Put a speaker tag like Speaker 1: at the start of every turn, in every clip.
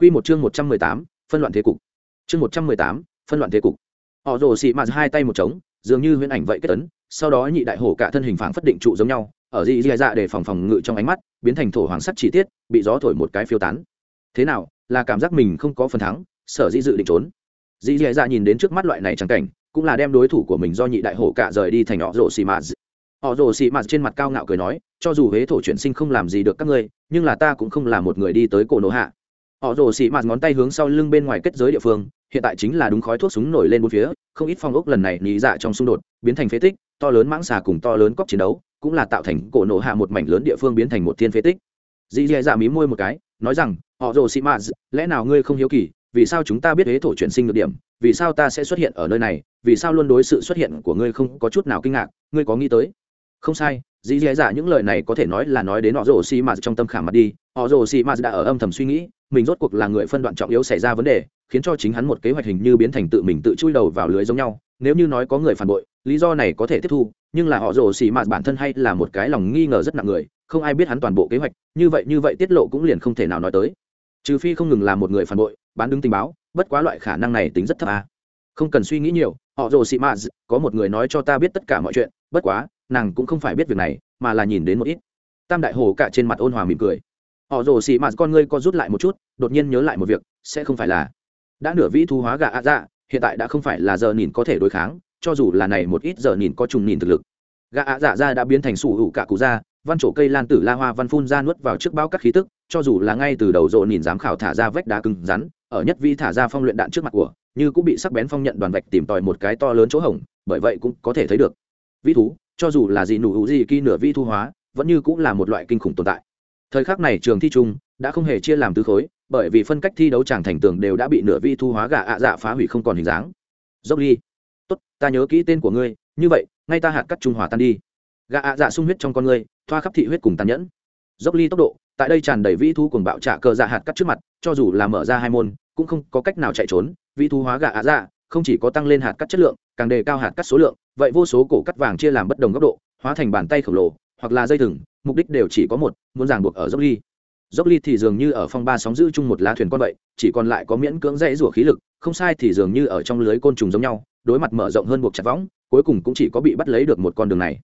Speaker 1: Quy một chương 118, phân loạn thế cục. Chương 118, phân loạn thế cục. Họ rồ xì mà hai tay một trống, dường như huyễn ảnh vậy kết ấn, sau đó nhị đại hổ cả thân hình phảng phất định trụ giống nhau, ở dị dị dạ để phòng phòng ngự trong ánh mắt, biến thành thổ hoàng sắc chi tiết, bị gió thổi một cái phiêu tán. Thế nào, là cảm giác mình không có phần thắng, sở dĩ dự định trốn. Dị dị dạ nhìn đến trước mắt loại này chẳng cảnh, cũng là đem đối thủ của mình do nhị đại hổ cả rời đi thành họ rồ xì mạt. Họ rồ xì mạt trên mặt cao ngạo cười nói, cho dù hế thổ chuyển sinh không làm gì được các ngươi, nhưng là ta cũng không là một người đi tới cổ nô hạ họ rồ xị mạt ngón tay hướng sau lưng bên ngoài kết giới địa phương, hiện tại chính là đúng khói thuốc súng nổi lên bốn phía, không ít phong ốc lần này nhị dạ trong xung đột, biến thành phế tích, to lớn mãng xà cùng to lớn cóc chiến đấu, cũng là tạo thành cổ nổ hạ một mảnh lớn địa phương biến thành một thiên phế tích. Dì dì dạ mí môi một cái, nói rằng, họ rồ xị mạt, lẽ nào ngươi không hiếu kỳ, vì sao chúng ta biết thế thổ chuyển sinh được điểm, vì sao ta sẽ xuất hiện ở nơi này, vì sao luôn đối sự xuất hiện của ngươi không có chút nào kinh ngạc, ngươi có nghĩ tới? Không sai dì dì dạ những lời này có thể nói là nói đến họ rồ xị mà trong tâm khảm mặt đi. Họ rồ xị mà đã ở âm thầm suy nghĩ, mình rốt cuộc là người phân đoạn trọng yếu xảy ra vấn đề, khiến cho chính hắn một kế hoạch hình như biến thành tự mình tự chui đầu vào lưới giống nhau. Nếu như nói có người phản bội, lý do này có thể tiếp thu, nhưng là họ rồ xì mà bản thân hay là một cái lòng nghi ngờ rất nặng người, không ai biết hắn toàn bộ kế hoạch, như vậy như vậy tiết lộ cũng liền không thể nào nói tới. Trừ phi không ngừng là một người phản bội, bán đứng tình báo, bất quá loại khả năng này tính rất thấp à. không cần suy nghĩ nhiều, họ rồ xì mà có một người nói cho ta biết tất cả mọi chuyện, bất quá nàng cũng không phải biết việc này, mà là nhìn đến một ít. Tam đại hồ cả trên mặt ôn hòa mỉm cười. Họ rồ xì mạt con ngươi co rút lại một chút, đột nhiên nhớ lại một việc, sẽ không phải là đã nửa vĩ thu hóa gà ạ dạ hiện tại đã không phải là giờ nhìn có thể đối kháng, cho dù là này một ít giờ nhìn có trùng nhìn thực lực. Gà ạ dạ ra đã biến thành sủ hữu cả cụ ra, văn chỗ cây lan tử la hoa văn phun ra nuốt vào trước bao các khí tức, cho dù là ngay từ đầu rộ nhìn dám khảo thả ra vách đá cứng rắn, ở nhất vi thả ra phong luyện đạn trước mặt của, như cũng bị sắc bén phong nhận đoàn vạch tìm tòi một cái to lớn chỗ hổng, bởi vậy cũng có thể thấy được. Vĩ thú cho dù là gì nụ hữu gì kỳ nửa vi thu hóa, vẫn như cũng là một loại kinh khủng tồn tại. Thời khắc này trường thi trung đã không hề chia làm tứ khối, bởi vì phân cách thi đấu tràng thành tường đều đã bị nửa vi thu hóa gà ạ dạ phá hủy không còn hình dáng. Dốc ly, tốt, ta nhớ kỹ tên của ngươi, như vậy, ngay ta hạt cắt trung hòa tan đi. Gà ạ dạ sung huyết trong con ngươi, thoa khắp thị huyết cùng tàn nhẫn. Dốc ly tốc độ, tại đây tràn đầy vi thu cùng bạo trả cờ dạ hạt cắt trước mặt, cho dù là mở ra hai môn, cũng không có cách nào chạy trốn, vi thu hóa gà ạ dạ không chỉ có tăng lên hạt cắt chất lượng càng đề cao hạt cắt số lượng, vậy vô số cổ cắt vàng chia làm bất đồng góc độ, hóa thành bàn tay khổng lồ, hoặc là dây thừng, mục đích đều chỉ có một, muốn ràng buộc ở dốc ly. Dốc ly thì dường như ở phong ba sóng giữ chung một lá thuyền con vậy, chỉ còn lại có miễn cưỡng dãy rủa khí lực, không sai thì dường như ở trong lưới côn trùng giống nhau, đối mặt mở rộng hơn buộc chặt võng, cuối cùng cũng chỉ có bị bắt lấy được một con đường này.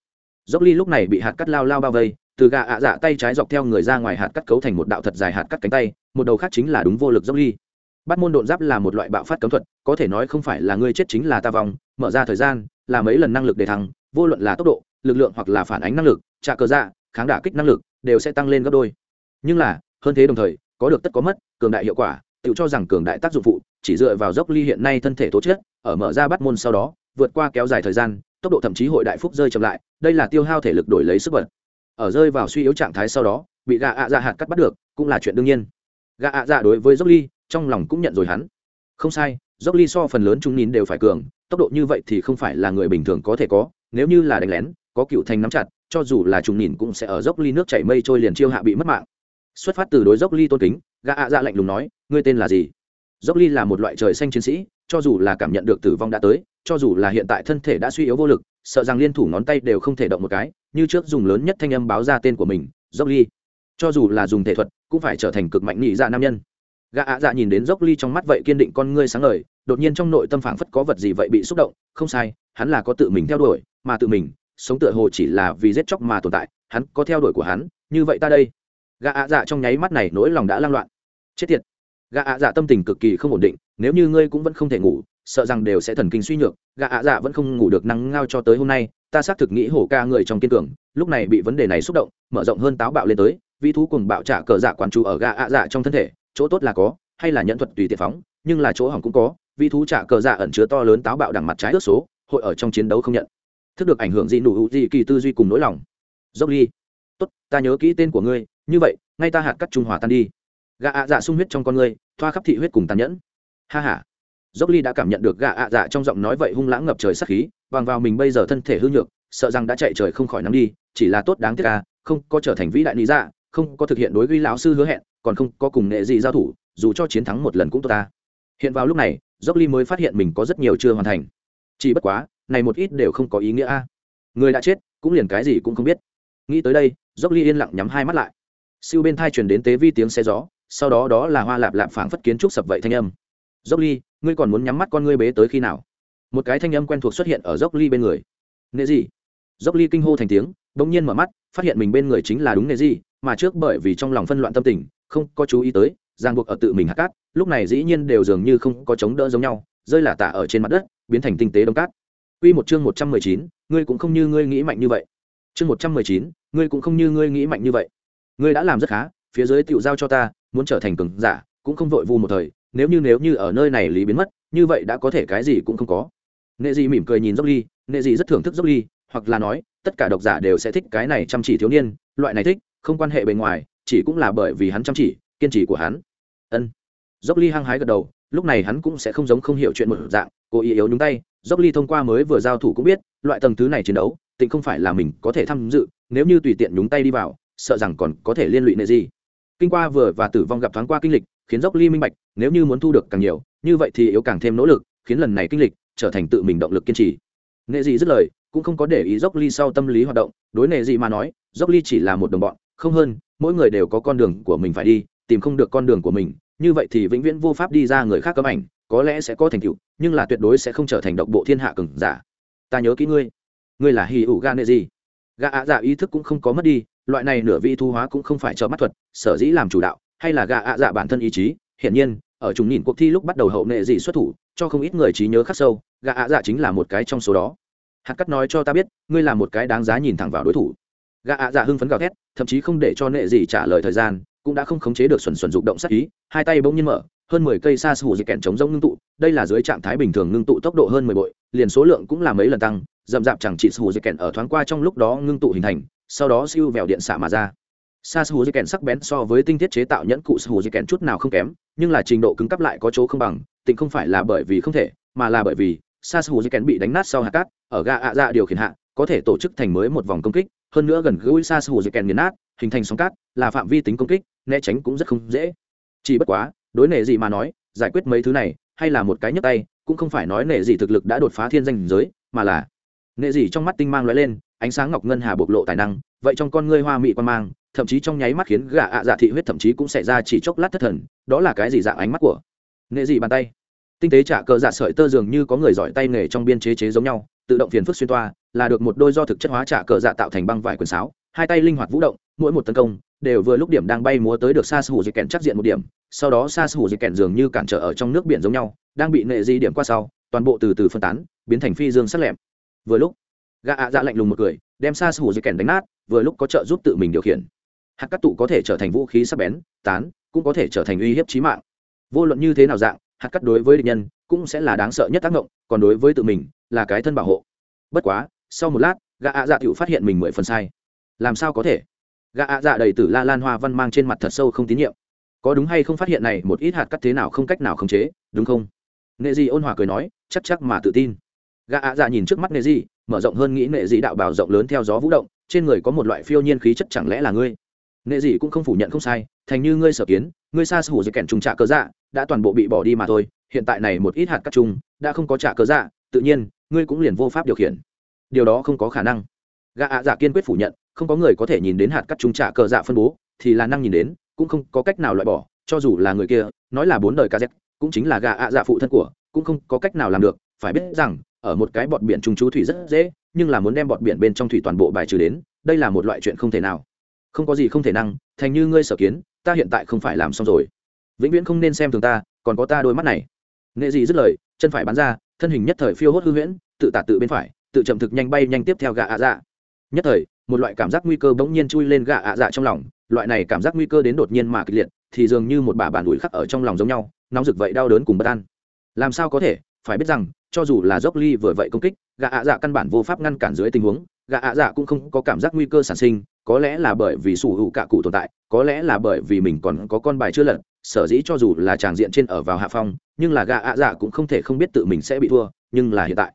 Speaker 1: Dốc ly lúc này bị hạt cắt lao lao bao vây, từ gà ạ dạ tay trái dọc theo người ra ngoài hạt cắt cấu thành một đạo thật dài hạt cắt cánh tay, một đầu khác chính là đúng vô lực dốc ly. Bắt môn độn giáp là một loại bạo phát cấm thuật, có thể nói không phải là ngươi chết chính là ta vòng mở ra thời gian, là mấy lần năng lực để thắng vô luận là tốc độ, lực lượng hoặc là phản ánh năng lực, trả cờ dạ kháng đả kích năng lực, đều sẽ tăng lên gấp đôi. Nhưng là, hơn thế đồng thời, có được tất có mất, cường đại hiệu quả, tự cho rằng cường đại tác dụng phụ, chỉ dựa vào dốc ly hiện nay thân thể tố chất, ở mở ra bắt môn sau đó, vượt qua kéo dài thời gian, tốc độ thậm chí hội đại phúc rơi chậm lại, đây là tiêu hao thể lực đổi lấy sức bật. Ở rơi vào suy yếu trạng thái sau đó, bị gạ ạ dạ hạt cắt bắt được, cũng là chuyện đương nhiên. Gạ ạ dạ đối với dốc ly, trong lòng cũng nhận rồi hắn. Không sai dốc ly so phần lớn trung nín đều phải cường, tốc độ như vậy thì không phải là người bình thường có thể có, nếu như là đánh lén, có cựu thành nắm chặt, cho dù là trung nín cũng sẽ ở dốc ly nước chảy mây trôi liền chiêu hạ bị mất mạng. Xuất phát từ đối dốc ly tôn kính, gã ạ dạ lạnh lùng nói, ngươi tên là gì? Dốc ly là một loại trời xanh chiến sĩ, cho dù là cảm nhận được tử vong đã tới, cho dù là hiện tại thân thể đã suy yếu vô lực, sợ rằng liên thủ ngón tay đều không thể động một cái, như trước dùng lớn nhất thanh âm báo ra tên của mình, dốc ly. Cho dù là dùng thể thuật, cũng phải trở thành cực mạnh nhị dạ nam nhân gã ạ dạ nhìn đến dốc ly trong mắt vậy kiên định con ngươi sáng ngời, đột nhiên trong nội tâm phảng phất có vật gì vậy bị xúc động, không sai, hắn là có tự mình theo đuổi, mà tự mình, sống tựa hồ chỉ là vì giết chóc mà tồn tại, hắn có theo đuổi của hắn, như vậy ta đây. Gã ạ dạ trong nháy mắt này nỗi lòng đã lang loạn. Chết tiệt. Gã ạ dạ tâm tình cực kỳ không ổn định, nếu như ngươi cũng vẫn không thể ngủ, sợ rằng đều sẽ thần kinh suy nhược, gã ạ dạ vẫn không ngủ được năng ngao cho tới hôm nay, ta xác thực nghĩ hổ ca người trong kiên cường, lúc này bị vấn đề này xúc động, mở rộng hơn táo bạo lên tới vi thú cùng bạo trả cờ dạ quán trụ ở gã ạ dạ trong thân thể chỗ tốt là có hay là nhận thuật tùy tiện phóng nhưng là chỗ hỏng cũng có vì thú trả cờ dạ ẩn chứa to lớn táo bạo đằng mặt trái ước số hội ở trong chiến đấu không nhận. Thức được ảnh hưởng gì nụ gì kỳ tư duy cùng nỗi lòng. Dốc ly tốt ta nhớ kỹ tên của ngươi như vậy ngay ta hạt cắt trung hòa tan đi. Gà ạ dạ sung huyết trong con ngươi thoa khắp thị huyết cùng tàn nhẫn. Ha h a dốc ly đã cảm nhận được gà ạ dạ trong giọng nói vậy hung lãng ngập trời sắc khí bằng vào mình bây giờ thân thể hư nhược sợ rằng đã chạy trời không khỏi nắm đi chỉ là tốt đáng tiếc à, không có trở thành vĩ đại lý dạ không có thực hiện đối với lão sư hứa hẹn còn không có cùng nghệ gì giao thủ, dù cho chiến thắng một lần cũng tốt ta. Hiện vào lúc này, dốc ly mới phát hiện mình có rất nhiều chưa hoàn thành. Chỉ bất quá, này một ít đều không có ý nghĩa a. Người đã chết, cũng liền cái gì cũng không biết. Nghĩ tới đây, dốc ly yên lặng nhắm hai mắt lại. Siêu bên thai truyền đến tế vi tiếng xe gió, sau đó đó là hoa lạp lạp phảng phất kiến trúc sập vậy thanh âm. Dốc ly, ngươi còn muốn nhắm mắt con ngươi bế tới khi nào? Một cái thanh âm quen thuộc xuất hiện ở dốc ly bên người. Nghệ gì dốc ly kinh hô thành tiếng, bỗng nhiên mở mắt, phát hiện mình bên người chính là đúng nghệ gì mà trước bởi vì trong lòng phân loạn tâm tình không có chú ý tới ràng buộc ở tự mình hạ cát lúc này dĩ nhiên đều dường như không có chống đỡ giống nhau rơi là tả ở trên mặt đất biến thành tinh tế đông cát Quy một chương một trăm mười chín, ngươi cũng không như ngươi nghĩ mạnh như vậy. Chương một trăm mười chín, ngươi cũng không như ngươi nghĩ mạnh như vậy. Ngươi đã làm rất khá, phía dưới tiểu giao cho ta, muốn trở thành cường giả, cũng không vội vu một thời, nếu như nếu như ở nơi này lý biến mất, như vậy đã có thể cái gì cũng không có. Nệ Dị mỉm cười nhìn Dốc Ly, Nệ Dị rất thưởng thức Dốc Ly, hoặc là nói, tất cả độc giả đều sẽ thích cái này chăm chỉ thiếu niên, loại này thích, không quan hệ bề ngoài, chỉ cũng là bởi vì hắn chăm chỉ, kiên trì của hắn. Ân. Dốc Ly hăng hái gật đầu, lúc này hắn cũng sẽ không giống không hiểu chuyện một dạng, cố ý yếu nhúng tay, dốc ly thông qua mới vừa giao thủ cũng biết loại tầng thứ này chiến đấu tịnh không phải là mình có thể tham dự nếu như tùy tiện nhúng tay đi vào sợ rằng còn có thể liên lụy nệ gì kinh qua vừa và tử vong gặp thoáng qua kinh lịch khiến dốc ly minh bạch nếu như muốn thu được càng nhiều như vậy thì yếu càng thêm nỗ lực khiến lần này kinh lịch trở thành tự mình động lực kiên trì nệ gì dứt lời cũng không có để ý dốc ly sau tâm lý hoạt động đối nệ gì mà nói dốc ly chỉ là một đồng bọn không hơn mỗi người đều có con đường của mình phải đi, tìm không được con đường của mình, như vậy thì vĩnh viễn vô pháp đi ra người khác cấm ảnh, có lẽ sẽ có thành tựu, nhưng là tuyệt đối sẽ không trở thành độc bộ thiên hạ cường giả. Ta nhớ kỹ ngươi. Ngươi là hì ủ ga nệ gì. Gà ạ dạ ý thức cũng không có mất đi, loại này nửa vị thu hóa cũng không phải cho mắt thuật, sở dĩ làm chủ đạo, hay là gà ạ dạ bản thân ý chí. Hiển nhiên, ở trùng nhìn cuộc thi lúc bắt đầu hậu nệ gì xuất thủ, cho không ít người trí nhớ khắc sâu, gà ạ dạ chính là một cái trong số đó. Hạt cắt nói cho ta biết, ngươi là một cái đáng giá nhìn thẳng vào đối thủ gã ạ dạ hưng phấn gào thét, thậm chí không để cho nệ gì trả lời thời gian, cũng đã không khống chế được xuẩn xuẩn dục động sắc ý, hai tay bỗng nhiên mở, hơn mười cây sa sù dịch kèn chống rông ngưng tụ, đây là dưới trạng thái bình thường ngưng tụ tốc độ hơn mười bội, liền số lượng cũng là mấy lần tăng rậm rạp chẳng chỉ sù dịch kèn ở thoáng qua trong lúc đó ngưng tụ hình thành, sau đó siêu vẹo điện xạ mà ra. Sa sù dịch kèn sắc bén so với tinh thiết chế tạo nhẫn cụ sù dịch kèn chút nào không kém, nhưng là trình độ cứng cắp lại có chỗ không bằng tịnh không phải là bởi vì không thể, mà là bởi vì sa sù dịch kèn bị đánh nát sau hạt cát, ở ga ạ dạ điều khiển hạ, có thể tổ chức thành mới một vòng công kích hơn nữa gần gũi xa sù dịch kèn nghiền nát, hình thành sóng cát, là phạm vi tính công kích, né tránh cũng rất không dễ. Chỉ bất quá, đối nệ gì mà nói, giải quyết mấy thứ này, hay là một cái nhấp tay, cũng không phải nói nệ gì thực lực đã đột phá thiên danh giới, mà là nệ gì trong mắt tinh mang lóe lên, ánh sáng ngọc ngân hà bộc lộ tài năng, vậy trong con ngươi hoa mị quan mang, thậm chí trong nháy mắt khiến gã ạ dạ thị huyết thậm chí cũng xảy ra chỉ chốc lát thất thần, đó là cái gì dạng ánh mắt của nệ gì bàn tay? Tinh tế trả cờ dạ sợi tơ dường như có người giỏi tay nghề trong biên chế chế giống nhau, tự động phiền phức xuyên toa là được một đôi do thực chất hóa trả cờ dạ tạo thành băng vải quần sáo, hai tay linh hoạt vũ động, mỗi một tấn công đều vừa lúc điểm đang bay múa tới được xa sủ dịch kèn chắc diện một điểm, sau đó xa sủ dịch kèn dường như cản trở ở trong nước biển giống nhau, đang bị nệ di điểm qua sau, toàn bộ từ từ phân tán, biến thành phi dương sắc lẹm. Vừa lúc, gã ạ dạ lạnh lùng một cười, đem xa sủ dịch kèn đánh nát, vừa lúc có trợ giúp tự mình điều khiển. Hạt cắt tụ có thể trở thành vũ khí sắc bén, tán, cũng có thể trở thành uy hiếp chí mạng. Vô luận như thế nào dạng, hạt cắt đối với địch nhân cũng sẽ là đáng sợ nhất tác động còn đối với tự mình là cái thân bảo hộ. Bất quá sau một lát, gã ạ dạ tự phát hiện mình mười phần sai. Làm sao có thể? Gã ạ dạ đầy tử la lan hoa văn mang trên mặt thật sâu không tín nhiệm. Có đúng hay không phát hiện này một ít hạt cắt thế nào không cách nào khống chế, đúng không? Nệ dị ôn hòa cười nói, chắc chắc mà tự tin. Gã ạ dạ nhìn trước mắt nệ dị mở rộng hơn nghĩ nệ dị đạo bào rộng lớn theo gió vũ động, trên người có một loại phiêu nhiên khí chất chẳng lẽ là ngươi? Nệ dị cũng không phủ nhận không sai, thành như ngươi sở kiến, ngươi xa sủ dây kèn trùng trạ cơ dạ đã toàn bộ bị bỏ đi mà thôi, hiện tại này một ít hạt cắt chung đã không có trạ cơ dạ tự nhiên, ngươi cũng liền vô pháp điều khiển điều đó không có khả năng. Gã ạ dạ kiên quyết phủ nhận, không có người có thể nhìn đến hạt cắt trung trả cờ dạ phân bố, thì là năng nhìn đến, cũng không có cách nào loại bỏ, cho dù là người kia, nói là bốn đời kz cũng chính là gà ạ dạ phụ thân của, cũng không có cách nào làm được. Phải biết rằng, ở một cái bọt biển trung chú thủy rất dễ, nhưng là muốn đem bọt biển bên trong thủy toàn bộ bài trừ đến, đây là một loại chuyện không thể nào. Không có gì không thể năng, thành như ngươi sở kiến, ta hiện tại không phải làm xong rồi. Vĩnh viễn không nên xem thường ta, còn có ta đôi mắt này. Nghệ gì dứt lời, chân phải bắn ra, thân hình nhất thời phiêu hốt hư huyễn, tự tả tự bên phải tự chậm thực nhanh bay nhanh tiếp theo gà ạ dạ. Nhất thời, một loại cảm giác nguy cơ bỗng nhiên chui lên gạ ạ dạ trong lòng, loại này cảm giác nguy cơ đến đột nhiên mà kịch liệt, thì dường như một bà bản ủi khắc ở trong lòng giống nhau, nóng rực vậy đau đớn cùng bất an. Làm sao có thể? Phải biết rằng, cho dù là dốc ly vừa vậy công kích, gạ ạ dạ căn bản vô pháp ngăn cản dưới tình huống, gạ ạ dạ cũng không có cảm giác nguy cơ sản sinh, có lẽ là bởi vì sủ hữu cạ cụ tồn tại, có lẽ là bởi vì mình còn có con bài chưa lật, sở dĩ cho dù là tràng diện trên ở vào hạ phong, nhưng là gạ ạ dạ cũng không thể không biết tự mình sẽ bị thua, nhưng là hiện tại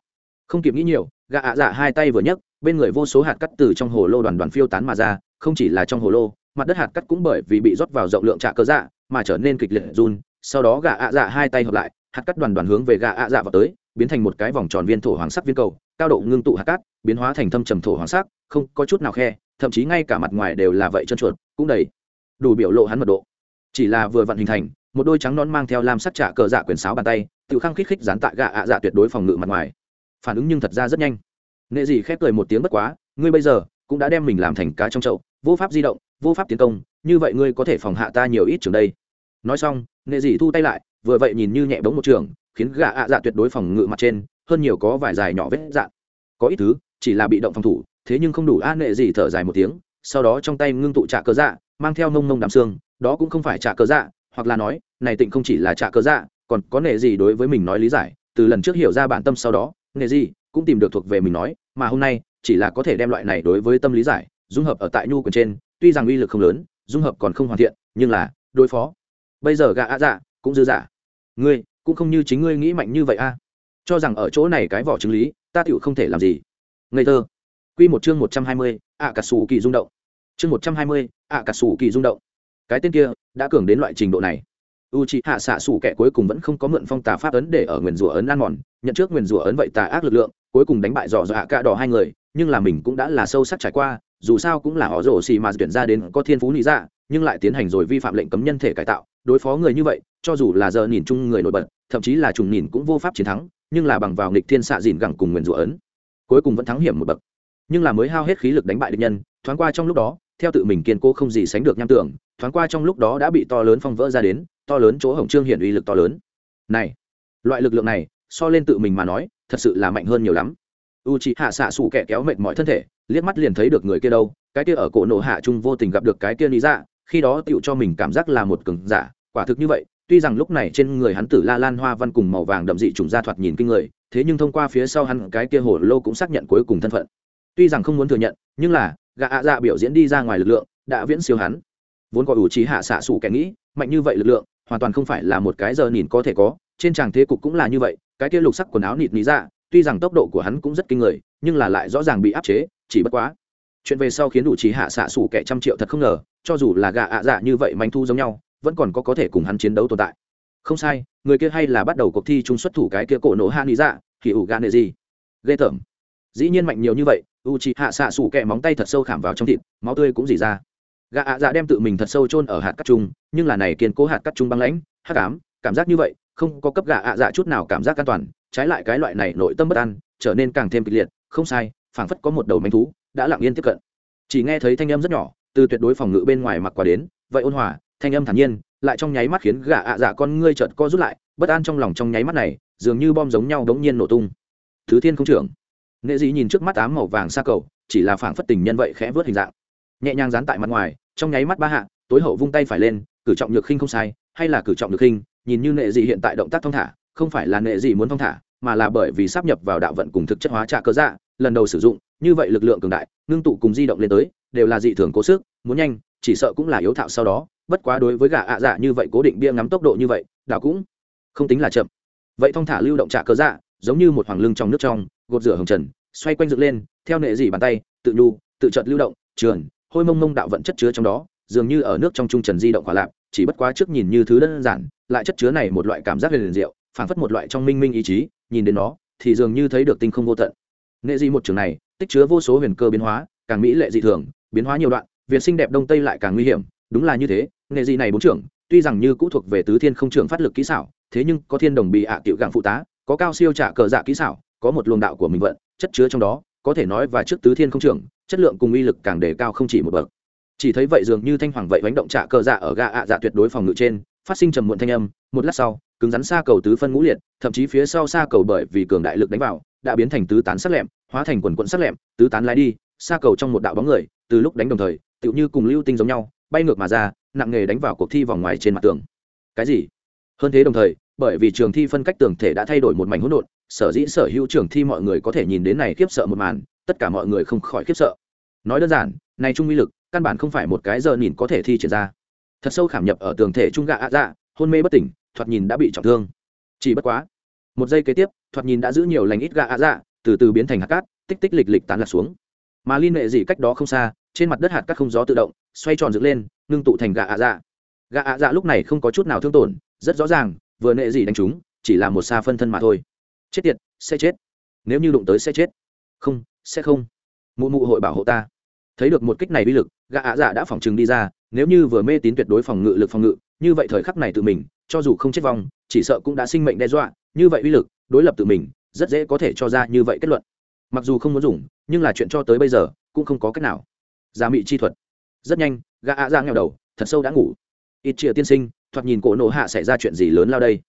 Speaker 1: không kịp nghĩ nhiều gạ ạ dạ hai tay vừa nhấc, bên người vô số hạt cắt từ trong hồ lô đoàn đoàn phiêu tán mà ra, không chỉ là trong hồ lô, mặt đất hạt cắt cũng bởi vì bị rót vào rộng lượng trạ cơ dạ mà trở nên kịch liệt run. Sau đó gạ ạ dạ hai tay hợp lại, hạt cắt đoàn đoàn hướng về gạ ạ dạ vào tới, biến thành một cái vòng tròn viên thổ hoàng sắc viên cầu, cao độ ngưng tụ hạt cát biến hóa thành thâm trầm thổ hoàng sắc, không có chút nào khe, thậm chí ngay cả mặt ngoài đều là vậy chân chuột, cũng đầy đủ biểu lộ hắn mật độ. Chỉ là vừa vặn hình thành, một đôi trắng non mang theo lam sắc trả cờ dạ quyền sáo bàn tay tự khăng khích khích dán tại gạ ạ dạ tuyệt đối phòng ngự mặt ngoài phản ứng nhưng thật ra rất nhanh. Nghệ dị khép cười một tiếng bất quá, ngươi bây giờ cũng đã đem mình làm thành cá trong chậu, vô pháp di động, vô pháp tiến công, như vậy ngươi có thể phòng hạ ta nhiều ít trường đây. Nói xong nghệ dị thu tay lại, vừa vậy nhìn như nhẹ bóng một trường, khiến gã ạ dạ tuyệt đối phòng ngự mặt trên, hơn nhiều có vài dài nhỏ vết dạn. Có ít thứ, chỉ là bị động phòng thủ, thế nhưng không đủ. A nghệ dị thở dài một tiếng, sau đó trong tay ngưng tụ trả cờ dạ mang theo nông nông đạm xương, đó cũng không phải trả cờ dạ hoặc là nói, này tịnh không chỉ là trả cờ dạ còn có nệ gì đối với mình nói lý giải, từ lần trước hiểu ra bản tâm sau đó nghề gì cũng tìm được thuộc về mình nói, mà hôm nay, chỉ là có thể đem loại này đối với tâm lý giải, dung hợp ở tại nhu quyền trên, tuy rằng uy lực không lớn, dung hợp còn không hoàn thiện, nhưng là, đối phó. Bây giờ gạ ạ dạ cũng dư giả ngươi, cũng không như chính ngươi nghĩ mạnh như vậy a cho rằng ở chỗ này cái vỏ chứng lý, ta tựu không thể làm gì. Ngây thơ. Quy một chương một trăm hai mươi, ạ cà sủ kỳ rung động. Chương một trăm hai mươi, ạ cà sủ kỳ rung động. Cái tên kia, đã cường đến loại trình độ này u c h ị hạ xạ xủ kẻ cuối cùng vẫn không có mượn phong tà pháp ấn để ở nguyền rủa ấn ăn mòn nhận trước nguyền rủa ấn vậy tà ác lực lượng, cuối cùng đánh bại dọ dọa hạ cả đỏ hai người, nhưng là mình cũng đã là sâu sắc trải qua, dù sao cũng là họ rổ xì mà tuyển ra đến có thiên phú lý dạ nhưng lại tiến hành rồi vi phạm lệnh cấm nhân thể cải tạo, đối phó người như vậy, cho dù là giờ nhìn chung người nổi bật, thậm chí là trùng nhìn cũng vô pháp chiến thắng, nhưng là bằng vào nghịch thiên xạ dìn gẳng cùng nguyền rủa ấn, cuối cùng vẫn thắng hiểm một bậc. Nhưng là mới hao hết khí lực đánh bại địch nhân, thoáng qua trong lúc đó, theo tự mình kiên cố không gì sánh được nham tưởng, thoáng qua trong lúc đó đã bị to lớn phong vỡ ra đến to lớn chỗ hồng trương hiển uy lực to lớn. Này, loại lực lượng này, so lên tự mình mà nói, thật sự là mạnh hơn nhiều lắm. U c h ị hạ xạ xù kẻ kéo mệt mọi thân thể, liếc mắt liền thấy được người kia đâu, cái kia ở cổ nổ hạ trung vô tình gặp được cái kia lý dạ khi đó tựu cho mình cảm giác là một cường giả, quả thực như vậy, tuy rằng lúc này trên người hắn tử la lan hoa văn cùng màu vàng đậm dị trùng ra thoạt nhìn kinh người, thế nhưng thông qua phía sau hắn, cái kia hồ lô cũng xác nhận cuối cùng thân phận. Tuy rằng không muốn thừa nhận, nhưng là, gã ạ dạ biểu diễn đi ra ngoài lực lượng, đã viễn siêu hắn. Vốn có ủ trí hạ xạ xù kẻ nghĩ, mạnh như vậy lực lượng hoàn toàn không phải là một cái giờ nhìn có thể có, trên tràng thế cục cũng là như vậy, cái kia lục sắc quần áo nịt ní ra, tuy rằng tốc độ của hắn cũng rất kinh người, nhưng là lại rõ ràng bị áp chế, chỉ bất quá. Chuyện về sau khiến đủ trí hạ xạ xủ kẻ trăm triệu thật không ngờ, cho dù là gà ạ dạ như vậy manh thu giống nhau, vẫn còn có có thể cùng hắn chiến đấu tồn tại. Không sai, người kia hay là bắt đầu cuộc thi chung xuất thủ cái kia cổ nổ hạ lý dạ thì ủ gà nệ gì? Ghê tởm. Dĩ nhiên mạnh nhiều như vậy u trí hạ xạ xủ kẻ móng tay thật sâu khảm vào trong thịt, máu tươi cũng dỉ ra gà ạ dạ đem tự mình thật sâu chôn ở hạt cắt chung nhưng là này kiên cố hạt cắt chung băng lãnh, hắc ám, cảm giác như vậy, không có cấp gà ạ dạ chút nào cảm giác an toàn, trái lại cái loại này nội tâm bất an, trở nên càng thêm kịch liệt, không sai, phảng phất có một đầu manh thú, đã lặng yên tiếp cận. Chỉ nghe thấy thanh âm rất nhỏ, từ tuyệt đối phòng ngự bên ngoài mặc quả đến, vậy ôn hòa, thanh âm thản nhiên, lại trong nháy mắt khiến gà ạ dạ con ngươi chợt co rút lại, bất an trong lòng trong nháy mắt này, dường như bom giống nhau đống nhiên nổ tung. Thứ thiên không trưởng. Nghệ dĩ nhìn trước mắt ám màu vàng xa cầu, chỉ là phảng phất tình nhân vậy khẽ vớt hình dạng nhẹ nhàng dán tại mặt ngoài, trong nháy mắt ba hạ, tối hậu vung tay phải lên, cử trọng nhược khinh không sai, hay là cử trọng nhược khinh, nhìn như nệ dị hiện tại động tác thong thả, không phải là nệ dị muốn thong thả, mà là bởi vì sắp nhập vào đạo vận cùng thực chất hóa trạ cơ dạ lần đầu sử dụng, như vậy lực lượng cường đại, ngưng tụ cùng di động lên tới, đều là dị thường cố sức, muốn nhanh, chỉ sợ cũng là yếu thạo sau đó, bất quá đối với gà ạ dạ như vậy cố định bia ngắm tốc độ như vậy đạo cũng không tính là chậm. Vậy thong thả lưu động trạ cơ dạ giống như một hoàng lưng trong nước trong, gột rửa hồng trần, xoay quanh dựng lên, theo nệ dị bàn tay, tự nhu, tự chợt lưu động trường hôi mông mông đạo vận chất chứa trong đó, dường như ở nước trong trung trần di động hỏa lạc chỉ bất quá trước nhìn như thứ đơn giản, lại chất chứa này một loại cảm giác huyền diệu, phảng phất một loại trong minh minh ý chí, nhìn đến nó, thì dường như thấy được tinh không vô tận. Nệ di một trường này, tích chứa vô số huyền cơ biến hóa, càng mỹ lệ dị thường, biến hóa nhiều đoạn việc xinh đẹp đông tây lại càng nguy hiểm, đúng là như thế nệ di này bốn trưởng, tuy rằng như cũ thuộc về tứ thiên không trưởng phát lực kỹ xảo, thế nhưng có thiên đồng bị ạ tiểu gạng phụ tá, có cao siêu trả cờ dạ kỹ xảo, có một luồng đạo của mình vận, chất chứa trong đó có thể nói và trước tứ thiên không trưởng, chất lượng cùng uy lực càng đề cao không chỉ một bậc. Chỉ thấy vậy dường như thanh hoàng vậy bánh động trạ cờ dạ ở gà ạ dạ tuyệt đối phòng ngự trên, phát sinh trầm muộn thanh âm, một lát sau, cứng rắn xa cầu tứ phân ngũ liệt, thậm chí phía sau xa cầu bởi vì cường đại lực đánh vào, đã biến thành tứ tán sắc lẹm, hóa thành quần quận sắc lẹm, tứ tán lái đi, xa cầu trong một đạo bóng người, từ lúc đánh đồng thời, tựu như cùng lưu tinh giống nhau, bay ngược mà ra, nặng nghề đánh vào cuộc thi vòng ngoài trên mặt tường. Cái gì? Hơn thế đồng thời, bởi vì trường thi phân cách tường thể đã thay đổi một mảnh hỗn độn sở dĩ sở hữu trường thi mọi người có thể nhìn đến này khiếp sợ một màn, tất cả mọi người không khỏi khiếp sợ. Nói đơn giản, này trung uy lực, căn bản không phải một cái giờ nhìn có thể thi triển ra. Thật sâu khảm nhập ở tường thể trung gạ ạ dạ hôn mê bất tỉnh, thoạt nhìn đã bị trọng thương. Chỉ bất quá, một giây kế tiếp, thoạt nhìn đã giữ nhiều lành ít gạ ạ dạ từ từ biến thành hạt cát, tích tích lịch lịch tán lạc xuống. Mà liên hệ gì cách đó không xa, trên mặt đất hạt cát không gió tự động, xoay tròn dựng lên, ngưng tụ thành gạ ạ dạ. Gạ ạ dạ lúc này không có chút nào thương tổn, rất rõ ràng, vừa nệ gì đánh chúng, chỉ là một xa phân thân mà thôi chết tiệt, sẽ chết. Nếu như đụng tới sẽ chết. Không, sẽ không. Mụ mụ hội bảo hộ ta. Thấy được một kích này uy lực, gã ạ dạ đã phỏng chừng đi ra, nếu như vừa mê tín tuyệt đối phòng ngự lực phòng ngự, như vậy thời khắc này tự mình, cho dù không chết vong, chỉ sợ cũng đã sinh mệnh đe dọa, như vậy uy lực, đối lập tự mình, rất dễ có thể cho ra như vậy kết luận. Mặc dù không muốn dùng, nhưng là chuyện cho tới bây giờ, cũng không có cách nào. Giá mị chi thuật. Rất nhanh, gã ạ dạ nghèo đầu, thật sâu đã ngủ. Ít chia tiên sinh, thoạt nhìn cổ nổ hạ xảy ra chuyện gì lớn lao đây?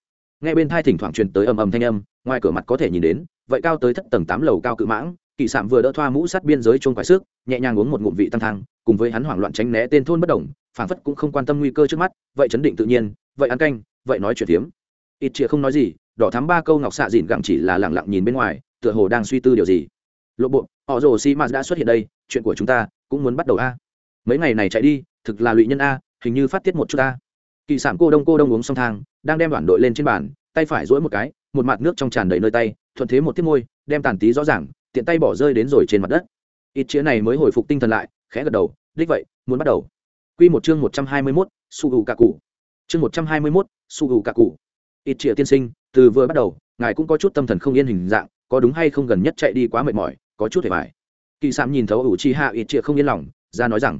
Speaker 1: Nghe bên thai thỉnh thoảng truyền tới ầm ầm thanh âm, ngoài cửa mặt có thể nhìn đến, vậy cao tới thất tầng tám lầu cao cự mãng kỳ sạm vừa đỡ thoa mũ sát biên giới chôn quái sức nhẹ nhàng uống một ngụm vị tăng thang, cùng với hắn hoảng loạn tránh né tên thôn bất đồng phản phất cũng không quan tâm nguy cơ trước mắt, vậy chấn định tự nhiên, vậy ăn canh, vậy nói chuyện tiếm ít chĩa không nói gì, đỏ thắm ba câu ngọc xạ dịn gặng chỉ là lẳng lặng nhìn bên ngoài, tựa hồ đang suy tư điều gì. Lộ bộ, họ rồ si ma đã xuất hiện đây, chuyện của chúng ta cũng muốn bắt đầu a. Mấy ngày này chạy đi, thực là lụy nhân a, hình như phát tiết một chút a kỳ sản cô đông cô đông uống xong thang đang đem đoàn đội lên trên bàn tay phải dỗi một cái một mặt nước trong tràn đầy nơi tay thuận thế một tiết môi đem tàn tí rõ ràng tiện tay bỏ rơi đến rồi trên mặt đất. Ít chĩa này mới hồi phục tinh thần lại khẽ gật đầu đích vậy muốn bắt đầu. Quy một chương một trăm hai mươi 121, su hữu cả cụ. Chương một trăm hai mươi 121, su hữu cả cụ. Ít chĩa tiên sinh từ vừa bắt đầu ngài cũng có chút tâm thần không yên hình dạng có đúng hay không gần nhất chạy đi quá mệt mỏi có chút hề vải kỳ sạm nhìn thấu ủ chi hạ ít chĩa không yên lòng ra nói rằng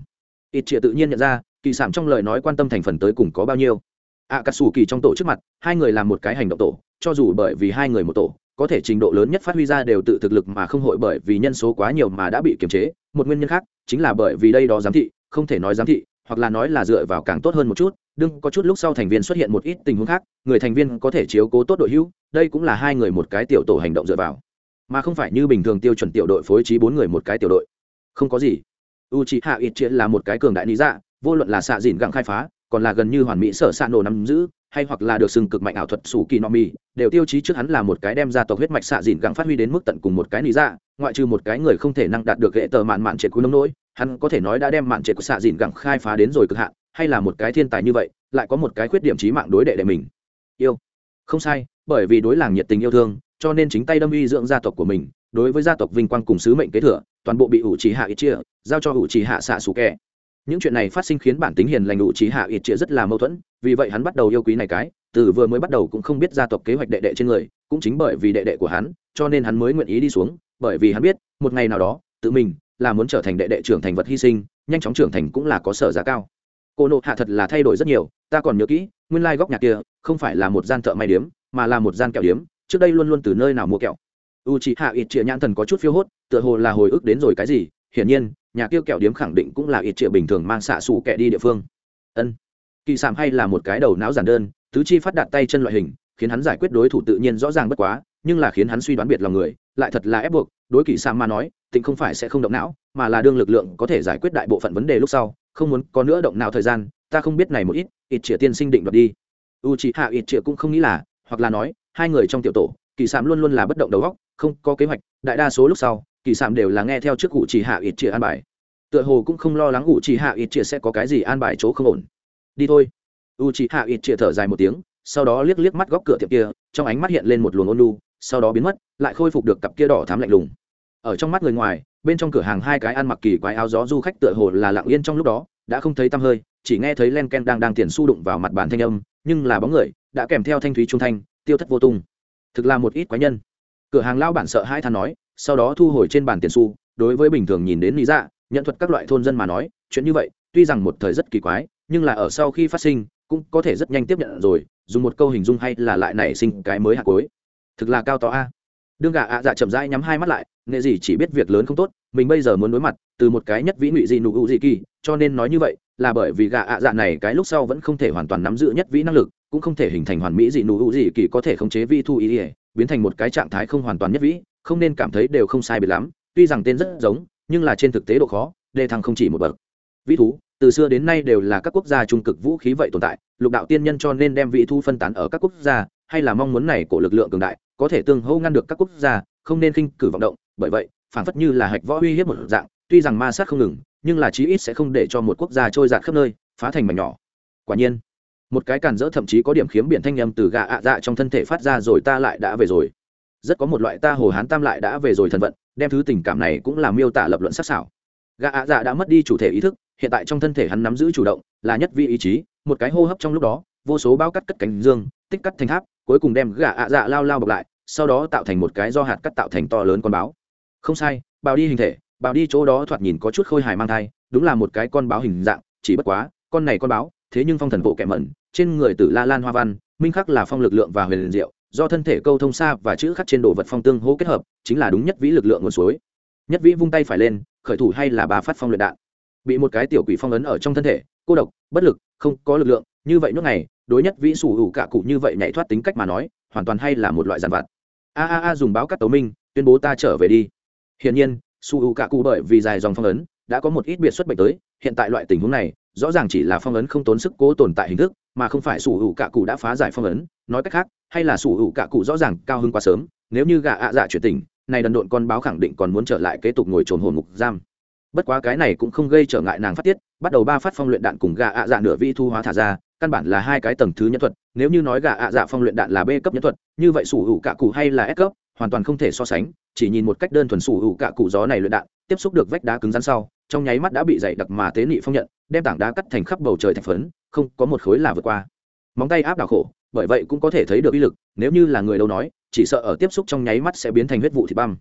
Speaker 1: ít chĩa tự nhiên nhận ra kỳ sản trong lời nói quan tâm thành phần tới cùng có bao nhiêu. Ạ cà sủ kỳ trong tổ trước mặt, hai người làm một cái hành động tổ, cho dù bởi vì hai người một tổ, có thể trình độ lớn nhất phát huy ra đều tự thực lực mà không hội bởi vì nhân số quá nhiều mà đã bị kiềm chế. Một nguyên nhân khác, chính là bởi vì đây đó giám thị, không thể nói giám thị, hoặc là nói là dựa vào càng tốt hơn một chút. Đừng có chút lúc sau thành viên xuất hiện một ít tình huống khác, người thành viên có thể chiếu cố tốt đội hữu, đây cũng là hai người một cái tiểu tổ hành động dựa vào. Mà không phải như bình thường tiêu chuẩn tiểu đội phối trí bốn người một cái tiểu đội. Không có gì. U c h i hạ ít triệt là một cái cường đại lý dạ vô luận là xạ dìn gặng khai phá còn là gần như hoàn mỹ sở xạ nổ nắm giữ hay hoặc là được sừng cực mạnh ảo thuật sủ kỳ no mi đều tiêu chí trước hắn là một cái đem ra tộc huyết mạch xạ dìn gặng phát huy đến mức tận cùng một cái lý ra, dạ, ngoại trừ một cái người không thể năng đạt được hệ tờ mạn mạn trệ cuối nông nỗi hắn có thể nói đã đem mạn trệ của xạ dìn gặng khai phá đến rồi cực hạn hay là một cái thiên tài như vậy lại có một cái khuyết điểm trí mạng đối đệ đệ mình. Yêu. Không sai bởi vì đối làng nhiệt tình yêu thương cho nên chính tay đâm uy dưỡng gia tộc của mình đối với gia tộc vinh quang cùng sứ mệnh kế thừa toàn bộ bị ủ trì hạ ít chia giao cho ủ trì hạ xạ xù kẹ những chuyện này phát sinh khiến bản tính hiền lành ủ trí hạ ít chĩa rất là mâu thuẫn, vì vậy hắn bắt đầu yêu quý này cái, từ vừa mới bắt đầu cũng không biết gia tộc kế hoạch đệ đệ trên người, cũng chính bởi vì đệ đệ của hắn, cho nên hắn mới nguyện ý đi xuống, bởi vì hắn biết, một ngày nào đó, tự mình là muốn trở thành đệ đệ trưởng thành vật hy sinh, nhanh chóng trưởng thành cũng là có sở giá cao. Cô nộ hạ thật là thay đổi rất nhiều, ta còn nhớ kỹ, nguyên lai góc nhà kia không phải là một gian thợ may điếm, mà là một gian kẹo điếm, trước đây luôn luôn từ nơi nào mua kẹo. U chị hạ ít chĩa nhãn thần có chút phiêu hốt, tựa hồ là hồi ức đến rồi cái gì, hiển nhiên nhà kia kẹo điếm khẳng định cũng là ít triệu bình thường mang xạ xù kẹ đi địa phương. Ân. Kỳ sảm hay là một cái đầu não giản đơn, tứ chi phát đạt tay chân loại hình, khiến hắn giải quyết đối thủ tự nhiên rõ ràng bất quá, nhưng là khiến hắn suy đoán biệt lòng người, lại thật là ép buộc, đối kỳ sảm mà nói, tịnh không phải sẽ không động não, mà là đương lực lượng có thể giải quyết đại bộ phận vấn đề lúc sau, không muốn có nữa động não thời gian, ta không biết này một ít ít triệu tiên sinh định đoạt đi. U c hạ ít triệu cũng không nghĩ là, hoặc là nói, hai người trong tiểu tổ, kỳ sạm luôn luôn là bất động đầu góc không có kế hoạch, đại đa số lúc sau kỳ sạm đều là nghe theo trước cụ chỉ hạ ít chia an bài. Tựa hồ cũng không lo lắng cụ chỉ hạ ít chia sẽ có cái gì an bài chỗ không ổn. Đi thôi. U chỉ hạ ít chia thở dài một tiếng, sau đó liếc liếc mắt góc cửa tiệm kia, trong ánh mắt hiện lên một luồng ôn lu sau đó biến mất, lại khôi phục được cặp kia đỏ thám lạnh lùng. Ở trong mắt người ngoài, bên trong cửa hàng hai cái ăn mặc kỳ quái áo gió du khách tựa hồ là lặng yên trong lúc đó, đã không thấy tăm hơi, chỉ nghe thấy len ken đang đang tiền su đụng vào mặt bàn thanh âm, nhưng là bóng người, đã kèm theo thanh thúy trung thanh, tiêu thất vô tung. Thực là một ít quái nhân cửa hàng lao bản sợ hai than nói, sau đó thu hồi trên bàn tiền xu, đối với bình thường nhìn đến lý dạ nhận thuật các loại thôn dân mà nói, chuyện như vậy, tuy rằng một thời rất kỳ quái, nhưng là ở sau khi phát sinh, cũng có thể rất nhanh tiếp nhận rồi, dùng một câu hình dung hay là lại nảy sinh cái mới hạt cối thực là cao to a. Đương gà ạ dạ chậm rãi nhắm hai mắt lại, nghệ gì chỉ biết việc lớn không tốt, mình bây giờ muốn đối mặt, từ một cái nhất vĩ ngụy gì nụ ưu gì kỳ, cho nên nói như vậy, là bởi vì gà ạ dạ này cái lúc sau vẫn không thể hoàn toàn nắm giữ nhất vĩ năng lực, cũng không thể hình thành hoàn mỹ gì nụ ưu gì kỳ có thể khống chế vi thu ý ỉa biến thành một cái trạng thái không hoàn toàn nhất vĩ, không nên cảm thấy đều không sai biệt lắm, tuy rằng tên rất giống, nhưng là trên thực tế độ khó, đề thăng không chỉ một bậc. Vĩ thú, từ xưa đến nay đều là các quốc gia trung cực vũ khí vậy tồn tại, lục đạo tiên nhân cho nên đem vị thu phân tán ở các quốc gia, hay là mong muốn này của lực lượng cường đại, có thể tương hô ngăn được các quốc gia, không nên khinh cử vọng động, bởi vậy phản phất như là hạch võ uy hiếp một dạng, tuy rằng ma sát không ngừng, nhưng là chí ít sẽ không để cho một quốc gia trôi giạt khắp nơi, phá thành mảnh nhỏ. Quả nhiên một cái càn dỡ thậm chí có điểm khiếm biển thanh nhầm từ gà ạ dạ trong thân thể phát ra rồi ta lại đã về rồi. Rất có một loại ta hồ hán tam lại đã về rồi thần vận, đem thứ tình cảm này cũng là miêu tả lập luận sắc sảo. Gà ạ dạ đã mất đi chủ thể ý thức, hiện tại trong thân thể hắn nắm giữ chủ động, là nhất vi ý chí, một cái hô hấp trong lúc đó, vô số bao cắt cất cánh dương, tích cắt thành tháp, cuối cùng đem gà ạ dạ lao lao bọc lại, sau đó tạo thành một cái do hạt cắt tạo thành to lớn con báo. Không sai, bào đi hình thể, bào đi chỗ đó thoạt nhìn có chút khôi hài mang thai, đúng là một cái con báo hình dạng, chỉ bất quá, con này con báo, thế nhưng phong thần bộ kẻ mẩn trên người tử la lan hoa văn, minh khắc là phong lực lượng và huyền diệu, do thân thể câu thông xa và chữ khắc trên đồ vật phong tương hô kết hợp, chính là đúng nhất vĩ lực lượng nguồn suối. Nhất vĩ vung tay phải lên, khởi thủ hay là bà phát phong luyện đạn. Bị một cái tiểu quỷ phong ấn ở trong thân thể, cô độc, bất lực, không có lực lượng, như vậy nước này đối nhất vĩ sủ hữu cạ cụ như vậy nhảy thoát tính cách mà nói, hoàn toàn hay là một loại giàn vặt. A a a dùng báo cắt tấu minh, tuyên bố ta trở về đi. Hiển nhiên, sủ hữu cạ cụ bởi vì dài dòng phong ấn, đã có một ít biệt xuất bệnh tới, hiện tại loại tình huống này rõ ràng chỉ là phong ấn không tốn sức cố tồn tại hình thức, mà không phải sủ hữu cả cụ đã phá giải phong ấn, nói cách khác, hay là sủ hữu cả cụ rõ ràng cao hơn quá sớm, nếu như gà ạ dạ chuyển tình này đần độn con báo khẳng định còn muốn trở lại kế tục ngồi trồn hồn mục giam. Bất quá cái này cũng không gây trở ngại nàng phát tiết, bắt đầu ba phát phong luyện đạn cùng gà ạ dạ nửa vi thu hóa thả ra, căn bản là hai cái tầng thứ nhân thuật, nếu như nói gà ạ dạ phong luyện đạn là b cấp nhân thuật, như vậy sủ hữu cả cụ hay là s cấp, hoàn toàn không thể so sánh, chỉ nhìn một cách đơn thuần sủ hữu cả cụ gió này luyện đạn, tiếp xúc được vách đá cứng rắn sau, trong nháy mắt đã bị dày đặc mà tế nị phong nhận đem tảng đá cắt thành khắp bầu trời thành phấn không có một khối là vượt qua móng tay áp đảo khổ bởi vậy cũng có thể thấy được uy lực nếu như là người đâu nói chỉ sợ ở tiếp xúc trong nháy mắt sẽ biến thành huyết vụ thịt băm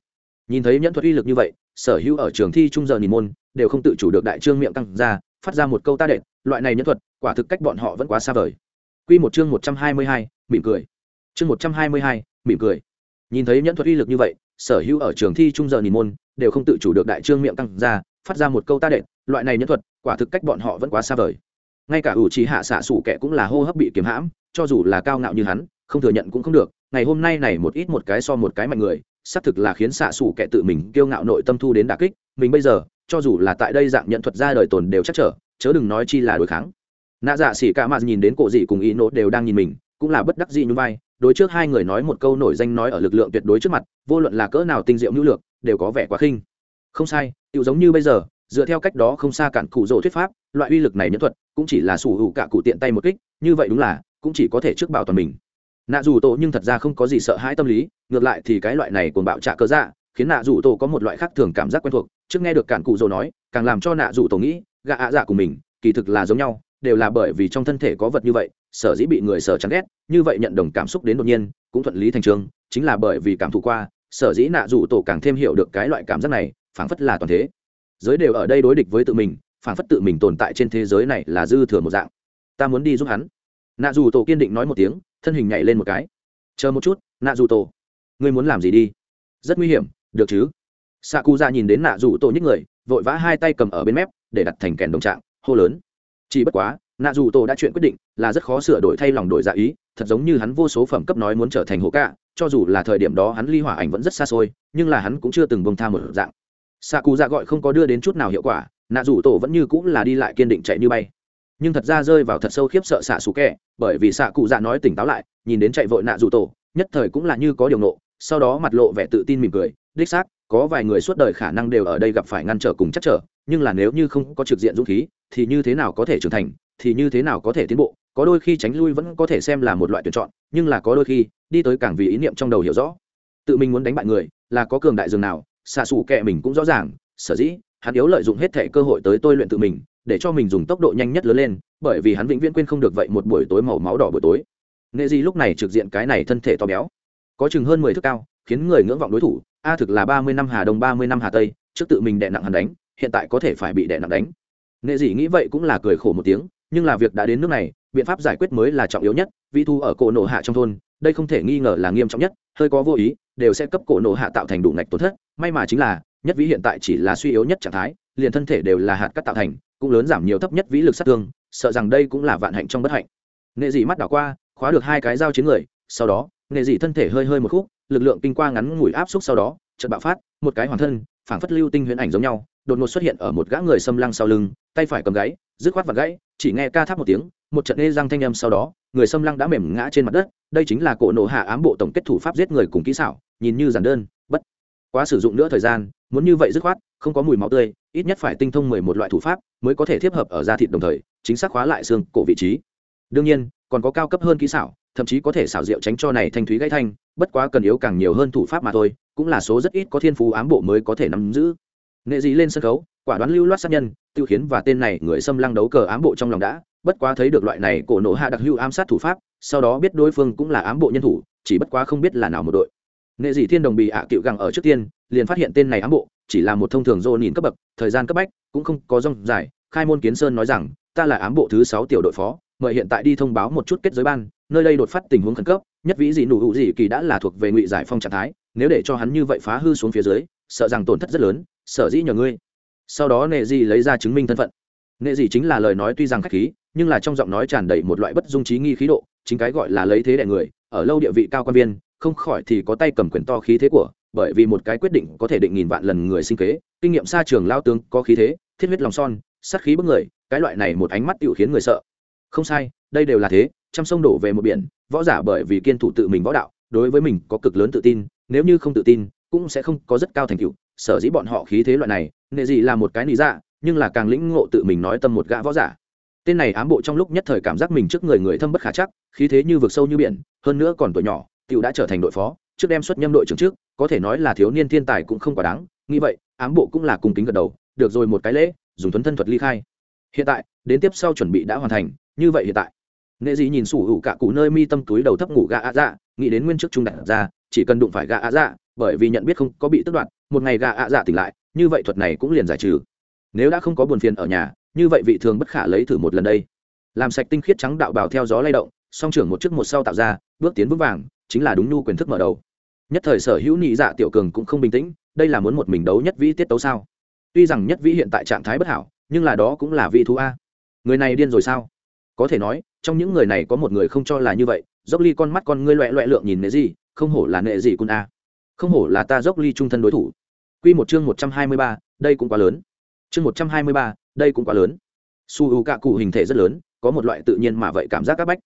Speaker 1: nhìn thấy nhẫn thuật uy lực như vậy sở hữu ở trường thi trung giờ nhìn môn đều không tự chủ được đại trương miệng tăng ra phát ra một câu ta đệm loại này nhẫn thuật quả thực cách bọn họ vẫn quá xa vời Quy một chương một trăm hai mươi hai, mỉm cười. Chương một trăm hai mươi hai, mỉm cười. Nhìn thấy nhẫn thuật uy lực như vậy, sở hữu ở trường thi trung giờ nhìn môn đều không tự chủ được đại trương miệng tăng ra, phát ra một câu ta đệm loại này nhân thuật, quả thực cách bọn họ vẫn quá xa vời. Ngay cả ủ trí hạ xạ sủ kẻ cũng là hô hấp bị kiếm hãm, cho dù là cao ngạo như hắn, không thừa nhận cũng không được, ngày hôm nay này một ít một cái so một cái mạnh người, xác thực là khiến xạ sủ kẻ tự mình kiêu ngạo nội tâm thu đến đà kích, mình bây giờ, cho dù là tại đây dạng nhận thuật ra đời tồn đều chắc trở, chớ đừng nói chi là đối kháng. Nạ dạ xỉ cả mặt nhìn đến cổ dị cùng ý nốt đều đang nhìn mình, cũng là bất đắc dị như vai, đối trước hai người nói một câu nổi danh nói ở lực lượng tuyệt đối trước mặt, vô luận là cỡ nào tinh diệu hữu lược, đều có vẻ quá khinh không sai tự giống như bây giờ, dựa theo cách đó không xa cản cụ rỗ thuyết pháp, loại uy lực này nhân thuật cũng chỉ là sủ hữu cả cụ tiện tay một kích, như vậy đúng là cũng chỉ có thể trước bảo toàn mình. Nạ dù tổ nhưng thật ra không có gì sợ hãi tâm lý, ngược lại thì cái loại này còn bạo trả cơ dạ khiến nạ dù tổ có một loại khác thường cảm giác quen thuộc, trước nghe được cản cụ rỗ nói, càng làm cho nạ dù tổ nghĩ gạ ạ dạ của mình, kỳ thực là giống nhau, đều là bởi vì trong thân thể có vật như vậy, sở dĩ bị người sở chán ghét, như vậy nhận đồng cảm xúc đến đột nhiên, cũng thuận lý thành trường, chính là bởi vì cảm thụ qua, sở dĩ nạ dù tổ càng thêm hiểu được cái loại cảm giác này phảng phất là toàn thế. Giới đều ở đây đối địch với tự mình, phảng phất tự mình tồn tại trên thế giới này là dư thừa một dạng. Ta muốn đi giúp hắn. Nạ dù tổ kiên định nói một tiếng, thân hình nhảy lên một cái. Chờ một chút, nạ dù tổ. Ngươi muốn làm gì đi? Rất nguy hiểm, được chứ? Xạ cụ ra nhìn đến nạ dù tổ nhích người, vội vã hai tay cầm ở bên mép, để đặt thành kèn đồng trạng, hô lớn. Chỉ bất quá, nạ dù tổ đã chuyện quyết định, là rất khó sửa đổi thay lòng đổi dạ ý, thật giống như hắn vô số phẩm cấp nói muốn trở thành hộ cạ, cho dù là thời điểm đó hắn ly hỏa ảnh vẫn rất xa xôi, nhưng là hắn cũng chưa từng bông tha một dạng xạ cụ dạ gọi không có đưa đến chút nào hiệu quả, nạ rủ tổ vẫn như cũng là đi lại kiên định chạy như bay. Nhưng thật ra rơi vào thật sâu khiếp sợ xạ xù kẹ bởi vì xạ cụ dạ nói tỉnh táo lại, nhìn đến chạy vội nạ rủ tổ, nhất thời cũng là như có điều nộ sau đó mặt lộ vẻ tự tin mỉm cười, đích xác, có vài người suốt đời khả năng đều ở đây gặp phải ngăn trở cùng chắc trở, nhưng là nếu như không có trực diện dũng khí, thì như thế nào có thể trưởng thành, thì như thế nào có thể tiến bộ, có đôi khi tránh lui vẫn có thể xem là một loại tuyển chọn, nhưng là có đôi khi, đi tới càng vì ý niệm trong đầu hiểu rõ. Tự mình muốn đánh bại người, là có cường đại dường nào xạ xù kệ mình cũng rõ ràng, sở dĩ, hắn yếu lợi dụng hết thể cơ hội tới tôi luyện tự mình, để cho mình dùng tốc độ nhanh nhất lớn lên, bởi vì hắn vĩnh viễn quên không được vậy một buổi tối màu máu đỏ buổi tối. Nghệ di lúc này trực diện cái này thân thể to béo. Có chừng hơn mười thước cao, khiến người ngưỡng vọng đối thủ, a thực là ba mươi năm hà đông, ba mươi năm hà tây, trước tự mình đè nặng hắn đánh, hiện tại có thể phải bị đè nặng đánh. Nghệ dị nghĩ vậy cũng là cười khổ một tiếng, nhưng là việc đã đến nước này, biện pháp giải quyết mới là trọng yếu nhất, vi thu ở cổ nổ hạ trong thôn, đây không thể nghi ngờ là nghiêm trọng nhất, hơi có vô ý, đều sẽ cấp cổ nổ hạ tạo thành đủ ngạch tổn thất may mà chính là, nhất vĩ hiện tại chỉ là suy yếu nhất trạng thái, liền thân thể đều là hạt cắt tạo thành, cũng lớn giảm nhiều thấp nhất vĩ lực sát thương, sợ rằng đây cũng là vạn hạnh trong bất hạnh. Nghệ dị mắt đảo qua, khóa được hai cái dao chiến người, sau đó, nghệ dị thân thể hơi hơi một khúc, lực lượng kinh qua ngắn ngủi áp xúc sau đó, chợt bạo phát, một cái hoàn thân, phảng phất lưu tinh huyễn ảnh giống nhau, đột ngột xuất hiện ở một gã người xâm lăng sau lưng, tay phải cầm gáy dứt khoát và gãy, chỉ nghe ca tháp một tiếng, một trận nghe răng thanh âm sau đó, người xâm lăng đã mềm ngã trên mặt đất, đây chính là cổ nộ hạ ám bộ tổng kết thủ pháp giết người cùng kỹ xảo, nhìn như giản đơn quá sử dụng nữa thời gian, muốn như vậy dứt khoát, không có mùi máu tươi, ít nhất phải tinh thông mười một loại thủ pháp mới có thể thiết hợp ở da thịt đồng thời, chính xác khóa lại xương cổ vị trí. Đương nhiên, còn có cao cấp hơn kỹ xảo, thậm chí có thể xảo diệu tránh cho này thanh thúy gãy thanh, bất quá cần yếu càng nhiều hơn thủ pháp mà thôi, cũng là số rất ít có thiên phú ám bộ mới có thể nắm giữ. Nghệ dị lên sân khấu, quả đoán lưu loát sát nhân, tiêu khiến và tên này người xâm lăng đấu cờ ám bộ trong lòng đã, bất quá thấy được loại này cổ nổ hạ đặc hưu ám sát thủ pháp, sau đó biết đối phương cũng là ám bộ nhân thủ, chỉ bất quá không biết là nào một đội. Nệ dị thiên đồng bị ạ à cựu gẳng ở trước tiên, liền phát hiện tên này ám bộ, chỉ là một thông thường dô nhìn cấp bậc, thời gian cấp bách, cũng không có rong dài. Khai môn kiến sơn nói rằng, ta là ám bộ thứ sáu tiểu đội phó, mời hiện tại đi thông báo một chút kết giới ban, nơi đây đột phát tình huống khẩn cấp, nhất vĩ dị nụ hữu dị kỳ đã là thuộc về ngụy giải phong trạng thái, nếu để cho hắn như vậy phá hư xuống phía dưới, sợ rằng tổn thất rất lớn, Sở dĩ nhờ ngươi. Sau đó nệ dị lấy ra chứng minh thân phận. Nệ dị chính là lời nói tuy rằng khách khí, nhưng là trong giọng nói tràn đầy một loại bất dung trí nghi khí độ, chính cái gọi là lấy thế đại người, ở lâu địa vị cao quan viên không khỏi thì có tay cầm quyền to khí thế của, bởi vì một cái quyết định có thể định nghìn vạn lần người sinh kế, kinh nghiệm xa trường lao tướng có khí thế, thiết huyết lòng son, sát khí bức người, cái loại này một ánh mắt tự khiến người sợ. Không sai, đây đều là thế, trăm sông đổ về một biển, võ giả bởi vì kiên thủ tự mình võ đạo, đối với mình có cực lớn tự tin, nếu như không tự tin, cũng sẽ không có rất cao thành tựu, sở dĩ bọn họ khí thế loại này, nệ gì là một cái lý dạ nhưng là càng lĩnh ngộ tự mình nói tâm một gã võ giả. Tên này ám bộ trong lúc nhất thời cảm giác mình trước người người thâm bất khả chắc, khí thế như vực sâu như biển, hơn nữa còn tuổi nhỏ tiểu đã trở thành đội phó, trước đem xuất nhâm đội trưởng trước, có thể nói là thiếu niên thiên tài cũng không quá đáng. Nghĩ vậy, ám bộ cũng là cùng kính gật đầu, được rồi một cái lễ, dùng thuấn thân thuật ly khai. Hiện tại, đến tiếp sau chuẩn bị đã hoàn thành, như vậy hiện tại. Nghệ dị nhìn sủ hữu cả cụ nơi mi tâm túi đầu thấp ngủ gà A dạ nghĩ đến nguyên trước trung đặt ra, chỉ cần đụng phải gà A dạ bởi vì nhận biết không có bị tức đoạt, một ngày gà A dạ tỉnh lại, như vậy thuật này cũng liền giải trừ. Nếu đã không có buồn phiền ở nhà, như vậy vị thường bất khả lấy thử một lần đây. Làm sạch tinh khiết trắng đạo bào theo gió lay động, song trưởng một chiếc một sau tạo ra, bước tiến vững vàng chính là đúng nhu quyền thức mở đầu. Nhất thời sở hữu nhị dạ tiểu cường cũng không bình tĩnh, đây là muốn một mình đấu nhất vĩ tiết tấu sao? Tuy rằng nhất vĩ hiện tại trạng thái bất hảo, nhưng là đó cũng là vị thú a. Người này điên rồi sao? Có thể nói, trong những người này có một người không cho là như vậy, dốc ly con mắt con ngươi loẹ loẹ lượng nhìn nệ gì, không hổ là nệ gì cun a. Không hổ là ta dốc ly trung thân đối thủ. Q một chương một trăm hai mươi ba, đây cũng quá lớn. Chương một trăm hai mươi ba, đây cũng quá lớn. Su u cạ cụ hình thể rất lớn, có một loại tự nhiên mà vậy cảm giác các bách.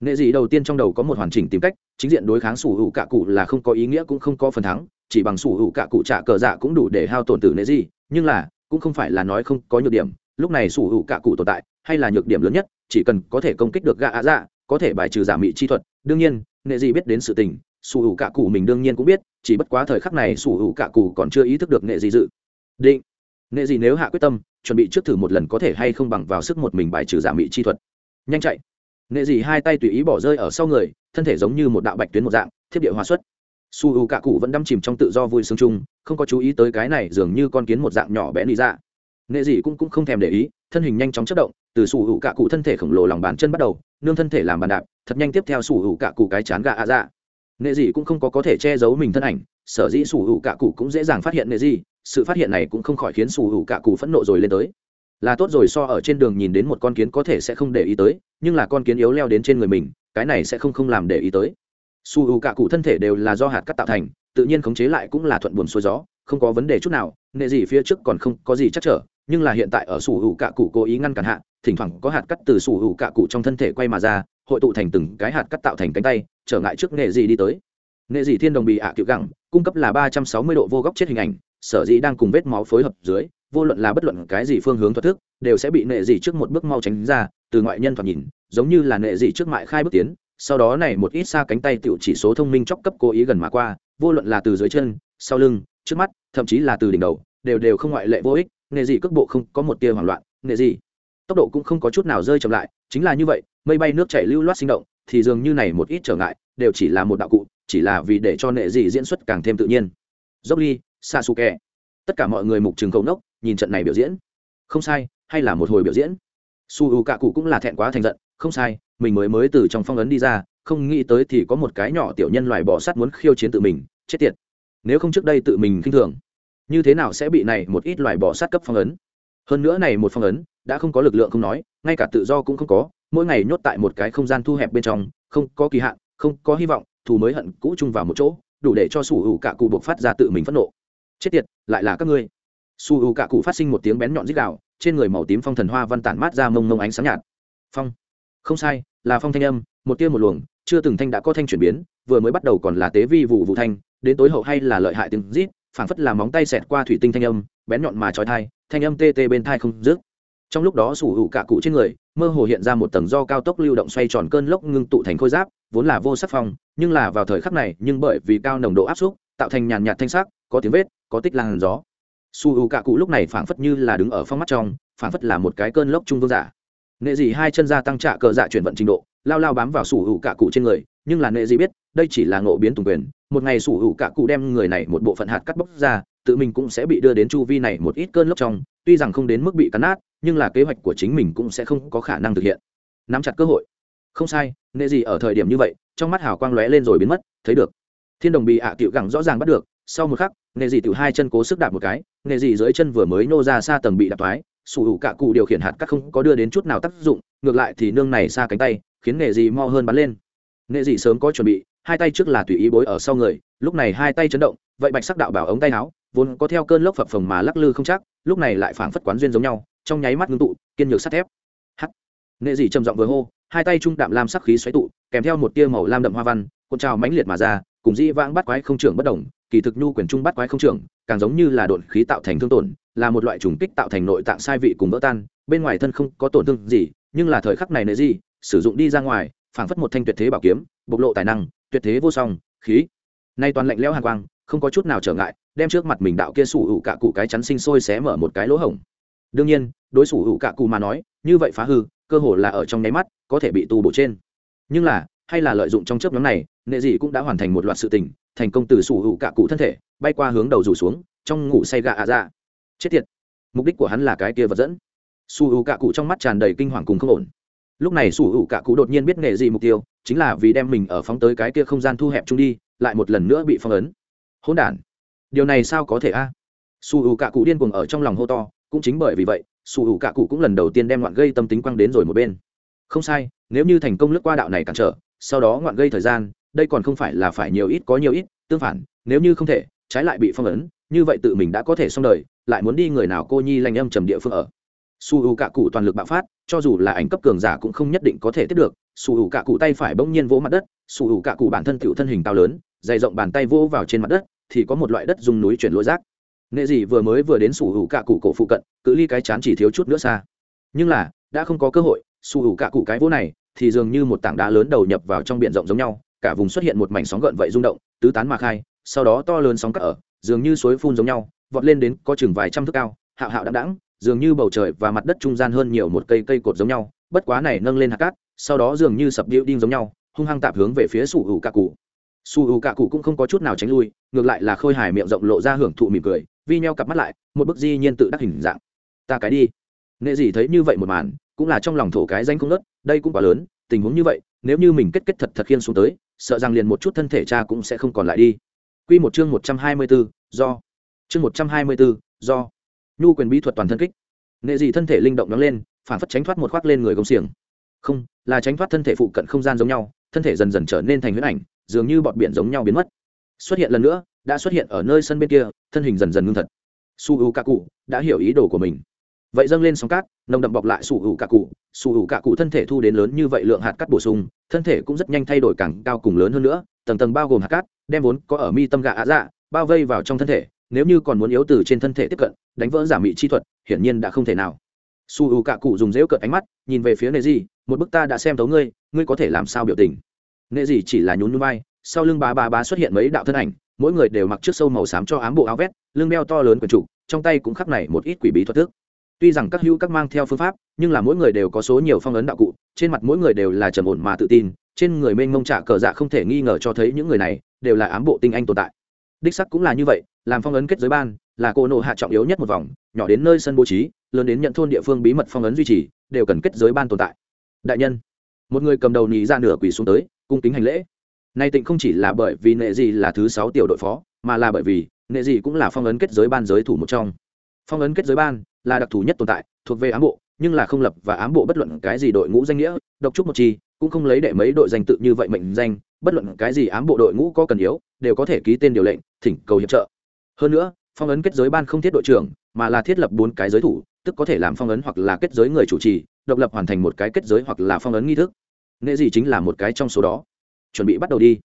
Speaker 1: Nệ dị đầu tiên trong đầu có một hoàn chỉnh tìm cách chính diện đối kháng sủ hữu cạ cụ là không có ý nghĩa cũng không có phần thắng, chỉ bằng sủ hữu cạ cụ trả cờ dạ cũng đủ để hao tổn tử nệ gì, nhưng là, cũng không phải là nói không có nhược điểm, lúc này sủ hữu cạ cụ tồn tại, hay là nhược điểm lớn nhất, chỉ cần có thể công kích được gạ ạ dạ có thể bài trừ giả mị chi thuật, đương nhiên, nệ gì biết đến sự tình, sủ hữu cạ cụ mình đương nhiên cũng biết, chỉ bất quá thời khắc này sủ hữu cạ cụ còn chưa ý thức được nệ gì dự. Định, nệ gì nếu hạ quyết tâm, chuẩn bị trước thử một lần có thể hay không bằng vào sức một mình bài trừ giả mị chi thuật. Nhanh chạy. Nệ gì hai tay tùy ý bỏ rơi ở sau người thân thể giống như một đạo bạch tuyến một dạng thiết địa hóa xuất. Su h u cạ cụ vẫn đâm chìm trong tự do vui sướng chung không có chú ý tới cái này dường như con kiến một dạng nhỏ bé lý ra dạ. nghệ dị cũng, cũng không thèm để ý thân hình nhanh chóng chất động từ su h u cạ cụ thân thể khổng lồ lòng bàn chân bắt đầu nương thân thể làm bàn đạp thật nhanh tiếp theo su h u cạ cụ cái chán gà ạ dạ. Nghệ dị cũng không có có thể che giấu mình thân ảnh sở dĩ su h u cạ cụ cũng dễ dàng phát hiện nghệ dị sự phát hiện này cũng không khỏi khiến su h u cạ cụ phẫn nộ rồi lên tới. Là tốt rồi so ở trên đường nhìn đến một con kiến có thể sẽ không để ý tới nhưng là con kiến yếu leo đến trên người mình cái này sẽ không không làm để ý tới. Su h u cả cụ thân thể đều là do hạt cắt tạo thành, tự nhiên khống chế lại cũng là thuận buồn xuôi gió, không có vấn đề chút nào, nệ gì phía trước còn không có gì chắc trở, nhưng là hiện tại ở su h u cạ cụ cố ý ngăn cản hạ, thỉnh thoảng có hạt cắt từ su h u cạ cụ trong thân thể quay mà ra, hội tụ thành từng cái hạt cắt tạo thành cánh tay, trở ngại trước nệ gì đi tới. Nệ gì thiên đồng bị ạ à cựu gẳng, cung cấp là ba trăm sáu mươi độ vô góc chết hình ảnh, sở dĩ đang cùng vết máu phối hợp dưới, vô luận là bất luận cái gì phương hướng thoát thức, đều sẽ bị nệ dị trước một bước mau tránh ra, từ ngoại nhân thoạt nhìn giống như là nệ dị trước mại khai bước tiến, sau đó này một ít xa cánh tay tiểu chỉ số thông minh chóc cấp cố ý gần mà qua, vô luận là từ dưới chân, sau lưng, trước mắt, thậm chí là từ đỉnh đầu, đều đều không ngoại lệ vô ích, nệ dị cước bộ không có một tia hoảng loạn, nệ dị tốc độ cũng không có chút nào rơi chậm lại, chính là như vậy, mây bay nước chảy lưu loát sinh động, thì dường như này một ít trở ngại, đều chỉ là một đạo cụ, chỉ là vì để cho nệ dị diễn xuất càng thêm tự nhiên. Dốc ly, sasuke. Tất cả mọi người mục trường cầu nốc, nhìn trận này biểu diễn. Không sai, hay là một hồi biểu diễn. Su u cạ cụ cũng là thẹn quá thành giận không sai, mình mới mới từ trong phong ấn đi ra, không nghĩ tới thì có một cái nhỏ tiểu nhân loài bò sắt muốn khiêu chiến tự mình, chết tiệt. Nếu không trước đây tự mình k i n h thường, như thế nào sẽ bị này một ít loài bò sát cấp phong ấn? Hơn nữa này một phong ấn, đã không có lực lượng không nói, ngay cả tự do cũng không có, mỗi ngày nhốt tại một cái không gian thu hẹp bên trong, không có kỳ hạn, không có hy vọng, thù mới hận cũ chung vào một chỗ, đủ để cho sủ hữu cả cụ buộc phát ra tự mình phẫn nộ. Chết tiệt, lại là các ngươi. Su hữu u cả cụ phát sinh một tiếng bén nhọn dích đạo trên người màu tím phong thần hoa văn tản mát ra mông mông ánh sáng nhạt. Phong không sai, là phong thanh âm, một tia một luồng, chưa từng thanh đã có thanh chuyển biến, vừa mới bắt đầu còn là tế vi vụ vụ thanh, đến tối hậu hay là lợi hại tiếng rít, phảng phất là móng tay xẹt qua thủy tinh thanh âm, bén nhọn mà trói thai, thanh âm tê tê bên thai không dứt. Trong lúc đó sủ hữu cả cụ trên người, mơ hồ hiện ra một tầng do cao tốc lưu động xoay tròn cơn lốc ngưng tụ thành khôi giáp, vốn là vô sắc phong, nhưng là vào thời khắc này, nhưng bởi vì cao nồng độ áp suất, tạo thành nhàn nhạt thanh sắc, có tiếng vết, có tích làn gió. Su hữu u cạ cụ lúc này phảng phất như là đứng ở phong mắt trong, phảng phất là một cái cơn lốc trung vương giả nệ dị hai chân ra tăng trạ cờ dạ chuyển vận trình độ, lao lao bám vào sủ hữu cả cụ trên người, nhưng là nệ dị biết, đây chỉ là ngộ biến tùng quyền, một ngày sủ hữu cả cụ đem người này một bộ phận hạt cắt bóc ra, tự mình cũng sẽ bị đưa đến chu vi này một ít cơn lốc trong, tuy rằng không đến mức bị cắn nát, nhưng là kế hoạch của chính mình cũng sẽ không có khả năng thực hiện. Nắm chặt cơ hội. Không sai, nệ gì ở thời điểm như vậy, trong mắt hào quang lóe lên rồi biến mất, thấy được. Thiên đồng bị ạ à tiểu gẳng rõ ràng bắt được, sau một khắc, nệ dị tiểu hai chân cố sức đạp một cái, nệ dị dưới chân vừa mới nô ra xa tầng bị đạp thoái sủ hữu cả cụ điều khiển hạt cắt không có đưa đến chút nào tác dụng, ngược lại thì nương này xa cánh tay, khiến nghề dị mo hơn bắn lên. Nghệ dị sớm có chuẩn bị, hai tay trước là tùy ý bối ở sau người, lúc này hai tay chấn động, vậy bạch sắc đạo bảo ống tay áo, vốn có theo cơn lốc phập phồng mà lắc lư không chắc, lúc này lại phảng phất quán duyên giống nhau, trong nháy mắt ngưng tụ, kiên nhược sắt thép. Hắt. Nghệ dị trầm giọng vừa hô, hai tay trung đạm lam sắc khí xoáy tụ, kèm theo một tia màu lam đậm hoa văn, cuộn trào mãnh liệt mà ra, cùng dĩ vãng bắt quái không trưởng bất đồng kỳ thực nhu quyền trung bắt quái không trưởng, càng giống như là độn khí tạo thành thương tổn là một loại trùng kích tạo thành nội tạng sai vị cùng vỡ tan, bên ngoài thân không có tổn thương gì, nhưng là thời khắc này nệ gì sử dụng đi ra ngoài, phảng phất một thanh tuyệt thế bảo kiếm, bộc lộ tài năng, tuyệt thế vô song, khí. Nay toàn lạnh lẽo hàn quang, không có chút nào trở ngại, đem trước mặt mình đạo kia sủ hữu cả cụ cái chắn sinh sôi xé mở một cái lỗ hổng. Đương nhiên, đối sủ hữu cả cụ mà nói, như vậy phá hư, cơ hồ là ở trong nháy mắt, có thể bị tu bổ trên. Nhưng là, hay là lợi dụng trong chớp nhóm này, nệ dị cũng đã hoàn thành một loạt sự tình, thành công từ sủ hữu cả cụ thân thể, bay qua hướng đầu rủ xuống, trong ngủ say gà ạ dạ chết tiệt. Mục đích của hắn là cái kia vật dẫn. Su u cạ cụ trong mắt tràn đầy kinh hoàng cùng không ổn. Lúc này su u cạ cụ đột nhiên biết nghề gì mục tiêu, chính là vì đem mình ở phóng tới cái kia không gian thu hẹp chung đi, lại một lần nữa bị phong ấn. Hỗn đản. Điều này sao có thể a? À? su u cạ cụ điên cuồng ở trong lòng hô to, cũng chính bởi vì vậy, su u cạ cụ cũng lần đầu tiên đem loạn gây tâm tính quăng đến rồi một bên. Không sai, nếu như thành công lướt qua đạo này cản trở, sau đó ngoạn gây thời gian, đây còn không phải là phải nhiều ít có nhiều ít, tương phản, nếu như không thể, trái lại bị phong ấn như vậy tự mình đã có thể xong đời, lại muốn đi người nào cô nhi lanh âm trầm địa phương ở. Su h u cạ cụ toàn lực bạo phát, cho dù là ảnh cấp cường giả cũng không nhất định có thể tiếp được. Su h u cạ cụ tay phải bỗng nhiên vỗ mặt đất, su h u cạ cụ bản thân cựu thân hình cao lớn, dày rộng bàn tay vỗ vào trên mặt đất, thì có một loại đất dùng núi chuyển lối rác. Nghệ dị vừa mới vừa đến su h u cạ cụ cổ phụ cận, cự ly cái chán chỉ thiếu chút nữa xa. Nhưng là, đã không có cơ hội, su h u cạ cụ cái vỗ này, thì dường như một tảng đá lớn đầu nhập vào trong biển rộng giống nhau, cả vùng xuất hiện một mảnh sóng gợn vậy rung động, tứ tán mà khai, sau đó to lớn sóng cắt ở dường như suối phun giống nhau, vọt lên đến có chừng vài trăm thước cao hạo hạo đạm đãng, dường như bầu trời và mặt đất trung gian hơn nhiều một cây cây cột giống nhau, bất quá này nâng lên hạt cát, sau đó dường như sập điệu đinh giống nhau, hung hăng tạp hướng về phía sủ hữu cạ cụ. Su hữu cạ cụ cũng không có chút nào tránh lui, ngược lại là khôi hài miệng rộng lộ ra hưởng thụ mỉm cười, vi nheo cặp mắt lại, một bức di nhiên tự đắc hình dạng. Ta cái đi. Nghệ gì thấy như vậy một màn, cũng là trong lòng thổ cái danh không nớt, đây cũng quá lớn, tình huống như vậy, nếu như mình kết kết thật thật khiên xuống tới, sợ rằng liền một chút thân thể cha cũng sẽ không còn lại đi. Quy một chương một trăm hai mươi 124, do. Chương một trăm hai mươi 124, do. Nhu quyền bí thuật toàn thân kích. Nghệ gì thân thể linh động nóng lên phản phất tránh thoát một khoác lên người gồng xiềng. Không là tránh thoát thân thể phụ cận không gian giống nhau thân thể dần dần trở nên thành huyễn ảnh dường như bọt biển giống nhau biến mất. Xuất hiện lần nữa đã xuất hiện ở nơi sân bên kia thân hình dần dần ngưng thật. Su u kaku đã hiểu ý đồ của mình. Vậy dâng lên sóng cát nồng đậm bọc lại Su hữu Cạ cụ. Su hữu Cạ cụ thân thể thu đến lớn như vậy lượng hạt cát bổ sung thân thể cũng rất nhanh thay đổi càng cao cùng lớn hơn nữa tầng tầng bao gồm hạt cát, đem vốn có ở mi tâm gạ ạ dạ bao vây vào trong thân thể, nếu như còn muốn yếu từ trên thân thể tiếp cận, đánh vỡ giả mị chi thuật, hiển nhiên đã không thể nào su hữu cả cụ dùng dễu cợt ánh mắt, nhìn về phía nệ Dị. một bức ta đã xem thấu ngươi ngươi có thể làm sao biểu tình nệ Dị chỉ là nhún nhún vai, sau lưng ba ba ba xuất hiện mấy đạo thân ảnh, mỗi người đều mặc trước sâu màu xám cho ám bộ áo vét, lưng đeo to lớn quần trụ trong tay cũng khắc này một ít quỷ bí thuật thức tuy rằng các hữu các mang theo phương pháp, nhưng là mỗi người đều có số nhiều phong ấn đạo cụ, trên mặt mỗi người đều là trầm ổn mà tự tin trên người mênh mông trả cờ dạ không thể nghi ngờ cho thấy những người này đều là ám bộ tinh anh tồn tại. Đích sắc cũng là như vậy, làm phong ấn kết giới ban là cô nộ hạ trọng yếu nhất một vòng, nhỏ đến nơi sân bố trí, lớn đến nhận thôn địa phương bí mật phong ấn duy trì, đều cần kết giới ban tồn tại. Đại nhân, một người cầm đầu nhì ra nửa quỳ xuống tới, cung kính hành lễ. Nay tịnh không chỉ là bởi vì nệ gì là thứ sáu tiểu đội phó, mà là bởi vì nệ gì cũng là phong ấn kết giới ban giới thủ một trong. Phong ấn kết giới ban là đặc thù nhất tồn tại, thuộc về ám bộ, nhưng là không lập và ám bộ bất luận cái gì đội ngũ danh nghĩa, độc trúc một chi cũng không lấy đệ mấy đội danh tự như vậy mệnh danh, bất luận cái gì ám bộ đội ngũ có cần yếu, đều có thể ký tên điều lệnh, thỉnh cầu hiệp trợ. Hơn nữa, phong ấn kết giới ban không thiết đội trưởng, mà là thiết lập bốn cái giới thủ, tức có thể làm phong ấn hoặc là kết giới người chủ trì, độc lập hoàn thành một cái kết giới hoặc là phong ấn nghi thức. Nghệ gì chính là một cái trong số đó. Chuẩn bị bắt đầu đi.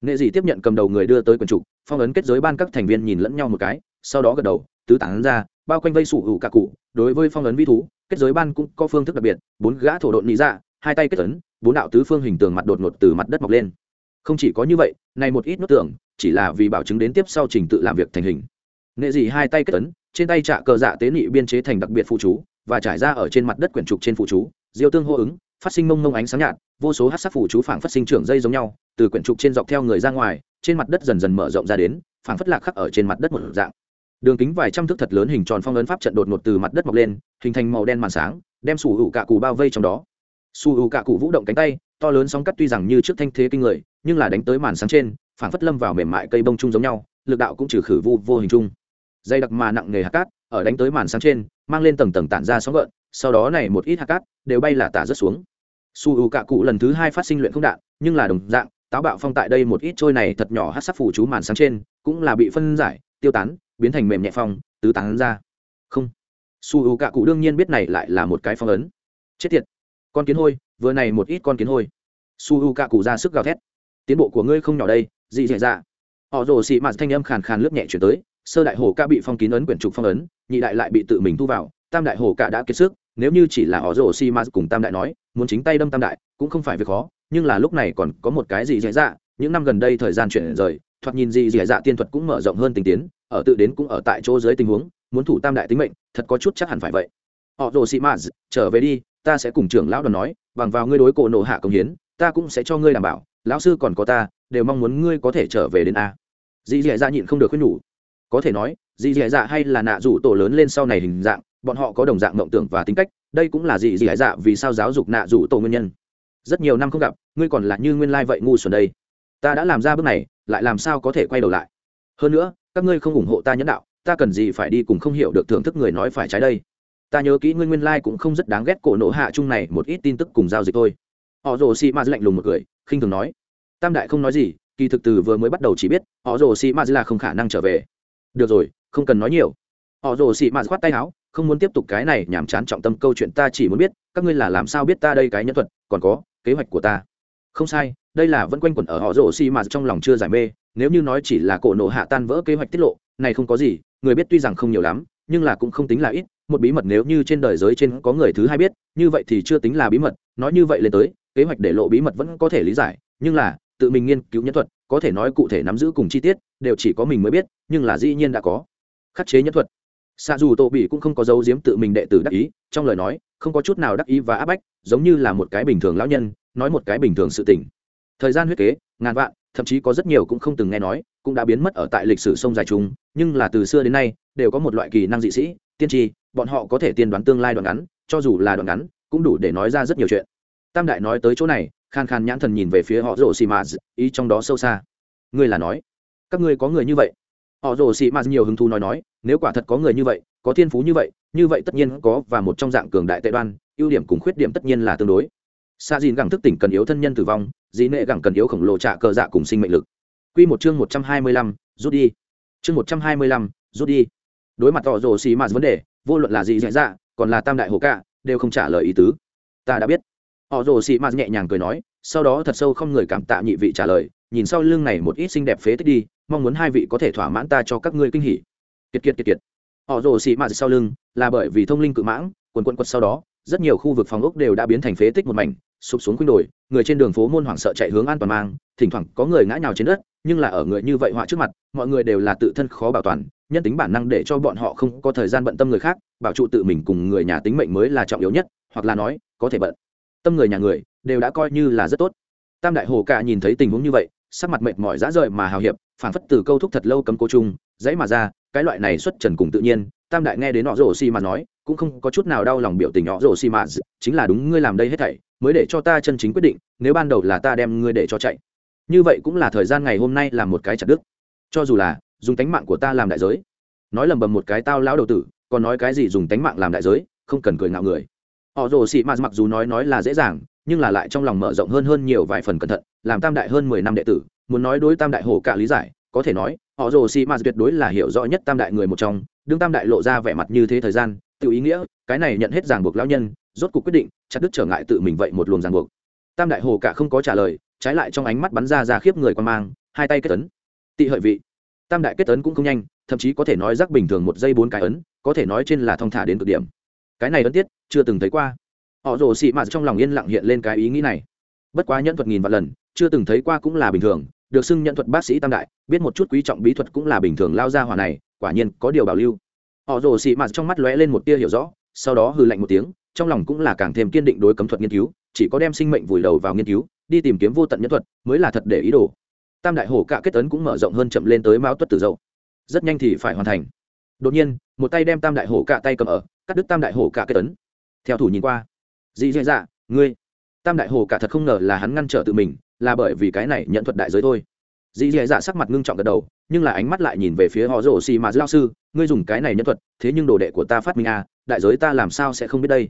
Speaker 1: Nghệ gì tiếp nhận cầm đầu người đưa tới quần trục, phong ấn kết giới ban các thành viên nhìn lẫn nhau một cái, sau đó gật đầu, tứ tán ra, bao quanh vây sủ hữu cả cụ, đối với phong ấn vi thú, kết giới ban cũng có phương thức đặc biệt, bốn gã thổ độn lý ra dạ, hai tay kết ấn, bốn đạo tứ phương hình tường mặt đột ngột từ mặt đất mọc lên. Không chỉ có như vậy, này một ít nốt tưởng chỉ là vì bảo chứng đến tiếp sau trình tự làm việc thành hình. Nghệ dị hai tay kết ấn, trên tay trạ cờ dạ tế nị biên chế thành đặc biệt phụ chú, và trải ra ở trên mặt đất quyển trục trên phụ chú, diêu tương hô ứng, phát sinh mông mông ánh sáng nhạt, vô số hát sắc phụ chú phảng phát sinh trưởng dây giống nhau, từ quyển trục trên dọc theo người ra ngoài, trên mặt đất dần dần mở rộng ra đến, phảng phất lạc khắc ở trên mặt đất một dạng. Đường kính vài trăm thước thật lớn hình tròn phong ấn pháp trận đột ngột từ mặt đất mọc lên, hình thành màu đen màn sáng, đem sủ hữu cả cù bao vây trong đó su u cạ cụ vũ động cánh tay, to lớn sóng cắt tuy rằng như trước thanh thế kinh người, nhưng là đánh tới màn sáng trên phản phất lâm vào mềm mại cây bông chung giống nhau, lực đạo cũng trừ khử vu vô hình chung. Dây đặc mà nặng nghề hạt cát, ở đánh tới màn sáng trên, mang lên tầng tầng tản ra sóng gợn, sau đó này một ít hạt cát đều bay là tả rất xuống. Su u cạ cụ lần thứ hai phát sinh luyện không đạn, nhưng là đồng dạng, táo bạo phong tại đây một ít trôi này thật nhỏ hát sắc phủ chú màn sáng trên, cũng là bị phân giải, tiêu tán, biến thành mềm nhẹ phong, tứ tán ra. Không. Su u cạ cụ đương nhiên biết này lại là một cái phong ấn. Chết tiệt con kiến hôi, vừa này một ít con kiến hôi. Su u cạ cụ ra sức gào thét. Tiến bộ của ngươi không nhỏ đây, dị dạ dạ. Họ rồ xị mạt thanh âm khàn khàn lướt nhẹ chuyển tới, sơ đại hồ ca bị phong kín ấn quyển trục phong ấn, nhị đại lại bị tự mình thu vào, tam đại hồ ca đã kiệt sức, nếu như chỉ là họ rồ xị mạt cùng tam đại nói, muốn chính tay đâm tam đại cũng không phải việc khó, nhưng là lúc này còn có một cái gì dễ dạ những năm gần đây thời gian chuyển rời, thoạt nhìn gì dễ dạ tiên thuật cũng mở rộng hơn tình tiến, ở tự đến cũng ở tại chỗ dưới tình huống, muốn thủ tam đại tính mệnh, thật có chút chắc hẳn phải vậy. Họ rồ xị mạt, trở về đi ta sẽ cùng trưởng lão đoàn nói, bằng vào ngươi đối cổ nộ hạ công hiến, ta cũng sẽ cho ngươi đảm bảo, lão sư còn có ta, đều mong muốn ngươi có thể trở về đến a. Dì dì dạ nhịn không được khuyên nhủ. Có thể nói, dì dì dạ hay là nạ rủ tổ lớn lên sau này hình dạng, bọn họ có đồng dạng mộng tưởng và tính cách, đây cũng là dì dì dạ vì sao giáo dục nạ rủ tổ nguyên nhân. Rất nhiều năm không gặp, ngươi còn là như nguyên lai vậy ngu xuẩn đây. Ta đã làm ra bước này, lại làm sao có thể quay đầu lại? Hơn nữa, các ngươi không ủng hộ ta nhẫn đạo, ta cần gì phải đi cùng không hiểu được thưởng thức người nói phải trái đây? Ta nhớ kỹ ngươi nguyên lai cũng không rất đáng ghét cổ nổ hạ chung này một ít tin tức cùng giao dịch thôi. Họ rồ xì ma lạnh lùng một cười, khinh thường nói. Tam đại không nói gì, kỳ thực từ vừa mới bắt đầu chỉ biết, họ rồ xì ma là không khả năng trở về. Được rồi, không cần nói nhiều. Họ rồ xì ma khoát tay áo, không muốn tiếp tục cái này nhàm chán trọng tâm câu chuyện ta chỉ muốn biết, các ngươi là làm sao biết ta đây cái nhân thuật, còn có, kế hoạch của ta. Không sai, đây là vẫn quanh quẩn ở họ rồ xì ma trong lòng chưa giải mê, nếu như nói chỉ là cổ nổ hạ tan vỡ kế hoạch tiết lộ, này không có gì, người biết tuy rằng không nhiều lắm, nhưng là cũng không tính là ít một bí mật nếu như trên đời giới trên có người thứ hai biết, như vậy thì chưa tính là bí mật, nói như vậy lên tới, kế hoạch để lộ bí mật vẫn có thể lý giải, nhưng là, tự mình nghiên cứu nhân thuật, có thể nói cụ thể nắm giữ cùng chi tiết, đều chỉ có mình mới biết, nhưng là dĩ nhiên đã có. Khắc chế nhân thuật. Xa dù tô bị cũng không có dấu diếm tự mình đệ tử đắc ý, trong lời nói, không có chút nào đắc ý và áp bách, giống như là một cái bình thường lão nhân, nói một cái bình thường sự tình. Thời gian huyết kế, ngàn vạn, thậm chí có rất nhiều cũng không từng nghe nói, cũng đã biến mất ở tại lịch sử sông dài chúng nhưng là từ xưa đến nay, đều có một loại kỳ năng dị sĩ, tiên tri bọn họ có thể tiên đoán tương lai đoạn ngắn, cho dù là đoạn ngắn, cũng đủ để nói ra rất nhiều chuyện. Tam đại nói tới chỗ này, khan khan nhãn thần nhìn về phía họ rồ xì mạt ý trong đó sâu xa. Ngươi là nói, các ngươi có người như vậy. Họ rồ xì mạt nhiều hứng thú nói nói, nếu quả thật có người như vậy, có thiên phú như vậy như vậy tất nhiên có và một trong dạng cường đại tệ đoan, ưu điểm cùng khuyết điểm tất nhiên là tương đối. Xa dìn gẳng thức tỉnh cần yếu thân nhân tử vong, dĩ nệ gẳng cần yếu khổng lồ trạ cờ dạ cùng sinh mệnh lực. Q một chương một trăm hai mươi lăm, rút đi. Chương một trăm hai mươi lăm, rút đi. Đối mặt họ rồ xì mạt vấn đề vô luận là gì dạy dạ còn là tam đại hồ cả đều không trả lời ý tứ. Ta đã biết. Họ rồ xì mạt nhẹ nhàng cười nói, sau đó thật sâu không người cảm tạ nhị vị trả lời, nhìn sau lưng này một ít xinh đẹp phế tích đi, mong muốn hai vị có thể thỏa mãn ta cho các ngươi kinh hỉ. Kiệt kiệt kiệt kiệt. Họ rồ xì mạt sau lưng, là bởi vì thông linh cự mãng, quần quận quật sau đó, rất nhiều khu vực phòng ốc đều đã biến thành phế tích một mảnh, sụp xuống khuynh đồi, người trên đường phố môn hoảng sợ chạy hướng an toàn mang, thỉnh thoảng có người ngã nhào trên đất, nhưng là ở người như vậy họa trước mặt, mọi người đều là tự thân khó bảo toàn nhân tính bản năng để cho bọn họ không có thời gian bận tâm người khác, bảo trụ tự mình cùng người nhà tính mệnh mới là trọng yếu nhất, hoặc là nói, có thể bận. Tâm người nhà người đều đã coi như là rất tốt. Tam đại hồ cả nhìn thấy tình huống như vậy, sắc mặt mệt mỏi dã rời mà hào hiệp phản phất từ câu thúc thật lâu cấm cô chung, dãy mà ra, cái loại này xuất trần cùng tự nhiên, tam đại nghe đến họ rổ xi mà nói, cũng không có chút nào đau lòng biểu tình họ rổ xi mà chính là đúng, ngươi làm đây hết thảy, mới để cho ta chân chính quyết định, nếu ban đầu là ta đem ngươi để cho chạy. Như vậy cũng là thời gian ngày hôm nay là một cái chặt đức cho dù là dùng tánh mạng của ta làm đại giới. Nói lầm bầm một cái tao lão đầu tử, còn nói cái gì dùng tánh mạng làm đại giới, không cần cười ngạo người. Họ rồ xị mạt mặc dù nói nói là dễ dàng, nhưng là lại trong lòng mở rộng hơn hơn nhiều vài phần cẩn thận, làm tam đại hơn mười năm đệ tử, muốn nói đối tam đại hồ cả lý giải, có thể nói, họ rồ xị mạt tuyệt đối là hiểu rõ nhất tam đại người một trong, đương tam đại lộ ra vẻ mặt như thế thời gian, tự ý nghĩa, cái này nhận hết ràng buộc lão nhân, rốt cuộc quyết định, chặt đứt trở ngại tự mình vậy một luồng ràng buộc. Tam đại hồ cả không có trả lời, trái lại trong ánh mắt bắn ra ra khiếp người quan mang, hai tay kết tấn tị hợi vị tam đại kết tấn cũng không nhanh, thậm chí có thể nói rắc bình thường một giây bốn cái ấn, có thể nói trên là thong thả đến cực điểm. Cái này ấn tiết, chưa từng thấy qua. Họ rồ xị mạt trong lòng yên lặng hiện lên cái ý nghĩ này. Bất quá nhẫn thuật nghìn vạn lần, chưa từng thấy qua cũng là bình thường, được xưng nhận thuật bác sĩ tam đại, biết một chút quý trọng bí thuật cũng là bình thường lao ra hỏa này, quả nhiên có điều bảo lưu. Họ rồ xị mạt trong mắt lóe lên một tia hiểu rõ, sau đó hư lạnh một tiếng, trong lòng cũng là càng thêm kiên định đối cấm thuật nghiên cứu, chỉ có đem sinh mệnh vùi đầu vào nghiên cứu, đi tìm kiếm vô tận nhân thuật, mới là thật để ý đồ tam đại hổ cạ kết tấn cũng mở rộng hơn chậm lên tới mao tuất tử dậu. Rất nhanh thì phải hoàn thành. Đột nhiên, một tay đem tam đại hổ cạ tay cầm ở, cắt đứt tam đại hổ cạ kết tấn theo thủ nhìn qua dị dạ dạ ngươi. Tam đại hổ cạ thật không ngờ là hắn ngăn trở tự mình, là bởi vì cái này nhận thuật đại giới thôi. Dị dạ dạ sắc mặt ngưng trọng gật đầu, nhưng là ánh mắt lại nhìn về phía họ rổ xì mà lao sư, ngươi dùng cái này nhân thuật, thế nhưng đồ đệ của ta phát minh à đại giới ta làm sao sẽ không biết đây?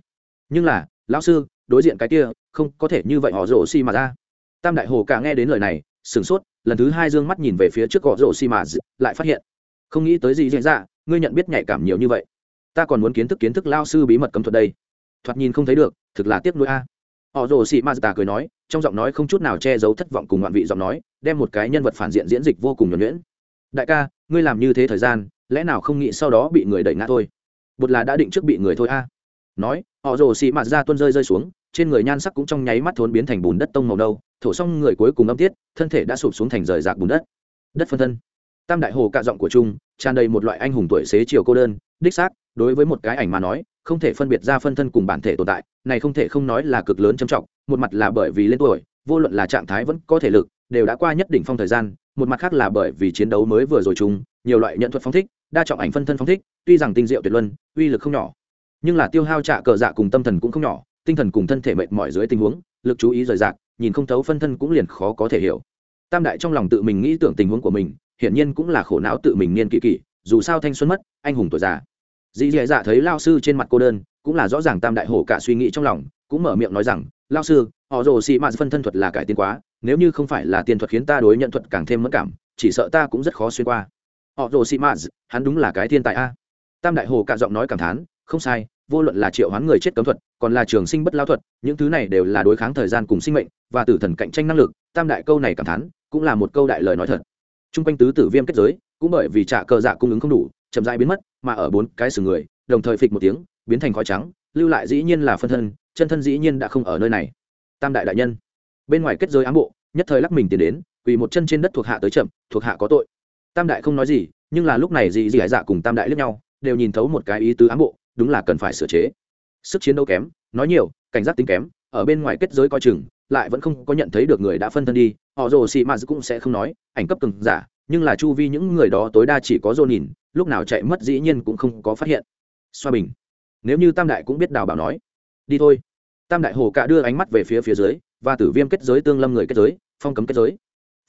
Speaker 1: Nhưng là, lão sư, đối diện cái kia, không có thể như vậy họ rổ xì mà ra. Tam đại hồ cả nghe đến lời này, sửng sốt lần thứ hai Dương mắt nhìn về phía trước gõ rổ xi mà lại phát hiện. Không nghĩ tới gì dễ dạ ngươi nhận biết nhạy cảm nhiều như vậy. Ta còn muốn kiến thức kiến thức lao sư bí mật cấm thuật đây. Thoạt nhìn không thấy được, thực là tiếc nuối a. Họ rồ xì ma cười nói, trong giọng nói không chút nào che giấu thất vọng cùng ngoạn vị giọng nói, đem một cái nhân vật phản diện diễn dịch vô cùng nhuẩn nhuyễn. Đại ca, ngươi làm như thế thời gian, lẽ nào không nghĩ sau đó bị người đẩy ngã thôi? Bột là đã định trước bị người thôi a. Nói, họ rồ xì mạt ra tuân rơi rơi xuống trên người nhan sắc cũng trong nháy mắt thốn biến thành bùn đất tông màu đâu thổ xong người cuối cùng âm tiết, thân thể đã sụp xuống thành rời rạc bùn đất. Đất phân thân. Tam đại hồ cạ giọng của trung, tràn đầy một loại anh hùng tuổi xế chiều cô đơn, đích xác, đối với một cái ảnh mà nói, không thể phân biệt ra phân thân cùng bản thể tồn tại, này không thể không nói là cực lớn trầm trọng, một mặt là bởi vì lên tuổi, vô luận là trạng thái vẫn có thể lực, đều đã qua nhất đỉnh phong thời gian, một mặt khác là bởi vì chiến đấu mới vừa rồi chung nhiều loại nhận thuật phong thích, đa trọng ảnh phân thân phong thích, tuy rằng tinh diệu tuyệt luân, uy lực không nhỏ, nhưng là tiêu hao trả cờ dạ cùng tâm thần cũng không nhỏ tinh thần cùng thân thể mệt mỏi dưới tình huống, lực chú ý rời rạc, nhìn không thấu phân thân cũng liền khó có thể hiểu. Tam đại trong lòng tự mình nghĩ tưởng tình huống của mình, hiển nhiên cũng là khổ não tự mình niên kỵ kỵ dù sao thanh xuân mất, anh hùng tuổi già. Dì dì dạ thấy lao sư trên mặt cô đơn, cũng là rõ ràng tam đại hổ cả suy nghĩ trong lòng, cũng mở miệng nói rằng, lao sư, họ rồ xị mạn phân thân thuật là cải tiến quá, nếu như không phải là tiền thuật khiến ta đối nhận thuật càng thêm mất cảm, chỉ sợ ta cũng rất khó xuyên qua. Họ rồ xị mạn hắn đúng là cái thiên tài a. Tam đại hồ cả giọng nói cảm thán, không sai vô luận là triệu hoán người chết cấm thuật, còn là trường sinh bất lao thuật, những thứ này đều là đối kháng thời gian cùng sinh mệnh và tử thần cạnh tranh năng lực, tam đại câu này cảm thán, cũng là một câu đại lời nói thật. T r u n g quanh tứ tử viêm kết giới, cũng bởi vì trả cờ dạ cung ứng không đủ, chậm rãi biến mất, mà ở bốn cái sừng người, đồng thời phịch một tiếng, biến thành khói trắng, lưu lại dĩ nhiên là phân thân, chân thân dĩ nhiên đã không ở nơi này. Tam đại đại nhân. Bên ngoài kết giới ám bộ, nhất thời lắc mình tiến đến, quỳ một chân trên đất thuộc hạ tới chậm, thuộc hạ có tội. Tam đại không nói gì, nhưng là lúc này dì dì hải dạ cùng tam đại lướt nhau, đều nhìn thấu một cái ý tứ ám bộ đúng là cần phải sửa chế. Sức chiến đấu kém, nói nhiều, cảnh giác tính kém, ở bên ngoài kết giới coi chừng, lại vẫn không có nhận thấy được người đã phân thân đi, họ rồ xì mạt cũng sẽ không nói, ảnh cấp từng giả, nhưng là chu vi những người đó tối đa chỉ có dô nhìn lúc nào chạy mất dĩ nhiên cũng không có phát hiện. Xoa bình, nếu như tam đại cũng biết đào bảo nói, đi thôi. Tam đại hồ cạ đưa ánh mắt về phía phía dưới, và tử viêm kết giới tương lâm người kết giới, phong cấm kết giới.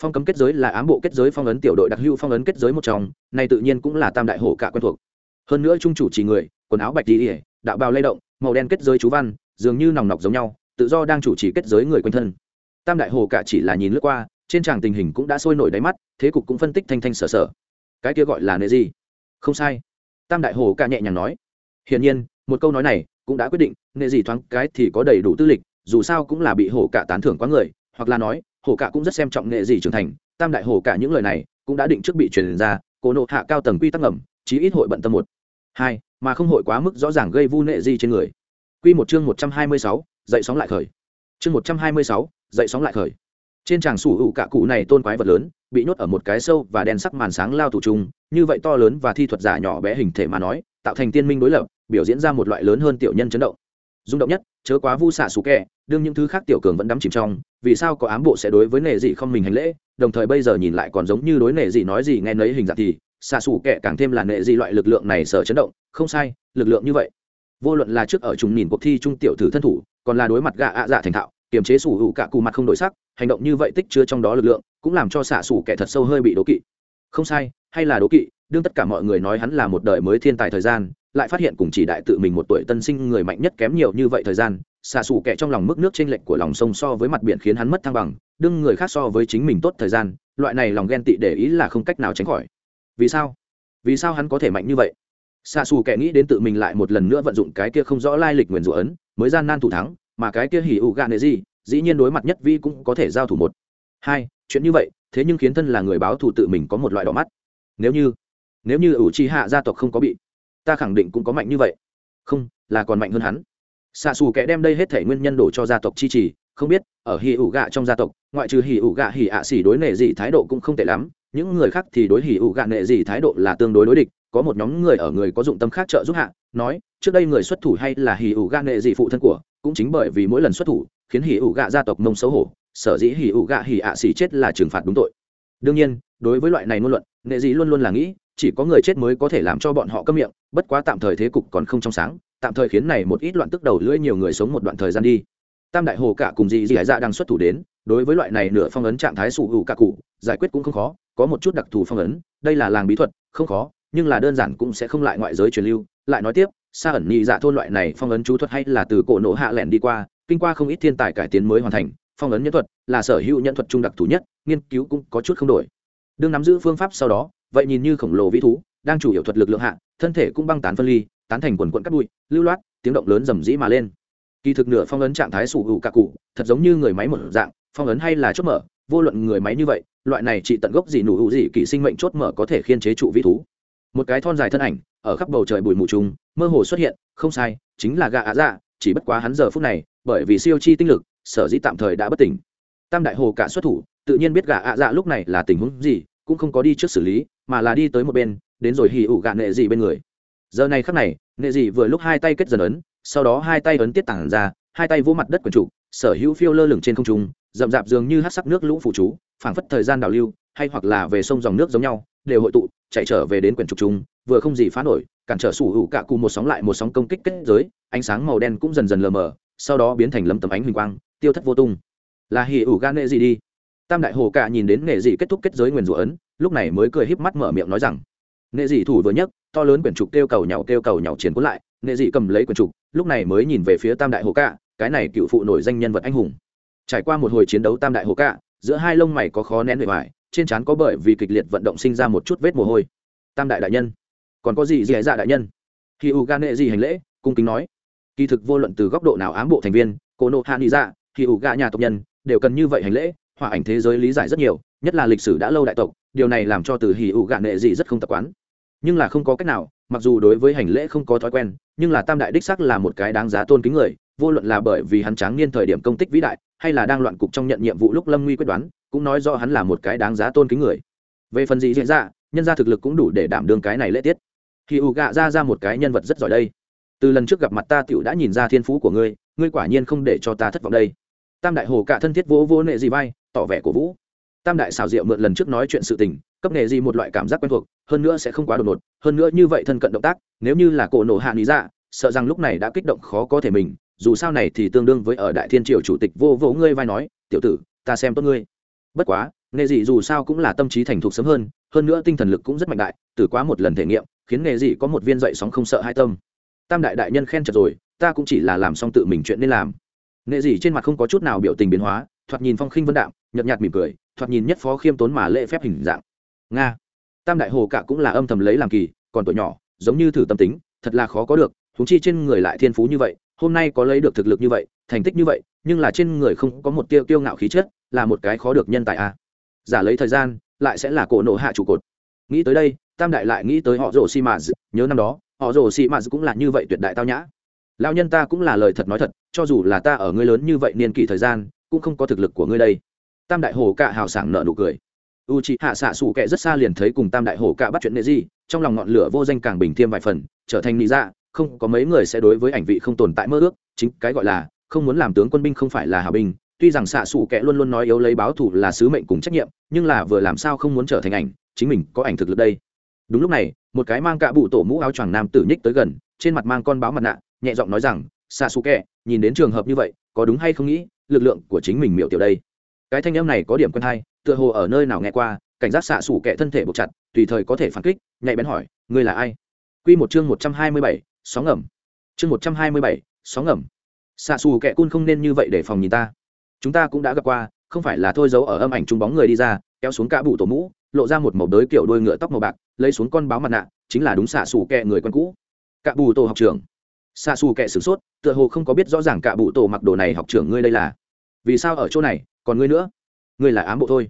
Speaker 1: Phong cấm kết giới là ám bộ kết giới phong ấn tiểu đội đặc hữu phong ấn kết giới một trong, này tự nhiên cũng là tam đại hồ cạ quen thuộc. Hơn nữa trung chủ chỉ người quần áo bạch đi đạo bào lay động, màu đen kết giới chú văn, dường như nòng nọc giống nhau, tự do đang chủ trì kết giới người quanh thân. Tam đại hồ cả chỉ là nhìn lướt qua, trên tràng tình hình cũng đã sôi nổi đáy mắt, thế cục cũng phân tích thanh thanh sở sở. Cái kia gọi là nệ gì? Không sai. Tam đại hồ cả nhẹ nhàng nói. Hiển nhiên, một câu nói này cũng đã quyết định, nệ gì thoáng cái thì có đầy đủ tư lịch, dù sao cũng là bị hồ cả tán thưởng quá người, hoặc là nói, hồ cả cũng rất xem trọng nệ gì trưởng thành. Tam đại hồ cả những lời này cũng đã định trước bị truyền ra, cố nộ hạ cao tầng quy tắc ngầm, chí ít hội bận tâm một. Hai mà không hội quá mức rõ ràng gây vu nệ gì trên người. Quy một chương một trăm hai mươi sáu, dậy sóng lại khởi. Chương một trăm hai mươi sáu, dậy sóng lại khởi. Trên tràng sủ hữu cả cụ này tôn quái vật lớn, bị nhốt ở một cái sâu và đen sắc màn sáng lao tù trung, như vậy to lớn và thi thuật giả nhỏ bé hình thể mà nói, tạo thành tiên minh đối lập, biểu diễn ra một loại lớn hơn tiểu nhân chấn động. Rung động nhất, chớ quá vu xạ xù kẹ, đương những thứ khác tiểu cường vẫn đắm chìm trong, vì sao có ám bộ sẽ đối với nệ dị không mình hành lễ, đồng thời bây giờ nhìn lại còn giống như đối nệ dị nói gì nghe nấy hình dạng thì, xạ xù kẹ càng thêm là nệ dị loại lực lượng này sở chấn động không sai, lực lượng như vậy. Vô luận là trước ở trùng nhìn cuộc thi trung tiểu thử thân thủ, còn là đối mặt gạ ạ dạ thành thạo, kiềm chế sủ hữu cả cù mặt không đổi sắc, hành động như vậy tích chứa trong đó lực lượng, cũng làm cho xạ sủ kẻ thật sâu hơi bị đố kỵ. Không sai, hay là đố kỵ, đương tất cả mọi người nói hắn là một đời mới thiên tài thời gian, lại phát hiện cùng chỉ đại tự mình một tuổi tân sinh người mạnh nhất kém nhiều như vậy thời gian, xạ xù kẻ trong lòng mức nước t r ê n lệch của lòng sông so với mặt biển khiến hắn mất thăng bằng, đương người khác so với chính mình tốt thời gian, loại này lòng ghen tị để ý là không cách nào tránh khỏi. Vì sao? Vì sao hắn có thể mạnh như vậy? Xạ xù kẻ nghĩ đến tự mình lại một lần nữa vận dụng cái kia không rõ lai lịch nguyền rủa ấn, mới gian nan thủ thắng, mà cái kia hỉ ủ gạ nệ gì dĩ nhiên đối mặt nhất vi cũng có thể giao thủ một. Hai, chuyện như vậy, thế nhưng khiến thân là người báo thù tự mình có một loại đỏ mắt. Nếu như nếu như ủ chi hạ gia tộc không có bị, ta khẳng định cũng có mạnh như vậy. Không, là còn mạnh hơn hắn. Xạ xù kẻ đem đây hết thể nguyên nhân đổ cho gia tộc chi trì, không biết, ở hì ủ gạ trong gia tộc, ngoại trừ hì ủ gạ hì ạ xỉ đối nệ gì thái độ cũng không tệ lắm, những người khác thì đối hì ủ gạ nệ gì thái độ là tương đối đối địch có một nhóm người ở người có dụng tâm khác trợ giúp hạ, nói, trước đây người xuất thủ hay là hì ủ gạ nghệ dị phụ thân của, cũng chính bởi vì mỗi lần xuất thủ, khiến hì ủ gạ gia tộc mông xấu hổ, sở dĩ hì ủ gạ hì ạ xỉ chết là trừng phạt đúng tội. Đương nhiên, đối với loại này ngôn luận nghệ dị luôn luôn là nghĩ, chỉ có người chết mới có thể làm cho bọn họ câm miệng, bất quá tạm thời thế cục còn không trong sáng, tạm thời khiến này một ít loạn tức đầu lưỡi nhiều người sống một đoạn thời gian đi. Tam đại hồ cả cùng dị dị dạ đang xuất thủ đến, đối với loại này nửa phong ấn trạng thái sủ hữu cả cụ, giải quyết cũng không khó, có một chút đặc thù phong ấn, đây là làng bí thuật, không khó nhưng là đơn giản cũng sẽ không lại ngoại giới truyền lưu. Lại nói tiếp xa ẩn nhị dạ thôn loại này phong ấn chú thuật hay là từ cổ nổ hạ lẻn đi qua, kinh qua không ít thiên tài cải tiến mới hoàn thành, phong ấn nhân thuật là sở hữu nhân thuật trung đặc thù nhất, nghiên cứu cũng có chút không đổi. Đương nắm giữ phương pháp sau đó, vậy nhìn như khổng lồ vĩ thú, đang chủ yếu thuật lực lượng hạ, thân thể cũng băng tán phân ly, tán thành quần quận cắt bụi, lưu loát, tiếng động lớn rầm rĩ mà lên. Kỳ thực nửa phong ấn trạng thái sủ hữu cả cụ, thật giống như người máy một dạng, phong ấn hay là chốt mở, vô luận người máy như vậy, loại này chỉ tận gốc gì nụ hữu gì kỳ sinh mệnh chốt mở có thể khiên chế trụ vĩ thú một cái thon dài thân ảnh, ở khắp bầu trời bụi mù trùng, mơ hồ xuất hiện, không sai, chính là gà ạ dạ chỉ bất quá hắn giờ phút này, bởi vì siêu chi tinh lực, sở dĩ tạm thời đã bất tỉnh. Tam đại hồ cả xuất thủ, tự nhiên biết gà ạ dạ lúc này là tình huống gì, cũng không có đi trước xử lý, mà là đi tới một bên, đến rồi hì ủ gạ nệ dị bên người. Giờ này khắc này, nệ dị vừa lúc hai tay kết dần ấn, sau đó hai tay ấn tiết tản ra, hai tay vỗ mặt đất quần trụ, sở hữu phiêu lơ lửng trên không trung, rậm rạp dường như hát sắc nước lũ phủ chú, phảng phất thời gian đào lưu, hay hoặc là về sông dòng nước giống nhau đều hội tụ, chạy trở về đến quyển trục trung vừa không gì phá nổi, cản trở sủ hữu cả cụ một sóng lại một sóng công kích kết giới, ánh sáng màu đen cũng dần dần lờ mờ, sau đó biến thành lấm tấm ánh huỳnh quang, tiêu thất vô tung. Là hỉ ủ gan nệ gì đi. Tam đại hồ cả nhìn đến nghệ dị kết thúc kết giới nguyền rủa ấn, lúc này mới cười híp mắt mở miệng nói rằng nghệ dị thủ vừa nhấc, to lớn quyển trục kêu cầu nhau kêu cầu nhau chiến cuốn lại nghệ dị cầm lấy quyển trục, lúc này mới nhìn về phía tam đại hồ cả, cái này cựu phụ nổi danh nhân vật anh hùng. Trải qua một hồi chiến đấu tam đại hồ cả, giữa hai lông mày có khó nén bề ngoài trên trán có bởi vì kịch liệt vận động sinh ra một chút vết mồ hôi. Tam đại đại nhân. Còn có gì dì dạ đại nhân? Khi u gan nệ gì hành lễ, cung kính nói. Kỳ thực vô luận từ góc độ nào ám bộ thành viên, cô nô hạ nghĩ dạ khi u gà nhà tộc nhân, đều cần như vậy hành lễ, hòa ảnh thế giới lý giải rất nhiều, nhất là lịch sử đã lâu đại tộc, điều này làm cho từ hì ủ gạ nệ gì rất không tập quán. Nhưng là không có cách nào, mặc dù đối với hành lễ không có thói quen, nhưng là tam đại đích sắc là một cái đáng giá tôn kính người, vô luận là bởi vì hắn tráng niên thời điểm công tích vĩ đại, hay là đang loạn cục trong nhận nhiệm vụ lúc lâm nguy quyết đoán cũng nói rõ hắn là một cái đáng giá tôn kính người. Về phần gì diễn ra, nhân ra thực lực cũng đủ để đảm đương cái này lễ tiết. Khi ù gạ ra ra một cái nhân vật rất giỏi đây. Từ lần trước gặp mặt ta tựu đã nhìn ra thiên phú của ngươi ngươi quả nhiên không để cho ta thất vọng đây. Tam đại hồ cả thân thiết vỗ vỗ nệ gì vai, tỏ vẻ cổ vũ. Tam đại xào rượu mượn lần trước nói chuyện sự tình, cấp nghề gì một loại cảm giác quen thuộc, hơn nữa sẽ không quá đột ngột, hơn nữa như vậy thân cận động tác, nếu như là cổ nổ hạ lý dạ sợ rằng lúc này đã kích động khó có thể mình, dù sao này thì tương đương với ở đại thiên triều chủ tịch vô vỗ ngươi vai nói, tiểu tử, ta xem tốt ngươi bất quá, nghề dị dù sao cũng là tâm trí thành thục sớm hơn hơn nữa tinh thần lực cũng rất mạnh đại từ quá một lần thể nghiệm, khiến nghề dị có một viên dậy sóng không sợ hai tâm. Tam đại đại nhân khen chật rồi, ta cũng chỉ là làm xong tự mình chuyện nên làm. Nghệ dị trên mặt không có chút nào biểu tình biến hóa, thoạt nhìn phong khinh vân đạm, nhợt nhạt mỉm cười, thoạt nhìn nhất phó khiêm tốn mà lễ phép hình dạng. Nga. Tam đại hồ cả cũng là âm thầm lấy làm kỳ, còn tuổi nhỏ, giống như thử tâm tính, thật là khó có được thúng chi trên người lại thiên phú như vậy, hôm nay có lấy được thực lực như vậy, thành tích như vậy, nhưng là trên người không có một tiêu kiêu ngạo khí chất là một cái khó được nhân tài a. À. giả lấy thời gian, lại sẽ là cổ nộ hạ trụ cột. Nghĩ tới đây, tam đại lại nghĩ tới họ Rồ xi mã nhớ năm đó, họ Rồ xi mã cũng là như vậy tuyệt đại tao nhã. Lao nhân ta cũng là lời thật nói thật, cho dù là ta ở ngươi lớn như vậy niên kỷ thời gian, cũng không có thực lực của ngươi đây. Tam đại hồ cạ hào sảng nợ nụ cười. U c h ị hạ xạ xù kệ rất xa liền thấy cùng tam đại hồ cạ bắt chuyện nệ gì trong lòng ngọn lửa vô danh càng bình thiêm vài phần, trở thành lý dạ không có mấy người sẽ đối với ảnh vị không tồn tại mơ ước, chính cái gọi là, không muốn làm tướng quân binh không phải là hào binh tuy rằng xạ xù kệ luôn luôn nói yếu lấy báo thủ là sứ mệnh cùng trách nhiệm, nhưng là vừa làm sao không muốn trở thành ảnh, chính mình có ảnh thực lực đây. Đúng lúc này, một cái mang cạ bụ tổ mũ áo choàng nam tử nhích tới gần, trên mặt mang con báo mặt nạ, nhẹ giọng nói rằng, xạ xù kệ nhìn đến trường hợp như vậy, có đúng hay không nghĩ, lực lượng của chính mình miệu tiểu đây. Cái thanh âm này có điểm quen hay, tựa hồ ở nơi nào nghe qua, cảnh giác xạ xù kệ thân thể buộc chặt, tùy thời có thể phản kích, nhạy bén hỏi, ngươi là ai? Quy một chương một trăm hai mươi bảy, sóng ngầm. Chương một trăm hai mươi bảy, sóng ngầm. Xạ xù kệ cun không nên như vậy để phòng nhìn ta chúng ta cũng đã gặp qua, không phải là thôi giấu ở âm ảnh chung bóng người đi ra, kéo xuống cả bụ tổ mũ, lộ ra một màu đới kiểu đôi ngựa tóc màu bạc, lấy xuống con báo mặt nạ, chính là đúng xạ xù kẹ người quen cũ. Cả bù tổ học trưởng. Xạ xù kẹ sửng sốt, tựa hồ không có biết rõ ràng cả bụ tổ mặc đồ này học trưởng ngươi đây là. Vì sao ở chỗ này, còn ngươi nữa? Ngươi là ám bộ thôi.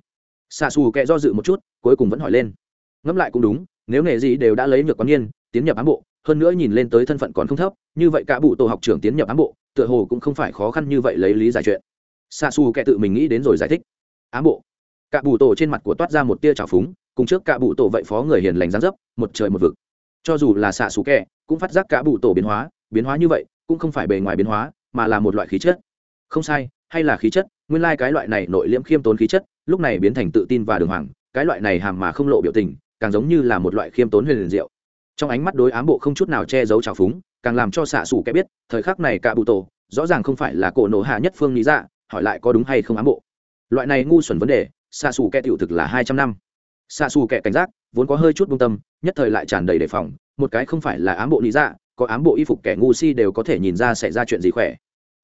Speaker 1: Xạ xù kẹ do dự một chút, cuối cùng vẫn hỏi lên. Ngẫm lại cũng đúng, nếu nghề gì đều đã lấy được quán nhiên tiến nhập ám bộ, hơn nữa nhìn lên tới thân phận còn không thấp, như vậy cả bụ tổ học trưởng tiến nhập ám bộ, tựa hồ cũng không phải khó khăn như vậy lấy lý giải chuyện xa xù kệ tự mình nghĩ đến rồi giải thích. Ám bộ. Cả bụ tổ trên mặt của toát ra một tia trào phúng, cùng trước cả bụ tổ vậy phó người hiền lành gián dấp, một trời một vực. Cho dù là xạ xù kệ cũng phát giác cả bụ tổ biến hóa biến hóa như vậy, cũng không phải bề ngoài biến hóa, mà là một loại khí chất. Không sai, hay là khí chất, nguyên lai、like、cái loại này nội liễm khiêm tốn khí chất, lúc này biến thành tự tin và đường hoàng, cái loại này hàm mà không lộ biểu tình, càng giống như là một loại khiêm tốn huyền liền diệu. Trong ánh mắt đối ám bộ không chút nào che giấu trào phúng, càng làm cho xạ xù kẻ biết, thời khắc này cả bụ tổ, rõ ràng không phải là cổ nổ hạ nhất phương lý dạ hỏi lại có đúng hay không ám bộ. Loại này ngu xuẩn vấn đề xa xù kẻ tiểu thực là hai trăm năm. Xa xù kẻ cảnh giác, vốn có hơi chút buông tâm, nhất thời lại tràn đầy đề phòng, một cái không phải là ám bộ lý dạ có ám bộ y phục kẻ ngu si đều có thể nhìn ra xảy ra chuyện gì khỏe.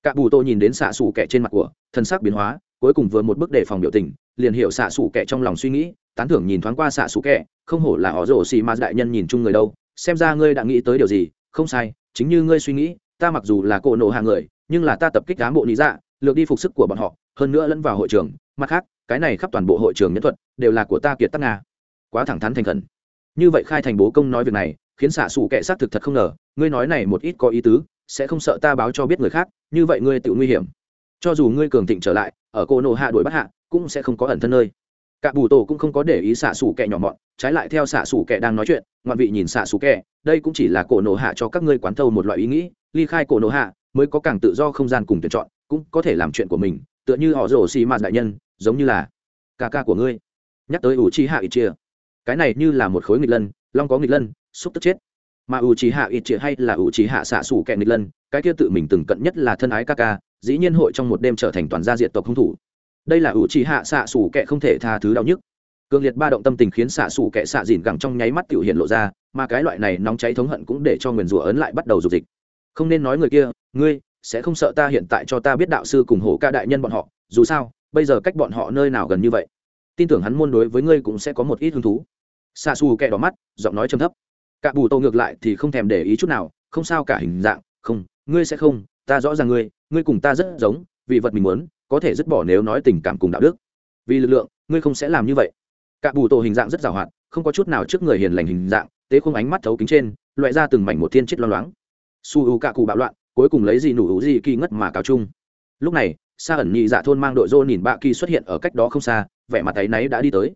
Speaker 1: Cả bù tô nhìn đến xạ xù kẻ trên mặt của thân xác biến hóa, cuối cùng vừa một bước đề phòng biểu tình, liền hiểu xạ xù kẻ trong lòng suy nghĩ, tán thưởng nhìn thoáng qua xạ xù kẻ không hổ là họ rổ xì ma đại nhân nhìn chung người đâu, xem ra ngươi đã nghĩ tới điều gì, không sai, chính như ngươi suy nghĩ, ta mặc dù là cổ nổ hàng người, nhưng là ta tập kích ám bộ lý dạ lược đi phục sức của bọn họ, hơn nữa lẫn vào hội trường. Mặt khác, cái này khắp toàn bộ hội trường nhân thuật đều là của ta kiệt tắc nga. Quá thẳng thắn thành khẩn. Như vậy khai thành bố công nói việc này, khiến xạ xù kệ xác thực thật không ngờ, ngươi nói này một ít có ý tứ, sẽ không sợ ta báo cho biết người khác, như vậy ngươi tự nguy hiểm. Cho dù ngươi cường thịnh trở lại, ở cô nộ hạ đuổi bắt hạ, cũng sẽ không có ẩn thân nơi. Cả bù tổ cũng không có để ý xạ xù kệ nhỏ mọn, trái lại theo xạ xù kệ đang nói chuyện, ngoạn vị nhìn xạ xù kệ đây cũng chỉ là cổ nộ hạ cho các ngươi quán thâu một loại ý nghĩ, ly khai cổ nộ hạ mới có càng tự do không gian cùng tuyển chọn cũng có thể làm chuyện của mình, tựa như họ rổ xì mạt đại nhân, giống như là ca ca của ngươi. Nhắc tới U chi hạ ít chia cái này như là một khối nghịch lân, long có nghịch lân, xúc tức chết. Mà U chi hạ ít chia hay là U chi hạ xạ xủ kẹ nghịch lân, cái kia tự mình từng cận nhất là thân ái ca ca, dĩ nhiên hội trong một đêm trở thành toàn gia diện tộc hung thủ. Đây là U chi hạ xạ xủ kẹ không thể tha thứ đau nhức. Cường liệt ba động tâm tình khiến xạ xủ kẹ xạ dìn gẳng trong nháy mắt tiểu hiện lộ ra, mà cái loại này nóng cháy thống hận cũng để cho nguyền rủa ấn lại bắt đầu dục dịch. Không nên nói người kia, ngươi sẽ không sợ ta hiện tại cho ta biết đạo sư cùng hổ ca đại nhân bọn họ, dù sao, bây giờ cách bọn họ nơi nào gần như vậy. Tin tưởng hắn môn đối với ngươi cũng sẽ có một ít hứng thú. Xa xù kẹ đỏ mắt, giọng nói trầm thấp. Cả bù tô ngược lại thì không thèm để ý chút nào, không sao cả hình dạng, không, ngươi sẽ không, ta rõ ràng ngươi ngươi cùng ta rất giống, vì vật mình muốn, có thể dứt bỏ nếu nói tình cảm cùng đạo đức. Vì lực lượng, ngươi không sẽ làm như vậy. Cả bù tô hình dạng rất giàu hoạt, không có chút nào trước người hiền lành hình dạng, tế không ánh mắt thấu kính trên, loại ra từng mảnh một thiên chết lo loáng. Su u cạ cụ bạo loạn cuối cùng lấy gì nủ hữu gì kỳ ngất mà cáo chung. Lúc này xa ẩn nhị dạ thôn mang đội dô nhìn bạ kỳ xuất hiện ở cách đó không xa, vẻ mặt tay náy đã đi tới.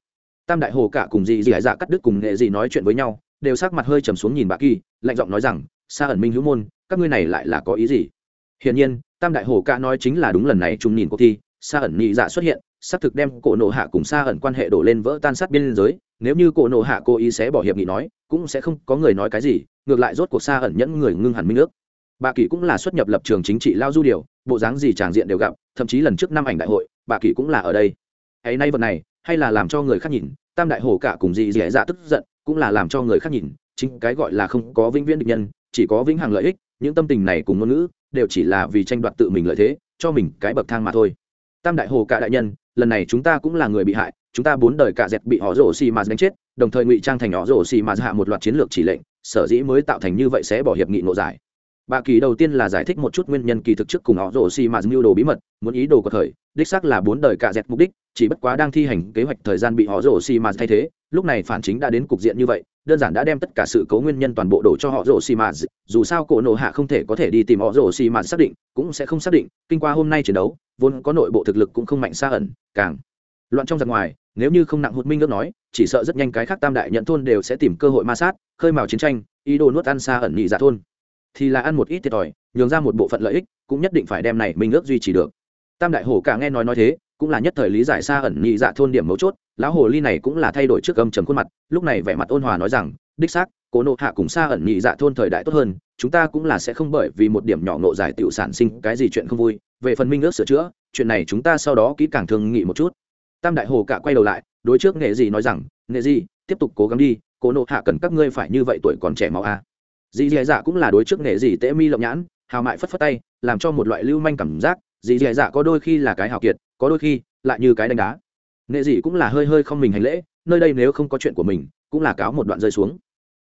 Speaker 1: Tam đại hồ cả cùng dì dì dạ cắt đứt cùng nghệ dì nói chuyện với nhau, đều sắc mặt hơi trầm xuống nhìn bạ kỳ, lạnh giọng nói rằng xa ẩn minh hữu môn, các ngươi này lại là có ý gì? Hiển nhiên, tam đại hồ cả nói chính là đúng lần này chúng nhìn cuộc thi xa ẩn nhị dạ xuất hiện, xác thực đem cổ nộ hạ cùng xa ẩn quan hệ đổ lên vỡ tan sát biên giới, nếu như cổ nộ hạ cố ý sẽ bỏ hiệp nghị nói, cũng sẽ không có người nói cái gì, ngược lại rốt cuộc xa ẩn nhẫn người ngưng hẳn minh nước bà kỳ cũng là xuất nhập lập trường chính trị lao du điều, bộ dáng gì tràng diện đều gặp, thậm chí lần trước năm ảnh đại hội, bà kỳ cũng là ở đây. Ấy nay vật này, hay là làm cho người khác nhìn, tam đại hồ cả cùng dị dẻ dạ tức giận, cũng là làm cho người khác nhìn, chính cái gọi là không có vĩnh viễn địch nhân, chỉ có vĩnh hằng lợi ích, những tâm tình này cùng ngôn ngữ, đều chỉ là vì tranh đoạt tự mình lợi thế, cho mình cái bậc thang mà thôi. Tam đại hồ cả đại nhân, lần này chúng ta cũng là người bị hại, chúng ta bốn đời cả dẹp bị họ rổ xì mà đánh chết, đồng thời ngụy trang thành họ rổ xì mà hạ một loạt chiến lược chỉ lệnh, sở dĩ mới tạo thành như vậy sẽ bỏ hiệp nghị nộ giải bà kỳ đầu tiên là giải thích một chút nguyên nhân kỳ thực trước cùng họ rổ xì mà mưu đồ bí mật, muốn ý đồ của thời, đích xác là bốn đời cả dẹt mục đích, chỉ bất quá đang thi hành kế hoạch thời gian bị họ rổ xì mà thay thế, lúc này phản chính đã đến cục diện như vậy, đơn giản đã đem tất cả sự cấu nguyên nhân toàn bộ đổ cho họ rổ xì mà, dù sao cổ nộ hạ không thể có thể đi tìm họ rổ xì mà xác định, cũng sẽ không xác định, kinh qua hôm nay chiến đấu, vốn có nội bộ thực lực cũng không mạnh xa ẩn, càng loạn trong giặc ngoài, nếu như không nặng hụt minh ước nói, chỉ sợ rất nhanh cái khác tam đại nhận thôn đều sẽ tìm cơ hội ma sát, khơi mào chiến tranh, ý đồ nuốt ăn xa ẩn nhị dạ thôn thì là ăn một ít thiệt thòi, nhường ra một bộ phận lợi ích, cũng nhất định phải đem này minh ước duy trì được. Tam đại hồ cả nghe nói nói thế, cũng là nhất thời lý giải xa ẩn nhị dạ thôn điểm mấu chốt, lão hồ ly này cũng là thay đổi trước âm trầm khuôn mặt, lúc này vẻ mặt ôn hòa nói rằng, đích xác, cố nộ hạ cùng xa ẩn nhị dạ thôn thời đại tốt hơn, chúng ta cũng là sẽ không bởi vì một điểm nhỏ nộ giải tiểu sản sinh cái gì chuyện không vui. Về phần minh ước sửa chữa, chuyện này chúng ta sau đó kỹ càng thương nghị một chút. Tam đại hồ cả quay đầu lại, đối trước nghệ gì nói rằng, nghệ gì tiếp tục cố gắng đi, cố nộ hạ cần các ngươi phải như vậy tuổi còn trẻ máu a. à dì dì dạ cũng là đối trước nghệ dì tễ mi lộng nhãn, hào mại phất phất tay, làm cho một loại lưu manh cảm giác. Dì dì dạ có đôi khi là cái hào kiệt, có đôi khi lại như cái đánh đá. Nghệ dì cũng là hơi hơi không mình hành lễ, nơi đây nếu không có chuyện của mình, cũng là cáo một đoạn rơi xuống.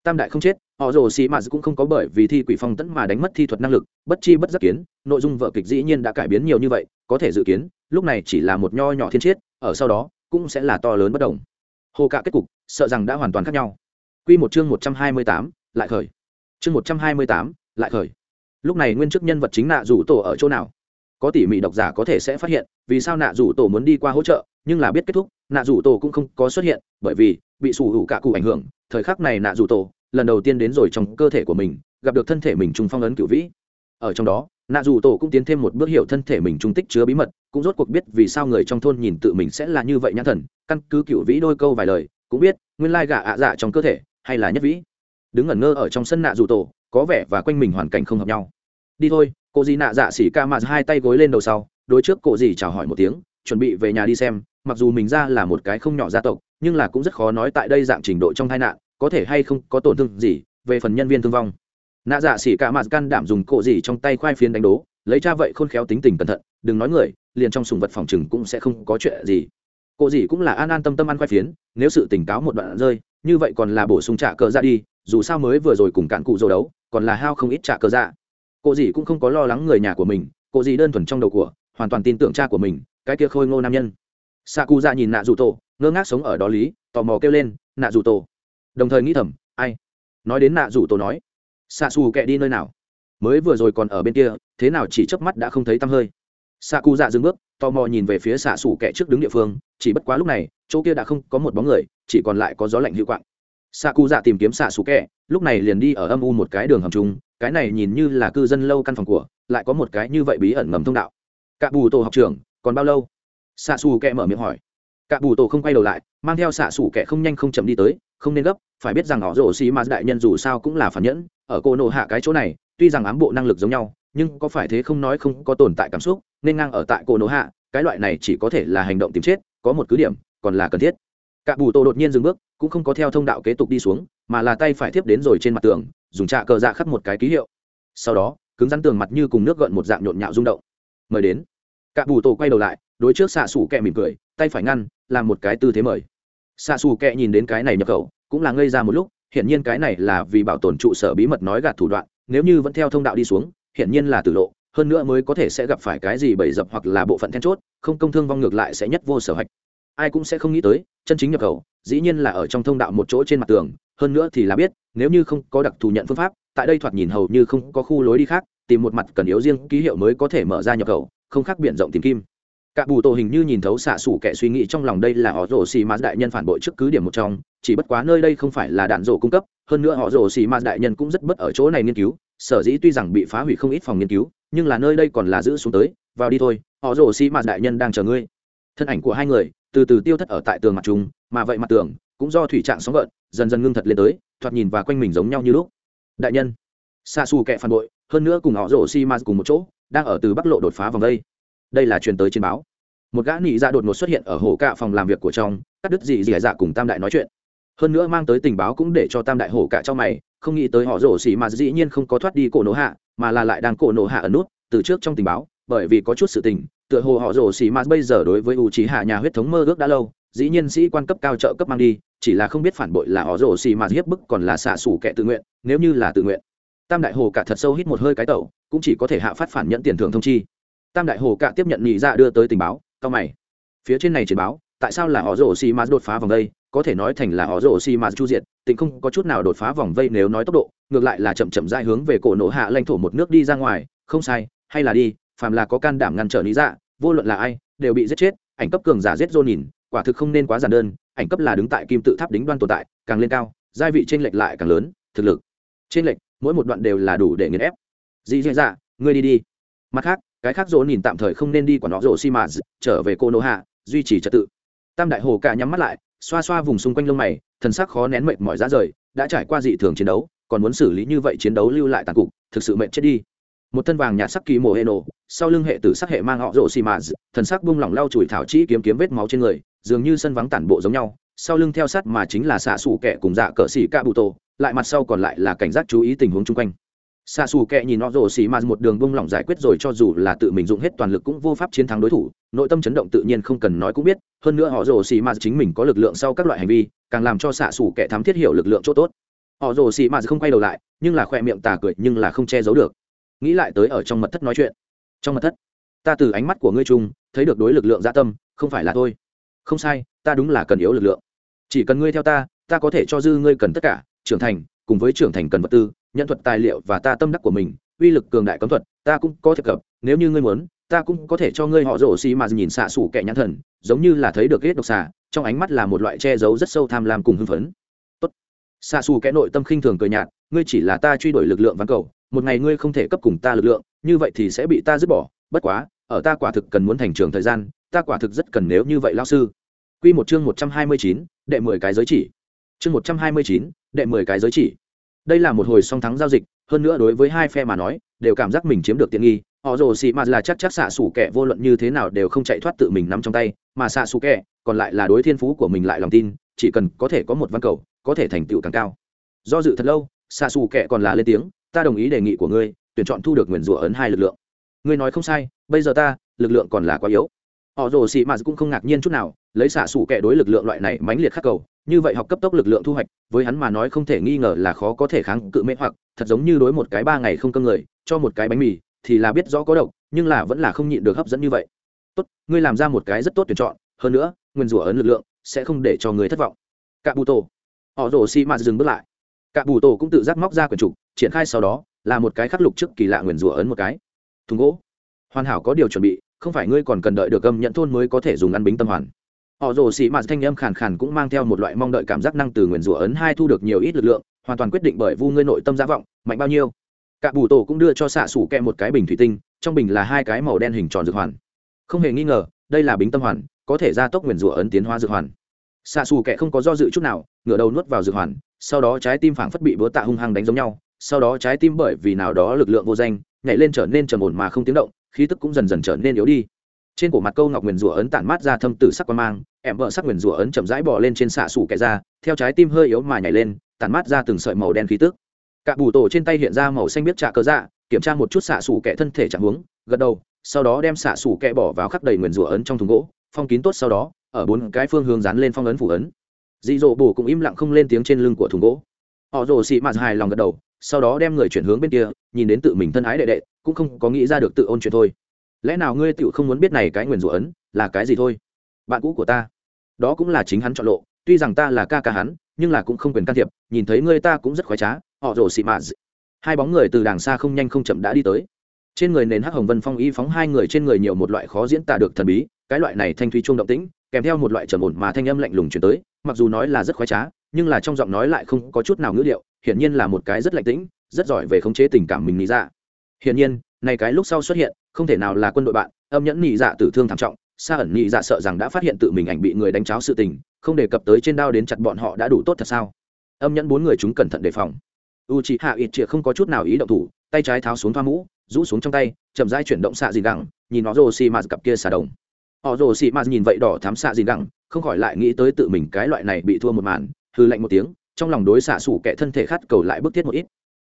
Speaker 1: Tam đại không chết, họ rồ xì mạt cũng không có bởi vì thi quỷ phong tẫn mà đánh mất thi thuật năng lực, bất chi bất giác kiến, nội dung vợ kịch dĩ nhiên đã cải biến nhiều như vậy, có thể dự kiến, lúc này chỉ là một nho nhỏ thiên chiết, ở sau đó cũng sẽ là to lớn bất đồng. Hồ cả kết cục, sợ rằng đã hoàn toàn khác nhau. Quy một chương một trăm hai mươi tám, lại khởi chương một trăm hai mươi tám, lại khởi. Lúc này nguyên chức nhân vật chính nạ rủ tổ ở chỗ nào? Có tỉ mỉ độc giả có thể sẽ phát hiện, vì sao nạ rủ tổ muốn đi qua hỗ trợ, nhưng là biết kết thúc, nạ rủ tổ cũng không có xuất hiện, bởi vì bị sủ hữu cả cụ ảnh hưởng. Thời khắc này nạ rủ tổ, lần đầu tiên đến rồi trong cơ thể của mình, gặp được thân thể mình trùng phong ấn cựu vĩ. Ở trong đó, nạ dù tổ cũng tiến thêm một bước hiểu thân thể mình trung tích chứa bí mật, cũng rốt cuộc biết vì sao người trong thôn nhìn tự mình sẽ là như vậy nhãn thần, căn cứ cựu vĩ đôi câu vài lời, cũng biết nguyên lai gà ạ dạ trong cơ thể, hay là nhất vĩ đứng ngẩn ngơ ở trong sân nạ dù tổ, có vẻ và quanh mình hoàn cảnh không hợp nhau. Đi thôi, cô dì nạ dạ xỉ ca mạt hai tay gối lên đầu sau, đối trước cô dì chào hỏi một tiếng, chuẩn bị về nhà đi xem, mặc dù mình ra là một cái không nhỏ gia tộc, nhưng là cũng rất khó nói tại đây dạng trình độ trong tai nạn, có thể hay không, có tổn thương gì, về phần nhân viên thương vong. Nạ dạ xỉ ca mạt can đảm dùng cộ dì trong tay khoai phiến đánh đố, lấy cha vậy khôn khéo tính tình cẩn thận, đừng nói người, liền trong sùng vật phòng chừng cũng sẽ không có chuyện gì. Cộ dì cũng là an an tâm tâm ăn khoai phiến, nếu sự tỉnh cáo một đoạn rơi như vậy còn là bổ sung trả cờ ra đi, dù sao mới vừa rồi cùng cạn cụ dồ đấu, còn là hao không ít trả cờ ra cô gì cũng không có lo lắng người nhà của mình, cô gì đơn thuần trong đầu của, hoàn toàn tin tưởng cha của mình, cái kia khôi ngô nam nhân. Sa cu ra nhìn nạ dù tổ ngơ ngác sống ở đó lý, tò mò kêu lên nạ dù tổ đồng thời nghĩ thầm, ai? Nói đến nạ dù tổ nói xạ xù kẹ đi nơi nào? Mới vừa rồi còn ở bên kia, thế nào chỉ chớp mắt đã không thấy tăm hơi? Xạ cụ dạ dừng bước, tò mò nhìn về phía xạ xù kẹ trước đứng địa phương, chỉ bất quá lúc này chỗ kia đã không có một bóng người, chỉ còn lại có gió lạnh hữu quạng. Xạ cụ dạ tìm kiếm xạ xù kẹ lúc này liền đi ở âm u một cái đường hầm chung cái này nhìn như là cư dân lâu căn phòng của, lại có một cái như vậy bí ẩn ngầm thông đạo. Cả bù tổ học trường còn bao lâu? Xạ xù kẹ mở miệng hỏi. Cả bù tổ không quay đầu lại, mang theo xạ xù kẹ không nhanh không chậm đi tới, không nên gấp, phải biết rằng họ rổ xì ma đại nhân dù sao cũng là phản nhẫn, ở cô nộ hạ cái chỗ này, tuy rằng ám bộ năng lực giống nhau, nhưng có phải thế không nói không có tồn tại cảm xúc, nên ngang ở tại cô nộ hạ, cái loại này chỉ có thể là hành động tìm chết, có một cứ điểm còn là cần thiết. Cả bù tổ đột nhiên dừng bước, cũng không có theo thông đạo kế tục đi xuống, mà là tay phải tiếp đến rồi trên mặt tường, dùng trạ cờ dạ khắc một cái ký hiệu. Sau đó, cứng rắn tường mặt như cùng nước gợn một dạng nhộn nhạo rung động. Mời đến. Cả bù tổ quay đầu lại, đối trước xạ xù kẹ mỉm cười, tay phải ngăn, làm một cái tư thế mời. Xạ xù kẹ nhìn đến cái này nhập khẩu, cũng là ngây ra một lúc, hiển nhiên cái này là vì bảo tồn trụ sở bí mật nói gạt thủ đoạn, nếu như vẫn theo thông đạo đi xuống, hiển nhiên là tử lộ, hơn nữa mới có thể sẽ gặp phải cái gì bầy dập hoặc là bộ phận then chốt, không công thương vong ngược lại sẽ nhất vô sở hạch ai cũng sẽ không nghĩ tới, chân chính nhập khẩu, dĩ nhiên là ở trong thông đạo một chỗ trên mặt tường, hơn nữa thì là biết, nếu như không có đặc thù nhận phương pháp, tại đây thoạt nhìn hầu như không có khu lối đi khác, tìm một mặt cần yếu riêng, ký hiệu mới có thể mở ra nhập khẩu, không khác biển rộng tìm kim. Cả bù tổ hình như nhìn thấu xạ xủ kẻ suy nghĩ trong lòng đây là họ rổ xì ma đại nhân phản bội trước cứ điểm một trong, chỉ bất quá nơi đây không phải là đạn rổ cung cấp, hơn nữa họ rổ xì ma đại nhân cũng rất bất ở chỗ này nghiên cứu, sở dĩ tuy rằng bị phá hủy không ít phòng nghiên cứu, nhưng là nơi đây còn là giữ xuống tới, vào đi thôi, họ rổ xì ma đại nhân đang chờ ngươi. Thân ảnh của hai người từ từ tiêu thất ở tại tường mặt trung mà vậy mặt tường cũng do thủy trạng sóng gợn, dần dần ngưng thật lên tới, thoạt nhìn và quanh mình giống nhau như lúc. Đại nhân xa xù kẻ phản bội, hơn nữa cùng họ rổ xi ma cùng một chỗ, đang ở từ bắc lộ đột phá vòng đây. Đây là truyền tới trên báo. Một gã nị dạ đột ngột xuất hiện ở hồ cạ phòng làm việc của trong, cắt đứt dị dị dạ cùng tam đại nói chuyện. Hơn nữa mang tới tình báo cũng để cho tam đại hồ cạ trong mày, không nghĩ tới họ rổ xỉ mà dĩ nhiên không có thoát đi cổ nổ hạ, mà là lại đang cổ nổ hạ ở nút từ trước trong tình báo, bởi vì có chút sự tình tựa hồ họ rồ xì mà bây giờ đối với u trí hạ nhà huyết thống mơ ước đã lâu, dĩ nhiên sĩ quan cấp cao trợ cấp mang đi, chỉ là không biết phản bội là họ rồ xì mà hiếp bức còn là xả xù kẻ tự nguyện, nếu như là tự nguyện. Tam đại hồ cả thật sâu hít một hơi cái tẩu, cũng chỉ có thể hạ phát phản nhận tiền thưởng thông chi. Tam đại hồ cả tiếp nhận nhị dạ đưa tới tình báo, cao mày. Phía trên này chỉ báo, tại sao là họ rồ xì ma đột phá vòng vây, có thể nói thành là họ rồ xì ma chu diệt, tình không có chút nào đột phá vòng vây nếu nói tốc độ, ngược lại là chậm chậm dai hướng về cổ nổ hạ lãnh thổ một nước đi ra ngoài, không sai, hay là đi phàm là có can đảm ngăn trở lý dạ vô luận là ai, đều bị giết chết, ảnh cấp cường giả giết dô nhìn, quả thực không nên quá giản đơn, ảnh cấp là đứng tại kim tự tháp đính đoan tồn tại, càng lên cao, giai vị trên lệch lại càng lớn, thực lực. Trên lệch, mỗi một đoạn đều là đủ để nghiền ép. Dĩ dạ dạ ngươi đi đi. Mặt khác, cái khác dỗ nhìn tạm thời không nên đi quản nó rổ xi mà trở về cô nô hạ duy trì trật tự. Tam đại hồ cả nhắm mắt lại, xoa xoa vùng xung quanh lông mày, thần sắc khó nén mệt mỏi ra rời, đã trải qua dị thường chiến đấu, còn muốn xử lý như vậy chiến đấu lưu lại tàn cục, thực sự mệt chết đi một thân vàng nhạt sắc kỳ mồ hệ nổ, sau lưng hệ tử sắc hệ mang họ rộ xì mà thần sắc buông lỏng lau chùi thảo chỉ kiếm kiếm vết máu trên người, dường như sân vắng tản bộ giống nhau, sau lưng theo sát mà chính là xạ xù kẹ cùng dạ cỡ xỉ ca bụ tổ, lại mặt sau còn lại là cảnh giác chú ý tình huống chung quanh. Xạ xù kẹ nhìn họ rồ xì mà một đường bông lỏng giải quyết rồi cho dù là tự mình dùng hết toàn lực cũng vô pháp chiến thắng đối thủ, nội tâm chấn động tự nhiên không cần nói cũng biết, hơn nữa họ rồ xì mà chính mình có lực lượng sau các loại hành vi, càng làm cho xạ xù kẹ thám thiết hiểu lực lượng chỗ tốt. Họ rồ xì mà không quay đầu lại, nhưng là khoe miệng tà cười nhưng là không che giấu được nghĩ lại tới ở trong mật thất nói chuyện. Trong mật thất? Ta từ ánh mắt của ngươi trung thấy được đối lực lượng gia tâm không phải là thôi, không sai ta đúng là cần yếu lực lượng. Chỉ cần ngươi theo ta ta có thể cho dư ngươi cần tất cả trưởng thành cùng với trưởng thành cần vật tư nhận thuật tài liệu và ta tâm đắc của mình uy lực cường đại cấm thuật ta cũng có thể cập nếu như ngươi muốn ta cũng có thể cho ngươi họ rổ xì mà nhìn xạ xủ kẻ nhãn thần giống như là thấy được ghét độc xà trong ánh mắt là một loại che giấu rất sâu tham lam cùng hưng phấn. Tốt. Xạ xù kẻ nội tâm khinh thường cười nhạt ngươi chỉ là ta truy đuổi lực lượng ván cầu một ngày ngươi không thể cấp cùng ta lực lượng như vậy thì sẽ bị ta dứt bỏ. Bất quá ở ta quả thực cần muốn thành trường thời gian ta quả thực rất cần nếu như vậy lao sư. Quy một chương một trăm hai mươi chín, đệ mười cái giới chỉ. Chương một trăm hai mươi chín, đệ mười cái giới chỉ. Đây là một hồi song thắng giao dịch hơn nữa đối với hai phe mà nói đều cảm giác mình chiếm được tiện nghi. Họ rồ xì mà là chắc chắc xạ xủ kẻ vô luận như thế nào đều không chạy thoát tự mình nắm trong tay mà xạ xủ kẻ còn lại là đối thiên phú của mình lại lòng tin chỉ cần có thể có một văn cầu có thể thành tựu càng cao. Do dự thật lâu xạ xù kẻ còn là lên tiếng ta đồng ý đề nghị của ngươi, tuyển chọn thu được nguyền rủa ấn hai lực lượng. Ngươi nói không sai, bây giờ ta, lực lượng còn là quá yếu. Họ rồ xì mà cũng không ngạc nhiên chút nào, lấy xạ xù kẻ đối lực lượng loại này mãnh liệt khắc cầu, như vậy học cấp tốc lực lượng thu hoạch, với hắn mà nói không thể nghi ngờ là khó có thể kháng cự mê hoặc, thật giống như đối một cái ba ngày không cơm người, cho một cái bánh mì, thì là biết rõ có độc, nhưng là vẫn là không nhịn được hấp dẫn như vậy. Tốt, ngươi làm ra một cái rất tốt tuyển chọn, hơn nữa nguyên rủa ấn lực lượng sẽ không để cho người thất vọng. Cạ bù tổ họ rồ xì mạt dừng bước lại. Cạ bù tổ cũng tự giác móc ra quyển trục triển khai sau đó, là một cái khắc lục trước kỳ lạ nguyền rủa ấn một cái. Thùng gỗ. Hoàn hảo có điều chuẩn bị, không phải ngươi còn cần đợi được âm nhận thôn mới có thể dùng ăn bính tâm hoàn. Họ rồ xì mạt thanh âm khàn khàn cũng mang theo một loại mong đợi cảm giác năng từ nguyền rủa ấn hai thu được nhiều ít lực lượng, hoàn toàn quyết định bởi vu ngươi nội tâm giả vọng, mạnh bao nhiêu. Cả bù tổ cũng đưa cho xạ sủ kẹ một cái bình thủy tinh, trong bình là hai cái màu đen hình tròn dược hoàn. Không hề nghi ngờ, đây là bính tâm hoàn, có thể gia tốc nguyền rủa ấn tiến hóa dược hoàn. Xạ xù kẹ không có do dự chút nào, ngửa đầu nuốt vào dược hoàn, sau đó trái tim phảng phất bị búa tạ hung hăng đánh giống nhau sau đó trái tim bởi vì nào đó lực lượng vô danh, nhảy lên trở nên trầm ổn mà không tiếng động, khí tức cũng dần dần trở nên yếu đi. Trên cổ mặt câu ngọc nguyền rủa ấn tản mát ra thâm tử sắc quan mang em vợ sắc nguyền rủa ấn chậm rãi bỏ lên trên xạ sủ kẻ ra, theo trái tim hơi yếu mà nhảy lên, tản mát ra từng sợi màu đen khí tức. Cả bù tổ trên tay hiện ra màu xanh biết trạ cơ dạ kiểm tra một chút xạ sủ kẻ thân thể trạng huống, gật đầu, sau đó đem xạ sủ kẻ bỏ vào khắc đầy nguyền rủa ấn trong thùng gỗ, phong kín tốt sau đó, ở bốn cái phương hướng dán lên phong ấn phủ ấn. Dị dỗ bù cũng im lặng không lên tiếng trên lưng của thùng gỗ. Họ rồ xị mạt hài lòng gật đầu sau đó đem người chuyển hướng bên kia, nhìn đến tự mình thân ái đệ đệ, cũng không có nghĩ ra được tự ôn chuyện thôi. Lẽ nào ngươi tựu không muốn biết này cái nguyền rủa ấn là cái gì thôi? Bạn cũ của ta. Đó cũng là chính hắn chọn lộ, tuy rằng ta là ca ca hắn, nhưng là cũng không quyền can thiệp, nhìn thấy ngươi ta cũng rất khoái trá, họ rồ xị mạ hai bóng người từ đàng xa không nhanh không chậm đã đi tới. Trên người nền hắc hồng vân phong y phóng hai người trên người nhiều một loại khó diễn tả được thần bí, cái loại này thanh thúy chuông động tĩnh, kèm theo một loại trầm ổn mà thanh âm lạnh lùng chuyển tới, mặc dù nói là rất khoái trá, nhưng là trong giọng nói lại không có chút nào ngữ điệu hiển nhiên là một cái rất lạnh tĩnh, rất giỏi về khống chế tình cảm mình nghĩ Dạ. hiển nhiên, này cái lúc sau xuất hiện, không thể nào là quân đội bạn, âm nhẫn nhị dạ tử thương thảm trọng xa ẩn nhị dạ sợ rằng đã phát hiện tự mình ảnh bị người đánh cháo sự tình, không đề cập tới trên đao đến chặt bọn họ đã đủ tốt thật sao? Âm nhẫn bốn người chúng cẩn thận đề phòng. U chị hạ ít chĩa không có chút nào ý động thủ, tay trái tháo xuống thoa mũ, rũ xuống trong tay, chậm rãi chuyển động xạ gì gẳng, nhìn nó rồ xì mạt cặp kia xà đồng. Họ rồ xì mạt nhìn vậy đỏ thám xạ gì gẳng, không khỏi lại nghĩ tới tự mình cái loại này bị thua một màn hư lạnh một tiếng trong lòng đối xạ xủ kẻ thân thể khát cầu lại bức thiết một ít.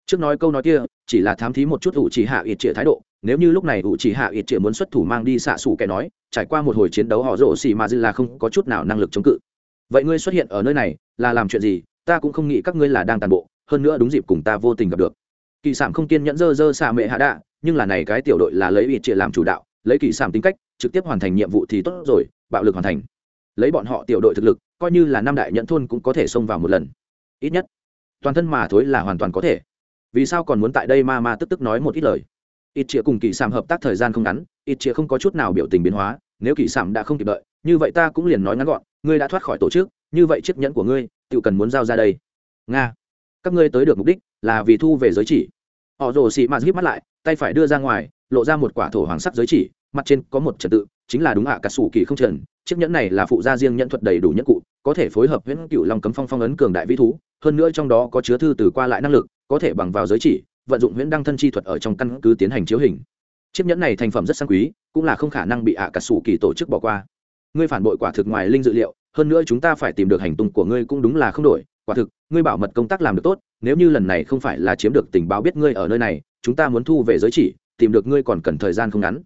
Speaker 1: Trước nói câu nói kia, chỉ là thám thí một chút ủ chỉ hạ ít trịa thái độ, nếu như lúc này ủ chỉ hạ ít trịa muốn xuất thủ mang đi xạ xủ kẻ nói, trải qua một hồi chiến đấu họ rồ xì mà dư là không có chút nào năng lực chống cự. Vậy ngươi xuất hiện ở nơi này, là làm chuyện gì? Ta cũng không nghĩ các ngươi là đang tàn bộ, hơn nữa đúng dịp cùng ta vô tình gặp được. Kỳ sản không kiên nhẫn dơ dơ xạ mệ hạ đạ, nhưng là này cái tiểu đội là lấy ít trịa làm chủ đạo, lấy kỳ sản tính cách, trực tiếp hoàn thành nhiệm vụ thì tốt rồi, bạo lực hoàn thành. Lấy bọn họ tiểu đội thực lực, coi như là năm đại nhận thôn cũng có thể xông vào một lần ít nhất, toàn thân mà thối là hoàn toàn có thể. Vì sao còn muốn tại đây ma ma tức tức nói một ít lời? Ít chĩa cùng kỳ sảm hợp tác thời gian không ngắn, ít chĩa không có chút nào biểu tình biến hóa. Nếu kỳ sảm đã không kịp đợi, như vậy ta cũng liền nói ngắn gọn, ngươi đã thoát khỏi tổ chức, như vậy chiếc nhẫn của ngươi tự cần muốn giao ra đây. Nga. Các ngươi tới được mục đích là vì thu về giới chỉ. Họ rồ xị mạt híp mắt lại, tay phải đưa ra ngoài, lộ ra một quả thổ hoàng sắc giới chỉ, mặt trên có một trật tự, chính là đúng ạ, cả sủ kỳ không trần. Chiếc nhẫn này là phụ gia riêng nhận thuật đầy đủ nhất cụ có thể phối hợp huyễn cựu long cấm phong phong ấn cường đại vĩ thú, hơn nữa trong đó có chứa thư từ qua lại năng lực, có thể bằng vào giới chỉ, vận dụng huyễn đăng thân chi thuật ở trong căn cứ tiến hành chiếu hình. Chiếc nhẫn này thành phẩm rất sang quý, cũng là không khả năng bị ạ cả sủ kỳ tổ chức bỏ qua. Ngươi phản bội quả thực ngoài linh dự liệu, hơn nữa chúng ta phải tìm được hành tung của ngươi cũng đúng là không đổi. Quả thực, ngươi bảo mật công tác làm được tốt, nếu như lần này không phải là chiếm được tình báo biết ngươi ở nơi này, chúng ta muốn thu về giới chỉ, tìm được ngươi còn cần thời gian không ngắn.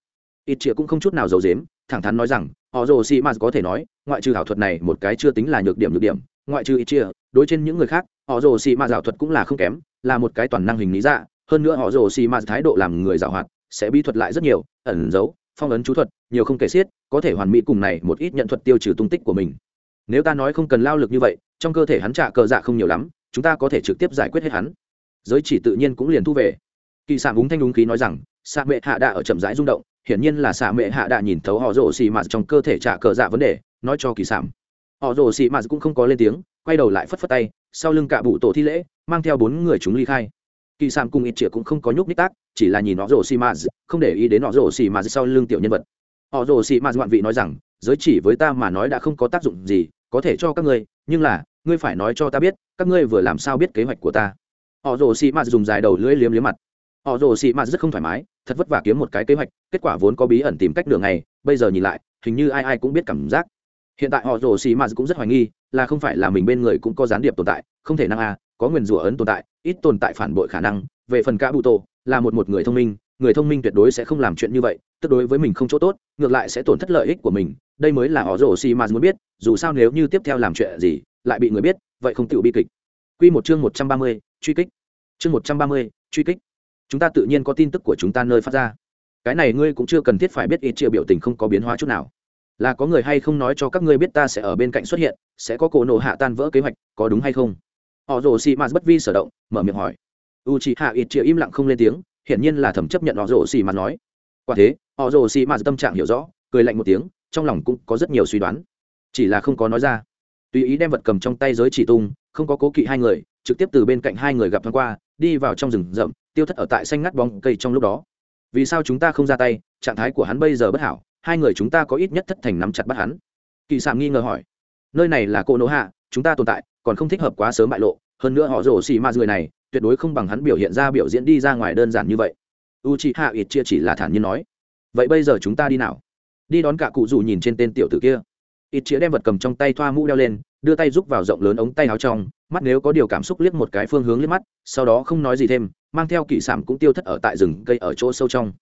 Speaker 1: Ít chĩa cũng không chút nào giấu dếm thẳng thắn nói rằng họ rồ sĩ mạt có thể nói, ngoại trừ ảo thuật này, một cái chưa tính là nhược điểm nhược điểm. Ngoại trừ ít chia đối trên những người khác, họ rồ sĩ mạt ảo thuật cũng là không kém, là một cái toàn năng hình lý dạ. Hơn nữa họ rồ sĩ mạt thái độ làm người giảo hoạt, sẽ bí thuật lại rất nhiều, ẩn giấu, phong ấn chú thuật, nhiều không kể xiết, có thể hoàn mỹ cùng này một ít nhận thuật tiêu trừ tung tích của mình. Nếu ta nói không cần lao lực như vậy, trong cơ thể hắn trả cờ dạ không nhiều lắm, chúng ta có thể trực tiếp giải quyết hết hắn. Giới chỉ tự nhiên cũng liền thu về. Kỳ sản búng thanh đúng khí nói rằng sa mệ hạ đạ ở chậm rãi rung động hiển nhiên là xạ mệ hạ đã nhìn thấu họ rồ xì mạt trong cơ thể trả cờ dạ vấn đề, nói cho kỳ sảm họ rồ xì mạt cũng không có lên tiếng, quay đầu lại phất phất tay, sau lưng cả bụ tổ thi lễ, mang theo bốn người chúng ly khai. Kỳ sảm cùng ít chĩa cũng không có nhúc nhích tác, chỉ là nhìn họ rồ xì mạt không để ý đến họ rồ xì mạt sau lưng tiểu nhân vật. Họ rồ xì mạt ngoạn vị nói rằng, giới chỉ với ta mà nói đã không có tác dụng gì, có thể cho các ngươi, nhưng là, ngươi phải nói cho ta biết, các ngươi vừa làm sao biết kế hoạch của ta? Họ rồ xì mạt dùng dài đầu lưỡi liếm liếm mặt họ rồ xì mạt rất không thoải mái thật vất vả kiếm một cái kế hoạch kết quả vốn có bí ẩn tìm cách đường này bây giờ nhìn lại hình như ai ai cũng biết cảm giác hiện tại họ rồ xì mạt cũng rất hoài nghi là không phải là mình bên người cũng có gián điệp tồn tại không thể năng a có nguyền rủa ấn tồn tại ít tồn tại phản bội khả năng về phần cả bụ tổ là một một người thông minh người thông minh tuyệt đối sẽ không làm chuyện như vậy tức đối với mình không chỗ tốt ngược lại sẽ tổn thất lợi ích của mình đây mới là họ rồ xì mạt muốn biết dù sao nếu như tiếp theo làm chuyện gì lại bị người biết vậy không tự bi kịch Quy một chương một trăm ba mươi, truy kích. Chương một trăm ba mươi, truy kích. Chúng ta tự nhiên có tin tức của chúng ta nơi phát ra. Cái này ngươi cũng chưa cần thiết phải biết ít chia biểu tình không có biến hóa chút nào. Là có người hay không nói cho các ngươi biết ta sẽ ở bên cạnh xuất hiện, sẽ có cổ nổ hạ tan vỡ kế hoạch, có đúng hay không? Họ rồ xì mạt bất vi sở động, mở miệng hỏi. U Chỉ Hạ ít chia im lặng không lên tiếng, hiển nhiên là thẩm chấp nhận họ rồ xì mạt nói. Quả thế, họ rồ xì mạt tâm trạng hiểu rõ, cười lạnh một tiếng, trong lòng cũng có rất nhiều suy đoán, chỉ là không có nói ra tùy ý đem vật cầm trong tay giới chỉ tung không có cố kỵ hai người trực tiếp từ bên cạnh hai người gặp thoáng qua đi vào trong rừng rậm tiêu thất ở tại xanh ngắt bóng cây trong lúc đó. Vì sao chúng ta không ra tay, trạng thái của hắn bây giờ bất hảo, hai người chúng ta có ít nhất thất thành nắm chặt bắt hắn? Kỳ sạm nghi ngờ hỏi. Nơi này là cô nỗ hạ, chúng ta tồn tại, còn không thích hợp quá sớm bại lộ, hơn nữa họ rổ xì ma người này, tuyệt đối không bằng hắn biểu hiện ra biểu diễn đi ra ngoài đơn giản như vậy. U chi hạ ít chia chỉ là thản nhiên nói. Vậy bây giờ chúng ta đi nào? Đi đón cả cụ dù nhìn trên tên tiểu tử kia. Ít chĩa đem vật cầm trong tay thoa mũ đeo lên, đưa tay rúc vào rộng lớn ống tay áo trong, mắt nếu có điều cảm xúc liếc một cái phương hướng liếc mắt, sau đó không nói gì thêm mang theo kỵ sảm cũng tiêu thất ở tại rừng cây ở chỗ sâu trong.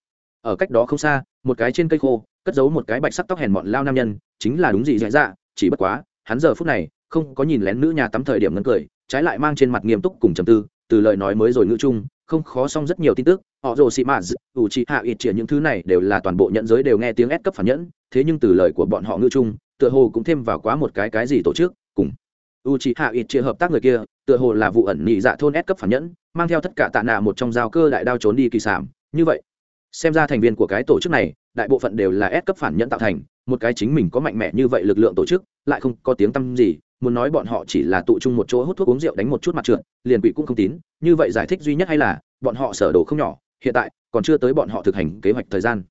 Speaker 1: Ở cách đó không xa, một cái trên cây khô, cất giấu một cái bạch sắc tóc hèn mọn lao nam nhân, chính là đúng gì dạy dạ chỉ bất quá, hắn giờ phút này, không có nhìn lén nữ nhà tắm thời điểm ngân cười, trái lại mang trên mặt nghiêm túc cùng trầm tư, từ lời nói mới rồi ngữ chung, không khó xong rất nhiều tin tức, họ rồ xị mạ ủ trị hạ ít triển những thứ này đều là toàn bộ nhận giới đều nghe tiếng ép cấp phản nhẫn, thế nhưng từ lời của bọn họ ngữ chung, tựa hồ cũng thêm vào quá một cái cái gì tổ chức, cùng u c hạ ít chia hợp tác người kia, tựa hồ là vụ ẩn nhị dạ thôn ép cấp phản nhẫn, mang theo tất cả tạ nạ một trong giao cơ đại đao trốn đi kỳ sản như vậy, xem ra thành viên của cái tổ chức này, đại bộ phận đều là ép cấp phản nhẫn tạo thành, một cái chính mình có mạnh mẽ như vậy lực lượng tổ chức, lại không có tiếng tăm gì, muốn nói bọn họ chỉ là tụ chung một chỗ hút thuốc uống rượu đánh một chút mặt trượt, liền quỷ cũng không tín, như vậy giải thích duy nhất hay là, bọn họ sở đồ không nhỏ, hiện tại, còn chưa tới bọn họ thực hành kế hoạch thời gian.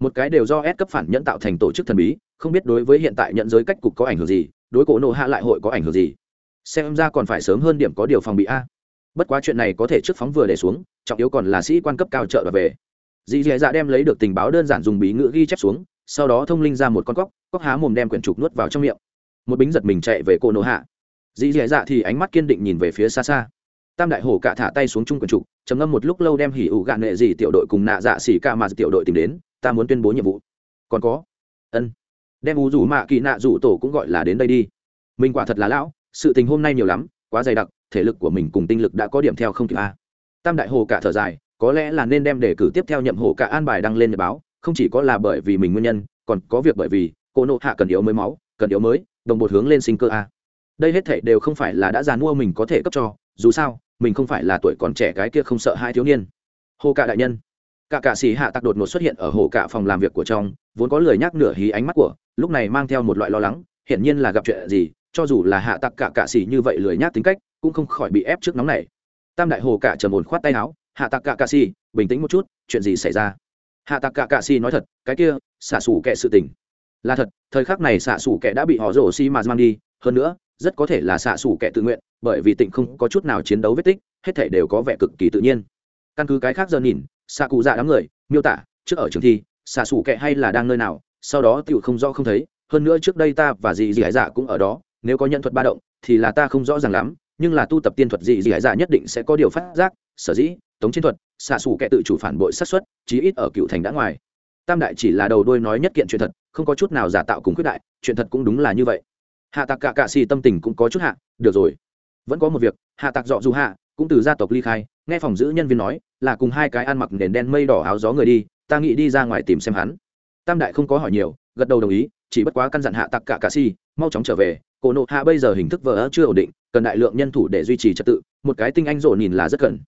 Speaker 1: Một cái đều do ép cấp phản nhẫn tạo thành tổ chức thần bí, không biết đối với hiện tại nhận giới cách cục có ảnh hưởng gì đối cổ nộ hạ lại hội có ảnh hưởng gì? Xem ra còn phải sớm hơn điểm có điều phòng bị a. Bất quá chuyện này có thể trước phóng vừa để xuống, trọng yếu còn là sĩ quan cấp cao trợ và về. Dì dì dạ đem lấy được tình báo đơn giản dùng bí ngữ ghi chép xuống, sau đó thông linh ra một con cóc cóc há mồm đem quyển trục nuốt vào trong miệng. Một bính giật mình chạy về cổ nộ hạ. Dì dì dạ thì ánh mắt kiên định nhìn về phía xa xa. Tam đại hổ cạ thả tay xuống chung quyển trục, trầm ngâm một lúc lâu đem hỉ ủ gạn nghệ dì tiểu đội cùng nạ dạ xỉ ca mà tiểu đội tìm đến, ta muốn tuyên bố nhiệm vụ. Còn có. Ân đem u rủ mạ kỳ nạ rủ tổ cũng gọi là đến đây đi. Mình quả thật là lão, sự tình hôm nay nhiều lắm, quá dày đặc, thể lực của mình cùng tinh lực đã có điểm theo không kịp a. Tam đại hồ cả thở dài, có lẽ là nên đem đề cử tiếp theo nhậm hồ cả an bài đăng lên nhật báo, không chỉ có là bởi vì mình nguyên nhân, còn có việc bởi vì cô nộ hạ cần yếu mới máu, cần yếu mới, đồng bột hướng lên sinh cơ a. Đây hết thể đều không phải là đã dàn mua mình có thể cấp cho, dù sao, mình không phải là tuổi còn trẻ cái kia không sợ hai thiếu niên. Hồ cả đại nhân, cả cả xì hạ tặc đột ngột xuất hiện ở hồ cả phòng làm việc của trong, vốn có lời nhắc nửa hí ánh mắt của lúc này mang theo một loại lo lắng, hiển nhiên là gặp chuyện gì, cho dù là hạ tặc cả cạ xỉ như vậy lười nhác tính cách, cũng không khỏi bị ép trước nóng này tam đại hồ cả trầm ổn khoát tay áo, hạ tặc cả cạ xỉ, bình tĩnh một chút, chuyện gì xảy ra? Hạ tặc cả cạ xỉ nói thật, cái kia, xả xù kệ sự tình. Là thật, thời khắc này xả xủ kệ đã bị họ rổ xi mà mang đi, hơn nữa, rất có thể là xả xủ kệ tự nguyện, bởi vì tịnh không có chút nào chiến đấu vết tích, hết thể đều có vẻ cực kỳ tự nhiên. Căn cứ cái khác giờ nhìn, xạ cụ dạ đám người, miêu tả, trước ở trường thi xạ xủ kệ hay là đang nơi nào sau đó tựu không rõ không thấy, hơn nữa trước đây ta và dì dì hải dạ cũng ở đó, nếu có nhận thuật ba động thì là ta không rõ ràng lắm, nhưng là tu tập tiên thuật dì dì hải dạ nhất định sẽ có điều phát giác, sở dĩ, tống chiến thuật, xạ xù kệ tự chủ phản bội sát xuất chí ít ở cựu thành đã ngoài. Tam đại chỉ là đầu đôi nói nhất kiện chuyện thật, không có chút nào giả tạo cùng quyết đại, chuyện thật cũng đúng là như vậy. Hạ tạc cả cạ xì tâm tình cũng có chút hạ, được rồi. Vẫn có một việc, hạ tạc dọ dù hạ, cũng từ gia tộc ly khai, nghe phòng giữ nhân viên nói, là cùng hai cái ăn mặc nền đen mây đỏ áo gió người đi, ta nghĩ đi ra ngoài tìm xem hắn tam đại không có hỏi nhiều, gật đầu đồng ý, chỉ bất quá căn dặn hạ tặc cả cà si, mau chóng trở về. Cổ nộ hạ bây giờ hình thức vờ chưa ổn định, cần đại lượng nhân thủ để duy trì trật tự, một cái tinh anh rộ nhìn là rất cần.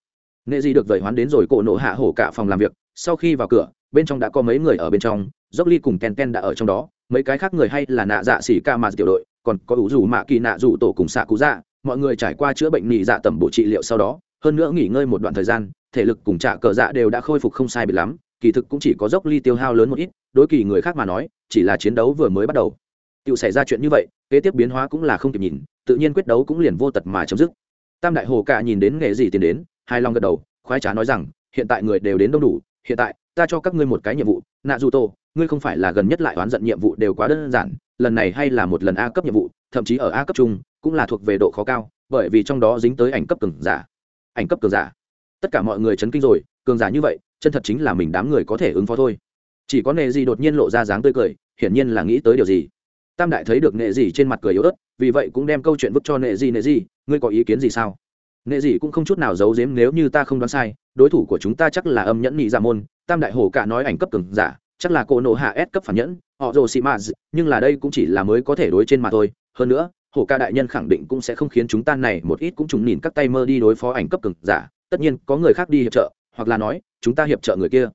Speaker 1: Nghệ gì được vẩy hoán đến rồi cổ nộ hạ hổ cả phòng làm việc, sau khi vào cửa, bên trong đã có mấy người ở bên trong dốc ly cùng ken ken đã ở trong đó, mấy cái khác người hay là nạ dạ xỉ ca mà tiểu đội, còn có ủ dù mạ kỳ nạ dù tổ cùng xạ cú dạ mọi người trải qua chữa bệnh nhị dạ tẩm bộ trị liệu sau đó, hơn nữa nghỉ ngơi một đoạn thời gian, thể lực cùng trả cờ dạ đều đã khôi phục không sai biệt lắm kỳ thực cũng chỉ có dốc ly tiêu hao lớn một ít, đối kỳ người khác mà nói, chỉ là chiến đấu vừa mới bắt đầu. Tự xảy ra chuyện như vậy, kế tiếp biến hóa cũng là không kịp nhìn, tự nhiên quyết đấu cũng liền vô tật mà chấm dứt. Tam đại hồ cả nhìn đến nghề gì tiến đến hai long gật đầu, khoái trá nói rằng, hiện tại người đều đến đông đủ, hiện tại, ta cho các ngươi một cái nhiệm vụ nạ dù tô ngươi không phải là gần nhất lại oán giận nhiệm vụ đều quá đơn giản, lần này hay là một lần a cấp nhiệm vụ, thậm chí ở a cấp trung cũng là thuộc về độ khó cao, bởi vì trong đó dính tới ảnh cấp cường giả. Ảnh cấp cường giả. Tất cả mọi người chấn kinh rồi, cường giả như vậy chân thật chính là mình đám người có thể ứng phó thôi. Chỉ có nệ gì đột nhiên lộ ra dáng tươi cười, hiển nhiên là nghĩ tới điều gì. Tam đại thấy được nệ gì trên mặt cười yếu ớt, vì vậy cũng đem câu chuyện vứt cho nệ gì nệ gì, ngươi có ý kiến gì sao? Nệ gì cũng không chút nào giấu giếm nếu như ta không đoán sai, đối thủ của chúng ta chắc là âm nhẫn nhị giả môn, tam đại hổ cả nói ảnh cấp cường giả, chắc là cô nộ hạ s cấp phản nhẫn, họ rồ xị maz nhưng là đây cũng chỉ là mới có thể đối trên mà thôi. Hơn nữa hổ ca đại nhân khẳng định cũng sẽ không khiến chúng ta này một ít cũng trùng nhìn các tay mơ đi đối phó ảnh cấp cường giả, tất nhiên có người khác đi hiệp trợ hoặc là nói, chúng ta hiệp trợ người kia.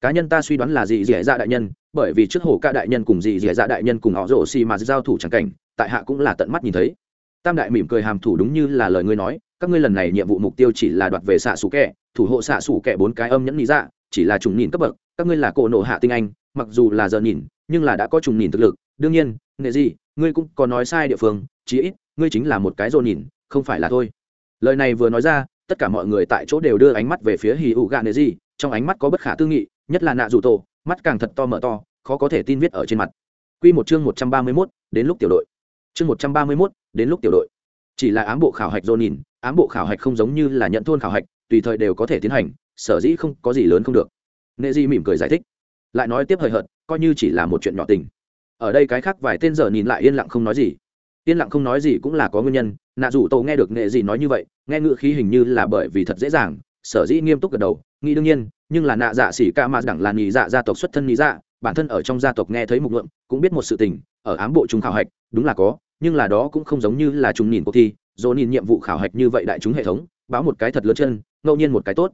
Speaker 1: Cá nhân ta suy đoán là gì dẻ dạ đại nhân, bởi vì trước hồ ca đại nhân cùng gì dẻ dạ đại nhân cùng họ rổ xì mà giao thủ chẳng cảnh, tại hạ cũng là tận mắt nhìn thấy. Tam đại mỉm cười hàm thủ đúng như là lời ngươi nói, các ngươi lần này nhiệm vụ mục tiêu chỉ là đoạt về xạ xù kẹ thủ hộ xạ xù kẹ bốn cái âm nhẫn lý dạ chỉ là trùng nhìn cấp bậc, các ngươi là cổ nộ hạ tinh anh, mặc dù là giờ nhìn, nhưng là đã có trùng nhìn thực lực. Đương nhiên, nghệ gì, ngươi cũng có nói sai địa phương, chí ít, ngươi chính là một cái rồ nhìn, không phải là thôi. Lời này vừa nói ra tất cả mọi người tại chỗ đều đưa ánh mắt về phía hì ụ gạ nệ gì trong ánh mắt có bất khả tư nghị nhất là nạ dù tổ mắt càng thật to mở to khó có thể tin viết ở trên mặt Quy một chương một trăm ba mươi mốt đến lúc tiểu đội. Chương một trăm ba mươi mốt đến lúc tiểu đội. Chỉ là ám bộ khảo hạch nhìn, ám bộ khảo hạch không giống như là nhận thôn khảo hạch, tùy thời đều có thể tiến hành, sở dĩ không có gì lớn không được. Nệ Di mỉm cười giải thích, lại nói tiếp hời hợt, coi như chỉ là một chuyện nhỏ tình. Ở đây cái khác vài tên giờ nhìn lại yên lặng không nói gì. Yên lặng không nói gì cũng là có nguyên nhân, nạ dù tổ nghe được nghệ dị nói như vậy, nghe ngự khí hình như là bởi vì thật dễ dàng, sở dĩ nghiêm túc gật đầu, nghĩ đương nhiên, nhưng là nạ dạ xỉ ca mà đẳng là nghỉ dạ gia tộc xuất thân nhị dạ, bản thân ở trong gia tộc nghe thấy mục lượng cũng biết một sự tình ở ám bộ chúng khảo hạch đúng là có nhưng là đó cũng không giống như là chúng nhìn cuộc thi dỗ nhìn nhiệm vụ khảo hạch như vậy đại chúng hệ thống báo một cái thật lớn chân ngẫu nhiên một cái tốt.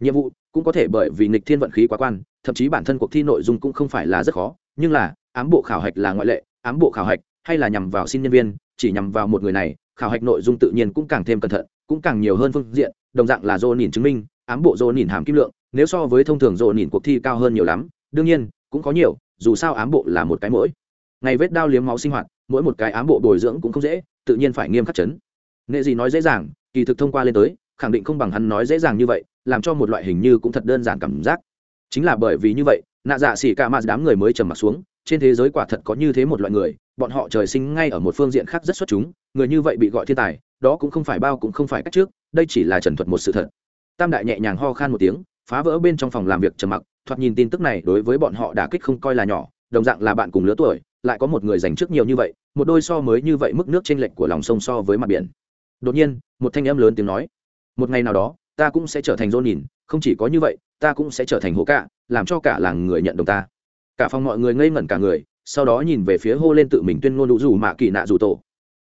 Speaker 1: Nhiệm vụ cũng có thể bởi vì nghịch thiên vận khí quá quan thậm chí bản thân cuộc thi nội dung cũng không phải là rất khó nhưng là ám bộ khảo hạch là ngoại lệ ám bộ khảo hạch hay là nhằm vào xin nhân viên chỉ nhằm vào một người này khảo hạch nội dung tự nhiên cũng càng thêm cẩn thận, cũng càng nhiều hơn phương diện, đồng dạng là dô nhìn chứng minh, ám bộ dô nhìn hàm kim lượng, nếu so với thông thường dô nhìn cuộc thi cao hơn nhiều lắm, đương nhiên, cũng có nhiều, dù sao ám bộ là một cái mỗi. Ngày vết đao liếm máu sinh hoạt, mỗi một cái ám bộ bồi dưỡng cũng không dễ, tự nhiên phải nghiêm khắc chấn. Nghệ gì nói dễ dàng, kỳ thực thông qua lên tới, khẳng định không bằng hắn nói dễ dàng như vậy, làm cho một loại hình như cũng thật đơn giản cảm giác. Chính là bởi vì như vậy nạ dạ xỉ cả mà đám người mới trầm mặt xuống, trên thế giới quả thật có như thế một loại người, bọn họ trời sinh ngay ở một phương diện khác rất xuất chúng, người như vậy bị gọi thiên tài, đó cũng không phải bao cũng không phải cách trước, đây chỉ là trần thuật một sự thật. Tam đại nhẹ nhàng ho khan một tiếng, phá vỡ bên trong phòng làm việc trầm mặc, thoạt nhìn tin tức này đối với bọn họ đả kích không coi là nhỏ, đồng dạng là bạn cùng lứa tuổi, lại có một người dành trước nhiều như vậy, một đôi so mới như vậy mức nước trên lệch của lòng sông so với mặt biển. Đột nhiên, một thanh âm lớn tiếng nói, một ngày nào đó, ta cũng sẽ trở thành dôn nhìn không chỉ có như vậy ta cũng sẽ trở thành hố cạ làm cho cả làng người nhận đồng ta. Cả phòng mọi người ngây ngẩn cả người sau đó nhìn về phía hô lên tự mình tuyên ngôn đủ dù mạ kỳ nạ dù tổ.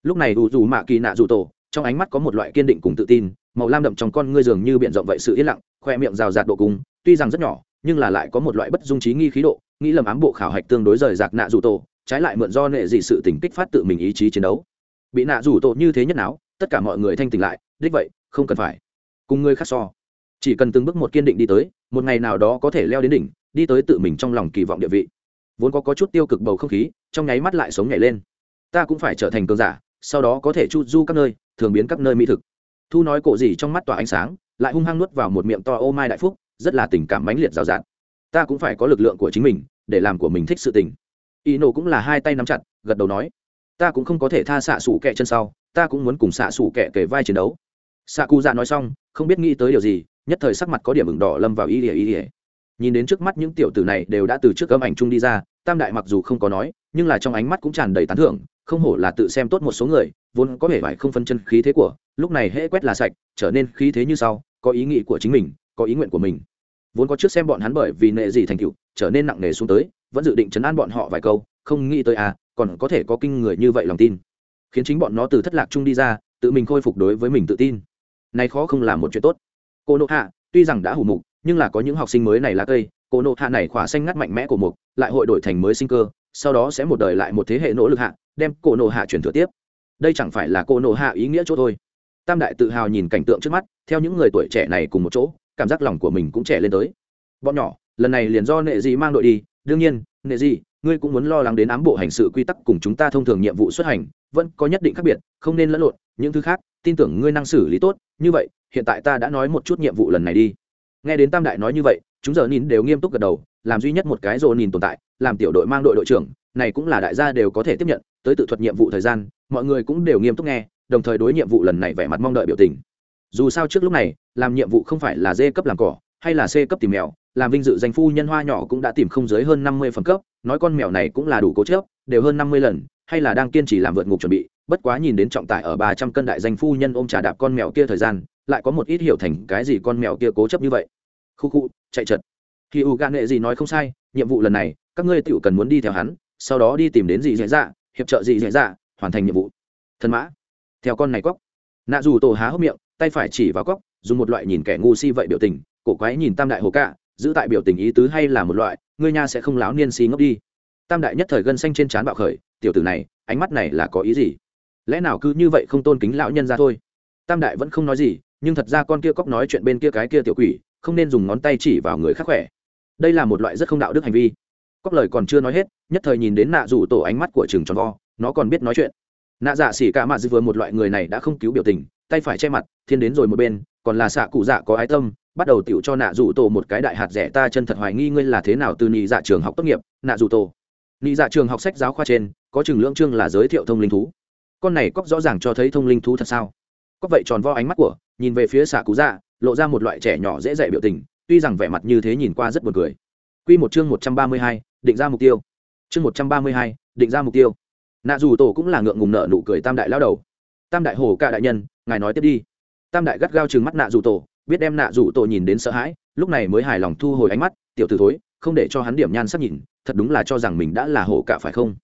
Speaker 1: Lúc này đủ dù mạ kỳ nạ dù tổ trong ánh mắt có một loại kiên định cùng tự tin màu lam đậm trong con ngươi dường như b i ể n rộng vậy sự yên lặng khoe miệng rào rạt độ cung tuy rằng rất nhỏ nhưng là lại có một loại bất dung trí nghi khí độ nghĩ lầm ám bộ khảo hạch tương đối rời rạc nạ dù tổ trái lại mượn do nệ dị sự tỉnh kích phát tự mình ý chí chiến đấu. Bị nạ dù tổ như thế nhất áo, tất cả mọi người thanh tỉnh lại đích vậy không cần phải. Cùng người khác so chỉ cần từng bước một kiên định đi tới một ngày nào đó có thể leo đến đỉnh đi tới tự mình trong lòng kỳ vọng địa vị. Vốn có, có chút tiêu cực bầu không khí trong nháy mắt lại sống nhảy lên. Ta cũng phải trở thành cường giả sau đó có thể chu du các nơi thường biến các nơi mỹ thực. Thu nói cổ gì trong mắt tỏa ánh sáng lại hung hăng nuốt vào một miệng to ô mai đại phúc rất là tình cảm mãnh liệt rào rạt. Ta cũng phải có lực lượng của chính mình để làm của mình thích sự tình. Y nổ cũng là hai tay nắm chặt gật đầu nói ta cũng không có thể tha xạ sủ kẹ chân sau ta cũng muốn cùng xạ sủ kẹ kể vai chiến đấu. Xạ cụ dạ nói xong không biết nghĩ tới điều gì nhất thời sắc mặt có điểm ửng đỏ lâm vào y ỉa y ỉa nhìn đến trước mắt những tiểu tử này đều đã từ trước âm ảnh chung đi ra, tam đại mặc dù không có nói, nhưng là trong ánh mắt cũng tràn đầy tán thưởng, không hổ là tự xem tốt một số người, vốn có vẻ vải không phân chân khí thế của, lúc này hễ quét là sạch, trở nên khí thế như sau, có ý nghĩ của chính mình, có ý nguyện của mình. Vốn có trước xem bọn hắn bởi vì nệ gì thành tựu, trở nên nặng nề xuống tới, vẫn dự định chấn an bọn họ vài câu, không nghĩ tới à còn có thể có kinh người như vậy lòng tin. Khiến chính bọn nó từ thất lạc chung đi ra, tự mình khôi phục đối với mình tự tin. Này khó không làm một chuyện tốt cô nộ hạ, tuy rằng đã hủ mục, nhưng là có những học sinh mới này là cây. Cô nộ hạ này khỏa xanh ngắt mạnh mẽ của mục, lại hội đổi thành mới sinh cơ, sau đó sẽ một đời lại một thế hệ nỗ lực hạ, đem cô nộ hạ chuyển thừa tiếp. Đây chẳng phải là cô nộ hạ ý nghĩa chỗ thôi. Tam đại tự hào nhìn cảnh tượng trước mắt, theo những người tuổi trẻ này cùng một chỗ, cảm giác lòng của mình cũng trẻ lên tới. Bọn nhỏ, lần này liền do nệ dị mang đội đi. Đương nhiên, nệ dị ngươi cũng muốn lo lắng đến ám bộ hành sự quy tắc cùng chúng ta thông thường nhiệm vụ xuất hành, vẫn có nhất định khác biệt, không nên lẫn lộn. Những thứ khác, tin tưởng ngươi năng xử lý tốt, như vậy hiện tại ta đã nói một chút nhiệm vụ lần này đi. Nghe đến tam đại nói như vậy, chúng giờ nhìn đều nghiêm túc gật đầu, làm duy nhất một cái rồ nhìn tồn tại, làm tiểu đội mang đội đội trưởng, này cũng là đại gia đều có thể tiếp nhận, tới tự thuật nhiệm vụ thời gian, mọi người cũng đều nghiêm túc nghe, đồng thời đối nhiệm vụ lần này vẻ mặt mong đợi biểu tình. Dù sao trước lúc này, làm nhiệm vụ không phải là d cấp làm cỏ, hay là c cấp tìm mèo, làm vinh dự danh phu nhân hoa nhỏ cũng đã tìm không dưới hơn năm mươi phần cấp, nói con mèo này cũng là đủ cố chớp đều hơn năm mươi lần, hay là đang kiên trì làm vượt ngục chuẩn bị bất quá nhìn đến trọng tải ở ba trăm cân đại danh phu nhân ôm trà đạp con mèo kia thời gian, lại có một ít hiểu thành cái gì con mèo kia cố chấp như vậy. Khu khu, chạy chật. Khi u gan nghệ gì nói không sai, nhiệm vụ lần này, các ngươi tựu cần muốn đi theo hắn, sau đó đi tìm đến gì dễ dạ hiệp trợ gì dễ dạ hoàn thành nhiệm vụ. Thần mã. Theo con này cóc. Nạ dù tổ há hốc miệng, tay phải chỉ vào cóc, dùng một loại nhìn kẻ ngu si vậy biểu tình, cổ quái nhìn tam đại hồ cạ, giữ tại biểu tình ý tứ hay là một loại, ngươi nha sẽ không láo niên si ngốc đi. Tam đại nhất thời gân xanh trên trán bạo khởi, tiểu tử này, ánh mắt này là có ý gì? Lẽ nào cứ như vậy không tôn kính lão nhân ra thôi? Tam đại vẫn không nói gì, nhưng thật ra con kia cóc nói chuyện bên kia cái kia tiểu quỷ, không nên dùng ngón tay chỉ vào người khác khỏe. Đây là một loại rất không đạo đức hành vi. Cóc lời còn chưa nói hết, nhất thời nhìn đến nạ rủ tổ ánh mắt của trường tròn vo, nó còn biết nói chuyện. Nạ dạ xỉ cả mạ dư vừa một loại người này đã không cứu biểu tình, tay phải che mặt, thiên đến rồi một bên, còn là xạ cụ dạ có ái tâm, bắt đầu tựu cho nạ rủ tổ một cái đại hạt rẻ ta chân thật hoài nghi ngươi là thế nào từ nhị dạ trường học tốt nghiệp, nạ rủ tổ. Nhị dạ trường học sách giáo khoa trên, có chừng lưỡng chương là giới thiệu thông linh thú con này cóc rõ ràng cho thấy thông linh thú thật sao cóc vậy tròn vo ánh mắt của nhìn về phía xạ cú dạ lộ ra một loại trẻ nhỏ dễ dạy biểu tình tuy rằng vẻ mặt như thế nhìn qua rất buồn cười Quy một chương một trăm ba mươi hai, định ra mục tiêu. Chương một trăm ba mươi hai, định ra mục tiêu. Nạ dù tổ cũng là ngượng ngùng nợ nụ cười tam đại lao đầu. Tam đại hồ cả đại nhân, ngài nói tiếp đi. Tam đại gắt gao trừng mắt nạ dù tổ, biết đem nạ dù tổ nhìn đến sợ hãi, lúc này mới hài lòng thu hồi ánh mắt, tiểu tử thối, không để cho hắn điểm nhan sắc nhìn, thật đúng là cho rằng mình đã là hồ cả phải không?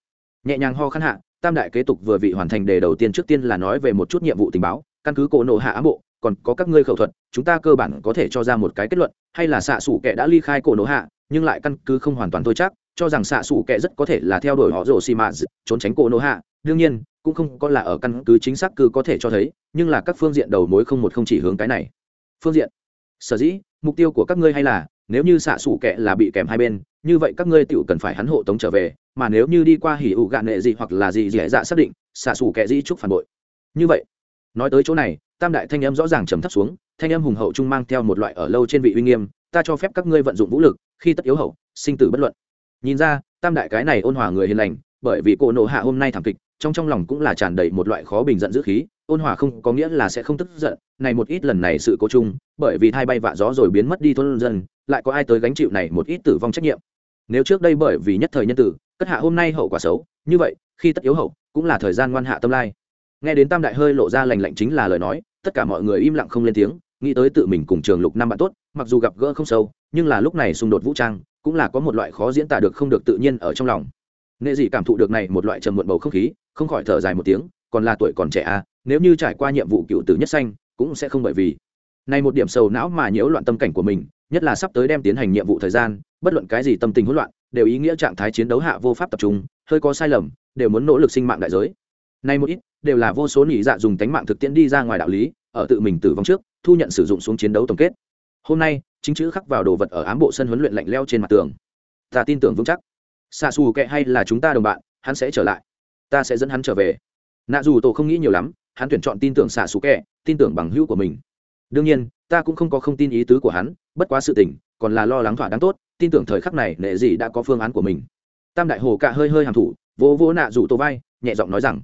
Speaker 1: Nhẹ nhàng ho khăn hạ, tam đại kế tục vừa vị hoàn thành đề đầu tiên trước tiên là nói về một chút nhiệm vụ tình báo, căn cứ cổ nộ hạ ám bộ, còn có các ngươi khẩu thuật chúng ta cơ bản có thể cho ra một cái kết luận hay là xạ xủ kẻ đã ly khai cổ nộ hạ nhưng lại căn cứ không hoàn toàn thôi chắc cho rằng xạ xủ kẻ rất có thể là theo đuổi họ rồ xì mạ trốn tránh cổ nộ hạ. Đương nhiên cũng không có là ở căn cứ chính xác cứ có thể cho thấy nhưng là các phương diện đầu mối không một không chỉ hướng cái này. Phương diện sở dĩ mục tiêu của các ngươi hay là nếu như xạ xủ kẻ là bị kèm hai bên như vậy các ngươi tiểu cần phải hắn hộ tống trở về, mà nếu như đi qua hỉ ủ gạn nệ gì hoặc là gì dễ dạ xác định xạ sủ kẻ dĩ trúc phản bội. Như vậy, nói tới chỗ này, tam đại thanh âm rõ ràng trầm thấp xuống, thanh âm hùng hậu trung mang theo một loại ở lâu trên vị uy nghiêm, ta cho phép các ngươi vận dụng vũ lực, khi tất yếu hậu, sinh tử bất luận. Nhìn ra, tam đại cái này ôn hòa người hiền lành, bởi vì cô nộ hạ hôm nay thảm kịch, trong trong lòng cũng là tràn đầy một loại khó bình giận dữ khí, ôn hòa không có nghĩa là sẽ không tức giận, này một ít lần này sự cố chung, bởi vì thai bay vạ gió rồi biến mất đi thôn dân, lại có ai tới gánh chịu này một ít tử vong trách nhiệm nếu trước đây bởi vì nhất thời nhân tử, cất hạ hôm nay hậu quả xấu, như vậy, khi tất yếu hậu, cũng là thời gian ngoan hạ tâm lai. Nghe đến tam đại hơi lộ ra lành lạnh chính là lời nói, tất cả mọi người im lặng không lên tiếng, nghĩ tới tự mình cùng trường lục năm bạn tốt, mặc dù gặp gỡ không sâu, nhưng là lúc này xung đột vũ trang, cũng là có một loại khó diễn tả được không được tự nhiên ở trong lòng. Nghệ dị cảm thụ được này một loại trầm muộn bầu không khí, không khỏi thở dài một tiếng, còn là tuổi còn trẻ à nếu như trải qua nhiệm vụ cựu tử nhất xanh cũng sẽ không bởi vì. Này một điểm sầu não mà nhiễu loạn tâm cảnh của mình nhất là sắp tới đem tiến hành nhiệm vụ thời gian, bất luận cái gì tâm tình hỗn loạn, đều ý nghĩa trạng thái chiến đấu hạ vô pháp tập trung, hơi có sai lầm, đều muốn nỗ lực sinh mạng đại giới. Nay một ít, đều là vô số nhị dạ dùng tánh mạng thực tiễn đi ra ngoài đạo lý, ở tự mình tử vong trước, thu nhận sử dụng xuống chiến đấu tổng kết. Hôm nay, chính chữ khắc vào đồ vật ở ám bộ sân huấn luyện lạnh leo trên mặt tường. Ta tin tưởng vững chắc. Xa xù kệ hay là chúng ta đồng bạn, hắn sẽ trở lại. Ta sẽ dẫn hắn trở về. Nạ dù tổ không nghĩ nhiều lắm, hắn tuyển chọn tin tưởng xả xù kệ, tin tưởng bằng hữu của mình đương nhiên, ta cũng không có không tin ý tứ của hắn, bất quá sự tình, còn là lo lắng thỏa đáng tốt, tin tưởng thời khắc này nệ dị đã có phương án của mình. Tam đại hồ cạ hơi hơi hàm thủ, vỗ vỗ nạ rủ tô vai, nhẹ giọng nói rằng,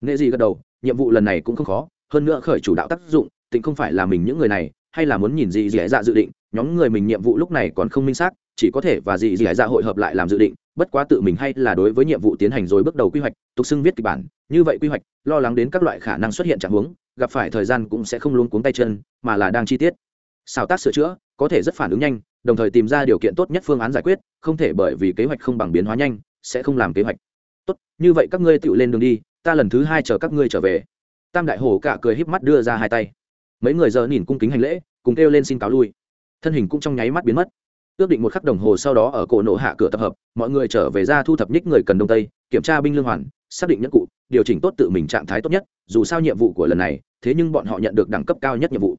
Speaker 1: nệ dị gật đầu, nhiệm vụ lần này cũng không khó, hơn nữa khởi chủ đạo tác dụng tịnh không phải là mình những người này, hay là muốn nhìn gì dì dạ dự định, nhóm người mình nhiệm vụ lúc này còn không minh xác, chỉ có thể và gì dì dạ hội hợp lại làm dự định, bất quá tự mình hay là đối với nhiệm vụ tiến hành rồi bước đầu quy hoạch, tục xưng viết kịch bản, như vậy quy hoạch, lo lắng đến các loại khả năng xuất hiện trạng huống gặp phải thời gian cũng sẽ không luôn cuống tay chân, mà là đang chi tiết. Xào tác sửa chữa, có thể rất phản ứng nhanh, đồng thời tìm ra điều kiện tốt nhất phương án giải quyết, không thể bởi vì kế hoạch không bằng biến hóa nhanh, sẽ không làm kế hoạch. Tốt, như vậy các ngươi tự lên đường đi, ta lần thứ hai chờ các ngươi trở về. Tam đại hồ cả cười híp mắt đưa ra hai tay. Mấy người giờ nhìn cung kính hành lễ, cùng kêu lên xin cáo lui. Thân hình cũng trong nháy mắt biến mất. Ước định một khắc đồng hồ sau đó ở cổ nộ hạ cửa tập hợp, mọi người trở về ra thu thập nhích người cần đông tây, kiểm tra binh lương hoàn, xác định nhất cụ điều chỉnh tốt tự mình trạng thái tốt nhất, dù sao nhiệm vụ của lần này, thế nhưng bọn họ nhận được đẳng cấp cao nhất nhiệm vụ.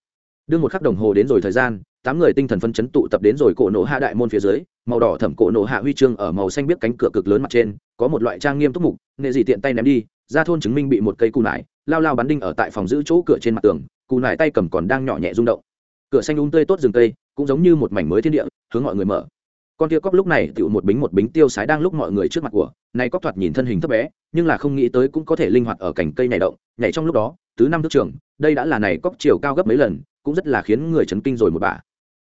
Speaker 1: Đưa một khắc đồng hồ đến rồi thời gian, tám người tinh thần phân chấn tụ tập đến rồi cổ nổ hạ đại môn phía dưới, màu đỏ thẩm cổ nổ hạ huy chương ở màu xanh biết cánh cửa cực lớn mặt trên, có một loại trang nghiêm túc mục nệ dị tiện tay ném đi, ra thôn chứng minh bị một cây cù nải, lao lao bắn đinh ở tại phòng giữ chỗ cửa trên mặt tường, cù nải tay cầm còn đang nhỏ nhẹ rung động. Cửa xanh đúng tươi tốt rừng tây cũng giống như một mảnh mới thiên địa, hướng mọi người mở con tia cóc lúc này tựu một bính một bính tiêu sái đang lúc mọi người trước mặt của, này cóc thoạt nhìn thân hình thấp bé, nhưng là không nghĩ tới cũng có thể linh hoạt ở cành cây nhảy động, nhảy trong lúc đó, tứ năm thước trường, đây đã là này cóc chiều cao gấp mấy lần, cũng rất là khiến người chấn kinh rồi một bà.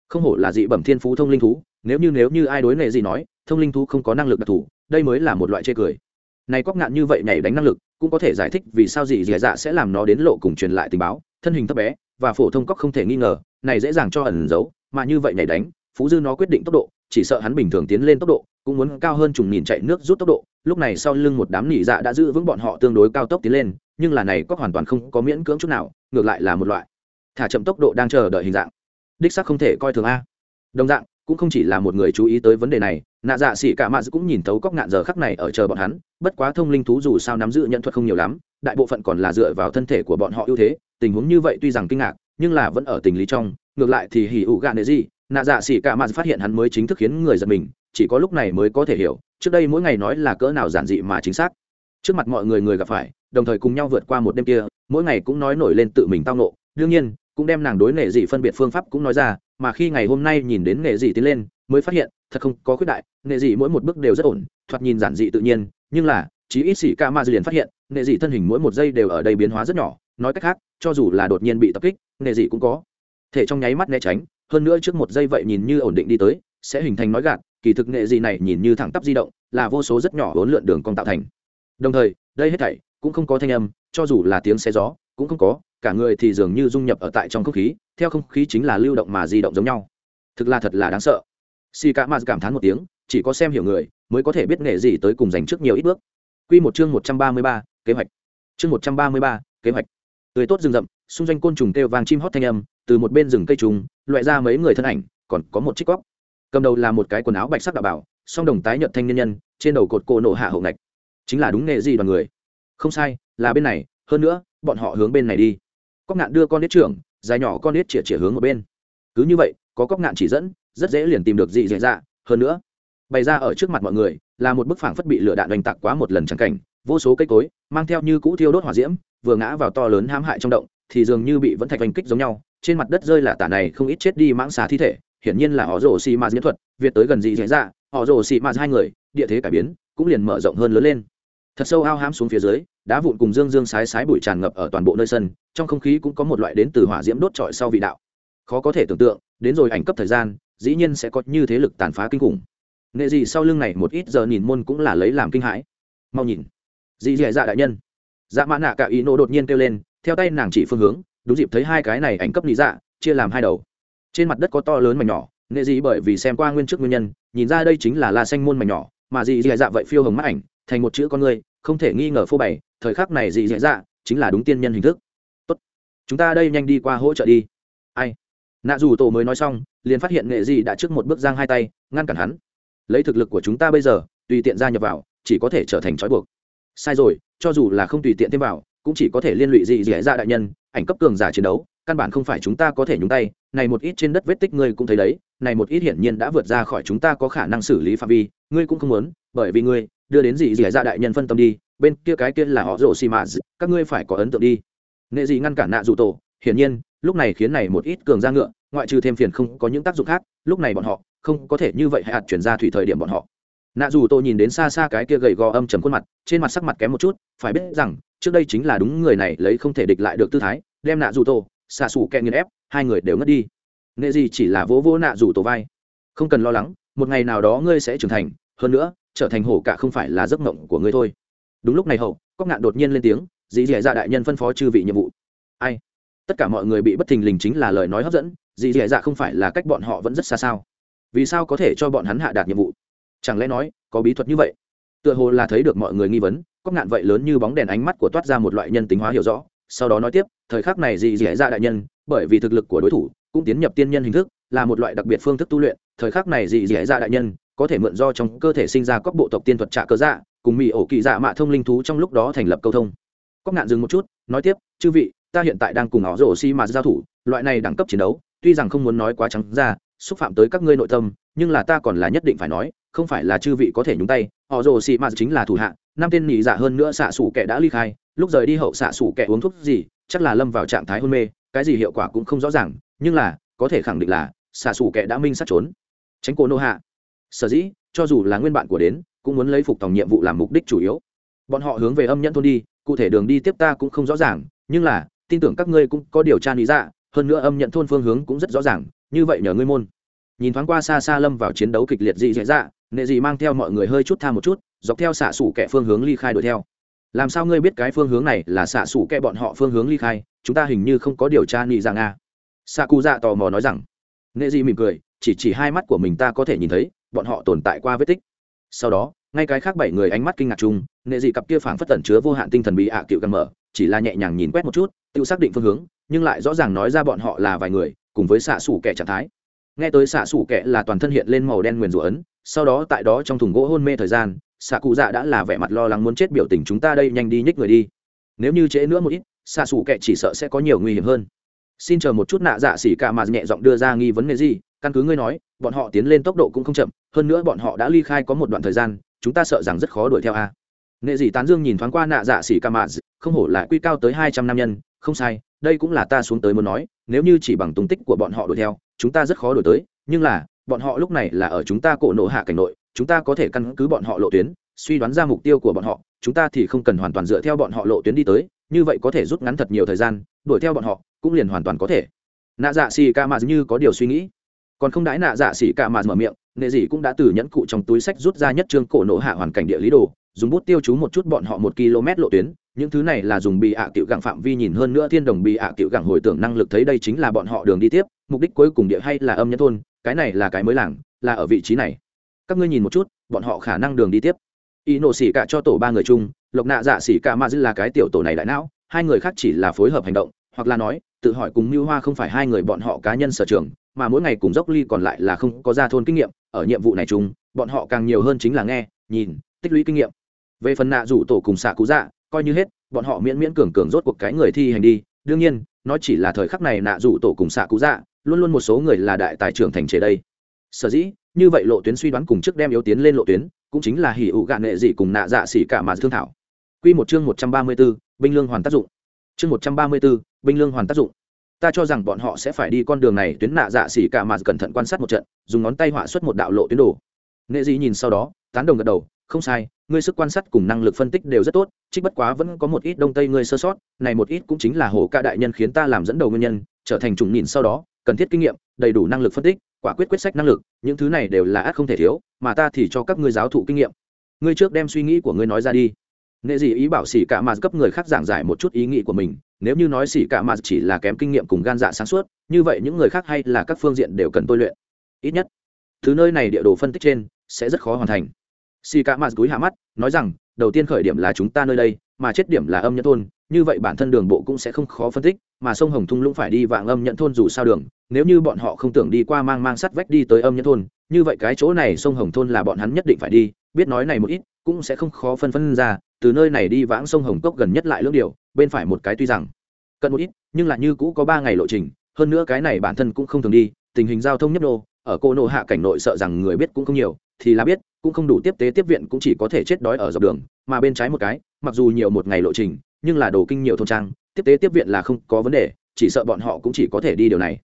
Speaker 1: Không hổ là dị bẩm thiên phú thông linh thú, nếu như nếu như ai đối nghề gì nói, thông linh thú không có năng lực đặc thù, đây mới là một loại chê cười. Này cóc ngạn như vậy nhảy đánh năng lực, cũng có thể giải thích vì sao dị dị dạ sẽ làm nó đến lộ cùng truyền lại tình báo, thân hình thấp bé, và phổ thông cóc không thể nghi ngờ, này dễ dàng cho ẩn giấu, mà như vậy nhảy đánh, phú dư nó quyết định tốc độ chỉ sợ hắn bình thường tiến lên tốc độ, cũng muốn cao hơn trùng nhìn chạy nước rút tốc độ. Lúc này sau lưng một đám nỉ dạ đã giữ vững bọn họ tương đối cao tốc tiến lên, nhưng là này có hoàn toàn không có miễn cưỡng chút nào, ngược lại là một loại thả chậm tốc độ đang chờ đợi hình dạng. Đích sắc không thể coi thường a. Đồng dạng, cũng không chỉ là một người chú ý tới vấn đề này, nạ dạ xỉ cả mạ cũng nhìn thấu cóc ngạn giờ khắc này ở chờ bọn hắn, bất quá thông linh thú dù sao nắm giữ nhận thuật không nhiều lắm, đại bộ phận còn là dựa vào thân thể của bọn họ ưu thế, tình huống như vậy tuy rằng kinh ngạc, nhưng là vẫn ở tình lý trong, ngược lại thì hỉ ủ gạn để gì nạ dạ xỉ cả mạn phát hiện hắn mới chính thức khiến người giật mình, chỉ có lúc này mới có thể hiểu, trước đây mỗi ngày nói là cỡ nào giản dị mà chính xác. Trước mặt mọi người người gặp phải, đồng thời cùng nhau vượt qua một đêm kia, mỗi ngày cũng nói nổi lên tự mình tao nộ đương nhiên, cũng đem nàng đối nghệ dị phân biệt phương pháp cũng nói ra, mà khi ngày hôm nay nhìn đến nghệ dị tiến lên, mới phát hiện, thật không có khuyết đại, nghệ dị mỗi một bước đều rất ổn, thoạt nhìn giản dị tự nhiên, nhưng là, chí ít xỉ ca ma liền phát hiện, nghệ dị thân hình mỗi một giây đều ở đây biến hóa rất nhỏ, nói cách khác, cho dù là đột nhiên bị tập kích, nghệ dị cũng có thể trong nháy mắt né tránh hơn nữa trước một giây vậy nhìn như ổn định đi tới sẽ hình thành nói gạt kỳ thực nghệ gì này nhìn như thẳng tắp di động là vô số rất nhỏ hỗn lượn đường cong tạo thành đồng thời đây hết thảy cũng không có thanh âm cho dù là tiếng xe gió cũng không có cả người thì dường như dung nhập ở tại trong không khí theo không khí chính là lưu động mà di động giống nhau thực là thật là đáng sợ si cả maz cảm thán một tiếng chỉ có xem hiểu người mới có thể biết nghệ gì tới cùng dành trước nhiều ít bước Quy một chương một trăm ba mươi ba, kế hoạch. Chương một trăm ba mươi ba, kế hoạch. Tươi tốt rừng rậm, xung quanh côn trùng kêu vang chim hót thanh âm, từ một bên rừng cây trùng, loại ra mấy người thân ảnh, còn có một chiếc cóc. Cầm đầu là một cái quần áo bạch sắc đạo bảo, song đồng tái nhợt thanh niên nhân, trên đầu cột cổ nổ hạ hậu ngạch. Chính là đúng nghệ gì đoàn người. Không sai, là bên này, hơn nữa, bọn họ hướng bên này đi cóc ngạn đưa con nết trưởng dài nhỏ con nết chĩa chĩa hướng ở bên cứ như vậy có cóc ngạn chỉ dẫn rất dễ liền tìm được dị dạy dạ hơn nữa bày ra ở trước mặt mọi người là một bức phảng phất bị lửa đạn oanh tạc quá một lần trắng cảnh vô số cây cối mang theo như cũ thiêu đốt hỏa diễm vừa ngã vào to lớn hãm hại trong động thì dường như bị vẫn thạch oanh kích giống nhau trên mặt đất rơi là tả này không ít chết đi mãng xà thi thể, hiển nhiên là họ rồ xì ma diễn thuật, việt tới gần dị dạy dạ họ rồ xì ma hai người, địa thế cải biến, cũng liền mở rộng hơn lớn lên. Thật sâu ao hám xuống phía dưới, đá vụn cùng dương dương sái sái bụi tràn ngập ở toàn bộ nơi sân, trong không khí cũng có một loại đến từ hỏa diễm đốt trọi sau vị đạo. Khó có thể tưởng tượng, đến rồi ảnh cấp thời gian, dĩ nhiên sẽ có như thế lực tàn phá kinh khủng. Nghệ gì sau lưng này một ít giờ nhìn môn cũng là lấy làm kinh hãi. Mau nhìn. Dị dì dạ đại nhân. Dạ mã nạ cả ý nộ đột nhiên kêu lên, theo tay nàng chỉ phương hướng đúng dịp thấy hai cái này ảnh cấp lý dạ chia làm hai đầu. Trên mặt đất có to lớn mảnh nhỏ, nghệ dị bởi vì xem qua nguyên trước nguyên nhân, nhìn ra đây chính là la xanh môn mảnh nhỏ, mà dị dì dạ vậy phiêu hồng mắt ảnh, thành một chữ con người, không thể nghi ngờ phô bày, thời khắc này dị dạy dạ chính là đúng tiên nhân hình thức. Tốt, chúng ta đây nhanh đi qua hỗ trợ đi. Ai? Nạ dù tổ mới nói xong, liền phát hiện nghệ dị đã trước một bước giang hai tay, ngăn cản hắn. Lấy thực lực của chúng ta bây giờ, tùy tiện gia nhập vào, chỉ có thể trở thành trói buộc. Sai rồi, cho dù là không tùy tiện thêm vào cũng chỉ có thể liên lụy dị dị dạ đại nhân, ảnh cấp cường giả chiến đấu, căn bản không phải chúng ta có thể nhúng tay, này một ít trên đất vết tích ngươi cũng thấy đấy, này một ít hiển nhiên đã vượt ra khỏi chúng ta có khả năng xử lý phạm vi, ngươi cũng không muốn, bởi vì ngươi đưa đến dị dị dạ đại nhân phân tâm đi, bên kia cái kia là họ rổ xì mạ các ngươi phải có ấn tượng đi. Nghệ dị ngăn cản nạ dù tổ, hiển nhiên, lúc này khiến này một ít cường ra ngựa, ngoại trừ thêm phiền không có những tác dụng khác, lúc này bọn họ không có thể như vậy hạt chuyển ra thủy thời điểm bọn họ. Nạ dù tôi nhìn đến xa xa cái kia gầy gò âm trầm khuôn mặt, trên mặt sắc mặt kém một chút, phải biết rằng trước đây chính là đúng người này lấy không thể địch lại được tư thái, đem nạ dù tổ, xạ xù kẹ nghiền ép, hai người đều ngất đi. Nghệ gì chỉ là vỗ vỗ nạ dù tổ vai. Không cần lo lắng, một ngày nào đó ngươi sẽ trưởng thành, hơn nữa, trở thành hổ cả không phải là giấc mộng của ngươi thôi. Đúng lúc này hậu cóc ngạn đột nhiên lên tiếng, dì dì dạ đại nhân phân phó chư vị nhiệm vụ. Ai? Tất cả mọi người bị bất thình lình chính là lời nói hấp dẫn, dì dì dạ không phải là cách bọn họ vẫn rất xa sao? Vì sao có thể cho bọn hắn hạ đạt nhiệm vụ? Chẳng lẽ nói, có bí thuật như vậy? Tựa hồ là thấy được mọi người nghi vấn, cóc ngạn vậy lớn như bóng đèn ánh mắt của toát ra một loại nhân tính hóa hiểu rõ, sau đó nói tiếp, thời khắc này dì dì dạ đại nhân, bởi vì thực lực của đối thủ, cũng tiến nhập tiên nhân hình thức, là một loại đặc biệt phương thức tu luyện, thời khắc này dì dì dạ đại nhân, có thể mượn do trong cơ thể sinh ra các bộ tộc tiên thuật trạ cơ dạ cùng mỹ ổ kỳ dạ mạ thông linh thú trong lúc đó thành lập câu thông. Cóc ngạn dừng một chút, nói tiếp, chư vị, ta hiện tại đang cùng họ rổ xi mà giao thủ, loại này đẳng cấp chiến đấu, tuy rằng không muốn nói quá trắng ra, xúc phạm tới các ngươi nội tâm, nhưng là ta còn là nhất định phải nói không phải là chư vị có thể nhúng tay, họ rồ xì mạt chính là thủ hạ, năm tên nỉ dạ hơn nữa xạ xủ kẻ đã ly khai, lúc rời đi hậu xạ xủ kẻ uống thuốc gì, chắc là lâm vào trạng thái hôn mê, cái gì hiệu quả cũng không rõ ràng, nhưng là, có thể khẳng định là, xạ xủ kẻ đã minh sát trốn. Tránh cô nô hạ. Sở dĩ, cho dù là nguyên bạn của đến, cũng muốn lấy phục tòng nhiệm vụ làm mục đích chủ yếu. Bọn họ hướng về âm nhẫn thôn đi, cụ thể đường đi tiếp ta cũng không rõ ràng, nhưng là, tin tưởng các ngươi cũng có điều tra lý ra dạ, hơn nữa âm nhận thôn phương hướng cũng rất rõ ràng, như vậy nhờ ngươi môn. Nhìn thoáng qua xa xa lâm vào chiến đấu kịch liệt dị dạy dạ nệ dị mang theo mọi người hơi chút tha một chút, dọc theo xạ xủ kẻ phương hướng ly khai đuổi theo. Làm sao ngươi biết cái phương hướng này là xạ xủ kẻ bọn họ phương hướng ly khai? Chúng ta hình như không có điều tra dạ nghị rằng a xạ cụ dạ tò mò nói rằng, nệ dị mỉm cười, chỉ chỉ hai mắt của mình ta có thể nhìn thấy, bọn họ tồn tại qua vết tích. Sau đó, ngay cái khác bảy người ánh mắt kinh ngạc chung, nệ dị cặp kia phảng phất tẩn chứa vô hạn tinh thần bị ạ à cựu gần mở, chỉ là nhẹ nhàng nhìn quét một chút, tự xác định phương hướng, nhưng lại rõ ràng nói ra bọn họ là vài người, cùng với xạ xủ kẻ trạng thái. Nghe tới xạ xủ kẻ là toàn thân hiện lên màu đen nguyền rủa ấn sau đó tại đó trong thùng gỗ hôn mê thời gian xạ cụ dạ đã là vẻ mặt lo lắng muốn chết biểu tình chúng ta đây nhanh đi nhích người đi. Nếu như trễ nữa một ít xạ xù kệ chỉ sợ sẽ có nhiều nguy hiểm hơn. Xin chờ một chút nạ dạ xỉ cả mà nhẹ giọng đưa ra nghi vấn nghề gì, căn cứ ngươi nói, bọn họ tiến lên tốc độ cũng không chậm, hơn nữa bọn họ đã ly khai có một đoạn thời gian, chúng ta sợ rằng rất khó đuổi theo a. Nghệ dị tán dương nhìn thoáng qua nạ dạ xỉ ca mạ không hổ lại quy cao tới hai trăm năm nhân, không sai, đây cũng là ta xuống tới muốn nói, nếu như chỉ bằng tung tích của bọn họ đuổi theo, chúng ta rất khó đuổi tới, nhưng là bọn họ lúc này là ở chúng ta cổ nộ hạ cảnh nội, chúng ta có thể căn cứ bọn họ lộ tuyến, suy đoán ra mục tiêu của bọn họ, chúng ta thì không cần hoàn toàn dựa theo bọn họ lộ tuyến đi tới, như vậy có thể rút ngắn thật nhiều thời gian, đuổi theo bọn họ, cũng liền hoàn toàn có thể. Nạ dạ xì ca mạt như có điều suy nghĩ. Còn không đãi nạ dạ xỉ cả mà mở miệng, nệ dị cũng đã từ nhẫn cụ trong túi sách rút ra nhất trương cổ nộ hạ hoàn cảnh địa lý đồ, dùng bút tiêu chú một chút bọn họ một km lộ tuyến những thứ này là dùng bị ạ à tiểu gặng phạm vi nhìn hơn nữa thiên đồng bị ạ à tiểu gặng hồi tưởng năng lực thấy đây chính là bọn họ đường đi tiếp, mục đích cuối cùng địa hay là âm nhân thôn, cái này là cái mới làng, là ở vị trí này. Các ngươi nhìn một chút, bọn họ khả năng đường đi tiếp. Y nổ xỉ cả cho tổ ba người chung, lộc nạ dạ xỉ cả mà dư là cái tiểu tổ này đại não, hai người khác chỉ là phối hợp hành động, hoặc là nói, tự hỏi cùng mưu hoa không phải hai người bọn họ cá nhân sở trường, mà mỗi ngày cùng dốc ly còn lại là không có ra thôn kinh nghiệm, ở nhiệm vụ này chung, bọn họ càng nhiều hơn chính là nghe, nhìn, tích lũy kinh nghiệm. Về phần nạ rủ tổ cùng xạ cú dạ coi như hết bọn họ miễn miễn cường cường rốt cuộc cái người thi hành đi. Đương nhiên nó chỉ là thời khắc này nạ rủ tổ cùng xạ cú dạ luôn luôn một số người là đại tài trưởng thành chế đây. Sở dĩ như vậy lộ tuyến suy đoán cùng trước đem yếu tiến lên lộ tuyến cũng chính là hỉ ụ gạn nghệ dị cùng nạ dạ xỉ cả mà thương thảo. Quy một chương một trăm ba mươi 134, binh lương hoàn tác dụng. Chương một trăm ba mươi 134, binh lương hoàn tác dụng. Ta cho rằng bọn họ sẽ phải đi con đường này tuyến nạ dạ xỉ cả mà cẩn thận quan sát một trận dùng ngón tay họa xuất một đạo lộ tuyến đồ. Nghệ dị nhìn sau đó tán đồng gật đầu không sai, ngươi sức quan sát cùng năng lực phân tích đều rất tốt, trích bất quá vẫn có một ít đông tây ngươi sơ sót, này một ít cũng chính là hổ ca đại nhân khiến ta làm dẫn đầu nguyên nhân, trở thành trùng nhìn sau đó, cần thiết kinh nghiệm, đầy đủ năng lực phân tích, quả quyết quyết sách năng lực, những thứ này đều là ác không thể thiếu, mà ta thì cho các ngươi giáo thụ kinh nghiệm. Ngươi trước đem suy nghĩ của ngươi nói ra đi. Nệ dị ý bảo xỉ cả mà cấp người khác giảng giải một chút ý nghĩ của mình, nếu như nói xỉ cả mà chỉ là kém kinh nghiệm cùng gan dạ sáng suốt, như vậy những người khác hay là các phương diện đều cần tôi luyện. Ít nhất, thứ nơi này địa đồ phân tích trên sẽ rất khó hoàn thành xỉ cả mà túi hạ mắt, nói rằng, đầu tiên khởi điểm là chúng ta nơi đây, mà chết điểm là âm nhẫn thôn, như vậy bản thân đường bộ cũng sẽ không khó phân tích, mà sông hồng thung lũng phải đi vạng âm nhẫn thôn dù sao đường, nếu như bọn họ không tưởng đi qua mang mang sắt vách đi tới âm nhẫn thôn, như vậy cái chỗ này sông hồng thôn là bọn hắn nhất định phải đi, biết nói này một ít, cũng sẽ không khó phân phân ra, từ nơi này đi vãng sông hồng cốc gần nhất lại lưỡng điều, bên phải một cái tuy rằng cận một ít, nhưng là như cũ có ba ngày lộ trình, hơn nữa cái này bản thân cũng không thường đi, tình hình giao thông nhấp đô ở cô nộ hạ cảnh nội sợ rằng người biết cũng không nhiều thì là biết, cũng không đủ tiếp tế tiếp viện cũng chỉ có thể chết đói ở dọc đường, mà bên trái một cái, mặc dù nhiều một ngày lộ trình, nhưng là đồ kinh nhiều thôn trang, tiếp tế tiếp viện là không có vấn đề, chỉ sợ bọn họ cũng chỉ có thể đi điều này.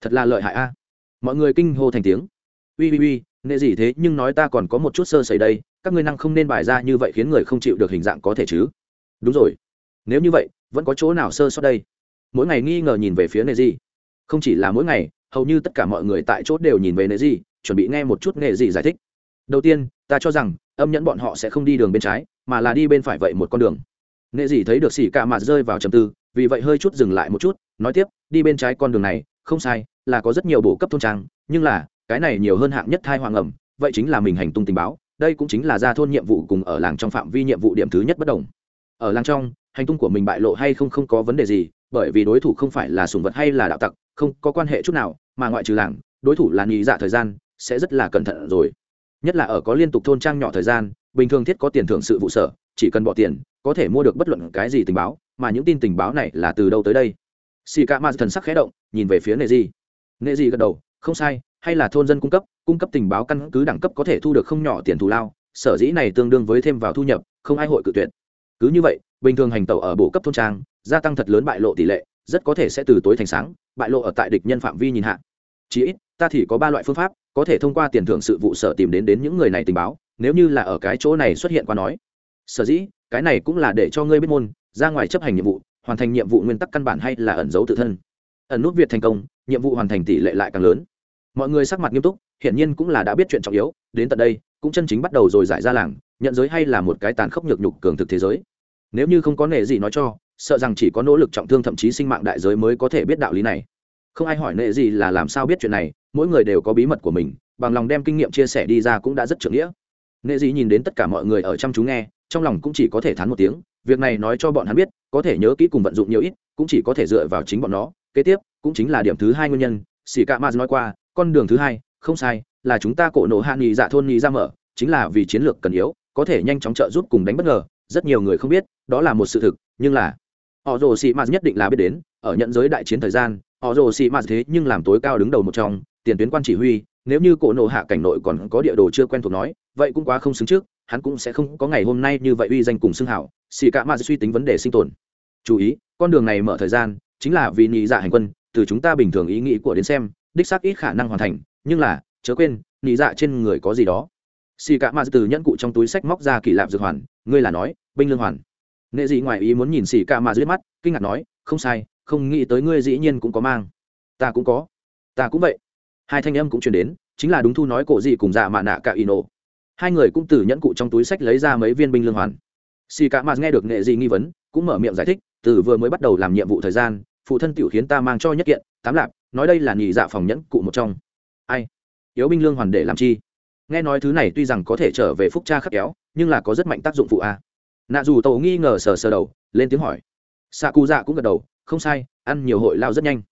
Speaker 1: Thật là lợi hại a. Mọi người kinh hô thành tiếng. Ui ui ui, nệ gì thế, nhưng nói ta còn có một chút sơ sẩy đây, các ngươi năng không nên bài ra như vậy khiến người không chịu được hình dạng có thể chứ? Đúng rồi. Nếu như vậy, vẫn có chỗ nào sơ sót đây? Mỗi ngày nghi ngờ nhìn về phía nệ gì. Không chỉ là mỗi ngày, hầu như tất cả mọi người tại chốt đều nhìn về nệ gì, chuẩn bị nghe một chút nệ gì giải thích đầu tiên, ta cho rằng, âm nhẫn bọn họ sẽ không đi đường bên trái, mà là đi bên phải vậy một con đường. Nghệ gì thấy được xỉ cả mạt rơi vào trầm tư, vì vậy hơi chút dừng lại một chút, nói tiếp, đi bên trái con đường này, không sai, là có rất nhiều bổ cấp thôn trang, nhưng là, cái này nhiều hơn hạng nhất thai hoàng ẩm, vậy chính là mình hành tung tình báo, đây cũng chính là ra thôn nhiệm vụ cùng ở làng trong phạm vi nhiệm vụ điểm thứ nhất bất đồng. Ở làng trong, hành tung của mình bại lộ hay không không có vấn đề gì, bởi vì đối thủ không phải là sùng vật hay là đạo tặc, không có quan hệ chút nào, mà ngoại trừ làng, đối thủ là nghĩ dạ thời gian, sẽ rất là cẩn thận rồi nhất là ở có liên tục thôn trang nhỏ thời gian, bình thường thiết có tiền thưởng sự vụ sở, chỉ cần bỏ tiền, có thể mua được bất luận cái gì tình báo, mà những tin tình báo này là từ đâu tới đây? Xì cả ma thần sắc khẽ động, nhìn về phía nệ di nệ di gật đầu, không sai, hay là thôn dân cung cấp cung cấp tình báo căn cứ đẳng cấp có thể thu được không nhỏ tiền thù lao, sở dĩ này tương đương với thêm vào thu nhập, không ai hội cự tuyệt. Cứ như vậy, bình thường hành tàu ở bộ cấp thôn trang, gia tăng thật lớn bại lộ tỷ lệ, rất có thể sẽ từ tối thành sáng, bại lộ ở tại địch nhân phạm vi nhìn hạ. Chí ít ta thì có ba loại phương pháp, có thể thông qua tiền thưởng sự vụ sở tìm đến đến những người này tình báo, nếu như là ở cái chỗ này xuất hiện qua nói. Sở dĩ, cái này cũng là để cho ngươi biết môn, ra ngoài chấp hành nhiệm vụ, hoàn thành nhiệm vụ nguyên tắc căn bản hay là ẩn giấu tự thân. Ẩn nút việt thành công, nhiệm vụ hoàn thành tỷ lệ lại càng lớn. Mọi người sắc mặt nghiêm túc, hiển nhiên cũng là đã biết chuyện trọng yếu, đến tận đây, cũng chân chính bắt đầu rồi giải ra làng, nhận giới hay là một cái tàn khốc nhược nhục cường thực thế giới. Nếu như không có nề gì nói cho, sợ rằng chỉ có nỗ lực trọng thương thậm chí sinh mạng đại giới mới có thể biết đạo lý này không ai hỏi nệ gì là làm sao biết chuyện này, mỗi người đều có bí mật của mình, bằng lòng đem kinh nghiệm chia sẻ đi ra cũng đã rất trưởng nghĩa. Nệ gì nhìn đến tất cả mọi người ở chăm chú nghe, trong lòng cũng chỉ có thể thán một tiếng, việc này nói cho bọn hắn biết, có thể nhớ kỹ cùng vận dụng nhiều ít, cũng chỉ có thể dựa vào chính bọn nó. Kế tiếp, cũng chính là điểm thứ hai nguyên nhân, sĩ cạ maz nói qua, con đường thứ hai, không sai, là chúng ta cổ nổ hạ nghị dạ thôn nghị ra dạ mở, chính là vì chiến lược cần yếu, có thể nhanh chóng trợ giúp cùng đánh bất ngờ, rất nhiều người không biết, đó là một sự thực, nhưng là, họ rồ sĩ maz nhất định là biết đến, ở nhận giới đại chiến thời gian họ rồ sĩ mạt thế nhưng làm tối cao đứng đầu một trong, tiền tuyến quan chỉ huy, nếu như cổ nổ hạ cảnh nội còn có địa đồ chưa quen thuộc nói, vậy cũng quá không xứng trước, hắn cũng sẽ không có ngày hôm nay như vậy uy danh cùng xưng hảo, xì cả mạt suy tính vấn đề sinh tồn. Chú ý, con đường này mở thời gian, chính là vì nhị dạ hành quân, từ chúng ta bình thường ý nghĩ của đến xem, đích xác ít khả năng hoàn thành, nhưng là, chớ quên nhị dạ trên người có gì đó. Xì cả mạt từ nhẫn cụ trong túi sách móc ra kỳ lạp dược hoàn, ngươi là nói, binh lương hoàn. Nghệ dị ngoài ý muốn nhìn xì cả mạt dưới mắt, kinh ngạc nói, không sai không nghĩ tới ngươi dĩ nhiên cũng có mang. Ta cũng có. Ta cũng vậy. Hai thanh âm cũng chuyển đến, chính là đúng thu nói cổ dị cùng dạ mạ nạ cả ino. Hai người cũng từ nhẫn cụ trong túi sách lấy ra mấy viên binh lương hoàn. Xì cả mạt nghe được nghệ dị nghi vấn, cũng mở miệng giải thích, từ vừa mới bắt đầu làm nhiệm vụ thời gian, phụ thân tiểu khiến ta mang cho nhất kiện, tám lạp, nói đây là nhị dạ phòng nhẫn cụ một trong. Ai? Yếu binh lương hoàn để làm chi? Nghe nói thứ này tuy rằng có thể trở về phúc cha khắc kéo, nhưng là có rất mạnh tác dụng phụ a. À. nạ dù tàu nghi ngờ sờ sờ đầu, lên tiếng hỏi. Xạ cụ dạ cũng gật đầu không sai, ăn nhiều hội lao rất nhanh.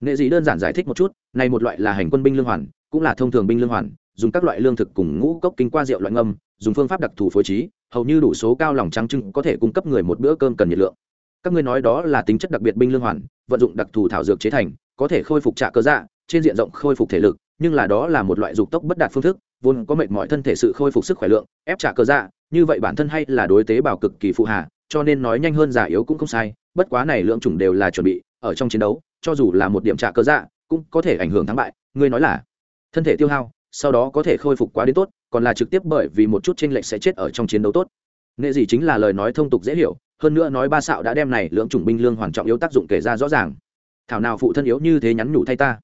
Speaker 1: Nghệ dị đơn giản giải thích một chút, này một loại là hành quân binh lương hoàn, cũng là thông thường binh lương hoàn, dùng các loại lương thực cùng ngũ cốc kinh qua rượu loại ngâm, dùng phương pháp đặc thù phối trí, hầu như đủ số cao lòng trắng trưng có thể cung cấp người một bữa cơm cần nhiệt lượng. Các ngươi nói đó là tính chất đặc biệt binh lương hoàn, vận dụng đặc thù thảo dược chế thành, có thể khôi phục trạ cơ dạ trên diện rộng khôi phục thể lực, nhưng là đó là một loại dục tốc bất đạt phương thức, vốn có mệnh mọi thân thể sự khôi phục sức khỏe lượng, ép trả cơ dạ như vậy bản thân hay là đối tế bào cực kỳ phụ hà, cho nên nói nhanh hơn giả yếu cũng không sai bất quá này lượng chủng đều là chuẩn bị ở trong chiến đấu cho dù là một điểm trả cơ dạ cũng có thể ảnh hưởng thắng bại ngươi nói là. Thân thể tiêu hao sau đó có thể khôi phục quá đến tốt còn là trực tiếp bởi vì một chút tranh lệch sẽ chết ở trong chiến đấu tốt. Nghệ gì chính là lời nói thông tục dễ hiểu hơn nữa nói ba xạo đã đem này lượng chủng binh lương hoàn trọng yếu tác dụng kể ra rõ ràng. Thảo nào phụ thân yếu như thế nhắn nhủ thay ta.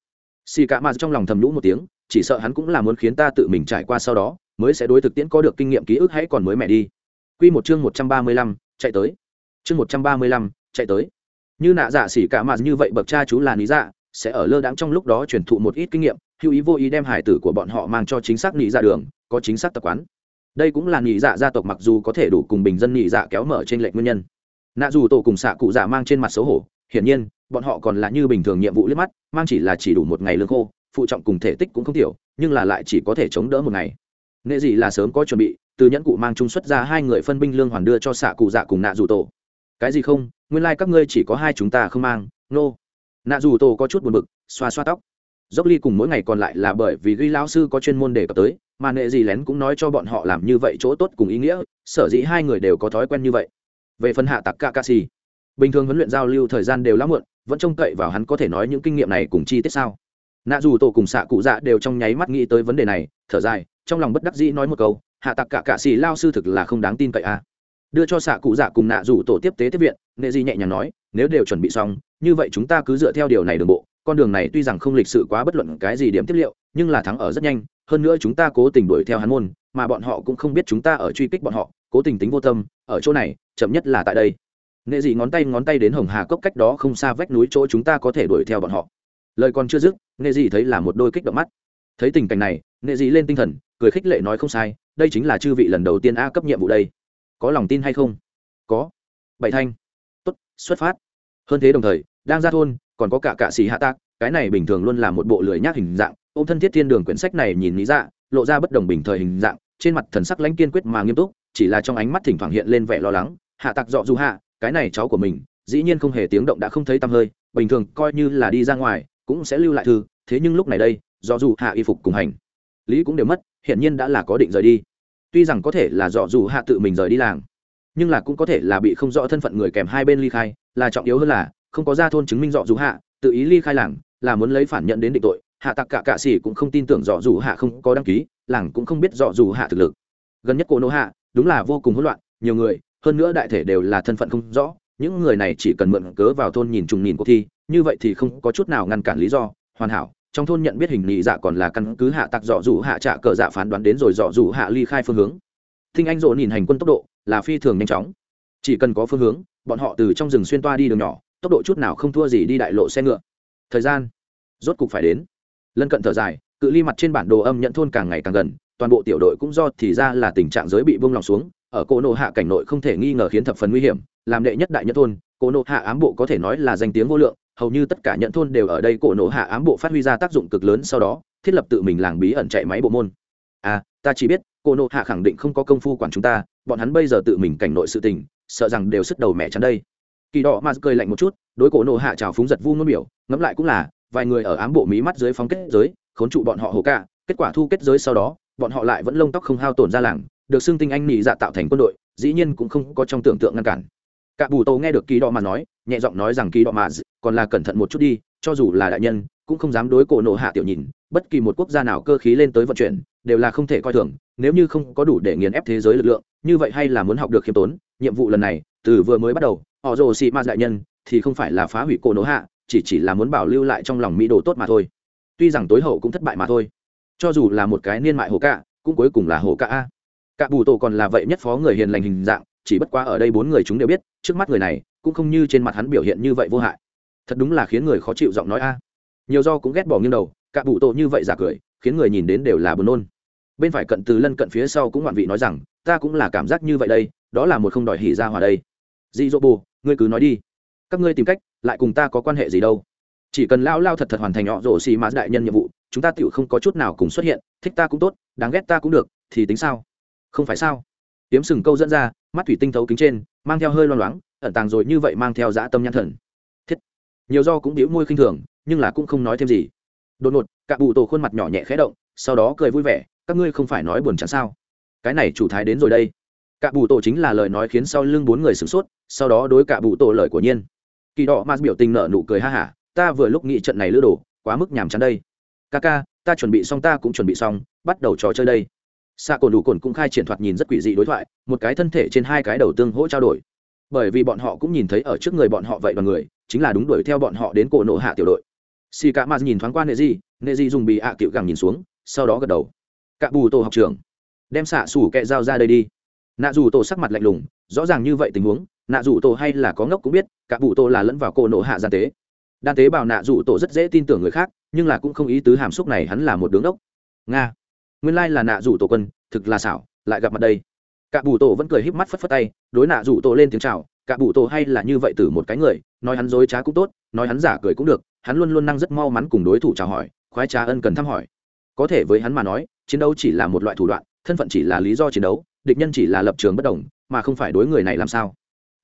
Speaker 1: Xì cả mà trong lòng thầm nhũ một tiếng chỉ sợ hắn cũng là muốn khiến ta tự mình trải qua sau đó mới sẽ đối thực tiễn có được kinh nghiệm ký ức hãy còn mới mẹ đi. Quy một chương một trăm ba mươi lăm, chạy tới. Chương một trăm ba mươi lăm, chạy tới. Như nạ dạ xỉ cả mà như vậy bậc cha chú là lý dạ sẽ ở lơ đãng trong lúc đó truyền thụ một ít kinh nghiệm, hữu ý vô ý đem hải tử của bọn họ mang cho chính xác nhị dạ đường, có chính xác tập quán. Đây cũng là nhị dạ gia tộc mặc dù có thể đủ cùng bình dân nhị dạ kéo mở trên lệnh nguyên nhân. Nạ dù tổ cùng xạ cụ dạ mang trên mặt xấu hổ, hiển nhiên, bọn họ còn là như bình thường nhiệm vụ liếc mắt, mang chỉ là chỉ đủ một ngày lương khô, phụ trọng cùng thể tích cũng không thiểu nhưng là lại chỉ có thể chống đỡ một ngày. Nghệ gì là sớm có chuẩn bị, từ nhẫn cụ mang trung xuất ra hai người phân binh lương hoàn đưa cho xạ cụ dạ cùng nạ dù tổ. Cái gì không? Nguyên lai、like、các ngươi chỉ có hai chúng ta không mang, nô、no. nạ dù tổ có chút buồn bực, xoa xoa tóc dốc ly cùng mỗi ngày còn lại là bởi vì ghi lao sư có chuyên môn đề cập tới, mà nệ gì lén cũng nói cho bọn họ làm như vậy chỗ tốt cùng ý nghĩa, sở dĩ hai người đều có thói quen như vậy về phần hạ tặc ca ca si bình thường huấn luyện giao lưu thời gian đều lắm muộn, vẫn trông cậy vào hắn có thể nói những kinh nghiệm này cùng chi tiết sao nạ dù tổ cùng xạ cụ dạ đều trong nháy mắt nghĩ tới vấn đề này, thở dài, trong lòng bất đắc dĩ nói một câu, hạ tặc cả cạ xì lao sư thực là không đáng tin cậy à. đưa cho xạ cụ dạ cùng nạ dù tổ tiếp tế tiếp viện nệ di nhẹ nhàng nói, nếu đều chuẩn bị xong, như vậy chúng ta cứ dựa theo điều này đường bộ. Con đường này tuy rằng không lịch sự quá bất luận cái gì điểm tiếp liệu, nhưng là thắng ở rất nhanh. Hơn nữa chúng ta cố tình đuổi theo hắn môn, mà bọn họ cũng không biết chúng ta ở truy kích bọn họ. Cố tình tính vô tâm, ở chỗ này, chậm nhất là tại đây. Nghệ dị ngón tay ngón tay đến hồng hà cốc cách đó không xa vách núi chỗ chúng ta có thể đuổi theo bọn họ. Lời còn chưa dứt nghệ dị thấy là một đôi kích động mắt. Thấy tình cảnh này nghệ dị lên tinh thần, cười khích lệ nói không sai, đây chính là chư vị lần đầu tiên a cấp nhiệm vụ đây. Có lòng tin hay không? Có. Bảy thanh xuất phát. Hơn thế đồng thời, đang ra thôn, còn có cả cạ sĩ hạ tác cái này bình thường luôn là một bộ lười nhác hình dạng ô m thân thiết thiên đường quyển sách này nhìn lý dạ lộ ra bất đồng bình thời hình dạng, trên mặt thần sắc lãnh kiên quyết mà nghiêm túc, chỉ là trong ánh mắt thỉnh thoảng hiện lên vẻ lo lắng, hạ tặc dọ du hạ, cái này cháu của mình, dĩ nhiên không hề tiếng động đã không thấy tăm hơi, bình thường coi như là đi ra ngoài, cũng sẽ lưu lại thư, thế nhưng lúc này đây, dọ dù hạ y phục cùng hành. Lý cũng đều mất, hiển nhiên đã là có định rời đi. Tuy rằng có thể là dọ dù hạ tự mình rời đi làng nhưng là cũng có thể là bị không rõ thân phận người kèm hai bên ly khai, là trọng yếu hơn là, không có ra thôn chứng minh dọ dù hạ, tự ý ly khai làng, là muốn lấy phản nhận đến định tội, hạ tặc cả cạ xỉ cũng không tin tưởng dọ dù hạ không có đăng ký, làng cũng không biết dọ dù hạ thực lực. Gần nhất cô nô hạ, đúng là vô cùng hỗn loạn, nhiều người, hơn nữa đại thể đều là thân phận không rõ, những người này chỉ cần mượn cớ vào thôn nhìn trùng nhìn cuộc thi, như vậy thì không có chút nào ngăn cản lý do, hoàn hảo, trong thôn nhận biết hình nhị dạ còn là căn cứ hạ tặc dọ dù hạ trả cờ dạ phán đoán đến rồi dọ dù hạ ly khai phương hướng thinh anh rộ nhìn hành quân tốc độ là phi thường nhanh chóng. Chỉ cần có phương hướng, bọn họ từ trong rừng xuyên toa đi đường nhỏ, tốc độ chút nào không thua gì đi đại lộ xe ngựa. Thời gian, rốt cục phải đến. Lân cận thở dài, cự ly mặt trên bản đồ âm nhận thôn càng ngày càng gần, toàn bộ tiểu đội cũng do thì ra là tình trạng giới bị buông lòng xuống, ở cỗ nộ hạ cảnh nội không thể nghi ngờ khiến thập phần nguy hiểm, làm đệ nhất đại nhận thôn cỗ nộ hạ ám bộ có thể nói là danh tiếng vô lượng, hầu như tất cả nhận thôn đều ở đây cỗ nộ hạ ám bộ phát huy ra tác dụng cực lớn, sau đó, thiết lập tự mình làng bí ẩn chạy máy bộ môn à ta chỉ biết, cô nộ hạ khẳng định không có công phu quản chúng ta, bọn hắn bây giờ tự mình cảnh nội sự tình, sợ rằng đều sức đầu mẹ chắn đây. Kỳ đỏ mà cười lạnh một chút, đối cổ nộ hạ trào phúng giật vu ngôn biểu, ngẫm lại cũng là, vài người ở ám bộ mí mắt dưới phóng kết giới, khốn trụ bọn họ hồ ca kết quả thu kết giới sau đó, bọn họ lại vẫn lông tóc không hao tổn ra làng, được xưng tinh anh nị dạ tạo thành quân đội, dĩ nhiên cũng không có trong tưởng tượng ngăn cản. Cả bù tô nghe được kỳ đỏ mà nói, nhẹ giọng nói rằng kỳ đỏ mà còn là cẩn thận một chút đi, cho dù là đại nhân, cũng không dám đối cổ nộ hạ tiểu nhìn, bất kỳ một quốc gia nào cơ khí lên tới vận chuyển đều là không thể coi thường, nếu như không có đủ để nghiền ép thế giới lực lượng, như vậy hay là muốn học được khiêm tốn. Nhiệm vụ lần này, từ vừa mới bắt đầu họ rồ xị ma đại nhân thì không phải là phá hủy cổ nỗ hạ, chỉ chỉ là muốn bảo lưu lại trong lòng mỹ đồ tốt mà thôi. Tuy rằng tối hậu cũng thất bại mà thôi. Cho dù là một cái niên mại hồ cạ, cũng cuối cùng là hồ cạ a. Cạ bù tổ còn là vậy nhất phó người hiền lành hình dạng, chỉ bất quá ở đây bốn người chúng đều biết, trước mắt người này cũng không như trên mặt hắn biểu hiện như vậy vô hại. Thật đúng là khiến người khó chịu giọng nói a. Nhiều do cũng ghét bỏ nghiêng đầu, cạ bù tổ như vậy giả cười khiến người nhìn đến đều là buồn nôn. Bên phải cận từ lân cận phía sau cũng ngoạn vị nói rằng, ta cũng là cảm giác như vậy đây, đó là một không đòi hỉ ra hòa đây. Dị dỗ bù, ngươi cứ nói đi. Các ngươi tìm cách, lại cùng ta có quan hệ gì đâu. Chỉ cần lao lao thật thật hoàn thành họ rổ xì mã đại nhân nhiệm vụ, chúng ta tựu không có chút nào cùng xuất hiện, thích ta cũng tốt, đáng ghét ta cũng được, thì tính sao? Không phải sao. Tiếm sừng câu dẫn ra, mắt thủy tinh thấu kính trên, mang theo hơi loang loáng, ẩn tàng rồi như vậy mang theo dã tâm nhãn thần. Thiết. Nhiều do cũng đĩu môi khinh thường, nhưng là cũng không nói thêm gì. Đột ngột cả bụ tổ khuôn mặt nhỏ nhẹ khẽ động, sau đó cười vui vẻ, các ngươi không phải nói buồn chán sao? Cái này chủ thái đến rồi đây. Cả bụ tổ chính là lời nói khiến sau lưng bốn người sửng sốt, sau đó đối cả bụ tổ lời của nhiên. Kỳ đỏ mà biểu tình nở nụ cười ha hả, ta vừa lúc nghĩ trận này lữ đổ quá mức nhàm chán đây. Ca ca, ta chuẩn bị xong, ta cũng chuẩn bị xong, bắt đầu trò chơi đây. Xạ cồn đủ cồn cũng khai triển thoạt nhìn rất quỷ dị đối thoại, một cái thân thể trên hai cái đầu tương hỗ trao đổi. Bởi vì bọn họ cũng nhìn thấy ở trước người bọn họ vậy đoàn người, chính là đúng đuổi theo bọn họ đến cổ nộ hạ tiểu đội. Si cả maz nhìn thoáng qua nệ gì? Nệ Dị dùng bị ạ à cựu gẳng nhìn xuống, sau đó gật đầu. Cả bù tổ học trường. Đem xạ xủ kẹ dao ra đây đi. Nạ dù tổ sắc mặt lạnh lùng, rõ ràng như vậy tình huống, nạ dù tổ hay là có ngốc cũng biết, cả bù tổ là lẫn vào cổ nộ hạ gian tế. Đan tế bảo nạ dù tổ rất dễ tin tưởng người khác, nhưng là cũng không ý tứ hàm xúc này hắn là một đứng đốc nga. Nguyên lai là nạ dù tổ quân, thực là xảo, lại gặp mặt đây. Cả bù tổ vẫn cười híp mắt phất phất tay, đối nạ dù tổ lên tiếng chào, cả bù tổ hay là như vậy từ một cái người, nói hắn dối trá cũng tốt, nói hắn giả cười cũng được, hắn luôn luôn năng rất mau mắn cùng đối thủ chào hỏi khoái trá ân cần thăm hỏi. Có thể với hắn mà nói chiến đấu chỉ là một loại thủ đoạn thân phận chỉ là lý do chiến đấu địch nhân chỉ là lập trường bất đồng mà không phải đối người này làm sao.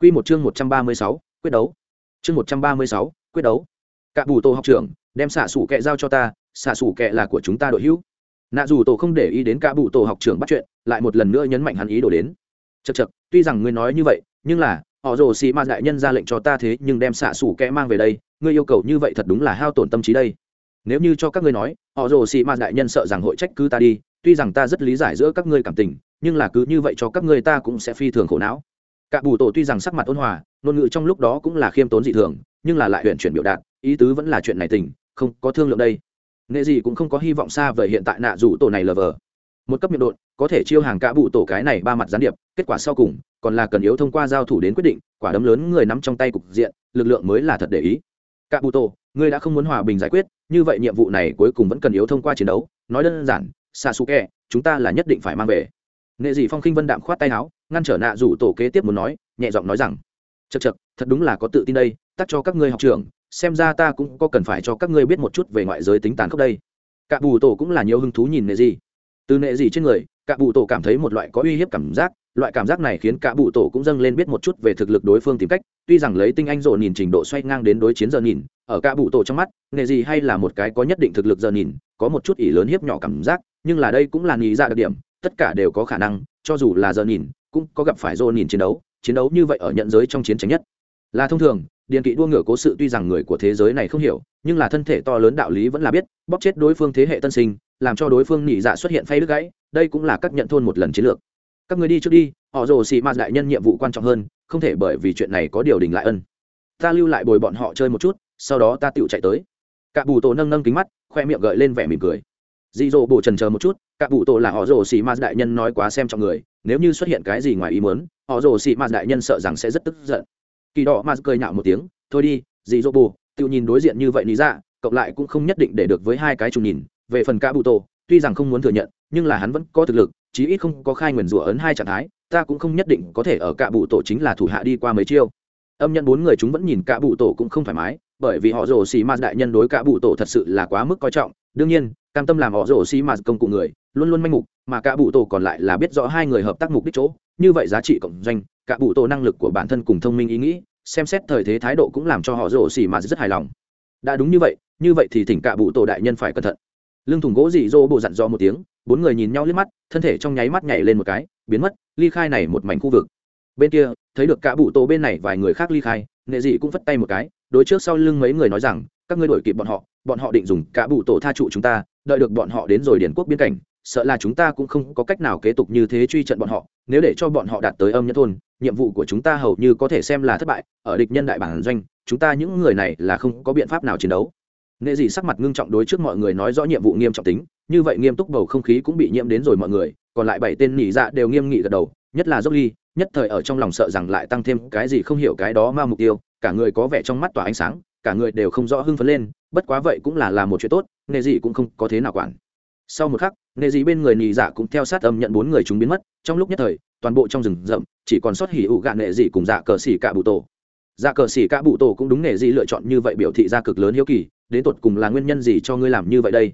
Speaker 1: Quy một chương một trăm ba mươi sáu, quyết đấu. Chương một trăm ba mươi sáu, quyết đấu. Cả bù tô học trưởng, đem xạ sủ kệ giao cho ta, xạ sủ kệ là của chúng ta đội hữu. Nạ dù tổ không để ý đến cả bụ tổ học trưởng bắt chuyện lại một lần nữa nhấn mạnh hắn ý đổ đến. Chật chật tuy rằng ngươi nói như vậy nhưng là họ rồ xì ma đại nhân ra lệnh cho ta thế nhưng đem xạ xủ kẽ mang về đây ngươi yêu cầu như vậy thật đúng là hao tổn tâm trí đây nếu như cho các ngươi nói, họ rồ xì ma đại nhân sợ rằng hội trách cứ ta đi, tuy rằng ta rất lý giải giữa các ngươi cảm tình, nhưng là cứ như vậy cho các ngươi ta cũng sẽ phi thường khổ não. Cả bù tổ tuy rằng sắc mặt ôn hòa, ngôn ngữ trong lúc đó cũng là khiêm tốn dị thường, nhưng là lại huyện chuyển biểu đạt, ý tứ vẫn là chuyện này tình, không có thương lượng đây. Nghệ gì cũng không có hy vọng xa về hiện tại nạ rủ tổ này lờ vờ. Một cấp miệng độn, có thể chiêu hàng cả bụ tổ cái này ba mặt gián điệp, kết quả sau cùng, còn là cần yếu thông qua giao thủ đến quyết định, quả đấm lớn người nắm trong tay cục diện, lực lượng mới là thật để ý. Cả bụ tổ ngươi đã không muốn hòa bình giải quyết, như vậy nhiệm vụ này cuối cùng vẫn cần yếu thông qua chiến đấu. Nói đơn giản, sasuke, chúng ta là nhất định phải mang về. Nghệ dị phong khinh vân đạm khoát tay áo, ngăn trở nạ rủ tổ kế tiếp muốn nói, nhẹ giọng nói rằng chật chật thật đúng là có tự tin đây, tắt cho các ngươi học trường, xem ra ta cũng có cần phải cho các ngươi biết một chút về ngoại giới tính tàn khốc đây. Cả bù tổ cũng là nhiều hứng thú nhìn nghệ gì từ nghệ gì trên người cả bù tổ cảm thấy một loại có uy hiếp cảm giác, loại cảm giác này khiến cả bù tổ cũng dâng lên biết một chút về thực lực đối phương tìm cách, tuy rằng lấy tinh anh rộ nhìn trình độ xoay ngang đến đối chiến giờ nhìn ở cả bụ tổ trong mắt, nghề gì hay là một cái có nhất định thực lực giờ nhìn, có một chút ỷ lớn hiếp nhỏ cảm giác, nhưng là đây cũng là nghĩ ra đặc điểm, tất cả đều có khả năng, cho dù là giờ nhìn, cũng có gặp phải dô nhìn chiến đấu chiến đấu như vậy ở nhận giới trong chiến tranh nhất. Là thông thường điện kỵ đua ngựa cố sự tuy rằng người của thế giới này không hiểu, nhưng là thân thể to lớn đạo lý vẫn là biết, bóp chết đối phương thế hệ tân sinh, làm cho đối phương nhị dạ xuất hiện phay đứt gãy, đây cũng là các nhận thôn một lần chiến lược. Các người đi trước đi, họ rồ xì ma đại nhân nhiệm vụ quan trọng hơn, không thể bởi vì chuyện này có điều đình lại ân. Ta lưu lại bồi bọn họ chơi một chút sau đó ta tựu chạy tới. Cả bù tổ nâng nâng kính mắt khoe miệng gợi lên vẻ mỉm cười. Dị dỗ bổ trần chờ một chút cả bù tổ là họ rồ xì ma đại nhân nói quá xem trọng người nếu như xuất hiện cái gì ngoài ý muốn họ rồ xì ma đại nhân sợ rằng sẽ rất tức giận. Kỳ đỏ ma cười nhạo một tiếng thôi đi dị dỗ bù, tự nhìn đối diện như vậy lý ra cộng lại cũng không nhất định để được với hai cái chung nhìn. Về phần cả bù tổ tuy rằng không muốn thừa nhận nhưng là hắn vẫn có thực lực chí ít không có khai nguyền rủa ấn hai trạng thái ta cũng không nhất định có thể ở cả bụ tổ chính là thủ hạ đi qua mấy chiêu. Âm nhân bốn người chúng vẫn nhìn cả bụ tổ cũng không thoải mái bởi vì họ rồ xì ma đại nhân đối cả bụ tổ thật sự là quá mức coi trọng. Đương nhiên, cam tâm làm họ rồ xì ma công cụ người, luôn luôn manh mục, mà cả bụ tổ còn lại là biết rõ hai người hợp tác mục đích chỗ. Như vậy giá trị cộng doanh, cả bụ tổ năng lực của bản thân cùng thông minh ý nghĩ, xem xét thời thế thái độ cũng làm cho họ rồ xì ma rất hài lòng. Đã đúng như vậy như vậy thì thỉnh cả bụ tổ đại nhân phải cẩn thận. Lưng thùng gỗ dị dỗ bộ dặn dò một tiếng, bốn người nhìn nhau liếc mắt, thân thể trong nháy mắt nhảy lên một cái, biến mất, ly khai này một mảnh khu vực. Bên kia, thấy được cả bụ tổ bên này vài người khác ly khai, nghệ dị cũng phất tay một cái đối trước sau lưng mấy người nói rằng, các ngươi đuổi kịp bọn họ bọn họ định dùng cả bụ tổ tha trụ chúng ta, đợi được bọn họ đến rồi điển quốc biên cảnh, sợ là chúng ta cũng không có cách nào kế tục như thế truy trận bọn họ, nếu để cho bọn họ đạt tới âm nhất thôn, nhiệm vụ của chúng ta hầu như có thể xem là thất bại, ở địch nhân đại bản doanh, chúng ta những người này là không có biện pháp nào chiến đấu. Nghệ dị sắc mặt ngưng trọng đối trước mọi người nói rõ nhiệm vụ nghiêm trọng tính, như vậy nghiêm túc bầu không khí cũng bị nhiễm đến rồi mọi người, còn lại bảy tên nỉ dạ đều nghiêm nghị gật đầu, nhất là dốc ly, nhất thời ở trong lòng sợ rằng lại tăng thêm cái gì không hiểu cái đó mà mục tiêu cả người có vẻ trong mắt tỏa ánh sáng, cả người đều không rõ hưng phấn lên, bất quá vậy cũng là làm một chuyện tốt nghề dị cũng không có thế nào quản. Sau một khắc nghề dị bên người nhì dạ cũng theo sát âm nhận bốn người chúng biến mất, trong lúc nhất thời, toàn bộ trong rừng rậm, chỉ còn sót hỉ ủ gạn nghệ dị cùng dạ cờ xỉ cả bụ tổ. Dạ cờ xỉ cả bụ tổ cũng đúng nghề dị lựa chọn như vậy biểu thị ra cực lớn hiếu kỳ, đến tột cùng là nguyên nhân gì cho ngươi làm như vậy đây?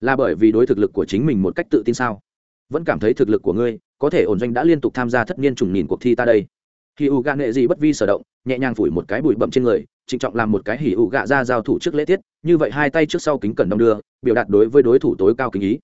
Speaker 1: Là bởi vì đối thực lực của chính mình một cách tự tin sao? Vẫn cảm thấy thực lực của ngươi có thể ổn doanh đã liên tục tham gia thất niên trùng nhìn cuộc thi ta đây hì ụ gạ nệ gì bất vi sở động nhẹ nhàng phủi một cái bụi bậm trên người trịnh trọng làm một cái hì ụ gạ ra giao thủ trước lễ tiết như vậy hai tay trước sau kính cẩn đong đưa biểu đạt đối với đối thủ tối cao kính ý.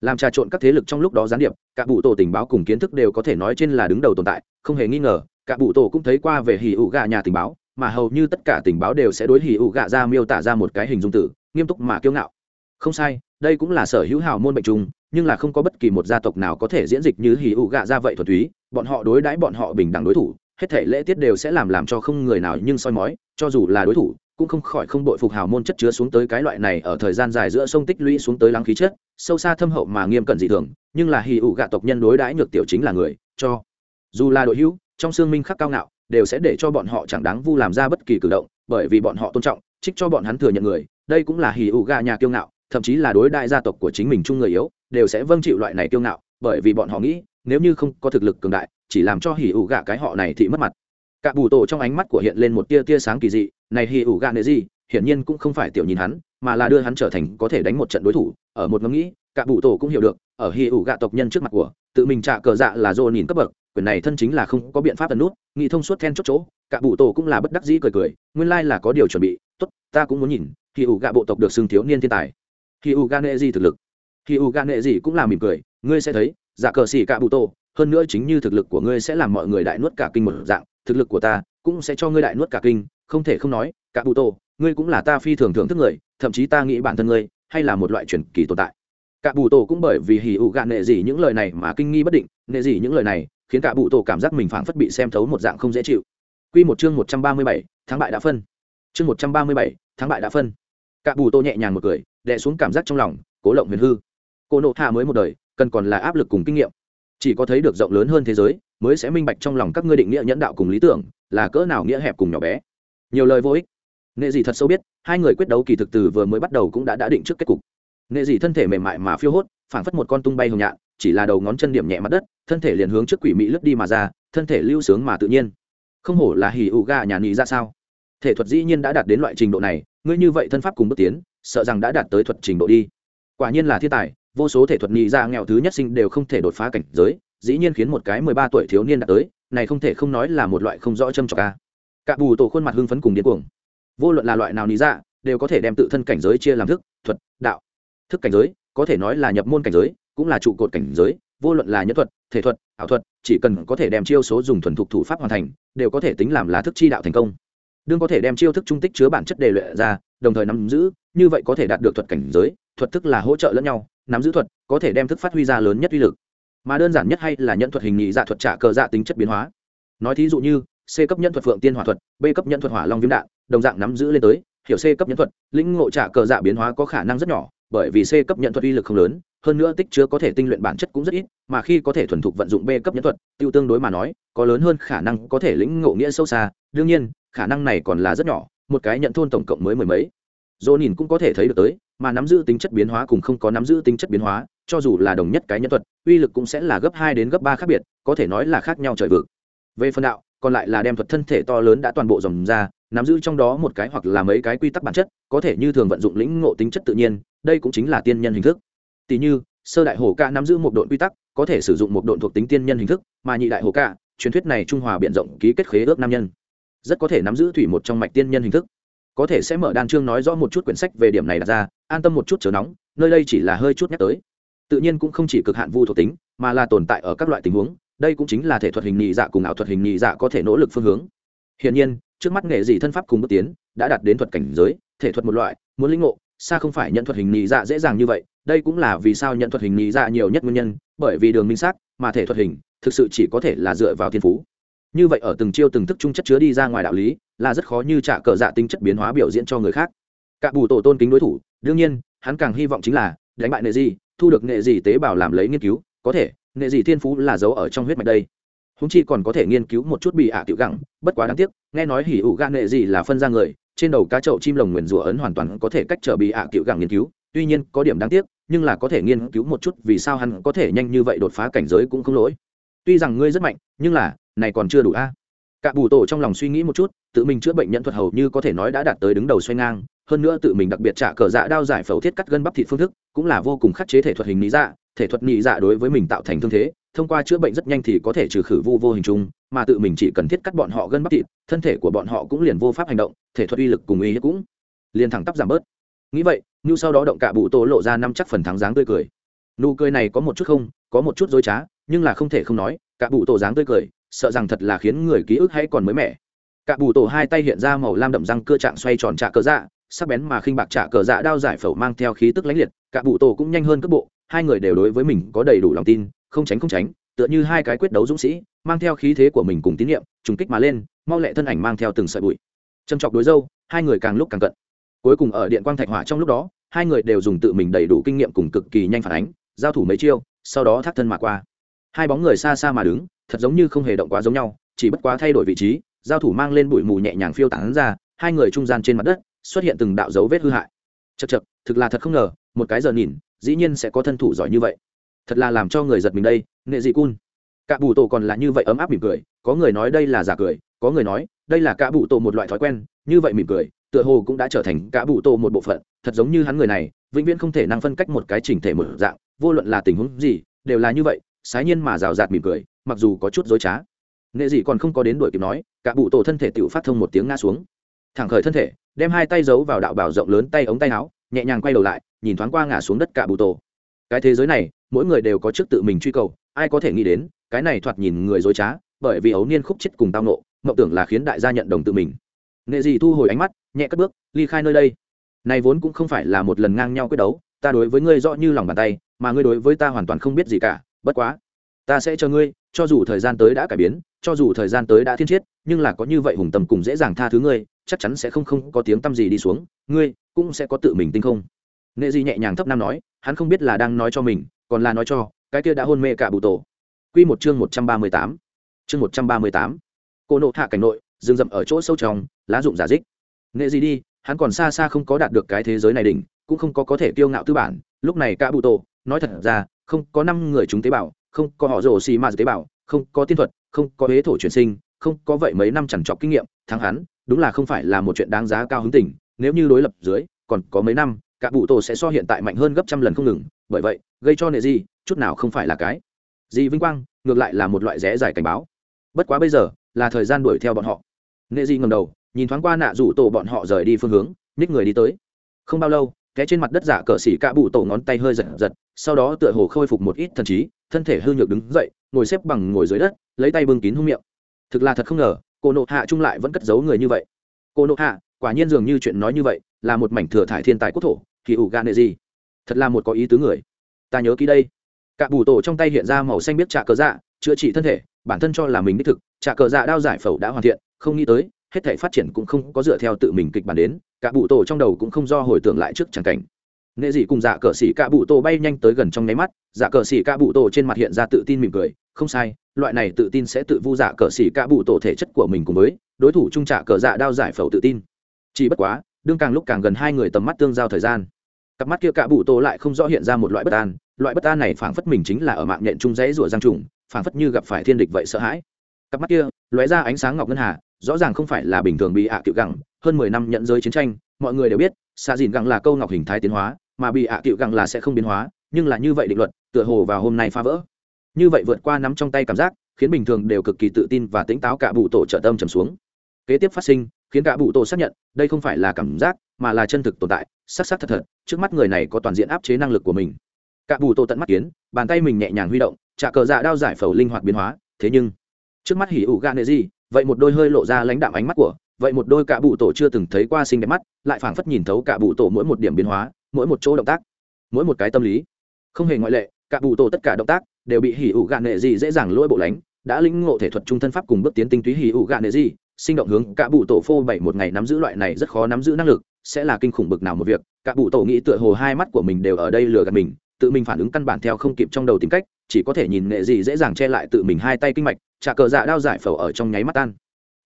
Speaker 1: Làm trà trộn các thế lực trong lúc đó gián điệp cả bụ tổ tình báo cùng kiến thức đều có thể nói trên là đứng đầu tồn tại không hề nghi ngờ cả bụ tổ cũng thấy qua về hì ụ gạ nhà tình báo mà hầu như tất cả tình báo đều sẽ đối hì ụ gạ ra miêu tả ra một cái hình dung tử nghiêm túc mà kiêu ngạo. Không sai đây cũng là sở hữu hào môn bệnh chung, nhưng là không có bất kỳ một gia tộc nào có thể diễn dịch như hì ụ gạ ra vậy thuần túy bọn họ đối đãi bọn họ bình đẳng đối thủ hết thể lễ tiết đều sẽ làm làm cho không người nào nhưng soi mói, cho dù là đối thủ, cũng không khỏi không đội phục hào môn chất chứa xuống tới cái loại này ở thời gian dài giữa sông tích lũy xuống tới lắng khí chất, sâu xa thâm hậu mà nghiêm cẩn dị thường, nhưng là hì ụ gạ tộc nhân đối đãi nhược tiểu chính là người, cho dù là đội hữu, trong xương minh khắc cao ngạo, đều sẽ để cho bọn họ chẳng đáng vu làm ra bất kỳ cử động, bởi vì bọn họ tôn trọng, trích cho bọn hắn thừa nhận người, đây cũng là hì ụ gạ nhà kiêu ngạo, thậm chí là đối đại gia tộc của chính mình chung người yếu, đều sẽ vâng chịu loại này kiêu ngạo, bởi vì bọn họ nghĩ, nếu như không có thực lực cường đại chỉ làm cho hỉ ủ gạ cái họ này thì mất mặt. Cả bù tổ trong ánh mắt của hiện lên một tia tia sáng kỳ dị, này hỉ ủ gạ nệ gì, hiển nhiên cũng không phải tiểu nhìn hắn, mà là đưa hắn trở thành có thể đánh một trận đối thủ, ở một ngẫm nghĩ, cả bù tổ cũng hiểu được, ở hỉ ủ gạ tộc nhân trước mặt của, tự mình trả cờ dạ là dô nhìn cấp bậc, quyền này thân chính là không có biện pháp tấn nút, nghĩ thông suốt then chốt chỗ, cả bù tổ cũng là bất đắc dĩ cười cười, nguyên lai là có điều chuẩn bị, tốt, ta cũng muốn nhìn, hỉ ủ gạ bộ tộc được xưng thiếu niên thiên tài. Hỉ ủ gạ nệ gì thực lực? Hỉ ủ gạ nệ gì cũng là mỉm cười, ngươi sẽ thấy, giả cờ xỉ cả bụ tổ hơn nữa chính như thực lực của ngươi sẽ làm mọi người đại nuốt cả kinh một dạng thực lực của ta cũng sẽ cho ngươi đại nuốt cả kinh không thể không nói cả bụ tổ ngươi cũng là ta phi thường thưởng thức người thậm chí ta nghĩ bản thân ngươi hay là một loại truyền kỳ tồn tại cả bù tổ cũng bởi vì hì ụ gạn nệ gì những lời này mà kinh nghi bất định nệ gì những lời này khiến cả bụ tổ cảm giác mình phảng phất bị xem thấu một dạng không dễ chịu Quy một chương một trăm ba mươi bảy, tháng bại đã phân. Chương một trăm ba mươi bảy, tháng bại đã phân. Cả bù tô nhẹ nhàng một cười, đè xuống cảm giác trong lòng, cố lộng huyền hư. Cô nộ hạ mới một đời, cần còn là áp lực cùng kinh nghiệm. Chỉ có thấy được rộng lớn hơn thế giới, mới sẽ minh bạch trong lòng các ngươi định nghĩa nhẫn đạo cùng lý tưởng, là cỡ nào nghĩa hẹp cùng nhỏ bé. Nhiều lời vô ích. Nệ gì thật sâu biết, hai người quyết đấu kỳ thực từ vừa mới bắt đầu cũng đã đã định trước kết cục. Nệ gì thân thể mềm mại mà phiêu hốt, phảng phất một con tung bay hồng nhạn, chỉ là đầu ngón chân điểm nhẹ mặt đất, thân thể liền hướng trước quỷ mị lướt đi mà ra, thân thể lưu sướng mà tự nhiên không hổ là hỉ ụ gà nhà nghỉ ra sao thể thuật dĩ nhiên đã đạt đến loại trình độ này ngươi như vậy thân pháp cùng bước tiến sợ rằng đã đạt tới thuật trình độ đi quả nhiên là thiên tài vô số thể thuật nhị ra nghèo thứ nhất sinh đều không thể đột phá cảnh giới, dĩ nhiên khiến một cái mười ba tuổi thiếu niên đạt tới, này không thể không nói là một loại không rõ châm trọc ca cả bù tổ khuôn mặt hưng phấn cùng điên cuồng. Vô luận là loại nào nhị ra đều có thể đem tự thân cảnh giới chia làm thức, thuật, đạo. Thức cảnh giới, có thể nói là nhập môn cảnh giới, cũng là trụ cột cảnh giới, vô luận là nhân thuật, thể thuật, ảo thuật, chỉ cần có thể đem chiêu số dùng thuần thục thủ pháp hoàn thành, đều có thể tính làm lá thức chi đạo thành công. Đương có thể đem chiêu thức trung tích chứa bản chất đề luyện ra, đồng thời nắm giữ, như vậy có thể đạt được thuật cảnh giới, thuật thức là hỗ trợ lẫn nhau nắm giữ thuật, có thể đem thức phát huy ra lớn nhất uy lực. Mà đơn giản nhất hay là nhận thuật hình nhị dạ thuật trả cờ dạ tính chất biến hóa. Nói thí dụ như, c cấp nhân thuật phượng tiên hỏa thuật, b cấp nhân thuật hỏa long viêm đạn, đồng dạng nắm giữ lên tới, hiểu c cấp nhân thuật, lĩnh ngộ trả cờ dạ biến hóa có khả năng rất nhỏ, bởi vì c cấp nhận thuật uy lực không lớn, hơn nữa tích chứa có thể tinh luyện bản chất cũng rất ít, mà khi có thể thuần thục vận dụng b cấp nhân thuật, tiêu tương đối mà nói, có lớn hơn khả năng có thể lĩnh ngộ nghĩa sâu xa, đương nhiên, khả năng này còn là rất nhỏ, một cái nhận thôn tổng cộng mới mười mấy. Dỗ nhìn cũng có thể thấy được tới mà nắm giữ tính chất biến hóa cùng không có nắm giữ tính chất biến hóa, cho dù là đồng nhất cái nhân thuật, uy lực cũng sẽ là gấp hai đến gấp ba khác biệt, có thể nói là khác nhau trời vực. Về phần đạo, còn lại là đem thuật thân thể to lớn đã toàn bộ dòng ra, nắm giữ trong đó một cái hoặc là mấy cái quy tắc bản chất, có thể như thường vận dụng lĩnh ngộ tính chất tự nhiên, đây cũng chính là tiên nhân hình thức. Tỷ như, sơ đại hồ ca nắm giữ một đội quy tắc, có thể sử dụng một đội thuộc tính tiên nhân hình thức, mà nhị đại hồ ca, truyền thuyết này trung hòa biện rộng ký kết khế ước nam nhân, rất có thể nắm giữ thủy một trong mạch tiên nhân hình thức có thể sẽ mở đan chương nói rõ một chút quyển sách về điểm này đặt ra, an tâm một chút chờ nóng, nơi đây chỉ là hơi chút nhắc tới. Tự nhiên cũng không chỉ cực hạn vu thuộc tính, mà là tồn tại ở các loại tình huống, đây cũng chính là thể thuật hình nhị dạ cùng ảo thuật hình nhị dạ có thể nỗ lực phương hướng. Hiển nhiên, trước mắt nghệ dị thân pháp cùng bước tiến, đã đạt đến thuật cảnh giới, thể thuật một loại, muốn linh ngộ, xa không phải nhận thuật hình nhị dạ dễ dàng như vậy, đây cũng là vì sao nhận thuật hình nhị dạ nhiều nhất nguyên nhân, bởi vì đường minh xác, mà thể thuật hình thực sự chỉ có thể là dựa vào thiên phú như vậy ở từng chiêu từng thức chung chất chứa đi ra ngoài đạo lý, là rất khó như trả cờ dạ tính chất biến hóa biểu diễn cho người khác. Cả bù tổ tôn kính đối thủ, đương nhiên, hắn càng hy vọng chính là, đánh bại nghệ gì thu được nghệ gì tế bào làm lấy nghiên cứu, có thể nghệ gì thiên phú là giấu ở trong huyết mạch đây. Húng chi còn có thể nghiên cứu một chút bị ạ tiểu gẳng, bất quá đáng tiếc, nghe nói hỉ ủ gan nghệ gì là phân ra người, trên đầu cá chậu chim lồng nguyền rủa ấn hoàn toàn có thể cách trở bị ạ tiểu gẳng nghiên cứu, tuy nhiên có điểm đáng tiếc, nhưng là có thể nghiên cứu một chút vì sao hắn có thể nhanh như vậy đột phá cảnh giới cũng không lỗi. Tuy rằng ngươi rất mạnh, nhưng là này còn chưa đủ a. Cả bù tổ trong lòng suy nghĩ một chút, tự mình chữa bệnh nhân thuật hầu như có thể nói đã đạt tới đứng đầu xoay ngang, hơn nữa tự mình đặc biệt trả cờ dạ đao giải phẫu thiết cắt gân bắp thịt phương thức, cũng là vô cùng khắc chế thể thuật hình lý dạ thể thuật nhị dạ đối với mình tạo thành thương thế, thông qua chữa bệnh rất nhanh thì có thể trừ khử vu vô hình chung, mà tự mình chỉ cần thiết cắt bọn họ gân bắp thịt, thân thể của bọn họ cũng liền vô pháp hành động, thể thuật uy lực cùng uy hiếp cũng liền thẳng tắp giảm bớt. Nghĩ vậy như sau đó động cả bụ tổ lộ ra năm chắc phần thắng dáng tươi cười. Nụ cười này có một chút không, có một chút dối trá, nhưng là không thể không nói, cả bụ tổ dáng tươi cười sợ rằng thật là khiến người ký ức hay còn mới mẻ. Cả bù tổ hai tay hiện ra màu lam đậm răng cưa trạng xoay tròn trạ cờ dạ sắc bén mà khinh bạc trạ cờ dạ đao giải phẫu mang theo khí tức lãnh liệt, cả bù tổ cũng nhanh hơn cấp bộ, hai người đều đối với mình có đầy đủ lòng tin, không tránh không tránh, tựa như hai cái quyết đấu dũng sĩ, mang theo khí thế của mình cùng tín nhiệm, trùng kích mà lên, mau lẹ thân ảnh mang theo từng sợi bụi. Châm chọc đối dâu, hai người càng lúc càng cận. Cuối cùng ở điện quang thạch hỏa trong lúc đó, hai người đều dùng tự mình đầy đủ kinh nghiệm cùng cực kỳ nhanh phản ánh, giao thủ mấy chiêu, sau đó thắt thân mà qua. Hai bóng người xa xa mà đứng thật giống như không hề động quá giống nhau, chỉ bất quá thay đổi vị trí, giao thủ mang lên bụi mù nhẹ nhàng phiêu tán ra, hai người trung gian trên mặt đất, xuất hiện từng đạo dấu vết hư hại. Chật chật thực là thật không ngờ, một cái giờ nhìn, dĩ nhiên sẽ có thân thủ giỏi như vậy. Thật là làm cho người giật mình đây nghệ dị cun. Cả bù tổ còn là như vậy ấm áp mỉm cười, có người nói đây là giả cười, có người nói, đây là cả bù tổ một loại thói quen, như vậy mỉm cười, tựa hồ cũng đã trở thành cả bù tổ một bộ phận, thật giống như hắn người này, vĩnh viễn không thể năng phân cách một cái chỉnh thể một dạng, vô luận là tình huống gì, đều là như vậy, sái nhiên mà rào rạt mỉm cười mặc dù có chút dối trá. Nghệ dị còn không có đến đuổi kịp nói, cả bụ tổ thân thể tự phát thông một tiếng ngã xuống. Thẳng khởi thân thể, đem hai tay giấu vào đạo bảo rộng lớn tay ống tay áo, nhẹ nhàng quay đầu lại, nhìn thoáng qua ngã xuống đất cả bụ tổ. Cái thế giới này, mỗi người đều có trước tự mình truy cầu, ai có thể nghĩ đến, cái này thoạt nhìn người dối trá, bởi vì ấu niên khúc chết cùng tao nộ mộng tưởng là khiến đại gia nhận đồng tự mình. Nghệ dị thu hồi ánh mắt, nhẹ cất bước, ly khai nơi đây. Này vốn cũng không phải là một lần ngang nhau quyết đấu, ta đối với ngươi rõ như lòng bàn tay, mà ngươi đối với ta hoàn toàn không biết gì cả, bất quá, ta sẽ cho ngươi cho dù thời gian tới đã cải biến, cho dù thời gian tới đã thiên chiết, nhưng là có như vậy hùng tầm cùng dễ dàng tha thứ ngươi, chắc chắn sẽ không không có tiếng t â m gì đi xuống, ngươi cũng sẽ có tự mình tinh không. Nệ di nhẹ nhàng thấp nam nói, hắn không biết là đang nói cho mình, còn là nói cho, cái kia đã hôn mê cả bụ tổ. Q một chương một trăm ba mươi tám. Chương một trăm ba mươi tám. Cô nộ hạ cảnh nội, rừng rậm ở chỗ sâu trong, lá rụng giả dích. Nệ di đi, hắn còn xa xa không có đạt được cái thế giới này đỉnh, cũng không có có thể kiêu ngạo tư bản, lúc này cả bụ tổ, nói thật ra, không có năm người chúng tế bào không có họ rồ xì ma tế bào, không có tiên thuật, không có huế thổ chuyển sinh, không có vậy mấy năm chẳng chọc kinh nghiệm, thắng hắn, đúng là không phải là một chuyện đáng giá cao hứng tình, nếu như đối lập dưới, còn có mấy năm, cả bụ tổ sẽ so hiện tại mạnh hơn gấp trăm lần không ngừng, bởi vậy, gây cho nệ gì chút nào không phải là cái. Gì vinh quang, ngược lại là một loại rẽ dài cảnh báo. Bất quá bây giờ, là thời gian đuổi theo bọn họ. Nệ gì ngầm đầu, nhìn thoáng qua nạ rủ tổ bọn họ rời đi phương hướng, nhích người đi tới. Không bao lâu, té trên mặt đất giả cờ xỉ cả bụ tổ ngón tay hơi giật giật sau đó tựa hồ khôi phục một ít thần trí, thân thể hư nhược đứng dậy, ngồi xếp bằng ngồi dưới đất, lấy tay bưng kín hung miệng. Thực là thật không ngờ cô nộ hạ trung lại vẫn cất giấu người như vậy. Cô nộ hạ, quả nhiên dường như chuyện nói như vậy, là một mảnh thừa thải thiên tài quốc thổ, kỳ ủ gan nệ gì thật là một có ý tứ người. Ta nhớ kỹ đây. Cả bù tổ trong tay hiện ra màu xanh biết trà cờ dạ chữa trị thân thể, bản thân cho là mình đích thực trà cờ dạ đao giải phẫu đã hoàn thiện, không nghĩ tới, hết thể phát triển cũng không có dựa theo tự mình kịch bản đến, cả bù tổ trong đầu cũng không do hồi tưởng lại trước chẳng cảnh nệ dị cùng dạ cờ xỉ cạ bụ tổ bay nhanh tới gần trong nháy mắt dạ cờ xỉ cạ bụ tổ trên mặt hiện ra tự tin mỉm cười, không sai, loại này tự tin sẽ tự vu dạ cờ xỉ cạ bụ tổ thể chất của mình cùng với đối thủ trung trả cờ dạ đao giải phẫu tự tin. Chỉ bất quá, đương càng lúc càng gần hai người tầm mắt tương giao thời gian, cặp mắt kia cạ bụ tổ lại không rõ hiện ra một loại bất an, loại bất an này phảng phất mình chính là ở mạng nhện trung rẽ rủa giang trùng, phảng phất như gặp phải thiên địch vậy sợ hãi. Cặp mắt kia lóe ra ánh sáng ngọc ngân hà, rõ ràng không phải là bình thường bị hạ à cựu gẳng hơn mười năm nhận giới chiến tranh, mọi người đều biết xạ dìn gẳng là câu ngọc hình thái tiến hóa mà bị ạ à cựu gẳng là sẽ không biến hóa, nhưng là như vậy định luật, tựa hồ vào hôm nay phá vỡ. Như vậy vượt qua nắm trong tay cảm giác, khiến bình thường đều cực kỳ tự tin và tỉnh táo cả bụ tổ trợ tâm trầm xuống. Kế tiếp phát sinh, khiến cả bụ tổ xác nhận, đây không phải là cảm giác, mà là chân thực tồn tại sắc sắc thật thật, trước mắt người này có toàn diện áp chế năng lực của mình. Cả bụ tổ tận mắt kiến, bàn tay mình nhẹ nhàng huy động, trả cờ dạ đao giải phẫu linh hoạt biến hóa, thế nhưng, trước mắt hỉ ủ gan nệ gì, vậy một đôi hơi lộ ra lãnh đạm ánh mắt của, vậy một đôi cả bụ tổ chưa từng thấy qua xinh đẹp mắt, lại phảng phất nhìn thấu cả bụ tổ mỗi một điểm biến hóa mỗi một chỗ động tác, mỗi một cái tâm lý. Không hề ngoại lệ, cả bụ tổ tất cả động tác đều bị hỉ ủ gạn nệ gì dễ dàng lỗi bộ lánh, đã lĩnh ngộ thể thuật trung thân pháp cùng bước tiến tinh túy hỉ ủ gạn nệ gì, sinh động hướng cả bụ tổ phô bảy một ngày nắm giữ loại này rất khó nắm giữ năng lực, sẽ là kinh khủng bực nào một việc. Cả bụ tổ nghĩ tựa hồ hai mắt của mình đều ở đây lừa gạt mình, tự mình phản ứng căn bản theo không kịp trong đầu tìm cách, chỉ có thể nhìn nệ gì dễ dàng che lại tự mình hai tay kinh mạch, trả cờ dạ đao giải phẫu ở trong nháy mắt tan.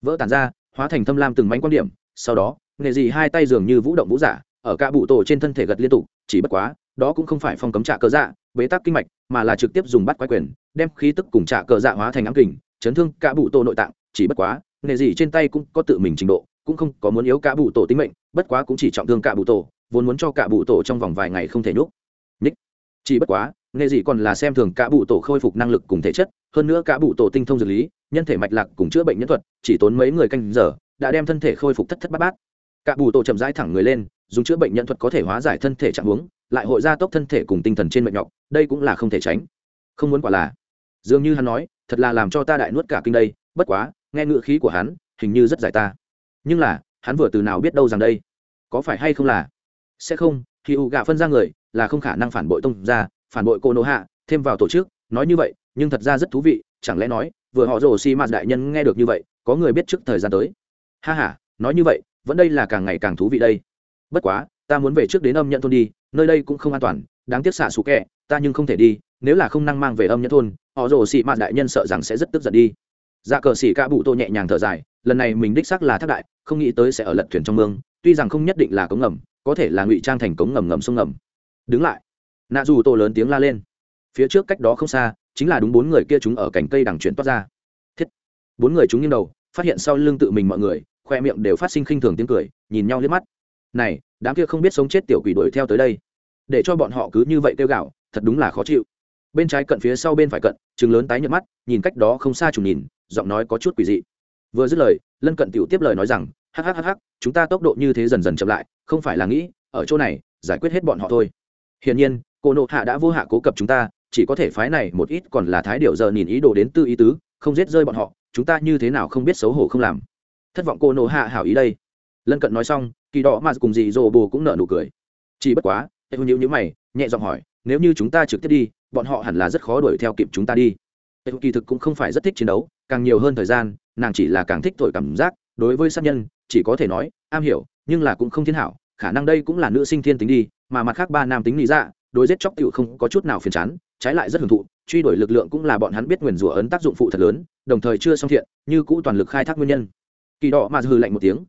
Speaker 1: Vỡ tàn ra, hóa thành thâm lam từng mánh quan điểm, sau đó nghệ gì hai tay dường như vũ động vũ giả ở cả bụ tổ trên thân thể gật liên tục, chỉ bất quá, đó cũng không phải phong cấm trả cờ dạ bế tắc kinh mạch, mà là trực tiếp dùng bắt quái quyền, đem khí tức cùng trả cờ dạ hóa thành ám kình, chấn thương cả bụ tổ nội tạng, chỉ bất quá nghề gì trên tay cũng có tự mình trình độ, cũng không có muốn yếu cả bụ tổ tính mệnh, bất quá cũng chỉ trọng thương cả bụ tổ, vốn muốn cho cả bụ tổ trong vòng vài ngày không thể nhúc nhích. Chỉ bất quá nghề gì còn là xem thường cả bụ tổ khôi phục năng lực cùng thể chất, hơn nữa cả bụ tổ tinh thông dược lý, nhân thể mạch lạc cùng chữa bệnh nhân thuật, chỉ tốn mấy người canh giờ, đã đem thân thể khôi phục thất thất bát bát cả bù tổ chậm rãi thẳng người lên, dùng chữa bệnh nhân thuật có thể hóa giải thân thể trạng huống, lại hội gia tốc thân thể cùng tinh thần trên mệnh nhọc, đây cũng là không thể tránh. Không muốn quả là. Dường như hắn nói, thật là làm cho ta đại nuốt cả kinh đây, bất quá, nghe ngựa khí của hắn, hình như rất giải ta. Nhưng là, hắn vừa từ nào biết đâu rằng đây? Có phải hay không là? Sẽ không khi u gạ phân ra người, là không khả năng phản bội tông ra phản bội cô nô hạ, thêm vào tổ chức, nói như vậy, nhưng thật ra rất thú vị, chẳng lẽ nói, vừa họ rồ xi mạt đại nhân nghe được như vậy, có người biết trước thời gian tới? Ha h a nói như vậy vẫn đây là càng ngày càng thú vị đây. Bất quá, ta muốn về trước đến âm nhận thôn đi, nơi đây cũng không an toàn, đáng tiếc xạ xù kẹ, ta nhưng không thể đi, nếu là không năng mang về âm nhận thôn, họ rồ xị mạt đại nhân sợ rằng sẽ rất tức giận đi. Dạ cờ xỉ ca bụ tô nhẹ nhàng thở dài, lần này mình đích xác là thác đại, không nghĩ tới sẽ ở lật thuyền trong mương, tuy rằng không nhất định là cống ngầm, có thể là ngụy trang thành cống ngầm ngầm sông ngầm. Đứng lại. Nạ dù tô lớn tiếng la lên. Phía trước cách đó không xa, chính là đúng bốn người kia chúng ở cành cây đằng chuyển toát ra. Thiết. Bốn người chúng nghiêng đầu, phát hiện sau lưng tự mình mọi người khoe miệng đều phát sinh khinh thường tiếng cười, nhìn nhau liếc mắt. Này, đám kia không biết sống chết tiểu quỷ đuổi theo tới đây. Để cho bọn họ cứ như vậy kêu gạo thật đúng là khó chịu. Bên trái cận phía sau bên phải cận chừng lớn tái nhợt mắt, nhìn cách đó không xa trùng nhìn, giọng nói có chút quỷ dị. Vừa dứt lời, lân cận tiểu tiếp lời nói rằng, hắc hắc hắc hắc, chúng ta tốc độ như thế dần dần chậm lại, không phải là nghĩ, ở chỗ này, giải quyết hết bọn họ thôi. Hiển nhiên cô nộ hạ đã vô hạ cố cập chúng ta, chỉ có thể phái này một ít còn là thái điều giờ nhìn ý đồ đến tư ý tứ, không giết rơi bọn họ, chúng ta như thế nào không biết xấu hổ không làm thất vọng cô nộ hạ hảo ý đây. Lân cận nói xong, kỳ đỏ mà cùng dì dồ bồ cũng nợ nụ cười. Chỉ bất quá hệ hữu nhữ mày, nhẹ giọng hỏi, nếu như chúng ta trực tiếp đi, bọn họ hẳn là rất khó đuổi theo kịp chúng ta đi. Hệ kỳ thực cũng không phải rất thích chiến đấu, càng nhiều hơn thời gian, nàng chỉ là càng thích thổi cảm giác. Đối với sát nhân, chỉ có thể nói, am hiểu, nhưng là cũng không thiên hảo, khả năng đây cũng là nữ sinh thiên tính đi, mà mặt khác ba nam tính lý ra, đối giết chóc tựu không có chút nào phiền chán, trái lại rất hưởng thụ, truy đuổi lực lượng cũng là bọn hắn biết nguyền rủa ấn tác dụng phụ thật lớn, đồng thời chưa xong thiện, như cũ toàn lực khai thác nguyên nhân kỳ đỏ mà hừ lạnh một tiếng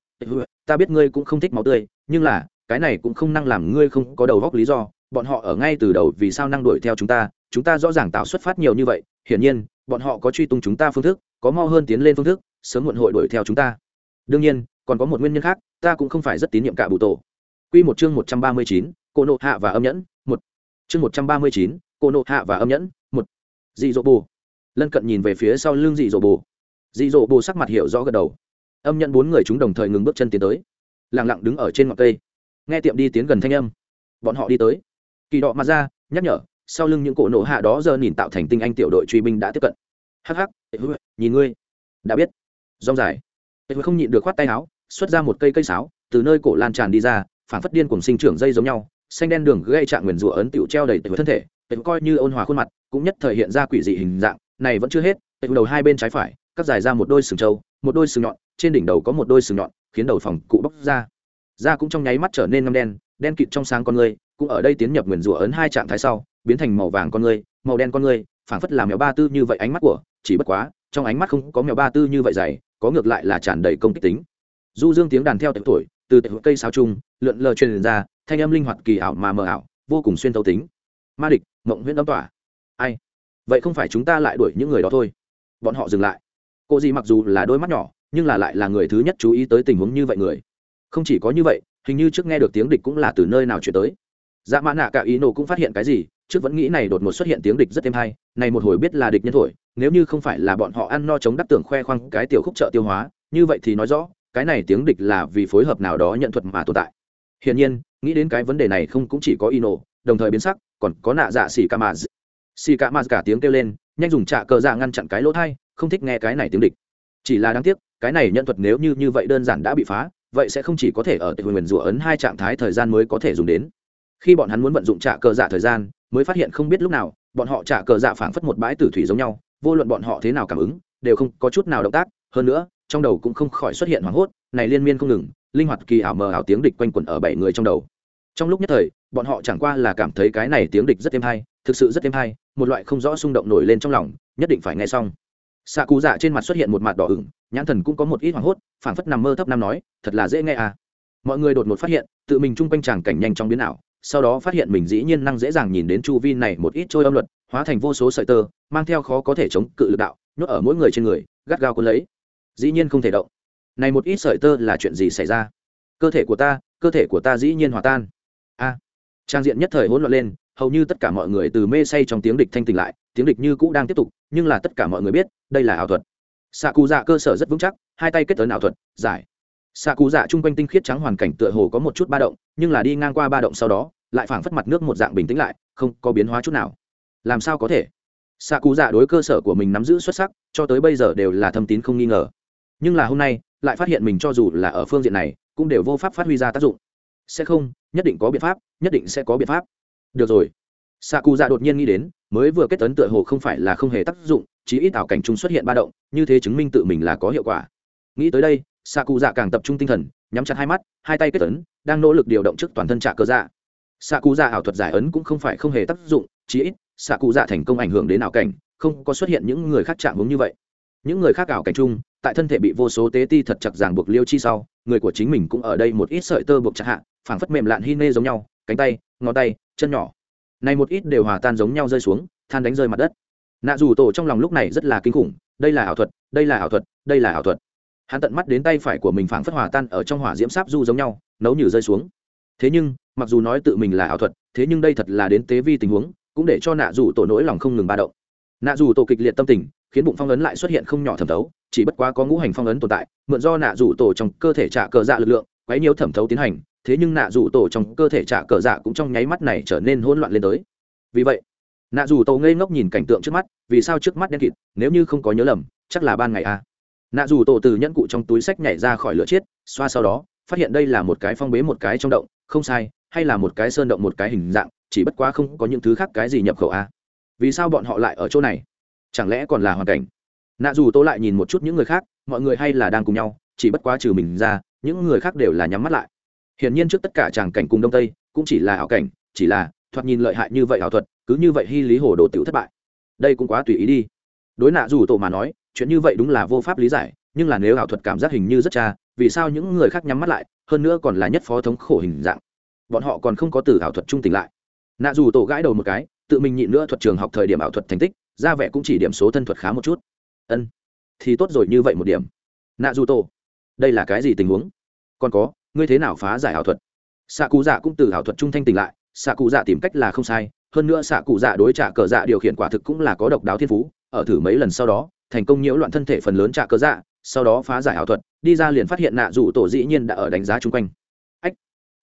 Speaker 1: ta biết ngươi cũng không thích máu tươi nhưng là cái này cũng không năng làm ngươi không có đầu góc lý do bọn họ ở ngay từ đầu vì sao năng đuổi theo chúng ta chúng ta rõ ràng tạo xuất phát nhiều như vậy hiển nhiên bọn họ có truy tung chúng ta phương thức có mo hơn tiến lên phương thức sớm muộn hội đuổi theo chúng ta đương nhiên còn có một nguyên nhân khác ta cũng không phải rất tín nhiệm cả bụ tổ Quy một chương một trăm ba mươi chín, cô nộ hạ và âm nhẫn, một. Chương một trăm ba mươi chín, cô nộ hạ và âm nhẫn, một. Dị dỗ Bù. Lân cận nhìn về phía sau lưng Dị dỗ Bù. Dị dỗ Bù sắc mặt hiểu rõ gật đầu âm nhận bốn người chúng đồng thời ngừng bước chân tiến tới. Lẳng lặng đứng ở trên ngọn cây. Nghe tiệm đi tiến gần thanh âm. Bọn họ đi tới. Kỳ đọ mặt ra, nhắc nhở, sau lưng những cổ nổ hạ đó giờ nhìn tạo thành tinh anh tiểu đội truy binh đã tiếp cận. Hắc hắc nhìn ngươi. Đã biết. Rong dài. Không nhịn được khoát tay áo, xuất ra một cây cây sáo, từ nơi cổ lan tràn đi ra phản phất điên cùng sinh trưởng dây giống nhau, xanh đen đường gây trạng nguyền rủa ấn tiểu treo đầy tệ thân thể. Tệ coi như ôn hòa khuôn mặt, cũng nhất thời hiện ra quỷ dị hình dạng, này vẫn chưa hết. Tệ đầu hai bên trái phải, cắt dài ra một đôi sừng trâu một đôi sừng nhọn, trên đỉnh đầu có một đôi sừng nhọn, khiến đầu phòng cụ bóc ra. Da cũng trong nháy mắt trở nên ngâm đen đen kịt trong sáng con người, cũng ở đây tiến nhập nguyền rủa ấn hai trạng thái sau, biến thành màu vàng con người, màu đen con người, phảng phất làm mèo ba tư như vậy ánh mắt của, chỉ bất quá, trong ánh mắt không có mèo ba tư như vậy dày, có ngược lại là tràn đầy công kích tính. Du dương tiếng đàn theo tệp tuổi từ tệp cây sao trung lượn lờ truyền ra, thanh âm linh hoạt kỳ ảo mà mờ ảo, vô cùng xuyên thấu tính. Ma địch, mộng huyễn âm tỏa. Ai? Vậy không phải chúng ta lại đuổi những người đó thôi. Bọn họ dừng lại cô gì mặc dù là đôi mắt nhỏ, nhưng là lại là người thứ nhất chú ý tới tình huống như vậy người. Không chỉ có như vậy, hình như trước nghe được tiếng địch cũng là từ nơi nào chuyển tới. Dạ mã nạ cả ý nổ cũng phát hiện cái gì, trước vẫn nghĩ này đột ngột xuất hiện tiếng địch rất êm hay, này một hồi biết là địch nhân thổi, nếu như không phải là bọn họ ăn no chống đắc tưởng khoe khoang cái tiểu khúc trợ tiêu hóa, như vậy thì nói rõ, cái này tiếng địch là vì phối hợp nào đó nhận thuật mà tồn tại. Hiển nhiên, nghĩ đến cái vấn đề này không cũng chỉ có ino, đồng thời biến sắc, còn có nạ dạ xì ca mã xì ca mã cả tiếng kêu lên, nhanh dùng trạ cờ dạ ngăn chặn cái lỗ thai không thích nghe cái này tiếng địch. Chỉ là đáng tiếc, cái này nhận thuật nếu như như vậy đơn giản đã bị phá, vậy sẽ không chỉ có thể ở tệ huyền rủa ấn hai trạng thái thời gian mới có thể dùng đến. Khi bọn hắn muốn vận dụng trả cờ dạ thời gian, mới phát hiện không biết lúc nào, bọn họ trả cờ dạ phảng phất một bãi tử thủy giống nhau, vô luận bọn họ thế nào cảm ứng, đều không có chút nào động tác. Hơn nữa, trong đầu cũng không khỏi xuất hiện hoảng hốt, này liên miên không ngừng, linh hoạt kỳ ảo mờ ảo tiếng địch quanh quẩn ở bảy người trong đầu. Trong lúc nhất thời, bọn họ chẳng qua là cảm thấy cái này tiếng địch rất êm hay, thực sự rất êm hay, một loại không rõ xung động nổi lên trong lòng, nhất định phải nghe xong xạ cụ dạ trên mặt xuất hiện một mặt đỏ ửng, nhãn thần cũng có một ít hoảng hốt, phảng phất nằm mơ thấp năm nói, thật là dễ nghe à. Mọi người đột ngột phát hiện, tự mình chung quanh tràng cảnh nhanh trong biến ảo, sau đó phát hiện mình dĩ nhiên năng dễ dàng nhìn đến chu vi này một ít trôi âm luật, hóa thành vô số sợi tơ, mang theo khó có thể chống cự lực đạo, nhốt ở mỗi người trên người, gắt gao cuốn lấy. Dĩ nhiên không thể động. Này một ít sợi tơ là chuyện gì xảy ra? Cơ thể của ta, cơ thể của ta dĩ nhiên hòa tan. A. Trang diện nhất thời hỗn loạn lên, hầu như tất cả mọi người từ mê say trong tiếng địch thanh tỉnh lại tiếng địch như cũ đang tiếp tục, nhưng là tất cả mọi người biết, đây là ảo thuật. Xạ cụ dạ cơ sở rất vững chắc, hai tay kết tấn ảo thuật, giải. Xạ cụ dạ chung quanh tinh khiết trắng hoàn cảnh tựa hồ có một chút ba động, nhưng là đi ngang qua ba động sau đó, lại phảng phất mặt nước một dạng bình tĩnh lại, không có biến hóa chút nào. Làm sao có thể? Xạ cụ dạ đối cơ sở của mình nắm giữ xuất sắc, cho tới bây giờ đều là thâm tín không nghi ngờ. Nhưng là hôm nay, lại phát hiện mình cho dù là ở phương diện này, cũng đều vô pháp phát huy ra tác dụng. Sẽ không, nhất định có biện pháp, nhất định sẽ có biện pháp. Được rồi xạ cụ dạ đột nhiên nghĩ đến, mới vừa kết tấn tựa hồ không phải là không hề tác dụng chỉ ít ảo cảnh chung xuất hiện ba động, như thế chứng minh tự mình là có hiệu quả. Nghĩ tới đây xạ cụ dạ càng tập trung tinh thần, nhắm chặt hai mắt, hai tay kết tấn đang nỗ lực điều động trước toàn thân trạ cơ dạ xạ cụ dạ ảo thuật giải ấn cũng không phải không hề tác dụng chỉ ít xạ cụ dạ thành công ảnh hưởng đến ảo cảnh, không có xuất hiện những người khác chạm hướng như vậy. Những người khác ảo cảnh chung, tại thân thể bị vô số tế ti thật chặt ràng buộc liêu chi sau, người của chính mình cũng ở đây một ít sợi tơ buộc chặt hạ, phảng phất mềm lạn hi nê giống nhau, cánh tay, ngón tay, chân nhỏ này một ít đều hòa tan giống nhau rơi xuống, than đánh rơi mặt đất. Nạ dù tổ trong lòng lúc này rất là kinh khủng, đây là ảo thuật, đây là ảo thuật, đây là ảo thuật. Hắn tận mắt đến tay phải của mình phảng phất hòa tan ở trong hỏa diễm sáp du giống nhau, nấu như rơi xuống. Thế nhưng, mặc dù nói tự mình là ảo thuật, thế nhưng đây thật là đến tế vi tình huống, cũng để cho nạ dù tổ nỗi lòng không ngừng ba động. Nạ dù tổ kịch liệt tâm tình, khiến bụng phong ấn lại xuất hiện không nhỏ thẩm thấu, chỉ bất quá có ngũ hành phong ấn tồn tại, mượn do nạ dù tổ trong cơ thể trả cờ dạ lực lượng, quấy nhiều thẩm thấu tiến hành thế nhưng nạ dù tổ trong cơ thể trả cờ dạ cũng trong nháy mắt này trở nên hỗn loạn lên tới. Vì vậy, nạ dù tổ ngây ngốc nhìn cảnh tượng trước mắt, vì sao trước mắt đen kịt, nếu như không có nhớ lầm, chắc là ban ngày a à. nạ dù tổ từ nhẫn cụ trong túi sách nhảy ra khỏi lửa chiết xoa sau đó, phát hiện đây là một cái phong bế một cái trong động, không sai, hay là một cái sơn động một cái hình dạng, chỉ bất quá không có những thứ khác cái gì nhập khẩu a vì sao bọn họ lại ở chỗ này? Chẳng lẽ còn là hoàn cảnh? Nạ dù tô lại nhìn một chút những người khác, mọi người hay là đang cùng nhau, chỉ bất quá trừ mình ra, những người khác đều là nhắm mắt lại hiển nhiên trước tất cả tràng cảnh cùng đông tây, cũng chỉ là ảo cảnh, chỉ là thoạt nhìn lợi hại như vậy ảo thuật, cứ như vậy hy lý hồ đồ tiểu thất bại. Đây cũng quá tùy ý đi. Đối nạ dù tổ mà nói, chuyện như vậy đúng là vô pháp lý giải, nhưng là nếu ảo thuật cảm giác hình như rất cha vì sao những người khác nhắm mắt lại, hơn nữa còn là nhất phó thống khổ hình dạng? Bọn họ còn không có từ ảo thuật trung tỉnh lại. Nạ dù tổ gãi đầu một cái, tự mình nhịn nữa thuật trường học thời điểm ảo thuật thành tích, ra vẻ cũng chỉ điểm số thân thuật khá một chút. Ân, thì tốt rồi như vậy một điểm. Nạ dù tổ, đây là cái gì tình huống? Còn có ngươi thế nào phá giải ảo thuật? Xạ cụ dạ cũng từ ảo thuật trung thanh tỉnh lại xạ cụ dạ tìm cách là không sai, hơn nữa xạ cụ dạ đối trả cờ dạ điều khiển quả thực cũng là có độc đáo thiên phú, ở thử mấy lần sau đó, thành công nhiễu loạn thân thể phần lớn trả cờ dạ sau đó phá giải ảo thuật, đi ra liền phát hiện nạ dù tổ dĩ nhiên đã ở đánh giá chung quanh. Ách!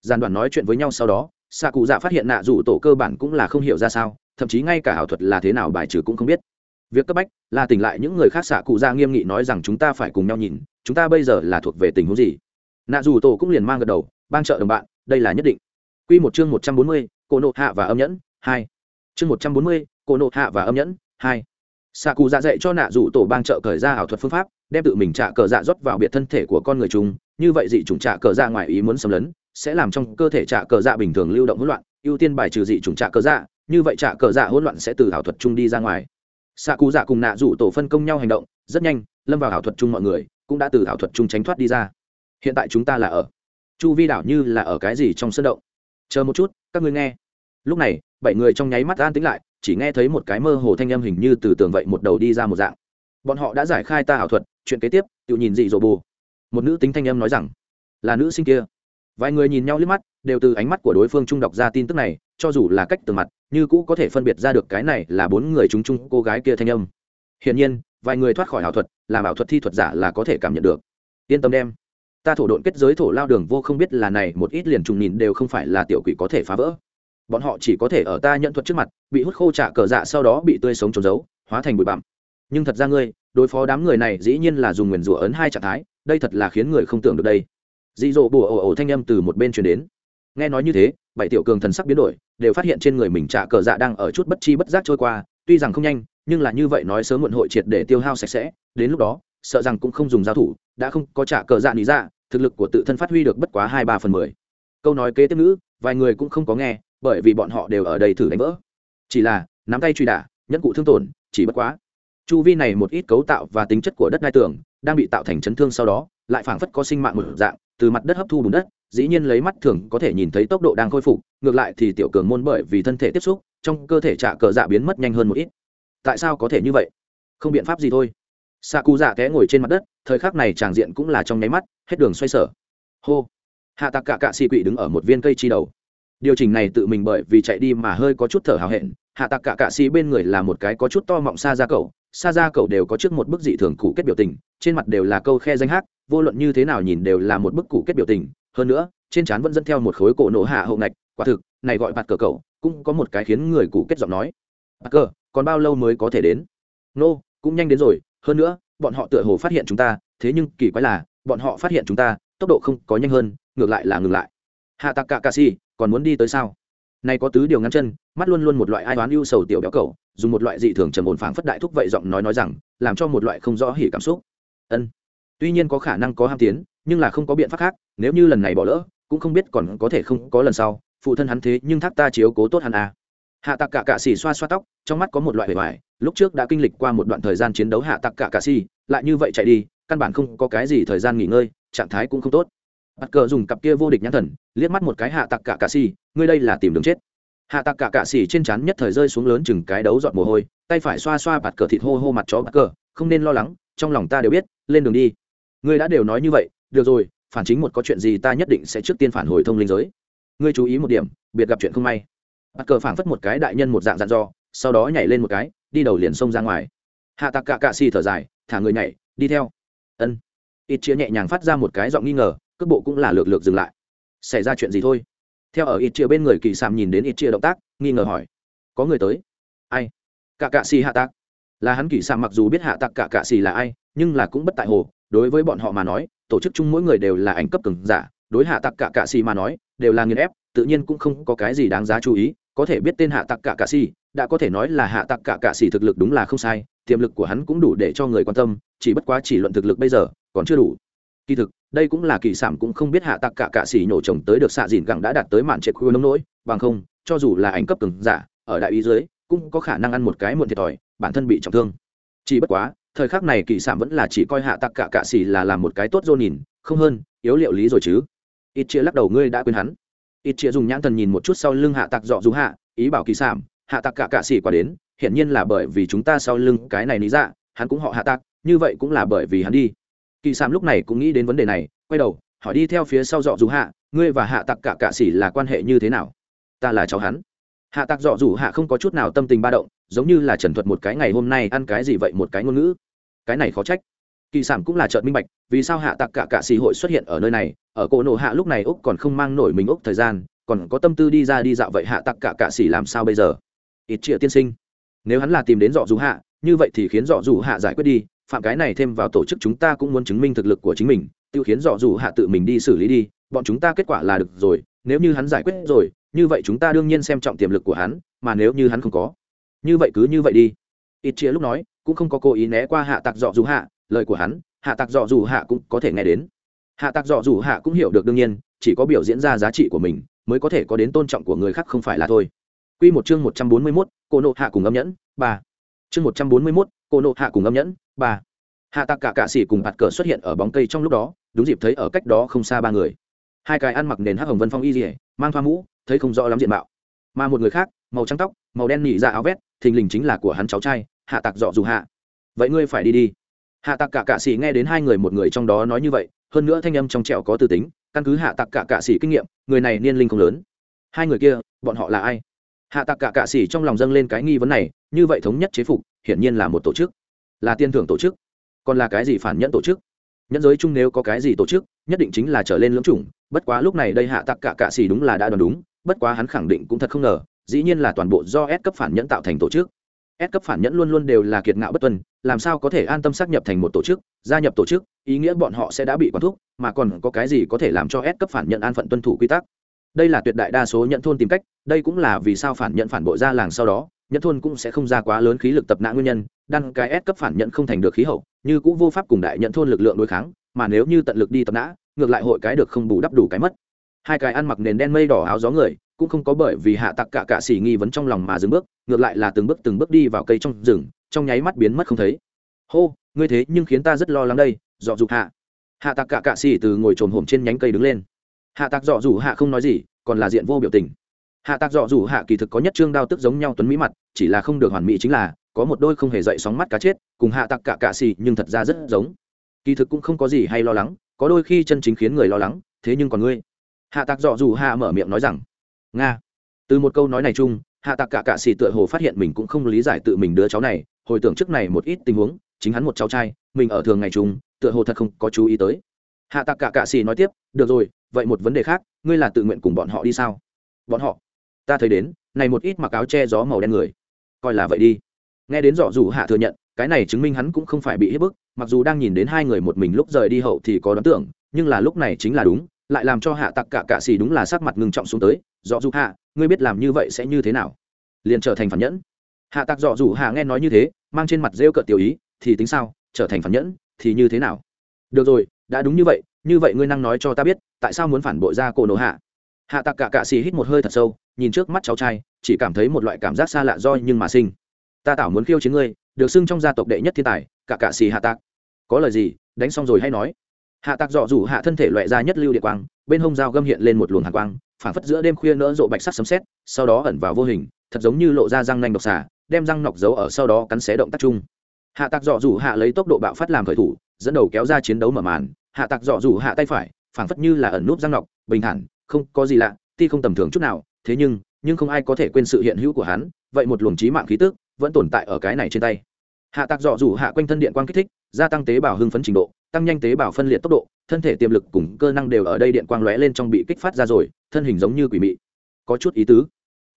Speaker 1: Giàn đoàn nói chuyện với nhau sau đó xạ cụ dạ phát hiện nạ dù tổ cơ bản cũng là không hiểu ra sao, thậm chí ngay cả ảo thuật là thế nào bài trừ cũng không biết. Việc cấp bách là tỉnh lại những người khác xạ cụ dạ nghiêm nghị nói rằng chúng ta phải cùng nhau nhìn, chúng ta bây giờ là thuộc về tình huống gì? Nạ dù tổ cũng liền mang gật đầu bang trợ đồng bạn đây là nhất định Quy một chương một trăm bốn mươi, Cổ nộ hạ và âm nhẫn, hai. Chương một trăm bốn mươi, Cổ nộ hạ và âm nhẫn, hai. xạ cụ dạ dạy cho nạ Dù tổ bang trợ cởi ra ảo thuật phương pháp, đem tự mình trả cờ dạ rót vào biệt thân thể của con người chúng, như vậy dị chủng trả cờ dạ ngoài ý muốn xâm lấn, sẽ làm trong cơ thể trả cờ dạ bình thường lưu động hỗn loạn, ưu tiên bài trừ dị chủng trả cờ dạ, như vậy trả cờ dạ hỗn loạn sẽ từ ảo thuật chung đi ra ngoài. xạ cụ dạ cùng nạ Dù tổ phân công nhau hành động, rất nhanh, lâm vào ảo thuật chung mọi người, cũng đã từ ảo thuật chung tránh thoát đi ra. Hiện tại chúng ta là ở. Chu vi đảo như là ở cái gì trong sân động? Chờ một chút, các ngươi nghe. Lúc này, bảy người trong nháy mắt an tính lại, chỉ nghe thấy một cái mơ hồ thanh âm hình như từ tường vậy một đầu đi ra một dạng. Bọn họ đã giải khai ta ảo thuật, chuyện kế tiếp, tự nhìn dị dỗ bù. Một nữ tính thanh âm nói rằng, là nữ sinh kia. Vài người nhìn nhau liếc mắt, đều từ ánh mắt của đối phương trung đọc ra tin tức này, cho dù là cách từ mặt, như cũ có thể phân biệt ra được cái này là bốn người chúng chung cô gái kia thanh âm. Hiển nhiên, vài người thoát khỏi ảo thuật, làm ảo thuật thi thuật giả là có thể cảm nhận được. Yên tâm đem ta thổ độn kết giới thổ lao đường vô không biết là này một ít liền trùng nhìn đều không phải là tiểu quỷ có thể phá vỡ. Bọn họ chỉ có thể ở ta nhận thuật trước mặt, bị hút khô trả cờ dạ sau đó bị tươi sống trốn giấu, hóa thành bụi bặm. Nhưng thật ra ngươi, đối phó đám người này dĩ nhiên là dùng nguyền rủa ấn hai trạng thái, đây thật là khiến người không tưởng được đây. Dị dỗ bùa ồ ồ thanh âm từ một bên truyền đến. Nghe nói như thế, bảy tiểu cường thần sắc biến đổi, đều phát hiện trên người mình trả cờ dạ đang ở chút bất chi bất giác trôi qua, tuy rằng không nhanh, nhưng là như vậy nói sớm muộn hội triệt để tiêu hao sạch sẽ, đến lúc đó sợ rằng cũng không dùng giao thủ, đã không có trả cờ dạ lý ra dạ, thực lực của tự thân phát huy được bất quá hai ba phần mười. Câu nói kế tiếp nữ vài người cũng không có nghe, bởi vì bọn họ đều ở đây thử đánh vỡ. Chỉ là, nắm tay truy đả, nhẫn cụ thương tổn, chỉ bất quá. Chu vi này một ít cấu tạo và tính chất của đất đai tường, đang bị tạo thành chấn thương sau đó, lại phảng phất có sinh mạng một dạng, từ mặt đất hấp thu bùn đất, dĩ nhiên lấy mắt thường có thể nhìn thấy tốc độ đang khôi phục, ngược lại thì tiểu cường môn bởi vì thân thể tiếp xúc, trong cơ thể trả cờ dạ biến mất nhanh hơn một ít. Tại sao có thể như vậy? Không biện pháp gì thôi xạ cụ dạ té ngồi trên mặt đất, thời khắc này tràng diện cũng là trong nháy mắt, hết đường xoay sở. Hô. Hạ tạc cả cạ xì quỵ đứng ở một viên cây chi đầu. Điều chỉnh này tự mình bởi vì chạy đi mà hơi có chút thở hào hẹn, hạ tạc cả cạ xì bên người là một cái có chút to mọng xa ra cậu. Xa ra cậu đều có trước một bức dị thường cụ kết biểu tình, trên mặt đều là câu khe danh hát vô luận như thế nào nhìn đều là một bức cụ kết biểu tình. Hơn nữa, trên trán vẫn dẫn theo một khối cổ nổ hạ hậu ngạch, quả thực, này gọi bạt cờ cậu, cũng có một cái khiến người cụ kết giọng nói. Bạt cờ, còn bao lâu mới có thể đến? Nô, cũng nhanh đến rồi hơn nữa, bọn họ tựa hồ phát hiện chúng ta, thế nhưng kỳ quái là, bọn họ phát hiện chúng ta, tốc độ không có nhanh hơn, ngược lại là ngừng lại. Hạ tạc cả cà si còn muốn đi tới sao? Nay có tứ điều ngắn chân, mắt luôn luôn một loại ai đoán ưu sầu tiểu béo cầu dùng một loại dị thường trầm ổn phảng phất đại thúc vậy giọng nói nói rằng, làm cho một loại không rõ hỉ cảm xúc. Ân. Tuy nhiên có khả năng có ham tiến, nhưng là không có biện pháp khác, nếu như lần này bỏ lỡ, cũng không biết còn có thể không có lần sau, phụ thân hắn thế nhưng thác ta chiếu cố tốt hắn à hạ tạc cả cạ xỉ xoa xoa tóc, trong mắt có một loại bề ngoài, lúc trước đã kinh lịch qua một đoạn thời gian chiến đấu hạ tạc cả cạ xỉ lại như vậy chạy đi, căn bản không có cái gì thời gian nghỉ ngơi, trạng thái cũng không tốt. Bắt cờ dùng cặp kia vô địch nhãn thần, liếc mắt một cái hạ tạc cả cạ xỉ ngươi đây là tìm đường chết. Hạ tạc cả cạ xỉ trên trán nhất thời rơi xuống lớn chừng cái đấu dọn mồ hôi, tay phải xoa xoa bạt cờ thịt hô hô mặt chó bạt cờ, không nên lo lắng, trong lòng ta đều biết, lên đường đi. Ngươi đã đều nói như vậy, được rồi, phản chính một có chuyện gì ta nhất định sẽ trước tiên phản hồi thông linh giới. Ngươi chú ý một điểm, biệt gặp chuyện không may bắt cờ phảng phất một cái đại nhân một dạng dặn dò, sau đó nhảy lên một cái, đi đầu liền xông ra ngoài. Hạ tạc cạ cạ xì thở dài, thả người nhảy, đi theo. Ân. Ít chia nhẹ nhàng phát ra một cái giọng nghi ngờ, cước bộ cũng là lược lược dừng lại. Xảy ra chuyện gì thôi? Theo ở ít chia bên người kỳ sàm nhìn đến ít chia động tác, nghi ngờ hỏi, có người tới? Ai? Cạ cạ xì hạ tạc. Là hắn kỳ sàm mặc dù biết hạ tạc cạ cạ xì là ai, nhưng là cũng bất tại hồ, đối với bọn họ mà nói, tổ chức chung mỗi người đều là ảnh cấp cường giả, đối hạ tạc cạ cạ xì mà nói, đều là nghiền ép, tự nhiên cũng không có cái gì đáng giá chú ý có thể biết tên hạ tặc cả cạ xì đã có thể nói là hạ tặc cả cạ xì thực lực đúng là không sai, tiềm lực của hắn cũng đủ để cho người quan tâm, chỉ bất quá chỉ luận thực lực bây giờ, còn chưa đủ. Kỳ thực, đây cũng là kỳ sản cũng không biết hạ tặc cả cạ xì nhổ chồng tới được xạ dìn gẳng đã đạt tới mạn trệ khu nông nỗi, bằng không, cho dù là ảnh cấp cường giả, ở đại ý dưới, cũng có khả năng ăn một cái muộn thiệt thòi, bản thân bị trọng thương. Chỉ bất quá, thời khắc này kỳ sản vẫn là chỉ coi hạ tặc cả cạ xì là làm một cái tốt dô nhìn, không hơn, yếu liệu lý rồi chứ. Ít chia lắc đầu ngươi đã quên hắn ít chia dùng nhãn thần nhìn một chút sau lưng hạ tặc dọ dù hạ, ý bảo kỳ sảm, hạ tặc cả cạ xỉ qua đến, hiển nhiên là bởi vì chúng ta sau lưng cái này lý dạ hắn cũng họ hạ tặc như vậy cũng là bởi vì hắn đi. Kỳ sảm lúc này cũng nghĩ đến vấn đề này, quay đầu, hỏi đi theo phía sau dọ dù hạ, ngươi và hạ tặc cả cạ xỉ là quan hệ như thế nào? Ta là cháu hắn. Hạ tặc dọ dù hạ không có chút nào tâm tình ba động, giống như là trần thuật một cái ngày hôm nay ăn cái gì vậy một cái ngôn ngữ. Cái này khó trách. Kỳ sản cũng là trợn minh bạch, vì sao hạ tặc cả cạ xì hội xuất hiện ở nơi này ở cổ nổ hạ lúc này úc còn không mang nổi mình úc thời gian, còn có tâm tư đi ra đi dạo vậy hạ tặc cả cạ xỉ làm sao bây giờ? Ít triệu tiên sinh, nếu hắn là tìm đến dọ dù hạ, như vậy thì khiến dọ dù hạ giải quyết đi, phạm cái này thêm vào tổ chức chúng ta cũng muốn chứng minh thực lực của chính mình tự khiến dọ dù hạ tự mình đi xử lý đi, bọn chúng ta kết quả là được rồi, nếu như hắn giải quyết rồi, như vậy chúng ta đương nhiên xem trọng tiềm lực của hắn, mà nếu như hắn không có, như vậy cứ như vậy đi. Ít chia lúc nói, cũng không có cố ý né qua hạ tặc dọ dù hạ, lời của hắn, hạ tặc dọ dù hạ cũng có thể nghe đến hạ Tạc dọ dù hạ cũng hiểu được đương nhiên chỉ có biểu diễn ra giá trị của mình mới có thể có đến tôn trọng của người khác không phải là thôi Quy một chương 141, cô nộ hạ cùng âm nhẫn, 3. Chương 141, cô nộ hạ cùng âm nhẫn, 3. Hạ Tạc cả cả sĩ cùng bạt cờ xuất hiện ở bóng cây trong lúc đó, đúng dịp thấy ở cách đó không xa ba người. Hai cái ăn mặc nền hắc hồng vân phong y liễu, mang thoa mũ, thấy không rõ lắm diện mạo. Mà một người khác, màu trắng tóc, màu đen nhị ra áo vest, thình lình chính là của hắn cháu trai, Hạ Tạc Dọ dù hạ. Vậy ngươi phải đi đi. Hạ Tạc cả cả sĩ nghe đến hai người một người trong đó nói như vậy, hơn nữa thanh âm trong trẻo có tư tính, căn cứ Hạ Tạc cả cả sĩ kinh nghiệm, người này niên linh không lớn. Hai người kia, bọn họ là ai? hạ tạc cả cạ s trong lòng dâng lên cái nghi vấn này như vậy thống nhất chế phục hiển nhiên là một tổ chức. Là tiên thưởng tổ chức. Còn là cái gì phản nhẫn tổ chức? Nhẫn giới chung nếu có cái gì tổ chức nhất định chính là trở lên lưỡng chủng. Bất quá lúc này đây hạ tạc cả cạ s đúng là đã đoán đúng bất quá hắn khẳng định cũng thật không ngờ dĩ nhiên là toàn bộ do S cấp phản nhẫn tạo thành tổ chức. S cấp phản nhẫn luôn luôn đều là kiệt ngạo bất tuân, làm sao có thể an tâm xác nhập thành một tổ chức, gia nhập tổ chức, ý nghĩa bọn họ sẽ đã bị quản thúc, mà còn có cái gì có thể làm cho S cấp phản nhẫn an phận tuân thủ quy tắc? Đây là tuyệt đại đa số nhận thôn tìm cách, đây cũng là vì sao phản nhẫn phản bội ra làng sau đó nhận thôn cũng sẽ không ra quá lớn khí lực tập nã nguyên nhân, đăng cái S cấp phản nhẫn không thành được khí hậu, như cũng vô pháp cùng đại nhận thôn lực lượng đối kháng, mà nếu như tận lực đi tập nã, ngược lại hội cái được không bù đắp đủ cái mất. Hai cái ăn mặc nền đen mây đỏ áo gió người cũng không có bởi vì hạ tặc cả cạ xỉ nghi vấn trong lòng mà dừng bước, ngược lại là từng bước từng bước đi vào cây trong rừng, trong nháy mắt biến mất không thấy. Hô, ngươi thế nhưng khiến ta rất lo lắng đây, dọ dục hạ. Hạ tặc cả cạ xỉ từ ngồi trồm hổm trên nhánh cây đứng lên. Hạ tặc dọ dù hạ không nói gì, còn là diện vô biểu tình. Hạ tặc dọ dù hạ kỳ thực có nhất trương đao tức giống nhau tuấn mỹ mặt, chỉ là không được hoàn mỹ chính là, có một đôi không hề dậy sóng mắt cá chết, cùng hạ tặc cả cạ xỉ nhưng thật ra rất giống. Kỳ thực cũng không có gì hay lo lắng, có đôi khi chân chính khiến người lo lắng, thế nhưng còn ngươi. Hạ tặc dọ dù hạ mở miệng nói rằng nga. Từ một câu nói này chung, hạ tạc cả cạ xì tựa hồ phát hiện mình cũng không lý giải tự mình đứa cháu này, hồi tưởng trước này một ít tình huống, chính hắn một cháu trai, mình ở thường ngày chung, tựa hồ thật không có chú ý tới. Hạ tạc cả cạ xì nói tiếp, được rồi, vậy một vấn đề khác, ngươi là tự nguyện cùng bọn họ đi sao? Bọn họ? Ta thấy đến, này một ít mặc áo che gió màu đen người. Coi là vậy đi. Nghe đến dọ dù hạ thừa nhận, cái này chứng minh hắn cũng không phải bị hiếp bức, mặc dù đang nhìn đến hai người một mình lúc rời đi hậu thì có đoán tưởng, nhưng là lúc này chính là đúng lại làm cho hạ tặc cả cạ xì đúng là sắc mặt ngưng trọng xuống tới, dọ dù hạ, ngươi biết làm như vậy sẽ như thế nào? Liền trở thành phản nhẫn. Hạ tặc dọ dù hạ nghe nói như thế, mang trên mặt rêu cợt tiểu ý, thì tính sao, trở thành phản nhẫn, thì như thế nào? Được rồi, đã đúng như vậy như vậy ngươi năng nói cho ta biết, tại sao muốn phản bội ra cổ nổ hạ? Hạ tặc cả cạ xì hít một hơi thật sâu, nhìn trước mắt cháu trai, chỉ cảm thấy một loại cảm giác xa lạ do nhưng mà sinh. Ta tảo muốn khiêu chiến ngươi, được xưng trong gia tộc đệ nhất thiên tài cả cạ xì hạ tặc. Có lời gì, đánh xong rồi hay nói hạ tạc dọ rủ hạ thân thể loại ra nhất lưu điện quang, bên hông dao gâm hiện lên một luồng hàn quang, phảng phất giữa đêm khuya nỡ rộ bạch sắc sấm xét sau đó ẩn vào vô hình, thật giống như lộ ra răng nanh độc xả đem răng nọc giấu ở sau đó cắn xé động tác chung. Hạ tạc dọ rủ hạ lấy tốc độ bạo phát làm khởi thủ, dẫn đầu kéo ra chiến đấu mở màn, hạ tạc dọ rủ hạ tay phải, phảng phất như là ẩn núp răng nọc, bình thản, không có gì lạ ti không tầm thường chút nào, thế nhưng nhưng không ai có thể quên sự hiện hữu của hắn, vậy một luồng trí mạng khí tức vẫn tồn tại ở cái này trên tay. Hạ tạc dọ rủ hạ quanh thân điện quang kích thích, gia tăng tế bào hưng phấn trình độ tăng nhanh tế bào phân liệt tốc độ, thân thể tiềm lực cùng cơ năng đều ở đây điện quang lóe lên trong bị kích phát ra rồi, thân hình giống như quỷ mị. Có chút ý tứ.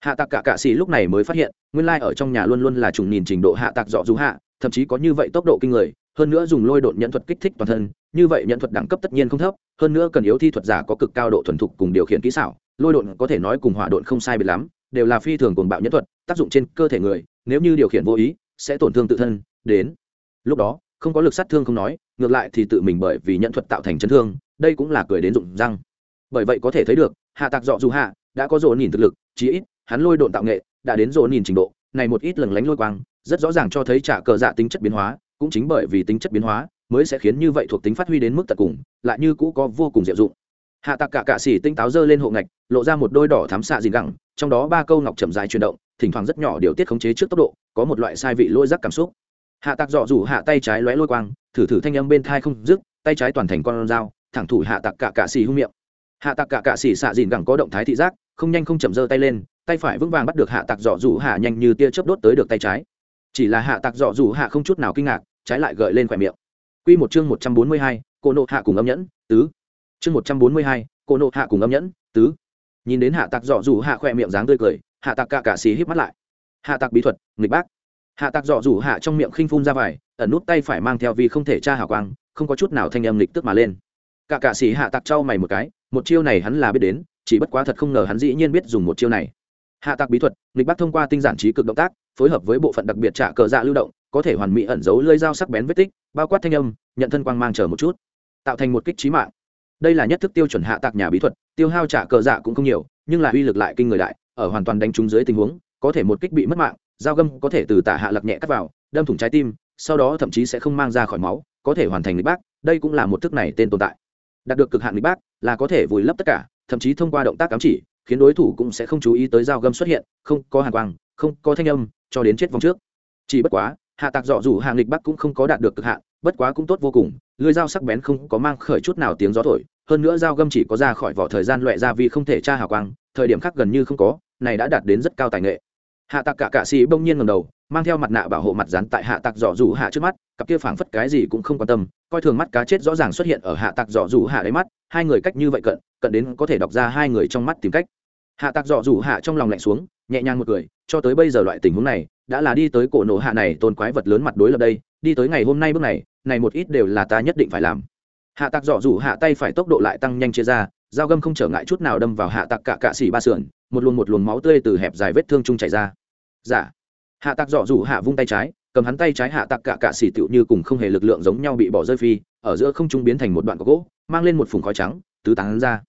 Speaker 1: Hạ tạc cả cạ xì lúc này mới phát hiện, nguyên lai ở trong nhà luôn luôn là trùng nhìn trình độ hạ tạc dọ dù hạ, thậm chí có như vậy tốc độ kinh người, hơn nữa dùng lôi đột nhận thuật kích thích toàn thân, như vậy nhận thuật đẳng cấp tất nhiên không thấp, hơn nữa cần yếu thi thuật giả có cực cao độ thuần thục cùng điều khiển kỹ xảo, lôi đột có thể nói cùng hỏa đột không sai biệt lắm, đều là phi thường cuồng bạo nhẫn thuật, tác dụng trên cơ thể người, nếu như điều khiển vô ý, sẽ tổn thương tự thân, đến. Lúc đó, không có lực sát thương không nói ngược lại thì tự mình bởi vì nhận thuật tạo thành chấn thương, đây cũng là cười đến rụng răng. Bởi vậy có thể thấy được, hạ tạc dọ dù hạ đã có dồn nhìn thực lực, chí ít, hắn lôi độn tạo nghệ đã đến dồn nhìn trình độ, này một ít lần lánh lôi quang, rất rõ ràng cho thấy trả cờ dạ tính chất biến hóa, cũng chính bởi vì tính chất biến hóa mới sẽ khiến như vậy thuộc tính phát huy đến mức tận cùng, lại như cũ có vô cùng diệu dụng. Hạ tạc cả cạ xỉ tinh táo dơ lên hộ ngạch, lộ ra một đôi đỏ thám xạ dìn gẳng, trong đó ba câu ngọc chậm dài chuyển động, thỉnh thoảng rất nhỏ điều tiết khống chế trước tốc độ, có một loại sai vị lôi rắc cảm xúc hạ tạc dọ rủ hạ tay trái lóe lôi quang thử thử thanh âm bên thai không dứt tay trái toàn thành con dao thẳng thủ hạ tạc cả cạ xì hung miệng hạ tạc cả cạ xì xạ dìn gẳng có động thái thị giác không nhanh không chậm giơ tay lên tay phải vững vàng bắt được hạ tạc dọ rủ hạ nhanh như tia chớp đốt tới được tay trái chỉ là hạ tạc dọ rủ hạ không chút nào kinh ngạc trái lại gợi lên khỏe miệng Quy một chương 142, cô nộ hạ cùng âm nhẫn, tứ. Chương 142, cô nộ hạ cùng âm nhẫn, tứ. Nhìn đến hạ tạc dọ rủ hạ khỏe miệng dáng tươi cười, hạ tạc cả cả xì híp mắt lại. Hạ tạc bí thuật, nghịch bác. Hạ tạc dọ rủ hạ trong miệng khinh phun ra vải, ẩn nút tay phải mang theo vì không thể tra hào quang, không có chút nào thanh âm lịch tức mà lên. cả cạ sĩ hạ Tạc trao mày một cái một chiêu này hắn là biết đến chỉ bất quá thật không ngờ hắn dĩ nhiên biết dùng một chiêu này hạ Tạc bí thuật lịch bắt thông qua tinh giản trí cực động tác phối hợp với bộ phận đặc biệt trả cờ dạ lưu động có thể hoàn mỹ ẩn giấu lơi dao sắc bén vết tích bao quát thanh âm nhận thân quang mang chờ một chút tạo thành một kích trí mạng đây là nhất thức tiêu chuẩn hạ tạc nhà bí thuật tiêu hao trả cờ dạ cũng không nhiều nhưng là uy lực lại kinh người đại ở hoàn toàn đánh trúng dưới tình huống có thể một kích bị mất mạng dao găm có thể từ tả hạ lạc nhẹ cắt vào, đâm thủng trái tim, sau đó thậm chí sẽ không mang ra khỏi máu, có thể hoàn thành lịch bác, đây cũng là một thức này tên tồn tại. Đạt được cực hạn lịch bác là có thể vùi lấp tất cả, thậm chí thông qua động tác cắm chỉ, khiến đối thủ cũng sẽ không chú ý tới dao găm xuất hiện, không có hàn quang, không có thanh âm, cho đến chết vòng trước. Chỉ bất quá, hạ tạc dọ dù hàng lịch bắc cũng không có đạt được cực hạn, bất quá cũng tốt vô cùng lưới dao sắc bén không có mang khởi chút nào tiếng gió thổi, hơn nữa dao găm chỉ có ra khỏi vỏ thời gian loại ra vì không thể tra hào quang, thời điểm khác gần như không có, này đã đạt đến rất cao tài nghệ hạ tạc cả cạ xì bỗng nhiên ngầm đầu, mang theo mặt nạ bảo hộ mặt rắn tại hạ tạc dọ dù hạ trước mắt, cặp kia phảng phất cái gì cũng không quan tâm, coi thường mắt cá chết rõ ràng xuất hiện ở hạ tạc dọ dù hạ đáy mắt, hai người cách như vậy cận cận đến có thể đọc ra hai người trong mắt tìm cách. Hạ tạc dọ dù hạ trong lòng lạnh xuống, nhẹ nhàng một cười, cho tới bây giờ loại tình huống này, đã là đi tới cổ nổ hạ này tôn quái vật lớn mặt đối lập đây, đi tới ngày hôm nay bước này này một ít đều là ta nhất định phải làm. Hạ tạc dọ dù hạ tay phải tốc độ lại tăng nhanh chia ra, dao găm không trở ngại chút nào đâm vào hạ tạc cả cạ xỉ ba sườn một luồng một luồng máu tươi từ hẹp dài vết thương chung chảy ra. Giả dạ. hạ tạc dọ rủ hạ vung tay trái, cầm hắn tay trái hạ tạc cả cạ xỉ tựu như cùng không hề lực lượng giống nhau bị bỏ rơi phi, ở giữa không trung biến thành một đoạn có gỗ, mang lên một phùng khói trắng, tứ tán ra.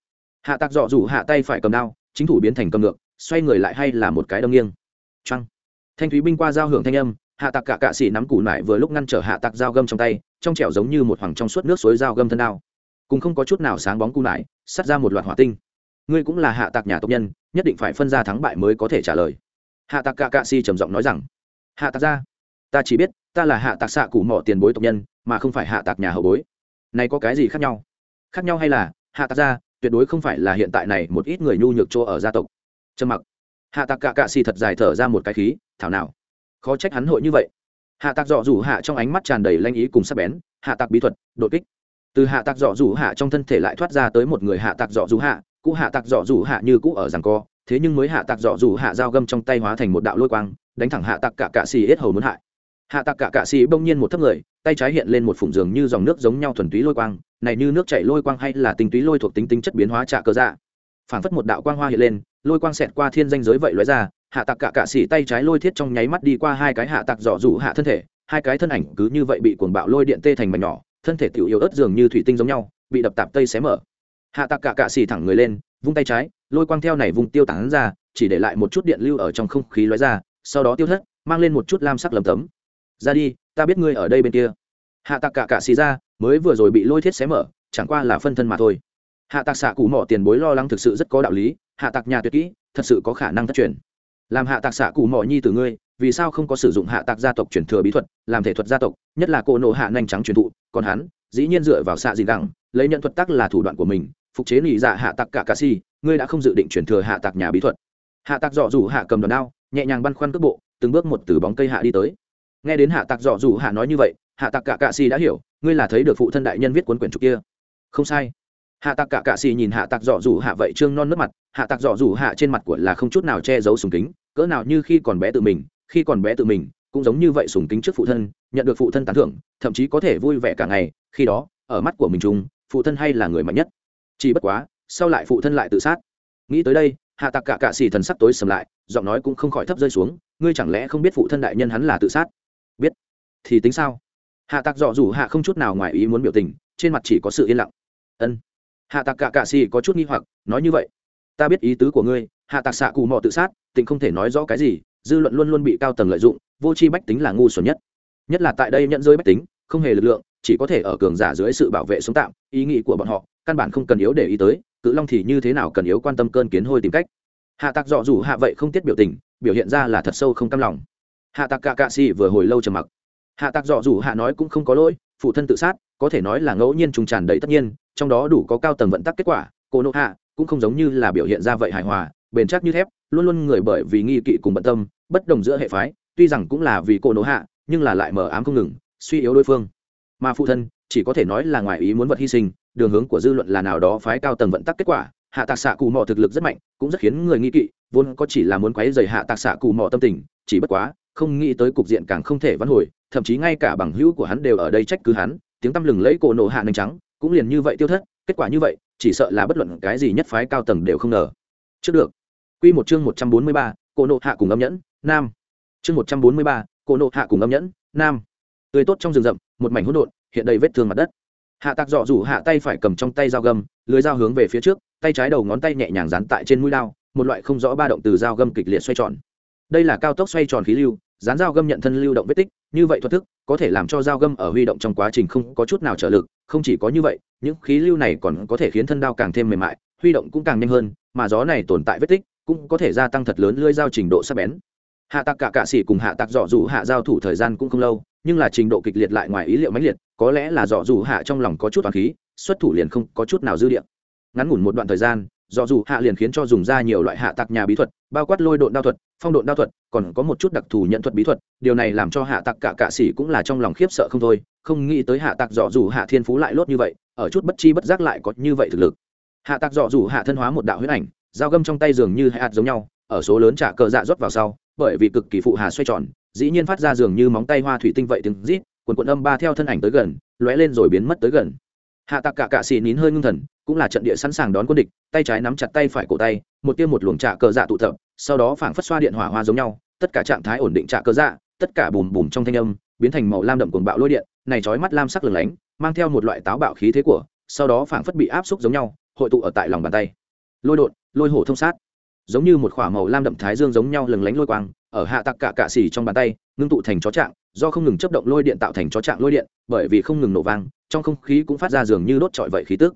Speaker 1: Hạ tạc dọ rủ hạ tay phải cầm đao, chính thủ biến thành cầm ngược, xoay người lại hay là một cái đâm nghiêng. Trăng thanh thúy binh qua giao hưởng thanh âm, hạ tạc cả cạ xỉ nắm củ nải vừa lúc ngăn trở hạ tạc dao găm trong tay, trong trẻo giống như một hoàng trong suốt nước suối dao găm thân đao. Cùng không có chút nào sáng bóng củ nải, sắt ra một loạt hỏa tinh ngươi cũng là hạ tạc nhà tộc nhân, nhất định phải phân ra thắng bại mới có thể trả lời. Hạ tạc cạ cạ si trầm giọng nói rằng, hạ tạc ra, ta chỉ biết, ta là hạ tạc xạ củ mỏ tiền bối tộc nhân, mà không phải hạ tạc nhà hậu bối. Này có cái gì khác nhau? Khác nhau hay là, hạ tạc ra, tuyệt đối không phải là hiện tại này một ít người nhu nhược chỗ ở gia tộc. Trầm mặc. Hạ tạc cạ cạ si thật dài thở ra một cái khí, thảo nào, khó trách hắn hội như vậy. Hạ tạc dọ rủ hạ trong ánh mắt tràn đầy lanh ý cùng sắc bén, hạ tạc bí thuật, đột kích. Từ hạ tạc dọ rủ hạ trong thân thể lại thoát ra tới một người hạ tạc dọ rủ hạ cũ hạ tạc dọ dù hạ như cũ ở rằng co, thế nhưng mới hạ tạc dọ dù hạ dao găm trong tay hóa thành một đạo lôi quang, đánh thẳng hạ tạc cả cạ xì hết hầu muốn hại. Hạ tạc cả cạ xì bỗng nhiên một thấp người, tay trái hiện lên một phủng giường như dòng nước giống nhau thuần túy lôi quang, này như nước chảy lôi quang hay là tinh túy lôi thuộc tính tính chất biến hóa trạ cơ dạ. Phảng phất một đạo quang hoa hiện lên, lôi quang xẹt qua thiên danh giới vậy lóe ra, hạ tạc cả cạ xì tay trái lôi thiết trong nháy mắt đi qua hai cái hạ tạc dọ dù hạ thân thể, hai cái thân ảnh cứ như vậy bị cuồng bạo lôi điện tê thành mảnh nhỏ, thân thể tiểu yếu ớt dường như thủy tinh giống nhau, bị đập tạp tây xé mở hạ tạc cả cạ xì thẳng người lên, vung tay trái, lôi quang theo này vùng tiêu tán ra, chỉ để lại một chút điện lưu ở trong không khí lóe ra, sau đó tiêu thất, mang lên một chút lam sắc lầm tấm. Ra đi, ta biết ngươi ở đây bên kia. Hạ tạc cả cạ xì ra, mới vừa rồi bị lôi thiết xé mở, chẳng qua là phân thân mà thôi. Hạ tạc xạ cụ mỏ tiền bối lo lắng thực sự rất có đạo lý, hạ tạc nhà tuyệt kỹ, thật sự có khả năng thất truyền. Làm hạ tạc xạ cụ mỏ nhi từ ngươi, vì sao không có sử dụng hạ tạc gia tộc truyền thừa bí thuật, làm thể thuật gia tộc, nhất là cô nộ hạ nhanh trắng truyền thụ, còn hắn, dĩ nhiên dựa vào xạ gì đẳng, lấy nhận thuật tắc là thủ đoạn của mình phục chế nỉ dạ hạ tạc cả cà si, ngươi đã không dự định chuyển thừa hạ tạc nhà bí thuật. Hạ tạc dọ dù hạ cầm đòn đao, nhẹ nhàng băn khoăn cước bộ, từng bước một từ bóng cây hạ đi tới. Nghe đến hạ tạc dọ dù hạ nói như vậy, hạ tạc cả cà si đã hiểu, ngươi là thấy được phụ thân đại nhân viết cuốn quyển trục kia. Không sai. Hạ tạc cả cạ xì nhìn hạ tạc dọ dù hạ vậy trương non nước mặt, hạ tạc dọ dù hạ trên mặt của là không chút nào che giấu sùng kính, cỡ nào như khi còn bé tự mình, khi còn bé tự mình, cũng giống như vậy sùng kính trước phụ thân, nhận được phụ thân tán thưởng, thậm chí có thể vui vẻ cả ngày, khi đó, ở mắt của mình chung, phụ thân hay là người mạnh nhất chỉ bất quá, sau lại phụ thân lại tự sát. Nghĩ tới đây, hạ tạc cả cạ xỉ thần sắc tối sầm lại, giọng nói cũng không khỏi thấp rơi xuống, ngươi chẳng lẽ không biết phụ thân đại nhân hắn là tự sát? Biết. Thì tính sao? Hạ tạc dọ dù hạ không chút nào ngoài ý muốn biểu tình, trên mặt chỉ có sự yên lặng. Ân. Hạ tạc cả cạ xỉ có chút nghi hoặc, nói như vậy. Ta biết ý tứ của ngươi, hạ tạc xạ cù mò tự sát tình không thể nói rõ cái gì, dư luận luôn luôn bị cao tầng lợi dụng, vô c h i bách tính là ngu xuẩn nhất. Nhất là tại đây nhận rơi bách tính, không hề lực lượng, chỉ có thể ở cường giả dưới sự bảo vệ sống tạm, ý nghĩ của bọn họ căn bản không cần yếu để ý tới, cự long thì như thế nào cần yếu quan tâm cơn kiến hôi tìm cách. Hạ tạc dọ dù hạ vậy không tiết biểu tình, biểu hiện ra là thật sâu không cam lòng. Hạ tạc cả cạ xì vừa hồi lâu trầm mặc. Hạ tạc dọ dù hạ nói cũng không có lỗi, phụ thân tự sát, có thể nói là ngẫu nhiên trùng tràn đầy tất nhiên, trong đó đủ có cao tầng vận tắc kết quả, cô nộ hạ cũng không giống như là biểu hiện ra vậy hài hòa, bền chắc như thép, luôn luôn người bởi vì nghi kỵ cùng bận tâm, bất đồng giữa hệ phái, tuy rằng cũng là vì cô nộ hạ, nhưng là lại mờ ám không ngừng, suy yếu đối phương. Mà phụ thân chỉ có thể nói là ngoài ý muốn vật hy sinh đường hướng của dư luận là nào đó phái cao tầng vận tắc kết quả hạ tạc xạ cù mò thực lực rất mạnh cũng rất khiến người nghi kỵ vốn có chỉ là muốn quấy dày hạ tạc xạ cù mò tâm tình chỉ bất quá không nghĩ tới cục diện càng không thể vãn hồi thậm chí ngay cả bằng hữu của hắn đều ở đây trách cứ hắn tiếng tăm lừng lấy cổ nổ hạ nành trắng cũng liền như vậy tiêu thất kết quả như vậy chỉ sợ là bất luận cái gì nhất phái cao tầng đều không ngờ. Trước được. Quy một chương một trăm bốn mươi ba, cô nộ hạ cùng âm nhẫn nam. Chương một trăm bốn mươi ba, cô nộ hạ cùng âm nhẫn nam. Tươi tốt trong rừng rậm một mảnh hỗn độn hiện đầy vết thương mặt đất hạ tạc dọ rủ hạ tay phải cầm trong tay dao găm lưới dao hướng về phía trước, tay trái đầu ngón tay nhẹ nhàng dán tại trên mũi lao một loại không rõ ba động từ dao găm kịch liệt xoay tròn. Đây là cao tốc xoay tròn khí lưu, dán dao găm nhận thân lưu động vết tích, như vậy thuật thức, có thể làm cho dao găm ở huy động trong quá trình không có chút nào trợ lực, không chỉ có như vậy, những khí lưu này còn có thể khiến thân đao càng thêm mềm mại, huy động cũng càng nhanh hơn, mà gió này tồn tại vết tích cũng có thể gia tăng thật lớn lưỡi dao trình độ sắc bén. Hạ tạc cả cạ xỉ cùng hạ tạc dọ dù hạ giao thủ thời gian cũng không lâu, nhưng là trình độ kịch liệt lại ngoài ý liệu mãnh liệt có lẽ là dọ dù hạ trong lòng có chút toàn khí, xuất thủ liền không có chút nào dư địa. Ngắn ngủn một đoạn thời gian, dọ dù hạ liền khiến cho dùng ra nhiều loại hạ tạc nhà bí thuật, bao quát lôi độn đao thuật, phong độn đao thuật, còn có một chút đặc thù nhận thuật bí thuật, điều này làm cho hạ tạc cả cạ sĩ cũng là trong lòng khiếp sợ không thôi, không nghĩ tới hạ tạc dọ dù hạ thiên phú lại lốt như vậy, ở chút bất chi bất giác lại có như vậy thực lực. Hạ tạc dọ dù hạ thân hóa một đạo huyết ảnh, dao găm trong tay dường như hạt giống nhau, ở số lớn trả cờ dạ rót vào sau, bởi vì cực kỳ phụ hà xoay tròn, dĩ nhiên phát ra dường như móng tay hoa thủy tinh vậy tiếng rít quần quần âm ba theo thân ảnh tới gần, lóe lên rồi biến mất tới gần. Hạ tạc cả cạ xì nín hơi ngưng thần, cũng là trận địa sẵn sàng đón quân địch, tay trái nắm chặt tay phải cổ tay, một tiêm một luồng trạ cờ dạ tụ tập, sau đó phảng phất xoa điện hỏa hoa giống nhau, tất cả trạng thái ổn định trạ cờ dạ tất cả bùm bùm trong thanh âm, biến thành màu lam đậm cuồng bạo lôi điện, này chói mắt lam sắc lửng lánh, mang theo một loại táo bạo khí thế của, sau đó phảng phất bị áp xúc giống nhau, hội tụ ở tại lòng bàn tay. Lôi đột, lôi hổ thông sát. Giống như một khỏa màu lam đậm thái dương giống nhau lừng lánh lôi quang, ở hạ tạc cả cạ xì trong bàn tay, ngưng tụ thành chó trạng do không ngừng chấp động lôi điện tạo thành chó trạng lôi điện, bởi vì không ngừng nổ vang, trong không khí cũng phát ra dường như đốt trọi vậy khí tức.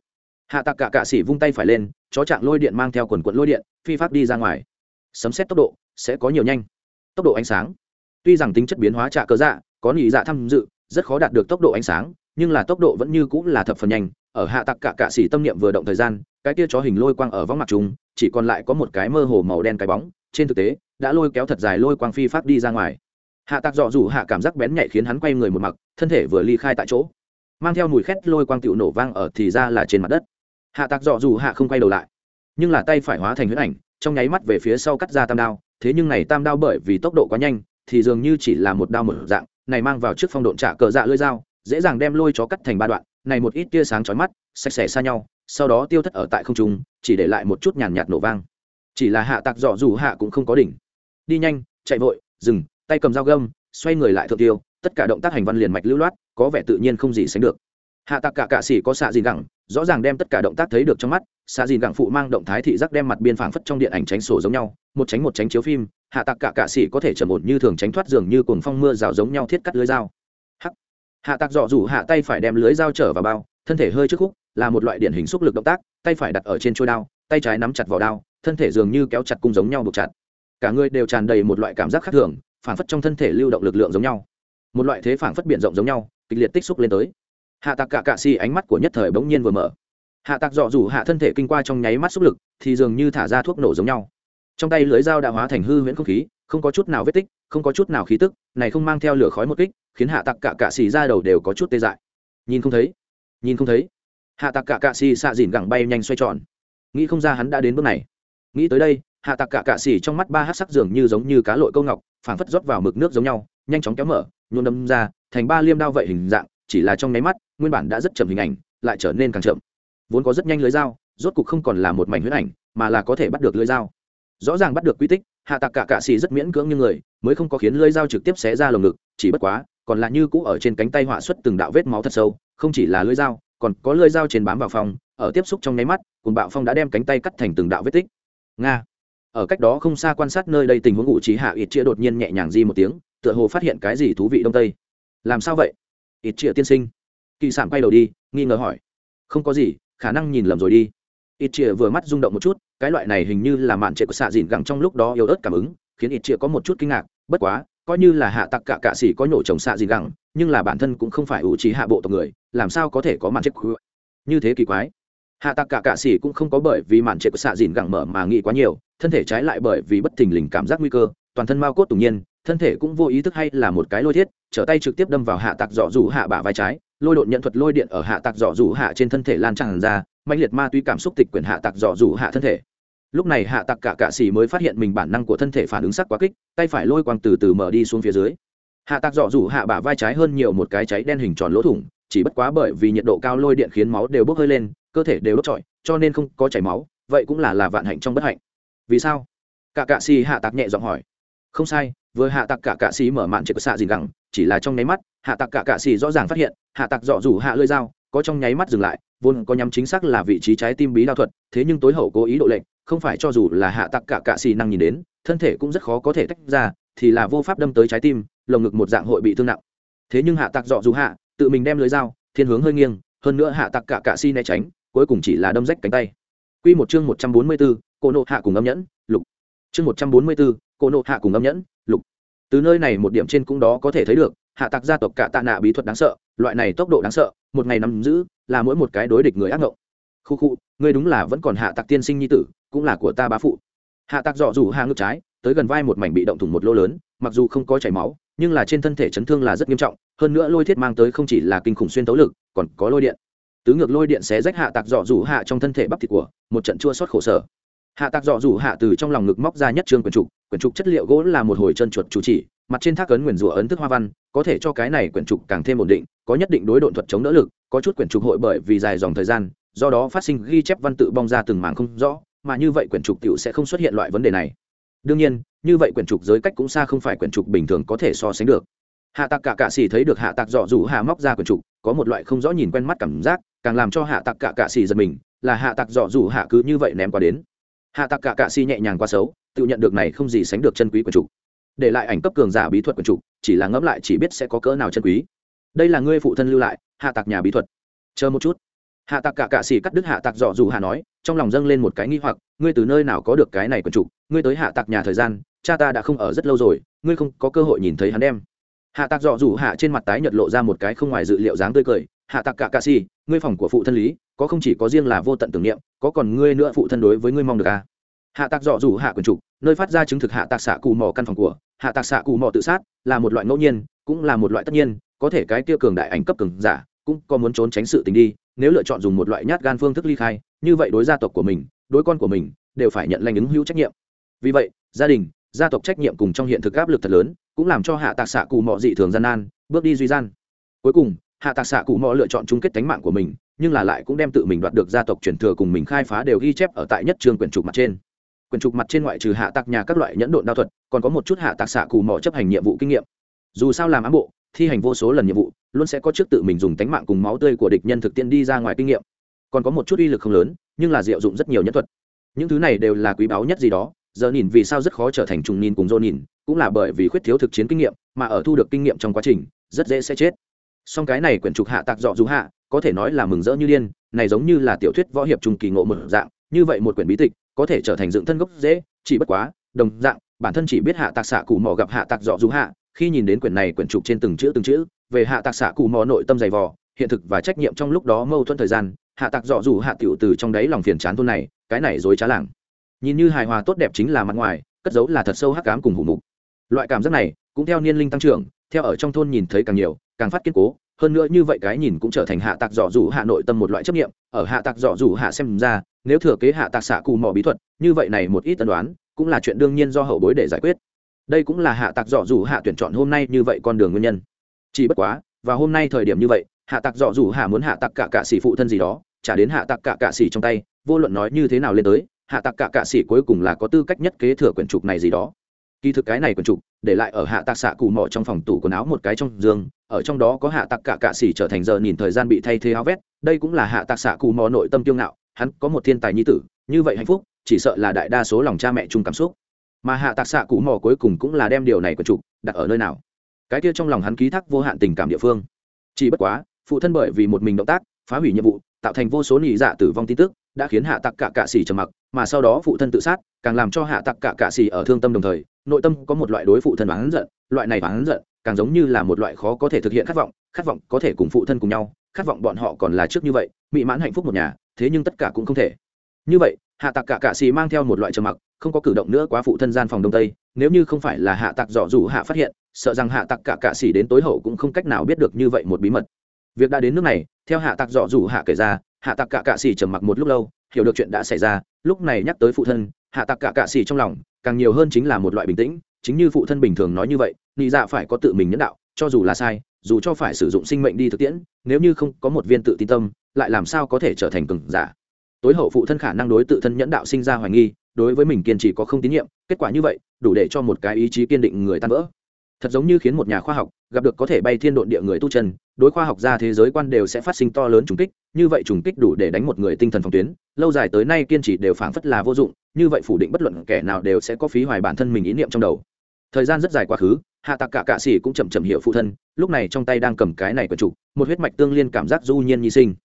Speaker 1: Hạ Tạc cả cạ xỉ vung tay phải lên chó trạng lôi điện mang theo quần quận lôi điện, phi phát đi ra ngoài. Sấm xét tốc độ sẽ có nhiều nhanh. Tốc độ ánh sáng. Tuy rằng tính chất biến hóa trạ cơ dạ có nhị dạ tham dự, rất khó đạt được tốc độ ánh sáng, nhưng là tốc độ vẫn như cũng là thập phần nhanh. Ở hạ Tạc cả cạ xỉ tâm niệm vừa động thời gian, cái kia chó hình lôi quang ở võng mặt chúng, chỉ còn lại có một cái mơ hồ màu đen cái bóng. Trên thực tế, đã lôi kéo thật dài lôi quang phi phát đi ra ngoài hạ tạc dọ dù hạ cảm giác bén nhạy khiến hắn quay người một mặc, thân thể vừa ly khai tại chỗ. Mang theo mùi khét lôi quang tựu nổ vang ở thì ra là trên mặt đất. Hạ tạc dọ dù hạ không quay đầu lại, nhưng là tay phải hóa thành huyết ảnh, trong nháy mắt về phía sau cắt ra tam đao. Thế nhưng này tam đao bởi vì tốc độ quá nhanh, thì dường như chỉ là một đao mở dạng, này mang vào trước phong độn trả cờ dạ lưỡi dao, dễ dàng đem lôi chó cắt thành ba đoạn, này một ít tia sáng chói mắt, sạch sẽ xa nhau, sau đó tiêu thất ở tại không trung, chỉ để lại một chút nhàn nhạt nổ vang. Chỉ là hạ tạc dọ dù hạ cũng không có đỉnh. Đi nhanh, chạy vội, dừng tay cầm dao găm xoay người lại thượng tiêu, tất cả động tác hành văn liền mạch lưu loát, có vẻ tự nhiên không gì sánh được. Hạ tạc cả cạ xỉ có xạ dìn gẳng, rõ ràng đem tất cả động tác thấy được trong mắt xạ dìn gẳng phụ mang động thái thị giác đem mặt biên phảng phất trong điện ảnh tránh sổ giống nhau, một tránh một tránh chiếu phim, hạ tạc cả cạ xỉ có thể trầm ổn như thường tránh thoát giường như cuồng phong mưa rào giống nhau thiết cắt lưới dao. Hắc. Hạ tạc dọ rủ hạ tay phải đem lưới dao trở vào bao, thân thể hơi trước khúc, là một loại điển hình xúc lực động tác, tay phải đặt ở trên trôi đao, tay trái nắm chặt vào đao, thân thể dường như kéo chặt cung giống nhau buộc chặt. Cả người đều tràn đầy một loại cảm giác khác thường phản phất trong thân thể lưu động lực lượng giống nhau. Một loại thế phản phất biển rộng giống nhau, kịch liệt tích xúc lên tới. Hạ tạc cả cạ xì ánh mắt của nhất thời bỗng nhiên vừa mở. Hạ tạc dọ dù hạ thân thể kinh qua trong nháy mắt xúc lực, thì dường như thả ra thuốc nổ giống nhau. Trong tay lưới dao đã hóa thành hư huyễn không khí, không có chút nào vết tích, không có chút nào khí tức, này không mang theo lửa khói một kích, khiến hạ tạc cả cạ xì ra đầu đều có chút tê dại. Nhìn không thấy, nhìn không thấy. Hạ tạc cả cạ xì xạ dìn gẳng bay nhanh xoay tròn. Nghĩ không ra hắn đã đến bước này. Nghĩ tới đây hạ tạc cả cạ xỉ trong mắt ba hát sắc dường như giống như cá lội câu ngọc, phảng phất rót vào mực nước giống nhau, nhanh chóng kéo mở, nhuộm đâm ra, thành ba liêm đao vậy hình dạng, chỉ là trong nháy mắt, nguyên bản đã rất chậm hình ảnh, lại trở nên càng chậm. Vốn có rất nhanh lưới dao, rốt cục không còn là một mảnh huyết ảnh, mà là có thể bắt được lưới dao. Rõ ràng bắt được quy tích, hạ tạc cả cạ xì rất miễn cưỡng như người, mới không có khiến lưới dao trực tiếp xé ra lồng ngực, chỉ bất quá, còn là như cũ ở trên cánh tay họa xuất từng đạo vết máu thật sâu, không chỉ là lưới dao, còn có lưới dao trên bám vào phòng, ở tiếp xúc trong nháy mắt cùng bạo phong đã đem cánh tay cắt thành từng đạo vết tích. Nga ở cách đó không xa quan sát nơi đây tình huống ngụ trí hạ ít chia đột nhiên nhẹ nhàng di một tiếng, tựa hồ phát hiện cái gì thú vị đông tây. Làm sao vậy? Ít chia tiên sinh. Kỳ sản quay đầu đi, nghi ngờ hỏi. Không có gì, khả năng nhìn lầm rồi đi. Ít chia vừa mắt rung động một chút, cái loại này hình như là mạn trệ của xạ dìn gẳng trong lúc đó yếu ớt cảm ứng, khiến ít chia có một chút kinh ngạc, bất quá, coi như là hạ tặc cả cạ sĩ có nhổ trồng xạ dìn gẳng, nhưng là bản thân cũng không phải ủ trí hạ bộ tộc người, làm sao có thể có mạn trệ như thế kỳ quái hạ tạc cả cạ sĩ cũng không có bởi vì mạn trệ của xạ dìn gẳng mở mà nghĩ quá nhiều, thân thể trái lại bởi vì bất thình lình cảm giác nguy cơ, toàn thân mao cốt tủng nhiên, thân thể cũng vô ý thức hay là một cái lôi thiết, trở tay trực tiếp đâm vào hạ tạc dọ dù hạ bả vai trái, lôi đột nhận thuật lôi điện ở hạ tạc dọ dù hạ trên thân thể lan tràn ra mạnh liệt ma túy cảm xúc tịch quyền hạ tạc dọ dù hạ thân thể. Lúc này hạ tạc cả cạ xì mới phát hiện mình bản năng của thân thể phản ứng sắc quá kích, tay phải lôi quang từ từ mở đi xuống phía dưới. Hạ tạc dọ dù hạ bả vai trái hơn nhiều một cái cháy đen hình tròn lỗ thủng, chỉ bất quá bởi vì nhiệt độ cao lôi điện khiến máu đều bốc hơi lên cơ thể đều đốt trọi, cho nên không có chảy máu, vậy cũng là là vạn hạnh trong bất hạnh. Vì sao? Cả cạ xì hạ tạc nhẹ giọng hỏi. Không sai, vừa hạ tạc cả cạ xì mở mạn chạy xạ dìn gẳng, chỉ là trong nháy mắt, hạ tạc cả cạ xì rõ ràng phát hiện, hạ tạc dọ rủ hạ lơi dao, có trong nháy mắt dừng lại, vốn có nhắm chính xác là vị trí trái tim bí đao thuật, thế nhưng tối hậu cố ý độ lệnh không phải cho dù là hạ tặc cả cạ xì năng nhìn đến, thân thể cũng rất khó có thể tách ra, thì là vô pháp đâm tới trái tim, lồng ngực một dạng hội bị thương nặng. Thế nhưng hạ tặc dọ dù hạ, tự mình đem lưới dao, thiên hướng hơi nghiêng, hơn nữa hạ tặc cả cạ xì né tránh cuối cùng chỉ là đâm rách cánh tay Quy một chương 144, cô nộ hạ cùng âm nhẫn, lục. Chương 144, cô nộ hạ cùng âm nhẫn, lục. Từ nơi này một điểm trên cũng đó có thể thấy được, hạ tạc gia tộc cả tạ nạ bí thuật đáng sợ, loại này tốc độ đáng sợ, một ngày nắm giữ, là mỗi một cái đối địch người ác ngộng. Khu khu, ngươi đúng là vẫn còn hạ tạc tiên sinh nhi tử, cũng là của ta bá phụ. Hạ tạc dọ rủ hạ ngực trái, tới gần vai một mảnh bị động thủng một lỗ lớn, mặc dù không có chảy máu, nhưng là trên thân thể chấn thương là rất nghiêm trọng, hơn nữa lôi thiết mang tới không chỉ là kinh khủng xuyên tấu lực, còn có lôi điện tứ ngược lôi điện xé rách hạ tạc dọ rủ hạ trong thân thể bắp thịt của, một trận chua xót khổ sở. Hạ tạc dọ rủ hạ từ trong lòng ngực móc ra nhất trương quyển trục quyển trục chất liệu gỗ là một hồi chân chuột chủ chỉ mặt trên thác ấn nguyền rủa ấn thức hoa văn, có thể cho cái này quyển trục càng thêm ổn định, có nhất định đối độn thuật chống đỡ lực, có chút quyển trục hội bởi vì dài dòng thời gian, do đó phát sinh ghi chép văn tự bong ra từng mảng không rõ, mà như vậy quyển trục tiểu sẽ không xuất hiện loại vấn đề này. Đương nhiên, như vậy quyển trục giới cách cũng xa không phải quyển trục bình thường có thể so sánh được. Hạ tạc cả cạ xỉ thấy được hạ tạc dọ rủ hạ móc ra quyển trục, có một loại không rõ nhìn quen mắt cảm giác càng làm cho hạ tạc cả cạ xì giật mình, là hạ tạc dọ dù hạ cứ như vậy ném qua đến. Hạ tạc cả cạ xì nhẹ nhàng qua xấu, tự nhận được này không gì sánh được chân quý quần trục để lại ảnh cấp cường giả bí thuật quần trục chỉ là ngẫm lại chỉ biết sẽ có cỡ nào chân quý. Đây là ngươi phụ thân lưu lại, hạ tạc nhà bí thuật. Chờ một chút. Hạ tạc cả cạ xì cắt đứt hạ tạc dọ dù hạ nói, trong lòng dâng lên một cái nghi hoặc, ngươi từ nơi nào có được cái này quần trục ngươi tới hạ tạc nhà thời gian, cha ta đã không ở rất lâu rồi, ngươi không có cơ hội nhìn thấy hắn đem. Hạ tạc dọ rủ hạ trên mặt tái nhật lộ ra một cái không ngoài dự liệu dáng tươi cười hạ tạc cả cạ si ngươi phòng của phụ thân lý, có không chỉ có riêng là vô tận tưởng niệm, có còn ngươi nữa phụ thân đối với ngươi mong được à? hạ tạc dọ rủ hạ quần trục, nơi phát ra chứng thực hạ tạc xạ cù mò căn phòng của. Hạ tạc xạ cù mò tự sát, là một loại ngẫu nhiên, cũng là một loại tất nhiên, có thể cái kia cường đại ảnh cấp cường giả, cũng có muốn trốn tránh sự tình đi, nếu lựa chọn dùng một loại nhát gan phương thức ly khai, như vậy đối gia tộc của mình, đối con của mình, đều phải nhận lành ứng hữu trách nhiệm. Vì vậy, gia đình, gia tộc trách nhiệm cùng trong hiện thực áp lực thật lớn, cũng làm cho hạ tạc xạ cù mọ dị thường gian nan, bước đi duy gian. Cuối cùng hạ tạc xạ cụ mò lựa chọn chung kết tánh mạng của mình, nhưng là lại cũng đem tự mình đoạt được gia tộc truyền thừa cùng mình khai phá đều ghi chép ở tại nhất trường quyển trục mặt trên. Quyển trục mặt trên ngoại trừ hạ tạc nhà các loại nhẫn độn đao thuật, còn có một chút hạ tạc xạ cụ mò chấp hành nhiệm vụ kinh nghiệm. Dù sao làm ám bộ, thi hành vô số lần nhiệm vụ, luôn sẽ có trước tự mình dùng tánh mạng cùng máu tươi của địch nhân thực tiễn đi ra ngoài kinh nghiệm. Còn có một chút uy lực không lớn, nhưng là diệu dụng rất nhiều nhân thuật. Những thứ này đều là quý báu nhất gì đó, giờ nhìn vì sao rất khó trở thành trùng nhìn cùng dô nhìn, cũng là bởi vì khuyết thiếu thực chiến kinh nghiệm, mà ở thu được kinh nghiệm trong quá trình, rất dễ sẽ chết song cái này quyển trục hạ tạc dọ dù hạ, có thể nói là mừng rỡ như điên, này giống như là tiểu thuyết võ hiệp trung kỳ ngộ một dạng, như vậy một quyển bí tịch, có thể trở thành dựng thân gốc dễ chỉ bất quá, đồng dạng, bản thân chỉ biết hạ tạc xạ cụ mò gặp hạ tạc dọ dù hạ, khi nhìn đến quyển này quyển trục trên từng chữ từng chữ, về hạ tạc xạ cụ mò nội tâm dày vò, hiện thực và trách nhiệm trong lúc đó mâu thuẫn thời gian, hạ tạc dọ dù hạ tiểu từ trong đáy lòng phiền chán thôn này, cái này dối trá làng. Nhìn như hài hòa tốt đẹp chính là mặt ngoài, cất giấu là thật sâu hắc cám cùng hủ mục. Loại cảm giác này, cũng theo niên linh tăng trưởng, theo ở trong thôn nhìn thấy càng nhiều càng phát kiên cố, hơn nữa như vậy cái nhìn cũng trở thành hạ tạc dọ dù hạ nội tâm một loại chấp nghiệm ở hạ tạc dọ dù hạ xem ra, nếu thừa kế hạ tạc xạ cù mò bí thuật, như vậy này một ít tân đoán, cũng là chuyện đương nhiên do hậu bối để giải quyết. Đây cũng là hạ tạc dọ dù hạ tuyển chọn hôm nay như vậy con đường nguyên nhân. Chỉ bất quá và hôm nay thời điểm như vậy, hạ tạc dọ dù hạ muốn hạ tạc cả cạ sĩ phụ thân gì đó, trả đến hạ tạc cả cạ sĩ trong tay, vô luận nói như thế nào lên tới, hạ tạc cả cạ sĩ cuối cùng là có tư cách nhất kế thừa quyển trục này gì đó. Kỳ thực cái này quyển trục, để lại ở hạ tạc xạ cụ mò trong phòng tủ quần áo một cái trong giường ở trong đó có hạ tạc cả cạ xỉ trở thành giờ nhìn thời gian bị thay thế áo vét, đây cũng là hạ tạc xạ cù mò nội tâm kiêu ngạo, hắn có một thiên tài nhi tử, như vậy hạnh phúc, chỉ sợ là đại đa số lòng cha mẹ chung cảm xúc. Mà hạ tạc xạ cụ mò cuối cùng cũng là đem điều này của trục đặt ở nơi nào? Cái kia trong lòng hắn ký thác vô hạn tình cảm địa phương. Chỉ bất quá, phụ thân bởi vì một mình động tác, phá hủy nhiệm vụ, tạo thành vô số nị dạ tử vong tin tức, đã khiến hạ tặc cả cạ xỉ trầm mặc, mà sau đó phụ thân tự sát, càng làm cho hạ tặc cả cạ xỉ ở thương tâm đồng thời, nội tâm có một loại đối phụ thân oán giận, loại này oán giận càng giống như là một loại khó có thể thực hiện khát vọng khát vọng có thể cùng phụ thân cùng nhau, khát vọng bọn họ còn là trước như vậy, mỹ mãn hạnh phúc một nhà, thế nhưng tất cả cũng không thể. Như vậy, hạ tặc cả cạ xì mang theo một loại trầm mặc, không có cử động nữa quá phụ thân gian phòng đông tây, nếu như không phải là hạ tặc dọ dù hạ phát hiện, sợ rằng hạ tặc cả cạ xì đến tối hậu cũng không cách nào biết được như vậy một bí mật. Việc đã đến nước này, theo hạ tặc dọ dù hạ kể ra, hạ tặc cả cạ xì trầm mặc một lúc lâu, hiểu được chuyện đã xảy ra, lúc này nhắc tới phụ thân, hạ tặc cả cạ xì trong lòng càng nhiều hơn chính là một loại bình tĩnh chính như phụ thân bình thường nói như vậy, nị dạ phải có tự mình nhẫn đạo, cho dù là sai, dù cho phải sử dụng sinh mệnh đi thực tiễn, nếu như không có một viên tự tin tâm, lại làm sao có thể trở thành cường giả? Tối hậu phụ thân khả năng đối tự thân nhẫn đạo sinh ra hoài nghi, đối với mình kiên trì có không tín nhiệm, kết quả như vậy, đủ để cho một cái ý chí kiên định người tan vỡ. Thật giống như khiến một nhà khoa học gặp được có thể bay thiên độn địa người tu chân, đối khoa học gia thế giới quan đều sẽ phát sinh to lớn trùng kích như vậy trùng kích đủ để đánh một người tinh thần phòng tuyến, lâu dài tới nay kiên trì đều phảng phất là vô dụng, như vậy phủ định bất luận kẻ nào đều sẽ có phí hoài bản thân mình ý niệm trong đầu. Thời gian rất dài quá khứ, hạ tạc cả cạ s cũng chậm chậm hiểu phụ thân, lúc này trong tay đang cầm cái này quần trục, một huyết mạch tương liên cảm giác du nhiên nhi sinh.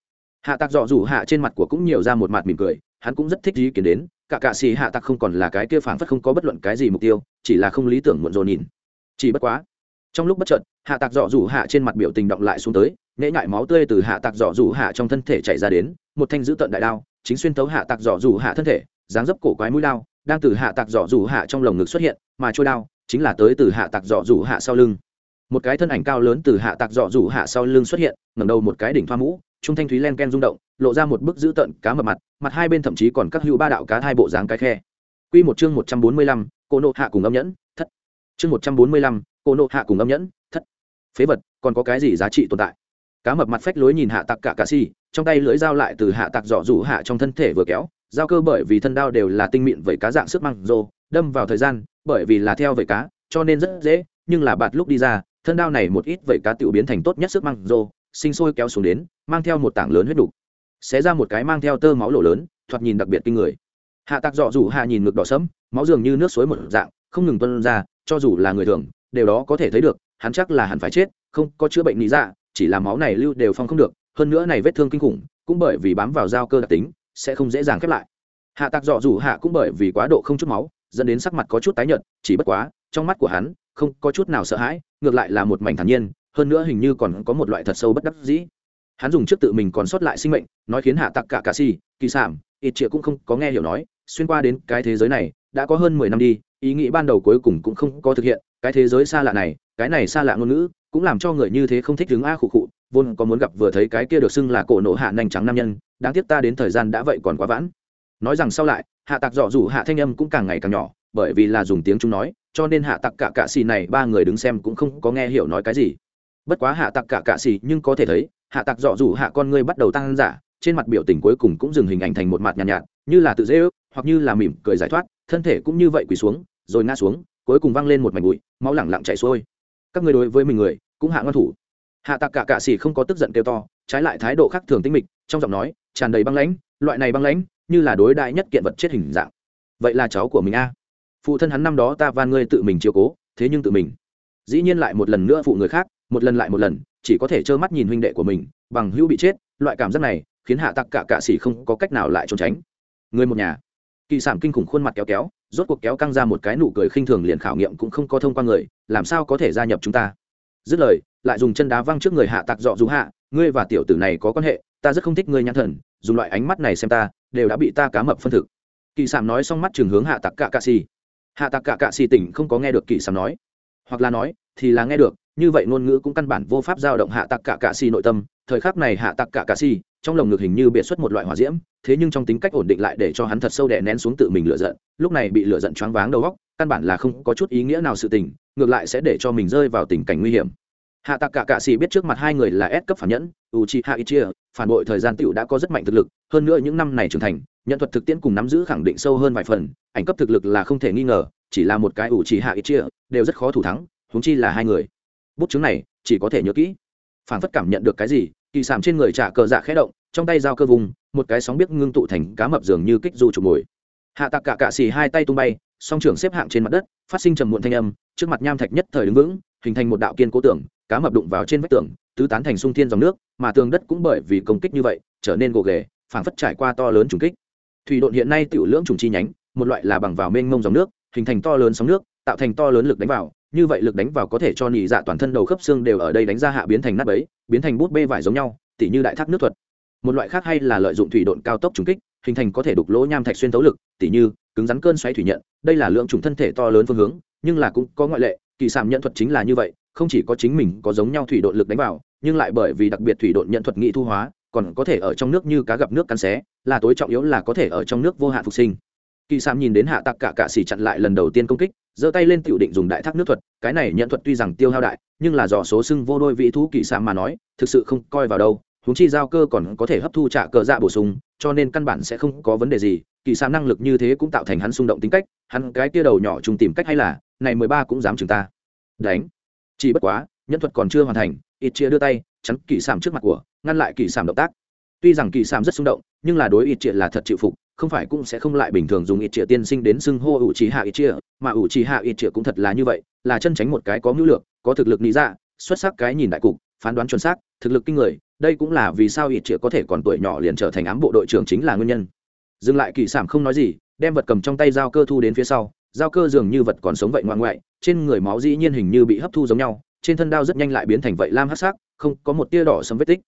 Speaker 1: Hạ tạc dọ rủ hạ trên mặt của cũng nhiều ra một mặt mỉm cười, hắn cũng rất thích ý kiến đến cả cạ sĩ hạ tạc không còn là cái kia phảng phất không có bất luận cái gì mục tiêu, chỉ là không lý tưởng muộn rồ nhìn. Chỉ bất quá, trong lúc bất chợt, hạ tạc dọ rủ hạ trên mặt biểu tình động lại xuống tới nễ ngại máu tươi từ hạ tạc dọ rủ hạ trong thân thể chảy ra đến, một thanh dữ tận đại đao, chính xuyên tấu hạ tạc dọ rủ hạ thân thể, dáng dấp cổ quái mũi đao, đang từ hạ tạc dọ rủ hạ trong lồng ngực xuất hiện, mà trôi đao chính là tới từ hạ tạc dọ rủ hạ sau lưng. Một cái thân ảnh cao lớn từ hạ tạc dọ rủ hạ sau lưng xuất hiện, ngẩng đầu một cái đỉnh thoa mũ, trung thanh thúy len ken rung động, lộ ra một bức dữ tợn cá mập mặt mặt hai bên thậm chí còn các hữu ba đạo cá hai bộ dáng cái khe. Quy một chương một trăm bốn mươi lăm, cô nộ hạ cùng âm nhẫn, thất. Chương một trăm bốn mươi lăm, cô nộ hạ cùng âm nhẫn, thất. Phế vật, còn có cái gì giá trị tồn tại? Cá mập mặt phách lối nhìn hạ tặc cả cà si trong tay lưỡi dao lại từ hạ tặc dọ rủ hạ trong thân thể vừa kéo, dao cơ bởi vì thân đao đều là tinh mịn vẩy cá dạng sức măng rô, đâm vào thời gian, bởi vì là theo vẩy cá, cho nên rất dễ, nhưng là bạt lúc đi ra, thân đao này một ít vẩy cá tự biến thành tốt nhất sức măng rô, sinh sôi kéo xuống đến, mang theo một tảng lớn huyết đục. Xé ra một cái mang theo tơ máu lỗ lớn, thoạt nhìn đặc biệt kinh người. Hạ tạc dọ rủ hạ nhìn ngực đỏ sẫm, máu dường như nước suối một dạng, không ngừng tuân ra, cho dù là người thường, đều đó có thể thấy được, hắn chắc là hẳn phải chết, không có chữa bệnh lý dạ chỉ là máu này lưu đều phong không được, hơn nữa này vết thương kinh khủng, cũng bởi vì bám vào dao cơ đặc tính, sẽ không dễ dàng khép lại. Hạ tạc dọ dù hạ cũng bởi vì quá độ không chút máu, dẫn đến sắc mặt có chút tái nhợt, chỉ bất quá, trong mắt của hắn, không có chút nào sợ hãi, ngược lại là một mảnh thản nhiên, hơn nữa hình như còn có một loại thật sâu bất đắc dĩ. Hắn dùng trước tự mình còn sót lại sinh mệnh, nói khiến hạ tặc cả cà si, kỳ sảm, ít triệu cũng không có nghe hiểu nói, xuyên qua đến cái thế giới này, đã có hơn mười năm đi, ý nghĩ ban đầu cuối cùng cũng không có thực hiện, cái thế giới xa lạ này, cái này xa lạ ngôn ngữ cũng làm cho người như thế không thích đứng a khụ khụ vốn có muốn gặp vừa thấy cái kia được xưng là cổ nổ hạ nhanh trắng nam nhân đáng tiếc ta đến thời gian đã vậy còn quá vãn. Nói rằng sau lại hạ tặc dọ rủ hạ thanh âm cũng càng ngày càng nhỏ bởi vì là dùng tiếng chúng nói cho nên hạ tặc cả cạ xì này ba người đứng xem cũng không có nghe hiểu nói cái gì. Bất quá hạ tặc cả cạ xì nhưng có thể thấy hạ tặc dọ rủ hạ con ngươi bắt đầu tăng giả trên mặt biểu tình cuối cùng cũng dừng hình ảnh thành một mặt nhàn nhạt, nhạt như là tự dễ ước hoặc như là mỉm cười giải thoát thân thể cũng như vậy quỳ xuống rồi ngã xuống cuối cùng văng lên một mảnh bụi máu lẳng lặng chảy xuôi. Các người đối với mình người cũng hạ ngoan thủ. Hạ tặc cả cạ xì không có tức giận kêu to, trái lại thái độ khác thường tinh mịch, trong giọng nói tràn đầy băng lãnh, loại này băng lãnh như là đối đại nhất kiện vật chết hình dạng. Vậy là cháu của mình a. Phụ thân hắn năm đó ta van ngươi tự mình chiếu cố, thế nhưng tự mình. Dĩ nhiên lại một lần nữa phụ người khác, một lần lại một lần, chỉ có thể trơ mắt nhìn huynh đệ của mình, bằng hữu bị chết, loại cảm giác này khiến hạ tặc cả cạ s không có cách nào lại trốn tránh. Người một nhà. Kỳ sản kinh khủng khuôn mặt kéo kéo, rốt cuộc kéo căng ra một cái nụ cười khinh thường liền khảo nghiệm cũng không có thông qua người, làm sao có thể gia nhập chúng ta? Dứt lời, lại dùng chân đá văng trước người hạ tặc dọ dù hạ, ngươi và tiểu tử này có quan hệ, ta rất không thích ngươi nhãn thần, dùng loại ánh mắt này xem ta, đều đã bị ta cá mập phân thực. Kỳ sản nói xong mắt trường hướng hạ tặc cả cạ xì. Hạ tặc cả cạ xì tỉnh không có nghe được kỳ sản nói. Hoặc là nói, thì là nghe được, như vậy ngôn ngữ cũng căn bản vô pháp giao động hạ tặc cả cạ xì nội tâm. Thời khắc này hạ tặc cả cạ xì, trong lồng ngực hình như biệt xuất một loại hỏa diễm, thế nhưng trong tính cách ổn định lại để cho hắn thật sâu đè nén xuống tự mình lựa giận, lúc này bị lựa giận choáng váng đầu óc, căn bản là không có chút ý nghĩa nào sự tình ngược lại sẽ để cho mình rơi vào tình cảnh nguy hiểm. Hạ Tạc cả cạ xì biết trước mặt hai người là S cấp phản nhẫn u chi hạ ít chia phản bội thời gian tựu đã có rất mạnh thực lực, hơn nữa những năm này trưởng thành, nhận thuật thực tiễn cùng nắm giữ khẳng định sâu hơn vài phần, ảnh cấp thực lực là không thể nghi ngờ, chỉ là một cái ủ chỉ hạ ít chia đều rất khó thủ thắng húng chi là hai người. Bút chứng này, chỉ có thể nhớ kỹ. Phản phất cảm nhận được cái gì, kỳ sảm trên người trả cờ dạ khẽ động, trong tay dao cơ vùng, một cái sóng biết ngưng tụ thành cá mập dường như kích du trục mồi. Hạ tạc cả cạ xì hai tay tung bay song trưởng xếp hạng trên mặt đất, phát sinh trầm muộn thanh âm, trước mặt nham thạch nhất thời đứng vững, hình thành một đạo kiên cố tưởng cá mập đụng vào trên vách tường, tứ tán thành sung thiên dòng nước, mà tường đất cũng bởi vì công kích như vậy, trở nên gồ ghề, phảng phất trải qua to lớn trùng kích. Thủy độn hiện nay tiểu lưỡng trùng chi nhánh, một loại là bằng vào mênh mông dòng nước, hình thành to lớn sóng nước, tạo thành to lớn lực đánh vào, như vậy lực đánh vào có thể cho nhị dạ toàn thân đầu khớp xương đều ở đây đánh ra hạ biến thành nát bấy, biến thành bút bê vải giống nhau, tỉ như đại thác nước thuật. Một loại khác hay là lợi dụng thủy độn cao tốc trùng kích, hình thành có thể đục lỗ nham thạch xuyên tấu lực, tỉ như cứng rắn cơn xoáy thủy nhận, đây là lượng chủng thân thể to lớn phương hướng, nhưng là cũng có ngoại lệ, kỳ sảm nhận thuật chính là như vậy, không chỉ có chính mình có giống nhau thủy độn lực đánh vào, nhưng lại bởi vì đặc biệt thủy độn nhận thuật nghị thu hóa, còn có thể ở trong nước như cá gặp nước cắn xé, là tối trọng yếu là có thể ở trong nước vô hạn phục sinh. Kỳ sảm nhìn đến hạ tặc cả cạ xỉ chặn lại lần đầu tiên công kích, giơ tay lên tiểu định dùng đại thác nước thuật, cái này nhận thuật tuy rằng tiêu hao đại, nhưng là do số sưng vô đôi vị thú kỳ sảm mà nói, thực sự không coi vào đâu, huống chi giao cơ còn có thể hấp thu trả cờ dạ bổ sung cho nên căn bản sẽ không có vấn đề gì, kỳ sam năng lực như thế cũng tạo thành hắn xung động tính cách, hắn cái kia đầu nhỏ chung tìm cách hay là, này mười ba cũng dám chừng ta. Đánh. Chỉ bất quá, nhân thuật còn chưa hoàn thành, ít chia đưa tay, chắn kỳ sảm trước mặt của, ngăn lại kỳ sảm động tác. Tuy rằng kỳ sảm rất xung động, nhưng là đối ít chia là thật chịu phục, không phải cũng sẽ không lại bình thường dùng ít chia tiên sinh đến xưng hô ủ trí hạ ít chia mà ủ trí hạ ít chia cũng thật là như vậy, là chân tránh một cái có mưu lược, có thực lực lý ra xuất sắc cái nhìn đại cục, phán đoán chuẩn xác thực lực kinh người, đây cũng là vì sao ít Triệu có thể còn tuổi nhỏ liền trở thành ám bộ đội trưởng chính là nguyên nhân. Dừng lại kỳ sảm không nói gì, đem vật cầm trong tay dao cơ thu đến phía sau dao cơ dường như vật còn sống vậy ngoan ngoại trên người máu dĩ nhiên hình như bị hấp thu giống nhau, trên thân đao rất nhanh lại biến thành vậy lam hắc sắc, không có một tia đỏ sấm vết tích.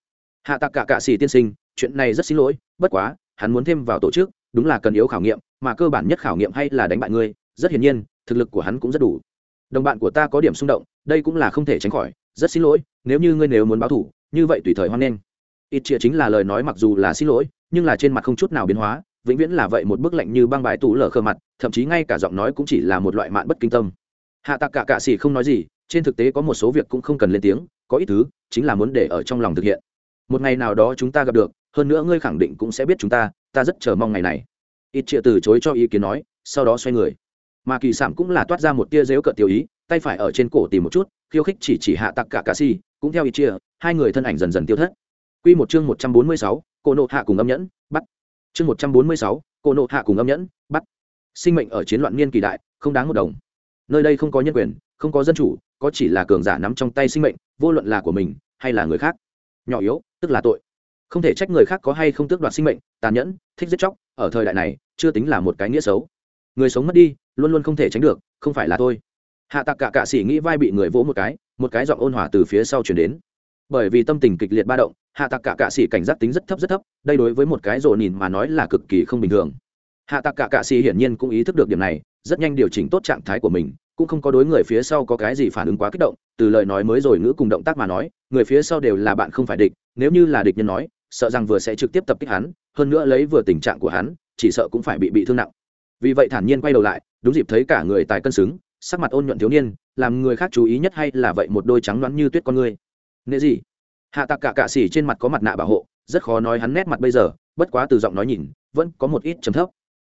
Speaker 1: Hạ tạc cả cạ xì tiên sinh, chuyện này rất xin lỗi, bất quá, hắn muốn thêm vào tổ chức, đúng là cần yếu khảo nghiệm, mà cơ bản nhất khảo nghiệm hay là đánh bại ngươi, rất hiển nhiên, thực lực của hắn cũng rất đủ. Đồng bạn của ta có điểm xung động, đây cũng là không thể tránh khỏi, rất xin lỗi, nếu như ngươi nếu muốn báo thủ như vậy tùy thời hoan nghênh. Ít chia chính là lời nói mặc dù là xin lỗi, nhưng là trên mặt không chút nào biến hóa, vĩnh viễn là vậy một bức lạnh như băng bài tủ lở khơ mặt, thậm chí ngay cả giọng nói cũng chỉ là một loại mạn bất kinh tâm. Hạ tạc cả cạ xỉ không nói gì, trên thực tế có một số việc cũng không cần lên tiếng, có ít thứ chính là muốn để ở trong lòng thực hiện. Một ngày nào đó chúng ta gặp được, hơn nữa ngươi khẳng định cũng sẽ biết chúng ta ta rất chờ mong ngày này. Ít chia từ chối cho ý kiến nói, sau đó xoay người. Mà kỳ sạm cũng là toát ra một tia dếu cợt tiêu ý, tay phải ở trên cổ tìm một chút, khiêu khích chỉ chỉ hạ tặc cả cà si cũng theo ít chia hai người thân ảnh dần dần tiêu thất Quy một chương một trăm bốn mươi sáu, cô nộ hạ cùng âm nhẫn, bắt. Chương một trăm bốn mươi sáu, cô nộ hạ cùng âm nhẫn, bắt. Sinh mệnh ở chiến loạn niên kỳ đại, không đáng một đồng. Nơi đây không có nhân quyền, không có dân chủ, có chỉ là cường giả nắm trong tay sinh mệnh, vô luận là của mình hay là người khác. Nhỏ yếu, tức là tội không thể trách người khác có hay không tước đoạt sinh mệnh tàn nhẫn thích giết chóc ở thời đại này chưa tính là một cái nghĩa xấu người sống mất đi luôn luôn không thể tránh được không phải là tôi hạ tạc cả cạ sĩ nghĩ vai bị người vỗ một cái một cái giọng ôn hòa từ phía sau chuyển đến. Bởi vì tâm tình kịch liệt ba động, hạ tạc cả cạ sĩ cảnh giác tính rất thấp rất thấp, đây đối với một cái rộ nhìn mà nói là cực kỳ không bình thường. Hạ tạc cả cạ sĩ hiển nhiên cũng ý thức được điểm này, rất nhanh điều chỉnh tốt trạng thái của mình, cũng không có đối người phía sau có cái gì phản ứng quá kích động, từ lời nói mới rồi ngữ cùng động tác mà nói, người phía sau đều là bạn không phải địch, nếu như là địch nhân nói, sợ rằng vừa sẽ trực tiếp tập kích hắn, hơn nữa lấy vừa tình trạng của hắn, chỉ sợ cũng phải bị bị thương nặng. Vì vậy thản nhiên quay đầu lại, đúng dịp thấy cả người tài cân xứng sắc mặt ôn nhuận thiếu niên, làm người khác chú ý nhất hay là vậy một đôi trắng đoán như tuyết con người nghệ gì? Hạ tạc cả cạ xỉ trên mặt có mặt nạ bảo hộ, rất khó nói hắn nét mặt bây giờ, bất quá từ giọng nói nhìn, vẫn có một ít trầm thấp.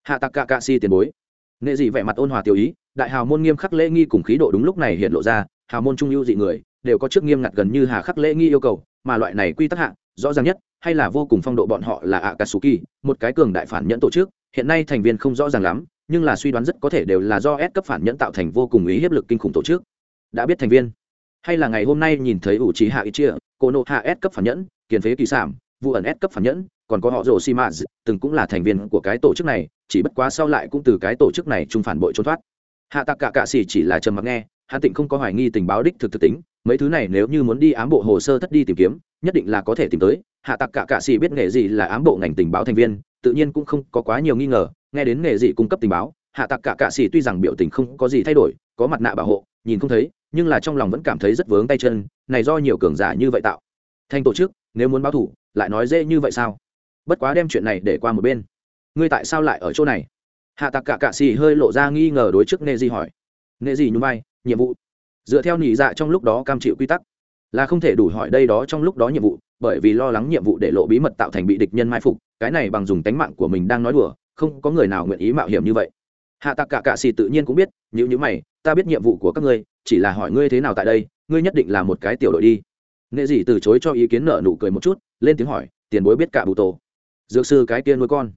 Speaker 1: Hạ tạc cả cạ xỉ tiền bối. Nghệ gì vẻ mặt ôn hòa tiểu ý, đại hào môn nghiêm khắc lễ nghi cùng khí độ đúng lúc này hiện lộ ra, hào môn trung ưu dị người, đều có trước nghiêm ngặt gần như hà khắc lễ nghi yêu cầu, mà loại này quy tắc hạ, rõ ràng nhất, hay là vô cùng phong độ bọn họ là akatsuki, một cái cường đại phản nhẫn tổ chức, hiện nay thành viên không rõ ràng lắm nhưng là suy đoán rất có thể đều là do S cấp phản nhẫn tạo thành vô cùng ý hiếp lực kinh khủng tổ chức. Đã biết thành viên. Hay là ngày hôm nay nhìn thấy ủ trí hạ Ichia, cô nộ hạ S cấp phản nhẫn kiền phế kỳ Sảm, vụ ẩn S cấp phản nhẫn còn có họ rồ Simaz, từng cũng là thành viên của cái tổ chức này chỉ bất quá sau lại cũng từ cái tổ chức này chung phản bội trốn thoát. Hạ tạc cả cạ Sĩ chỉ là trầm mặc nghe hạ tịnh không có hoài nghi tình báo đích thực thực tính mấy thứ này nếu như muốn đi ám bộ hồ sơ thất đi tìm kiếm nhất định là có thể tìm tới. Hạ tặc cả cạ Sĩ biết nghề gì là ám bộ ngành tình báo thành viên tự nhiên cũng không có quá nhiều nghi ngờ nghe đến nghề gì cung cấp tình báo, hạ tặc cả cạ xỉ tuy rằng biểu tình không có gì thay đổi, có mặt nạ bảo hộ, nhìn không thấy, nhưng là trong lòng vẫn cảm thấy rất vướng tay chân, này do nhiều cường giả như vậy tạo. Thành tổ chức, nếu muốn báo thủ, lại nói dễ như vậy sao? Bất quá đem chuyện này để qua một bên. Ngươi tại sao lại ở chỗ này? Hạ tặc cả cạ xỉ hơi lộ ra nghi ngờ đối trước nệ gì hỏi. Nệ gì nhún vai, nhiệm vụ. Dựa theo nhị dạ trong lúc đó cam chịu quy tắc. Là không thể đủ hỏi đây đó trong lúc đó nhiệm vụ, bởi vì lo lắng nhiệm vụ để lộ bí mật tạo thành bị địch nhân mai phục, cái này bằng dùng tánh mạng của mình đang nói đùa không có người nào nguyện ý mạo hiểm như vậy. Hạ tạc cả cạ xì tự nhiên cũng biết nếu như mày, ta biết nhiệm vụ của các ngươi, chỉ là hỏi ngươi thế nào tại đây, ngươi nhất định là một cái tiểu đội đi. Nghệ dị từ chối cho ý kiến nợ nụ cười một chút, lên tiếng hỏi, tiền bối biết cả bụ tổ dược sư cái kia nuôi con.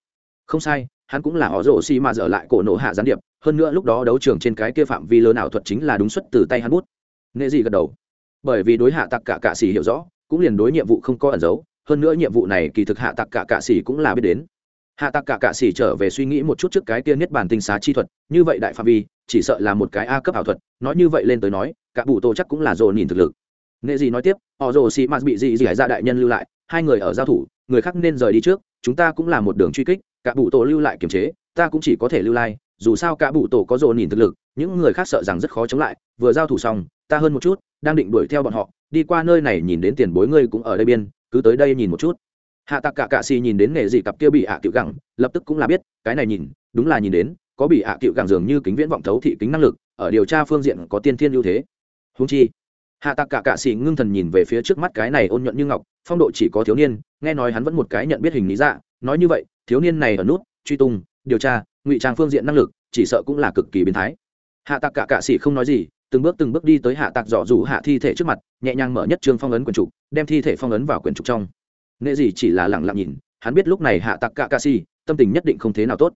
Speaker 1: Không sai, hắn cũng là họ rổ xi mà dở lại cổ nổ hạ gián điệp, hơn nữa lúc đó đấu trường trên cái kia phạm vi lớn ảo thuật chính là đúng xuất từ tay hắn bút. Nghệ dị gật đầu. Bởi vì đối hạ tặc cả cạ xỉ hiểu rõ, cũng liền đối nhiệm vụ không có ẩn giấu, hơn nữa nhiệm vụ này kỳ thực hạ tặc cả cạ xỉ cũng là biết đến hạ tặc cả cạ xỉ trở về suy nghĩ một chút trước cái tiên nhất bản tinh xá chi thuật, như vậy đại phạm vi, chỉ sợ là một cái a cấp ảo thuật, nói như vậy lên tới nói, cả bụ tô chắc cũng là dồn nhìn thực lực. Nghệ gì nói tiếp, họ rồ xì mạt bị gì dị hải ra đại nhân lưu lại, hai người ở giao thủ, người khác nên rời đi trước, chúng ta cũng là một đường truy kích, cả bụ tổ lưu lại kiềm chế, ta cũng chỉ có thể lưu lại dù sao cả bụ tổ có dồn nhìn thực lực, những người khác sợ rằng rất khó chống lại, vừa giao thủ xong, ta hơn một chút, đang định đuổi theo bọn họ, đi qua nơi này nhìn đến tiền bối ngươi cũng ở đây biên, cứ tới đây nhìn một chút hạ tạc cả cạ xì nhìn đến nghề gì cặp kia bị hạ à gẳng, lập tức cũng là biết, cái này nhìn, đúng là nhìn đến, có bị hạ à gẳng dường như kính viễn vọng thấu thị kính năng lực, ở điều tra phương diện có tiên thiên ưu thế. Húng chi, hạ tạc cả cạ xì ngưng thần nhìn về phía trước mắt cái này ôn nhuận như ngọc, phong độ chỉ có thiếu niên, nghe nói hắn vẫn một cái nhận biết hình lý dạ nói như vậy, thiếu niên này ở nút, truy tung, điều tra, ngụy trang phương diện năng lực, chỉ sợ cũng là cực kỳ biến thái. Hạ tạc cả cạ xì không nói gì, từng bước từng bước đi tới hạ tạc dò dù hạ thi thể trước mặt, nhẹ nhàng mở nhất trương phong ấn quyển trục, đem thi thể phong ấn vào quyển trục trong nệ gì chỉ là lẳng lặng nhìn, hắn biết lúc này hạ tạc cạ cạ si, tâm tình nhất định không thế nào tốt.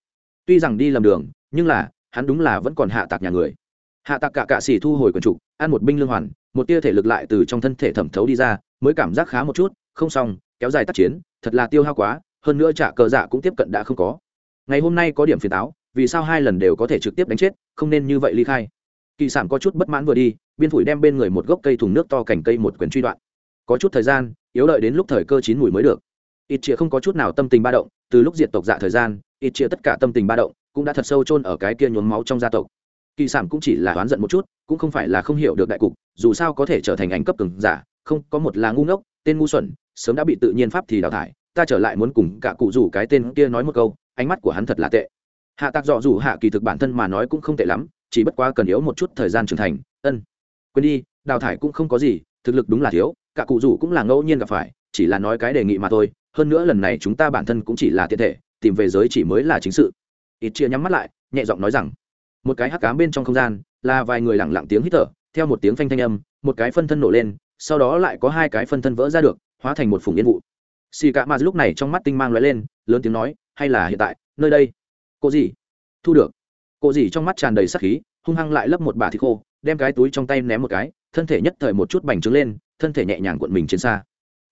Speaker 1: Tuy rằng đi lầm đường, nhưng là, hắn đúng là vẫn còn hạ tạc nhà người. Hạ tạc cạ cạ xì thu hồi quyển trục ăn một binh lương hoàn, một tia thể lực lại từ trong thân thể thẩm thấu đi ra, mới cảm giác khá một chút, không xong, kéo dài tác chiến, thật là tiêu hao quá, hơn nữa trả cờ dạ cũng tiếp cận đã không có. Ngày hôm nay có điểm phiền táo, vì sao hai lần đều có thể trực tiếp đánh chết, không nên như vậy ly khai. Kỳ sản có chút bất mãn vừa đi, biên phủi đem bên người một gốc cây thùng nước to cành cây một quyển truy đoạn. Có chút thời gian yếu đợi đến lúc thời cơ chín mùi mới được. Ít chĩa không có chút nào tâm tình ba động, từ lúc diệt tộc dạ thời gian, ít chĩa tất cả tâm tình ba động cũng đã thật sâu chôn ở cái kia nhuốm máu trong gia tộc. Kỳ sản cũng chỉ là oán giận một chút, cũng không phải là không hiểu được đại cục, dù sao có thể trở thành ảnh cấp cường giả, không, có một là ngu ngốc, tên ngu xuẩn, sớm đã bị tự nhiên pháp thì đào thải, ta trở lại muốn cùng cả cụ rủ cái tên kia nói một câu, ánh mắt của hắn thật là tệ. Hạ tạc dọ dù hạ kỳ thực bản thân mà nói cũng không tệ lắm, chỉ bất quá cần yếu một chút thời gian trưởng thành, ân, quên đi, đào thải cũng không có gì, thực lực đúng là thiếu cả cụ rủ cũng là ngẫu nhiên gặp phải, chỉ là nói cái đề nghị mà thôi. Hơn nữa lần này chúng ta bản thân cũng chỉ là tiện thể, tìm về giới chỉ mới là chính sự. Ít chia nhắm mắt lại, nhẹ giọng nói rằng, một cái hắc cám bên trong không gian, là vài người lẳng lặng tiếng hít thở, theo một tiếng phanh thanh âm, một cái phân thân nổ lên, sau đó lại có hai cái phân thân vỡ ra được, hóa thành một phùng yên vụ. Xì cả mà lúc này trong mắt tinh mang lóe lên, lớn tiếng nói, hay là hiện tại, nơi đây? Cô gì? Thu được. Cô gì trong mắt tràn đầy sắc khí, hung hăng lại lấp một bả thịt khô, đem cái túi trong tay ném một cái thân thể nhất thời một chút bành trướng lên thân thể nhẹ nhàng cuộn mình trên xa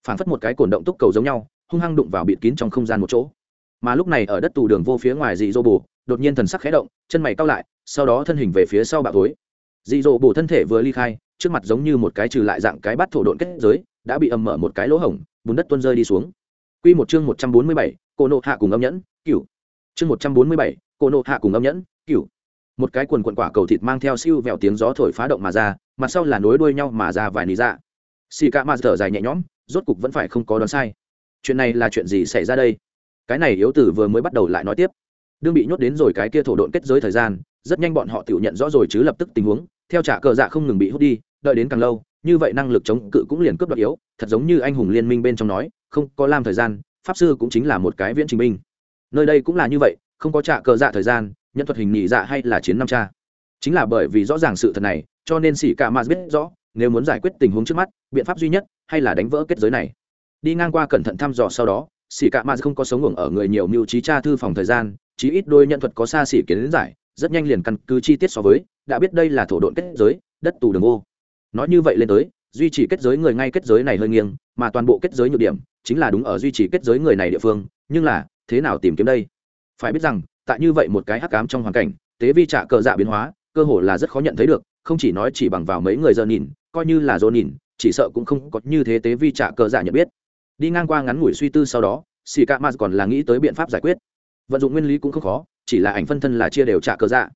Speaker 1: phảng phất một cái cổn động túc cầu giống nhau hung hăng đụng vào bịt kín trong không gian một chỗ mà lúc này ở đất tù đường vô phía ngoài dị dô bù đột nhiên thần sắc khẽ động chân mày cao lại sau đó thân hình về phía sau bạo tối dị dô bù thân thể vừa ly khai trước mặt giống như một cái trừ lại dạng cái bắt thổ độn kết giới đã bị ầm mở một cái lỗ hổng bùn đất tuôn rơi đi xuống Quy một chương một trăm bốn mươi bảy, cô nộ hạ cùng âm nhẫn, cửu. Chương một trăm bốn mươi bảy, cô nộ hạ cùng âm nhẫn, cửu. Một cái quần quần quả cầu thịt mang theo siêu vẹo tiếng gió thổi phá động mà ra, mặt sau là nối đuôi nhau mà ra vài nỉ dạ. Xì cả mà thở dài nhẹ nhõm, rốt cục vẫn phải không có đoán sai. Chuyện này là chuyện gì xảy ra đây? Cái này yếu tử vừa mới bắt đầu lại nói tiếp. Đương bị nhốt đến rồi cái kia thổ độn kết giới thời gian, rất nhanh bọn họ tự nhận rõ rồi chứ lập tức tình huống, theo trả cờ dạ không ngừng bị hút đi, đợi đến càng lâu, như vậy năng lực chống cự cũng liền cướp đoạt yếu, thật giống như anh hùng liên minh bên trong nói, không có làm thời gian pháp sư cũng chính là một cái viễn trình binh nơi đây cũng là như vậy không có trả cờ dạ thời gian nhân thuật hình nhị dạ hay là chiến năm cha? Chính là bởi vì rõ ràng sự thật này, cho nên sĩ cả ma biết rõ, nếu muốn giải quyết tình huống trước mắt, biện pháp duy nhất hay là đánh vỡ kết giới này. Đi ngang qua cẩn thận thăm dò sau đó sĩ cả mà không có sống ngủ ở người nhiều mưu trí tra thư phòng thời gian, chí ít đôi nhân thuật có xa xỉ kiến giải, rất nhanh liền căn cứ chi tiết so với, đã biết đây là thổ độn kết giới, đất tù đường ô. Nói như vậy lên tới, duy trì kết giới người ngay kết giới này hơi nghiêng, mà toàn bộ kết giới nhược điểm chính là đúng ở duy trì kết giới người này địa phương, nhưng là, thế nào tìm kiếm đây? Phải biết rằng tại như vậy một cái hắc ám trong hoàn cảnh, tế vi trả cờ dạ biến hóa, cơ hồ là rất khó nhận thấy được, không chỉ nói chỉ bằng vào mấy người giờ nhìn, coi như là dồn nhìn, chỉ sợ cũng không có như thế tế vi trả cờ dạ nhận biết. Đi ngang qua ngắn ngủi suy tư sau đó, xì ca ma còn là nghĩ tới biện pháp giải quyết. Vận dụng nguyên lý cũng không khó, chỉ là ảnh phân thân là chia đều trả cờ dạ.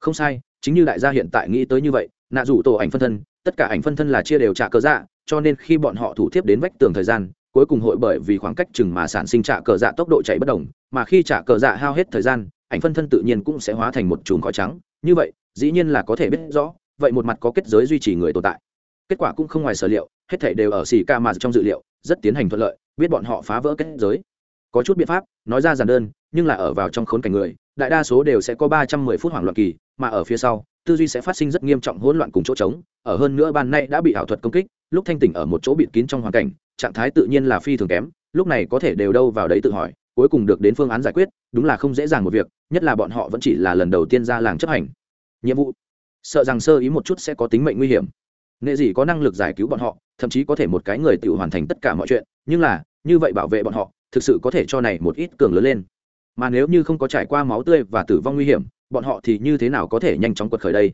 Speaker 1: Không sai, chính như đại gia hiện tại nghĩ tới như vậy, nạ rủ tổ ảnh phân thân, tất cả ảnh phân thân là chia đều trả cờ dạ cho nên khi bọn họ thủ thiếp đến vách tường thời gian, cuối cùng hội bởi vì khoảng cách chừng mà sản sinh trả cờ dạ tốc độ chạy bất đồng, mà khi trả cờ dạ hao hết thời gian ảnh phân thân tự nhiên cũng sẽ hóa thành một chùm khói trắng. Như vậy, dĩ nhiên là có thể biết rõ, vậy một mặt có kết giới duy trì người tồn tại. Kết quả cũng không ngoài sở liệu, hết thể đều ở xì ca mà trong dự liệu, rất tiến hành thuận lợi, biết bọn họ phá vỡ kết giới. Có chút biện pháp, nói ra giản đơn, nhưng là ở vào trong khốn cảnh người, đại đa số đều sẽ có ba trăm mười phút hoảng loạn kỳ, mà ở phía sau, tư duy sẽ phát sinh rất nghiêm trọng hỗn loạn cùng chỗ trống. Ở hơn nữa ban nay đã bị ảo thuật công kích, lúc thanh tỉnh ở một chỗ bịt kín trong hoàn cảnh, trạng thái tự nhiên là phi thường kém, lúc này có thể đều đâu vào đấy tự hỏi cuối cùng được đến phương án giải quyết, đúng là không dễ dàng một việc, nhất là bọn họ vẫn chỉ là lần đầu tiên ra làng chấp hành. Nhiệm vụ. Sợ rằng sơ ý một chút sẽ có tính mệnh nguy hiểm. Nghệ gì có năng lực giải cứu bọn họ, thậm chí có thể một cái người tự hoàn thành tất cả mọi chuyện, nhưng là, như vậy bảo vệ bọn họ, thực sự có thể cho này một ít cường lớn lên. Mà nếu như không có trải qua máu tươi và tử vong nguy hiểm, bọn họ thì như thế nào có thể nhanh chóng quật khởi đây?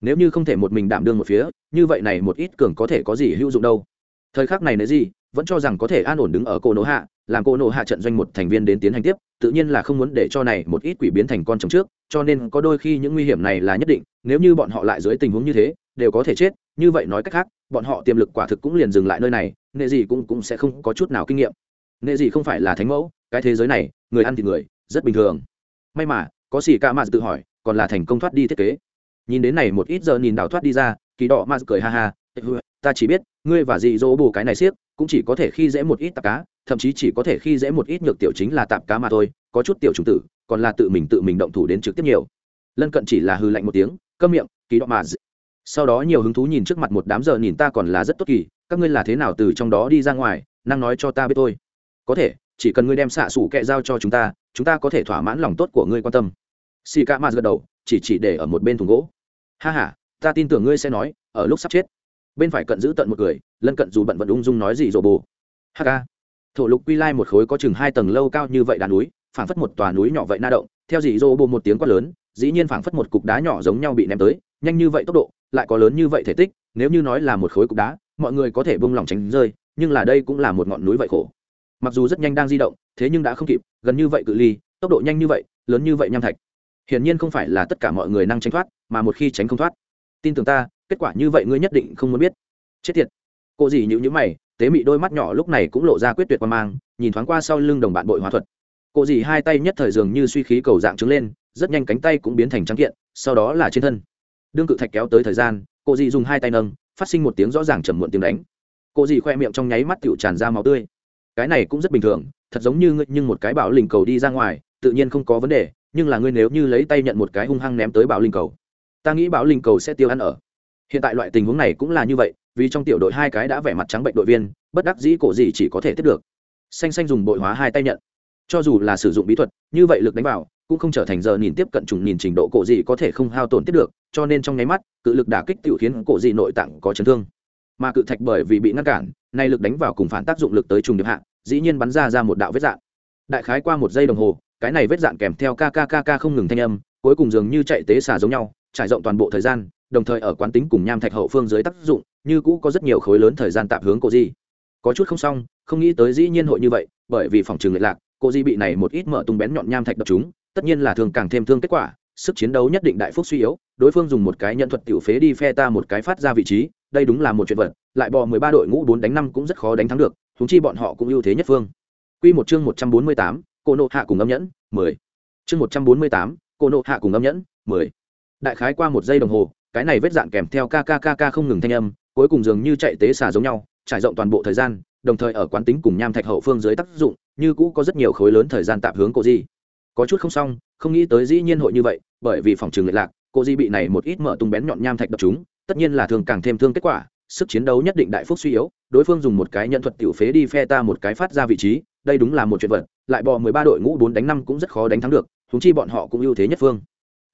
Speaker 1: Nếu như không thể một mình đảm đương một phía, như vậy này một ít cường có thể có gì hữu dụng đâu? Thời khắc này nếu gì vẫn cho rằng có thể an ổn đứng ở cô nỗ hạ, làm cô nỗ hạ trận doanh một thành viên đến tiến hành tiếp, tự nhiên là không muốn để cho này một ít quỷ biến thành con chồng trước, cho nên có đôi khi những nguy hiểm này là nhất định, nếu như bọn họ lại dưới tình huống như thế, đều có thể chết, như vậy nói cách khác, bọn họ tiềm lực quả thực cũng liền dừng lại nơi này, nệ gì cũng cũng sẽ không có chút nào kinh nghiệm nệ gì không phải là thánh mẫu, cái thế giới này, người ăn thì người, rất bình thường may mà, có xì ca mà tự hỏi, còn là thành công thoát đi thiết kế nhìn đến này một ít giờ nhìn đào thoát đi ra, kỳ đỏ mà cười ha ha ta chỉ biết, ngươi và dì dỗ bù cái này siết cũng chỉ có thể khi dễ một ít tạp cá, thậm chí chỉ có thể khi dễ một ít nhược tiểu chính là tạp cá mà thôi, có chút tiểu trùng tử, còn là tự mình tự mình động thủ đến trực tiếp nhiều. Lân cận chỉ là hư lạnh một tiếng, câm miệng, ký đọ mà sau đó nhiều hứng thú nhìn trước mặt một đám giờ nhìn ta còn là rất tốt kỳ, các ngươi là thế nào từ trong đó đi ra ngoài, năng nói cho ta biết thôi. Có thể, chỉ cần ngươi đem xạ xủ kẹ giao cho chúng ta chúng ta có thể thỏa mãn lòng tốt của ngươi quan tâm. Xì ca mạt gật đầu, chỉ chỉ để ở một bên thùng gỗ. Ha h a ta tin tưởng ngươi sẽ nói, ở lúc sắp chết bên phải cận giữ tận một cười lân cận dù bận vẫn ung dung nói gì rồ bồ. Hk thổ lục quy lai một khối có chừng hai tầng lâu cao như vậy đá núi, phảng phất một tòa núi nhỏ vậy na động, theo dị rô bồ một tiếng quát lớn, dĩ nhiên phảng phất một cục đá nhỏ giống nhau bị ném tới, nhanh như vậy tốc độ, lại có lớn như vậy thể tích, nếu như nói là một khối cục đá, mọi người có thể bông lòng tránh rơi, nhưng là đây cũng là một ngọn núi vậy khổ. Mặc dù rất nhanh đang di động, thế nhưng đã không kịp, gần như vậy cự ly, tốc độ nhanh như vậy, lớn như vậy nham thạch. Hiển nhiên không phải là tất cả mọi người năng tránh thoát, mà một khi tránh không thoát. Tin tưởng ta kết quả như vậy ngươi nhất định không muốn biết. Chết tiệt. Cô gì nhữ nhữ mày, tế mị đôi mắt nhỏ lúc này cũng lộ ra quyết tuyệt qua mang, nhìn thoáng qua sau lưng đồng bạn bội hóa thuật. Cô dì hai tay nhất thời dường như suy khí cầu dạng trứng lên, rất nhanh cánh tay cũng biến thành trắng kiện, sau đó là trên thân. Đương cự thạch kéo tới thời gian, cô dì dùng hai tay nâng, phát sinh một tiếng rõ ràng trầm muộn tiếng đánh. Cô dì khoe miệng trong nháy mắt tựu tràn ra máu tươi. Cái này cũng rất bình thường, thật giống như ngươi nhưng một cái bảo linh cầu đi ra ngoài, tự nhiên không có vấn đề, nhưng là ngươi nếu như lấy tay nhận một cái hung hăng ném tới bảo linh cầu, ta nghĩ bảo linh cầu sẽ tiêu ăn ở hiện tại loại tình huống này cũng là như vậy, vì trong tiểu đội hai cái đã vẻ mặt trắng bệnh đội viên, bất đắc dĩ cổ gì chỉ có thể tiếp được. Xanh xanh dùng bội hóa hai tay nhận. Cho dù là sử dụng bí thuật, như vậy lực đánh vào, cũng không trở thành giờ nhìn tiếp cận trùng nhìn trình độ cổ gì có thể không hao tổn tiếp được, cho nên trong nháy mắt, cự lực đả kích tự khiến cổ gì nội tạng có chấn thương. Mà cự thạch bởi vì bị ngăn cản, nay lực đánh vào cùng phản tác dụng lực tới trùng điệp hạ, dĩ nhiên bắn ra ra một đạo vết dạn. Đại khái qua một giây đồng hồ, cái này vết dạn kèm theo kkkk không ngừng thanh âm, cuối cùng dường như chạy tế xả giống nhau, trải rộng toàn bộ thời gian đồng thời ở quán tính cùng nham thạch hậu phương dưới tác dụng, như cũ có rất nhiều khối lớn thời gian tạm hướng cô di. Có chút không xong, không nghĩ tới dĩ nhiên hội như vậy, bởi vì phòng trường lệ lạc, cô di bị này một ít mở tung bén nhọn nham thạch đập chúng tất nhiên là thường càng thêm thương kết quả, sức chiến đấu nhất định đại phúc suy yếu, đối phương dùng một cái nhận thuật tiểu phế đi phe ta một cái phát ra vị trí, đây đúng là một chuyện vật, lại bò mười ba đội ngũ bốn đánh năm cũng rất khó đánh thắng được chúng chi bọn họ cũng ưu thế nhất phương. Quy một chương một trăm bốn mươi tám, cô nộ hạ cùng âm nhẫn, mười. Chương một trăm bốn mươi tám, cô nộ hạ cùng âm nhẫn, mười. Đại khái qua một giây đồng hồ cái này vết dạn kèm theo kkkk không ngừng thanh âm, cuối cùng dường như chạy tế xả giống nhau, trải rộng toàn bộ thời gian, đồng thời ở quán tính cùng nham thạch hậu phương dưới tác dụng, như cũ có rất nhiều khối lớn thời gian tạm hướng cô di. Có chút không xong, không nghĩ tới dĩ nhiên hội như vậy, bởi vì phòng trường lệ lạc, cô di bị này một ít mở tung bén nhọn nham thạch đập chúng tất nhiên là thường càng thêm thương kết quả, sức chiến đấu nhất định đại phúc suy yếu, đối phương dùng một cái nhận thuật tiểu phế đi phe ta một cái phát ra vị trí, đây đúng là một chuyện vật, lại bò mười ba đội ngũ bốn đánh năm cũng rất khó đánh thắng được húng chi bọn họ cũng ưu thế nhất phương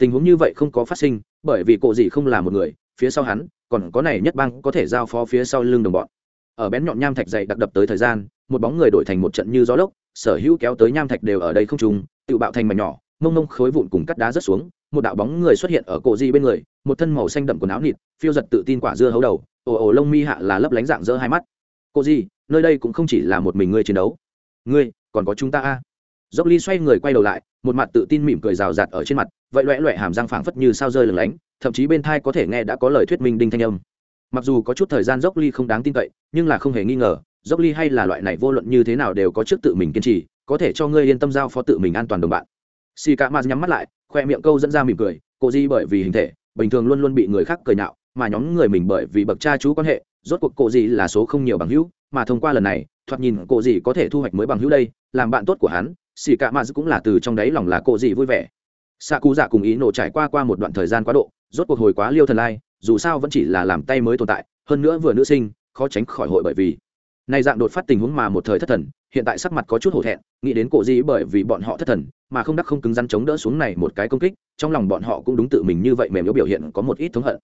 Speaker 1: tình huống như vậy không có phát sinh, bởi vì cổ dị không là một người, phía sau hắn, còn có này nhất bang có thể giao phó phía sau lưng đồng bọn. Ở bén nhọn nham thạch dày đặc đập tới thời gian, một bóng người đổi thành một trận như gió lốc, sở hữu kéo tới nham thạch đều ở đây không trùng tự bạo thành mảnh nhỏ, mông mông khối vụn cùng cắt đá rớt xuống, một đạo bóng người xuất hiện ở cổ di bên người, một thân màu xanh đậm quần áo nịt, phiêu giật tự tin quả dưa hấu đầu, ồ ồ lông mi hạ là lấp lánh dạng dỡ hai mắt. Cô di nơi đây cũng không chỉ là một mình ngươi chiến đấu. Ngươi, còn có chúng ta a dốc ly xoay người quay đầu lại, một mặt tự tin mỉm cười rào rạt ở trên mặt, vậy loẹ loẹ hàm răng phảng phất như sao rơi lửng lánh, thậm chí bên thai có thể nghe đã có lời thuyết minh đinh thanh âm. Mặc dù có chút thời gian dốc ly không đáng tin cậy, nhưng là không hề nghi ngờ, dốc ly hay là loại này vô luận như thế nào đều có trước tự mình kiên trì, có thể cho ngươi yên tâm giao phó tự mình an toàn đồng bạn. Si cả maz nhắm mắt lại, khoe miệng câu dẫn ra mỉm cười, cô di bởi vì hình thể, bình thường luôn luôn bị người khác cười nhạo, mà nhóm người mình bởi vì bậc cha chú quan hệ, rốt cuộc cô di là số không nhiều bằng hữu, mà thông qua lần này, thoạt nhìn cô di có thể thu hoạch mới bằng hữu đây, làm bạn tốt của hắn xì cả maz cũng là từ trong đấy, lòng là cô gì vui vẻ. Xạ cụ dạ cùng ý nổ trải qua qua một đoạn thời gian quá độ rốt cuộc hồi quá liêu thần lai dù sao vẫn chỉ là làm tay mới tồn tại hơn nữa vừa nữ sinh khó tránh khỏi hội bởi vì. Nay dạng đột phát tình huống mà một thời thất thần hiện tại sắc mặt có chút hổ thẹn nghĩ đến cổ gì bởi vì bọn họ thất thần mà không đắc không cứng rắn chống đỡ xuống này một cái công kích trong lòng bọn họ cũng đúng tự mình như vậy mềm yếu biểu hiện có một ít thống hận.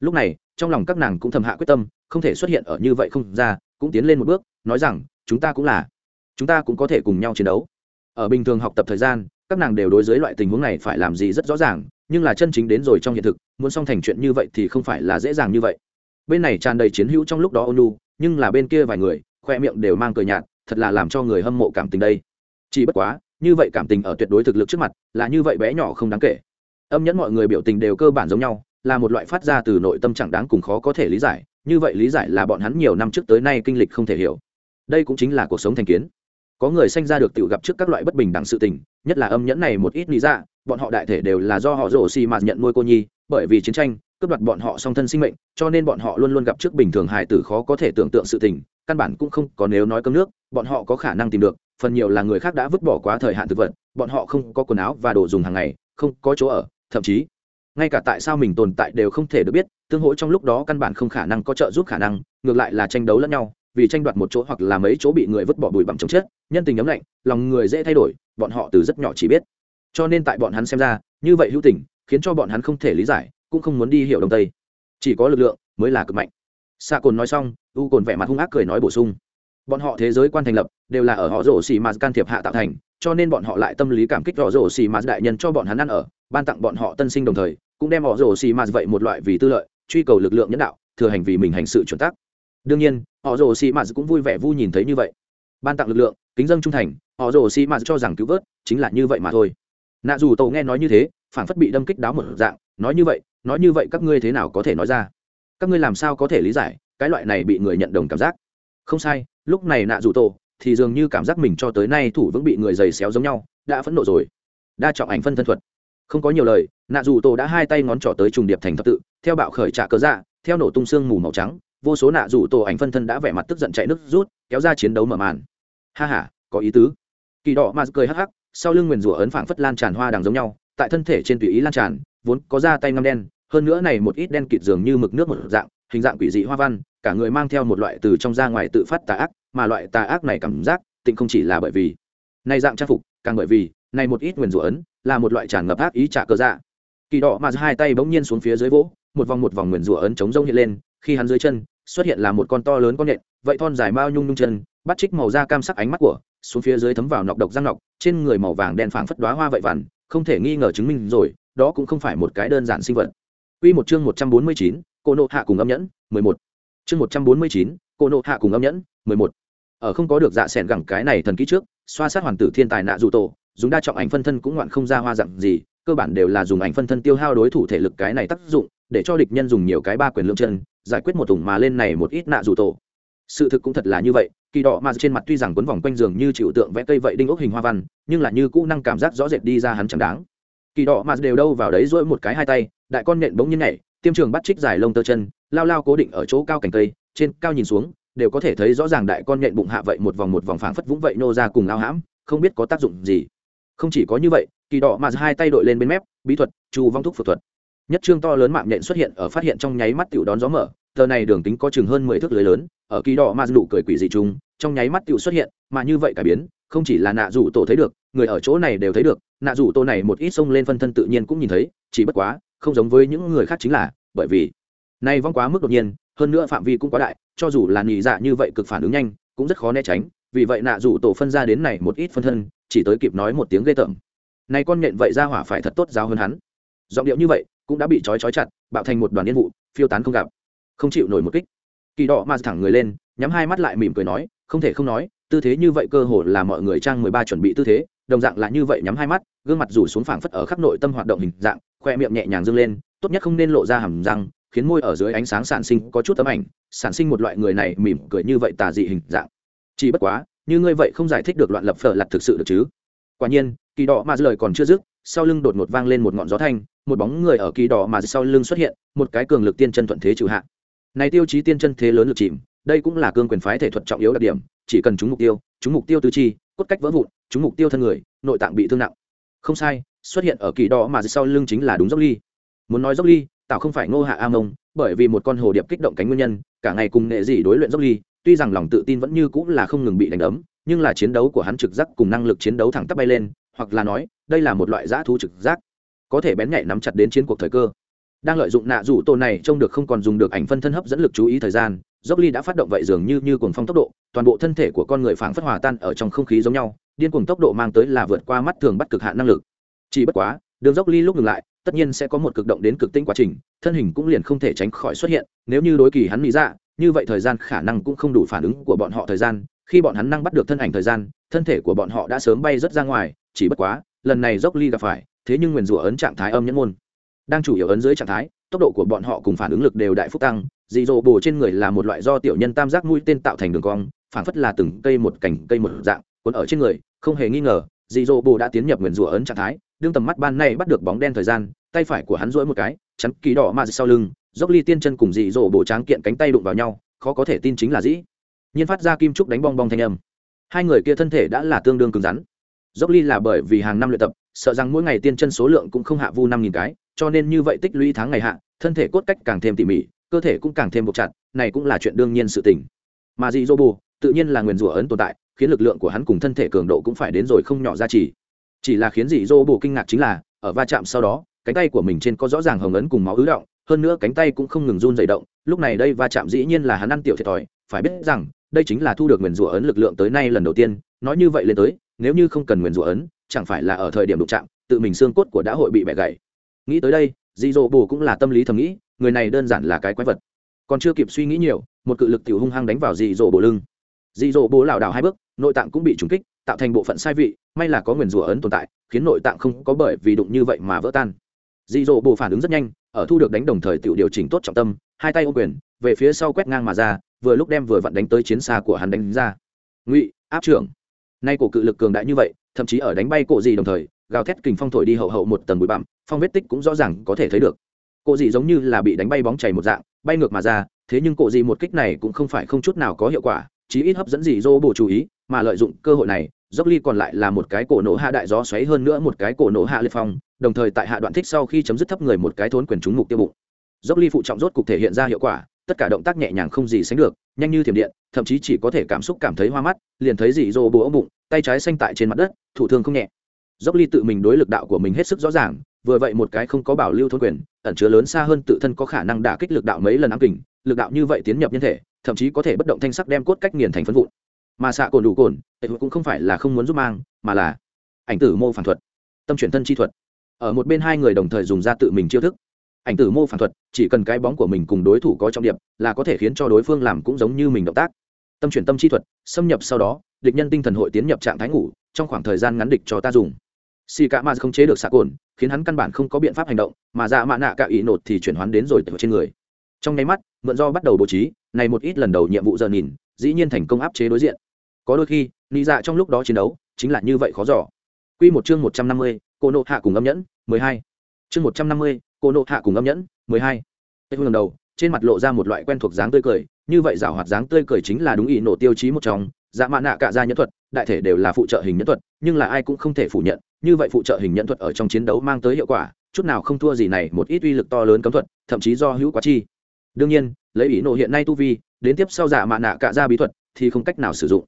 Speaker 1: Lúc này trong lòng các nàng cũng thầm hạ quyết tâm không thể xuất hiện ở như vậy không ra cũng tiến lên một bước nói rằng chúng ta cũng là chúng ta cũng có thể cùng nhau chiến đấu ở bình thường học tập thời gian, các nàng đều đối với loại tình huống này phải làm gì rất rõ ràng, nhưng là chân chính đến rồi trong hiện thực, muốn xong thành chuyện như vậy thì không phải là dễ dàng như vậy. Bên này tràn đầy chiến hữu trong lúc đó ônu, nhưng là bên kia vài người, khoe miệng đều mang cười nhạt, thật là làm cho người hâm mộ cảm tình đây. Chỉ bất quá, như vậy cảm tình ở tuyệt đối thực lực trước mặt, là như vậy bé nhỏ không đáng kể. Âm nhẫn mọi người biểu tình đều cơ bản giống nhau, là một loại phát ra từ nội tâm chẳng đáng cùng khó có thể lý giải, như vậy lý giải là bọn hắn nhiều năm trước tới nay kinh lịch không thể hiểu. Đây cũng chính là cuộc sống thành kiến có người sanh ra được tự gặp trước các loại bất bình đẳng sự tình, nhất là âm nhẫn này một ít lý ra bọn họ đại thể đều là do họ rổ xì mà nhận nuôi cô nhi, bởi vì chiến tranh, cướp đoạt bọn họ song thân sinh mệnh, cho nên bọn họ luôn luôn gặp trước bình thường hài tử khó có thể tưởng tượng sự tình, căn bản cũng không có nếu nói cơm nước, bọn họ có khả năng tìm được, phần nhiều là người khác đã vứt bỏ quá thời hạn thực vật, bọn họ không có quần áo và đồ dùng hàng ngày, không có chỗ ở, thậm chí, ngay cả tại sao mình tồn tại đều không thể được biết, tương hỗ trong lúc đó căn bản không khả năng có trợ giúp khả năng, ngược lại là tranh đấu lẫn nhau vì tranh đoạt một chỗ hoặc là mấy chỗ bị người vứt bỏ bụi bặm chống chết, nhân tình ấm lạnh, lòng người dễ thay đổi, bọn họ từ rất nhỏ chỉ biết. Cho nên tại bọn hắn xem ra, như vậy hữu tình, khiến cho bọn hắn không thể lý giải, cũng không muốn đi hiểu đông tây. Chỉ có lực lượng mới là cực mạnh. Xạ cồn nói xong, u cồn vẻ mặt hung ác cười nói bổ sung. Bọn họ thế giới quan thành lập, đều là ở họ rổ xì mà can thiệp hạ tạo thành, cho nên bọn họ lại tâm lý cảm kích rõ rổ xì mà đại nhân cho bọn hắn ăn ở, ban tặng bọn họ tân sinh đồng thời, cũng đem họ rổ xì mà vậy một loại vì tư lợi, truy cầu lực lượng nhân đạo, thừa hành vì mình hành sự chuẩn tắc đương nhiên, họ rồ xì mạt cũng vui vẻ vui nhìn thấy như vậy. Ban tặng lực lượng, kính dân trung thành, họ rồ xì mạt cho rằng cứu vớt chính là như vậy mà thôi. Nạ dù tổ nghe nói như thế phản phất bị đâm kích đáo một dạng, nói như vậy, nói như vậy các ngươi thế nào có thể nói ra? Các ngươi làm sao có thể lý giải, cái loại này bị người nhận đồng cảm giác? Không sai, lúc này nạ dù tổ thì dường như cảm giác mình cho tới nay thủ vững bị người giày xéo giống nhau, đã phẫn nộ rồi. Đa trọng ảnh phân thân thuật. Không có nhiều lời, nạ dù tổ đã hai tay ngón trỏ tới trùng điệp thành thập tự, theo bạo khởi trạ cớ dạ theo nổ tung xương mù màu trắng vô số nạ rủ tổ ảnh phân thân đã vẻ mặt tức giận chạy nước rút, kéo ra chiến đấu mở màn. Ha h a có ý tứ. Kỳ đỏ mà cười hắc hắc, sau lưng nguyền rủa ấn phảng phất lan tràn hoa đằng giống nhau, tại thân thể trên tùy ý lan tràn, vốn có da tay ngâm đen, hơn nữa này một ít đen kịt dường như mực nước một dạng, hình dạng quỷ dị hoa văn, cả người mang theo một loại từ trong ra ngoài tự phát tà ác, mà loại tà ác này cảm giác, tịnh không chỉ là bởi vì này dạng trang phục, càng bởi vì này một ít nguyền rủa ấn là một loại tràn ngập ác ý trả cơ dạ. Kỳ đỏ mà hai tay bỗng nhiên xuống phía dưới vỗ, một vòng một vòng nguyền rủa ấn chống rông hiện lên, khi hắn dưới chân xuất hiện là một con to lớn con nhện vậy thon dài bao nhung nhung chân bắt trích màu da cam sắc ánh mắt của xuống phía dưới thấm vào nọc độc răng nọc trên người màu vàng đen phảng phất đoá hoa vậy vằn không thể nghi ngờ chứng minh rồi đó cũng không phải một cái đơn giản sinh vật Quy một chương 149, cô nộ hạ cùng âm nhẫn, 11. Chương 149, cô nộ hạ cùng âm nhẫn, 11. Ở không có được dạ sẹn gẳng cái này thần kỹ trước, xoa sát hoàng tử thiên tài nạ dù tổ, dùng đa trọng ảnh phân thân cũng ngoạn không ra hoa dạng gì, cơ bản đều là dùng ảnh phân thân tiêu hao đối thủ thể lực cái này tác dụng, để cho địch nhân dùng nhiều cái ba quyền lượng chân, giải quyết một thùng mà lên này một ít nạ dù tổ. Sự thực cũng thật là như vậy kỳ đỏ mà trên mặt tuy rằng quấn vòng quanh giường như chịu tượng vẽ cây vậy đinh ốc hình hoa văn nhưng là như cũ năng cảm giác rõ rệt đi ra hắn chẳng đáng. Kỳ đỏ mà đều đâu vào đấy dỗi một cái hai tay đại con nhện bỗng nhiên nhảy tiêm trường bắt trích dài lông tơ chân lao lao cố định ở chỗ cao cành cây trên cao nhìn xuống đều có thể thấy rõ ràng đại con nhện bụng hạ vậy một vòng một vòng phảng phất vũng vậy nô ra cùng lao hãm không biết có tác dụng gì. Không chỉ có như vậy kỳ đỏ mà hai tay đội lên bên mép bí thuật chu vong thúc phật thuật nhất trương to lớn mạng nhện xuất hiện ở phát hiện trong nháy mắt tiểu đón gió mở, tờ này đường tính có chừng hơn mười thước lưới lớn, ở kỳ đỏ mà nụ cười quỷ dị chúng trong nháy mắt tiểu xuất hiện, mà như vậy cải biến, không chỉ là nạ rủ tổ thấy được, người ở chỗ này đều thấy được, nạ rủ tổ này một ít xông lên phân thân tự nhiên cũng nhìn thấy, chỉ bất quá, không giống với những người khác chính là, bởi vì nay vong quá mức đột nhiên, hơn nữa phạm vi cũng quá đại, cho dù là nhị dạ như vậy cực phản ứng nhanh, cũng rất khó né tránh, vì vậy nạ rủ tổ phân ra đến này một ít phân thân, chỉ tới kịp nói một tiếng ghê tởm. Này con nhện vậy ra hỏa phải thật tốt giáo hơn hắn. Giọng điệu như vậy cũng đã bị trói trói chặt, bạo thành một đoàn yên vụ, phiêu tán không gặp. Không chịu nổi một kích. Kỳ đỏ ma thẳng người lên, nhắm hai mắt lại mỉm cười nói, không thể không nói, tư thế như vậy cơ hồ là mọi người trang mười ba chuẩn bị tư thế, đồng dạng là như vậy nhắm hai mắt, gương mặt rủ xuống phảng phất ở khắp nội tâm hoạt động hình dạng, khoe miệng nhẹ nhàng dâng lên, tốt nhất không nên lộ ra hầm răng, khiến môi ở dưới ánh sáng sản sinh có chút tấm ảnh, sản sinh một loại người này mỉm cười như vậy tà dị hình dạng. Chỉ bất quá, như ngươi vậy không giải thích được loạn lập phở lặt thực sự được chứ? Quả nhiên, kỳ đỏ ma lời còn chưa dứt, sau lưng đột ngột vang lên một ngọn gió thanh một bóng người ở kỳ đỏ mà sau lưng xuất hiện, một cái cường lực tiên chân thuận thế trừ hạ. Này tiêu chí tiên chân thế lớn lực chìm, đây cũng là cương quyền phái thể thuật trọng yếu đặc điểm, chỉ cần chúng mục tiêu chúng mục tiêu tứ chi, cốt cách vỡ vụn chúng mục tiêu thân người, nội tạng bị thương nặng. Không sai, xuất hiện ở kỳ đỏ mà sau lưng chính là đúng dốc ly. Muốn nói dốc ly tạo không phải ngô hạ a mông, bởi vì một con hồ điệp kích động cánh nguyên nhân, cả ngày cùng nghệ dị đối luyện dốc ly, tuy rằng lòng tự tin vẫn như cũng là không ngừng bị đánh đấm, nhưng là chiến đấu của hắn trực giác cùng năng lực chiến đấu thẳng tắp bay lên, hoặc là nói, đây là một loại giã thú trực giác có thể bén nhạy nắm chặt đến chiến cuộc thời cơ. Đang lợi dụng nạ rủ tổ này trông được không còn dùng được ảnh phân thân hấp dẫn lực chú ý thời gian, dốc ly đã phát động vậy dường như như cuồng phong tốc độ, toàn bộ thân thể của con người phảng phất hòa tan ở trong không khí giống nhau, điên cuồng tốc độ mang tới là vượt qua mắt thường bắt cực hạn năng lực. Chỉ bất quá, đường dốc ly lúc ngừng lại, tất nhiên sẽ có một cực động đến cực tinh quá trình, thân hình cũng liền không thể tránh khỏi xuất hiện, nếu như đối kỳ hắn nghĩ ra, như vậy thời gian khả năng cũng không đủ phản ứng của bọn họ thời gian, khi bọn hắn năng bắt được thân ảnh thời gian, thân thể của bọn họ đã sớm bay rất ra ngoài, chỉ bất quá, lần này dốc ly gặp phải thế nhưng nguyền rủa ấn trạng thái âm nhẫn môn. Đang chủ yếu ấn dưới trạng thái, tốc độ của bọn họ cùng phản ứng lực đều đại phúc tăng, dị dỗ bồ trên người là một loại do tiểu nhân tam giác mũi tên tạo thành đường cong, phản phất là từng cây một cành, cây một dạng, cuốn ở trên người, không hề nghi ngờ, dị dỗ bồ đã tiến nhập nguyền rủa ấn trạng thái, đương tầm mắt ban nay bắt được bóng đen thời gian, tay phải của hắn rỗi một cái, chắn kỳ đỏ ma sau lưng, dốc ly tiên chân cùng dị dỗ bồ tráng kiện cánh tay đụng vào nhau, khó có thể tin chính là dĩ. Nhiên phát ra kim trúc đánh bong bong thanh âm. Hai người kia thân thể đã là tương đương cứng rắn. Dốc ly là bởi vì hàng năm luyện tập sợ rằng mỗi ngày tiên chân số lượng cũng không hạ vu năm nghìn cái, cho nên như vậy tích lũy tháng ngày hạ, thân thể cốt cách càng thêm tỉ mỉ, cơ thể cũng càng thêm buộc chặt, này cũng là chuyện đương nhiên sự tình. Mà dị dô bù tự nhiên là nguyền rủa ấn tồn tại, khiến lực lượng của hắn cùng thân thể cường độ cũng phải đến rồi không nhỏ ra chỉ chỉ là khiến dị dô bù kinh ngạc chính là, ở va chạm sau đó, cánh tay của mình trên có rõ ràng hồng ấn cùng máu ứ động, hơn nữa cánh tay cũng không ngừng run dày động, lúc này đây va chạm dĩ nhiên là hắn ăn tiểu thiệt thòi, phải biết rằng, đây chính là thu được nguyền rủa ấn lực lượng tới nay lần đầu tiên, nói như vậy lên tới, nếu như không cần nguyền rủa ấn chẳng phải là ở thời điểm đụng chạm, tự mình xương cốt của đã hội bị bẻ gãy. Nghĩ tới đây dị dỗ bù cũng là tâm lý thầm nghĩ, người này đơn giản là cái quái vật. Còn chưa kịp suy nghĩ nhiều, một cự lực tiểu hung hăng đánh vào dị dỗ bù lưng. Dị dỗ bù lảo đảo hai bước, nội tạng cũng bị trúng kích, tạo thành bộ phận sai vị, may là có nguyền rủa ấn tồn tại, khiến nội tạng không có bởi vì đụng như vậy mà vỡ tan. Dị dỗ bù phản ứng rất nhanh, ở thu được đánh đồng thời tiểu điều chỉnh tốt trọng tâm, hai tay ô quyền, về phía sau quét ngang mà ra, vừa lúc đem vừa vặn đánh tới chiến xa của hắn đánh ra. Ngụy, áp trưởng nay cổ cự lực cường đại như vậy, thậm chí ở đánh bay cổ gì đồng thời, gào thét kình phong thổi đi hậu hậu một tầng bụi bặm, phong vết tích cũng rõ ràng có thể thấy được. Cổ gì giống như là bị đánh bay bóng chảy một dạng, bay ngược mà ra, thế nhưng cổ gì một kích này cũng không phải không chút nào có hiệu quả, chí ít hấp dẫn gì dô bổ chú ý, mà lợi dụng cơ hội này, dốc ly còn lại là một cái cổ nổ hạ đại gió xoáy hơn nữa một cái cổ nổ hạ liệt phong, đồng thời tại hạ đoạn thích sau khi chấm dứt thấp người một cái thốn quyền trúng mục tiêu bụng. Dốc ly phụ trọng rốt cục thể hiện ra hiệu quả tất cả động tác nhẹ nhàng không gì sánh được, nhanh như thiểm điện, thậm chí chỉ có thể cảm xúc cảm thấy hoa mắt, liền thấy dị dô bố ống bụng, tay trái xanh tại trên mặt đất, thủ thương không nhẹ. Dốc ly tự mình đối lực đạo của mình hết sức rõ ràng, vừa vậy một cái không có bảo lưu thôn quyền, ẩn chứa lớn xa hơn tự thân có khả năng đả kích lực đạo mấy lần ám kình, lực đạo như vậy tiến nhập nhân thể, thậm chí có thể bất động thanh sắc đem cốt cách nghiền thành phân vụn. Mà xạ cồn đủ cồn cũng không phải là không muốn giúp mang, mà là ảnh tử mô phản thuật, tâm chuyển thân chi thuật. Ở một bên hai người đồng thời dùng ra tự mình chiêu thức ảnh tử mô phản thuật, chỉ cần cái bóng của mình cùng đối thủ có trọng điểm, là có thể khiến cho đối phương làm cũng giống như mình động tác. Tâm chuyển tâm chi thuật, xâm nhập sau đó, địch nhân tinh thần hội tiến nhập trạng thái ngủ, trong khoảng thời gian ngắn địch cho ta dùng. Xì cả mà không chế được xạ cồn, khiến hắn căn bản không có biện pháp hành động, mà dạ mạ nạ cả ý nột thì chuyển hoán đến rồi trên người. Trong nháy mắt, mượn do bắt đầu bố trí, này một ít lần đầu nhiệm vụ giờ nhìn, dĩ nhiên thành công áp chế đối diện. Có đôi khi, nị dạ trong lúc đó chiến đấu, chính là như vậy khó giỏ quy một chương một trăm năm mươi, cô nộ hạ cùng âm nhẫn, mười hai. Chương một trăm năm mươi cô nộ hạ cùng âm nhẫn, mười hai. Tây hương đầu, trên mặt lộ ra một loại quen thuộc dáng tươi cười, như vậy rào hoạt dáng tươi cười chính là đúng ý nổ tiêu chí một trong. Dạ mạ nạ cả ra nhẫn thuật, đại thể đều là phụ trợ hình nhẫn thuật, nhưng là ai cũng không thể phủ nhận, như vậy phụ trợ hình nhẫn thuật ở trong chiến đấu mang tới hiệu quả, chút nào không thua gì này, một ít uy lực to lớn cấm thuật, thậm chí do hữu quá chi. Đương nhiên, lấy ý nổ hiện nay tu vi, đến tiếp sau giả mạ nạ cả ra bí thuật thì không cách nào sử dụng.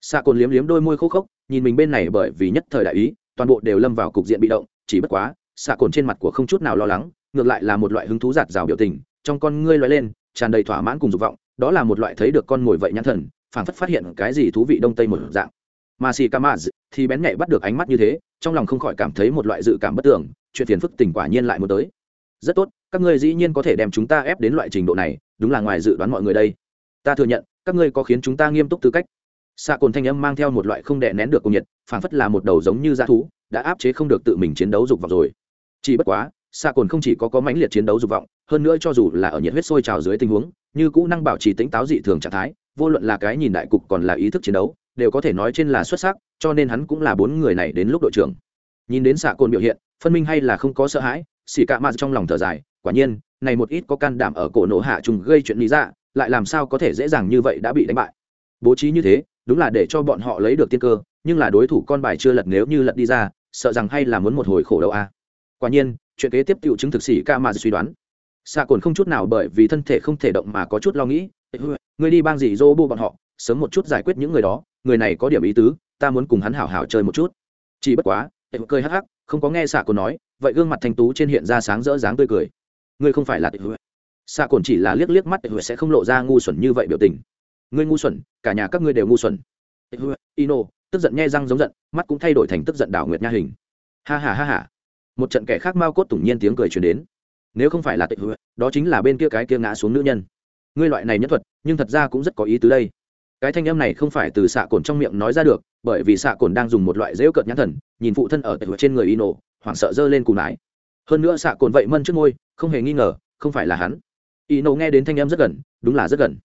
Speaker 1: Xạ cồn liếm liếm đôi môi khô khốc, nhìn mình bên này bởi vì nhất thời đại ý, toàn bộ đều lâm vào cục diện bị động, chỉ bất quá xạ cồn trên mặt của không chút nào lo lắng ngược lại là một loại hứng thú giạt rào biểu tình, trong con ngươi loay lên, tràn đầy thỏa mãn cùng dục vọng, đó là một loại thấy được con mồi vậy nhãn thần, phảng phất phát hiện cái gì thú vị đông tây một dạng. Mà xì ca maz thì bén nhạy bắt được ánh mắt như thế, trong lòng không khỏi cảm thấy một loại dự cảm bất tưởng chuyện phiền phức tình quả nhiên lại muốn tới. Rất tốt, các ngươi dĩ nhiên có thể đem chúng ta ép đến loại trình độ này, đúng là ngoài dự đoán mọi người đây. Ta thừa nhận, các ngươi có khiến chúng ta nghiêm túc tư cách. Xạ cồn thanh âm mang theo một loại không đè nén được cung nhiệt, phảng phất là một đầu giống như dã thú, đã áp chế không được tự mình chiến đấu dục vọng rồi. Chỉ bất quá xạ cồn không chỉ có có mãnh liệt chiến đấu dục vọng, hơn nữa cho dù là ở nhiệt huyết sôi trào dưới tình huống, như cũ năng bảo trì tính táo dị thường trạng thái, vô luận là cái nhìn đại cục còn là ý thức chiến đấu, đều có thể nói trên là xuất sắc, cho nên hắn cũng là bốn người này đến lúc đội trưởng. Nhìn đến xạ cồn biểu hiện, phân minh hay là không có sợ hãi xì cạ mạt trong lòng thở dài, quả nhiên, này một ít có can đảm ở cổ nổ hạ trùng gây chuyện lý ra lại làm sao có thể dễ dàng như vậy đã bị đánh bại. Bố trí như thế, đúng là để cho bọn họ lấy được tiên cơ, nhưng là đối thủ con bài chưa lật nếu như lật đi ra, sợ rằng hay là muốn một hồi khổ đâu a. Quả nhiên chuyện kế tiếp tự chứng thực sĩ ca mà suy đoán. Xạ cồn không chút nào bởi vì thân thể không thể động mà có chút lo nghĩ người đi bang gì dô bu bọn họ, sớm một chút giải quyết những người đó, người này có điểm ý tứ, ta muốn cùng hắn hảo hảo chơi một chút. Chỉ bất quá cười hắc hắc, không có nghe xạ cồn nói, vậy gương mặt thanh tú trên hiện ra sáng rỡ dáng tươi cười. Ngươi không phải là tệ hứa xạ cồn chỉ là liếc liếc mắt tệ hứa sẽ không lộ ra ngu xuẩn như vậy biểu tình. Ngươi ngu xuẩn, cả nhà các ngươi đều ngu xuẩn. Hứa ino, tức giận nghe răng giống giận, mắt cũng thay đổi thành tức giận đảo nguyệt nha hình. Ha ha ha ha một trận kẻ khác mau cốt tủng nhiên tiếng cười truyền đến. Nếu không phải là tệ hứa, đó chính là bên kia cái kia ngã xuống nữ nhân. Ngươi loại này nhất thuật, nhưng thật ra cũng rất có ý tứ đây. Cái thanh âm này không phải từ xạ cồn trong miệng nói ra được, bởi vì xạ cồn đang dùng một loại rễu cợt nhãn thần, nhìn phụ thân ở tệ hứa trên người y nổ, hoảng sợ giơ lên cùng lái hơn nữa xạ cồn vậy mân trước môi không hề nghi ngờ, không phải là hắn. Y nổ nghe đến thanh âm rất gần, đúng là rất gần.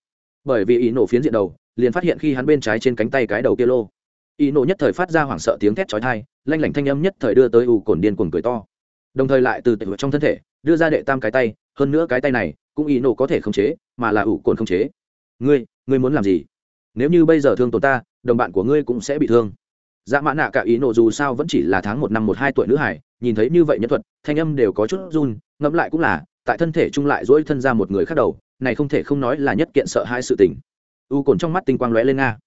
Speaker 1: Bởi vì y nổ phiến diện đầu, liền phát hiện khi hắn bên trái trên cánh tay cái đầu kia lô. Y nổ nhất thời phát ra hoảng sợ tiếng thét chói tai lanh lảnh thanh âm nhất thời đưa tới ủ cồn điên cuồng cười to. Đồng thời lại từ tệ trong thân thể, đưa ra đệ tam cái tay, hơn nữa cái tay này cũng ý nổ có thể khống chế, mà là ủ cồn khống chế. Ngươi ngươi muốn làm gì? Nếu như bây giờ thương tổn ta, đồng bạn của ngươi cũng sẽ bị thương. Dạ mã nạ cả ý nổ dù sao vẫn chỉ là tháng một năm một hai tuổi nữ hải, nhìn thấy như vậy nhân thuật, thanh âm đều có chút run, ngẫm lại cũng là, tại thân thể chung lại dỗi thân ra một người khác đầu, này không thể không nói là nhất kiện sợ hai sự tình. U cồn trong mắt tinh quang lóe lên nga.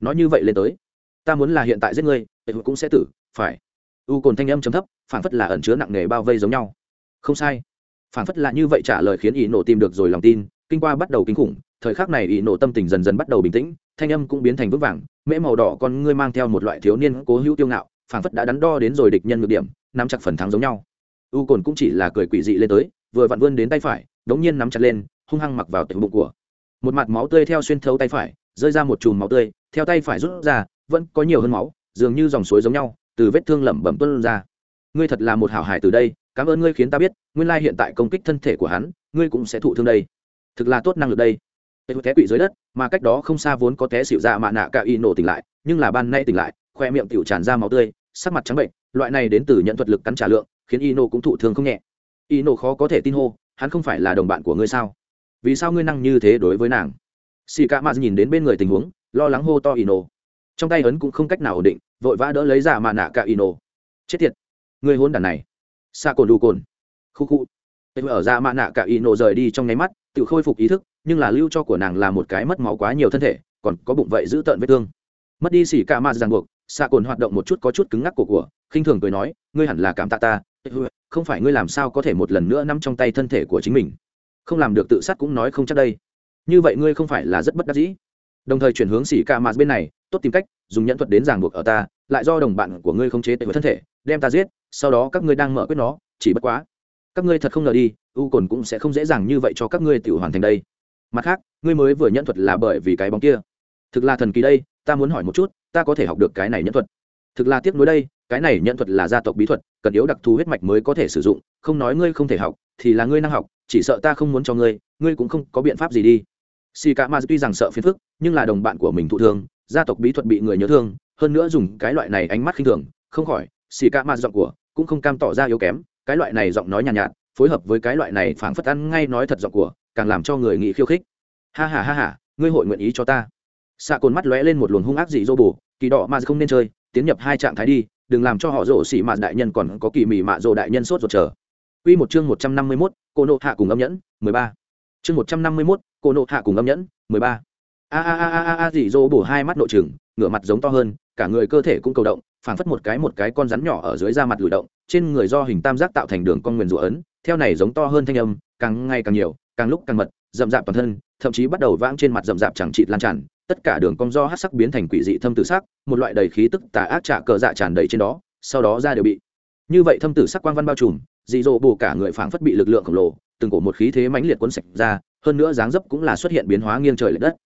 Speaker 1: Nói như vậy lên tới, ta muốn là hiện tại giết ngươi cũng sẽ tử phải. U cồn thanh âm chấm thấp phản phất là ẩn chứa nặng nề bao vây giống nhau. Không sai. Phản phất là như vậy trả lời khiến ý nổ tìm được rồi lòng tin, kinh qua bắt đầu kinh khủng, thời khắc này ý nổ tâm tình dần dần bắt đầu bình tĩnh, thanh âm cũng biến thành vững vàng, mễ màu đỏ con ngươi mang theo một loại thiếu niên cố hữu tiêu ngạo phản phất đã đắn đo đến rồi địch nhân ngược điểm, nắm chặt phần thắng giống nhau. U cồn cũng chỉ là cười quỷ dị lên tới, vừa vặn vươn đến tay phải, đống nhiên nắm chặt lên, hung hăng mặc vào tận bụng của. Một mặt máu tươi theo xuyên thấu tay phải, rơi ra một chùm máu tươi, theo tay phải rút ra, vẫn có nhiều hơn máu, dường như dòng suối giống nhau từ vết thương lẩm bẩm tuân ra. Ngươi thật là một hảo hải từ đây, cảm ơn ngươi khiến ta biết, nguyên lai hiện tại công kích thân thể của hắn, ngươi cũng sẽ thụ thương đây. Thực là tốt năng lực đây. Té quỵ dưới đất, mà cách đó không xa vốn có té xịu ra dạ mạ nạ cả y nổ tỉnh lại, nhưng là ban nay tỉnh lại, khoe miệng tiểu tràn ra máu tươi, sắc mặt trắng bệnh, loại này đến từ nhận thuật lực cắn trả lượng, khiến y nổ cũng thụ thương không nhẹ. Y nổ khó có thể tin hô, hắn không phải là đồng bạn của ngươi sao? Vì sao ngươi năng như thế đối với nàng? Xì cả mạt nhìn đến bên người tình huống, lo lắng hô to y nổ trong tay ấn cũng không cách nào ổn định, vội vã đỡ lấy ra mà nạ cả y nổ chết tiệt, người hôn đàn này. Xa cồn đủ cồn. Khu khu. Ở ra mạ nạ cả y nổ rời đi trong nháy mắt, tự khôi phục ý thức, nhưng là lưu cho của nàng là một cái mất máu quá nhiều thân thể, còn có bụng vậy giữ tợn vết thương. Mất đi xỉ cả ma ràng buộc xạ cồn hoạt động một chút có chút cứng ngắc của của, khinh thường cười nói, ngươi hẳn là cảm tạ ta không phải ngươi làm sao có thể một lần nữa nắm trong tay thân thể của chính mình. Không làm được tự sát cũng nói không chắc đây. Như vậy ngươi không phải là rất bất đắc dĩ đồng thời chuyển hướng xỉ ca mạt bên này, tốt tìm cách, dùng nhẫn thuật đến giảng buộc ở ta, lại do đồng bạn của ngươi không chế tệ với thân thể, đem ta giết, sau đó các ngươi đang mở quyết nó, chỉ bất quá, các ngươi thật không ngờ đi, u cồn cũng sẽ không dễ dàng như vậy cho các ngươi tự hoàn thành đây. Mặt khác, ngươi mới vừa nhẫn thuật là bởi vì cái bóng kia. Thực là thần kỳ đây, ta muốn hỏi một chút, ta có thể học được cái này nhẫn thuật? Thực là tiếc nuối đây, cái này nhẫn thuật là gia tộc bí thuật, cần yếu đặc thù huyết mạch mới có thể sử dụng, không nói ngươi không thể học, thì là ngươi năng học, chỉ sợ ta không muốn cho ngươi ngươi cũng không có biện pháp gì đi si cả ma tuy rằng sợ phiền phức nhưng là đồng bạn của mình thụ thương gia tộc bí thuật bị người nhớ thương hơn nữa dùng cái loại này ánh mắt khinh thường không khỏi si cả ma giọng của cũng không cam tỏ ra yếu kém cái loại này giọng nói nhàn nhạt, nhạt phối hợp với cái loại này phảng phất ăn ngay nói thật giọng của càng làm cho người nghĩ khiêu khích. Ha ha ha ha ngươi hội nguyện ý cho ta. Xạ cồn mắt lóe lên một luồng hung ác dị dô bù kỳ đỏ mà không nên chơi tiến nhập hai trạng thái đi đừng làm cho họ rổ xỉ mạt đại nhân còn có kỳ mị mạ rổ đại nhân sốt ruột chờ. Quy một chương một trăm năm mươi 151, cô nộ hạ cùng âm nhẫn, mười ba. Chương một trăm năm mươi 151, cô nộ hạ cùng âm nhẫn, mười ba. A a a a a dị dô bổ hai mắt nội chừng ngửa mặt giống to hơn, cả người cơ thể cũng cầu động, phảng phất một cái một cái con rắn nhỏ ở dưới da mặt lùi động, trên người do hình tam giác tạo thành đường con nguyền rủa ấn, theo này giống to hơn thanh âm, càng ngày càng nhiều, càng lúc càng mật, rậm rạp toàn thân, thậm chí bắt đầu vãng trên mặt rậm rạp chẳng trị lan tràn, tất cả đường cong do hát sắc biến thành quỷ dị thâm tử sắc một loại đầy khí tức tà ác trả cờ dạ tràn đầy trên đó sau đó ra đều bị như vậy thâm tử sắc quang văn bao trùm dị dỗ bù cả người phảng phất bị lực lượng khổng lồ từng cổ một khí thế mãnh liệt cuốn sạch ra hơn nữa dáng dấp cũng là xuất hiện biến hóa nghiêng trời l ệ đất.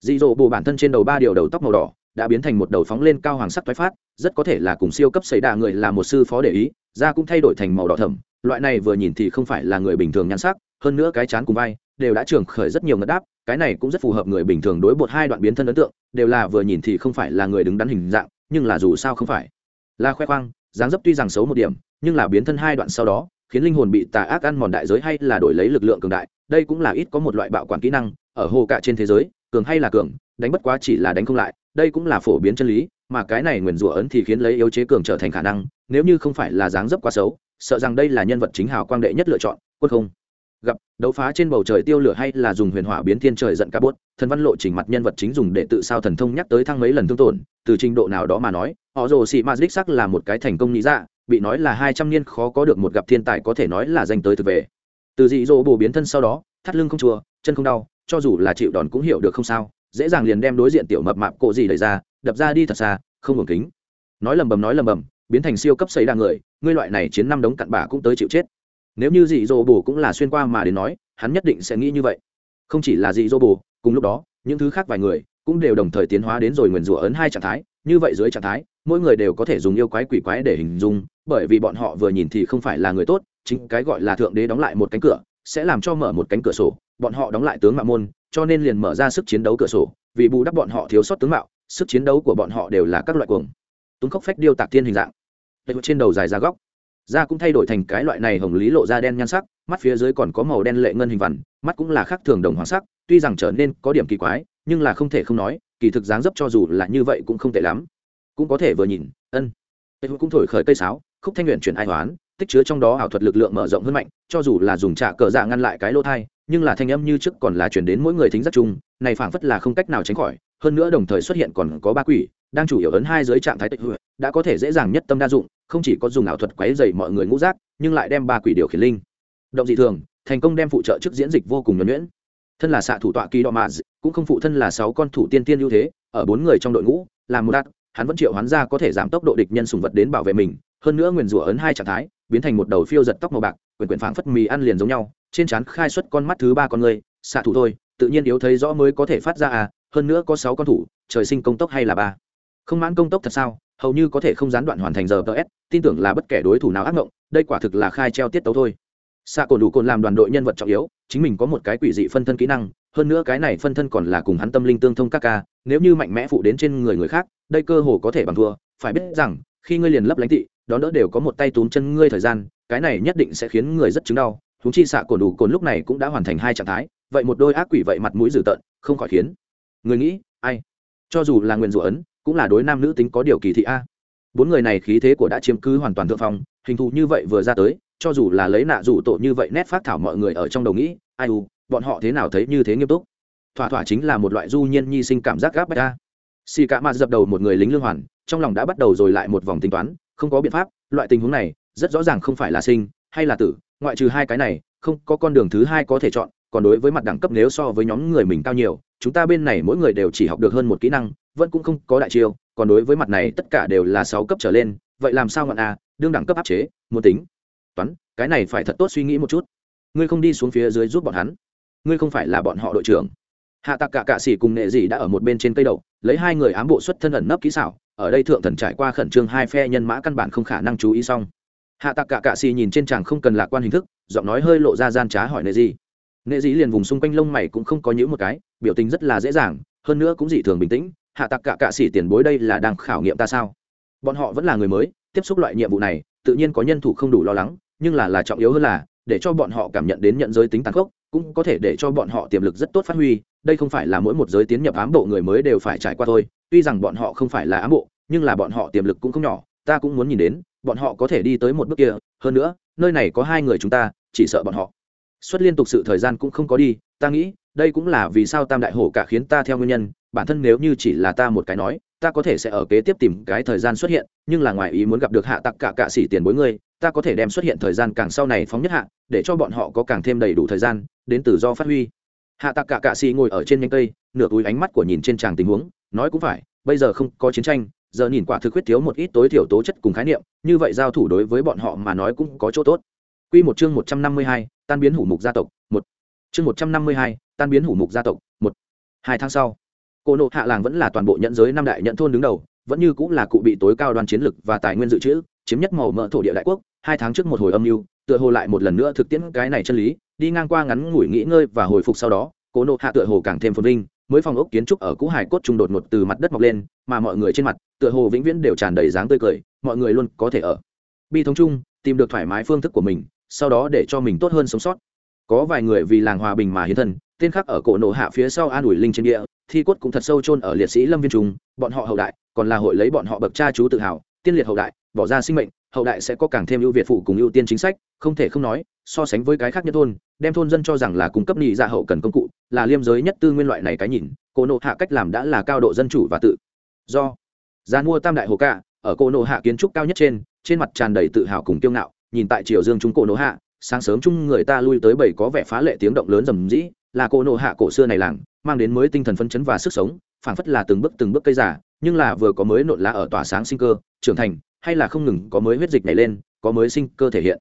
Speaker 1: Dị dỗ bù bản thân trên đầu ba điều đầu tóc màu đỏ đã biến thành một đầu phóng lên cao hoàng sắc thoái phát, rất có thể là cùng siêu cấp xảy đà người là một sư phó để ý, da cũng thay đổi thành màu đỏ thẩm loại này vừa nhìn thì không phải là người bình thường nhan sắc, hơn nữa cái chán cùng vai đều đã trưởng khởi rất nhiều ngất đáp, cái này cũng rất phù hợp người bình thường đối bột hai đoạn biến thân ấn tượng, đều là vừa nhìn thì không phải là người đứng đắn hình dạng, nhưng là dù sao không phải. Là khoe khoang, dáng dấp tuy rằng xấu một điểm, nhưng là biến thân hai đoạn sau đó khiến linh hồn bị tà ác ăn mòn đại giới hay là đổi lấy lực lượng cường đại, đây cũng là ít có một loại bạo quản kỹ năng, ở hồ cả trên thế giới, cường hay là cường, đánh bất quá chỉ là đánh không lại, đây cũng là phổ biến chân lý, mà cái này nguyền rủa ấn thì khiến lấy yếu chế cường trở thành khả năng, nếu như không phải là dáng dấp quá xấu, sợ rằng đây là nhân vật chính hào quang đệ nhất lựa chọn, quân không. Gặp, đấu phá trên bầu trời tiêu lửa hay là dùng huyền hỏa biến thiên trời giận cá bốt thần văn lộ trình mặt nhân vật chính dùng để tự sao thần thông nhắc tới thăng mấy lần thương tổn, từ trình độ nào đó mà nói, họ rồ sĩ ma đích sắc là một cái thành công nghĩ ra bị nói là hai trăm niên khó có được một gặp thiên tài có thể nói là danh tới thực về. Từ dị dỗ bồ biến thân sau đó, thắt lưng không chùa, chân không đau, cho dù là chịu đòn cũng hiểu được không sao, dễ dàng liền đem đối diện tiểu mập mạp cộ gì đẩy ra, đập ra đi thật xa, không hưởng kính. Nói lầm bầm, nói lầm bầm, biến thành siêu cấp xây đa người, ngươi loại này chiến năm đống cặn bã cũng tới chịu chết. Nếu như dị dỗ bù cũng là xuyên qua mà đến nói, hắn nhất định sẽ nghĩ như vậy. Không chỉ là dị dỗ bù cùng lúc đó, những thứ khác vài người cũng đều đồng thời tiến hóa đến rồi nguyền rủa ấn hai trạng thái, như vậy dưới trạng thái mỗi người đều có thể dùng yêu quái quỷ quái để hình dung, bởi vì bọn họ vừa nhìn thì không phải là người tốt, chính cái gọi là thượng đế đóng lại một cánh cửa, sẽ làm cho mở một cánh cửa sổ, bọn họ đóng lại tướng mạo môn, cho nên liền mở ra sức chiến đấu cửa sổ, vì bù đắp bọn họ thiếu sót tướng mạo, sức chiến đấu của bọn họ đều là các loại cuồng. Tuấn khóc phách điêu tạc thiên hình dạng. Trên đầu dài ra góc. Da cũng thay đổi thành cái loại này hồng lý lộ da đen nhan sắc, mắt phía dưới còn có màu đen lệ ngân hình vằn, mắt cũng là khác thường đồng hoàng sắc, tuy rằng trở nên có điểm kỳ quái, nhưng là không thể không nói, kỳ thực dáng dấp cho dù là như vậy cũng không tệ lắm cũng có thể vừa nhìn, ân. Cũng thổi khởi cây sáo, khúc thanh luyện chuyển ai hoán, tích chứa trong đó ảo thuật lực lượng mở rộng hơn mạnh, cho dù là dùng trạ cờ dạ ngăn lại cái lỗ thai, nhưng là thanh âm như trước còn là chuyển đến mỗi người thính rất chung, này phảng phất là không cách nào tránh khỏi, hơn nữa đồng thời xuất hiện còn có ba quỷ, đang chủ yếu ấn hai dưới trạng thái tịch hụi đã có thể dễ dàng nhất tâm đa dụng, không chỉ có dùng ảo thuật quấy dày mọi người ngũ giác, nhưng lại đem ba quỷ điều khiển linh. Động dị thường, thành công đem phụ trợ trước diễn dịch vô cùng nhuẩn nhuyễn. Thân là xạ thủ tọa kỳ đọ mạ cũng không phụ thân là sáu con thủ tiên tiên ưu thế, ở bốn người trong đội ngũ, là một đắt hắn vẫn triệu hoán ra có thể giảm tốc độ địch nhân sùng vật đến bảo vệ mình, hơn nữa nguyền rủa ấn hai trạng thái, biến thành một đầu phiêu giật tóc màu bạc quyển quyển phảng phất mì ăn liền giống nhau, trên trán khai xuất con mắt thứ ba con người, xạ thủ thôi, tự nhiên yếu thấy rõ mới có thể phát ra à hơn nữa có sáu con thủ, trời sinh công tốc hay là ba? Không mãn công tốc thật sao? Hầu như có thể không gián đoạn hoàn thành giờ ts tin tưởng là bất kể đối thủ nào ác mộng đây quả thực là khai treo tiết tấu thôi. Xạ cổ đủ cồn làm đoàn đội nhân vật trọng yếu, chính mình có một cái quỷ dị phân thân kỹ năng, hơn nữa cái này phân thân còn là cùng hắn tâm linh tương thông các ca, nếu như mạnh mẽ phụ đến trên người người khác đây cơ hồ có thể bằng thua, phải biết rằng, khi ngươi liền lấp lánh tị, đón đỡ đều có một tay túm chân ngươi thời gian, cái này nhất định sẽ khiến người rất chứng đau húng chi xạ cồn đủ cồn lúc này cũng đã hoàn thành hai trạng thái, vậy một đôi ác quỷ vậy mặt mũi dữ tợn, không khỏi khiến người nghĩ, ai? Cho dù là nguyên rủa ấn, cũng là đối nam nữ tính có điều kỳ thị a. Bốn người này khí thế của đã chiếm cứ hoàn toàn thượng phong, hình thù như vậy vừa ra tới, cho dù là lấy nạ rủ tổ như vậy nét phát thảo mọi người ở trong đầu nghĩ, ai u, bọn họ thế nào thấy như thế nghiêm túc? Thỏa thỏa chính là một loại du nhiên nhi sinh cảm giác gáp bách a xì cả mặt dập đầu một người lính lương hoàn, trong lòng đã bắt đầu rồi lại một vòng tính toán, không có biện pháp, loại tình huống này rất rõ ràng không phải là sinh hay là tử, ngoại trừ hai cái này, không có con đường thứ hai có thể chọn, còn đối với mặt đẳng cấp nếu so với nhóm người mình cao nhiều, chúng ta bên này mỗi người đều chỉ học được hơn một kỹ năng, vẫn cũng không có đại chiêu, còn đối với mặt này tất cả đều là sáu cấp trở lên, vậy làm sao ngọn a, đương đẳng cấp áp chế, muốn tính. Toán, cái này phải thật tốt suy nghĩ một chút. Ngươi không đi xuống phía dưới giúp bọn hắn. Ngươi không phải là bọn họ đội trưởng hạ tạc cả cạ s cùng nghệ dị đã ở một bên trên cây đậu lấy hai người ám bộ xuất thân ẩn nấp kỹ xảo, ở đây thượng thần trải qua khẩn trương hai phe nhân mã căn bản không khả năng chú ý xong. Hạ tạc cả cạ s nhìn trên tràng không cần lạc quan hình thức, giọng nói hơi lộ ra gian trá hỏi nghệ dị nghệ dị liền vùng xung quanh lông mày cũng không có những một cái, biểu tình rất là dễ dàng, hơn nữa cũng dị thường bình tĩnh, hạ tặc cả cạ xỉ tiền bối đây là đang khảo nghiệm ta sao? Bọn họ vẫn là người mới, tiếp xúc loại nhiệm vụ này, tự nhiên có nhân thủ không đủ lo lắng, nhưng là là trọng yếu hơn là, để cho bọn họ cảm nhận đến nhận giới tính tàn khốc cũng có thể để cho bọn họ tiềm lực rất tốt phát huy, đây không phải là mỗi một giới tiến nhập ám bộ người mới đều phải trải qua thôi, tuy rằng bọn họ không phải là ám bộ, nhưng là bọn họ tiềm lực cũng không nhỏ, ta cũng muốn nhìn đến, bọn họ có thể đi tới một bước kia, hơn nữa, nơi này có hai người chúng ta, chỉ sợ bọn họ. Xuất liên tục sự thời gian cũng không có đi, ta nghĩ, đây cũng là vì sao tam đại hổ cả khiến ta theo nguyên nhân, bản thân nếu như chỉ là ta một cái nói, ta có thể sẽ ở kế tiếp tìm cái thời gian xuất hiện, nhưng là ngoài ý muốn gặp được hạ tặc cả cạ xỉ tiền bối ngươi ta có thể đem xuất hiện thời gian càng sau này phóng nhất hạ để cho bọn họ có càng thêm đầy đủ thời gian đến tự do phát huy. Hạ tạc cả cạ xì ngồi ở trên nhanh cây nửa túi ánh mắt của nhìn trên tràng tình huống nói cũng phải bây giờ không có chiến tranh giờ nhìn quả thực huyết thiếu một ít tối thiểu tố chất cùng khái niệm như vậy giao thủ đối với bọn họ mà nói cũng có chỗ tốt. Quy một chương một trăm năm mươi hai, tan biến hủ mục gia tộc, một. Chương một trăm năm mươi hai, tan biến hủ mục gia tộc, một. Hai tháng sau, cô nộ hạ làng vẫn là toàn bộ nhận giới năm đại nhận thôn đứng đầu vẫn như cũng là cụ bị tối cao đoàn chiến lực và tài nguyên dự trữ chiếm nhất màu mỡ thổ địa đại quốc hai tháng trước một hồi âm mưu, tựa hồ lại một lần nữa thực tiễn cái này chân lý, đi ngang qua ngắn ngủi nghỉ ngơi và hồi phục sau đó, cố nộ hạ tựa hồ càng thêm phồn vinh, mới phòng ốc kiến trúc ở cũ hải cốt trung đột ngột từ mặt đất mọc lên, mà mọi người trên mặt, tựa hồ vĩnh viễn đều tràn đầy dáng tươi cười, mọi người luôn có thể ở. Bi thống chung, tìm được thoải mái phương thức của mình, sau đó để cho mình tốt hơn sống sót. Có vài người vì làng hòa bình mà hiến thân, tên khác ở cổ nổ hạ phía sau an ủi linh trên địa, thi cốt cũng thật sâu chôn ở liệt sĩ lâm viên trung, bọn họ hậu đại, còn là hội lấy bọn họ bậc cha chú tự hào, tiên liệt hậu đại, bỏ ra sinh mệnh hậu đại sẽ có càng thêm ưu việt phụ cùng ưu tiên chính sách, không thể không nói, so sánh với cái khác nhất thôn, đem thôn dân cho rằng là cung cấp nhị dạ hậu cần công cụ, là liêm giới nhất tư nguyên loại này cái nhìn cổ nộ hạ cách làm đã là cao độ dân chủ và tự do. Gian mua tam đại hồ ca ở cổ nộ hạ kiến trúc cao nhất trên trên mặt tràn đầy tự hào cùng kiêu ngạo, nhìn tại triều dương chúng cổ nộ hạ, sáng sớm chung người ta lui tới bảy có vẻ phá lệ tiếng động lớn rầm rĩ, là cổ nộ hạ cổ xưa này làng, mang đến mới tinh thần phấn chấn và sức sống, phảng phất là từng bước từng bước cây giả nhưng là vừa có mới nộn lá ở tỏa sáng sinh cơ, trưởng thành hay là không ngừng có mới huyết dịch này lên, có mới sinh cơ thể hiện.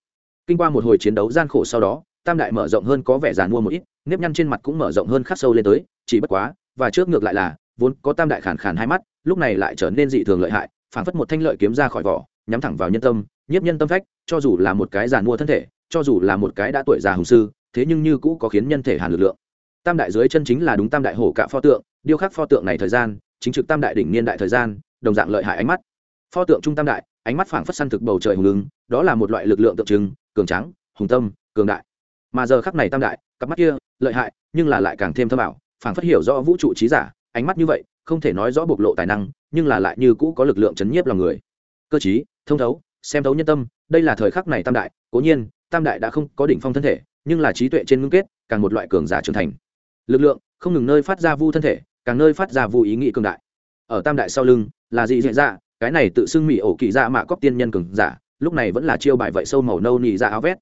Speaker 1: Kinh qua một hồi chiến đấu gian khổ sau đó, tam đại mở rộng hơn có vẻ giàn mua một ít, nếp nhăn trên mặt cũng mở rộng hơn khắc sâu lên tới, chỉ bất quá, và trước ngược lại là, vốn có tam đại khản khàn hai mắt, lúc này lại trở nên dị thường lợi hại, phảng phất một thanh lợi kiếm ra khỏi vỏ, nhắm thẳng vào nhân tâm, nhiếp nhân tâm phách, cho dù là một cái giàn mua thân thể, cho dù là một cái đã tuổi già hùng sư, thế nhưng như cũ có khiến nhân thể hàn lực lượng. Tam đại dưới chân chính là đúng tam đại hổ cả pho tượng, điêu khắc pho tượng này thời gian, chính trực tam đại đỉnh niên đại thời gian, đồng dạng lợi hại ánh mắt pho tượng trung tam đại, ánh mắt phảng phất săn thực bầu trời hùng ứng, đó là một loại lực lượng tượng trưng, cường trắng hùng tâm, cường đại. Mà giờ khắc này tam đại, cặp mắt kia, lợi hại, nhưng là lại càng thêm thâm ảo, phảng phất hiểu rõ vũ trụ trí giả, ánh mắt như vậy, không thể nói rõ bộc lộ tài năng, nhưng là lại như cũ có lực lượng chấn nhiếp lòng người. Cơ chí, thông thấu, xem thấu nhân tâm, đây là thời khắc này tam đại, cố nhiên, tam đại đã không có đỉnh phong thân thể, nhưng là trí tuệ trên ngưng kết, càng một loại cường giả trưởng thành. Lực lượng, không ngừng nơi phát ra vu thân thể, càng nơi phát ra vu ý nghĩ cường đại. Ở tam đại sau lưng, là gì diễn ra cái này tự xưng mỹ ổ kỳ dạ mạ cóc tiên nhân cường giả, lúc này vẫn là chiêu bài vậy sâu màu nâu nị ra dạ áo vét.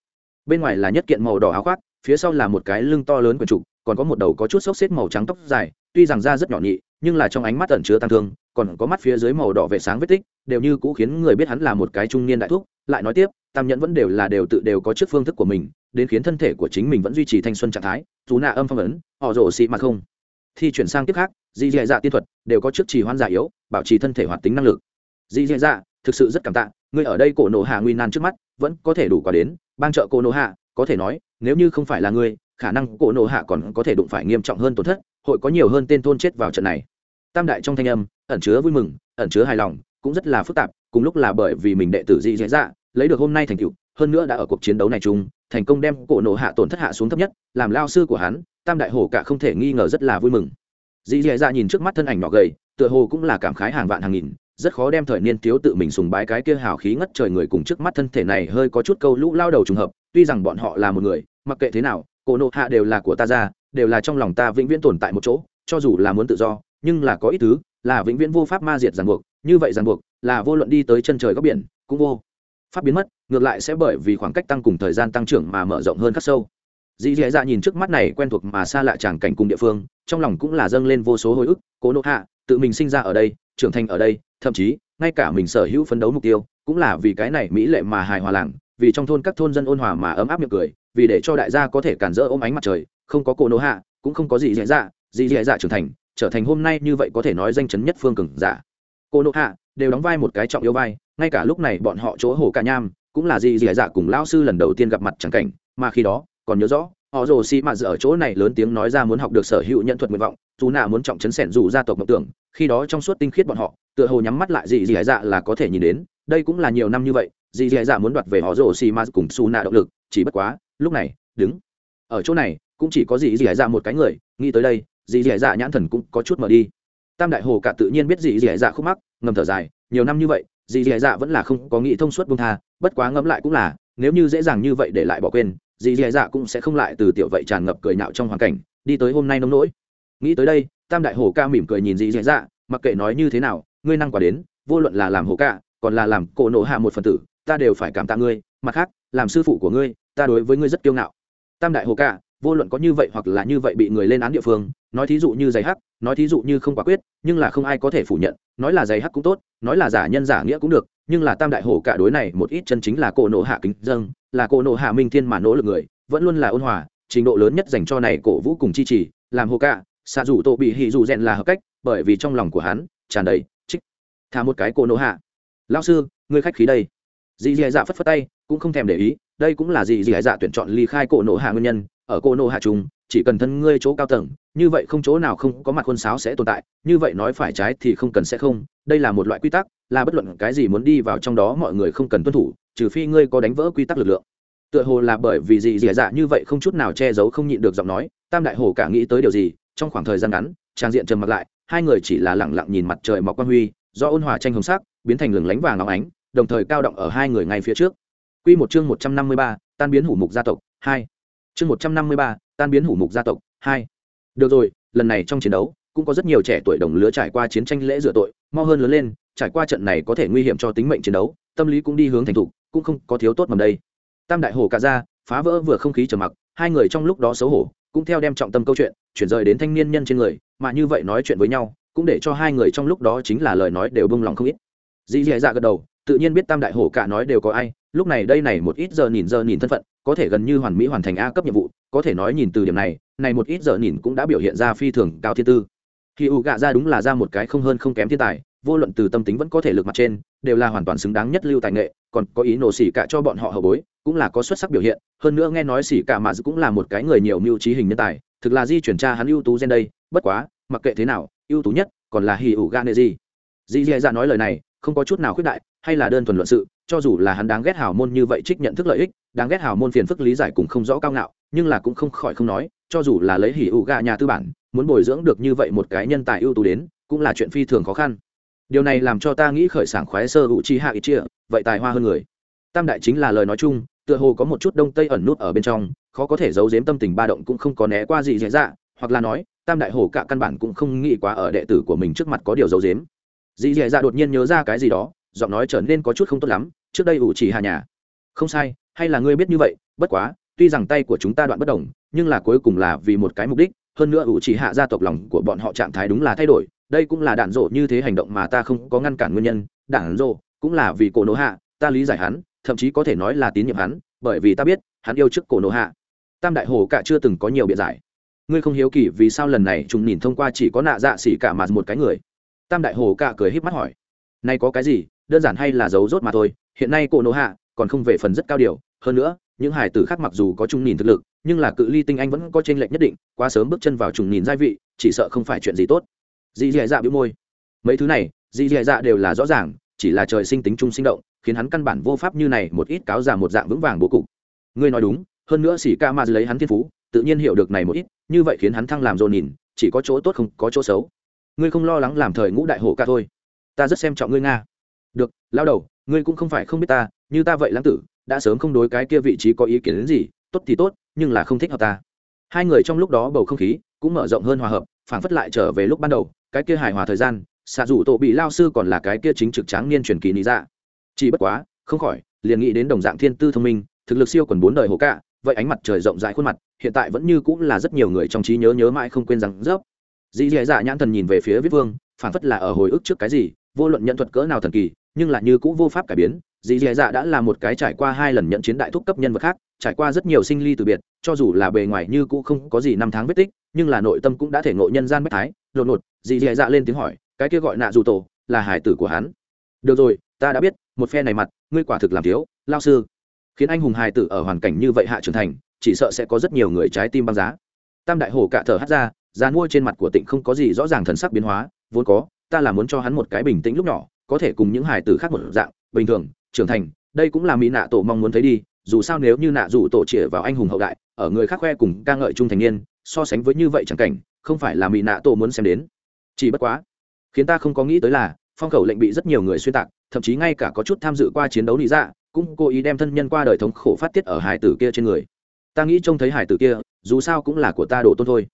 Speaker 1: Bên ngoài là nhất kiện màu đỏ áo khoác, phía sau là một cái lưng to lớn quần trục, còn có một đầu có chút xốc xếp màu trắng tóc dài, tuy rằng da rất nhỏ nhị, nhưng là trong ánh mắt ẩn chứa tăng thương, còn có mắt phía dưới màu đỏ vệ sáng vết tích, đều như cũ khiến người biết hắn là một cái trung niên đại thúc. Lại nói tiếp, tam nhẫn vẫn đều là đều tự đều có trước phương thức của mình, đến khiến thân thể của chính mình vẫn duy trì thanh xuân trạng thái, dù nạ âm phong ấn, họ rổ xị mà không. Thì chuyển sang tiếp khác, di dạy dạ tiên thuật, đều có trước trì hoan giả yếu, bảo trì thân thể hoạt tính năng lực di dạy dạ thực sự rất cảm tạ. Người ở đây cổ nộ hạ nguy nan trước mắt, vẫn có thể đủ quả đến. Bang trợ cổ nộ hạ, có thể nói, nếu như không phải là ngươi, khả năng cổ nộ hạ còn có thể đụng phải nghiêm trọng hơn tổn thất, hội có nhiều hơn tên thôn chết vào trận này. Tam đại trong thanh âm, ẩn chứa vui mừng, ẩn chứa hài lòng, cũng rất là phức tạp, cùng lúc là bởi vì mình đệ tử dị dễ dạ lấy được hôm nay thành tựu, hơn nữa đã ở cuộc chiến đấu này chung, thành công đem cổ nộ hạ tổn thất hạ xuống thấp nhất, làm lao sư của hắn, tam đại hồ cả không thể nghi ngờ rất là vui mừng. Dị dễ dạ nhìn trước mắt thân ảnh nhỏ gầy, tựa hồ cũng là cảm khái hàng vạn hàng nghìn rất khó đem thời niên thiếu tự mình sùng bái cái kia hào khí ngất trời người cùng trước mắt thân thể này hơi có chút câu lũ lao đầu trùng hợp, tuy rằng bọn họ là một người, mặc kệ thế nào, cổ nộ hạ đều là của ta ra, đều là trong lòng ta vĩnh viễn tồn tại một chỗ, cho dù là muốn tự do, nhưng là có ít thứ, là vĩnh viễn vô pháp ma diệt ràng buộc, như vậy ràng buộc, là vô luận đi tới chân trời góc biển, cũng vô pháp biến mất, ngược lại sẽ bởi vì khoảng cách tăng cùng thời gian tăng trưởng mà mở rộng hơn khắc sâu. Dì dì dạ, dạ nhìn trước mắt này quen thuộc mà xa lạ tràng cảnh cùng địa phương, trong lòng cũng là dâng lên vô số hồi ức cố nộ hạ, tự mình sinh ra ở đây trưởng thành ở đây, thậm chí, ngay cả mình sở hữu phấn đấu mục tiêu, cũng là vì cái này mỹ lệ mà hài hòa làng, vì trong thôn các thôn dân ôn hòa mà ấm áp miệng cười, vì để cho đại gia có thể cản rỡ ôm ánh mặt trời, không có cô nô hạ, cũng không có gì dễ dạ gì dễ dạ trưởng thành, trở thành hôm nay như vậy có thể nói danh chấn nhất phương cường giả. Cô nô hạ, đều đóng vai một cái trọng yếu vai, ngay cả lúc này bọn họ chỗ hồ cả nham, cũng là gì dễ dạ cùng lão sư lần đầu tiên gặp mặt chẳng cảnh, mà khi đó, còn nhớ rõ họ rồ xì mạt ở chỗ này lớn tiếng nói ra muốn học được sở hữu nhận thuật nguyện vọng, dù nạ muốn trọng chấn sẻn dù gia tộc mộng tưởng, khi đó trong suốt tinh khiết bọn họ, tựa hồ nhắm mắt lại gì gì dạ là có thể nhìn đến, đây cũng là nhiều năm như vậy dì dì dạ muốn đoạt về họ rồ xì mạt cùng su nạ động lực, chỉ bất quá, lúc này, đứng ở chỗ này, cũng chỉ có dì dì dạ một cái người, nghĩ tới đây dì dì dạ nhãn thần cũng có chút mở đi. Tam đại hồ cả tự nhiên biết dì dì dạ khúc mắc, ngầm thở dài, nhiều năm như vậy dì dì dạ vẫn là không có nghĩ thông suốt buông tha, bất quá ngẫm lại cũng là, nếu như dễ dàng như vậy để lại bỏ quên dì dì dạ cũng sẽ không lại từ tiểu vậy tràn ngập cười nhạo trong hoàn cảnh, đi tới hôm nay nông nỗi. Nghĩ tới đây, tam đại hồ ca mỉm cười nhìn dì dì dạ mặc kệ nói như thế nào, ngươi năng quả đến, vô luận là làm hồ ca, còn là làm cổ nộ hạ một phần tử, ta đều phải cảm tạ ngươi, mặt khác, làm sư phụ của ngươi, ta đối với ngươi rất kiêu ngạo. Tam đại hồ ca, vô luận có như vậy hoặc là như vậy bị người lên án địa phương, nói thí dụ như giày hắc, nói thí dụ như không quả quyết, nhưng là không ai có thể phủ nhận, nói là giày hắc cũng tốt, nói là giả nhân giả nghĩa cũng được, nhưng là tam đại hồ cả đối này một ít chân chính là cổ nộ hạ kính dâng là cổ nộ hạ minh thiên mà nỗ lực người, vẫn luôn là ôn hòa, trình độ lớn nhất dành cho này cổ vũ cùng chi trì, làm hồ cả xạ dù tổ bị hỉ dù rèn là hợp cách, bởi vì trong lòng của hắn, tràn đầy trích. Thả một cái cổ nộ hạ. Lao sư người khách khí đây. Dì dì dạ phất phất tay, cũng không thèm để ý, đây cũng là dì dì dạ tuyển chọn ly khai cổ nộ hạ nguyên nhân, ở cổ nộ hạ chúng chỉ cần thân ngươi chỗ cao tầng, như vậy không chỗ nào không có mặt khuôn sáo sẽ tồn tại, như vậy nói phải trái thì không cần sẽ không, đây là một loại quy tắc, là bất luận cái gì muốn đi vào trong đó mọi người không cần tuân thủ trừ phi ngươi có đánh vỡ quy tắc lực lượng. Tựa hồ là bởi vì gì dì dạ như vậy không chút nào che giấu không nhịn được giọng nói, tam đại hồ cả nghĩ tới điều gì, trong khoảng thời gian ngắn, trang diện trầm mặc lại, hai người chỉ là lẳng lặng nhìn mặt trời mọc quan huy, do ôn hòa tranh hồng sắc, biến thành lừng lánh vàng óng ánh, đồng thời cao động ở hai người ngay phía trước. Quy một chương một trăm năm mươi ba, tan biến hủ mục gia tộc, hai. Chương một trăm năm mươi ba, tan biến hủ mục gia tộc, hai. Được rồi, lần này trong chiến đấu, cũng có rất nhiều trẻ tuổi đồng lứa trải qua chiến tranh lễ rửa tội mo hơn lớn lên, trải qua trận này có thể nguy hiểm cho tính mệnh chiến đấu, tâm lý cũng đi hướng thành thục cũng không có thiếu tốt mầm đây. Tam đại hồ cả ra, phá vỡ vừa không khí trầm mặc, hai người trong lúc đó xấu hổ, cũng theo đem trọng tâm câu chuyện, chuyển rời đến thanh niên nhân trên người, mà như vậy nói chuyện với nhau, cũng để cho hai người trong lúc đó chính là lời nói đều bông lòng không ít. Dì dì dạ gật đầu, tự nhiên biết tam đại hổ cả nói đều có ai, lúc này đây này một ít giờ nhìn giờ nhìn thân phận, có thể gần như hoàn mỹ hoàn thành a cấp nhiệm vụ, có thể nói nhìn từ điểm này này một ít giờ nhìn cũng đã biểu hiện ra phi thường cao thiên tư. Khi u gạ ra đúng là ra một cái không hơn không kém thiên tài vô luận từ tâm tính vẫn có thể lực mặt trên, đều là hoàn toàn xứng đáng nhất lưu tài nghệ, còn có ý nổ xỉ cả cho bọn họ hậu bối, cũng là có xuất sắc biểu hiện. Hơn nữa nghe nói xỉ cả mà cũng là một cái người nhiều mưu trí hình nhân tài, thực là di chuyển cha hắn ưu tú gen đây, bất quá, mặc kệ thế nào, ưu tú nhất còn là hì ủ gan nệ gì dì dì dạ nói lời này, không có chút nào khuyết đại, hay là đơn thuần luận sự, cho dù là hắn đáng ghét hào môn như vậy trích nhận thức lợi ích, đáng ghét hào môn phiền phức lý giải cũng không rõ cao ngạo, nhưng là cũng không khỏi không nói, cho dù là lấy hỉ ủ gà nhà tư bản, muốn bồi dưỡng được như vậy một cái nhân tài ưu tú đến, cũng là chuyện phi thường khó khăn điều này làm cho ta nghĩ khởi sảng khoái sơ hữu chi hạ ít chia, vậy tài hoa hơn người. Tam đại chính là lời nói chung, tựa hồ có một chút đông tây ẩn nút ở bên trong, khó có thể giấu giếm tâm tình ba động cũng không có né qua gì dễ dạ hoặc là nói, tam đại hồ cả căn bản cũng không nghĩ quá ở đệ tử của mình trước mặt có điều giấu giếm. Dì dì dạ đột nhiên nhớ ra cái gì đó, giọng nói trở nên có chút không tốt lắm, trước đây ủ chỉ hà nhà. Không sai, hay là ngươi biết như vậy, bất quá, tuy rằng tay của chúng ta đoạn bất đồng, nhưng là cuối cùng là vì một cái mục đích, hơn nữa ủ chỉ hạ gia tộc lòng của bọn họ trạng thái đúng là thay đổi đây cũng là đạn rộ như thế hành động mà ta không có ngăn cản nguyên nhân, đạn rộ cũng là vì cổ nổ hạ, ta lý giải hắn, thậm chí có thể nói là tín nhiệm hắn, bởi vì ta biết, hắn yêu trước cổ nổ hạ. Tam đại hồ cả chưa từng có nhiều biện giải. Ngươi không hiếu kỳ vì sao lần này chúng nhìn thông qua chỉ có nạ dạ xỉ cả mà một cái người? Tam đại hồ cả cười híp mắt hỏi. Nay có cái gì, đơn giản hay là dấu rốt mà thôi, hiện nay cổ nổ hạ còn không về phần rất cao điều. Hơn nữa, những hải tử khác mặc dù có chung nhìn thực lực, nhưng là cự ly tinh anh vẫn có t r ê n lệch nhất định, quá sớm bước chân vào trùng nhìn gia vị, chỉ sợ không phải chuyện gì tốt dì dì dạ bĩu môi. Mấy thứ này, dì dì dạ đều là rõ ràng, chỉ là trời sinh tính trung sinh động, khiến hắn căn bản vô pháp như này một ít cáo già một dạng vững vàng bố cục. Ngươi nói đúng, hơn nữa xỉ ca ma lấy hắn thiên phú, tự nhiên hiểu được này một ít, như vậy khiến hắn thăng làm dồn nhìn, chỉ có chỗ tốt không có chỗ xấu. Ngươi không lo lắng làm thời ngũ đại hộ ca thôi. Ta rất xem trọng ngươi nga. Được, lao đầu, ngươi cũng không phải không biết ta, như ta vậy lãng tử, đã sớm không đối cái kia vị trí có ý kiến đến gì, tốt thì tốt, nhưng là không thích hợp ta. Hai người trong lúc đó bầu không khí cũng mở rộng hơn hòa hợp, phảng phất lại trở về lúc ban đầu cái kia hài hòa thời gian xạ dù tổ bị lao sư còn là cái kia chính trực tráng niên truyền kỳ lý dạ chỉ bất quá, không khỏi, liền nghĩ đến đồng dạng thiên tư thông minh, thực lực siêu quần bốn đời hồ cạ, vậy ánh mặt trời rộng rãi khuôn mặt, hiện tại vẫn như cũng là rất nhiều người trong trí nhớ nhớ mãi không quên rằng, dốc. dì dì dạ nhãn thần nhìn về phía viết vương phảng phất là ở hồi ức trước cái gì, vô luận nhận thuật cỡ nào thần kỳ, nhưng là như cũng vô pháp cải biến dì dì dạ đã là một cái trải qua hai lần nhận chiến đại thúc cấp nhân vật khác, trải qua rất nhiều sinh ly từ biệt, cho dù là bề ngoài như cũ không có gì năm tháng vết tích, nhưng là nội tâm cũng đã thể ngộ nhân gian bất thái, đột ngột dì dì dạ lên tiếng hỏi, cái kia gọi nạ dù tổ là hải tử của hắn. Được rồi, ta đã biết, một phe này mặt, ngươi quả thực làm thiếu, lao sư. Khiến anh hùng hải tử ở hoàn cảnh như vậy hạ trưởng thành, chỉ sợ sẽ có rất nhiều người trái tim băng giá. Tam đại hồ cạ thở hắt ra, dàn mua trên mặt của tịnh không có gì rõ ràng thần sắc biến hóa, vốn có, ta là muốn cho hắn một cái bình tĩnh lúc nhỏ, có thể cùng những hải tử khác một dạng, bình thường, trưởng thành, đây cũng là mỹ nạ tổ mong muốn thấy đi, dù sao nếu như nạ dù tổ chĩa vào anh hùng hậu đại, ở người khác khoe cùng ca ngợi trung thành niên, so sánh với như vậy chẳng cảnh, không phải là mỹ nạ tổ muốn xem đến chỉ bất quá, khiến ta không có nghĩ tới là, phong khẩu lệnh bị rất nhiều người xuyên tạc, thậm chí ngay cả có chút tham dự qua chiến đấu lý dạ cũng cố ý đem thân nhân qua đời thống khổ phát tiết ở hải tử kia trên người. Ta nghĩ trông thấy hải tử kia, dù sao cũng là của ta đồ tôn thôi.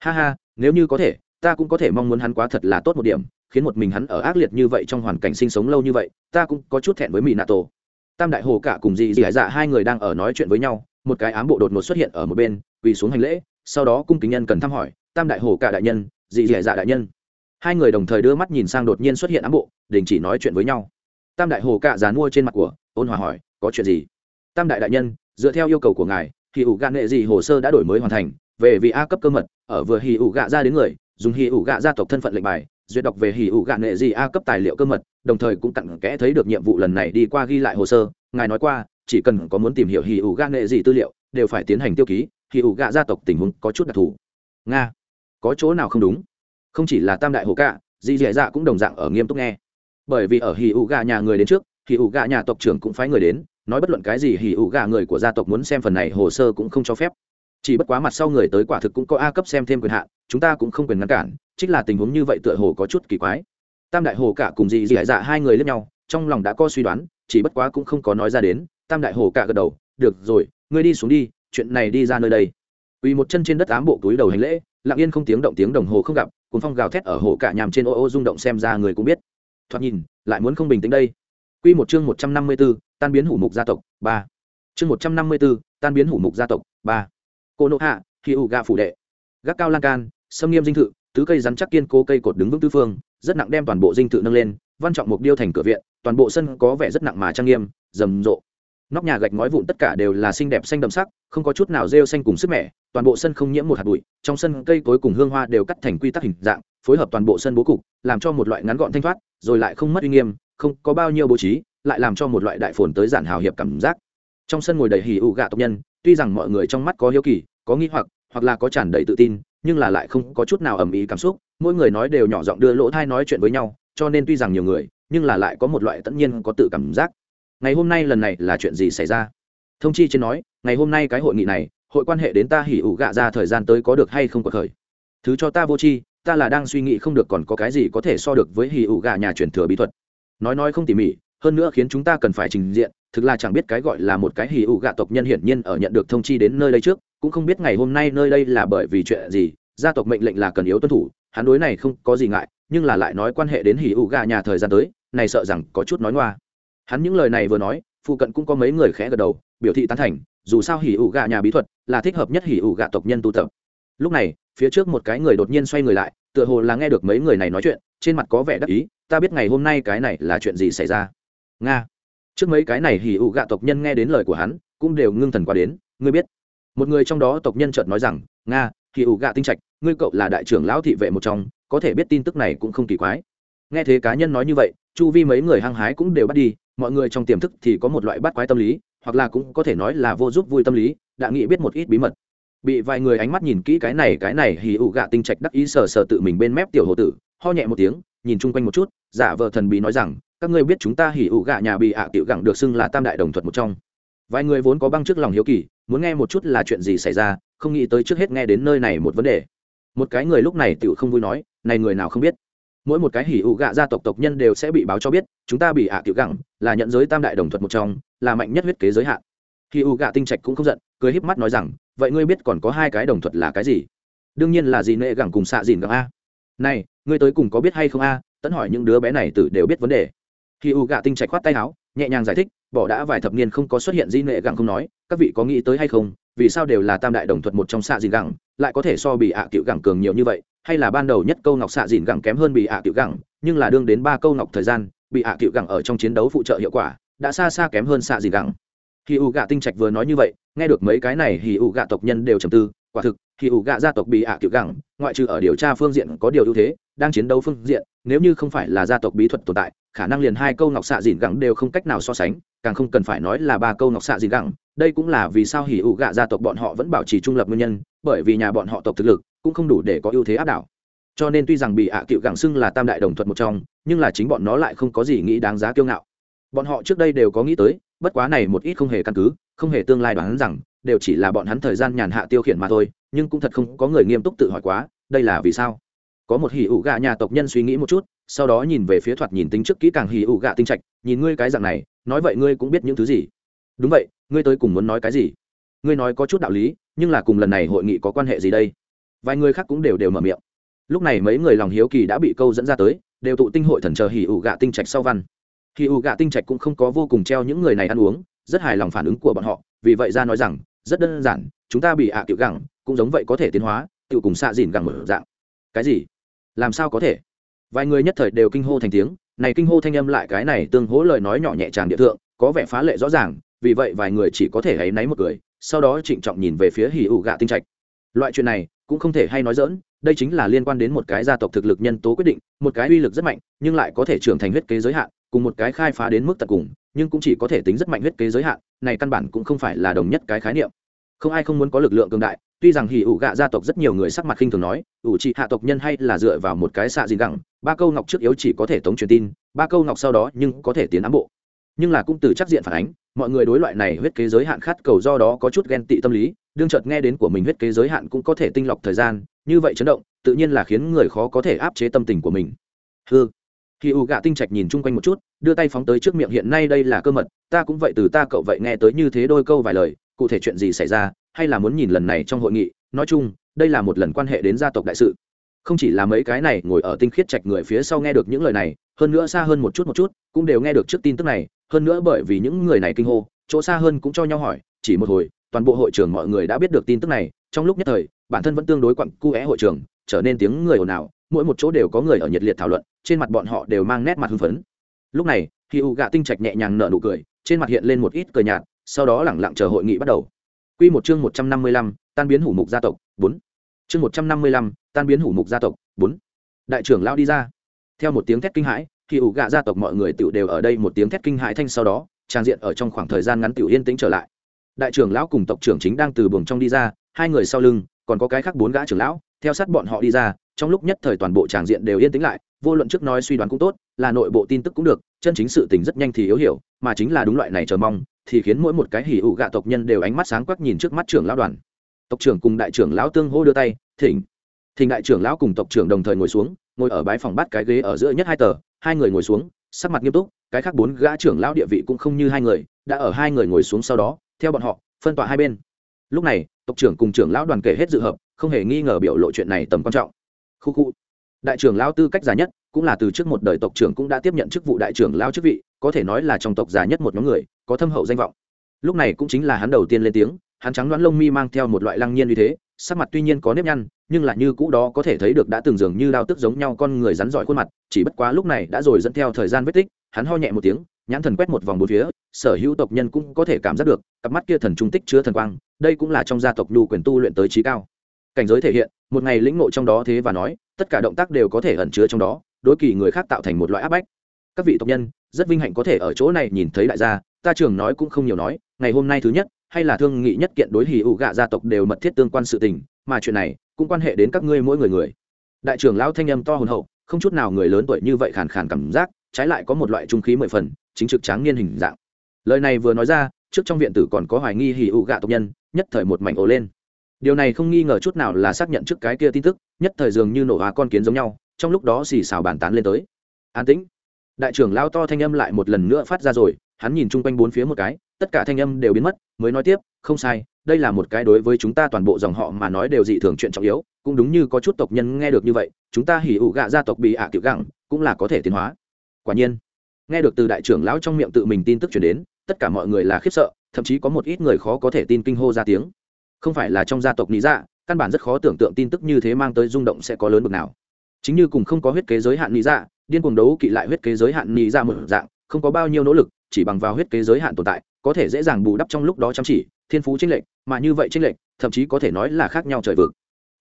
Speaker 1: Ha ha, nếu như có thể, ta cũng có thể mong muốn hắn quá thật là tốt một điểm, khiến một mình hắn ở ác liệt như vậy trong hoàn cảnh sinh sống lâu như vậy, ta cũng có chút thẹn với mỹ nato tam đại hồ cả cùng dì dì dạ hai người đang ở nói chuyện với nhau, một cái ám bộ đột ngột xuất hiện ở một bên, quỳ xuống hành lễ, sau đó cung kính nhân cần thăm hỏi, tam đại hồ cả đại nhân dì dì dạ đại nhân hai người đồng thời đưa mắt nhìn sang đột nhiên xuất hiện ám bộ, đình chỉ nói chuyện với nhau. Tam đại hồ cả dán mua trên mặt của, ôn hòa hỏi, có chuyện gì? Tam đại đại nhân, dựa theo yêu cầu của ngài thì ủ gạ nghệ gì hồ sơ đã đổi mới hoàn thành, về vị a cấp cơ mật, ở vừa hì ủ gạ ra đến người, dùng hì ủ gạ gia tộc thân phận lệnh bài, duyệt đọc về hì ủ gạ nghệ gì a cấp tài liệu cơ mật, đồng thời cũng cặn kẽ thấy được nhiệm vụ lần này đi qua ghi lại hồ sơ. Ngài nói qua, chỉ cần có muốn tìm hiểu hì ủ gạ nghệ gì tư liệu, đều phải tiến hành tiêu ký hì ủ gạ gia tộc tình huống có chút đặc thù. Nga, có chỗ nào không đúng? Không chỉ là tam đại hồ cạ dì dẻ dạ cũng đồng dạng ở nghiêm túc nghe. Bởi vì ở hỉ ụ gà nhà người đến trước hỉ ụ gà nhà tộc trưởng cũng phái người đến nói bất luận cái gì hỉ ụ gà người của gia tộc muốn xem phần này hồ sơ cũng không cho phép. Chỉ bất quá mặt sau người tới quả thực cũng có a cấp xem thêm quyền hạn chúng ta cũng không quyền ngăn cản chính là tình huống như vậy tựa hồ có chút kỳ quái. Tam đại hồ cả cùng dì dì dạ hai người lẫn nhau trong lòng đã có suy đoán chỉ bất quá cũng không có nói ra đến tam đại hồ cả gật đầu được rồi ngươi đi xuống đi chuyện này đi ra nơi đây. Quỳ một chân trên đất ám bộ túi đầu hành lễ, lặng yên không tiếng động tiếng đồng hồ không gặp, cuốn phong gào thét ở hồ cả nhàm trên ô ô rung động xem ra người cũng biết. Thoạt nhìn, lại muốn không bình tĩnh đây. Quy một chương 154, tan biến hủ mục gia tộc, 3. Chương 154, tan biến hủ mục gia tộc, 3. Cô nộ hạ, khi ủ gạ phủ đệ. Gác cao lan can, sâm nghiêm dinh thự, tứ cây rắn chắc kiên cố cây cột đứng vững tứ phương rất nặng đem toàn bộ dinh thự nâng lên văn trọng mục điêu thành cửa viện toàn bộ sân có vẻ rất nặng mà trang nghiêm rầm rộ nóc nhà gạch ngói vụn tất cả đều là xinh đẹp xanh đậm sắc, không có chút nào rêu xanh cùng sức mẻ, toàn bộ sân không nhiễm một hạt bụi, trong sân cây cối cùng hương hoa đều cắt thành quy tắc hình dạng, phối hợp toàn bộ sân bố cục, làm cho một loại ngắn gọn thanh thoát, rồi lại không mất uy nghiêm, không có bao nhiêu bố trí, lại làm cho một loại đại phồn tới giản hào hiệp cảm giác. Trong sân ngồi đầy hì ụ gạ tộc nhân, tuy rằng mọi người trong mắt có hiếu kỳ, có nghi hoặc hoặc là có tràn đầy tự tin, nhưng là lại không có chút nào ầm ĩ cảm xúc, mỗi người nói đều nhỏ giọng đưa lỗ thai nói chuyện với nhau, cho nên tuy rằng nhiều người, nhưng là lại có một loại tất nhiên có tự cảm giác ngày hôm nay lần này là chuyện gì xảy ra? Thông chi trên nói, ngày hôm nay cái hội nghị này, hội quan hệ đến ta hỉ ủ gạ ra thời gian tới có được hay không có khởi thứ cho ta vô chi ta là đang suy nghĩ không được còn có cái gì có thể so được với hỉ ủ gạ nhà truyền thừa bí thuật. Nói nói không tỉ mỉ, hơn nữa khiến chúng ta cần phải trình diện, thực là chẳng biết cái gọi là một cái hỉ ủ gạ tộc nhân hiển nhiên ở nhận được thông chi đến nơi đây trước, cũng không biết ngày hôm nay nơi đây là bởi vì chuyện gì, gia tộc mệnh lệnh là cần yếu tuân thủ, hắn đối này không có gì ngại, nhưng là lại nói quan hệ đến hỉ ủ gạ nhà thời gian tới, này sợ rằng có chút nói ngoa hắn những lời này vừa nói, phụ cận cũng có mấy người khẽ gật đầu, biểu thị tán thành, dù sao hỉ ủ gạ nhà bí thuật là thích hợp nhất hỉ ủ gạ tộc nhân tu tập. Lúc này, phía trước một cái người đột nhiên xoay người lại, tựa hồ là nghe được mấy người này nói chuyện, trên mặt có vẻ đắc ý, ta biết ngày hôm nay cái này là chuyện gì xảy ra? Nga. Trước mấy cái này hỉ ủ gạ tộc nhân nghe đến lời của hắn, cũng đều ngưng thần qua đến, ngươi biết. Một người trong đó tộc nhân chợt nói rằng, nga, hỉ ủ gạ tinh trạch, ngươi cậu là đại trưởng lão thị vệ một trong, có thể biết tin tức này cũng không kỳ quái. Nghe thế cá nhân nói như vậy, chu vi mấy người hăng hái cũng đều bắt đi mọi người trong tiềm thức thì có một loại bắt quái tâm lý, hoặc là cũng có thể nói là vô giúp vui tâm lý, đã nghĩ biết một ít bí mật. Bị vài người ánh mắt nhìn kỹ cái này cái này, hì ụ gạ tinh trạch đắc ý sờ sờ tự mình bên mép tiểu hồ tử, ho nhẹ một tiếng, nhìn chung quanh một chút, giả vờ thần bí nói rằng, các ngươi biết chúng ta hì ụ gạ nhà bị ạ à tiểu gẳng được xưng là tam đại đồng thuật một trong. Vài người vốn có băng trước lòng hiếu kỳ, muốn nghe một chút là chuyện gì xảy ra, không nghĩ tới trước hết nghe đến nơi này một vấn đề. Một cái người lúc này tiểu không vui nói, này người nào không biết? Mỗi một cái hỉ ụ gạ gia tộc tộc nhân đều sẽ bị báo cho biết chúng ta bị ạ à tiểu gẳng, là nhận giới tam đại đồng thuật một trong, là mạnh nhất huyết kế giới hạn. Khi u gạ tinh trạch cũng không giận, cười híp mắt nói rằng, vậy ngươi biết còn có hai cái đồng thuật là cái gì? Đương nhiên là gì nệ gẳng cùng xạ dìn gẳng a. Này, ngươi tới cùng có biết hay không a tẫn hỏi những đứa bé này tử đều biết vấn đề. Khi u gạ tinh trạch khoát tay áo, nhẹ nhàng giải thích, bỏ đã vài thập niên không có xuất hiện di nệ gẳng không nói, các vị có nghĩ tới hay không, vì sao đều là tam đại đồng thuật một trong xạ dìn gẳng, lại có thể so bị ạ à cựu gẳng cường nhiều như vậy, hay là ban đầu nhất câu ngọc xạ dìn gẳng kém hơn bị ạ à cựu gẳng, nhưng là đương đến ba câu ngọc thời gian bị ạ à cựu gẳng ở trong chiến đấu phụ trợ hiệu quả, đã xa xa kém hơn xạ Dị gẳng. Khi u gạ tinh trạch vừa nói như vậy, nghe được mấy cái này thì u gạ tộc nhân đều trầm tư, quả thực khi u gạ gia tộc bị ạ cựu gẳng, ngoại trừ ở điều tra phương diện có điều ưu thế, đang chiến đấu phương diện, nếu như không phải là gia tộc bí thuật tồn tại, khả năng liền hai câu ngọc xạ dìn gẳng đều không cách nào so sánh, càng không cần phải nói là ba câu ngọc xạ dìn gẳng. Đây cũng là vì sao hỉ ủ gạ gia tộc bọn họ vẫn bảo trì trung lập nguyên nhân, bởi vì nhà bọn họ tộc thực lực cũng không đủ để có ưu thế áp đảo cho nên tuy rằng bị ạ à cựu gẳng xưng là tam đại đồng thuật một trong, nhưng là chính bọn nó lại không có gì nghĩ đáng giá kiêu ngạo. Bọn họ trước đây đều có nghĩ tới, bất quá này một ít không hề căn cứ, không hề tương lai đoán rằng, đều chỉ là bọn hắn thời gian nhàn hạ tiêu khiển mà thôi, nhưng cũng thật không có người nghiêm túc tự hỏi quá, đây là vì sao? Có một hỉ ủ gạ nhà tộc nhân suy nghĩ một chút, sau đó nhìn về phía thoạt nhìn tính trước kỹ càng hỉ ủ gạ tinh trạch, nhìn ngươi cái dạng này, nói vậy ngươi cũng biết những thứ gì? Đúng vậy, ngươi tới cùng muốn nói cái gì? Ngươi nói có chút đạo lý, nhưng là cùng lần này hội nghị có quan hệ gì đây? Vài người khác cũng đều đều mở miệng lúc này mấy người lòng hiếu kỳ đã bị câu dẫn ra tới, đều tụ tinh hội thần chờ hỉ ủ gạ tinh trạch sau văn. Hì ủ gạ tinh trạch cũng không có vô cùng treo những người này ăn uống, rất hài lòng phản ứng của bọn họ, vì vậy ra nói rằng, rất đơn giản, chúng ta bị ạ à tiểu gẳng, cũng giống vậy có thể tiến hóa tự cùng xạ dìn gẳng mở dạng. Cái gì? Làm sao có thể? Vài người nhất thời đều kinh hô thành tiếng, này kinh hô thanh âm lại cái này tương hỗ lời nói nhỏ nhẹ tràng địa thượng, có vẻ phá lệ rõ ràng, vì vậy vài người chỉ có thể hãy náy một cười sau đó trịnh trọng nhìn về phía hỉ ủ gạ tinh trạch. Loại chuyện này cũng không thể hay nói dỡn, đây chính là liên quan đến một cái gia tộc thực lực nhân tố quyết định, một cái uy lực rất mạnh, nhưng lại có thể trưởng thành huyết kế giới hạn, cùng một cái khai phá đến mức tận cùng, nhưng cũng chỉ có thể tính rất mạnh huyết kế giới hạn, này căn bản cũng không phải là đồng nhất cái khái niệm. Không ai không muốn có lực lượng cường đại, tuy rằng hỉ ủ gạ gia tộc rất nhiều người sắc mặt khinh thường nói, ủ trị hạ tộc nhân hay là dựa vào một cái xạ gì gẳng, ba câu ngọc trước yếu chỉ có thể tống truyền tin, ba câu ngọc sau đó nhưng có thể tiến ám bộ. Nhưng là cũng từ chắc diện phản ánh, mọi người đối loại này huyết kế giới hạn khát cầu do đó có chút ghen tị tâm lý đương chợt nghe đến của mình huyết kế giới hạn cũng có thể tinh lọc thời gian, như vậy chấn động, tự nhiên là khiến người khó có thể áp chế tâm tình của mình. Hư khi u gạ tinh trạch nhìn chung quanh một chút, đưa tay phóng tới trước miệng hiện nay đây là cơ mật, ta cũng vậy từ ta cậu vậy nghe tới như thế đôi câu vài lời, cụ thể chuyện gì xảy ra, hay là muốn nhìn lần này trong hội nghị, nói chung, đây là một lần quan hệ đến gia tộc đại sự. Không chỉ là mấy cái này ngồi ở tinh khiết trạch người phía sau nghe được những lời này, hơn nữa xa hơn một chút một chút, cũng đều nghe được trước tin tức này, hơn nữa bởi vì những người này kinh hô, chỗ xa hơn cũng cho nhau hỏi, chỉ một hồi toàn bộ hội trường mọi người đã biết được tin tức này trong lúc nhất thời bản thân vẫn tương đối quặn cu é hội trường trở nên tiếng người ồn ào mỗi một chỗ đều có người ở nhiệt liệt thảo luận trên mặt bọn họ đều mang nét mặt hưng phấn lúc này khi u gạ tinh trạch nhẹ nhàng nở nụ cười trên mặt hiện lên một ít cờ nhạt sau đó lẳng lặng chờ hội nghị bắt đầu Quy một chương 155, tan biến hủ mục gia tộc, 4. Chương 155, tan biến hủ mục gia tộc, 4. Đại trưởng lão đi ra. Theo một tiếng thét kinh hãi, khi ủ gạ gia tộc mọi người tiểu đều ở đây một tiếng thét kinh hãi thanh sau đó, trang diện ở trong khoảng thời gian ngắn tiểu yên tĩnh trở lại. Đại trưởng lão cùng tộc trưởng chính đang từ buồng trong đi ra, hai người sau lưng, còn có cái khác bốn gã trưởng lão, theo sát bọn họ đi ra, trong lúc nhất thời toàn bộ tràng diện đều yên tĩnh lại vô luận trước nói suy đoán cũng tốt là nội bộ tin tức cũng được chân chính sự tình rất nhanh thì yếu hiểu mà chính là đúng loại này chờ mong thì khiến mỗi một cái hỉ ụ gạ tộc nhân đều ánh mắt sáng quắc nhìn trước mắt trưởng lão đoàn. Tộc trưởng cùng đại trưởng lão tương hô đưa tay thỉnh. Thỉnh đại trưởng lão cùng tộc trưởng đồng thời ngồi xuống ngồi ở bái phòng bắt cái ghế ở giữa nhất hai tờ hai người ngồi xuống sắc mặt nghiêm túc cái khác bốn gã trưởng lão địa vị cũng không như hai người đã ở hai người ngồi xuống sau đó theo bọn họ, phân tỏa hai bên. Lúc này, tộc trưởng cùng trưởng lão đoàn kể hết dự hợp, không hề nghi ngờ biểu lộ chuyện này tầm quan trọng. Khu khu. Đại trưởng lão tư cách già nhất, cũng là từ trước một đời tộc trưởng cũng đã tiếp nhận chức vụ đại trưởng lão chức vị, có thể nói là trong tộc già nhất một nhóm người, có thâm hậu danh vọng. Lúc này cũng chính là hắn đầu tiên lên tiếng, hắn trắng đoán lông mi mang theo một loại lăng nhiên như thế, sắc mặt tuy nhiên có nếp nhăn, nhưng lại như cũ đó có thể thấy được đã từng dường như đao tức giống nhau con người rắn giỏi khuôn mặt, chỉ bất quá lúc này đã rồi dẫn theo thời gian vết tích, hắn ho nhẹ một tiếng, nhãn thần quét một vòng bốn phía sở hữu tộc nhân cũng có thể cảm giác được, cặp mắt kia thần trung tích chứa thần quang, đây cũng là trong gia tộc nhu quyền tu luyện tới trí cao. Cảnh giới thể hiện, một ngày lĩnh ngộ trong đó thế và nói, tất cả động tác đều có thể ẩn chứa trong đó, đối kỳ người khác tạo thành một loại áp bách. Các vị tộc nhân, rất vinh hạnh có thể ở chỗ này nhìn thấy đại gia, ta trường nói cũng không nhiều nói, ngày hôm nay thứ nhất, hay là thương nghị nhất kiện đối hì ụ gạ gia tộc đều mật thiết tương quan sự tình, mà chuyện này cũng quan hệ đến các ngươi mỗi người người. Đại trưởng lão thanh âm to hồn hậu, không chút nào người lớn tuổi như vậy khàn khàn cảm giác, trái lại có một loại trung khí mười phần, chính trực tráng niên hình dạng lời này vừa nói ra, trước trong viện tử còn có hoài nghi hì ụ gạ tộc nhân, nhất thời một mảnh ổ lên. Điều này không nghi ngờ chút nào là xác nhận trước cái kia tin tức, nhất thời dường như nổ hóa con kiến giống nhau, trong lúc đó xì xào bàn tán lên tới. An tĩnh. Đại trưởng lao to thanh âm lại một lần nữa phát ra rồi, hắn nhìn chung quanh bốn phía một cái, tất cả thanh âm đều biến mất, mới nói tiếp, không sai, đây là một cái đối với chúng ta toàn bộ dòng họ mà nói đều dị thường chuyện trọng yếu, cũng đúng như có chút tộc nhân nghe được như vậy, chúng ta hỉ ủ gạ gia tộc bị ạ à tiểu gặng cũng là có thể tiến hóa. Quả nhiên nghe được từ đại trưởng lão trong miệng tự mình tin tức chuyển đến, tất cả mọi người là khiếp sợ, thậm chí có một ít người khó có thể tin kinh hô ra tiếng. Không phải là trong gia tộc lý dạ căn bản rất khó tưởng tượng tin tức như thế mang tới rung động sẽ có lớn bực nào. Chính như cùng không có huyết kế giới hạn lý dạ điên cuồng đấu kỵ lại huyết kế giới hạn lý dạ một dạng, không có bao nhiêu nỗ lực, chỉ bằng vào huyết kế giới hạn tồn tại, có thể dễ dàng bù đắp trong lúc đó chăm chỉ, thiên phú chênh lệch, mà như vậy chênh lệch, thậm chí có thể nói là khác nhau trời vực.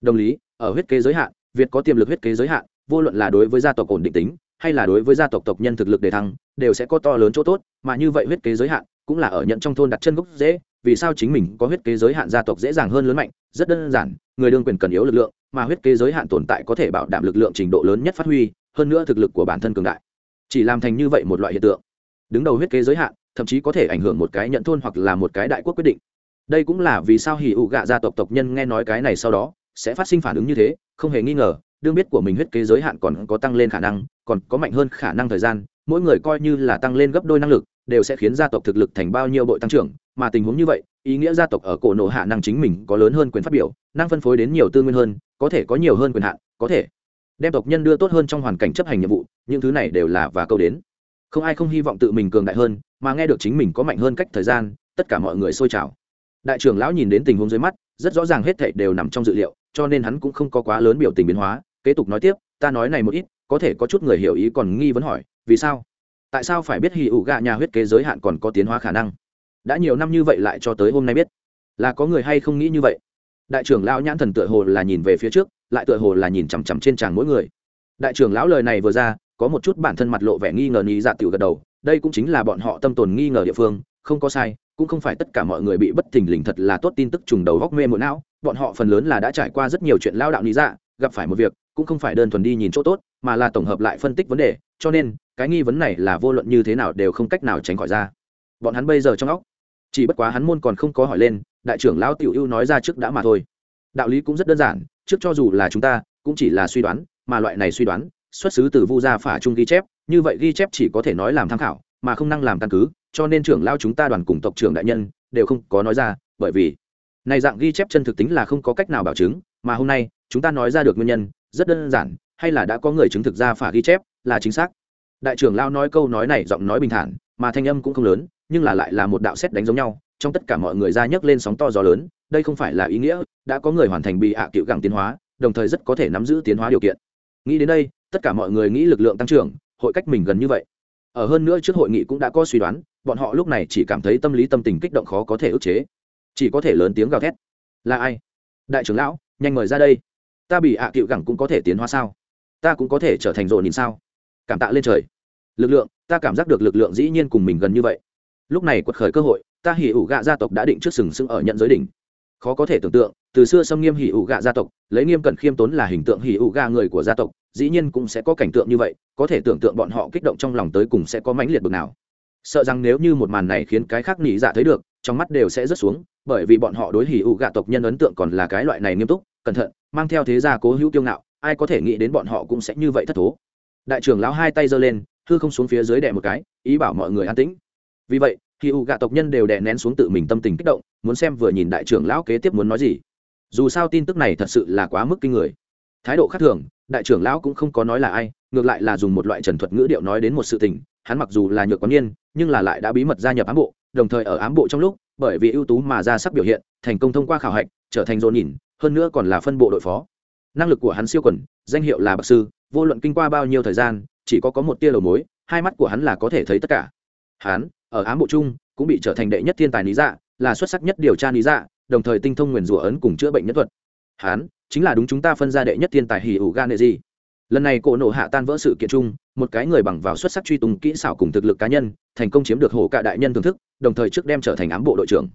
Speaker 1: Đồng lý, ở huyết kế giới hạn, việt có tiềm lực huyết kế giới hạn, vô luận là đối với gia tộc ổn định tính hay là đối với gia tộc tộc nhân thực lực đề thăng, đều sẽ có to lớn chỗ tốt, mà như vậy huyết kế giới hạn cũng là ở nhận trong thôn đặt chân gốc dễ vì sao chính mình có huyết kế giới hạn gia tộc dễ dàng hơn lớn mạnh, rất đơn giản, người đương quyền cần yếu lực lượng, mà huyết kế giới hạn tồn tại có thể bảo đảm lực lượng trình độ lớn nhất phát huy, hơn nữa thực lực của bản thân cường đại. Chỉ làm thành như vậy một loại hiện tượng. Đứng đầu huyết kế giới hạn, thậm chí có thể ảnh hưởng một cái nhận thôn hoặc là một cái đại quốc quyết định. Đây cũng là vì sao hỉ ụ gạ gia tộc tộc nhân nghe nói cái này sau đó, sẽ phát sinh phản ứng như thế, không hề nghi ngờ đương biết của mình huyết kế giới hạn còn có tăng lên khả năng, còn có mạnh hơn khả năng thời gian, mỗi người coi như là tăng lên gấp đôi năng lực, đều sẽ khiến gia tộc thực lực thành bao nhiêu bội tăng trưởng. Mà tình huống như vậy, ý nghĩa gia tộc ở cổ nộ hạ năng chính mình có lớn hơn quyền phát biểu, năng phân phối đến nhiều tư nguyên hơn, có thể có nhiều hơn quyền hạn, có thể đem tộc nhân đưa tốt hơn trong hoàn cảnh chấp hành nhiệm vụ, những thứ này đều là và câu đến. Không ai không hy vọng tự mình cường đại hơn, mà nghe được chính mình có mạnh hơn cách thời gian, tất cả mọi người sôi trào. Đại trưởng lão nhìn đến tình huống dưới mắt, rất rõ ràng hết thảy đều nằm trong dự liệu, cho nên hắn cũng không có quá lớn biểu tình biến hóa kế tục nói tiếp, ta nói này một ít, có thể có chút người hiểu ý còn nghi vấn hỏi, vì sao? Tại sao phải biết hì ủ gạ nhà huyết kế giới hạn còn có tiến hóa khả năng? Đã nhiều năm như vậy lại cho tới hôm nay biết. Là có người hay không nghĩ như vậy? Đại trưởng lão nhãn thần tựa hồ là nhìn về phía trước, lại tựa hồ là nhìn chằm chằm trên tràng mỗi người. Đại trưởng lão lời này vừa ra, có một chút bản thân mặt lộ vẻ nghi ngờ nghĩ dạ tiểu gật đầu, đây cũng chính là bọn họ tâm tồn nghi ngờ địa phương, không có sai, cũng không phải tất cả mọi người bị bất thình lình thật là tốt tin tức trùng đầu góc mê muộn não, bọn họ phần lớn là đã trải qua rất nhiều chuyện lao đạo lý dạ gặp phải một việc, cũng không phải đơn thuần đi nhìn chỗ tốt, mà là tổng hợp lại phân tích vấn đề, cho nên, cái nghi vấn này là vô luận như thế nào đều không cách nào tránh khỏi ra. Bọn hắn bây giờ trong óc, chỉ bất quá hắn môn còn không có hỏi lên, đại trưởng lão tiểu ưu nói ra trước đã mà thôi. Đạo lý cũng rất đơn giản, trước cho dù là chúng ta, cũng chỉ là suy đoán, mà loại này suy đoán, xuất xứ từ vu gia phả trung ghi chép, như vậy ghi chép chỉ có thể nói làm tham khảo, mà không năng làm căn cứ, cho nên trưởng lao chúng ta đoàn cùng tộc trưởng đại nhân, đều không có nói ra, bởi vì, này dạng ghi chép chân thực tính là không có cách nào bảo chứng, mà hôm nay chúng ta nói ra được nguyên nhân, rất đơn giản, hay là đã có người chứng thực ra phả ghi chép, là chính xác. Đại trưởng lao nói câu nói này giọng nói bình thản, mà thanh âm cũng không lớn, nhưng là lại là một đạo xét đánh giống nhau, trong tất cả mọi người ra nhấc lên sóng to gió lớn, đây không phải là ý nghĩa, đã có người hoàn thành bị ạ à cựu gẳng tiến hóa, đồng thời rất có thể nắm giữ tiến hóa điều kiện. Nghĩ đến đây, tất cả mọi người nghĩ lực lượng tăng trưởng, hội cách mình gần như vậy. Ở hơn nữa trước hội nghị cũng đã có suy đoán, bọn họ lúc này chỉ cảm thấy tâm lý tâm tình kích động khó có thể ức chế. Chỉ có thể lớn tiếng gào thét. Là ai? Đại trưởng lão, nhanh mời ra đây ta bị ạ à cựu gẳng cũng có thể tiến hóa sao? Ta cũng có thể trở thành rộn nhìn sao? Cảm tạ lên trời. Lực lượng, ta cảm giác được lực lượng dĩ nhiên cùng mình gần như vậy. Lúc này quật khởi cơ hội, ta hỉ ủ gạ gia tộc đã định trước sừng sững ở nhận giới đỉnh. Khó có thể tưởng tượng, từ xưa xâm nghiêm hỉ ủ gạ gia tộc, lấy nghiêm cẩn khiêm tốn là hình tượng hỉ ủ gạ người của gia tộc, dĩ nhiên cũng sẽ có cảnh tượng như vậy, có thể tưởng tượng bọn họ kích động trong lòng tới cùng sẽ có mãnh liệt bực nào sợ rằng nếu như một màn này khiến cái khác nỉ dạ thấy được, trong mắt đều sẽ rớt xuống, bởi vì bọn họ đối hỉ ủ gạ tộc nhân ấn tượng còn là cái loại này nghiêm túc, cẩn thận, mang theo thế gia cố hữu kiêu ngạo, ai có thể nghĩ đến bọn họ cũng sẽ như vậy thất thố. Đại trưởng lão hai tay giơ lên, hư không xuống phía dưới đè một cái, ý bảo mọi người an tĩnh. Vì vậy, hỉ ủ gạ tộc nhân đều đè nén xuống tự mình tâm tình kích động, muốn xem vừa nhìn đại trưởng lão kế tiếp muốn nói gì. Dù sao tin tức này thật sự là quá mức kinh người. Thái độ khác thường, đại trưởng lão cũng không có nói là ai, ngược lại là dùng một loại trần thuật ngữ điệu nói đến một sự tình, hắn mặc dù là nhược quán niên nhưng là lại đã bí mật gia nhập ám bộ đồng thời ở ám bộ trong lúc bởi vì ưu tú mà ra sắc biểu hiện thành công thông qua khảo hạch trở thành dồn nhìn hơn nữa còn là phân bộ đội phó. Năng lực của hắn siêu quần, danh hiệu là bậc sư vô luận kinh qua bao nhiêu thời gian chỉ có có một tia đầu mối hai mắt của hắn là có thể thấy tất cả. Hắn ở ám bộ chung cũng bị trở thành đệ nhất thiên tài lý dạ là xuất sắc nhất điều tra lý dạ đồng thời tinh thông nguyền rủa ấn cùng chữa bệnh nhất thuật. Hắn chính là đúng chúng ta phân ra đệ nhất thiên tài hỉ ủ gan nệ gì lần này cổ nộ hạ tan vỡ sự kiện chung, một cái người bằng vào xuất sắc truy tung kỹ xảo cùng thực lực cá nhân, thành công chiếm được hổ cạ đại nhân thưởng thức, đồng thời trước đem trở thành ám bộ đội trưởng.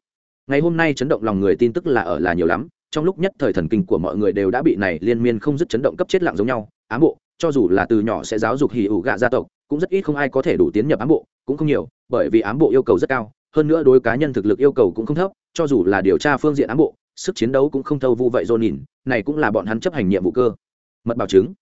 Speaker 1: Ngày hôm nay chấn động lòng người tin tức là ở là nhiều lắm, trong lúc nhất thời thần kinh của mọi người đều đã bị này liên miên không dứt chấn động cấp chết lặng giống nhau. Ám bộ, cho dù là từ nhỏ sẽ giáo dục hì ủ gạ gia tộc, cũng rất ít không ai có thể đủ tiến nhập ám bộ, cũng không nhiều, bởi vì ám bộ yêu cầu rất cao, hơn nữa đối cá nhân thực lực yêu cầu cũng không thấp, cho dù là điều tra phương diện ám bộ, sức chiến đấu cũng không thâu vu vậy dồn nhìn, này cũng là bọn hắn chấp hành nhiệm vụ cơ. Mật bảo chứng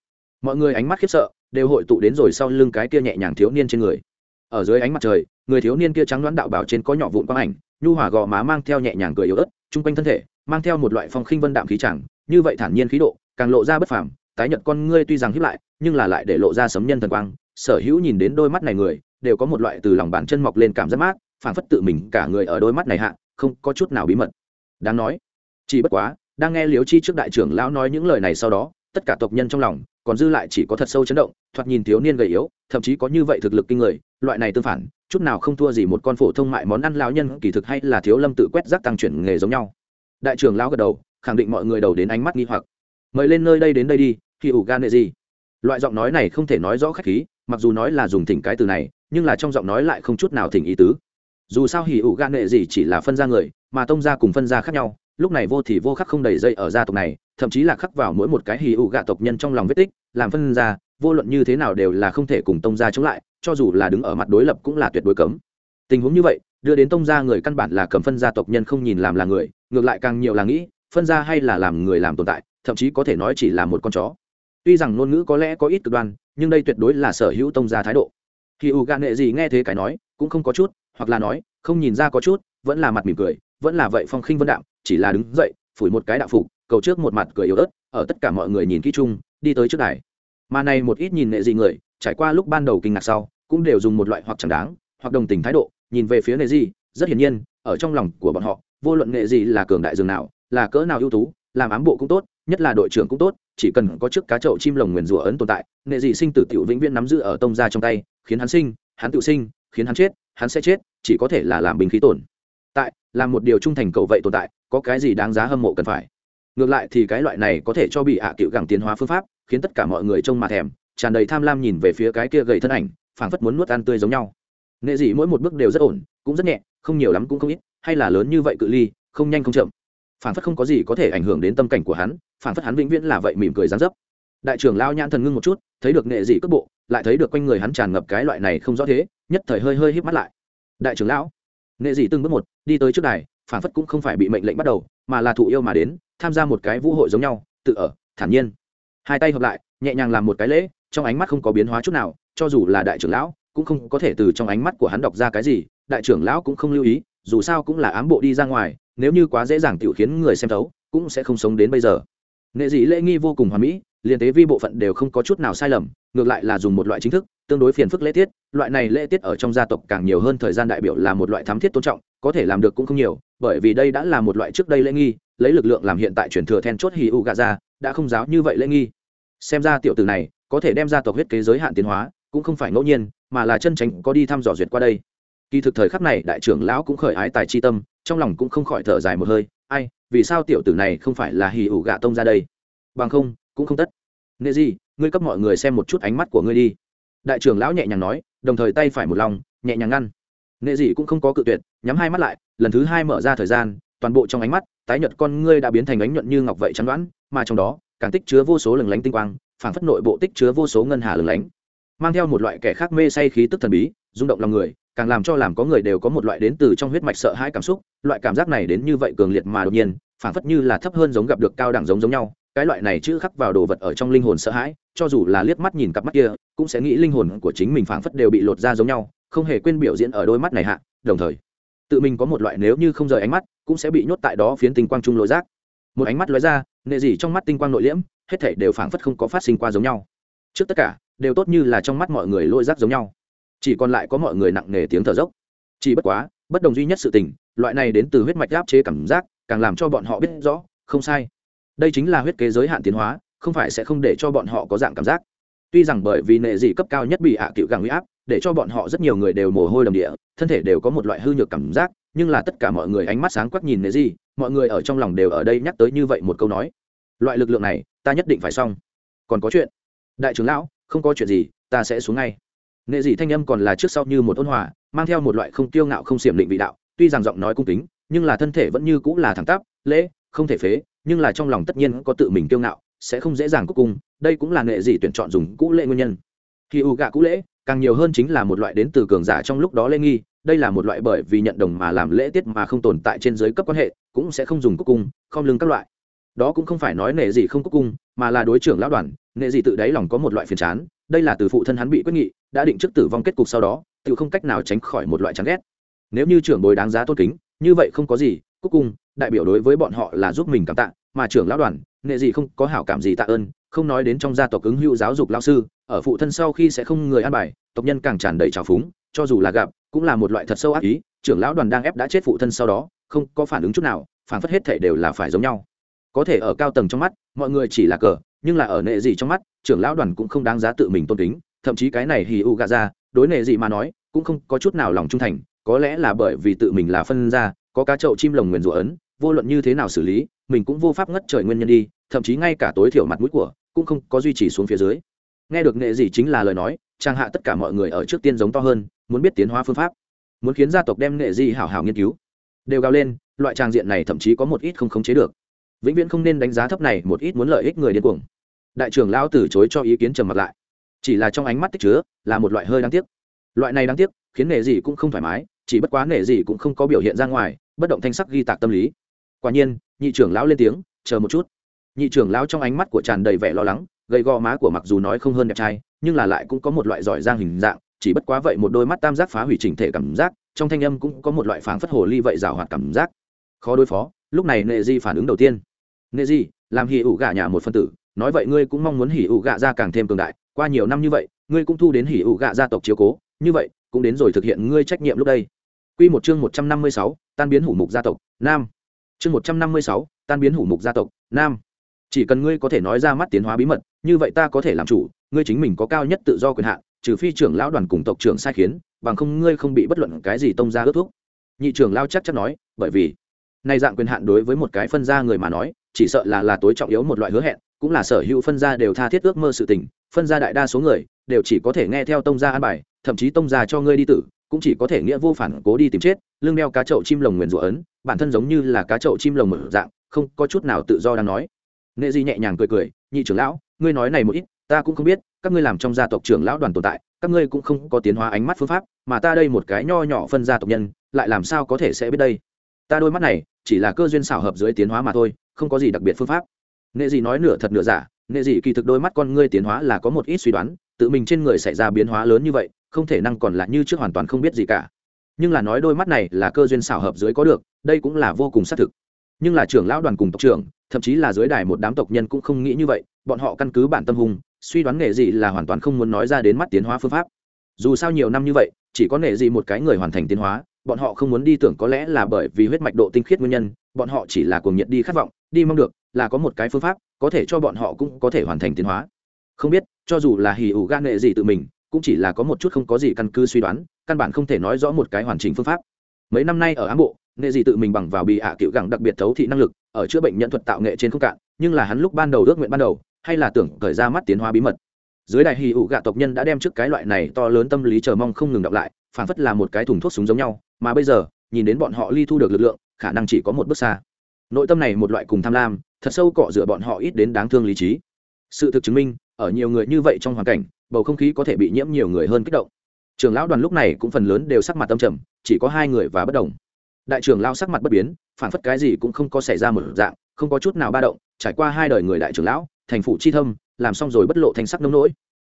Speaker 1: mọi người ánh mắt khiếp sợ, đều hội tụ đến rồi sau lưng cái kia nhẹ nhàng thiếu niên trên người. Ở dưới ánh mặt trời, người thiếu niên kia trắng đoán đạo bảo trên có nhỏ vụn quang ảnh, nhu hòa gò má mang theo nhẹ nhàng cười yếu ớt, chung quanh thân thể, mang theo một loại phong khinh vân đạm khí chẳng, như vậy thản nhiên khí độ, càng lộ ra bất phàm, tái nhật con ngươi tuy rằng hiếp lại, nhưng là lại để lộ ra sấm nhân thần quang, sở hữu nhìn đến đôi mắt này người, đều có một loại từ lòng bàn chân mọc lên cảm giác mát phản phất tự mình cả người ở đôi mắt này hạ, không có chút nào bí mật. Đáng nói, chỉ bất quá, đang nghe liếu chi trước đại trưởng lão nói những lời này sau đó tất cả tộc nhân trong lòng, còn dư lại chỉ có thật sâu chấn động, thoạt nhìn thiếu niên gầy yếu, thậm chí có như vậy thực lực kinh người, loại này tương phản, chút nào không thua gì một con phổ thông mại món ăn lão nhân, kỳ thực hay là thiếu lâm tự quét rác tăng chuyển nghề giống nhau. Đại trưởng lão gật đầu, khẳng định mọi người đầu đến ánh mắt nghi hoặc. Mời lên nơi đây đến đây đi khi ủ gan nệ gì loại giọng nói này không thể nói rõ khách khí, mặc dù nói là dùng thỉnh cái từ này, nhưng là trong giọng nói lại không chút nào thỉnh ý tứ. Dù sao hỉ ủ gan nệ gì chỉ là phân ra người, mà tông ra cùng phân ra khác nhau, lúc này vô thì vô khắc không đầy dây ở gia tộc này thậm chí là khắc vào mỗi một cái hì ụ gạ tộc nhân trong lòng vết tích, làm phân ra, vô luận như thế nào đều là không thể cùng tông gia chống lại, cho dù là đứng ở mặt đối lập cũng là tuyệt đối cấm. Tình huống như vậy, đưa đến tông gia người căn bản là cầm phân gia tộc nhân không nhìn làm là người, ngược lại càng nhiều là nghĩ, phân gia hay là làm người làm tồn tại, thậm chí có thể nói chỉ là một con chó. Tuy rằng ngôn ngữ có lẽ có ít cực đoan, nhưng đây tuyệt đối là sở hữu tông gia thái độ. Khi u gạ nệ gì nghe thế cái nói, cũng không có chút, hoặc là nói, không nhìn ra có chút, vẫn là mặt mỉm cười, vẫn là vậy phong khinh vân đạm, chỉ là đứng dậy, phủi một cái đạo phục cầu trước một mặt cười yếu ớt ở tất cả mọi người nhìn kỹ chung đi tới trước đài. Mà này một ít nhìn nệ dị người trải qua lúc ban đầu kinh ngạc sau cũng đều dùng một loại hoặc chẳng đáng hoặc đồng tình thái độ nhìn về phía nệ dị, rất hiển nhiên ở trong lòng của bọn họ vô luận nghệ dị là cường đại dường nào là cỡ nào ưu tú làm ám bộ cũng tốt nhất là đội trưởng cũng tốt chỉ cần có chiếc cá chậu chim lồng nguyền rủa ấn tồn tại nghệ dị sinh tử tiểu vĩnh viễn nắm giữ ở tông ra trong tay khiến hắn sinh hắn tự sinh khiến hắn chết hắn sẽ chết chỉ có thể là làm bình khí tổn. Tại làm một điều trung thành cầu vậy tồn tại có cái gì đáng giá hâm mộ cần phải? Ngược lại thì cái loại này có thể cho bị hạ à cựu gẳng tiến hóa phương pháp, khiến tất cả mọi người trông mà thèm, tràn đầy tham lam nhìn về phía cái kia gầy thân ảnh, phảng phất muốn nuốt ăn tươi giống nhau. Nghệ dị mỗi một bước đều rất ổn, cũng rất nhẹ, không nhiều lắm cũng không ít, hay là lớn như vậy cự ly, không nhanh không chậm. Phảng phất không có gì có thể ảnh hưởng đến tâm cảnh của hắn, phảng phất hắn vĩnh viễn là vậy mỉm cười dán dấp. Đại trưởng lao nhãn thần ngưng một chút, thấy được nghệ dị cước bộ, lại thấy được quanh người hắn tràn ngập cái loại này không rõ thế, nhất thời hơi hơi híp mắt lại. Đại trưởng lão, nghệ dị từng bước một, đi tới trước đài phảng phất cũng không phải bị mệnh lệnh bắt đầu, mà là thụ yêu mà đến, tham gia một cái vũ hội giống nhau, tự ở, thản nhiên. Hai tay hợp lại, nhẹ nhàng làm một cái lễ, trong ánh mắt không có biến hóa chút nào, cho dù là đại trưởng lão, cũng không có thể từ trong ánh mắt của hắn đọc ra cái gì, đại trưởng lão cũng không lưu ý, dù sao cũng là ám bộ đi ra ngoài, nếu như quá dễ dàng tiểu khiến người xem thấu, cũng sẽ không sống đến bây giờ. Nghệ dị lễ nghi vô cùng hoàn mỹ liên tế vi bộ phận đều không có chút nào sai lầm, ngược lại là dùng một loại chính thức, tương đối phiền phức lễ tiết, loại này lễ tiết ở trong gia tộc càng nhiều hơn thời gian đại biểu là một loại thám thiết tôn trọng, có thể làm được cũng không nhiều bởi vì đây đã là một loại trước đây lễ nghi, lấy lực lượng làm hiện tại truyền thừa then chốt hì u gà ra đã không giáo như vậy lễ nghi. Xem ra tiểu tử này có thể đem ra tộc huyết kế giới hạn tiến hóa, cũng không phải ngẫu nhiên, mà là chân tránh có đi thăm dò duyệt qua đây. Kỳ thực thời khắc này, đại trưởng lão cũng khởi ái tài chi tâm, trong lòng cũng không khỏi thở dài một hơi, ai, vì sao tiểu tử này không phải là hì ủ gạ tông ra đây? Bằng không, cũng không tất. Nệ gì ngươi cấp mọi người xem một chút ánh mắt của ngươi đi. Đại trưởng lão nhẹ nhàng nói, đồng thời tay phải một lòng, nhẹ nhàng ngăn nệ gì cũng không có cự tuyệt, nhắm hai mắt lại, lần thứ hai mở ra thời gian, toàn bộ trong ánh mắt, tái nhợt con ngươi đã biến thành ánh nhuận như ngọc vậy chắn đoán, mà trong đó, càng tích chứa vô số lừng lánh tinh quang, phảng phất nội bộ tích chứa vô số ngân hà lừng lánh. Mang theo một loại kẻ khác mê say khí tức thần bí, rung động lòng người, càng làm cho làm có người đều có một loại đến từ trong huyết mạch sợ hãi cảm xúc, loại cảm giác này đến như vậy cường liệt mà đột nhiên, phảng phất như là thấp hơn giống gặp được cao đẳng giống giống nhau, cái loại này chữ khắc vào đồ vật ở trong linh hồn sợ hãi, cho dù là liếc mắt nhìn cặp mắt kia, cũng sẽ nghĩ linh hồn của chính mình phảng phất đều bị lột ra giống nhau không hề quên biểu diễn ở đôi mắt này hạ, đồng thời, tự mình có một loại nếu như không rời ánh mắt, cũng sẽ bị nhốt tại đó phiến tinh quang trung lối rác. Một ánh mắt lóe ra, nệ gì trong mắt tinh quang nội liễm, hết thảy đều phảng phất không có phát sinh qua giống nhau. Trước tất cả, đều tốt như là trong mắt mọi người lôi rác giống nhau. Chỉ còn lại có mọi người nặng nề tiếng thở dốc. Chỉ bất quá, bất đồng duy nhất sự tình, loại này đến từ huyết mạch áp chế cảm giác, càng làm cho bọn họ biết rõ, không sai. Đây chính là huyết kế giới hạn tiến hóa, không phải sẽ không để cho bọn họ có dạng cảm giác. Tuy rằng bởi vì nệ dị cấp cao nhất bị hạ cựu càng huy áp để cho bọn họ rất nhiều người đều mồ hôi đầm địa thân thể đều có một loại hư nhược cảm giác nhưng là tất cả mọi người ánh mắt sáng quắc nhìn nệ gì, mọi người ở trong lòng đều ở đây nhắc tới như vậy một câu nói. Loại lực lượng này ta nhất định phải xong. Còn có chuyện. Đại trưởng lão không có chuyện gì ta sẽ xuống ngay. Nệ dị thanh âm còn là trước sau như một ôn hòa mang theo một loại không tiêu ngạo không xiểm định vị đạo tuy rằng giọng nói cung kính nhưng là thân thể vẫn như cũng là thẳng tắp lễ không thể phế nhưng là trong lòng tất nhiên có tự mình kiêu ngạo sẽ không dễ dàng cuối cùng đây cũng là nghệ Dị tuyển chọn dùng cũ lễ nguyên nhân. Khi u gạ cũ lễ càng nhiều hơn chính là một loại đến từ cường giả trong lúc đó lễ nghi, đây là một loại bởi vì nhận đồng mà làm lễ tiết mà không tồn tại trên giới cấp quan hệ, cũng sẽ không dùng cúc cung, không lưng các loại. Đó cũng không phải nói nệ gì không cúc cung, mà là đối trưởng lão đoàn nệ gì tự đáy lòng có một loại phiền chán, đây là từ phụ thân hắn bị quyết nghị, đã định trước tử vong kết cục sau đó, tự không cách nào tránh khỏi một loại chán ghét. Nếu như trưởng bối đáng giá tôn kính, như vậy không có gì, cúc cung, đại biểu đối với bọn họ là giúp mình cảm tạ, mà trưởng lão đoàn nệ gì không có hảo cảm gì tạ ơn không nói đến trong gia tộc ứng hữu giáo dục lao sư, ở phụ thân sau khi sẽ không người an bài, tộc nhân càng tràn đầy trào phúng, cho dù là gặp, cũng là một loại thật sâu ác ý, trưởng lão đoàn đang ép đã chết phụ thân sau đó, không có phản ứng chút nào, phản phất hết thể đều là phải giống nhau. Có thể ở cao tầng trong mắt, mọi người chỉ là cờ, nhưng là ở nệ gì trong mắt, trưởng lão đoàn cũng không đáng giá tự mình tôn kính, thậm chí cái này hì u gà ra, đối nệ gì mà nói, cũng không có chút nào lòng trung thành, có lẽ là bởi vì tự mình là phân ra có cá chậu chim lồng nguyền rủa ấn, vô luận như thế nào xử lý, mình cũng vô pháp ngất trời nguyên nhân đi, thậm chí ngay cả tối thiểu mặt mũi của cũng không có duy trì xuống phía dưới. Nghe được nghệ gì chính là lời nói, trang hạ tất cả mọi người ở trước tiên giống to hơn, muốn biết tiến hóa phương pháp. Muốn khiến gia tộc đem nghệ gì hảo hảo nghiên cứu. Đều gào lên, loại trang diện này thậm chí có một ít không khống chế được. Vĩnh viễn không nên đánh giá thấp này, một ít muốn lợi ích người điên cuồng. Đại trưởng lão từ chối cho ý kiến trầm mặt lại. Chỉ là trong ánh mắt tích chứa, là một loại hơi đáng tiếc. Loại này đáng tiếc, khiến nghệ gì cũng không thoải mái, chỉ bất quá nghệ gì cũng không có biểu hiện ra ngoài, bất động thanh sắc ghi tạc tâm lý. Quả nhiên, nhị trưởng lão lên tiếng, chờ một chút nhị trưởng lão trong ánh mắt của tràn đầy vẻ lo lắng gầy gò má của mặc dù nói không hơn đẹp trai nhưng là lại cũng có một loại giỏi giang hình dạng chỉ bất quá vậy một đôi mắt tam giác phá hủy chỉnh thể cảm giác trong thanh âm cũng có một loại phảng phất hồ ly vậy rào hoạt cảm giác. Khó đối phó lúc này nệ di phản ứng đầu tiên. Nệ di làm hỉ ủ gạ nhà một phân tử nói vậy ngươi cũng mong muốn hỉ ủ gạ ra càng thêm cường đại qua nhiều năm như vậy ngươi cũng thu đến hỉ ủ gạ gia tộc chiếu cố như vậy cũng đến rồi thực hiện ngươi trách nhiệm lúc đây. Quy một chương một trăm năm mươi sáu, tan biến hủ mục gia tộc, nam. Chương một trăm năm mươi sáu, tan biến hủ mục gia tộc, nam chỉ cần ngươi có thể nói ra mắt tiến hóa bí mật, như vậy ta có thể làm chủ, ngươi chính mình có cao nhất tự do quyền hạn, trừ phi trưởng lão đoàn cùng tộc trưởng sai khiến, bằng không ngươi không bị bất luận cái gì tông ra ước thúc. Nhị trưởng lao chắc chắn nói, bởi vì này dạng quyền hạn đối với một cái phân gia người mà nói, chỉ sợ là là tối trọng yếu một loại hứa hẹn, cũng là sở hữu phân gia đều tha thiết ước mơ sự tình, phân gia đại đa số người, đều chỉ có thể nghe theo tông gia an bài, thậm chí tông gia cho ngươi đi tử, cũng chỉ có thể nghĩa vô phản cố đi tìm chết lương đeo cá chậu chim lồng nguyền rủa ấn, bản thân giống như là cá chậu chim lồng mở dạng, không có chút nào tự do đang nói nệ di nhẹ nhàng cười cười, nhị trưởng lão, ngươi nói này một ít, ta cũng không biết, các ngươi làm trong gia tộc trưởng lão đoàn tồn tại, các ngươi cũng không có tiến hóa ánh mắt phương pháp, mà ta đây một cái nho nhỏ phân gia tộc nhân, lại làm sao có thể sẽ biết đây? Ta đôi mắt này, chỉ là cơ duyên xảo hợp dưới tiến hóa mà thôi, không có gì đặc biệt phương pháp. Nệ Dị nói nửa thật nửa giả, nệ Dị kỳ thực đôi mắt con ngươi tiến hóa là có một ít suy đoán, tự mình trên người xảy ra biến hóa lớn như vậy, không thể năng còn là như trước hoàn toàn không biết gì cả. Nhưng là nói đôi mắt này là cơ duyên xảo hợp dưới có được, đây cũng là vô cùng xác thực. Nhưng là trưởng lão đoàn cùng tộc trưởng thậm chí là dưới đài một đám tộc nhân cũng không nghĩ như vậy, bọn họ căn cứ bản tâm hùng, suy đoán nghề gì là hoàn toàn không muốn nói ra đến mắt tiến hóa phương pháp. Dù sao nhiều năm như vậy, chỉ có nghề gì một cái người hoàn thành tiến hóa, bọn họ không muốn đi tưởng có lẽ là bởi vì huyết mạch độ tinh khiết nguyên nhân, bọn họ chỉ là cuồng nhiệt đi khát vọng, đi mong được, là có một cái phương pháp, có thể cho bọn họ cũng có thể hoàn thành tiến hóa. Không biết, cho dù là hì ủ gan nghệ gì tự mình, cũng chỉ là có một chút không có gì căn cứ suy đoán, căn bản không thể nói rõ một cái hoàn chỉnh phương pháp. Mấy năm nay ở ám bộ nghệ gì tự mình bằng vào bị hạ à cựu gẳng đặc biệt thấu thị năng lực, ở chữa bệnh nhận thuật tạo nghệ trên không cạn, nhưng là hắn lúc ban đầu ước nguyện ban đầu, hay là tưởng khởi ra mắt tiến hóa bí mật. Dưới đại hì ủ gạ tộc nhân đã đem trước cái loại này to lớn tâm lý chờ mong không ngừng đọc lại phản phất là một cái thùng thuốc súng giống nhau, mà bây giờ, nhìn đến bọn họ ly thu được lực lượng, khả năng chỉ có một bước xa. Nội tâm này một loại cùng tham lam, thật sâu cọ rửa bọn họ ít đến đáng thương lý trí. Sự thực chứng minh, ở nhiều người như vậy trong hoàn cảnh, bầu không khí có thể bị nhiễm nhiều người hơn kích động. Trường lão đoàn lúc này cũng phần lớn đều sắc mặt tâm trầm, chỉ có hai người và bất đồng đại trưởng lão sắc mặt bất biến, phản phất cái gì cũng không có xảy ra một dạng, không có chút nào ba động, trải qua hai đời người đại trưởng lão, thành phủ chi thâm, làm xong rồi bất lộ thành sắc nông nỗi.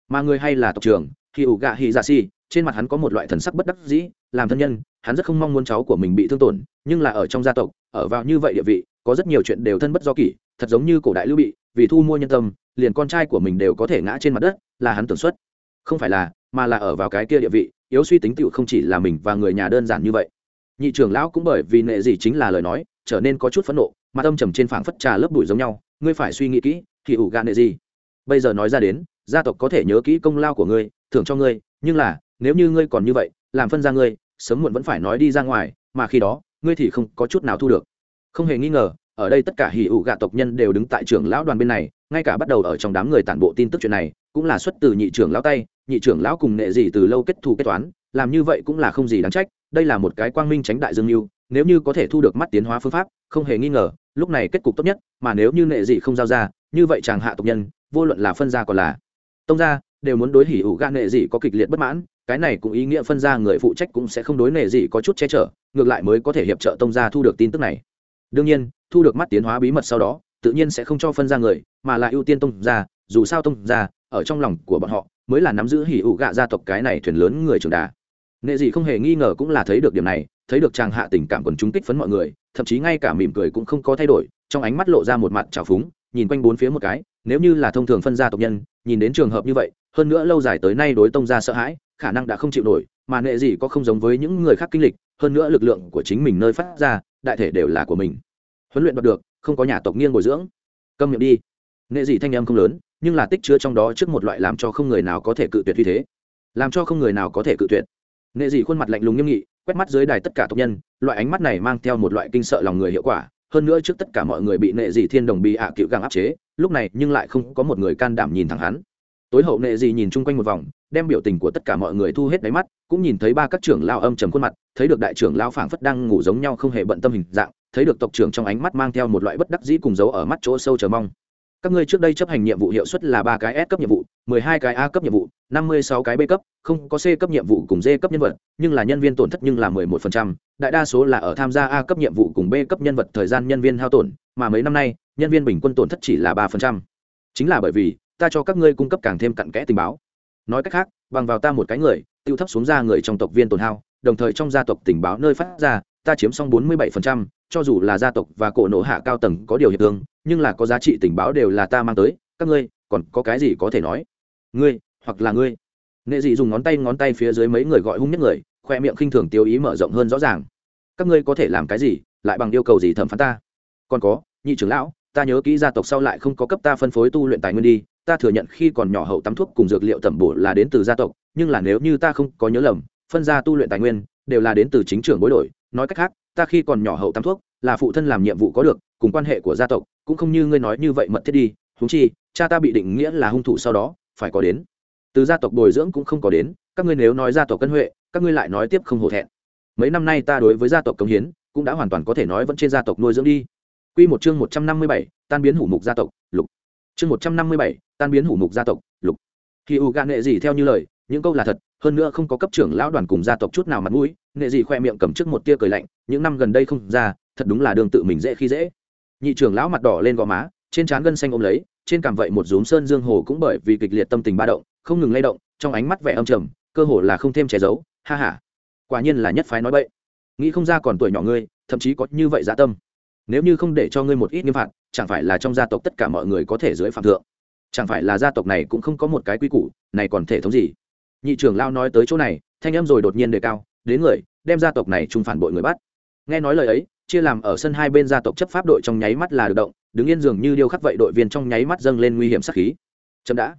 Speaker 1: Mà người hay là tộc trưởng khi ủ gạ hì dạ si trên mặt hắn có một loại thần sắc bất đắc dĩ, làm thân nhân, hắn rất không mong muốn cháu của mình bị thương tổn, nhưng là ở trong gia tộc, ở vào như vậy địa vị, có rất nhiều chuyện đều thân bất do kỷ, thật giống như cổ đại lưu bị, vì thu mua nhân tâm, liền con trai của mình đều có thể ngã trên mặt đất, là hắn tưởng xuất. Không phải là, mà là ở vào cái kia địa vị, yếu suy tính tựu không chỉ là mình và người nhà đơn giản như vậy nhị trưởng lão cũng bởi vì nệ gì chính là lời nói, trở nên có chút phẫn nộ mà tâm trầm trên phảng phất trà lớp bụi giống nhau. Ngươi phải suy nghĩ kỹ, thì ủ gạ nệ gì? Bây giờ nói ra đến, gia tộc có thể nhớ kỹ công lao của ngươi, thưởng cho ngươi, nhưng là, nếu như ngươi còn như vậy, làm phân ra ngươi, sớm muộn vẫn phải nói đi ra ngoài, mà khi đó, ngươi thì không có chút nào thu được. Không hề nghi ngờ, ở đây tất cả hỉ ủ gạ tộc nhân đều đứng tại trưởng lão đoàn bên này, ngay cả bắt đầu ở trong đám người tản bộ tin tức chuyện này, cũng là xuất từ nhị trưởng lão tay. Nhị trưởng lão cùng nệ gì từ lâu kết thù kết toán, làm như vậy cũng là không gì đáng trách đây là một cái quang minh tránh đại dương mưu, nếu như có thể thu được mắt tiến hóa phương pháp, không hề nghi ngờ, lúc này kết cục tốt nhất, mà nếu như nệ dị không giao ra, như vậy chàng hạ tộc nhân, vô luận là phân gia còn là tông gia, đều muốn đối hỉ ủ gạ nệ dị có kịch liệt bất mãn, cái này cũng ý nghĩa phân gia người phụ trách cũng sẽ không đối nệ dị có chút che chở, ngược lại mới có thể hiệp trợ tông gia thu được tin tức này. Đương nhiên, thu được mắt tiến hóa bí mật sau đó, tự nhiên sẽ không cho phân gia người, mà là ưu tiên tông gia, dù sao tông gia, ở trong lòng của bọn họ, mới là nắm giữ hỉ ủ gạ gia tộc cái này thuyền lớn người trưởng đà nệ Dị không hề nghi ngờ cũng là thấy được điểm này, thấy được chàng hạ tình cảm còn chúng kích phấn mọi người, thậm chí ngay cả mỉm cười cũng không có thay đổi, trong ánh mắt lộ ra một mặt trào phúng, nhìn quanh bốn phía một cái, nếu như là thông thường phân gia tộc nhân, nhìn đến trường hợp như vậy, hơn nữa lâu dài tới nay đối tông gia sợ hãi, khả năng đã không chịu nổi, mà nệ Dị có không giống với những người khác kinh lịch, hơn nữa lực lượng của chính mình nơi phát ra, đại thể đều là của mình. Huấn luyện đoạt được, không có nhà tộc nghiêng bồi dưỡng. Câm miệng đi. Nệ Dị thanh âm không lớn, nhưng là tích chứa trong đó trước một loại làm cho không người nào có thể cự tuyệt như thế. Làm cho không người nào có thể cự tuyệt nệ dị khuôn mặt lạnh lùng nghiêm nghị, quét mắt dưới đài tất cả tộc nhân, loại ánh mắt này mang theo một loại kinh sợ lòng người hiệu quả. Hơn nữa trước tất cả mọi người bị nệ dị thiên đồng bị hạ cựu găng áp chế, lúc này nhưng lại không có một người can đảm nhìn thẳng hắn. Tối hậu nệ dị nhìn chung quanh một vòng, đem biểu tình của tất cả mọi người thu hết đáy mắt, cũng nhìn thấy ba các trưởng lao âm trầm khuôn mặt, thấy được đại trưởng lao phảng phất đang ngủ giống nhau không hề bận tâm hình dạng, thấy được tộc trưởng trong ánh mắt mang theo một loại bất đắc dĩ cùng giấu ở mắt chỗ sâu chờ mong các ngươi trước đây chấp hành nhiệm vụ hiệu suất là ba cái s cấp nhiệm vụ, mười hai cái a cấp nhiệm vụ, năm mươi sáu cái b cấp, không có c cấp nhiệm vụ cùng d cấp nhân vật, nhưng là nhân viên tổn thất nhưng là mười một phần trăm. Đại đa số là ở tham gia a cấp nhiệm vụ cùng b cấp nhân vật thời gian nhân viên hao tổn, mà mấy năm nay, nhân viên bình quân tổn thất chỉ là ba phần trăm. Chính là bởi vì, ta cho các ngươi cung cấp càng thêm cặn kẽ tình báo. Nói cách khác, bằng vào ta một cái người, tiêu thấp xuống ra người trong tộc viên tổn hao, đồng thời trong gia tộc tình báo nơi phát ra, ta chiếm xong bốn mươi bảy phần trăm cho dù là gia tộc và cổ nổ hạ cao tầng có điều hiệp thương, nhưng là có giá trị tình báo đều là ta mang tới, các ngươi, còn có cái gì có thể nói? Ngươi, hoặc là ngươi. Nệ dị dùng ngón tay ngón tay phía dưới mấy người gọi hung nhất người, khoe miệng khinh thường tiêu ý mở rộng hơn rõ ràng. Các ngươi có thể làm cái gì, lại bằng yêu cầu gì thẩm phán ta? Còn có, nhị trưởng lão, ta nhớ kỹ gia tộc sau lại không có cấp ta phân phối tu luyện tài nguyên đi, ta thừa nhận khi còn nhỏ hậu tắm thuốc cùng dược liệu tẩm bổ là đến từ gia tộc, nhưng là nếu như ta không có nhớ lầm, phân ra tu luyện tài nguyên, đều là đến từ chính trưởng bối đổi, nói cách khác ta khi còn nhỏ hậu tắm thuốc là phụ thân làm nhiệm vụ có được cùng quan hệ của gia tộc cũng không như ngươi nói như vậy mật thiết đi húng chi cha ta bị định nghĩa là hung thủ sau đó phải có đến từ gia tộc bồi dưỡng cũng không có đến các ngươi nếu nói gia tộc cân huệ các ngươi lại nói tiếp không hổ thẹn mấy năm nay ta đối với gia tộc công hiến cũng đã hoàn toàn có thể nói vẫn trên gia tộc nuôi dưỡng đi Quy một chương một trăm năm mươi bảy, tan biến hủ mục gia tộc, lục. Chương một trăm năm mươi bảy, tan biến hủ mục gia tộc, lục. Khi u gan nệ gì theo như lời, những câu là thật, hơn nữa không có cấp trưởng lão đoàn cùng gia tộc chút nào mặt mũi, nệ gì khoe miệng cầm trước một tia cười lạnh, những năm gần đây không ra, thật đúng là đường tự mình dễ khi dễ. Nhị trưởng lão mặt đỏ lên gò má, trên trán gân xanh ôm lấy, trên cảm vậy một rúm sơn dương hồ cũng bởi vì kịch liệt tâm tình ba động, không ngừng lay động, trong ánh mắt vẻ âm trầm, cơ hồ là không thêm che giấu, ha ha. Quả nhiên là nhất phái nói bậy. Nghĩ không ra còn tuổi nhỏ ngươi, thậm chí có như vậy dạ tâm nếu như không để cho ngươi một ít nghiêm phạt chẳng phải là trong gia tộc tất cả mọi người có thể dưới phạm thượng chẳng phải là gia tộc này cũng không có một cái quy củ này còn thể thống gì nhị trưởng lao nói tới chỗ này, thanh âm rồi đột nhiên đề cao, đến người, đem gia tộc này chung phản bội người bắt. Nghe nói lời ấy, chia làm ở sân hai bên gia tộc chấp pháp đội trong nháy mắt là được động, đứng yên dường như điêu khắc vậy đội viên trong nháy mắt dâng lên nguy hiểm sắc khí. Chậm đã.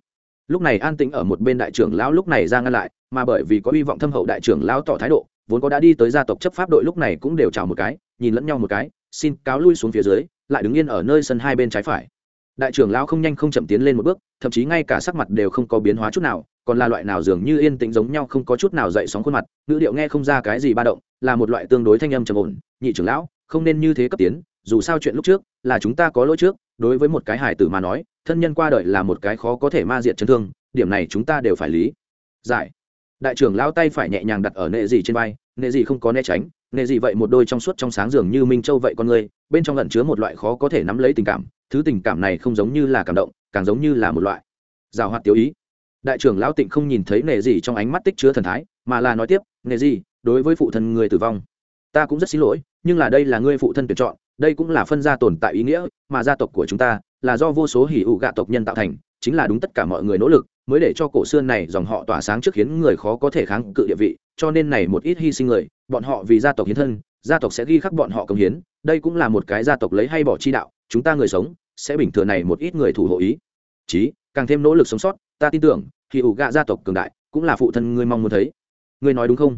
Speaker 1: Lúc này an tĩnh ở một bên đại trưởng lão lúc này ra ngăn lại, mà bởi vì có hy vọng thâm hậu đại trưởng lão tỏ thái độ, vốn có đã đi tới gia tộc chấp pháp đội lúc này cũng đều chào một cái, nhìn lẫn nhau một cái, xin cáo lui xuống phía dưới, lại đứng yên ở nơi sân hai bên trái phải đại trưởng lão không nhanh không chậm tiến lên một bước, thậm chí ngay cả sắc mặt đều không có biến hóa chút nào, còn là loại nào dường như yên tĩnh giống nhau không có chút nào dậy sóng khuôn mặt, ngữ điệu nghe không ra cái gì ba động, là một loại tương đối thanh âm trầm ổn, nhị trưởng lão, không nên như thế cấp tiến, dù sao chuyện lúc trước là chúng ta có lỗi trước, đối với một cái hài tử mà nói, thân nhân qua đời là một cái khó có thể ma diện chấn thương, điểm này chúng ta đều phải lý. Giải. Đại trưởng lao tay phải nhẹ nhàng đặt ở nệ gì trên vai, nệ gì không có né tránh, nệ gì vậy một đôi trong suốt trong sáng dường như minh châu vậy con người, bên trong lẩn chứa một loại khó có thể nắm lấy tình cảm thứ tình cảm này không giống như là cảm động, càng giống như là một loại rào hoạt tiêu ý. Đại trưởng lão tịnh không nhìn thấy nề gì trong ánh mắt tích chứa thần thái, mà là nói tiếp nề gì đối với phụ thân người tử vong, ta cũng rất xin lỗi, nhưng là đây là ngươi phụ thân tuyển chọn, đây cũng là phân gia tồn tại ý nghĩa mà gia tộc của chúng ta là do vô số hỉ ụ gạ tộc nhân tạo thành, chính là đúng tất cả mọi người nỗ lực mới để cho cổ xưa này dòng họ tỏa sáng trước khiến người khó có thể kháng cự địa vị, cho nên này một ít hy sinh người, bọn họ vì gia tộc hiến thân, gia tộc sẽ ghi khắc bọn họ công hiến, đây cũng là một cái gia tộc lấy hay bỏ chi đạo, chúng ta người sống sẽ bình thường này một ít người thủ hộ ý. Chí, càng thêm nỗ lực sống sót, ta tin tưởng thì ủ gạ gia tộc cường đại, cũng là phụ thân ngươi mong muốn thấy. Ngươi nói đúng không?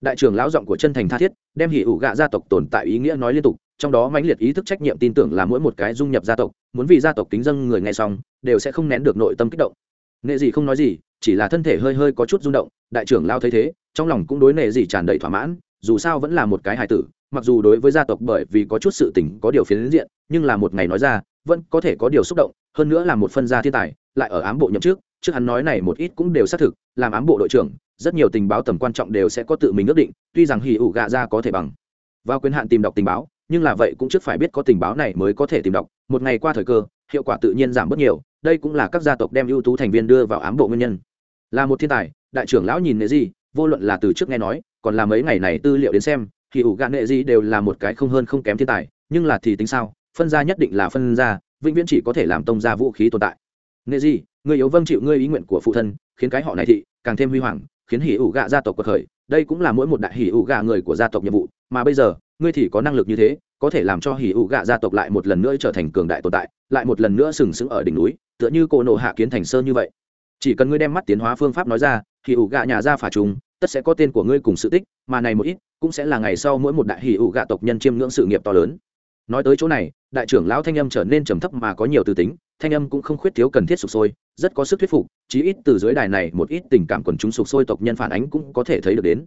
Speaker 1: Đại trưởng lão giọng của chân thành tha thiết, đem hỉ ủ gạ gia tộc tồn tại ý nghĩa nói liên tục, trong đó mãnh liệt ý thức trách nhiệm tin tưởng là mỗi một cái dung nhập gia tộc, muốn vì gia tộc tính dân người nghe xong, đều sẽ không nén được nội tâm kích động. Nệ gì không nói gì, chỉ là thân thể hơi hơi có chút rung động, đại trưởng lao thấy thế, trong lòng cũng đối nệ gì tràn đầy thỏa mãn, dù sao vẫn là một cái hài tử, mặc dù đối với gia tộc bởi vì có chút sự tình có điều phiến diện, nhưng là một ngày nói ra vẫn có thể có điều xúc động, hơn nữa là một phân gia thiên tài, lại ở ám bộ nhậm trước trước hắn nói này một ít cũng đều xác thực, làm ám bộ đội trưởng, rất nhiều tình báo tầm quan trọng đều sẽ có tự mình ước định, tuy rằng hỉ ủ gạ ra có thể bằng vào quyền hạn tìm đọc tình báo, nhưng là vậy cũng trước phải biết có tình báo này mới có thể tìm đọc, một ngày qua thời cơ, hiệu quả tự nhiên giảm bớt nhiều, đây cũng là các gia tộc đem ưu tú thành viên đưa vào ám bộ nguyên nhân. Là một thiên tài, đại trưởng lão nhìn nệ gì vô luận là từ trước nghe nói, còn là mấy ngày này tư liệu đến xem thì ủ gạn nệ gì đều là một cái không hơn không kém thiên tài, nhưng là thì tính sao? Phân gia nhất định là phân gia vĩnh viễn chỉ có thể làm tông gia vũ khí tồn tại. Nghệ gì người yếu vâng chịu ngươi ý nguyện của phụ thân, khiến cái họ này thị càng thêm huy hoàng, khiến hỉ ủ gạ gia tộc cuộc khởi. Đây cũng là mỗi một đại hỉ ủ gạ người của gia tộc nhiệm vụ, mà bây giờ, ngươi thì có năng lực như thế, có thể làm cho hỉ ủ gạ gia tộc lại một lần nữa trở thành cường đại tồn tại, lại một lần nữa sừng sững ở đỉnh núi, tựa như cô nộ hạ kiến thành sơn như vậy. Chỉ cần ngươi đem mắt tiến hóa phương pháp nói ra, hỉ ủ gạ nhà gia phả trùng, tất sẽ có tên của ngươi cùng sự tích, mà này một ít cũng sẽ là ngày sau mỗi một đại hỉ ủ gạ tộc nhân chiêm ngưỡng sự nghiệp to lớn nói tới chỗ này đại trưởng lão thanh âm trở nên trầm thấp mà có nhiều từ tính thanh âm cũng không khuyết thiếu cần thiết sụp sôi rất có sức thuyết phục chí ít từ dưới đài này một ít tình cảm quần chúng sụp sôi tộc nhân phản ánh cũng có thể thấy được đến.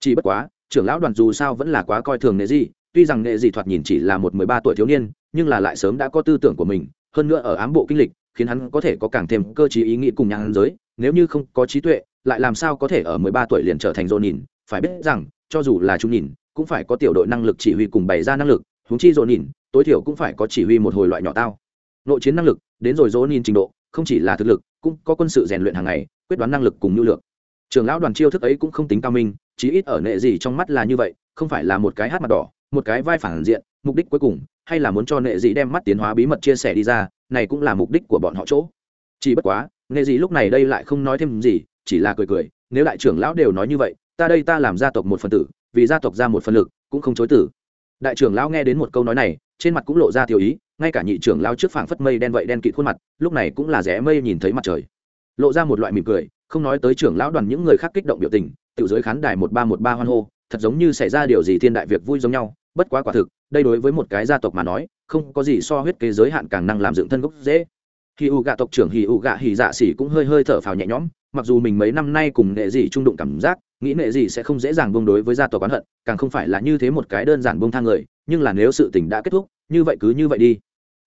Speaker 1: Chỉ bất quá trưởng lão đoàn dù sao vẫn là quá coi thường nệ dị, tuy rằng nệ dị thoạt nhìn chỉ là một mười ba tuổi thiếu niên nhưng là lại sớm đã có tư tưởng của mình hơn nữa ở ám bộ kinh lịch khiến hắn có thể có càng thêm cơ chí ý nghĩ cùng nhãn giới nếu như không có trí tuệ lại làm sao có thể ở mười ba tuổi liền trở thành dồn nhìn phải biết rằng cho dù là chúng nhìn cũng phải có tiểu đội năng lực chỉ huy cùng bày ra năng lực huống chi dồn nhìn tối thiểu cũng phải có chỉ huy một hồi loại nhỏ tao. Nội chiến năng lực, đến rồi dồn nhìn trình độ, không chỉ là thực lực, cũng có quân sự rèn luyện hàng ngày, quyết đoán năng lực cùng nhu lược trường lão đoàn chiêu thức ấy cũng không tính cao minh, chí ít ở nệ gì trong mắt là như vậy, không phải là một cái hát mặt đỏ, một cái vai phản diện, mục đích cuối cùng, hay là muốn cho nệ dị đem mắt tiến hóa bí mật chia sẻ đi ra, này cũng là mục đích của bọn họ chỗ. Chỉ bất quá, nệ dị lúc này đây lại không nói thêm gì, chỉ là cười cười, nếu đại trưởng lão đều nói như vậy, ta đây ta làm gia tộc một phần tử, vì gia tộc ra một phần lực, cũng không chối tử đại trưởng lão nghe đến một câu nói này, trên mặt cũng lộ ra tiểu ý, ngay cả nhị trưởng lão trước phảng phất mây đen vậy đen kịt khuôn mặt, lúc này cũng là rẽ mây nhìn thấy mặt trời. Lộ ra một loại mỉm cười, không nói tới trưởng lão đoàn những người khác kích động biểu tình, tiểu giới khán đài một ba một ba hoan hô, thật giống như xảy ra điều gì thiên đại việc vui giống nhau, bất quá quả thực, đây đối với một cái gia tộc mà nói, không có gì so huyết kế giới hạn càng năng làm dựng thân gốc dễ. Hì ụ gạ tộc trưởng hì ụ gạ hì dạ xỉ cũng hơi hơi thở phào nhẹ nhõm, mặc dù mình mấy năm nay cùng nghệ dị trung đụng cảm giác nghĩ nệ gì sẽ không dễ dàng buông đối với gia tộc oán hận, càng không phải là như thế một cái đơn giản buông thang người, nhưng là nếu sự tình đã kết thúc, như vậy cứ như vậy đi.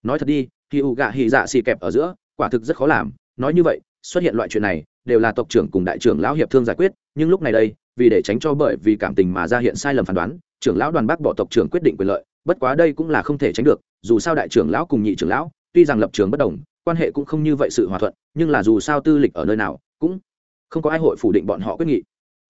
Speaker 1: Nói thật đi, khi ụ gạ hì dạ xì kẹp ở giữa, quả thực rất khó làm. Nói như vậy, xuất hiện loại chuyện này, đều là tộc trưởng cùng đại trưởng lão hiệp thương giải quyết, nhưng lúc này đây, vì để tránh cho bởi vì cảm tình mà ra hiện sai lầm phán đoán, trưởng lão đoàn bác bỏ tộc trưởng quyết định quyền lợi, bất quá đây cũng là không thể tránh được, dù sao đại trưởng lão cùng nhị trưởng lão, tuy rằng lập trường bất đồng, quan hệ cũng không như vậy sự hòa thuận, nhưng là dù sao tư lịch ở nơi nào, cũng không có ai hội phủ định bọn họ quyết nghị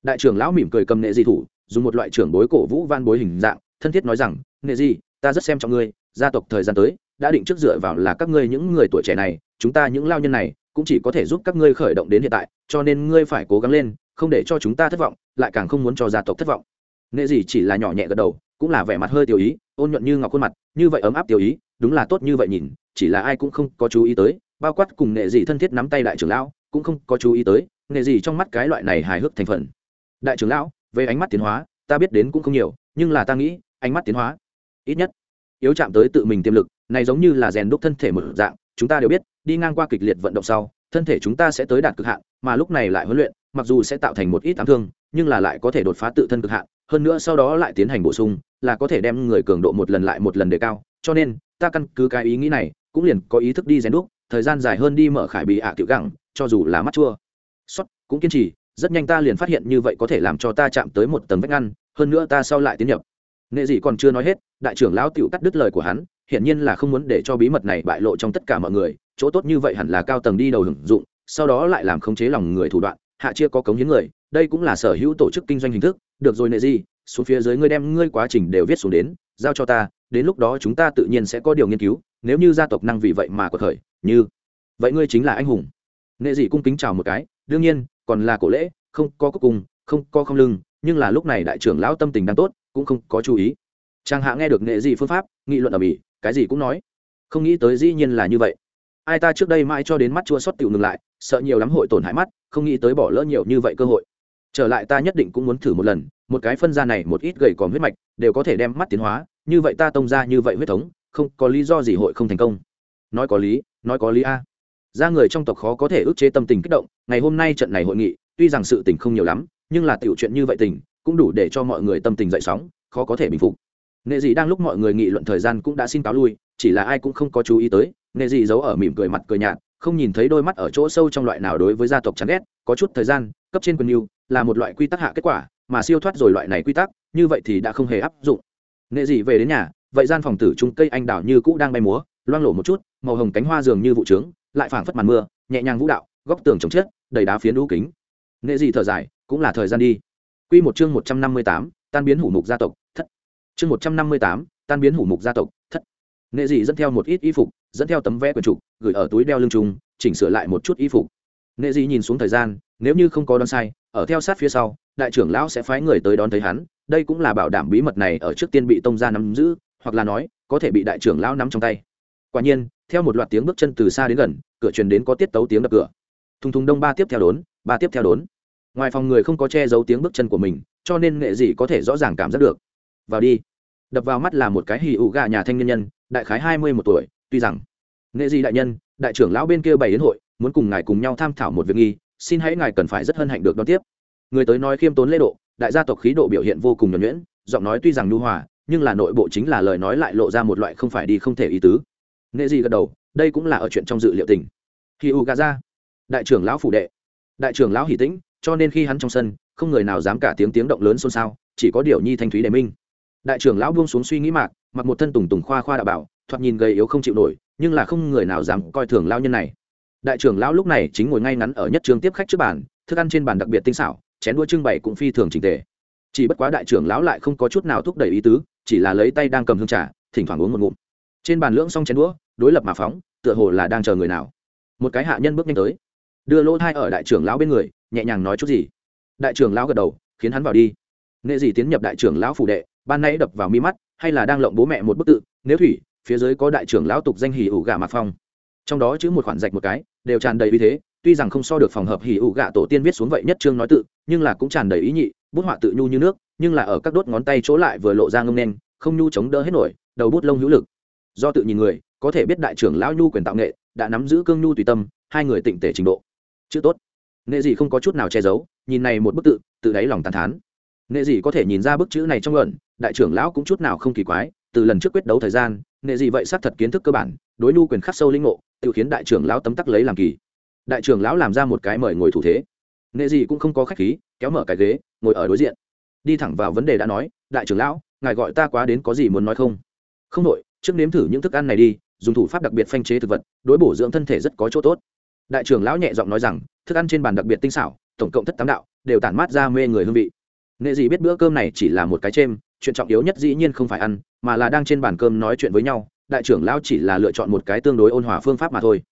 Speaker 1: đại trưởng lão mỉm cười cầm nệ di thủ, dùng một loại trưởng bối cổ vũ van bối hình dạng, thân thiết nói rằng, nệ di ta rất xem trọng ngươi, gia tộc thời gian tới, đã định trước dựa vào là các ngươi những người tuổi trẻ này, chúng ta những lao nhân này, cũng chỉ có thể giúp các ngươi khởi động đến hiện tại, cho nên ngươi phải cố gắng lên, không để cho chúng ta thất vọng, lại càng không muốn cho gia tộc thất vọng. Nệ Di chỉ là nhỏ nhẹ gật đầu, cũng là vẻ mặt hơi tiểu ý, ôn nhuận như ngọc khuôn mặt, như vậy ấm áp tiểu ý, đúng là tốt như vậy nhìn, chỉ là ai cũng không có chú ý tới, bao quát cùng nệ Di thân thiết nắm tay đại trưởng lão, cũng không có chú ý tới, nệ gì trong mắt cái loại này hài hước thành phần đại trưởng lão, về ánh mắt tiến hóa, ta biết đến cũng không nhiều, nhưng là ta nghĩ, ánh mắt tiến hóa, ít nhất, yếu chạm tới tự mình tiềm lực, này giống như là rèn đúc thân thể một dạng, chúng ta đều biết, đi ngang qua kịch liệt vận động sau, thân thể chúng ta sẽ tới đạt cực hạn, mà lúc này lại huấn luyện, mặc dù sẽ tạo thành một ít ám thương, nhưng là lại có thể đột phá tự thân cực hạn, hơn nữa sau đó lại tiến hành bổ sung, là có thể đem người cường độ một lần lại một lần đề cao, cho nên, ta căn cứ cái ý nghĩ này, cũng liền có ý thức đi rèn đúc, thời gian dài hơn đi mở khải bị ạ tiểu gẳng, cho dù là mắt chua. Xuất cũng kiên trì rất nhanh ta liền phát hiện như vậy có thể làm cho ta chạm tới một tầng vách ngăn, hơn nữa ta sau lại tiến nhập. Nghệ Dị còn chưa nói hết, đại trưởng lão tiểu cắt đứt lời của hắn, hiển nhiên là không muốn để cho bí mật này bại lộ trong tất cả mọi người, chỗ tốt như vậy hẳn là cao tầng đi đầu hưởng dụng, sau đó lại làm khống chế lòng người thủ đoạn, hạ chia có cống hiến người, đây cũng là sở hữu tổ chức kinh doanh hình thức. Được rồi nệ gì xuống phía dưới ngươi đem ngươi quá trình đều viết xuống đến, giao cho ta, đến lúc đó chúng ta tự nhiên sẽ có điều nghiên cứu, nếu như gia tộc năng vì vậy mà có thời như, vậy ngươi chính là anh hùng. Nệ dị cung kính chào một cái, đương nhiên còn là cổ lễ, không có cúc cung, không có không lưng, nhưng là lúc này đại trưởng lão tâm tình đang tốt, cũng không có chú ý. Trang hạ nghe được nghệ gì phương pháp, nghị luận ở mỹ cái gì cũng nói. Không nghĩ tới dĩ nhiên là như vậy. Ai ta trước đây mãi cho đến mắt chua xót tiểu ngừng lại, sợ nhiều lắm hội tổn hại mắt, không nghĩ tới bỏ lỡ nhiều như vậy cơ hội. Trở lại ta nhất định cũng muốn thử một lần, một cái phân ra này một ít gầy còm huyết mạch, đều có thể đem mắt tiến hóa, như vậy ta tông ra như vậy huyết thống, không có lý do gì hội không thành công. Nói có lý, nói có lý a ra người trong tộc khó có thể ức chế tâm tình kích động, ngày hôm nay trận này hội nghị, tuy rằng sự tình không nhiều lắm, nhưng là tiểu chuyện như vậy tình, cũng đủ để cho mọi người tâm tình dậy sóng, khó có thể bình phục. Nệ dị đang lúc mọi người nghị luận thời gian cũng đã xin cáo lui, chỉ là ai cũng không có chú ý tới, nệ dị giấu ở mỉm cười mặt cười nhạt, không nhìn thấy đôi mắt ở chỗ sâu trong loại nào đối với gia tộc chán ghét, có chút thời gian, cấp trên quân yêu, là một loại quy tắc hạ kết quả, mà siêu thoát rồi loại này quy tắc, như vậy thì đã không hề áp dụng. Nệ dị về đến nhà, vậy gian phòng tử trung cây anh đào như cũ đang bay múa, loang lổ một chút, màu hồng cánh hoa dường như vụ trướng lại phảng phất màn mưa, nhẹ nhàng vũ đạo, góc tường trồng chết, đầy đá phiến đũ kính. Nghệ dị thở dài, cũng là thời gian đi. Quy một chương một trăm năm mươi tám, tan biến hủ mục gia tộc, thất. Chương một trăm năm mươi tám, tan biến hủ mục gia tộc, thất. Nghệ dị dẫn theo một ít y phục, dẫn theo tấm vé quyển trục, gửi ở túi đeo lưng trung chỉnh sửa lại một chút y phục. Nghệ dị nhìn xuống thời gian, nếu như không có đón sai, ở theo sát phía sau, đại trưởng lão sẽ phái người tới đón thấy hắn. Đây cũng là bảo đảm bí mật này ở trước tiên bị tông gia nắm giữ, hoặc là nói, có thể bị đại trưởng lão nắm trong tay. Quả nhiên theo một loạt tiếng bước chân từ xa đến gần, cửa truyền đến có tiết tấu tiếng đập cửa. Thùng thùng đông ba tiếp theo đốn, ba tiếp theo đốn. Ngoài phòng người không có che giấu tiếng bước chân của mình, cho nên nghệ dị có thể rõ ràng cảm giác được. Vào đi. Đập vào mắt là một cái hì ụ gà nhà thanh niên nhân, đại khái hai mươi một tuổi, tuy rằng nghệ dị đại nhân, đại trưởng lão bên kia bày đến hội, muốn cùng ngài cùng nhau tham thảo một việc nghi, xin hãy ngài cần phải rất hân hạnh được đón tiếp. Người tới nói khiêm tốn lễ độ, đại gia tộc khí độ biểu hiện vô cùng nhuẩn nhuyễn, giọng nói tuy rằng nhu hòa, nhưng là nội bộ chính là lời nói lại lộ ra một loại không phải đi không thể ý tứ nghệ gì gật đầu, đây cũng là ở chuyện trong dự liệu tình. Khi u gà ra đại trưởng lão phủ đệ, đại trưởng lão hỉ tĩnh, cho nên khi hắn trong sân, không người nào dám cả tiếng tiếng động lớn xôn xao, chỉ có điều nhi thanh thúy đề minh. Đại trưởng lão buông xuống suy nghĩ mạc, mặc một thân tùng tùng khoa khoa đạo bảo, thoạt nhìn gầy yếu không chịu nổi, nhưng là không người nào dám coi thường lao nhân này. Đại trưởng lão lúc này chính ngồi ngay ngắn ở nhất trường tiếp khách trước bàn, thức ăn trên bàn đặc biệt tinh xảo, chén đua trưng bày cũng phi thường trình tề. Chỉ bất quá đại trưởng lão lại không có chút nào thúc đẩy ý tứ, chỉ là lấy tay đang cầm hương trà, thỉnh thoảng uống một ngụm trên bàn lưỡng xong chén đũa, đối lập mà phóng, tựa hồ là đang chờ người nào. Một cái hạ nhân bước nhanh tới, đưa lỗ thai ở đại trưởng lão bên người, nhẹ nhàng nói chút gì. Đại trưởng lão gật đầu, khiến hắn vào đi. Nghệ gì tiến nhập đại trưởng lão phủ đệ, ban nãy đập vào mi mắt, hay là đang lộng bố mẹ một bức tự, nếu thủy, phía dưới có đại trưởng lão tục danh hỉ ủ gà mạc phong. Trong đó chữ một khoản rạch một cái, đều tràn đầy uy thế, tuy rằng không so được phòng hợp hỉ ủ gạ tổ tiên viết xuống vậy nhất chương nói tự, nhưng là cũng tràn đầy ý nhị, bút họa tự nhu như nước, nhưng là ở các đốt ngón tay chỗ lại vừa lộ ra ngông đen không nhu chống đỡ hết nổi, đầu bút lông hữu lực do tự nhìn người, có thể biết đại trưởng lão nhu quyền tạo nghệ, đã nắm giữ cương nhu tùy tâm, hai người tịnh tể trình độ. Chữ tốt. Nghệ gì không có chút nào che giấu, nhìn này một bức tự tự đáy lòng tàn thán. Nghệ gì có thể nhìn ra bức chữ này trong luận, đại trưởng lão cũng chút nào không kỳ quái, từ lần trước quyết đấu thời gian, nghệ gì vậy xác thật kiến thức cơ bản, đối nhu quyền khắc sâu linh ngộ, tự khiến đại trưởng lão tấm tắc lấy làm kỳ. Đại trưởng lão làm ra một cái mời ngồi thủ thế. Nghệ gì cũng không có khách khí, kéo mở cái ghế, ngồi ở đối diện. Đi thẳng vào vấn đề đã nói, đại trưởng lão, ngài gọi ta quá đến có gì muốn nói không? Không đội trước nếm thử những thức ăn này đi, dùng thủ pháp đặc biệt phanh chế thực vật, đối bổ dưỡng thân thể rất có chỗ tốt. Đại trưởng lão nhẹ giọng nói rằng, thức ăn trên bàn đặc biệt tinh xảo, tổng cộng thất tám đạo, đều tản mát ra mê người hương vị. Nghệ Dị biết bữa cơm này chỉ là một cái chêm, chuyện trọng yếu nhất dĩ nhiên không phải ăn, mà là đang trên bàn cơm nói chuyện với nhau, đại trưởng lão chỉ là lựa chọn một cái tương đối ôn hòa phương pháp mà thôi.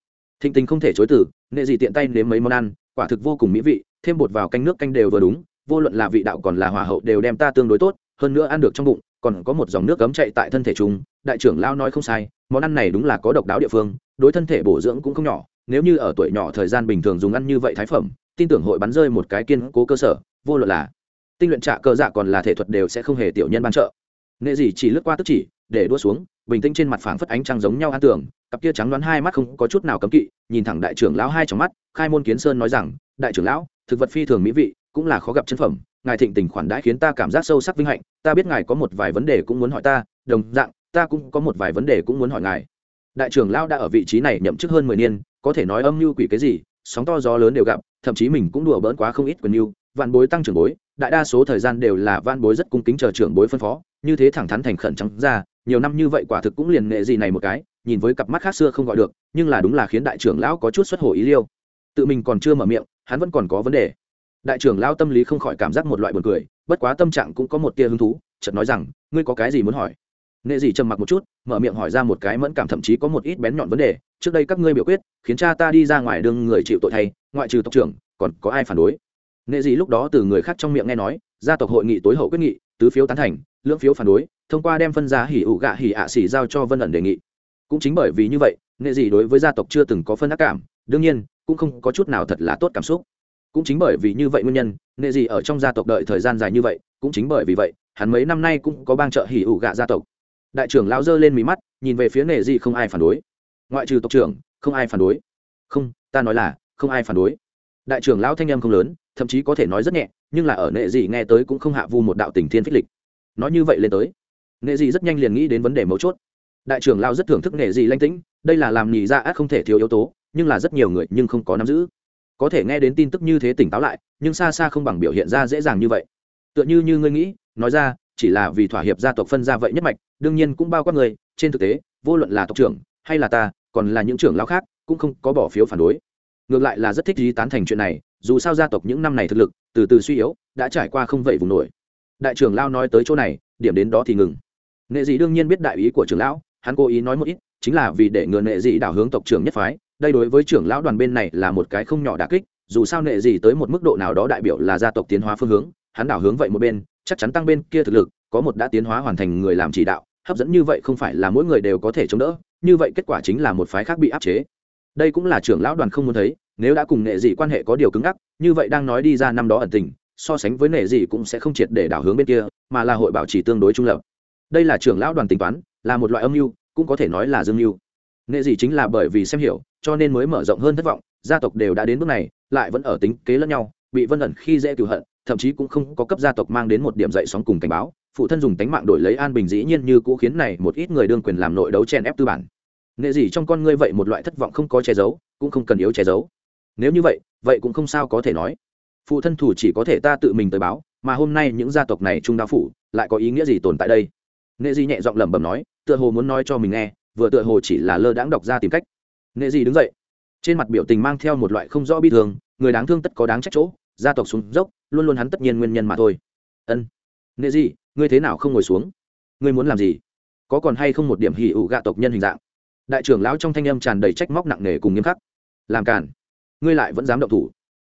Speaker 1: Thịnh tình không thể chối từ, nghệ Dị tiện tay nếm mấy món ăn, quả thực vô cùng mỹ vị, thêm bột vào canh nước canh đều vừa đúng, vô luận là vị đạo còn là hòa hậu đều đem ta tương đối tốt hơn nữa ăn được trong bụng, còn có một dòng nước cấm chạy tại thân thể chúng. Đại trưởng lao nói không sai, món ăn này đúng là có độc đáo địa phương, đối thân thể bổ dưỡng cũng không nhỏ. Nếu như ở tuổi nhỏ thời gian bình thường dùng ăn như vậy thái phẩm, tin tưởng hội bắn rơi một cái kiên cố cơ sở, vô luận là tinh luyện trạ cơ dạ còn là thể thuật đều sẽ không hề tiểu nhân ban trợ. Nghệ gì chỉ lướt qua tức chỉ, để đua xuống, bình tĩnh trên mặt phảng phất ánh trăng giống nhau ăn tưởng cặp kia trắng đoán hai mắt không có chút nào cấm kỵ, nhìn thẳng đại trưởng lão hai trong mắt, khai môn kiến sơn nói rằng, đại trưởng lão, thực vật phi thường mỹ vị, cũng là khó gặp chân phẩm ngài thịnh tình khoản đãi khiến ta cảm giác sâu sắc vinh hạnh, ta biết ngài có một vài vấn đề cũng muốn hỏi ta, đồng dạng, ta cũng có một vài vấn đề cũng muốn hỏi ngài. Đại trưởng lão đã ở vị trí này nhậm chức hơn mười niên, có thể nói âm mưu quỷ cái gì, sóng to gió lớn đều gặp, thậm chí mình cũng đùa bỡn quá không ít quyền mưu, vạn bối tăng trưởng bối, đại đa số thời gian đều là van bối rất cung kính chờ trưởng bối phân phó, như thế thẳng thắn thành khẩn trắng ra, nhiều năm như vậy quả thực cũng liền nghệ gì này một cái, nhìn với cặp mắt khác xưa không gọi được, nhưng là đúng là khiến đại trưởng lão có chút xuất hồ ý liêu. Tự mình còn chưa mở miệng, hắn vẫn còn có vấn đề đại trưởng lao tâm lý không khỏi cảm giác một loại buồn cười, bất quá tâm trạng cũng có một tia hứng thú, chợt nói rằng, ngươi có cái gì muốn hỏi? Nệ Dị trầm mặc một chút, mở miệng hỏi ra một cái mẫn cảm thậm chí có một ít bén nhọn vấn đề, trước đây các ngươi biểu quyết, khiến cha ta đi ra ngoài đường người chịu tội thay, ngoại trừ tộc trưởng, còn có ai phản đối? Nệ Dị lúc đó từ người khác trong miệng nghe nói, gia tộc hội nghị tối hậu quyết nghị, tứ phiếu tán thành, lưỡng phiếu phản đối, thông qua đem phân giá hỉ ủ gạ hỉ ạ xỉ giao cho vân ẩn đề nghị. Cũng chính bởi vì như vậy, Nệ Dị đối với gia tộc chưa từng có phân ác cảm, đương nhiên, cũng không có chút nào thật là tốt cảm xúc cũng chính bởi vì như vậy nguyên nhân, nệ dị ở trong gia tộc đợi thời gian dài như vậy, cũng chính bởi vì vậy, hắn mấy năm nay cũng có bang trợ hỉ ủ gạ gia tộc. Đại trưởng lão giơ lên mí mắt, nhìn về phía nệ dị không ai phản đối. Ngoại trừ tộc trưởng, không ai phản đối. Không, ta nói là, không ai phản đối. Đại trưởng lão thanh em không lớn, thậm chí có thể nói rất nhẹ, nhưng là ở nệ dị nghe tới cũng không hạ vu một đạo tình thiên phích lịch. Nói như vậy lên tới, nệ dị rất nhanh liền nghĩ đến vấn đề mấu chốt. Đại trưởng lão rất thưởng thức nệ dị lanh tĩnh, đây là làm nhì ra dạ ác không thể thiếu yếu tố, nhưng là rất nhiều người nhưng không có nắm giữ có thể nghe đến tin tức như thế tỉnh táo lại, nhưng xa xa không bằng biểu hiện ra dễ dàng như vậy. Tựa như như ngươi nghĩ, nói ra, chỉ là vì thỏa hiệp gia tộc phân ra vậy nhất mạch, đương nhiên cũng bao quát người trên thực tế, vô luận là tộc trưởng, hay là ta, còn là những trưởng lão khác, cũng không có bỏ phiếu phản đối. Ngược lại là rất thích ý tán thành chuyện này, dù sao gia tộc những năm này thực lực, từ từ suy yếu, đã trải qua không vậy vùng nổi. Đại trưởng lao nói tới chỗ này, điểm đến đó thì ngừng. Nghệ dị đương nhiên biết đại ý của trưởng lão, hắn cố ý nói một ít, chính là vì để ngừa nghệ dị đảo hướng tộc trưởng nhất phái đây đối với trưởng lão đoàn bên này là một cái không nhỏ đà kích, dù sao nệ dị tới một mức độ nào đó đại biểu là gia tộc tiến hóa phương hướng, hắn đảo hướng vậy một bên, chắc chắn tăng bên kia thực lực, có một đã tiến hóa hoàn thành người làm chỉ đạo, hấp dẫn như vậy không phải là mỗi người đều có thể chống đỡ, như vậy kết quả chính là một phái khác bị áp chế. Đây cũng là trưởng lão đoàn không muốn thấy, nếu đã cùng nệ dị quan hệ có điều cứng ngắc, như vậy đang nói đi ra năm đó ẩn tình, so sánh với nệ dị cũng sẽ không triệt để đảo hướng bên kia, mà là hội bảo trì tương đối trung lập. Đây là trưởng lão đoàn tính toán, là một loại âm mưu, cũng có thể nói là dương mưu nghệ gì chính là bởi vì xem hiểu, cho nên mới mở rộng hơn thất vọng, gia tộc đều đã đến bước này, lại vẫn ở tính kế lẫn nhau, bị vân ẩn khi dễ cựu hận, thậm chí cũng không có cấp gia tộc mang đến một điểm dậy sóng cùng cảnh báo, phụ thân dùng tánh mạng đổi lấy an bình dĩ nhiên như cũ khiến này một ít người đương quyền làm nội đấu chen ép tư bản. Nghệ gì trong con ngươi vậy một loại thất vọng không có che giấu, cũng không cần yếu che giấu. Nếu như vậy vậy cũng không sao có thể nói. Phụ thân thủ chỉ có thể ta tự mình tới báo, mà hôm nay những gia tộc này trung đa phủ, lại có ý nghĩa gì tồn tại đây? Nghệ gì nhẹ giọng lẩm bẩm nói, tựa hồ muốn nói cho mình nghe vừa tựa hồ chỉ là lơ đãng đọc ra tìm cách. Nghệ gì đứng dậy, trên mặt biểu tình mang theo một loại không rõ bi thường người đáng thương tất có đáng trách chỗ, gia tộc xuống dốc, luôn luôn hắn tất nhiên nguyên nhân mà thôi. Ân nghệ gì ngươi thế nào không ngồi xuống? Ngươi muốn làm gì? Có còn hay không một điểm hỉ ủ gạ tộc nhân hình dạng? Đại trưởng lão trong thanh âm tràn đầy trách móc nặng nề cùng nghiêm khắc. Làm cản ngươi lại vẫn dám động thủ.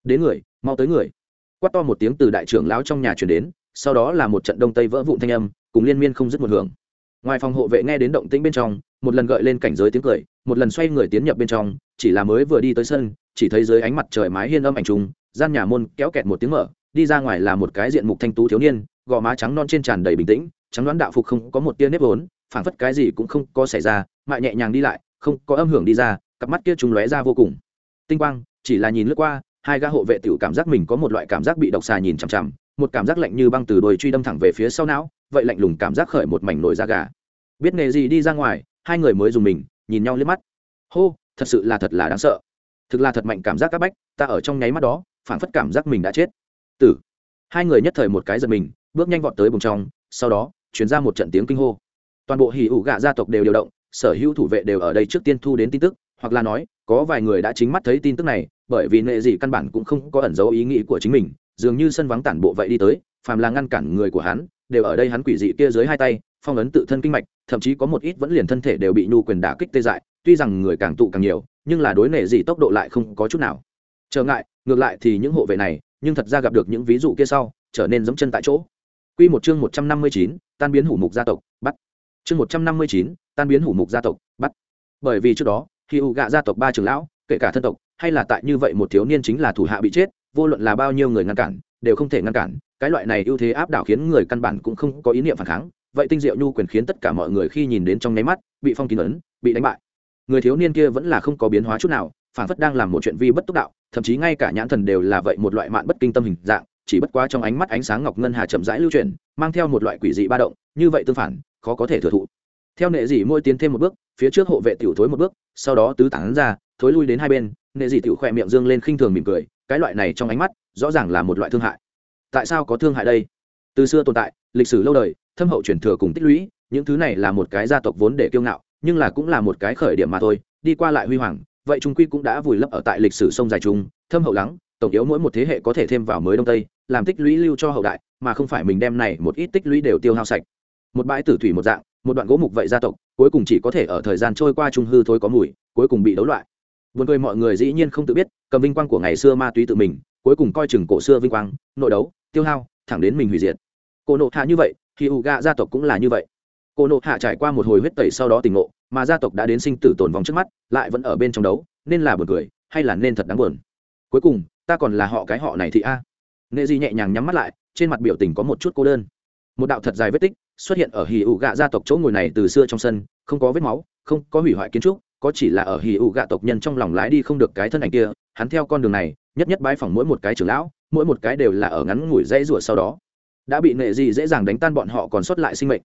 Speaker 1: Đến người, mau tới người. Quát to một tiếng từ đại trưởng lão trong nhà chuyển đến, sau đó là một trận đông tây vỡ vụn thanh âm, cùng liên miên không dứt một hưởng. Ngoài phòng hộ vệ nghe đến động tĩnh bên trong một lần gợi lên cảnh giới tiếng cười, một lần xoay người tiến nhập bên trong, chỉ là mới vừa đi tới sân, chỉ thấy dưới ánh mặt trời mái hiên âm ảnh trùng, gian nhà môn kéo kẹt một tiếng mở, đi ra ngoài là một cái diện mục thanh tú thiếu niên, gò má trắng non trên tràn đầy bình tĩnh, trắng đoán đạo phục không có một tia nếp vốn, phảng phất cái gì cũng không có xảy ra, mại nhẹ nhàng đi lại, không có âm hưởng đi ra, cặp mắt kia chúng lóe ra vô cùng. Tinh quang, chỉ là nhìn lướt qua, hai gã hộ vệ tiểu cảm giác mình có một loại cảm giác bị độc xà nhìn chằm chằm, một cảm giác lạnh như băng từ đồi truy đâm thẳng về phía sau não, vậy lạnh lùng cảm giác khởi một mảnh nổi da gà. Biết nghề gì đi ra ngoài hai người mới dùng mình, nhìn nhau liếc mắt. Hô, thật sự là thật là đáng sợ. Thực là thật mạnh cảm giác các bách, ta ở trong nháy mắt đó, phảng phất cảm giác mình đã chết. Tử. Hai người nhất thời một cái giật mình, bước nhanh vọt tới bùng trong, sau đó chuyển ra một trận tiếng kinh hô. Toàn bộ hỉ ủ gạ gia tộc đều điều động, sở hữu thủ vệ đều ở đây trước tiên thu đến tin tức, hoặc là nói, có vài người đã chính mắt thấy tin tức này, bởi vì nệ gì căn bản cũng không có ẩn dấu ý nghĩ của chính mình, dường như sân vắng tản bộ vậy đi tới, phàm là ngăn cản người của hắn, đều ở đây hắn quỷ dị kia dưới hai tay phong ấn tự thân kinh mạch thậm chí có một ít vẫn liền thân thể đều bị nhu quyền đả kích tê dại tuy rằng người càng tụ càng nhiều nhưng là đối nệ gì tốc độ lại không có chút nào trở ngại ngược lại thì những hộ vệ này nhưng thật ra gặp được những ví dụ kia sau trở nên giống chân tại chỗ Quy một chương 159, tan biến hủ mục gia tộc, bắt. Chương 159, tan biến hủ mục gia tộc, bắt. Bởi vì trước đó, khi u gạ gia tộc ba trưởng lão, kể cả thân tộc, hay là tại như vậy một thiếu niên chính là thủ hạ bị chết, vô luận là bao nhiêu người ngăn cản, đều không thể ngăn cản, cái loại này ưu thế áp đảo khiến người căn bản cũng không có ý niệm phản kháng, vậy tinh diệu nhu quyền khiến tất cả mọi người khi nhìn đến trong nháy mắt, bị phong kín ấn, bị đánh bại. Người thiếu niên kia vẫn là không có biến hóa chút nào, phản phất đang làm một chuyện vi bất túc đạo, thậm chí ngay cả nhãn thần đều là vậy một loại mạn bất kinh tâm hình dạng, chỉ bất quá trong ánh mắt ánh sáng ngọc ngân hà chậm rãi lưu chuyển mang theo một loại quỷ dị ba động như vậy tương phản khó có thể thừa thụ. Theo nệ dị môi tiến thêm một bước phía trước hộ vệ tiểu thối một bước sau đó tứ tán ra thối lui đến hai bên nệ dị tiểu khỏe miệng dương lên khinh thường mỉm cười cái loại này trong ánh mắt rõ ràng là một loại thương hại. Tại sao có thương hại đây? Từ xưa tồn tại lịch sử lâu đời thâm hậu truyền thừa cùng tích lũy, những thứ này là một cái gia tộc vốn để kiêu ngạo, nhưng là cũng là một cái khởi điểm mà thôi, đi qua lại huy hoàng, vậy trung quy cũng đã vùi lấp ở tại lịch sử sông dài trung thâm hậu lắng, tổng yếu mỗi một thế hệ có thể thêm vào mới đông tây, làm tích lũy lưu cho hậu đại, mà không phải mình đem này một ít tích lũy đều tiêu hao sạch. Một bãi tử thủy một dạng, một đoạn gỗ mục vậy gia tộc, cuối cùng chỉ có thể ở thời gian trôi qua trung hư thôi có mùi, cuối cùng bị đấu loại. Buồn cười mọi người dĩ nhiên không tự biết, cầm vinh quang của ngày xưa ma túy tự mình, cuối cùng coi chừng cổ xưa vinh quang, nội đấu, tiêu hao, thẳng đến mình hủy diệt. Cô nộ hạ như vậy thì ủ gạ gia tộc cũng là như vậy. Cô nộ hạ trải qua một hồi huyết tẩy sau đó tỉnh ngộ, mà gia tộc đã đến sinh tử tồn vong trước mắt, lại vẫn ở bên trong đấu, nên là buồn cười, hay là nên thật đáng buồn? Cuối cùng, ta còn là họ cái họ này thì a. À. nghệ di nhẹ nhàng nhắm mắt lại, trên mặt biểu tình có một chút cô đơn. Một đạo thật dài vết tích xuất hiện ở hì ủ gạ gia tộc chỗ ngồi này từ xưa trong sân, không có vết máu, không có hủy hoại kiến trúc, có chỉ là ở hì ủ gạ tộc nhân trong lòng lái đi không được cái thân ảnh kia, hắn theo con đường này, nhất nhất bái phỏng mỗi một cái trưởng lão, mỗi một cái đều là ở ngắn ngủi dãy rủa sau đó đã bị nệ gì dễ dàng đánh tan bọn họ còn sót lại sinh mệnh.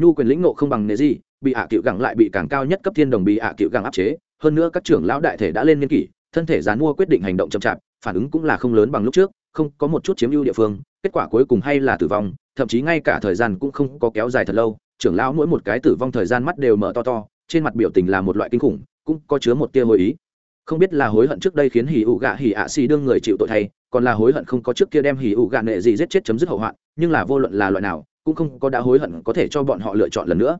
Speaker 1: Nhu quyền lĩnh nộ không bằng nệ gì bị hạ cựu gẳng lại bị càng cao nhất cấp thiên đồng bị hạ cựu gẳng áp chế. Hơn nữa các trưởng lão đại thể đã lên niên kỷ, thân thể dán mua quyết định hành động chậm chạp, phản ứng cũng là không lớn bằng lúc trước, không có một chút chiếm ưu địa phương, kết quả cuối cùng hay là tử vong, thậm chí ngay cả thời gian cũng không có kéo dài thật lâu. Trưởng lão mỗi một cái tử vong thời gian mắt đều mở to to, trên mặt biểu tình là một loại kinh khủng, cũng có chứa một tia hồi ý. Không biết là hối hận trước đây khiến hỉ ủ gạ hỉ ạ xì đương người chịu tội thay còn là hối hận không có trước kia đem hỉ ủ gạ nệ gì giết chết chấm dứt hậu hoạn, nhưng là vô luận là loại nào, cũng không có đã hối hận có thể cho bọn họ lựa chọn lần nữa.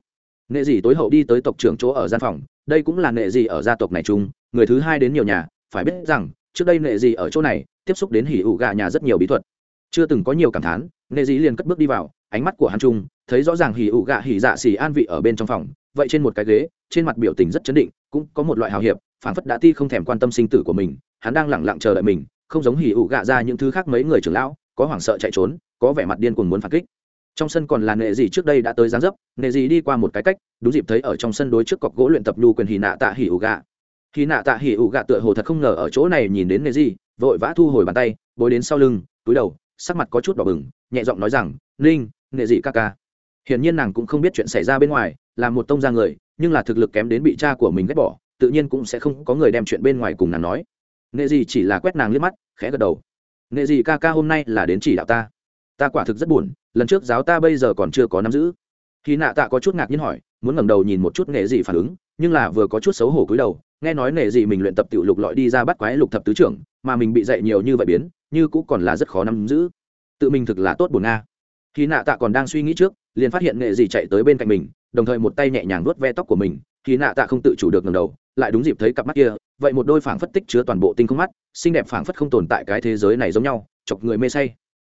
Speaker 1: Nệ gì tối hậu đi tới tộc trưởng chỗ ở gian phòng, đây cũng là nệ gì ở gia tộc này chung, người thứ hai đến nhiều nhà, phải biết rằng, trước đây nệ gì ở chỗ này, tiếp xúc đến hỉ ủ gạ nhà rất nhiều bí thuật. Chưa từng có nhiều cảm thán, nệ gì liền cất bước đi vào, ánh mắt của hắn trung thấy rõ ràng hỉ ủ gạ hỉ dạ xỉ an vị ở bên trong phòng, vậy trên một cái ghế, trên mặt biểu tình rất chấn định, cũng có một loại hào hiệp phản phất đã ti không thèm quan tâm sinh tử của mình, hắn đang lẳng lặng chờ đợi mình không giống hỉ ủ gạ ra những thứ khác mấy người trưởng lão, có hoảng sợ chạy trốn, có vẻ mặt điên cuồng muốn phản kích. Trong sân còn là nệ gì trước đây đã tới giáng dấp, nệ gì đi qua một cái cách, đúng dịp thấy ở trong sân đối trước cọc gỗ luyện tập nhu quyền hỉ nạ tạ hỉ ủ gạ. Hỉ nạ tạ hỉ ủ gạ tựa hồ thật không ngờ ở chỗ này nhìn đến nệ gì, vội vã thu hồi bàn tay, bối đến sau lưng, túi đầu, sắc mặt có chút đỏ bừng, nhẹ giọng nói rằng, ninh, nệ gì ca ca. Hiển nhiên nàng cũng không biết chuyện xảy ra bên ngoài, là một tông gia người, nhưng là thực lực kém đến bị cha của mình ghét bỏ, tự nhiên cũng sẽ không có người đem chuyện bên ngoài cùng nàng nói nệ gì chỉ là quét nàng liếc mắt, khẽ gật đầu. Nệ gì ca ca hôm nay là đến chỉ đạo ta. Ta quả thực rất buồn, lần trước giáo ta bây giờ còn chưa có nắm giữ. Khi nạ tạ có chút ngạc nhiên hỏi, muốn ngẩng đầu nhìn một chút nệ gì phản ứng, nhưng là vừa có chút xấu hổ cúi đầu, nghe nói nệ gì mình luyện tập tiểu lục lọi đi ra bắt quái lục thập tứ trưởng, mà mình bị dạy nhiều như vậy biến, như cũng còn là rất khó nắm giữ. Tự mình thực là tốt buồn nga khi nạ tạ còn đang suy nghĩ trước, liền phát hiện nệ gì chạy tới bên cạnh mình, đồng thời một tay nhẹ nhàng vuốt ve tóc của mình. Khi nạ tạ không tự chủ được ngẩng đầu, lại đúng dịp thấy cặp mắt kia vậy một đôi phảng phất tích chứa toàn bộ tinh không mắt, xinh đẹp phảng phất không tồn tại cái thế giới này giống nhau, chọc người mê say.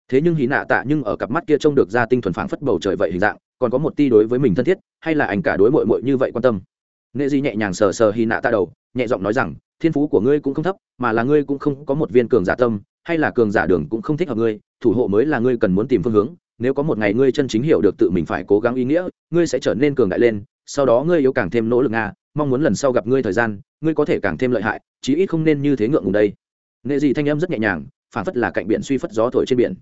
Speaker 1: Thế nhưng hí nạ tạ nhưng ở cặp mắt kia trông được ra tinh thuần phảng phất bầu trời vậy hình dạng, còn có một ti đối với mình thân thiết, hay là anh cả đối mội mội như vậy quan tâm. Nghệ di nhẹ nhàng sờ sờ hí nạ tạ đầu, nhẹ giọng nói rằng, thiên phú của ngươi cũng không thấp, mà là ngươi cũng không có một viên cường giả tâm, hay là cường giả đường cũng không thích hợp ngươi, thủ hộ mới là ngươi cần muốn tìm phương hướng, nếu có một ngày ngươi chân chính hiểu được tự mình phải cố gắng ý nghĩa, ngươi sẽ trở nên cường đại lên, sau đó ngươi yếu càng thêm nỗ lực nga mong muốn lần sau gặp ngươi thời gian, ngươi có thể càng thêm lợi hại, chí ít không nên như thế ngượng ngùng đây. Nghệ dị thanh âm rất nhẹ nhàng, phản phất là cạnh biển suy phất gió thổi trên biển.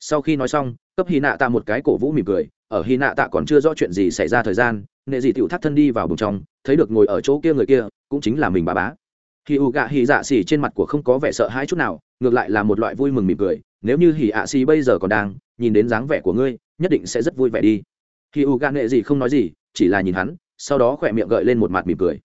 Speaker 1: Sau khi nói xong, cấp hy nạ tạ một cái cổ vũ mỉm cười, ở hy nạ tạ còn chưa rõ chuyện gì xảy ra thời gian nghệ dị tựu thắt thân đi vào bùng trong, thấy được ngồi ở chỗ kia người kia, cũng chính là mình bà bá. Khi u gạ hì dạ xỉ trên mặt của không có vẻ sợ hãi chút nào, ngược lại là một loại vui mừng mỉm cười, nếu như hì ạ xì bây giờ còn đang, nhìn đến dáng vẻ của ngươi, nhất định sẽ rất vui vẻ đi. Khi u gạ nghệ Dị không nói gì, chỉ là nhìn hắn sau đó khỏe miệng gợi lên một mặt mỉm cười.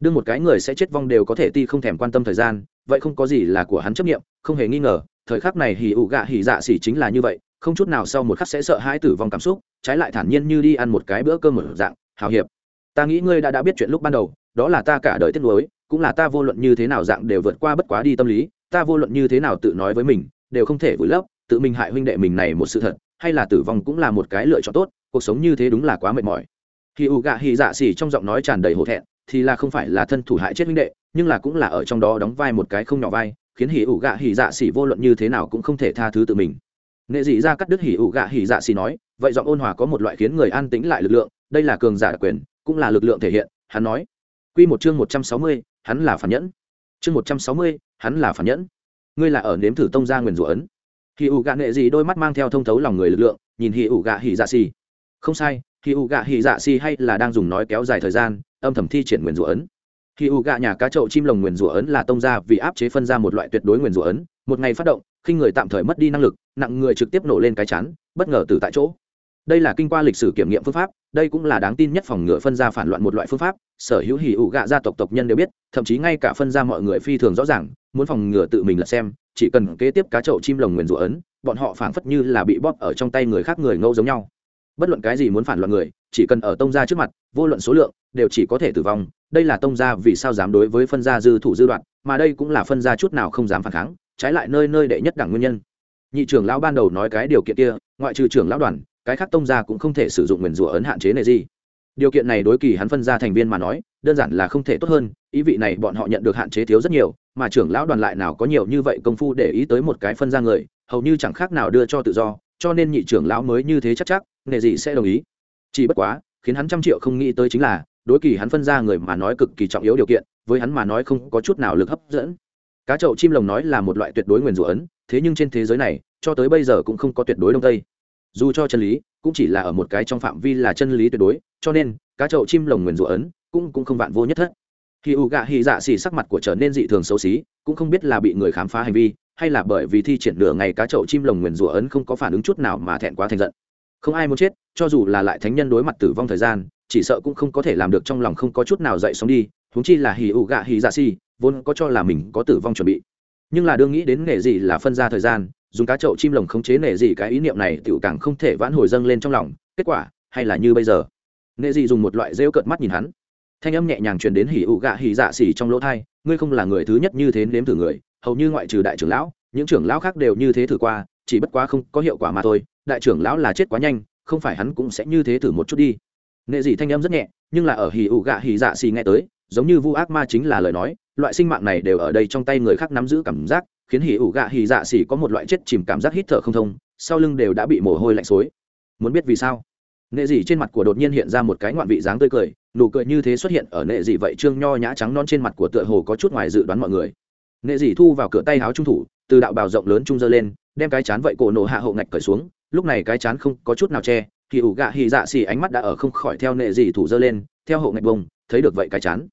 Speaker 1: Đương một cái người sẽ chết vong đều có thể ti không thèm quan tâm thời gian, vậy không có gì là của hắn chấp nghiệm không hề nghi ngờ, thời khắc này hỉ ụ gạ hỉ dạ xỉ chính là như vậy, không chút nào sau một khắc sẽ sợ hãi tử vong cảm xúc, trái lại thản nhiên như đi ăn một cái bữa cơm ở dạng, hào hiệp. Ta nghĩ ngươi đã đã biết chuyện lúc ban đầu, đó là ta cả đời tiếc nuối, cũng là ta vô luận như thế nào dạng đều vượt qua bất quá đi tâm lý, ta vô luận như thế nào tự nói với mình, đều không thể vùi lấp, tự mình hại huynh đệ mình này một sự thật, hay là tử vong cũng là một cái lựa chọn tốt, cuộc sống như thế đúng là quá mệt mỏi khi ủ gạ hì dạ xỉ trong giọng nói tràn đầy hổ thẹn, thì là không phải là thân thủ hại chết huynh đệ, nhưng là cũng là ở trong đó đóng vai một cái không nhỏ vai, khiến hỉ ủ gạ hỉ dạ xỉ vô luận như thế nào cũng không thể tha thứ tự mình. Nghệ dị ra cắt đứt hỉ ủ gạ hỉ dạ xỉ nói, vậy giọng ôn hòa có một loại khiến người an tĩnh lại lực lượng, đây là cường giả đặc quyền, cũng là lực lượng thể hiện. Hắn nói. Quy một chương một trăm sáu mươi, hắn là phản nhẫn. Chương một trăm sáu mươi, hắn là phản nhẫn. Ngươi là ở nếm thử tông gia nguyền rủa ấn. Hì ủ gạ nệ Dị đôi mắt mang theo thông thấu lòng người lực lượng, nhìn hì ủ gạ hì dạ xì không sai khi u gạ hì dạ si hay là đang dùng nói kéo dài thời gian, âm thầm thi triển nguyền rủa ấn. Khi u gạ nhà cá chậu chim lồng nguyền rủa ấn là tông ra vì áp chế phân ra một loại tuyệt đối nguyền rủa ấn, một ngày phát động, khi người tạm thời mất đi năng lực, nặng người trực tiếp nổ lên cái chắn bất ngờ từ tại chỗ. Đây là kinh qua lịch sử kiểm nghiệm phương pháp, đây cũng là đáng tin nhất phòng ngừa phân ra phản loạn một loại phương pháp, sở hữu hỉ ủ gạ gia tộc tộc nhân đều biết, thậm chí ngay cả phân ra mọi người phi thường rõ ràng, muốn phòng ngừa tự mình là xem, chỉ cần kế tiếp cá chậu chim lồng nguyền rủa ấn, bọn họ phảng phất như là bị bóp ở trong tay người khác người ngâu giống nhau bất luận cái gì muốn phản loạn người, chỉ cần ở tông gia trước mặt, vô luận số lượng, đều chỉ có thể tử vong. Đây là tông gia vì sao dám đối với phân gia dư thủ dư đoạn, mà đây cũng là phân gia chút nào không dám phản kháng, trái lại nơi nơi đệ nhất đẳng nguyên nhân. Nhị trưởng lão ban đầu nói cái điều kiện kia, ngoại trừ trưởng lão đoàn, cái khác tông gia cũng không thể sử dụng nguyền rủa ấn hạn chế này gì. Điều kiện này đối kỳ hắn phân ra thành viên mà nói, đơn giản là không thể tốt hơn, ý vị này bọn họ nhận được hạn chế thiếu rất nhiều, mà trưởng lão đoàn lại nào có nhiều như vậy công phu để ý tới một cái phân ra người, hầu như chẳng khác nào đưa cho tự do, cho nên nhị trưởng lão mới như thế chắc chắc nghề gì sẽ đồng ý. Chỉ bất quá, khiến hắn trăm triệu không nghĩ tới chính là, đối kỳ hắn phân ra người mà nói cực kỳ trọng yếu điều kiện, với hắn mà nói không có chút nào lực hấp dẫn. Cá chậu chim lồng nói là một loại tuyệt đối nguyền rủa ấn, thế nhưng trên thế giới này, cho tới bây giờ cũng không có tuyệt đối đông tây. Dù cho chân lý, cũng chỉ là ở một cái trong phạm vi là chân lý tuyệt đối, cho nên, cá chậu chim lồng nguyền rủa ấn, cũng cũng không vạn vô nhất thất. Khi u gạ hy dạ xì sắc mặt của trở nên dị thường xấu xí, cũng không biết là bị người khám phá hành vi, hay là bởi vì thi triển nửa ngày cá chậu chim lồng nguyền rủa ấn không có phản ứng chút nào mà thẹn quá thành giận không ai muốn chết, cho dù là lại thánh nhân đối mặt tử vong thời gian, chỉ sợ cũng không có thể làm được trong lòng không có chút nào dậy sống đi, huống chi là hì ụ gạ hì dạ si vốn có cho là mình có tử vong chuẩn bị. Nhưng là đương nghĩ đến nghề gì là phân ra thời gian, dùng cá chậu chim lồng khống chế nệ gì cái ý niệm này tựu càng không thể vãn hồi dâng lên trong lòng, kết quả, hay là như bây giờ? Nệ gì dùng một loại rêu cợt mắt nhìn hắn. Thanh âm nhẹ nhàng truyền đến hỉ ụ gạ hỉ dạ xỉ trong lỗ thai, ngươi không là người thứ nhất như thế nếm thử người, hầu như ngoại trừ đại trưởng lão, những trưởng lão khác đều như thế thử qua, chỉ bất quá không có hiệu quả mà thôi đại trưởng lão là chết quá nhanh, không phải hắn cũng sẽ như thế thử một chút đi. Nệ dị thanh âm rất nhẹ, nhưng là ở hỉ ụ gạ hỉ dạ xì nghe tới, giống như vu ác ma chính là lời nói, loại sinh mạng này đều ở đây trong tay người khác nắm giữ cảm giác, khiến hỉ ụ gạ hỉ dạ xì có một loại chết chìm cảm giác hít thở không thông, sau lưng đều đã bị mồ hôi lạnh xối. Muốn biết vì sao? Nệ dị trên mặt của đột nhiên hiện ra một cái ngoạn vị dáng tươi cười, nụ cười như thế xuất hiện ở nệ dị vậy trương nho nhã trắng non trên mặt của tựa hồ có chút ngoài dự đoán mọi người. Nệ dị thu vào cửa tay háo trung thủ, từ đạo bào rộng lớn trung dơ lên, đem cái chán vậy cổ nổ hạ hậu ngạch cởi xuống lúc này cái chán không có chút nào che, thì ủ gạ hì dạ xì ánh mắt đã ở không khỏi theo nệ dị thủ dơ lên, theo hộ ngạch bông, thấy được vậy cái chán.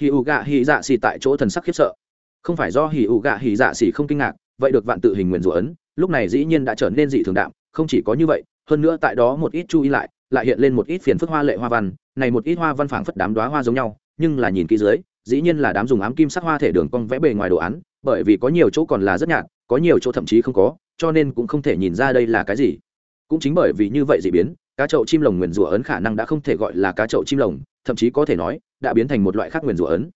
Speaker 1: Hì ủ gạ hì dạ xì tại chỗ thần sắc khiếp sợ. Không phải do hì ủ gạ hì dạ xì không kinh ngạc, vậy được vạn tự hình nguyền rủa ấn, lúc này dĩ nhiên đã trở nên dị thường đạm, không chỉ có như vậy, hơn nữa tại đó một ít chú ý lại lại hiện lên một ít phiền phức hoa lệ hoa văn, này một ít hoa văn phảng phất đám đoá hoa giống nhau, nhưng là nhìn kỹ dưới, dĩ nhiên là đám dùng ám kim sắc hoa thể đường cong vẽ bề ngoài đồ án, bởi vì có nhiều chỗ còn là rất nhạt, có nhiều chỗ thậm chí không có cho nên cũng không thể nhìn ra đây là cái gì. Cũng chính bởi vì như vậy dị biến, cá chậu chim lồng nguyền rủa ấn khả năng đã không thể gọi là cá chậu chim lồng, thậm chí có thể nói, đã biến thành một loại khác nguyền rủa ấn.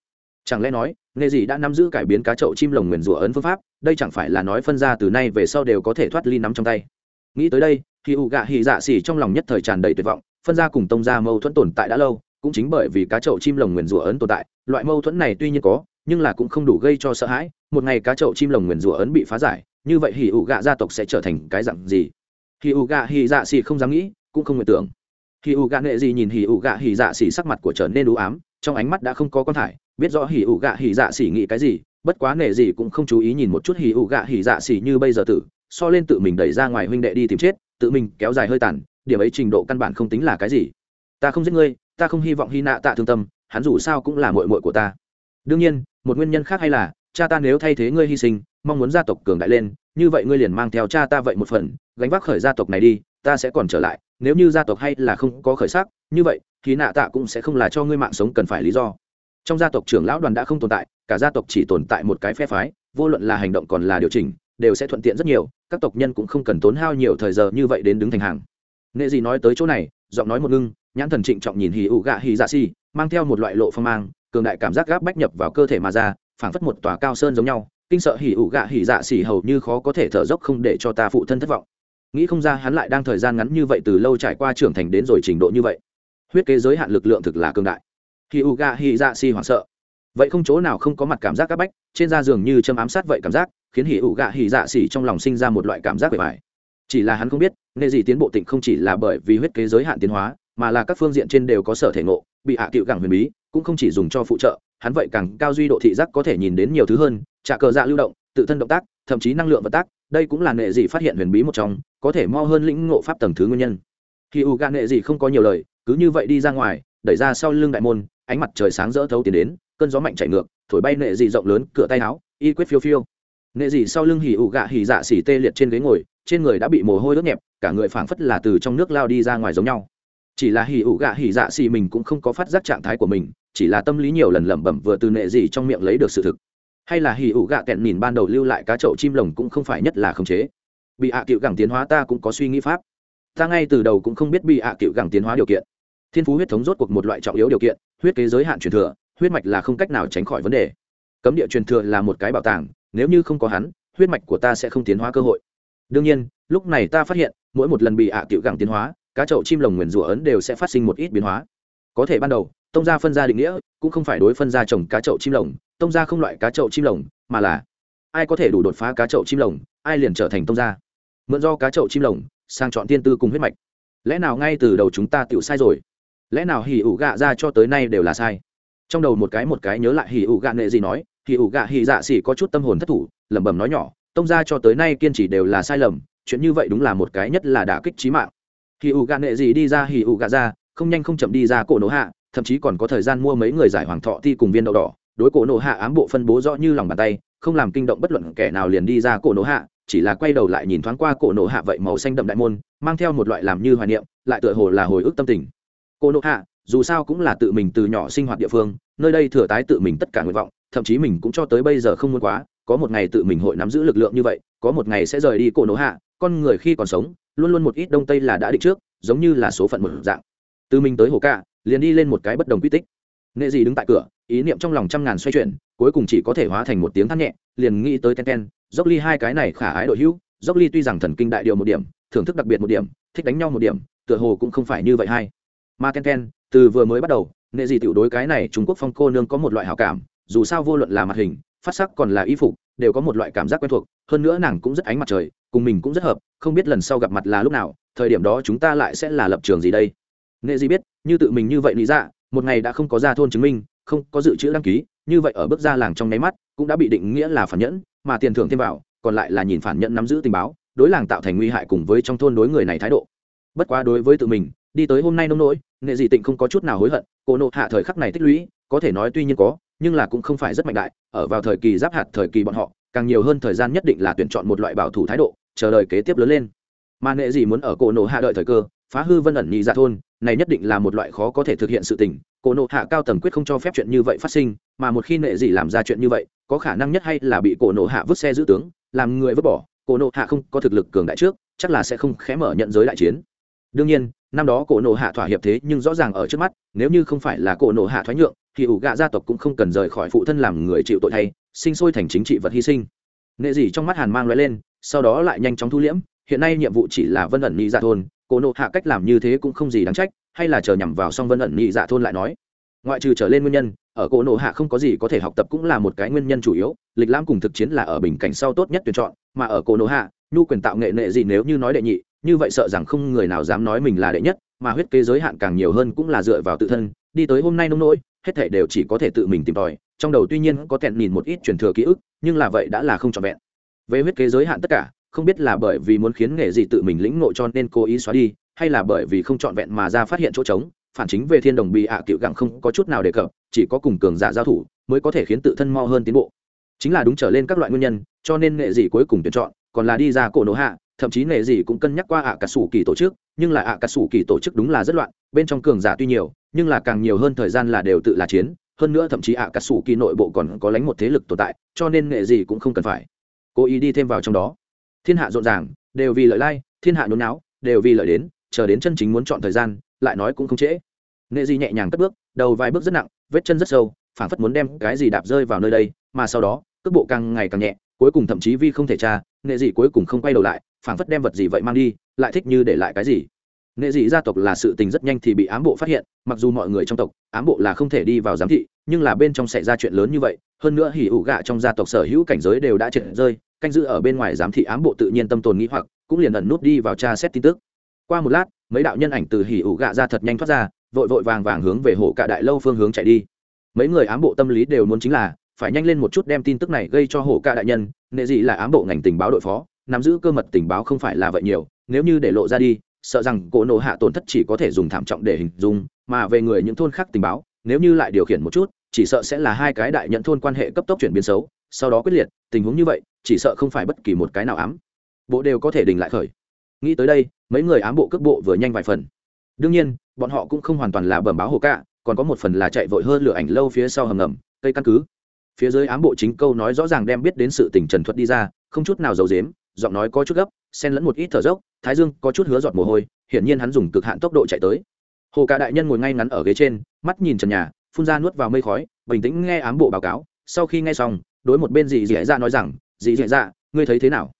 Speaker 1: Chẳng lẽ nói, nghề gì đã nắm giữ cải biến cá chậu chim lồng nguyền rủa ấn phương pháp, đây chẳng phải là nói phân ra từ nay về sau đều có thể thoát ly nắm trong tay. Nghĩ tới đây thì ủ gạ hì dạ xỉ trong lòng nhất thời tràn đầy tuyệt vọng, phân ra cùng tông ra mâu thuẫn tồn tại đã lâu, cũng chính bởi vì cá chậu chim lồng nguyền rủa ấn tồn tại, loại mâu thuẫn này tuy nhiên có, nhưng là cũng không đủ gây cho sợ hãi, một ngày cá chậu chim lồng nguyền rủa ấn bị phá giải như vậy hỉ ủ gạ gia tộc sẽ trở thành cái dặn gì? Hỉ ủ gạ hỉ dạ xỉ không dám nghĩ, cũng không nguyện tưởng. Hỉ ủ gạ nghệ gì nhìn hỉ ủ gạ hỉ dạ xỉ sắc mặt của trở nên đủ ám, trong ánh mắt đã không có con thải biết rõ hỉ ủ gạ hỉ dạ xỉ nghĩ cái gì, bất quá nệ gì cũng không chú ý nhìn một chút hỉ ủ gạ hỉ dạ xỉ như bây giờ tử, so lên tự mình đẩy ra ngoài huynh đệ đi tìm chết, tự mình kéo dài hơi tàn, điểm ấy trình độ căn bản không tính là cái gì. Ta không giết ngươi, ta không hy vọng hy nạ tạ thương tâm, hắn dù sao cũng là mội mội của ta. Đương nhiên, một nguyên nhân khác hay là cha ta nếu thay thế ngươi hy sinh mong muốn gia tộc cường đại lên như vậy ngươi liền mang theo cha ta vậy một phần gánh vác khởi gia tộc này đi ta sẽ còn trở lại nếu như gia tộc hay là không có khởi sắc như vậy thì nạ tạ cũng sẽ không là cho ngươi mạng sống cần phải lý do. Trong gia tộc trưởng lão đoàn đã không tồn tại cả gia tộc chỉ tồn tại một cái phe phái vô luận là hành động còn là điều chỉnh đều sẽ thuận tiện rất nhiều các tộc nhân cũng không cần tốn hao nhiều thời giờ như vậy đến đứng thành hàng. Nệ gì nói tới chỗ này giọng nói một ngưng nhãn thần trịnh trọng nhìn hì ụ gạ hì dạ si, mang theo một loại lộ phong mang cường đại cảm giác gáp bách nhập vào cơ thể mà ra phảng phất một tòa cao sơn giống nhau, kinh sợ hỉ ủ gạ hỉ dạ xỉ hầu như khó có thể thở dốc không để cho ta phụ thân thất vọng. Nghĩ không ra hắn lại đang thời gian ngắn như vậy từ lâu trải qua trưởng thành đến rồi trình độ như vậy. Huyết kế giới hạn lực lượng thực là cường đại. Hỉ ủ gạ hỉ dạ xỉ hoảng sợ. Vậy không chỗ nào không có mặt cảm giác áp bách, trên da giường như châm ám sát vậy cảm giác, khiến hỉ ủ gạ hỉ dạ xỉ trong lòng sinh ra một loại cảm giác bề bài chỉ là hắn không biết, nghệ gì tiến bộ tịnh không chỉ là bởi vì huyết kế giới hạn tiến hóa, mà là các phương diện trên đều có sở thể ngộ, bị hạ à cựu gẳng huyền bí cũng không chỉ dùng cho phụ trợ, hắn vậy càng cao duy độ thị giác có thể nhìn đến nhiều thứ hơn, trả cờ dạ lưu động, tự thân động tác, thậm chí năng lượng vật tác, đây cũng là nệ dị phát hiện huyền bí một trong, có thể mo hơn lĩnh ngộ pháp tầng thứ nguyên nhân. Khi u gạ nệ dị không có nhiều lời, cứ như vậy đi ra ngoài, đẩy ra sau lưng đại môn, ánh mặt trời sáng rỡ thấu tiến đến, cơn gió mạnh chạy ngược, thổi bay nệ dị rộng lớn, cửa tay áo, y quyết phiêu phiêu. Nệ dị sau lưng hỉ ụ gạ hỉ dạ xỉ tê liệt trên ghế ngồi, trên người đã bị mồ hôi ướt nhẹp, cả người phảng phất là từ trong nước lao đi ra ngoài giống nhau. Chỉ là hỉ ụ gạ hỉ dạ xỉ mình cũng không có phát giác trạng thái của mình chỉ là tâm lý nhiều lần lẩm bẩm vừa từ nệ gì trong miệng lấy được sự thực. Hay là hỉ ủ gạ kẹn nhìn ban đầu lưu lại cá chậu chim lồng cũng không phải nhất là khống chế. Bị hạ à cựu gẳng tiến hóa ta cũng có suy nghĩ pháp. Ta ngay từ đầu cũng không biết bị hạ à cựu gẳng tiến hóa điều kiện. Thiên phú huyết thống rốt cuộc một loại trọng yếu điều kiện, huyết kế giới hạn truyền thừa, huyết mạch là không cách nào tránh khỏi vấn đề. Cấm địa truyền thừa là một cái bảo tàng, nếu như không có hắn, huyết mạch của ta sẽ không tiến hóa cơ hội. Đương nhiên, lúc này ta phát hiện, mỗi một lần bị hạ à cựu gẳng tiến hóa, cá chậu chim lồng nguyền rủa ấn đều sẽ phát sinh một ít biến hóa. Có thể ban đầu tông gia phân gia định nghĩa, cũng không phải đối phân gia trồng cá chậu chim lồng, tông gia không loại cá chậu chim lồng, mà là ai có thể đủ đột phá cá chậu chim lồng, ai liền trở thành tông gia. Mượn do cá chậu chim lồng, sang chọn tiên tư cùng huyết mạch. Lẽ nào ngay từ đầu chúng ta tự sai rồi? Lẽ nào hỉ ủ gạ ra cho tới nay đều là sai? Trong đầu một cái một cái nhớ lại hỉ ủ gạ nệ gì nói, hỉ ủ gạ hỉ dạ xỉ có chút tâm hồn thất thủ, lẩm bẩm nói nhỏ, tông gia cho tới nay kiên trì đều là sai lầm, chuyện như vậy đúng là một cái nhất là đả kích trí mạng. Hỉ ủ gạ nệ gì đi ra, hỉ ủ gạ ra, không nhanh không chậm đi ra cổ nổ hạ thậm chí còn có thời gian mua mấy người giải hoàng thọ thi cùng viên đậu đỏ. Đối cổ nổ hạ ám bộ phân bố rõ như lòng bàn tay, không làm kinh động bất luận kẻ nào liền đi ra cổ nổ hạ, chỉ là quay đầu lại nhìn thoáng qua cổ nổ hạ vậy màu xanh đậm đại môn, mang theo một loại làm như hoài niệm, lại tựa hồ là hồi ức tâm tình. Cổ nổ hạ, dù sao cũng là tự mình từ nhỏ sinh hoạt địa phương, nơi đây thừa tái tự mình tất cả nguyện vọng, thậm chí mình cũng cho tới bây giờ không muốn quá, có một ngày tự mình hội nắm giữ lực lượng như vậy, có một ngày sẽ rời đi cổ nổ hạ, con người khi còn sống, luôn luôn một ít đông tây là đã định trước, giống như là số phận một dạng. Từ mình tới hồ ca liền đi lên một cái bất đồng quy tích. Nghệ Dị đứng tại cửa, ý niệm trong lòng trăm ngàn xoay chuyển, cuối cùng chỉ có thể hóa thành một tiếng thắt nhẹ, liền nghĩ tới ten ten dốc ly hai cái này khả ái đội hữu dốc ly tuy rằng thần kinh đại điều một điểm, thưởng thức đặc biệt một điểm, thích đánh nhau một điểm, tựa hồ cũng không phải như vậy hay. Mà ten ten, từ vừa mới bắt đầu, nghệ Dị tiểu đối cái này trung quốc phong cô nương có một loại hảo cảm, dù sao vô luận là mặt hình, phát sắc còn là y phục, đều có một loại cảm giác quen thuộc, hơn nữa nàng cũng rất ánh mặt trời, cùng mình cũng rất hợp, không biết lần sau gặp mặt là lúc nào, thời điểm đó chúng ta lại sẽ là lập trường gì đây? Nghệ gì biết, như tự mình như vậy lý dạ một ngày đã không có ra thôn chứng minh, không có dự trữ đăng ký, như vậy ở bước ra làng trong nháy mắt, cũng đã bị định nghĩa là phản nhẫn, mà tiền thưởng thêm vào, còn lại là nhìn phản nhẫn nắm giữ tình báo, đối làng tạo thành nguy hại cùng với trong thôn đối người này thái độ. Bất quá đối với tự mình, đi tới hôm nay nông nỗi nghệ dị tịnh không có chút nào hối hận, cô nộ hạ thời khắc này tích lũy, có thể nói tuy nhiên có, nhưng là cũng không phải rất mạnh đại, ở vào thời kỳ giáp hạt thời kỳ bọn họ, càng nhiều hơn thời gian nhất định là tuyển chọn một loại bảo thủ thái độ, chờ đợi kế tiếp lớn lên. Mà nghệ dị muốn ở cổ nộ hạ đợi thời cơ, phá hư vân ẩn nhị ra thôn này nhất định là một loại khó có thể thực hiện sự tình, cổ nộ hạ cao tầng quyết không cho phép chuyện như vậy phát sinh, mà một khi nệ dị làm ra chuyện như vậy, có khả năng nhất hay là bị cổ nộ hạ vứt xe giữ tướng, làm người vứt bỏ, cổ nộ hạ không có thực lực cường đại trước, chắc là sẽ không khé mở nhận giới đại chiến. Đương nhiên, năm đó cổ nộ hạ thỏa hiệp thế nhưng rõ ràng ở trước mắt, nếu như không phải là cổ nộ hạ thoái nhượng, thì ủ gạ gia tộc cũng không cần rời khỏi phụ thân làm người chịu tội thay, sinh sôi thành chính trị vật hy sinh. Nệ dị trong mắt hàn mang loại lên, sau đó lại nhanh chóng thu liễm, hiện nay nhiệm vụ chỉ là vân ẩn ni ra dạ thôn cổ nộ hạ cách làm như thế cũng không gì đáng trách, hay là chờ nhằm vào song vân ẩn nhị dạ thôn lại nói. Ngoại trừ trở lên nguyên nhân, ở cổ nộ hạ không có gì có thể học tập cũng là một cái nguyên nhân chủ yếu, lịch lãm cùng thực chiến là ở bình cảnh sau tốt nhất tuyển chọn, mà ở cổ nộ hạ, nhu quyền tạo nghệ nệ gì nếu như nói đệ nhị, như vậy sợ rằng không người nào dám nói mình là đệ nhất, mà huyết kế giới hạn càng nhiều hơn cũng là dựa vào tự thân, đi tới hôm nay nông nỗi, hết thể đều chỉ có thể tự mình tìm tòi, trong đầu tuy nhiên có thẹn nhìn một ít truyền thừa ký ức, nhưng là vậy đã là không trọn vẹn. Về huyết kế giới hạn tất cả không biết là bởi vì muốn khiến nghệ gì tự mình lĩnh ngộ cho nên cố ý xóa đi, hay là bởi vì không trọn vẹn mà ra phát hiện chỗ trống, phản chính về thiên đồng bị ạ à cựu gặng không có chút nào đề cập, chỉ có cùng cường giả giao thủ mới có thể khiến tự thân mo hơn tiến bộ. Chính là đúng trở lên các loại nguyên nhân, cho nên nghệ gì cuối cùng tuyển chọn, còn là đi ra cổ nổ hạ, thậm chí nghệ gì cũng cân nhắc qua ạ cà sủ kỳ tổ chức, nhưng là ạ cà sủ kỳ tổ chức đúng là rất loạn, bên trong cường giả tuy nhiều, nhưng là càng nhiều hơn thời gian là đều tự là chiến, hơn nữa thậm chí ạ cà sủ kỳ nội bộ còn có lánh một thế lực tồn tại, cho nên nghệ gì cũng không cần phải cố ý đi thêm vào trong đó thiên hạ rộn ràng, đều vì lợi lai, thiên hạ nôn não đều vì lợi đến, chờ đến chân chính muốn chọn thời gian, lại nói cũng không trễ. Nghệ di nhẹ nhàng cất bước, đầu vài bước rất nặng, vết chân rất sâu, phảng phất muốn đem cái gì đạp rơi vào nơi đây, mà sau đó, cước bộ càng ngày càng nhẹ, cuối cùng thậm chí vi không thể tra nghệ dị cuối cùng không quay đầu lại, phảng phất đem vật gì vậy mang đi, lại thích như để lại cái gì. Nghệ dị gia tộc là sự tình rất nhanh thì bị ám bộ phát hiện, mặc dù mọi người trong tộc, ám bộ là không thể đi vào giám thị, nhưng là bên trong xảy ra chuyện lớn như vậy, hơn nữa hỉ ủ gạ trong gia tộc sở hữu cảnh giới đều đã triệt rơi canh giữ ở bên ngoài giám thị ám bộ tự nhiên tâm tồn nghĩ hoặc, cũng liền ẩn nút đi vào tra xét tin tức. Qua một lát, mấy đạo nhân ảnh từ hỉ ủ gạ ra thật nhanh thoát ra, vội vội vàng vàng hướng về hồ cả đại lâu phương hướng chạy đi. Mấy người ám bộ tâm lý đều muốn chính là, phải nhanh lên một chút đem tin tức này gây cho hồ cả đại nhân, nệ dị là ám bộ ngành tình báo đội phó, nắm giữ cơ mật tình báo không phải là vậy nhiều, nếu như để lộ ra đi, sợ rằng cỗ nổ hạ tổn thất chỉ có thể dùng thảm trọng để hình dung, mà về người những thôn khác tình báo, nếu như lại điều khiển một chút, chỉ sợ sẽ là hai cái đại nhận thôn quan hệ cấp tốc chuyển biến xấu, sau đó quyết liệt, tình huống như vậy chỉ sợ không phải bất kỳ một cái nào ám. Bộ đều có thể đình lại khởi. Nghĩ tới đây, mấy người ám bộ cước bộ vừa nhanh vài phần. Đương nhiên, bọn họ cũng không hoàn toàn là bẩm báo hồ cạ, còn có một phần là chạy vội hơn lửa ảnh lâu phía sau hầm ngầm, cây căn cứ. Phía dưới ám bộ chính câu nói rõ ràng đem biết đến sự tình trần thuật đi ra, không chút nào giấu dếm giọng nói có chút gấp, xen lẫn một ít thở dốc, thái dương có chút hứa giọt mồ hôi, hiển nhiên hắn dùng cực hạn tốc độ chạy tới. Hồ cả đại nhân ngồi ngay ngắn ở ghế trên, mắt nhìn trần nhà, phun ra nuốt vào mây khói, bình tĩnh nghe ám bộ báo cáo, sau khi nghe xong, đối một bên dì dì dạ nói rằng dì dì dạ ngươi thấy thế nào?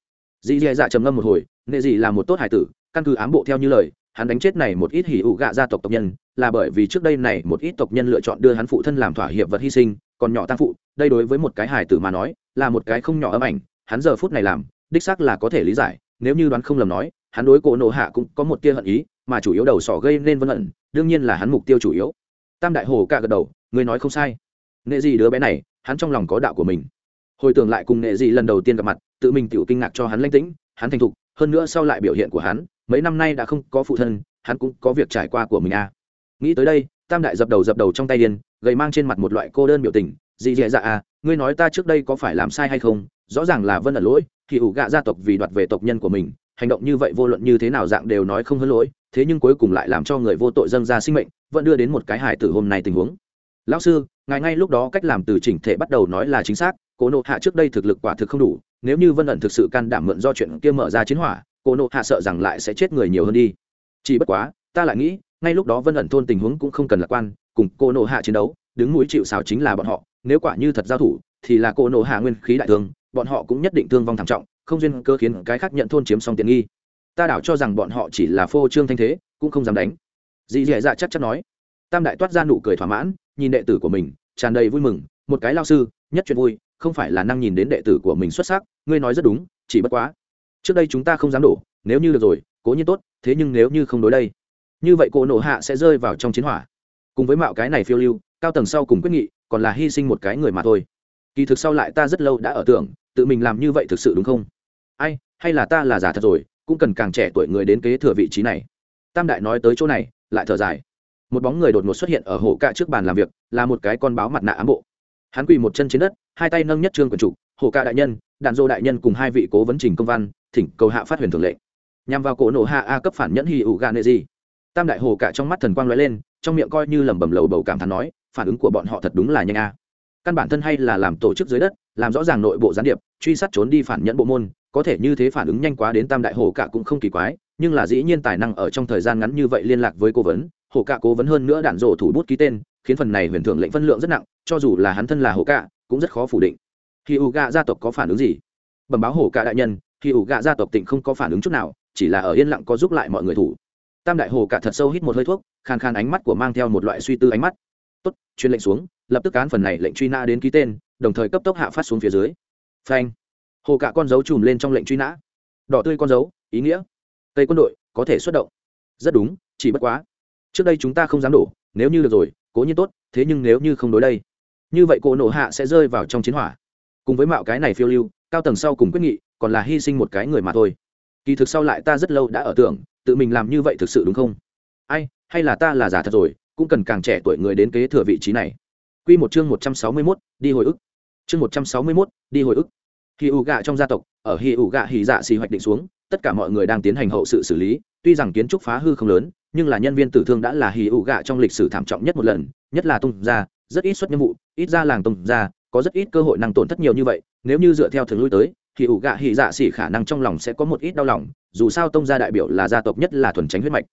Speaker 1: Dì dì dạ trầm ngâm một hồi, Nệ dì là một tốt hải tử, căn cứ ám bộ theo như lời, hắn đánh chết này một ít hỉ ụ gạ gia tộc tộc nhân, là bởi vì trước đây này một ít tộc nhân lựa chọn đưa hắn phụ thân làm thỏa hiệp vật hy sinh, còn nhỏ tăng phụ, đây đối với một cái hải tử mà nói, là một cái không nhỏ âm ảnh, hắn giờ phút này làm, đích xác là có thể lý giải, nếu như đoán không lầm nói, hắn đối cổ nộ hạ cũng có một tia hận ý, mà chủ yếu đầu sỏ gây nên vân hận, đương nhiên là hắn mục tiêu chủ yếu. Tam đại hồ ca gật đầu, ngươi nói không sai. Nghệ gì đứa bé này, hắn trong lòng có đạo của mình hồi tưởng lại cùng nghệ dị lần đầu tiên gặp mặt, tự mình tự kinh ngạc cho hắn lãnh tĩnh, hắn thành thục, hơn nữa sau lại biểu hiện của hắn, mấy năm nay đã không có phụ thân, hắn cũng có việc trải qua của mình à. nghĩ tới đây, tam đại dập đầu dập đầu trong tay điên, gầy mang trên mặt một loại cô đơn biểu tình dị dạ dạ à ngươi nói ta trước đây có phải làm sai hay không rõ ràng là vân ẩn lỗi, thì ủ gạ gia tộc vì đoạt về tộc nhân của mình, hành động như vậy vô luận như thế nào dạng đều nói không hơn lỗi, thế nhưng cuối cùng lại làm cho người vô tội dâng ra sinh mệnh, vẫn đưa đến một cái hài tử hôm nay tình huống lão sư, ngài ngay lúc đó cách làm từ chỉnh thể bắt đầu nói là chính xác cô nộ hạ trước đây thực lực quả thực không đủ, nếu như vân ẩn thực sự can đảm mượn do chuyện kia mở ra chiến hỏa cô nộ hạ sợ rằng lại sẽ chết người nhiều hơn đi. Chỉ bất quá, ta lại nghĩ, ngay lúc đó vân ẩn thôn tình huống cũng không cần lạc quan, cùng cô nộ hạ chiến đấu, đứng mũi chịu xào chính là bọn họ, nếu quả như thật giao thủ, thì là cô nộ hạ nguyên khí đại thương, bọn họ cũng nhất định thương vong thảm trọng, không duyên cơ khiến cái khác nhận thôn chiếm xong tiện nghi. Ta đảo cho rằng bọn họ chỉ là phô trương thanh thế, cũng không dám đánh. Dì dì dạ chắc chắn nói. Tam đại toát ra nụ cười thỏa mãn nhìn đệ tử của mình, tràn đầy vui mừng, một cái lao sư, nhất chuyện vui, không phải là năng nhìn đến đệ tử của mình xuất sắc, ngươi nói rất đúng, chỉ bất quá, trước đây chúng ta không dám đổ, nếu như được rồi, cố nhiên tốt, thế nhưng nếu như không đối đây, như vậy cổ nổ hạ sẽ rơi vào trong chiến hỏa. Cùng với mạo cái này phiêu lưu, cao tầng sau cùng quyết nghị, còn là hy sinh một cái người mà thôi. Kỳ thực sau lại ta rất lâu đã ở tưởng, tự mình làm như vậy thực sự đúng không? Ai, hay là ta là giả thật rồi, cũng cần càng trẻ tuổi người đến kế thừa vị trí này. Tam đại nói tới chỗ này, lại thở dài một bóng người đột ngột xuất hiện ở hồ cạ trước bàn làm việc, là một cái con báo mặt nạ ám bộ. Hắn quỳ một chân trên đất, hai tay nâng nhất trương quần chủ, hồ cạ đại nhân, đạn dô đại nhân cùng hai vị cố vấn trình công văn, thỉnh cầu hạ phát huyền thường lệ nhằm vào cổ nổ hạ a cấp phản nhẫn hì ủ gà nệ gì. Tam đại hồ cạ trong mắt thần quang lóe lên, trong miệng coi như lẩm bẩm lầu bầu cảm thán nói, phản ứng của bọn họ thật đúng là nhanh a. Căn bản thân hay là làm tổ chức dưới đất, làm rõ ràng nội bộ gián điệp, truy sát trốn đi phản nhẫn bộ môn, có thể như thế phản ứng nhanh quá đến tam đại hồ cạ cũng không kỳ quái, nhưng là dĩ nhiên tài năng ở trong thời gian ngắn như vậy liên lạc với cố vấn Hổ cạ cố vấn hơn nữa đạn rổ thủ bút ký tên, khiến phần này huyền thưởng lệnh phân lượng rất nặng, cho dù là hắn thân là Hổ cạ, cũng rất khó phủ định. Khi u gạ gia tộc có phản ứng gì? Bẩm báo Hổ cạ đại nhân khi u gạ gia tộc tỉnh không có phản ứng chút nào, chỉ là ở yên lặng có giúp lại mọi người thủ. Tam đại Hổ cạ thật sâu hít một hơi thuốc khàn khàn ánh mắt của mang theo một loại suy tư ánh mắt. Tốt chuyên lệnh xuống, lập tức cán phần này lệnh truy nã đến ký tên, đồng thời cấp tốc hạ phát xuống phía dưới. Phanh. Hồ cả con dấu chùm lên trong lệnh truy nã. Đỏ tươi con dấu, ý nghĩa. Tây quân đội có thể xuất động. Rất đúng, chỉ bất quá trước đây chúng ta không dám đổ nếu như được rồi cố nhiên tốt thế nhưng nếu như không đối đây như vậy cổ nổ hạ sẽ rơi vào trong chiến hỏa cùng với mạo cái này phiêu lưu cao tầng sau cùng quyết nghị còn là hy sinh một cái người mà thôi kỳ thực sau lại ta rất lâu đã ở tưởng tự mình làm như vậy thực sự đúng không ai hay là ta là giả thật rồi cũng cần càng trẻ tuổi người đến kế thừa vị trí này Quy một chương một trăm sáu mươi 161, đi hồi ức. Chương một trăm sáu mươi 161, đi hồi ức. Hỉ ủ gạ trong gia tộc, ở Hỉ ủ gạ hỉ dạ xì hoạch định xuống, tất cả mọi người đang tiến hành hậu sự xử lý, tuy rằng kiến trúc phá hư không lớn, nhưng là nhân viên tử thương đã là Hỉ ụ gạ trong lịch sử thảm trọng nhất một lần, nhất là tung ra, rất ít xuất nhiệm vụ, ít ra làng tung ra, có rất ít cơ hội năng tổn thất nhiều như vậy, nếu như dựa theo thường lui tới, thì ủ gạ hỉ dạ xỉ khả năng trong lòng sẽ có một ít đau lòng, dù sao tông gia đại biểu là gia tộc nhất là thuần tránh huyết mạch.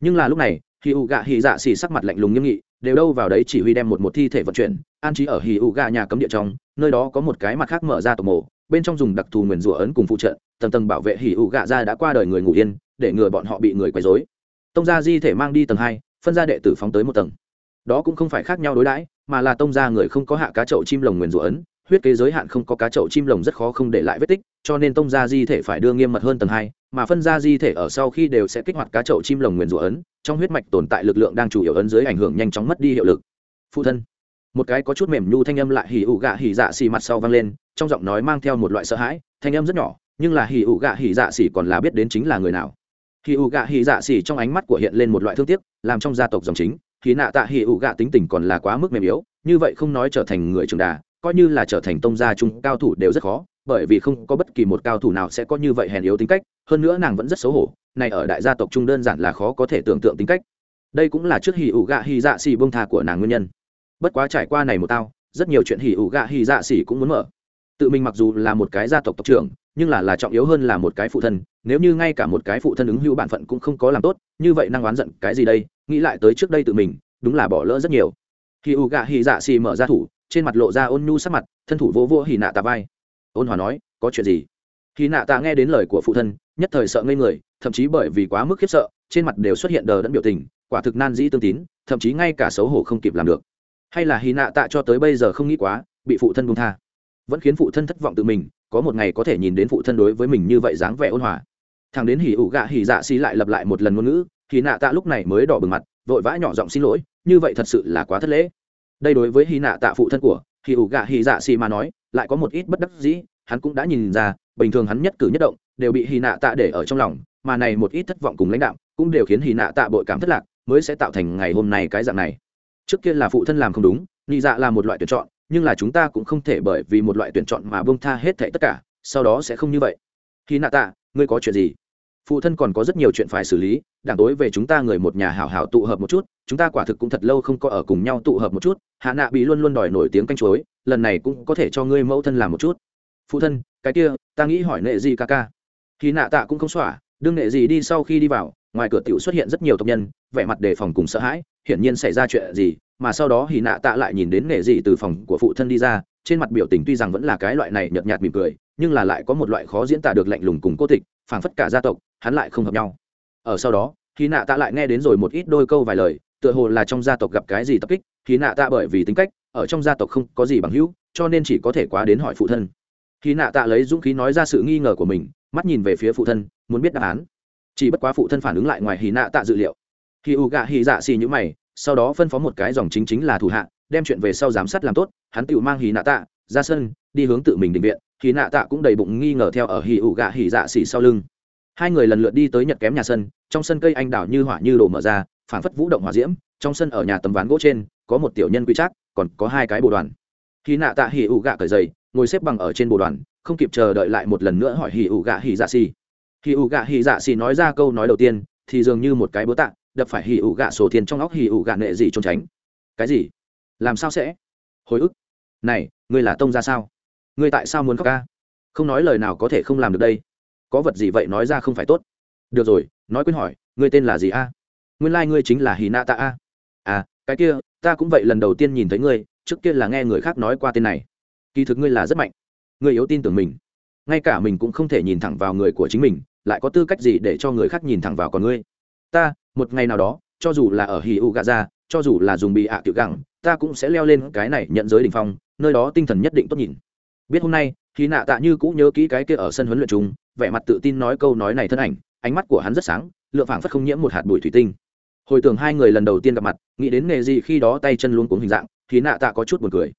Speaker 1: Nhưng là lúc này, Hỉ ủ gạ hỉ dạ xỉ sắc mặt lạnh lùng nghiêm nghị, đều đâu vào đấy chỉ huy đem một một thi thể vận chuyển an trí ở hì ụ gạ nhà cấm địa trong nơi đó có một cái mặt khác mở ra tộc mộ bên trong dùng đặc thù nguyền rủa ấn cùng phụ trợ tầng tầng bảo vệ hì ụ gạ ra đã qua đời người ngủ yên để ngừa bọn họ bị người quấy rối tông gia di thể mang đi tầng hai, phân ra đệ tử phóng tới một tầng. Đó cũng không phải khác nhau đối đãi, mà là tông gia người không có hạ cá chậu chim lồng nguyền rủa ấn, huyết kế giới hạn không có cá chậu chim lồng rất khó không để lại vết tích, cho nên tông gia di thể phải đưa nghiêm mật hơn tầng hai, mà phân gia di thể ở sau khi đều sẽ kích hoạt cá chậu chim lồng nguyền rủa ấn, trong huyết mạch tồn tại lực lượng đang chủ yếu ấn dưới ảnh hưởng nhanh chóng mất đi hiệu lực. Phụ thân. Một cái có chút mềm nhu thanh âm lại hỉ ụ gạ hỉ dạ xì mặt sau vang lên, trong giọng nói mang theo một loại sợ hãi, thanh âm rất nhỏ, nhưng là hì ụ gạ hì dạ xì còn là biết đến chính là người nào hì ụ gạ hì dạ xỉ trong ánh mắt của hiện lên một loại thương tiếc, làm trong gia tộc dòng chính, hì nạ tạ hì ụ gạ tính tình còn là quá mức mềm yếu, như vậy không nói trở thành người trường đà, coi như là trở thành tông gia trung cao thủ đều rất khó, bởi vì không có bất kỳ một cao thủ nào sẽ có như vậy hèn yếu tính cách, hơn nữa nàng vẫn rất xấu hổ, này ở đại gia tộc trung đơn giản là khó có thể tưởng tượng tính cách. Đây cũng là trước hì ủ gạ hì dạ xỉ bông thà của nàng nguyên nhân. Bất quá trải qua này một tao, rất nhiều chuyện hì ủ gạ hì dạ xỉ cũng muốn mở. Tự mình mặc dù là một cái gia tộc tộc trưởng nhưng là là trọng yếu hơn là một cái phụ thân, nếu như ngay cả một cái phụ thân ứng hữu bản phận cũng không có làm tốt, như vậy năng oán giận cái gì đây? Nghĩ lại tới trước đây tự mình, đúng là bỏ lỡ rất nhiều. Khi u gạ hy dạ xì mở ra thủ, trên mặt lộ ra ôn nhu sắc mặt, thân thủ vô vô hì nạ tà vai. Ôn hòa nói, có chuyện gì? Hì nạ tạ nghe đến lời của phụ thân, nhất thời sợ ngây người, thậm chí bởi vì quá mức khiếp sợ, trên mặt đều xuất hiện đờ đẫn biểu tình, quả thực nan dĩ tương tín, thậm chí ngay cả xấu hổ không kịp làm được. Hay là hì nạ tạ cho tới bây giờ không nghĩ quá, bị phụ thân buông tha. Vẫn khiến phụ thân thất vọng tự mình có một ngày có thể nhìn đến phụ thân đối với mình như vậy dáng vẻ ôn hòa. Thằng đến hỉ ủ gạ hỉ dạ xì lại lặp lại một lần ngôn ngữ hì nạ tạ lúc này mới đỏ bừng mặt, vội vã nhỏ giọng xin lỗi, như vậy thật sự là quá thất lễ. Đây đối với hì nạ tạ phụ thân của hì ủ gạ hỉ dạ xì mà nói, lại có một ít bất đắc dĩ, hắn cũng đã nhìn ra, bình thường hắn nhất cử nhất động, đều bị hì nạ tạ để ở trong lòng, mà này một ít thất vọng cùng lãnh đạo cũng đều khiến hì nạ tạ bội cảm thất lạc, mới sẽ tạo thành ngày hôm nay cái dạng này. Trước kia là phụ thân làm không đúng nhị dạ là một loại tuyển chọn, nhưng là chúng ta cũng không thể bởi vì một loại tuyển chọn mà bông tha hết thảy tất cả, sau đó sẽ không như vậy. Khi nạ tạ, ngươi có chuyện gì? Phụ thân còn có rất nhiều chuyện phải xử lý, đảng tối về chúng ta người một nhà hảo hảo tụ hợp một chút, chúng ta quả thực cũng thật lâu không có ở cùng nhau tụ hợp một chút, hạ nạ bị luôn luôn đòi nổi tiếng canh chuối lần này cũng có thể cho ngươi mẫu thân làm một chút. Phụ thân, cái kia, ta nghĩ hỏi nệ gì ca ca. Khi nạ tạ cũng không xỏa, đương nệ gì đi sau khi đi vào, ngoài cửa tiểu xuất hiện rất nhiều tộc nhân, vẻ mặt đề phòng cùng sợ hãi, hiển nhiên xảy ra chuyện gì mà sau đó hì nạ tạ lại nhìn đến nệ gì từ phòng của phụ thân đi ra, trên mặt biểu tình tuy rằng vẫn là cái loại này nhợt nhạt mỉm cười, nhưng là lại có một loại khó diễn tả được lạnh lùng cùng cô tịch, phảng phất cả gia tộc, hắn lại không hợp nhau. Ở sau đó hì nạ tạ lại nghe đến rồi một ít đôi câu vài lời, tựa hồ là trong gia tộc gặp cái gì tập kích hì nạ tạ bởi vì tính cách, ở trong gia tộc không có gì bằng hữu, cho nên chỉ có thể quá đến hỏi phụ thân. Hì nạ tạ lấy dũng khí nói ra sự nghi ngờ của mình, mắt nhìn về phía phụ thân, muốn biết đáp án. Chỉ bất quá phụ thân phản ứng lại ngoài hì nạ tạ dự liệu. Hì U gạ hì dạ xì nhữ mày sau đó phân phó một cái dòng chính chính là thủ hạ, đem chuyện về sau giám sát làm tốt, hắn tự mang hì nạ tạ ra sân, đi hướng tự mình định viện. Hì nạ tạ cũng đầy bụng nghi ngờ theo ở hì ủ gạ hì dạ xỉ sau lưng. Hai người lần lượt đi tới nhật kém nhà sân, trong sân cây anh đào như hỏa như đổ mở ra phản phất vũ động hỏa diễm, trong sân ở nhà tấm ván gỗ trên, có một tiểu nhân quy trác, còn có hai cái bồ đoàn. Hì nạ tạ hì ủ gạ cởi dày ngồi xếp bằng ở trên bồ đoàn, không kịp chờ đợi lại một lần nữa hỏi hì ủ gạ hì dạ xỉ. hì ủ gạ hì dạ xỉ nói ra câu nói đầu tiên, thì dường như một cái bố tạ đập phải hì ủ gạ sổ tiền trong óc hì ủ gạ nệ gì trốn tránh. Cái gì? Làm sao sẽ? Hồi ức. Này, ngươi là tông ra sao? Ngươi tại sao muốn khóc ca? Không nói lời nào có thể không làm được đây. Có vật gì vậy nói ra không phải tốt. Được rồi, nói quên hỏi, ngươi tên là gì a? Nguyên lai、like、ngươi chính là hì na ta a. À cái kia, ta cũng vậy lần đầu tiên nhìn thấy ngươi, trước kia là nghe người khác nói qua tên này. Kỳ thực ngươi là rất mạnh. Ngươi yếu tin tưởng mình. Ngay cả mình cũng không thể nhìn thẳng vào người của chính mình, lại có tư cách gì để cho người khác nhìn thẳng vào còn ngươi? Ta một ngày nào đó, cho dù là ở hì u gà ra cho dù là dùng bị ạ à tiểu gẳng, ta cũng sẽ leo lên cái này nhận giới đ ỉ n h phong, nơi đó tinh thần nhất định tốt nhìn. Biết hôm nay khi nạ tạ như cũng nhớ kỹ cái kia ở sân huấn luyện chúng vẻ mặt tự tin nói câu nói này thân ảnh, ánh mắt của hắn rất sáng lựa phảng phất không nhiễm một hạt bụi thủy tinh. Hồi tưởng hai người lần đầu tiên gặp mặt, nghĩ đến nghề gì khi đó tay chân luôn cuống hình dạng khi nạ tạ có chút buồn cười.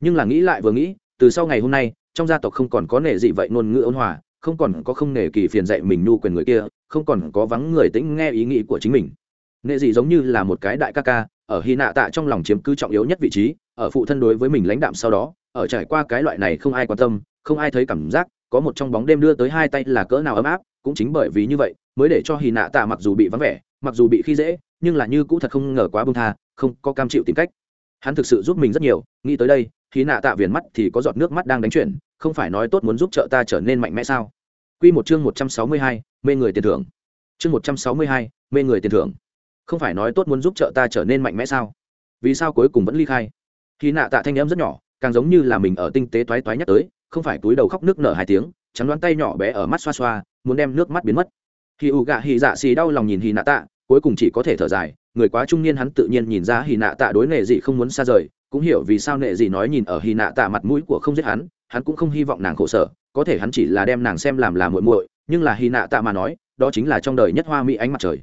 Speaker 1: Nhưng là nghĩ lại vừa nghĩ, từ sau ngày hôm nay, trong gia tộc không còn có nghề gì vậy, ngôn ngữ ôn hòa không còn có không nề kỳ phiền dạy mình nu quyền người kia, không còn có vắng người tĩnh nghe ý nghĩ của chính mình. Nệ gì giống như là một cái đại ca ca, ở hy nạ tạ trong lòng chiếm cứ trọng yếu nhất vị trí, ở phụ thân đối với mình lãnh đạm sau đó, ở trải qua cái loại này không ai quan tâm, không ai thấy cảm giác, có một trong bóng đêm đưa tới hai tay là cỡ nào ấm áp, cũng chính bởi vì như vậy, mới để cho hy nạ tạ mặc dù bị vắng vẻ, mặc dù bị khi dễ, nhưng là như cũ thật không ngờ quá bông tha, không có cam chịu tìm cách. Hắn thực sự giúp mình rất nhiều, nghĩ tới đây hy nạ tạ viền mắt thì có giọt nước mắt đang đánh chuyển không phải nói tốt muốn giúp trợ ta trở nên mạnh mẽ sao Quy một chương 162, mê người tiền thưởng. Chương 162, mê người tiền thưởng. Không phải nói tốt muốn giúp trợ ta trở nên mạnh mẽ sao? Vì sao cuối cùng vẫn ly khai? Khi nạ tạ thanh em rất nhỏ, càng giống như là mình ở tinh tế toái toái nhắc tới, không phải túi đầu khóc nước nở hai tiếng, trắng đoán tay nhỏ bé ở mắt xoa xoa, muốn đem nước mắt biến mất. Khi u gạ hì dạ xì đau lòng nhìn hỉ nạ tạ, cuối cùng chỉ có thể thở dài, người quá trung niên hắn tự nhiên nhìn ra hỉ nạ tạ đối nghề gì không muốn xa rời, cũng hiểu vì sao nệ gì nói nhìn ở hy nạ tạ mặt mũi của không giết hắn, hắn cũng không hy vọng nàng khổ sở, có thể hắn chỉ là đem nàng xem làm là muội muội nhưng là hy nạ tạ mà nói đó chính là trong đời nhất hoa mỹ ánh mặt trời.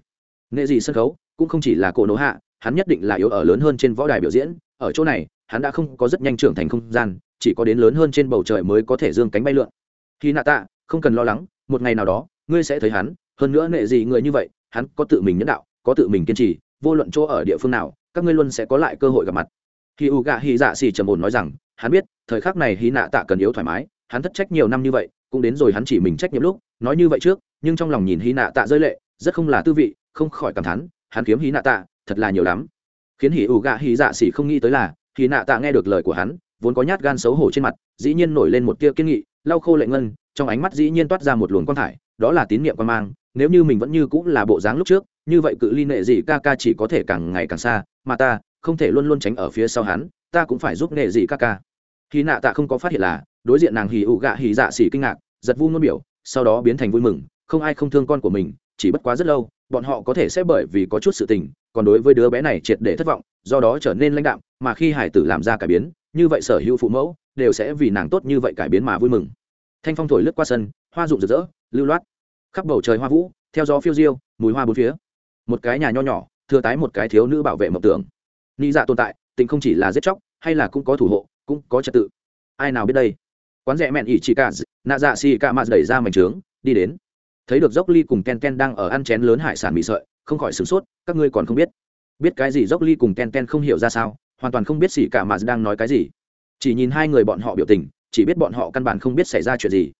Speaker 1: Nệ gì sân khấu cũng không chỉ là cổ nỗ hạ hắn nhất định là yếu ở lớn hơn trên võ đài biểu diễn ở chỗ này hắn đã không có rất nhanh trưởng thành không gian chỉ có đến lớn hơn trên bầu trời mới có thể dương cánh bay lượn. Hy nạ tạ không cần lo lắng một ngày nào đó ngươi sẽ thấy hắn hơn nữa nệ gì người như vậy hắn có tự mình nhẫn đạo có tự mình kiên trì vô luận chỗ ở địa phương nào các ngươi luôn sẽ có lại cơ hội gặp mặt khi u gạ hy dạ xì trầm ổn nói rằng, hắn biết, thời khắc này hy nạ tạ cần yếu thoải mái, hắn thất trách nhiều năm như vậy, cũng đến rồi hắn chỉ mình trách nhiệm lúc, nói như vậy trước, nhưng trong lòng nhìn hy nạ tạ rơi lệ, rất không là tư vị, không khỏi cảm thán, hắn kiếm hí nạ tạ, thật là nhiều lắm. Khiến hỉ ủ gạ hỉ dạ xì không nghĩ tới là hỉ nạ tạ nghe được lời của hắn, vốn có nhát gan xấu hổ trên mặt, dĩ nhiên nổi lên một tia kiên nghị, lau khô lệ ngân, trong ánh mắt dĩ nhiên toát ra một luồng quan thải, đó là tín nhiệm quan mang, nếu như mình vẫn như cũng là bộ dáng lúc trước, như vậy cự ly nệ gì ca ca chỉ có thể càng ngày càng xa, mà ta không thể luôn luôn tránh ở phía sau hắn, ta cũng phải giúp nghệ gì ca ca. Khi nạ tạ không có phát hiện là, đối diện nàng hì ụ gạ hì dạ xỉ kinh ngạc, giật vu ngôn biểu, sau đó biến thành vui mừng, không ai không thương con của mình, chỉ bất quá rất lâu, bọn họ có thể sẽ bởi vì có chút sự tình, còn đối với đứa bé này triệt để thất vọng, do đó trở nên lãnh đạm, mà khi hải tử làm ra cải biến, như vậy sở hữu phụ mẫu, đều sẽ vì nàng tốt như vậy cải biến mà vui mừng. Thanh phong thổi lướt qua sân, hoa rụng rực rỡ, lưu loát. Khắp bầu trời hoa vũ, theo gió phiêu diêu, mùi hoa bốn phía. Một cái nhà nho nhỏ, thừa tái một cái thiếu nữ bảo vệ mộng tưởng nghĩ dạ tồn tại, tình không chỉ là giết chóc, hay là cũng có thủ hộ, cũng có trật tự. Ai nào biết đây? Quán rẻ mẹn ỉ chỉ cả nạ dạ xì cả mạt đẩy ra mảnh trướng, đi đến. Thấy được dốc ly cùng ken ken đang ở ăn chén lớn hải sản mì sợi, không khỏi sửng sốt, các ngươi còn không biết. Biết cái gì dốc ly cùng ken ken không hiểu ra sao, hoàn toàn không biết xì cả mạt đang nói cái gì. Chỉ nhìn hai người bọn họ biểu tình, chỉ biết bọn họ căn bản không biết xảy ra chuyện gì.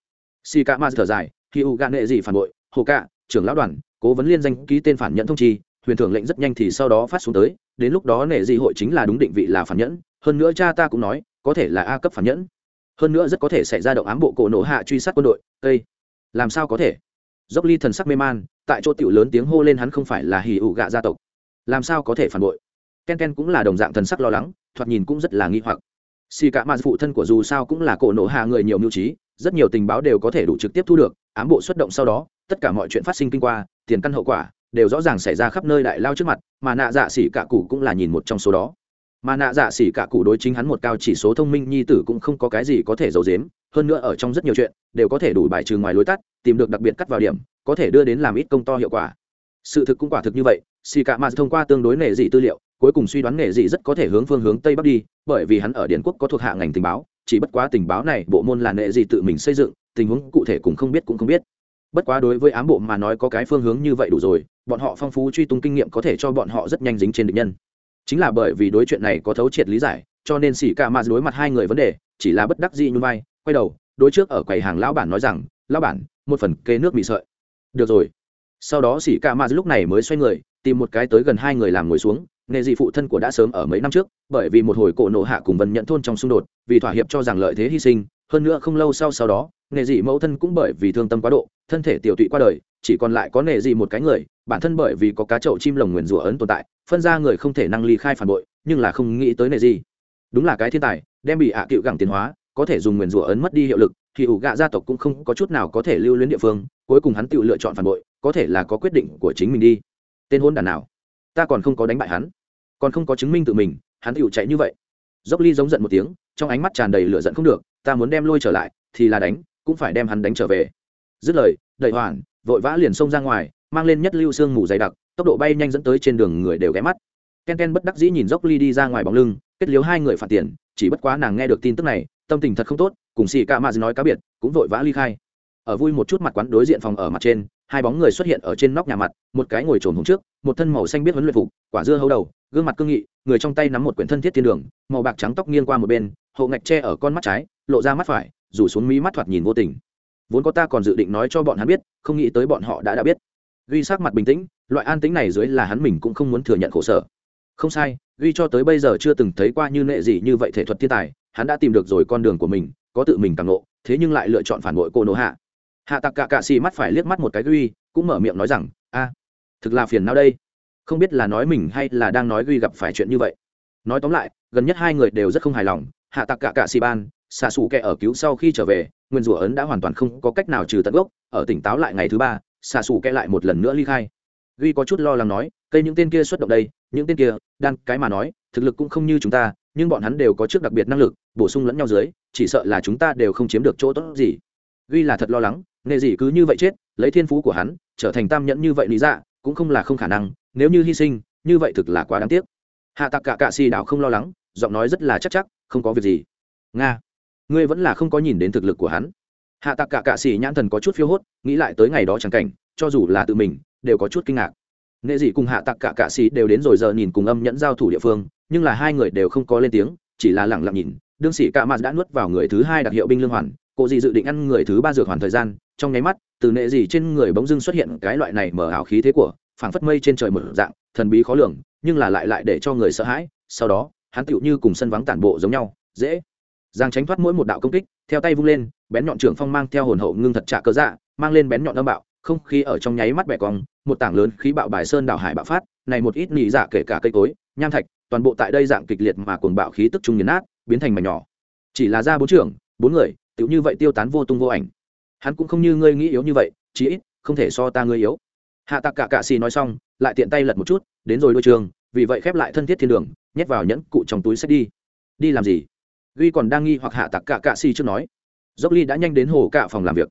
Speaker 1: Xì cả mạt thở dài, khi u gạn nghệ gì phản bội, hồ cạ trưởng lão đoàn, cố vấn liên danh ký tên phản nhận thông chi, huyền thưởng lệnh rất nhanh thì sau đó phát xuống tới đến lúc đó nệ gì hội chính là đúng định vị là phản nhẫn, hơn nữa cha ta cũng nói, có thể là a cấp phản nhẫn. Hơn nữa rất có thể xảy ra động ám bộ cổ nổ hạ truy sát quân đội, tây. Làm sao có thể? Dốc ly thần sắc mê man, tại chỗ tiểu lớn tiếng hô lên hắn không phải là hì ụ gạ gia tộc. Làm sao có thể phản bội? Ken ken cũng là đồng dạng thần sắc lo lắng, thoạt nhìn cũng rất là nghi hoặc. Xì cả ma phụ thân của dù sao cũng là cổ nổ hạ người nhiều mưu trí, rất nhiều tình báo đều có thể đủ trực tiếp thu được, ám bộ xuất động sau đó, tất cả mọi chuyện phát sinh kinh qua, tiền căn hậu quả đều rõ ràng xảy ra khắp nơi đại lao trước mặt, mà nạ dạ xỉ cả cụ cũng là nhìn một trong số đó. Mà nạ dạ xỉ cả cụ đối chính hắn một cao chỉ số thông minh nhi tử cũng không có cái gì có thể giấu giếm, hơn nữa ở trong rất nhiều chuyện, đều có thể đủ bài trừ ngoài lối tắt, tìm được đặc biệt cắt vào điểm, có thể đưa đến làm ít công to hiệu quả. Sự thực cũng quả thực như vậy xì cả mà thông qua tương đối nể dị tư liệu, cuối cùng suy đoán nể dị rất có thể hướng phương hướng tây bắc đi, bởi vì hắn ở điển quốc có thuộc hạ ngành tình báo, chỉ bất quá tình báo này, bộ môn là nệ dị tự mình xây dựng, tình huống cụ thể cũng không biết cũng không biết. Bất quá đối với ám bộ mà nói có cái phương hướng như vậy đủ rồi bọn họ phong phú truy tung kinh nghiệm có thể cho bọn họ rất nhanh dính trên địch nhân. Chính là bởi vì đối chuyện này có thấu triệt lý giải, cho nên xỉ cả ma đối mặt hai người vấn đề, chỉ là bất đắc dĩ như vai, quay đầu, đối trước ở quầy hàng lão bản nói rằng, lão bản, một phần kê nước bị sợi. Được rồi. Sau đó xỉ cả ma lúc này mới xoay người, tìm một cái tới gần hai người làm ngồi xuống, nghề dị phụ thân của đã sớm ở mấy năm trước, bởi vì một hồi cổ nộ hạ cùng vân nhận thôn trong xung đột, vì thỏa hiệp cho rằng lợi thế hy sinh, hơn nữa không lâu sau sau đó, nghề dị mẫu thân cũng bởi vì thương tâm quá độ, thân thể tiểu tụy qua đời chỉ còn lại có nghề gì một cái người, bản thân bởi vì có cá chậu chim lồng nguyền rủa ấn tồn tại, phân ra người không thể năng ly khai phản bội, nhưng là không nghĩ tới nghề gì. đúng là cái thiên tài, đem bị ạ à cựu gẳng tiến hóa, có thể dùng nguyền rủa ấn mất đi hiệu lực, thì ủ gạ gia tộc cũng không có chút nào có thể lưu luyến địa phương, cuối cùng hắn tự lựa chọn phản bội, có thể là có quyết định của chính mình đi. Tên hôn đàn nào? Ta còn không có đánh bại hắn. Còn không có chứng minh tự mình, hắn tự chạy như vậy. Dốc ly giống giận một tiếng, trong ánh mắt tràn đầy lửa giận không được, ta muốn đem lôi trở lại, thì là đánh, cũng phải đem hắn đánh trở về. Dứt lời đầy hoàn vội vã liền xông ra ngoài, mang lên nhất lưu sương mù dày đặc, tốc độ bay nhanh dẫn tới trên đường người đều ghé mắt. Ken ken bất đắc dĩ nhìn dốc ly đi ra ngoài bóng lưng, kết liếu hai người phạt tiền, chỉ bất quá nàng nghe được tin tức này, tâm tình thật không tốt, cùng xì ca maz nói cá biệt, cũng vội vã ly khai. Ở vui một chút mặt quán đối diện phòng ở mặt trên, hai bóng người xuất hiện ở trên nóc nhà mặt, một cái ngồi trồn hùng trước, một thân màu xanh biết huấn luyện phục, quả dưa hấu đầu, gương mặt cương nghị, người trong tay nắm một quyển thân thiết thiên đường, màu bạc trắng tóc nghiêng qua một bên hộ ngạch tre ở con mắt trái, lộ ra mắt phải, rủ xuống mí mắt thoạt nhìn vô tình vốn có ta còn dự định nói cho bọn hắn biết, không nghĩ tới bọn họ đã đã biết. Ghi sắc mặt bình tĩnh, loại an tĩnh này dưới là hắn mình cũng không muốn thừa nhận khổ sở. Không sai, ghi cho tới bây giờ chưa từng thấy qua như nệ gì như vậy thể thuật thiên tài, hắn đã tìm được rồi con đường của mình, có tự mình càng ngộ, thế nhưng lại lựa chọn phản bội cô nô hạ. Hạ tặc cả cạ xì mắt phải liếc mắt một cái ghi, cũng mở miệng nói rằng, a, thực là phiền nào đây. Không biết là nói mình hay là đang nói ghi gặp phải chuyện như vậy. Nói tóm lại, gần nhất hai người đều rất không hài lòng, hạ tặc cả cạ xì ban, xạ xù kẻ ở cứu sau khi trở về nguyên rủa ấn đã hoàn toàn không có cách nào trừ tận gốc, ở tỉnh táo lại ngày thứ ba xạ xù kẽ lại một lần nữa ly khai. Ghi có chút lo lắng nói, cây những tên kia xuất động đây, những tên kia, đan cái mà nói, thực lực cũng không như chúng ta, nhưng bọn hắn đều có trước đặc biệt năng lực, bổ sung lẫn nhau dưới, chỉ sợ là chúng ta đều không chiếm được chỗ tốt gì. Ghi là thật lo lắng, nghề gì cứ như vậy chết, lấy thiên phú của hắn, trở thành tam nhẫn như vậy lý dạ cũng không là không khả năng, nếu như hy sinh, như vậy thực là quá đáng tiếc. Hạ tặc cả cạ xì đảo không lo lắng, giọng nói rất là chắc chắc, không có việc gì. Nga ngươi vẫn là không có nhìn đến thực lực của hắn. Hạ tạc cả cạ xỉ nhãn thần có chút phiêu hốt, nghĩ lại tới ngày đó chẳng cảnh, cho dù là tự mình, đều có chút kinh ngạc. Nghệ dị cùng hạ tạc cả cạ xỉ đều đến rồi giờ nhìn cùng âm nhẫn giao thủ địa phương, nhưng là hai người đều không có lên tiếng, chỉ là lẳng lặng nhìn. Đương sĩ cạ mạt đã nuốt vào người thứ hai đặc hiệu binh lương hoàn cô dị dự định ăn người thứ ba dược hoàn thời gian, trong nháy mắt, từ nệ dị trên người bỗng dưng xuất hiện cái loại này mở ảo khí thế của, phảng phất mây trên trời mở dạng, thần bí khó lường, nhưng là lại lại để cho người sợ hãi. Sau đó, hắn tựu như cùng sân vắng tản bộ giống nhau, dễ giang tránh thoát mỗi một đạo công kích, theo tay vung lên, bén nhọn trưởng phong mang theo hồn hậu ngưng thật trả cơ dạ mang lên bén nhọn âm bạo, không khí ở trong nháy mắt bẻ cong, một tảng lớn khí bạo bài sơn đảo hải bạo phát, này một ít nỉ dạ kể cả cây cối, nham thạch, toàn bộ tại đây dạng kịch liệt mà cuồng bạo khí tức trung nghiền nát, biến thành mảnh nhỏ. Chỉ là ra bốn trưởng, bốn người tự như vậy tiêu tán vô tung vô ảnh. Hắn cũng không như ngươi nghĩ yếu như vậy, chí ít, không thể so ta ngươi yếu. Hạ tạc cả cạ xì nói xong, lại tiện tay lật một chút, đến rồi đôi trường, vì vậy khép lại thân thiết thiên đường, nhét vào nhẫn cụ trong túi sách đi. Đi làm gì? Duy còn đang nghi hoặc hạ tặc cả cạ xì trước nói. Dốc ly đã nhanh đến hồ cạ phòng làm việc.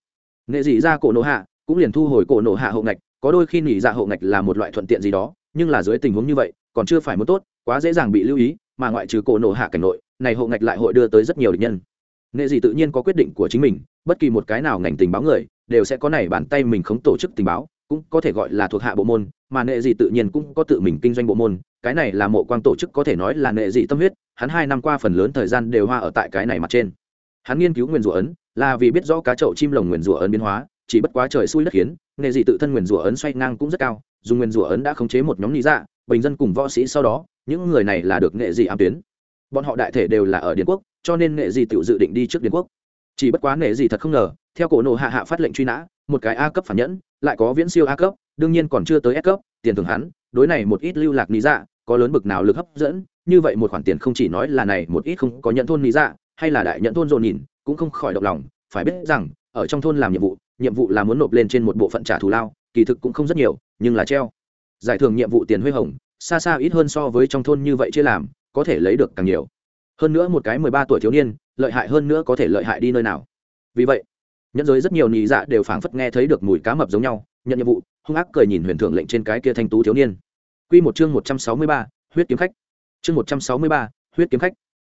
Speaker 1: Nghệ dị ra cổ nổ hạ, cũng liền thu hồi cổ nổ hạ hậu ngạch, có đôi khi nghỉ dạ hậu ngạch là một loại thuận tiện gì đó, nhưng là dưới tình huống như vậy, còn chưa phải muốn tốt, quá dễ dàng bị lưu ý, mà ngoại trừ cổ nổ hạ cảnh nội, này hậu ngạch lại hội đưa tới rất nhiều địch nhân. Nghệ dị tự nhiên có quyết định của chính mình, bất kỳ một cái nào ngành tình báo người, đều sẽ có này bàn tay mình khống tổ chức tình báo cũng có thể gọi là thuộc hạ bộ môn, mà nệ dị tự nhiên cũng có tự mình kinh doanh bộ môn, cái này là mộ quang tổ chức có thể nói là nệ dị tâm huyết, hắn hai năm qua phần lớn thời gian đều hoa ở tại cái này mặt trên. Hắn nghiên cứu nguyền rủa ấn, là vì biết rõ cá chậu chim lồng nguyền rủa ấn biến hóa, chỉ bất quá trời xui đất khiến, nệ dị tự thân nguyền rủa ấn xoay ngang cũng rất cao, dùng nguyền rủa ấn đã khống chế một nhóm lý dạ bình dân cùng võ sĩ sau đó, những người này là được nệ dị ám tuyến. Bọn họ đại thể đều là ở điện quốc, cho nên nệ dị tự dự định đi trước điện quốc. Chỉ bất quá nệ dị thật không ngờ, theo cổ nộ hạ hạ phát lệnh truy nã một cái a cấp phản nhẫn, lại có viễn siêu a cấp, đương nhiên còn chưa tới s cấp, tiền thưởng hắn, đối này một ít lưu lạc lý dạ có lớn bực nào lực hấp dẫn, như vậy một khoản tiền không chỉ nói là này một ít không có nhận thôn lý dạ hay là đại nhận thôn dồn nhìn, cũng không khỏi động lòng, phải biết rằng, ở trong thôn làm nhiệm vụ nhiệm vụ là muốn nộp lên trên một bộ phận trả thù lao, kỳ thực cũng không rất nhiều, nhưng là treo. Giải thưởng nhiệm vụ tiền huê hồng, xa xa ít hơn so với trong thôn như vậy chia làm, có thể lấy được càng nhiều. Hơn nữa một cái mười ba tuổi thiếu niên, lợi hại hơn nữa có thể lợi hại đi nơi nào. Vì vậy nhẫn giới rất nhiều nhị dạ đều phảng phất nghe thấy được mùi cá mập giống nhau nhận nhiệm vụ hung ác cười nhìn huyền thưởng lệnh trên cái kia thanh tú thiếu niên Quy một chương một trăm sáu mươi ba, huyết kiếm khách. Chương một trăm sáu mươi ba, huyết kiếm khách.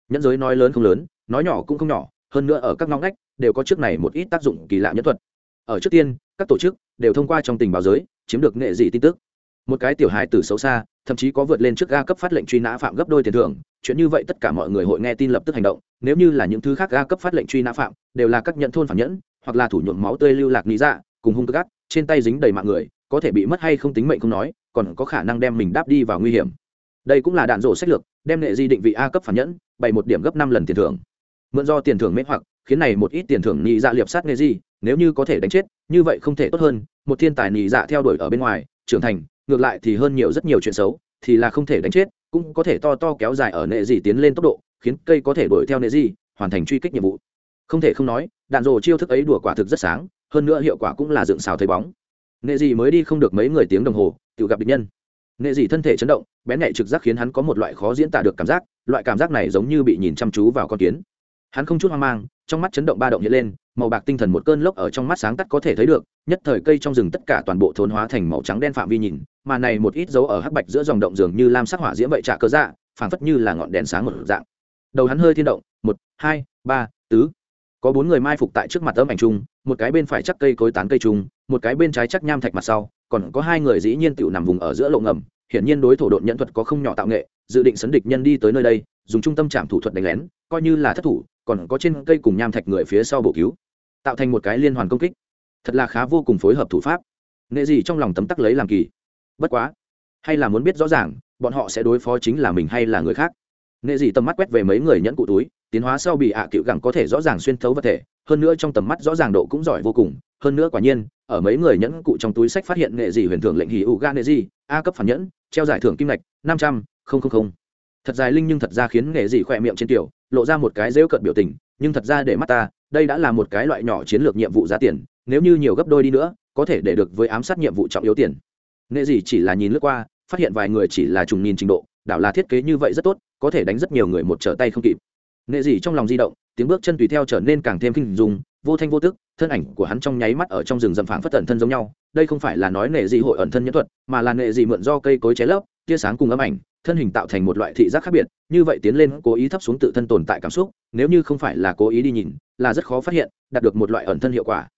Speaker 1: Nhẫn giới nói lớn không lớn, nói nhỏ cũng không nhỏ, hơn nữa ở các ngõ ngách đều có trước này một ít tác dụng kỳ lạ nhất thuật. Ở trước tiên, các tổ chức đều thông qua trong tình báo giới, chiếm được nghệ dị tin tức. Một cái tiểu hài tử xấu xa, thậm chí có vượt lên trước ga cấp phát lệnh truy nã phạm gấp đôi tiền thưởng, chuyện như vậy tất cả mọi người hội nghe tin lập tức hành động, nếu như là những thứ khác ga cấp phát lệnh truy nã phạm, đều là các nhận thôn phản nhẫn, hoặc là thủ nhuộm máu tươi lưu lạc lý dạ, cùng hung gắt, trên tay dính đầy mạng người, có thể bị mất hay không tính mệnh không nói còn có khả năng đem mình đáp đi vào nguy hiểm. Đây cũng là đạn rổ sách lược đem nghệ di định vị a cấp phản nhẫn bày một điểm gấp năm lần tiền thưởng. Mượn do tiền thưởng mê hoặc khiến này một ít tiền thưởng nhị dạ liệp sát nghệ di nếu như có thể đánh chết như vậy không thể tốt hơn một thiên tài nhị dạ theo đuổi ở bên ngoài trưởng thành ngược lại thì hơn nhiều rất nhiều chuyện xấu thì là không thể đánh chết cũng có thể to to kéo dài ở nệ di tiến lên tốc độ khiến cây có thể đuổi theo nệ di hoàn thành truy kích nhiệm vụ. Không thể không nói đạn rồ chiêu thức ấy đùa quả thực rất sáng, hơn nữa hiệu quả cũng là dựng xào thấy bóng. Nghệ dị mới đi không được mấy người tiếng đồng hồ, tự gặp địch nhân. Nghệ dị thân thể chấn động, bén nhạy trực giác khiến hắn có một loại khó diễn tả được cảm giác, loại cảm giác này giống như bị nhìn chăm chú vào con kiến. Hắn không chút hoang mang, trong mắt chấn động ba động hiện lên, màu bạc tinh thần một cơn lốc ở trong mắt sáng tắt có thể thấy được, nhất thời cây trong rừng tất cả toàn bộ thốn hóa thành màu trắng đen phạm vi nhìn, mà này một ít dấu ở hắc bạch giữa dòng động dường như lam sắc hỏa diễm vậy trả cơ dạ phảng phất như là ngọn đèn sáng một dạng. Đầu hắn hơi thiên động, một, hai, ba, tứ có bốn người mai phục tại trước mặt âm ảnh trung một cái bên phải chắc cây cối tán cây trung một cái bên trái chắc nham thạch mặt sau, còn có hai người dĩ nhiên tựu nằm vùng ở giữa lộ ngầm. Hiển nhiên đối thổ độn nhận thuật có không nhỏ tạo nghệ, dự định sấn địch nhân đi tới nơi đây, dùng trung tâm trạm thủ thuật đánh lén, coi như là thất thủ, còn có trên cây cùng nham thạch người phía sau bổ cứu, tạo thành một cái liên hoàn công kích. Thật là khá vô cùng phối hợp thủ pháp. Nghệ gì trong lòng tấm tắc lấy làm kỳ. Bất quá, hay là muốn biết rõ ràng, bọn họ sẽ đối phó chính là mình hay là người khác nghệ gì tầm mắt quét về mấy người nhẫn cụ túi, tiến hóa sau bị ạ à cựu gẳng có thể rõ ràng xuyên thấu vật thể, hơn nữa trong tầm mắt rõ ràng độ cũng giỏi vô cùng. Hơn nữa quả nhiên, ở mấy người nhẫn cụ trong túi sách phát hiện nghệ gì huyền thưởng lệnh hỉ ủ ga nghệ gì a cấp phản nhẫn, treo giải thưởng kim lệch năm trăm linh thật dài linh nhưng thật ra khiến nghệ gì khỏe miệng trên tiểu, lộ ra một cái rêu cợt biểu tình, nhưng thật ra để mắt ta, đây đã là một cái loại nhỏ chiến lược nhiệm vụ giá tiền, nếu như nhiều gấp đôi đi nữa, có thể để được với ám sát nhiệm vụ trọng yếu tiền. Nghệ gì chỉ là nhìn lướt qua, phát hiện vài người chỉ là trùng nhìn trình độ, đảo là thiết kế như vậy rất tốt có thể đánh rất nhiều người một trở tay không kịp. Nệ dị trong lòng di động, tiếng bước chân tùy theo trở nên càng thêm kinh dùng, vô thanh vô tức, thân ảnh của hắn trong nháy mắt ở trong rừng rậm phảng phất ẩn thân giống nhau. Đây không phải là nói nệ dị hội ẩn thân nhân thuật, mà là nệ dị mượn do cây cối cháy lấp, tia sáng cùng âm ảnh, thân hình tạo thành một loại thị giác khác biệt. Như vậy tiến lên, cố ý thấp xuống tự thân tồn tại cảm xúc, nếu như không phải là cố ý đi nhìn, là rất khó phát hiện, đạt được một loại ẩn thân hiệu quả.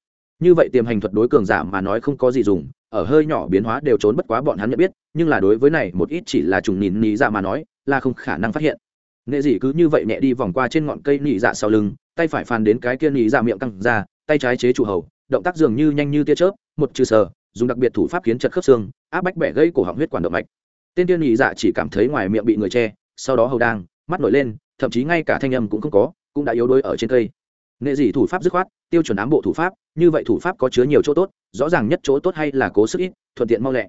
Speaker 1: Như vậy tiềm hành thuật đối cường giả mà nói không có gì dùng, ở hơi nhỏ biến hóa đều trốn bất quá bọn hắn nhận biết, nhưng là đối với này một ít chỉ là trùng nhìn ní ra mà nói là không khả năng phát hiện. Nghệ dị cứ như vậy nhẹ đi vòng qua trên ngọn cây nhị dạ sau lưng, tay phải phàn đến cái kia nhị dạ miệng căng ra, tay trái chế trụ hầu, động tác dường như nhanh như tia chớp, một trừ sờ, dùng đặc biệt thủ pháp khiến chật khớp xương, áp bách bẻ gây cổ họng huyết quản động mạch. Tên tiên nhị dạ chỉ cảm thấy ngoài miệng bị người che, sau đó hầu đang, mắt nổi lên, thậm chí ngay cả thanh âm cũng không có, cũng đã yếu đuối ở trên cây. Nghệ dị thủ pháp dứt khoát, tiêu chuẩn ám bộ thủ pháp, như vậy thủ pháp có chứa nhiều chỗ tốt, rõ ràng nhất chỗ tốt hay là cố sức ít, thuận tiện mau lẹ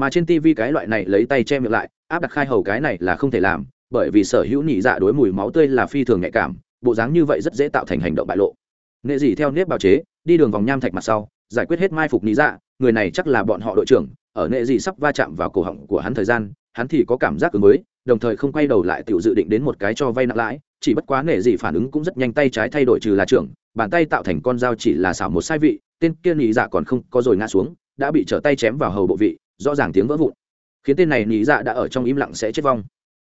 Speaker 1: mà trên tv cái loại này lấy tay che miệng lại, áp đặt khai hầu cái này là không thể làm, bởi vì sở hữu nhị dạ đối mùi máu tươi là phi thường nhạy cảm, bộ dáng như vậy rất dễ tạo thành hành động bại lộ. Nghệ dị theo nếp bào chế, đi đường vòng nham thạch mặt sau, giải quyết hết mai phục nhị dạ người này chắc là bọn họ đội trưởng, ở nghệ dị sắp va chạm vào cổ họng của hắn thời gian, hắn thì có cảm giác ứng mới đồng thời không quay đầu lại tự dự định đến một cái cho vay nặng lãi, chỉ bất quá nghệ dị phản ứng cũng rất nhanh tay trái thay đổi trừ là trưởng, bàn tay tạo thành con dao chỉ là xảo một sai vị, tên kia nhị dạ còn không có rồi ngã xuống, đã bị trở tay chém vào hầu bộ vị rõ ràng tiếng vỡ vụn. Khiến tên này nhị dạ đã ở trong im lặng sẽ chết vong.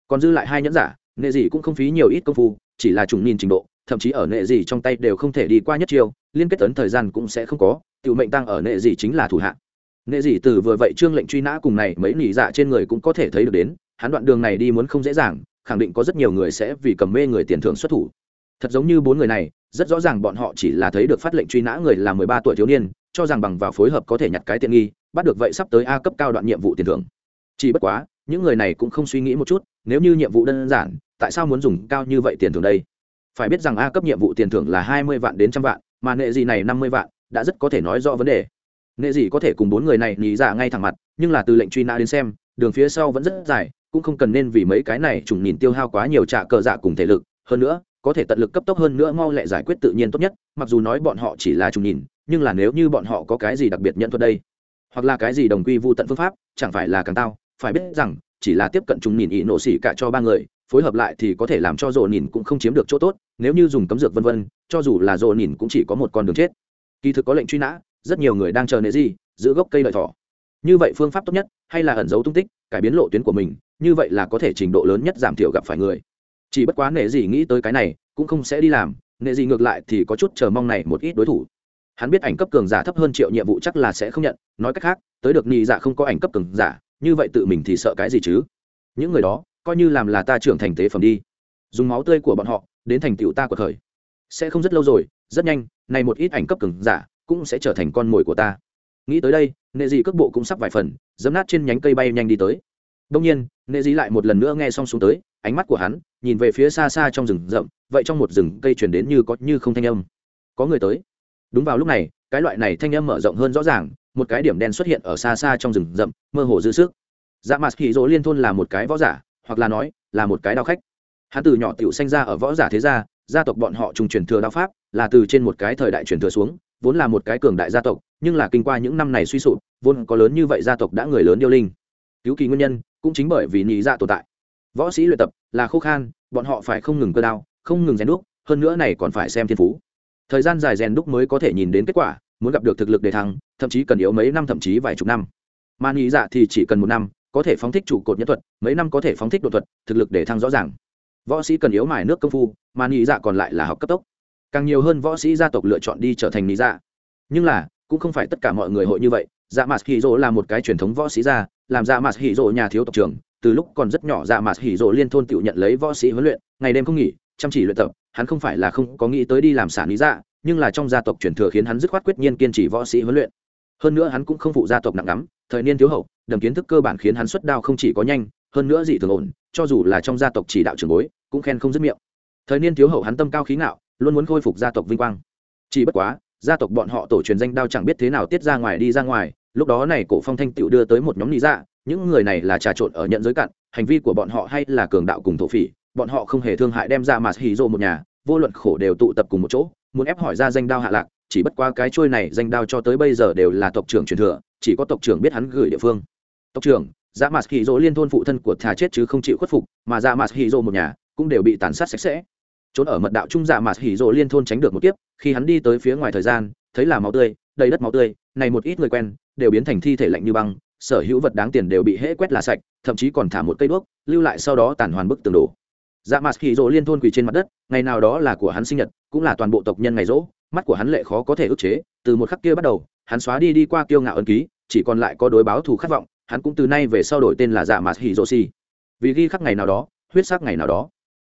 Speaker 1: Còn dư lại hai nhẫn giả, nệ dị cũng không phí nhiều ít công phu, chỉ là trùng nhìn trình độ, thậm chí ở nệ dị trong tay đều không thể đi qua nhất chiêu, liên kết tấn thời gian cũng sẽ không có, tiểu mệnh tăng ở nệ dị chính là thủ hạng. nệ dị từ vừa vậy trương lệnh truy nã cùng này mấy nhị dạ trên người cũng có thể thấy được đến, hắn đoạn đường này đi muốn không dễ dàng, khẳng định có rất nhiều người sẽ vì cầm mê người tiền thưởng xuất thủ. Thật giống như bốn người này, rất rõ ràng bọn họ chỉ là thấy được phát lệnh truy nã người là mười ba tuổi thiếu niên cho rằng bằng vào phối hợp có thể nhặt cái tiện nghi, bắt được vậy sắp tới a cấp cao đoạn nhiệm vụ tiền thưởng. Chỉ bất quá, những người này cũng không suy nghĩ một chút, nếu như nhiệm vụ đơn giản, tại sao muốn dùng cao như vậy tiền thưởng đây? Phải biết rằng a cấp nhiệm vụ tiền thưởng là hai mươi vạn đến trăm vạn, mà nệ gì này năm mươi vạn, đã rất có thể nói rõ vấn đề. Nệ gì có thể cùng bốn người này nhí giả ngay thẳng mặt, nhưng là từ lệnh truy nã đến xem, đường phía sau vẫn rất dài, cũng không cần nên vì mấy cái này trùng nhìn tiêu hao quá nhiều trả cờ dạ cùng thể lực. Hơn nữa, có thể tận lực cấp tốc hơn nữa mau lẹ giải quyết tự nhiên tốt nhất, mặc dù nói bọn họ chỉ là trùng nhìn nhưng là nếu như bọn họ có cái gì đặc biệt nhận thuật đây? Hoặc là cái gì đồng quy vô tận phương pháp, chẳng phải là càng tao? Phải biết rằng, chỉ là tiếp cận chúng nhìn ị nổ xỉ cả cho ba người, phối hợp lại thì có thể làm cho rộ nhìn cũng không chiếm được chỗ tốt, nếu như dùng cấm dược vân vân, cho dù là rộ nhìn cũng chỉ có một con đường chết. Kỳ thực có lệnh truy nã, rất nhiều người đang chờ nệ gì, giữ gốc cây lợi thỏ. Như vậy phương pháp tốt nhất, hay là ẩn giấu tung tích, cải biến lộ tuyến của mình, như vậy là có thể trình độ lớn nhất giảm thiểu gặp phải người. Chỉ bất quá nệ gì nghĩ tới cái này, cũng không sẽ đi làm, nệ gì ngược lại thì có chút chờ mong này một ít đối thủ hắn biết ảnh cấp cường giả thấp hơn triệu nhiệm vụ chắc là sẽ không nhận, nói cách khác, tới được nhị dạ không có ảnh cấp cường giả, như vậy tự mình thì sợ cái gì chứ? Những người đó, coi như làm là ta trưởng thành tế phẩm đi. Dùng máu tươi của bọn họ, đến thành tựu ta của thời. Sẽ không rất lâu rồi, rất nhanh, này một ít ảnh cấp cường giả cũng sẽ trở thành con mồi của ta. Nghĩ tới đây, nệ dị cước bộ cũng sắp vài phần dấm nát trên nhánh cây bay nhanh đi tới. Đông nhiên, nệ dị lại một lần nữa nghe xong xuống tới, ánh mắt của hắn nhìn về phía xa xa trong rừng rậm, vậy trong một rừng cây chuyển đến như có như không thanh âm. Có người tới đúng vào lúc này, cái loại này thanh âm mở rộng hơn rõ ràng, một cái điểm đen xuất hiện ở xa xa trong rừng rậm, mơ hồ dư sức. Dạ mặt hỉ dỗ liên thôn là một cái võ giả, hoặc là nói, là một cái đao khách. Hắn từ nhỏ tiểu sanh ra ở võ giả thế gia gia tộc bọn họ trùng truyền thừa đao pháp, là từ trên một cái thời đại truyền thừa xuống, vốn là một cái cường đại gia tộc, nhưng là kinh qua những năm này suy sụp, vốn có lớn như vậy gia tộc đã người lớn điêu linh. Cứu kỳ nguyên nhân, cũng chính bởi vì nhị dạ tồn tại. Võ sĩ luyện tập là khô khan, bọn họ phải không ngừng cơ đao, không ngừng rèn đúc, hơn nữa này còn phải xem thiên phú thời gian dài rèn đúc mới có thể nhìn đến kết quả, muốn gặp được thực lực đề thăng, thậm chí cần yếu mấy năm, thậm chí vài chục năm. Mà nghĩ dạ thì chỉ cần một năm, có thể phóng thích trụ cột nhân thuật, mấy năm có thể phóng thích đột thuật, thực lực để thăng rõ ràng. Võ sĩ cần yếu mài nước công phu, mà nghĩ dạ còn lại là học cấp tốc. Càng nhiều hơn võ sĩ gia tộc lựa chọn đi trở thành nghĩ dạ. Nhưng là, cũng không phải tất cả mọi người hội như vậy dạ mạt hỉ rỗ là một cái truyền thống võ sĩ gia, làm dạ mạt hỉ rỗ nhà thiếu tộc trưởng, từ lúc còn rất nhỏ dạ mạt hỉ rỗ liên thôn tự nhận lấy võ sĩ huấn luyện, ngày đêm không nghỉ chăm chỉ luyện tập, hắn không phải là không có nghĩ tới đi làm sản lý dạ nhưng là trong gia tộc truyền thừa khiến hắn dứt khoát quyết nhiên kiên trì võ sĩ huấn luyện. Hơn nữa hắn cũng không phụ gia tộc nặng lắm, thời niên thiếu hậu, đầm kiến thức cơ bản khiến hắn xuất đao không chỉ có nhanh, hơn nữa dị thường ổn, cho dù là trong gia tộc chỉ đạo trường bối, cũng khen không dứt miệng. Thời niên thiếu hậu hắn tâm cao khí ngạo, luôn muốn khôi phục gia tộc vinh quang. Chỉ bất quá, gia tộc bọn họ tổ truyền danh đao chẳng biết thế nào tiết ra ngoài đi ra ngoài, lúc đó này cổ phong thanh tựu đưa tới một nhóm lý dạ những người này là trà trộn ở nhận giới cặn hành vi của bọn họ hay là cường đạo cùng thổ phỉ bọn họ không hề thương hại đem ra mà Hỉ rộ một nhà, vô luận khổ đều tụ tập cùng một chỗ, muốn ép hỏi ra danh đao hạ lạc, chỉ bất qua cái trôi này danh đao cho tới bây giờ đều là tộc trưởng truyền thừa, chỉ có tộc trưởng biết hắn gửi địa phương. Tộc trưởng dạ mặt Hỉ rộ liên thôn phụ thân của thà chết chứ không chịu khuất phục, mà dạ mặt Hỉ rộ một nhà cũng đều bị tàn sát sạch sẽ. Trốn ở mật đạo trung dạ mà hỉ rộ liên thôn tránh được một kiếp, khi hắn đi tới phía ngoài thời gian, thấy là máu tươi, đầy đất máu tươi, này một ít người quen, đều biến thành thi thể lạnh như băng, sở hữu vật đáng tiền đều bị hễ quét là sạch, thậm chí còn thả một cây đuốc, lưu lại sau đó tàn hoàn bức tường đổ dạ mặt hỉ rỗ liên thôn quỳ trên mặt đất, ngày nào đó là của hắn sinh nhật, cũng là toàn bộ tộc nhân ngày rỗ, mắt của hắn lệ khó có thể ức chế, từ một khắc kia bắt đầu, hắn xóa đi đi qua kiêu ngạo ân ký, chỉ còn lại có đối báo thù khát vọng, hắn cũng từ nay về sau đổi tên là dạ mặt hỉ rộ Si. vì ghi khắc ngày nào đó, huyết sắc ngày nào đó,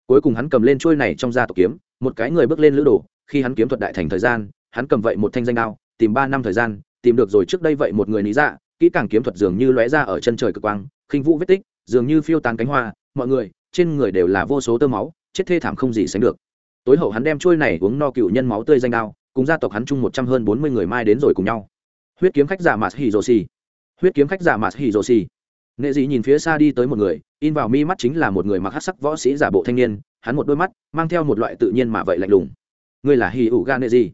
Speaker 1: cuối cùng hắn cầm lên trôi này trong gia tộc kiếm, một cái người bước lên lữ đồ, khi hắn kiếm thuật đại thành thời gian, hắn cầm vậy một thanh danh đao, tìm ba năm thời gian, tìm được rồi trước đây vậy một người lý dạ kỹ càng kiếm thuật dường như lóe ra ở chân trời cực quang, khinh vũ vết tích, dường như phiêu tán cánh hoa, mọi người trên người đều là vô số tơ máu, chết thê thảm không gì sánh được. Tối hậu hắn đem trôi này uống no cựu nhân máu tươi danh đao, cùng gia tộc hắn chung một trăm hơn bốn mươi người mai đến rồi cùng nhau. Huyết kiếm khách giả mạt hỉ rồ xì. Huyết kiếm khách giả mạt hỉ rồ xì. Nệ dị nhìn phía xa đi tới một người, in vào mi mắt chính là một người mặc hát sắc võ sĩ giả bộ thanh niên, hắn một đôi mắt, mang theo một loại tự nhiên mà vậy lạnh lùng. Người là hì ủ ga nệ dị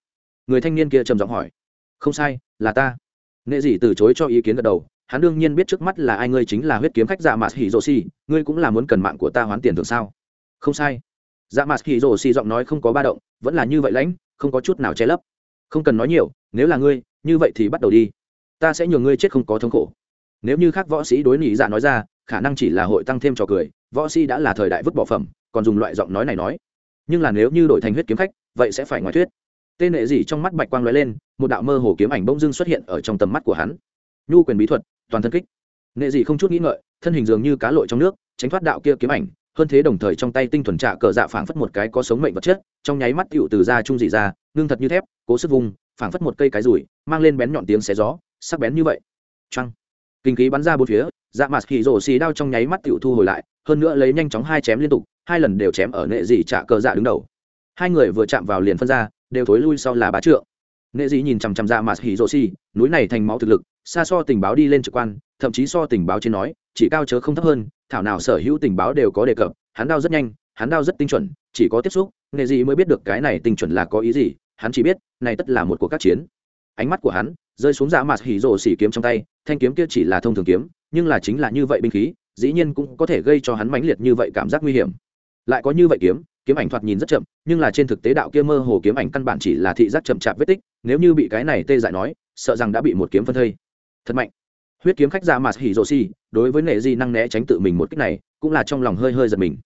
Speaker 1: người thanh niên kia trầm giọng hỏi. Không sai, là ta. Nệ dị từ chối cho ý kiến gật đầu hắn đương nhiên biết trước mắt là ai, ngươi chính là huyết kiếm khách dạ mạt hỉ rồ xì ngươi cũng là muốn cần mạng của ta hoán tiền thường sao? Không sai. Dạ mạt hỉ rồ xì giọng nói không có ba động, vẫn là như vậy lãnh, không có chút nào che lấp. Không cần nói nhiều, nếu là ngươi, như vậy thì bắt đầu đi. Ta sẽ nhường ngươi chết không có thống khổ. Nếu như khác võ sĩ đối nỉ dạ nói ra, khả năng chỉ là hội tăng thêm trò cười, võ sĩ đã là thời đại vứt bỏ phẩm, còn dùng loại giọng nói này nói. Nhưng là nếu như đổi thành huyết kiếm khách, vậy sẽ phải ngoài thuyết. Tên nệ gì trong mắt bạch quang lóe lên, một đạo mơ hồ kiếm ảnh bỗng dưng xuất hiện ở trong tầm mắt của hắn. Nhu quyền bí thuật toàn thân kích. Nệ dị không chút nghĩ ngợi, thân hình dường như cá lội trong nước, tránh thoát đạo kia kiếm ảnh, hơn thế đồng thời trong tay tinh thuần trạ cờ dạ phảng phất một cái có sống mệnh vật chất, trong nháy mắt tựu từ ra trung dị ra, ngưng thật như thép, cố sức vùng phảng phất một cây cái rủi mang lên bén nhọn tiếng xé gió, sắc bén như vậy. Trăng kinh khí bắn ra bốn phía dạ mặt khỉ rổ xì đao trong nháy mắt tựu thu hồi lại, hơn nữa lấy nhanh chóng hai chém liên tục, hai lần đều chém ở nệ dị trạ cờ dạ đứng đầu. Hai người vừa chạm vào liền phân ra, đều thối lui sau là bá trượng nệ dị nhìn chằm chằm dạ ra mặt hỉ rô xì, núi này thành máu thực lực, xa so tình báo đi lên trực quan, thậm chí so tình báo trên nói, chỉ cao chớ không thấp hơn, thảo nào sở hữu tình báo đều có đề cập, hắn đao rất nhanh, hắn đao rất tinh chuẩn, chỉ có tiếp xúc, nệ dị mới biết được cái này tinh chuẩn là có ý gì, hắn chỉ biết, này tất là một cuộc các chiến. Ánh mắt của hắn rơi xuống dạ mặt hỉ rồ xỉ kiếm trong tay, thanh kiếm kia chỉ là thông thường kiếm, nhưng là chính là như vậy binh khí, dĩ nhiên cũng có thể gây cho hắn mãnh liệt như vậy cảm giác nguy hiểm. Lại có như vậy kiếm kiếm ảnh thoạt nhìn rất chậm, nhưng là trên thực tế đạo kia mơ hồ kiếm ảnh căn bản chỉ là thị giác chậm chạp vết tích, nếu như bị cái này tê dại nói, sợ rằng đã bị một kiếm phân thây. Thật mạnh. Huyết kiếm khách ra mặt hỉ rồ xì đối với nệ di năng né tránh tự mình một cách này, cũng là trong lòng hơi hơi giật mình.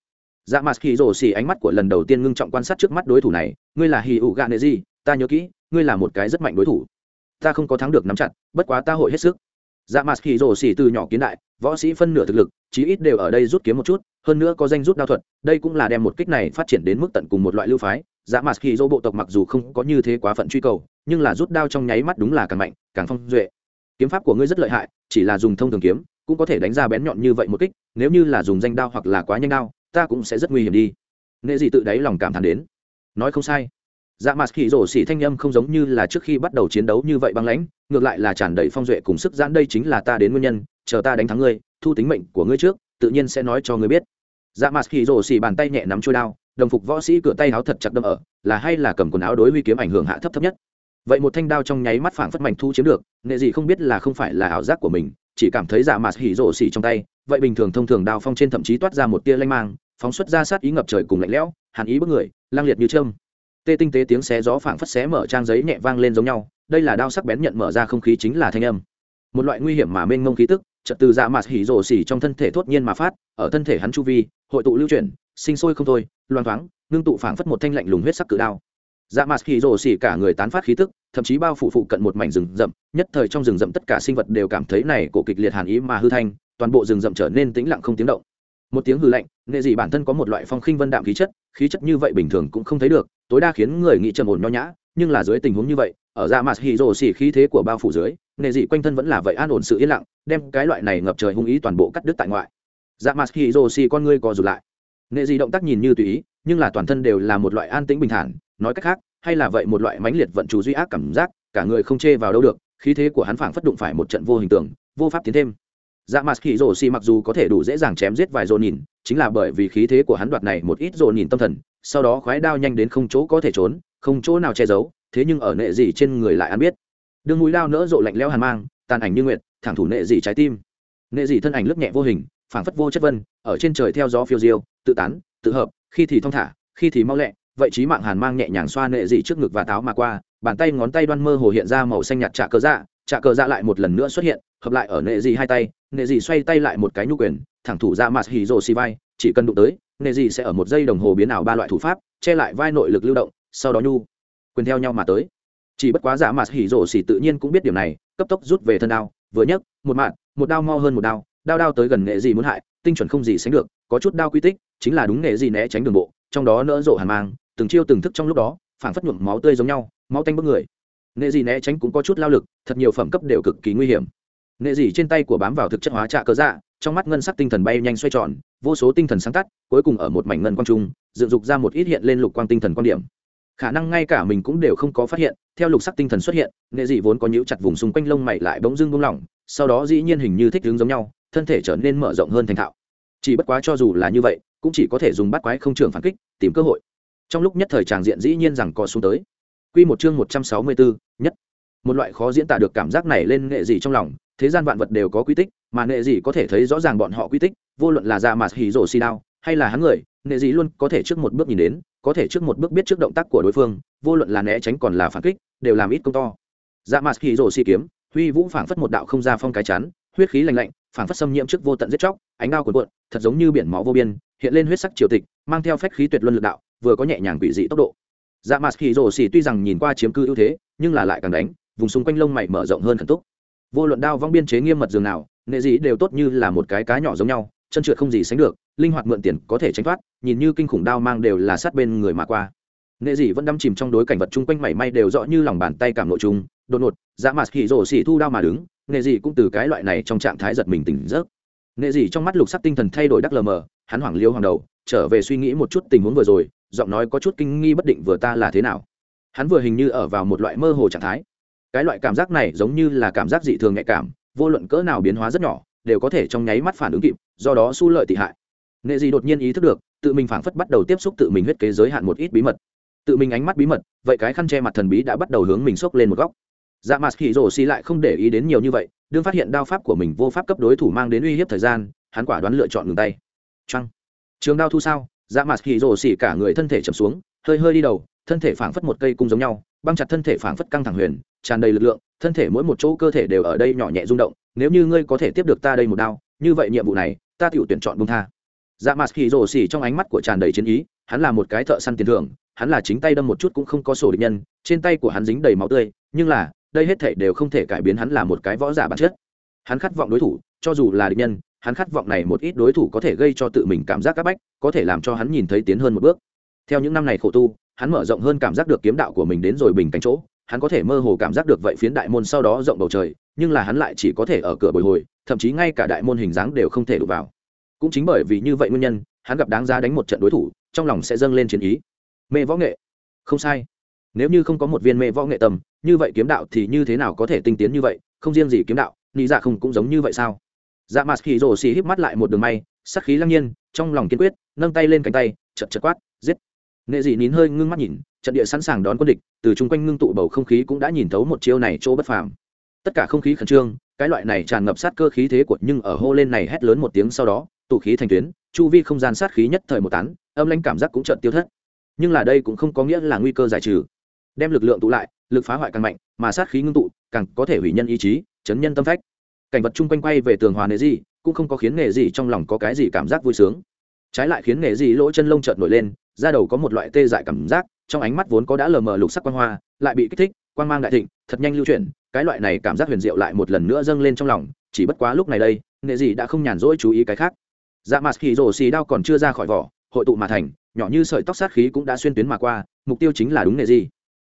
Speaker 1: Dạ mặt hỉ rồ xì ánh mắt của lần đầu tiên ngưng trọng quan sát trước mắt đối thủ này, ngươi là hỉ ủ gạ nệ di, ta nhớ kỹ, ngươi là một cái rất mạnh đối thủ. Ta không có thắng được nắm chặt, bất quá ta hội hết sức. Dạ mặt hỉ rồ xì từ nhỏ kiến đại võ sĩ phân nửa thực lực, chí ít đều ở đây rút kiếm một chút, hơn nữa có danh rút đao thuật, đây cũng là đem một kích này phát triển đến mức tận cùng một loại lưu phái. Dạ mặt khi rổ bộ tộc mặc dù không có như thế quá phận truy cầu, nhưng là rút đao trong nháy mắt đúng là càng mạnh, càng phong duệ. Kiếm pháp của ngươi rất lợi hại, chỉ là dùng thông thường kiếm, cũng có thể đánh ra bén nhọn như vậy một kích, nếu như là dùng danh đao hoặc là quá nhanh đao, ta cũng sẽ rất nguy hiểm đi. Nghệ gì tự đáy lòng cảm thán đến. Nói không sai. Dạ mặt khi rổ xỉ thanh âm không giống như là trước khi bắt đầu chiến đấu như vậy băng lãnh, ngược lại là tràn đầy phong duệ cùng sức giãn đây chính là ta đến nguyên nhân chờ ta đánh thắng ngươi, thu tính mệnh của ngươi trước, tự nhiên sẽ nói cho ngươi biết. Dạ mặt hỉ rổ xỉ bàn tay nhẹ nắm trôi đao, đồng phục võ sĩ cửa tay áo thật chặt đâm ở, là hay là cầm quần áo đối huy kiếm ảnh hưởng hạ thấp thấp nhất? Vậy một thanh đao trong nháy mắt phảng phất mạnh thu chiếm được, nghệ gì không biết là không phải là ảo giác của mình, chỉ cảm thấy dạ mặt hỉ rổ xỉ trong tay, vậy bình thường thông thường đao phong trên thậm chí toát ra một tia lanh mang, phóng xuất ra sát ý ngập trời cùng lạnh lẽo, hàn ý bức người, lang liệt như trơm tê tinh tế tiếng xé gió phảng phất xé mở trang giấy nhẹ vang lên giống nhau, đây là đao sắc bén nhận mở ra không khí chính là thanh âm. Một loại nguy hiểm mà mênh mông khí tức Trật từ dạ mạt hỉ rổ xỉ trong thân thể thốt nhiên mà phát, ở thân thể hắn chu vi, hội tụ lưu chuyển, sinh sôi không thôi loan thoáng, ngưng tụ phảng phất một thanh lạnh lùng huyết sắc cự đao. Dạ mạt hỉ rổ xỉ cả người tán phát khí tức, thậm chí bao phủ phụ cận một mảnh rừng rậm, nhất thời trong rừng rậm tất cả sinh vật đều cảm thấy này cổ kịch liệt hàn ý mà hư thanh, toàn bộ rừng rậm trở nên tĩnh lặng không tiếng động. Một tiếng hư lạnh, nghệ dị bản thân có một loại phong khinh vân đạm khí chất khí chất như vậy bình thường cũng không thấy được, tối đa khiến người nghĩ trầm ổn nho nhã, nhưng là dưới tình huống như vậy ở dạ ra mặt hì rồ xỉ khí thế của bao phủ dưới nghệ dị quanh thân vẫn là vậy an ổn sự yên lặng, đem cái loại này ngập trời hung ý toàn bộ cắt đứt tại ngoại. Dạ mặt hì rồ xỉ con ngươi co rụt lại. Nghệ dị động tác nhìn như tùy ý, nhưng là toàn thân đều là một loại an tĩnh bình thản, nói cách khác, hay là vậy một loại mãnh liệt vận chủ duy ác cảm giác, cả người không chê vào đâu được, khí thế của hắn phảng phất đụng phải một trận vô hình tượng, vô pháp tiến thêm. Dạ mặt hì rồ xỉ mặc dù có thể đủ dễ dàng chém giết vài rồ nhìn, chính là bởi vì khí thế của hắn đoạt này một ít rồ nhìn tâm thần, sau đó khoái đao nhanh đến không chỗ có thể trốn, không chỗ nào che giấu thế nhưng ở nệ dị trên người lại ăn biết. Đương mũi đao nỡ rộ lạnh lẽo hàn mang, tàn ảnh như nguyệt, thẳng thủ nệ dị trái tim. Nệ dị thân ảnh lướt nhẹ vô hình, phảng phất vô chất vân, ở trên trời theo gió phiêu diêu, tự tán, tự hợp, khi thì thong thả, khi thì mau lẹ, vậy trí mạng hàn mang nhẹ nhàng xoa nệ dị trước ngực và táo mà qua, bàn tay ngón tay đoan mơ hồ hiện ra màu xanh nhạt trà cờ dạ trà cờ dạ lại một lần nữa xuất hiện, hợp lại ở nệ dị hai tay, nệ dị xoay tay lại một cái nhu quyền, thẳng thủ dạ ra mặt hì rồ xì vai, chỉ cần đụng tới, nệ dị sẽ ở một giây đồng hồ biến ảo ba loại thủ pháp, che lại vai nội lực lưu động, sau đó nhu quyền theo nhau mà tới. Chỉ bất quá giả mà hỉ rổ xỉ tự nhiên cũng biết điểm này, cấp tốc rút về thân đao, vừa nhấc, một mạng, một đao mo hơn một đao đao đao tới gần nghệ gì muốn hại, tinh chuẩn không gì sánh được, có chút đao quy tích, chính là đúng nghệ gì né tránh đường bộ, trong đó nỡ rộ hàn mang, từng chiêu từng thức trong lúc đó, phảng phất nhuộm máu tươi giống nhau, máu tanh bức người. Nghệ gì né tránh cũng có chút lao lực, thật nhiều phẩm cấp đều cực kỳ nguy hiểm. Nghệ gì trên tay của bám vào thực chất hóa trạ cơ dạ trong mắt ngân sắc tinh thần bay nhanh xoay tròn, vô số tinh thần sáng tắt, cuối cùng ở một mảnh ngân quang trung, dựng dục ra một ít hiện lên lục quang tinh thần quan điểm khả năng ngay cả mình cũng đều không có phát hiện, theo lục sắc tinh thần xuất hiện, nghệ dị vốn có nhũ chặt vùng xung quanh lông mày lại bỗng dưng buông lỏng, sau đó dĩ nhiên hình như thích hướng giống nhau, thân thể trở nên mở rộng hơn thành thạo. Chỉ bất quá cho dù là như vậy, cũng chỉ có thể dùng bắt quái không trường phản kích, tìm cơ hội. Trong lúc nhất thời tràng diện dĩ nhiên rằng co xuống tới. Quy một chương một trăm sáu mươi bốn, nhất. Một loại khó diễn tả được cảm giác này lên nghệ dị trong lòng, thế gian vạn vật đều có quy tích, mà nghệ dị có thể thấy rõ ràng bọn họ quy tích, vô luận là dạ ra mà hỉ rổ xi đao, hay là hắn người nệ dị luôn có thể trước một bước nhìn đến, có thể trước một bước biết trước động tác của đối phương, vô luận là né tránh còn là phản kích, đều làm ít công to. Dạ mặt khi rổ xi kiếm, huy vũ phảng phất một đạo không ra phong cái chắn, huyết khí lạnh lạnh, phảng phất xâm nhiễm trước vô tận giết chóc, ánh đao cuộn cuộn, thật giống như biển máu vô biên, hiện lên huyết sắc triều tịch, mang theo phách khí tuyệt luân lực đạo, vừa có nhẹ nhàng quỷ dị tốc độ. Dạ mặt khi rổ xi tuy rằng nhìn qua chiếm cư ưu thế, nhưng là lại càng đánh, vùng xung quanh lông mày mở rộng hơn thần túc. Vô luận đao vong biên chế nghiêm mật dường nào, nệ dị đều tốt như là một cái cá nhỏ giống nhau chân trượt không gì sánh được, linh hoạt mượn tiền có thể tránh thoát, nhìn như kinh khủng đao mang đều là sát bên người mà qua. Nghệ dị vẫn đắm chìm trong đối cảnh vật chung quanh mảy may đều rõ như lòng bàn tay cảm nội chung, đột ngột dạ dã mặt khỉ rổ xỉ thu đao mà đứng, nghệ dị cũng từ cái loại này trong trạng thái giật mình tỉnh giấc. Nghệ dị trong mắt lục sắc tinh thần thay đổi đắc lờ mờ, hắn hoảng liêu hoàng đầu, trở về suy nghĩ một chút tình huống vừa rồi, giọng nói có chút kinh nghi bất định vừa ta là thế nào. Hắn vừa hình như ở vào một loại mơ hồ trạng thái. Cái loại cảm giác này giống như là cảm giác dị thường nhạy cảm, vô luận cỡ nào biến hóa rất nhỏ đều có thể trong nháy mắt phản ứng kịp, do đó su lợi tị hại. Nghệ dị đột nhiên ý thức được, tự mình phảng phất bắt đầu tiếp xúc tự mình huyết kế giới hạn một ít bí mật. Tự mình ánh mắt bí mật, vậy cái khăn che mặt thần bí đã bắt đầu hướng mình xốc lên một góc. Dạ mặt khỉ rổ xì lại không để ý đến nhiều như vậy, đương phát hiện đao pháp của mình vô pháp cấp đối thủ mang đến uy hiếp thời gian, hắn quả đoán lựa chọn ngừng tay. Trăng trường đao thu sao dạ mặt khỉ rổ xì cả người thân thể chầm xuống, hơi hơi đi đầu, thân thể phảng phất một cây cung giống nhau băng chặt thân thể phảng phất căng thẳng huyền, tràn đầy lực lượng, thân thể mỗi một chỗ cơ thể đều ở đây nhỏ nhẹ rung động, nếu như ngươi có thể tiếp được ta đây một đao, như vậy nhiệm vụ này, ta tự tuyển chọn bung tha. Dạ mặt hỉ rổ xì trong ánh mắt của tràn đầy chiến ý, hắn là một cái thợ săn tiền thưởng, hắn là chính tay đâm một chút cũng không có sổ địch nhân, trên tay của hắn dính đầy máu tươi, nhưng là, đây hết thể đều không thể cải biến hắn là một cái võ giả bản chất. Hắn khát vọng đối thủ, cho dù là địch nhân, hắn khát vọng này một ít đối thủ có thể gây cho tự mình cảm giác áp bách, có thể làm cho hắn nhìn thấy tiến hơn một bước theo những năm này khổ tu, hắn mở rộng hơn cảm giác được kiếm đạo của mình đến rồi bình cánh chỗ, hắn có thể mơ hồ cảm giác được vậy phiến đại môn sau đó rộng bầu trời, nhưng là hắn lại chỉ có thể ở cửa bồi hồi, thậm chí ngay cả đại môn hình dáng đều không thể đụng vào. Cũng chính bởi vì như vậy nguyên nhân, hắn gặp đáng ra đánh một trận đối thủ, trong lòng sẽ dâng lên chiến ý. Mê võ nghệ. Không sai. Nếu như không có một viên mê võ nghệ tầm, như vậy kiếm đạo thì như thế nào có thể tinh tiến như vậy, không riêng gì kiếm đạo nghĩ dạ không cũng giống như vậy sao? Dạ mặt khi rồ xì híp mắt lại một đường may, sắc khí lăng nhiên, trong lòng kiên quyết, nâng tay lên cánh tay, chật chật quát, giết nệ dị nín hơi ngưng mắt nhìn, trận địa sẵn sàng đón quân địch, từ chung quanh ngưng tụ bầu không khí cũng đã nhìn thấu một chiêu này chỗ bất phàm. Tất cả không khí khẩn trương, cái loại này tràn ngập sát cơ khí thế của nhưng ở hô lên này hét lớn một tiếng sau đó, tụ khí thành tuyến, chu vi không gian sát khí nhất thời một tán, âm lãnh cảm giác cũng chợt tiêu thất. Nhưng là đây cũng không có nghĩa là nguy cơ giải trừ. Đem lực lượng tụ lại, lực phá hoại càng mạnh, mà sát khí ngưng tụ, càng có thể hủy nhân ý chí, chấn nhân tâm phách. Cảnh vật chung quanh quay về tường hòa nệ gì cũng không có khiến nghề gì trong lòng có cái gì cảm giác vui sướng. Trái lại khiến nghề gì lỗ chân lông chợt nổi lên ra đầu có một loại tê dại cảm giác, trong ánh mắt vốn có đã lờ mờ lục sắc quang hoa, lại bị kích thích, quang mang đại thịnh, thật nhanh lưu chuyển, cái loại này cảm giác huyền diệu lại một lần nữa dâng lên trong lòng, chỉ bất quá lúc này đây, nghệ Dị đã không nhàn rỗi chú ý cái khác dạ mặt khi rổ xì đao còn chưa ra khỏi vỏ, hội tụ mà thành, nhỏ như sợi tóc sát khí cũng đã xuyên tuyến mà qua, mục tiêu chính là đúng nghệ Dị.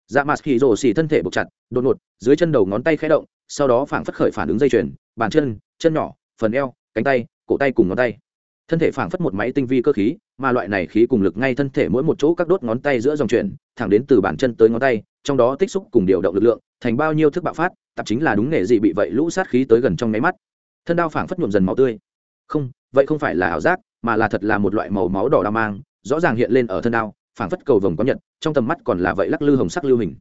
Speaker 1: dạ mặt khi rổ xì thân thể buộc chặt, đột ngột, dưới chân đầu ngón tay khẽ động, sau đó phảng phất khởi phản ứng dây chuyền, bàn chân chân nhỏ, phần eo, cánh tay, cổ tay cùng ngón tay thân thể phảng phất một máy tinh vi cơ khí mà loại này khí cùng lực ngay thân thể mỗi một chỗ các đốt ngón tay giữa dòng chuyển, thẳng đến từ bàn chân tới ngón tay, trong đó tích xúc cùng điều động lực lượng, thành bao nhiêu thức bạo phát tập chính là đúng nghề gì bị vậy lũ sát khí tới gần trong nháy mắt. Thân đao phảng phất nhuộm dần máu tươi. Không, vậy không phải là ảo giác, mà là thật là một loại màu máu đỏ đao mang, rõ ràng hiện lên ở thân đao, phảng phất cầu vồng có nhật, trong tầm mắt còn là vậy lắc lư hồng sắc lưu hình.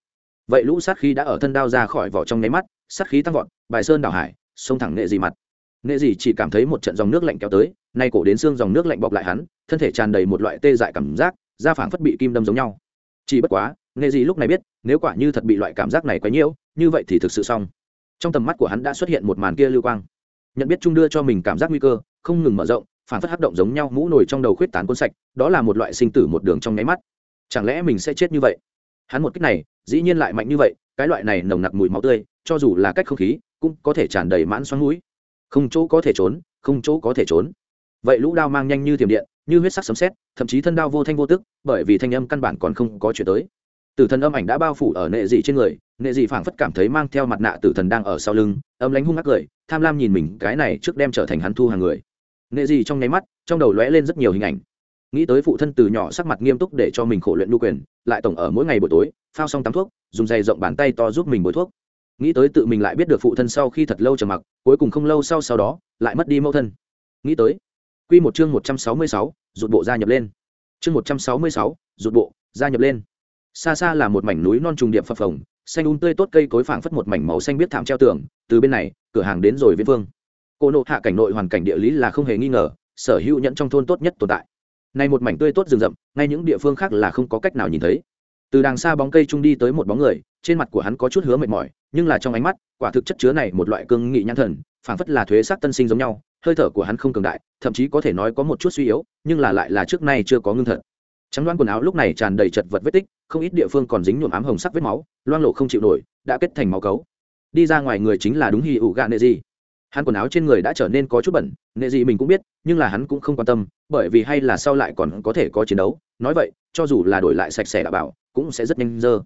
Speaker 1: Vậy lũ sát khí đã ở thân đao ra khỏi vỏ trong nháy mắt, sát khí tăng vọt, bài sơn đảo hải, xông thẳng nghệ gì mặt nệ gì chỉ cảm thấy một trận dòng nước lạnh kéo tới, nay cổ đến xương dòng nước lạnh bọc lại hắn, thân thể tràn đầy một loại tê dại cảm giác, da phảng phất bị kim đâm giống nhau. Chỉ bất quá, nệ gì lúc này biết, nếu quả như thật bị loại cảm giác này quấy nhiễu, như vậy thì thực sự xong. Trong tầm mắt của hắn đã xuất hiện một màn kia lưu quang. Nhận biết trung đưa cho mình cảm giác nguy cơ, không ngừng mở rộng phản phất hấp động giống nhau mũ nổi trong đầu khuyết tán cuốn sạch, đó là một loại sinh tử một đường trong nháy mắt. Chẳng lẽ mình sẽ chết như vậy? Hắn một cách này, dĩ nhiên lại mạnh như vậy, cái loại này nồng nặc mùi máu tươi, cho dù là cách không khí, cũng có thể tràn đầy mãn xoắn mũi không chỗ có thể trốn, không chỗ có thể trốn. Vậy lũ đao mang nhanh như tiềm điện, như huyết sắc sấm sét, thậm chí thân đao vô thanh vô tức, bởi vì thanh âm căn bản còn không có chuyển tới. Tử thần âm ảnh đã bao phủ ở nệ dị trên người, nệ dị phảng phất cảm thấy mang theo mặt nạ tử thần đang ở sau lưng, âm lánh hung ác cười, tham lam nhìn mình, cái này trước đem trở thành hắn thu hàng người. Nệ dị trong nháy mắt, trong đầu lóe lên rất nhiều hình ảnh. Nghĩ tới phụ thân từ nhỏ sắc mặt nghiêm túc để cho mình khổ luyện lưu quyền, lại tổng ở mỗi ngày buổi tối, phao xong tắm thuốc, dùng dày rộng bàn tay to giúp mình bôi thuốc nghĩ tới tự mình lại biết được phụ thân sau khi thật lâu trầm mặc, cuối cùng không lâu sau sau đó, lại mất đi mẫu thân. Nghĩ tới q một chương một trăm sáu mươi sáu, rụt bộ gia nhập lên. Chương một trăm sáu mươi sáu, rụt bộ, gia nhập lên. Xa xa là một mảnh núi non trùng điệp phập phồng, xanh un tươi tốt cây cối phảng phất một mảnh màu xanh biết thảm treo tường, từ bên này, cửa hàng đến rồi viễn phương cô nộ hạ cảnh nội hoàn cảnh địa lý là không hề nghi ngờ, sở hữu nhẫn trong thôn tốt nhất tồn tại. Nay một mảnh tươi tốt rừng rậm, ngay những địa phương khác là không có cách nào nhìn thấy từ đằng xa bóng cây trung đi tới một bóng người, trên mặt của hắn có chút hứa mệt mỏi, nhưng là trong ánh mắt, quả thực chất chứa này một loại cương nghị nhãn thần, phảng phất là thuế sát tân sinh giống nhau, hơi thở của hắn không cường đại, thậm chí có thể nói có một chút suy yếu, nhưng là lại là trước nay chưa có ngưng thật. Trắng đoán quần áo lúc này tràn đầy chật vật vết tích, không ít địa phương còn dính nhuộm ám hồng sắc vết máu, loang lộ không chịu nổi, đã kết thành máu cấu. Đi ra ngoài người chính là đúng hì ủ gạ nệ gì hắn quần áo trên người đã trở nên có chút bẩn, nệ gì mình cũng biết, nhưng là hắn cũng không quan tâm, bởi vì hay là sau lại còn có thể có chiến đấu. Nói vậy, cho dù là đổi lại sạch sẽ đã bảo cũng sẽ rất nhanh dơ.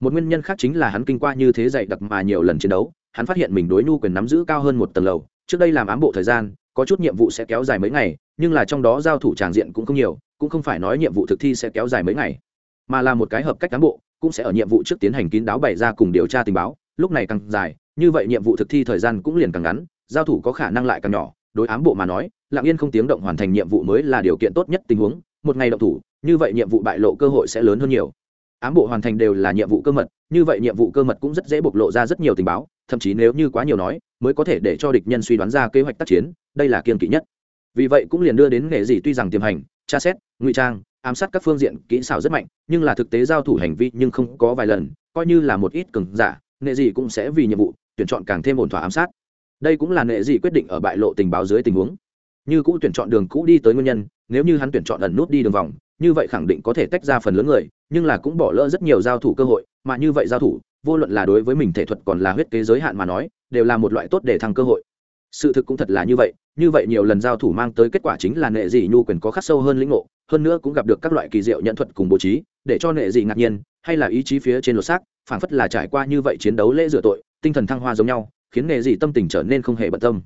Speaker 1: Một nguyên nhân khác chính là hắn kinh qua như thế dạy đặc mà nhiều lần chiến đấu, hắn phát hiện mình đối nhu quyền nắm giữ cao hơn một tầng lầu. Trước đây làm ám bộ thời gian, có chút nhiệm vụ sẽ kéo dài mấy ngày, nhưng là trong đó giao thủ tràng diện cũng không nhiều, cũng không phải nói nhiệm vụ thực thi sẽ kéo dài mấy ngày, mà là một cái hợp cách cán bộ, cũng sẽ ở nhiệm vụ trước tiến hành kín đáo bày ra cùng điều tra tình báo, lúc này càng dài, như vậy nhiệm vụ thực thi thời gian cũng liền càng ngắn, giao thủ có khả năng lại càng nhỏ. Đối ám bộ mà nói, lặng yên không tiếng động hoàn thành nhiệm vụ mới là điều kiện tốt nhất tình huống, một ngày động thủ, như vậy nhiệm vụ bại lộ cơ hội sẽ lớn hơn nhiều ám bộ hoàn thành đều là nhiệm vụ cơ mật, như vậy nhiệm vụ cơ mật cũng rất dễ bộc lộ ra rất nhiều tình báo, thậm chí nếu như quá nhiều nói, mới có thể để cho địch nhân suy đoán ra kế hoạch tác chiến, đây là kiên kỵ nhất. Vì vậy cũng liền đưa đến nghề gì tuy rằng tiềm hành, tra xét, ngụy trang, ám sát các phương diện kỹ xảo rất mạnh, nhưng là thực tế giao thủ hành vi nhưng không có vài lần, coi như là một ít cường giả, nghệ gì cũng sẽ vì nhiệm vụ tuyển chọn càng thêm ổn thỏa ám sát. Đây cũng là nghệ gì quyết định ở bại lộ tình báo dưới tình huống. Như cũ tuyển chọn đường cũ đi tới nguyên nhân, nếu như hắn tuyển chọn ẩn nút đi đường vòng như vậy khẳng định có thể tách ra phần lớn người, nhưng là cũng bỏ lỡ rất nhiều giao thủ cơ hội, mà như vậy giao thủ, vô luận là đối với mình thể thuật còn là huyết kế giới hạn mà nói, đều là một loại tốt để thăng cơ hội. Sự thực cũng thật là như vậy như vậy nhiều lần giao thủ mang tới kết quả chính là nệ dị nhu quyền có khắc sâu hơn lĩnh ngộ, hơn nữa cũng gặp được các loại kỳ diệu nhận thuật cùng bố trí, để cho nệ dị ngạc nhiên, hay là ý chí phía trên lột xác, phảng phất là trải qua như vậy chiến đấu lễ rửa tội, tinh thần thăng hoa giống nhau, khiến nệ dị tâm tình trở nên không hề bận tâm.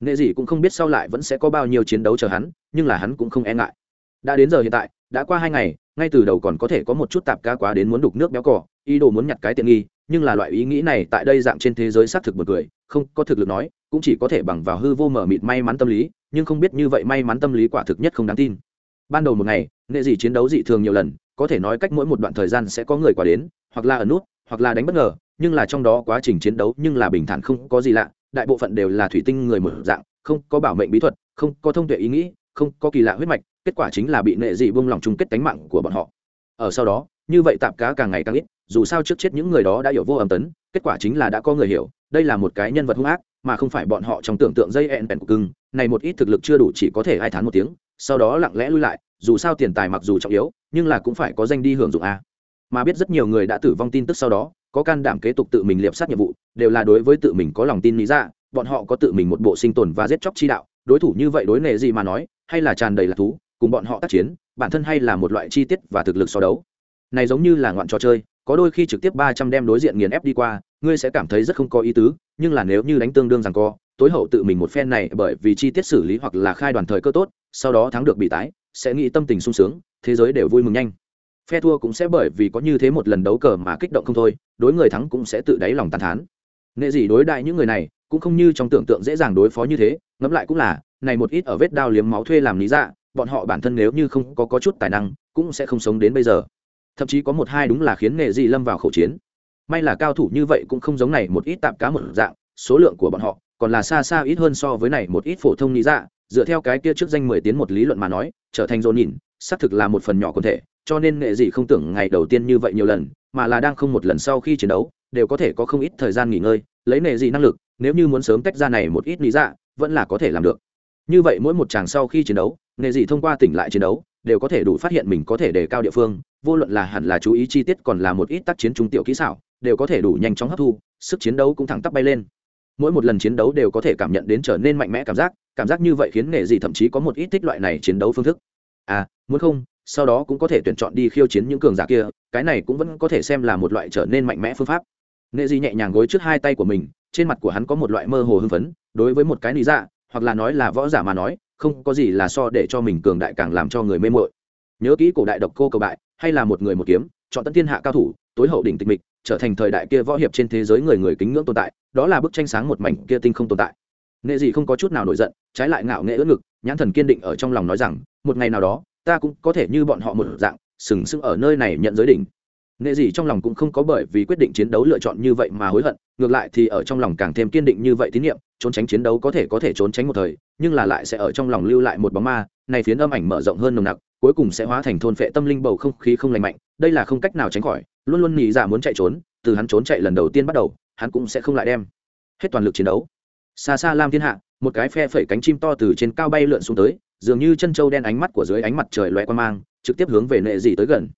Speaker 1: Nệ dị cũng không biết sau lại vẫn sẽ có bao nhiêu chiến đấu chờ hắn, nhưng là hắn cũng không e ngại. Đã đến giờ hiện tại đã qua hai ngày, ngay từ đầu còn có thể có một chút tạp ca quá đến muốn đục nước béo cỏ ý đồ muốn nhặt cái tiện nghi, nhưng là loại ý nghĩ này tại đây dạng trên thế giới xác thực một người không có thực lực nói, cũng chỉ có thể bằng vào hư vô mở mịt may mắn tâm lý, nhưng không biết như vậy may mắn tâm lý quả thực nhất không đáng tin. Ban đầu một ngày, nghệ dị chiến đấu dị thường nhiều lần, có thể nói cách mỗi một đoạn thời gian sẽ có người quả đến, hoặc là ở nút, hoặc là đánh bất ngờ, nhưng là trong đó quá trình chiến đấu nhưng là bình thản không có gì lạ, đại bộ phận đều là thủy tinh người mở dạng, không có bảo mệnh bí thuật, không có thông tuệ ý nghĩ không có kỳ lạ huyết mạch, kết quả chính là bị nệ dị buông lỏng chung kết tánh mạng của bọn họ. Ở sau đó, như vậy tạp cá càng ngày càng ít, dù sao trước chết những người đó đã hiểu vô âm tấn, kết quả chính là đã có người hiểu, đây là một cái nhân vật hung ác, mà không phải bọn họ trong tưởng tượng dây ẹn bèn của cưng. Này một ít thực lực chưa đủ chỉ có thể hai tháng một tiếng, sau đó lặng lẽ lui lại, dù sao tiền tài mặc dù trọng yếu, nhưng là cũng phải có danh đi hưởng dụng a. Mà biết rất nhiều người đã tử vong tin tức sau đó, có can đảm kế tục tự mình liệp sát nhiệm vụ, đều là đối với tự mình có lòng tin lý ra, bọn họ có tự mình một bộ sinh tồn và giết chóc chi đạo, đối thủ như vậy đối nghề gì mà nói hay là tràn đầy là thú, cùng bọn họ tác chiến, bản thân hay là một loại chi tiết và thực lực so đấu. Này giống như là ngoạn trò chơi, có đôi khi trực tiếp ba trăm đem đối diện nghiền ép đi qua, ngươi sẽ cảm thấy rất không có ý tứ, nhưng là nếu như đánh tương đương rằng co, tối hậu tự mình một phen này bởi vì chi tiết xử lý hoặc là khai đoàn thời cơ tốt, sau đó thắng được bị tái, sẽ nghĩ tâm tình sung sướng, thế giới đều vui mừng nhanh. Phe thua cũng sẽ bởi vì có như thế một lần đấu cờ mà kích động không thôi, đối người thắng cũng sẽ tự đáy lòng tàn thán. Nghệ gì đối đại những người này, cũng không như trong tưởng tượng dễ dàng đối phó như thế, ngẫm lại cũng là này một ít ở vết đao liếm máu thuê làm lý dạ bọn họ bản thân nếu như không có, có chút tài năng cũng sẽ không sống đến bây giờ. Thậm chí có một hai đúng là khiến nghệ dị lâm vào khẩu chiến. May là cao thủ như vậy cũng không giống này một ít tạm cá một dạng số lượng của bọn họ còn là xa xa ít hơn so với này một ít phổ thông lý dạ. Dựa theo cái kia trước danh mười tiến một lý luận mà nói trở thành dồn nhìn xác thực là một phần nhỏ quần thể cho nên nghệ dị không tưởng ngày đầu tiên như vậy nhiều lần mà là đang không một lần sau khi chiến đấu đều có thể có không ít thời gian nghỉ ngơi lấy nghệ dị năng lực nếu như muốn sớm tách ra này một ít lý dạ vẫn là có thể làm được như vậy mỗi một chàng sau khi chiến đấu nghề gì thông qua tỉnh lại chiến đấu, đều có thể đủ phát hiện mình có thể đề cao địa phương, vô luận là hẳn là chú ý chi tiết còn là một ít tác chiến trung tiểu kỹ xảo, đều có thể đủ nhanh chóng hấp thu, sức chiến đấu cũng thẳng tắp bay lên. Mỗi một lần chiến đấu đều có thể cảm nhận đến trở nên mạnh mẽ cảm giác cảm giác như vậy khiến nghề gì thậm chí có một ít thích loại này chiến đấu phương thức. À muốn không, sau đó cũng có thể tuyển chọn đi khiêu chiến những cường giả kia, cái này cũng vẫn có thể xem là một loại trở nên mạnh mẽ phương pháp. Nghệ di nhẹ nhàng gối trước hai tay của mình, trên mặt của hắn có một loại mơ hồ hưng phấn, đối với một cái lý dạ hoặc là nói là võ giả mà nói, không có gì là so để cho mình cường đại càng làm cho người mê mội nhớ kỹ cổ đại độc cô cầu bại, hay là một người một kiếm, chọn tận thiên hạ cao thủ, tối hậu đỉnh tịch mịch, trở thành thời đại kia võ hiệp trên thế giới người người kính ngưỡng tồn tại, đó là bức tranh sáng một mảnh kia tinh không tồn tại. Nghệ gì không có chút nào nổi giận, trái lại ngạo nghệ ớt ngực, nhãn thần kiên định ở trong lòng nói rằng, một ngày nào đó, ta cũng có thể như bọn họ một dạng, sừng sững ở nơi này nhận giới đỉnh nghệ gì trong lòng cũng không có bởi vì quyết định chiến đấu lựa chọn như vậy mà hối hận, ngược lại thì ở trong lòng càng thêm kiên định như vậy tín nhiệm, trốn tránh chiến đấu có thể có thể trốn tránh một thời, nhưng là lại sẽ ở trong lòng lưu lại một bóng ma, này phiến âm ảnh mở rộng hơn nồng nặc, cuối cùng sẽ hóa thành thôn phệ tâm linh bầu không khí không lành mạnh, đây là không cách nào tránh khỏi, luôn luôn nghĩ ra muốn chạy trốn, từ hắn trốn chạy lần đầu tiên bắt đầu, hắn cũng sẽ không lại đem hết toàn lực chiến đấu. Xa xa lam thiên hạ, một cái phe phẩy cánh chim to từ trên cao bay lượn xuống tới, dường như chân trâu đen ánh mắt của dưới ánh mặt trời loe qua mang, trực tiếp hướng về nệ dị tới gần.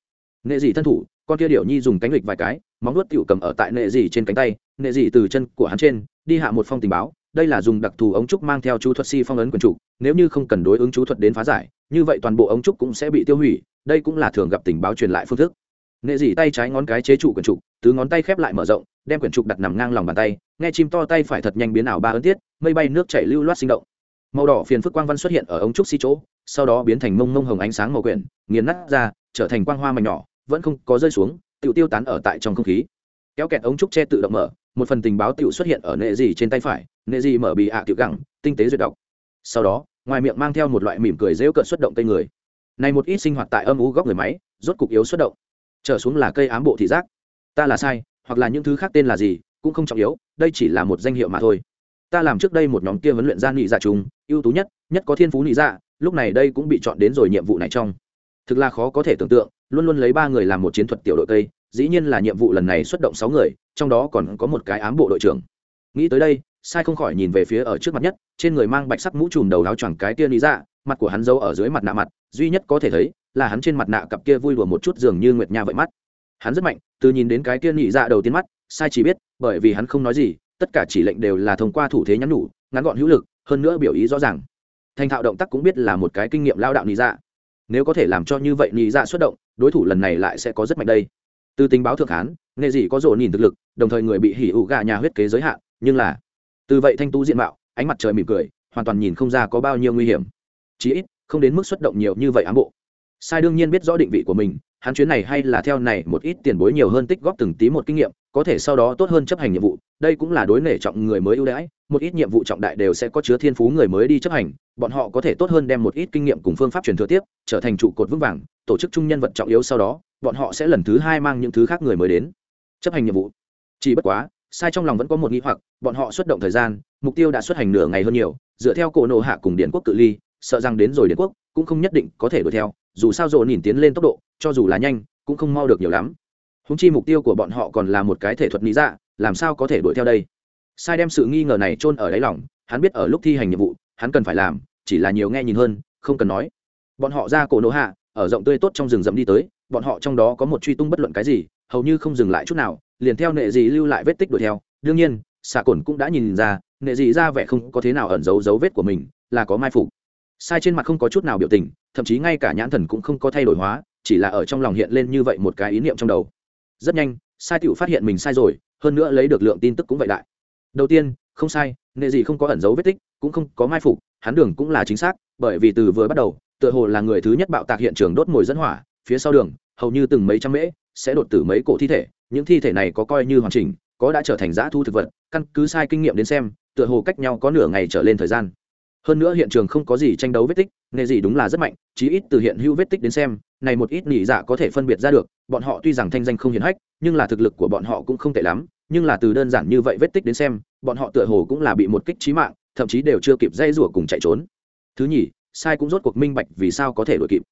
Speaker 1: Nệ dị thân thủ con kia điểu nhi dùng cánh lịch vài cái, móng nuốt tiểu cầm ở tại nệ dị trên cánh tay, nệ dị từ chân của hắn trên, đi hạ một phong tình báo, đây là dùng đặc thù ống trúc mang theo chú thuật si phong ấn quần trục nếu như không cần đối ứng chú thuật đến phá giải, như vậy toàn bộ ống trúc cũng sẽ bị tiêu hủy, đây cũng là thường gặp tình báo truyền lại phương thức. Nệ dị tay trái ngón cái chế trụ quyển trục tứ ngón tay khép lại mở rộng, đem quyển trục đặt nằm ngang lòng bàn tay, nghe chim to tay phải thật nhanh biến ảo ba ấn tiết, mây bay nước chảy lưu loát sinh động. Màu đỏ phiền phức quang văn xuất hiện ở ống trúc xi chỗ, sau đó biến thành mông mông hồng ánh sáng màu quyển nghiền nát ra, trở thành quang hoa mảnh nhỏ vẫn không có rơi xuống tự tiêu tán ở tại trong không khí. Kéo kẹt ống trúc che tự động mở, một phần tình báo tự xuất hiện ở nệ dị trên tay phải, nệ dị mở bị ạ à tiểu gẳng, tinh tế duyệt đọc. Sau đó, ngoài miệng mang theo một loại mỉm cười dễu cợt xuất động cây người. Này một ít sinh hoạt tại âm ú góc người máy, rốt cục yếu xuất động. Trở xuống là cây ám bộ thị giác. Ta là sai, hoặc là những thứ khác tên là gì, cũng không trọng yếu, đây chỉ là một danh hiệu mà thôi. Ta làm trước đây một nhóm kia huấn luyện gia nghị dạ chúng ưu tú nhất nhất có thiên phú nghị dạ lúc này đây cũng bị chọn đến rồi nhiệm vụ này trong. Thực là khó có thể tưởng tượng luôn luôn lấy ba người làm một chiến thuật tiểu đội tây, dĩ nhiên là nhiệm vụ lần này xuất động sáu người, trong đó còn có một cái ám bộ đội trưởng. Nghĩ tới đây, sai không khỏi nhìn về phía ở trước mặt nhất, trên người mang bạch sắc mũ trùm đầu áo choàng cái kia lý dạ mặt của hắn giấu ở dưới mặt nạ mặt, duy nhất có thể thấy là hắn trên mặt nạ cặp kia vui đùa một chút dường như nguyệt nha vậy mắt. Hắn rất mạnh, từ nhìn đến cái kia nhị dạ đầu tiên mắt, sai chỉ biết, bởi vì hắn không nói gì, tất cả chỉ lệnh đều là thông qua thủ thế nhắn nhủ, ngắn gọn hữu lực, hơn nữa biểu ý rõ ràng. Thành thạo động tác cũng biết là một cái kinh nghiệm lao đạo nhị dạ. Nếu có thể làm cho như vậy nhị dạ xuất động đối thủ lần này lại sẽ có rất mạnh đây. Từ tình báo thượng hán nghệ gì có rộ nhìn thực lực, đồng thời người bị hỉ ủ gà nhà huyết kế giới hạn, nhưng là, từ vậy thanh tú diện mạo, ánh mặt trời mỉm cười, hoàn toàn nhìn không ra có bao nhiêu nguy hiểm. Chí ít, không đến mức xuất động nhiều như vậy ám bộ. Sai đương nhiên biết rõ định vị của mình hắn chuyến này hay là theo này một ít tiền bối nhiều hơn tích góp từng tí một kinh nghiệm, có thể sau đó tốt hơn chấp hành nhiệm vụ. Đây cũng là đối nể trọng người mới ưu đãi, một ít nhiệm vụ trọng đại đều sẽ có chứa thiên phú người mới đi chấp hành, bọn họ có thể tốt hơn đem một ít kinh nghiệm cùng phương pháp truyền thừa tiếp, trở thành trụ cột vững vàng, tổ chức chung nhân vật trọng yếu sau đó, bọn họ sẽ lần thứ hai mang những thứ khác người mới đến chấp hành nhiệm vụ. Chỉ bất quá, sai trong lòng vẫn có một nghĩ hoặc, bọn họ xuất động thời gian, mục tiêu đã xuất hành nửa ngày hơn nhiều, dựa theo cổ nộ hạ cùng điện quốc cự ly, sợ rằng đến rồi điện quốc, cũng không nhất định có thể đuổi theo dù sao rộ nhìn tiến lên tốc độ, cho dù là nhanh, cũng không mau được nhiều lắm. Húng chi mục tiêu của bọn họ còn là một cái thể thuật lý dạ làm sao có thể đuổi theo đây? Sai đem sự nghi ngờ này chôn ở đáy lòng, hắn biết ở lúc thi hành nhiệm vụ, hắn cần phải làm, chỉ là nhiều nghe nhìn hơn, không cần nói. Bọn họ ra cổ nổ hạ, ở rộng tươi tốt trong rừng rậm đi tới, bọn họ trong đó có một truy tung bất luận cái gì, hầu như không dừng lại chút nào, liền theo nệ dị lưu lại vết tích đuổi theo. Đương nhiên, xà cồn cũng đã nhìn ra, nệ dị ra vẻ không có thế nào ẩn giấu dấu vết của mình, là có mai phục sai trên mặt không có chút nào biểu tình, thậm chí ngay cả nhãn thần cũng không có thay đổi hóa, chỉ là ở trong lòng hiện lên như vậy một cái ý niệm trong đầu. Rất nhanh, sai tựu phát hiện mình sai rồi, hơn nữa lấy được lượng tin tức cũng vậy đại. Đầu tiên, không sai, nệ gì không có ẩn dấu vết tích, cũng không có mai phục, hắn đường cũng là chính xác, bởi vì từ vừa bắt đầu, tựa hồ là người thứ nhất bạo tạc hiện trường đốt mồi dẫn hỏa, phía sau đường, hầu như từng mấy trăm mễ, sẽ đột tử mấy cổ thi thể, những thi thể này có coi như hoàn chỉnh, có đã trở thành giã thu thực vật, căn cứ sai kinh nghiệm đến xem, tựa hồ cách nhau có nửa ngày trở lên thời gian hơn nữa hiện trường không có gì tranh đấu vết tích, nghề gì đúng là rất mạnh, chí ít từ hiện hữu vết tích đến xem, này một ít nỉ dạ có thể phân biệt ra được, bọn họ tuy rằng thanh danh không hiển hách, nhưng là thực lực của bọn họ cũng không tệ lắm, nhưng là từ đơn giản như vậy vết tích đến xem, bọn họ tựa hồ cũng là bị một kích trí mạng, thậm chí đều chưa kịp dây rủa cùng chạy trốn. Thứ nhì, sai cũng rốt cuộc minh bạch vì sao có thể đuổi kịp.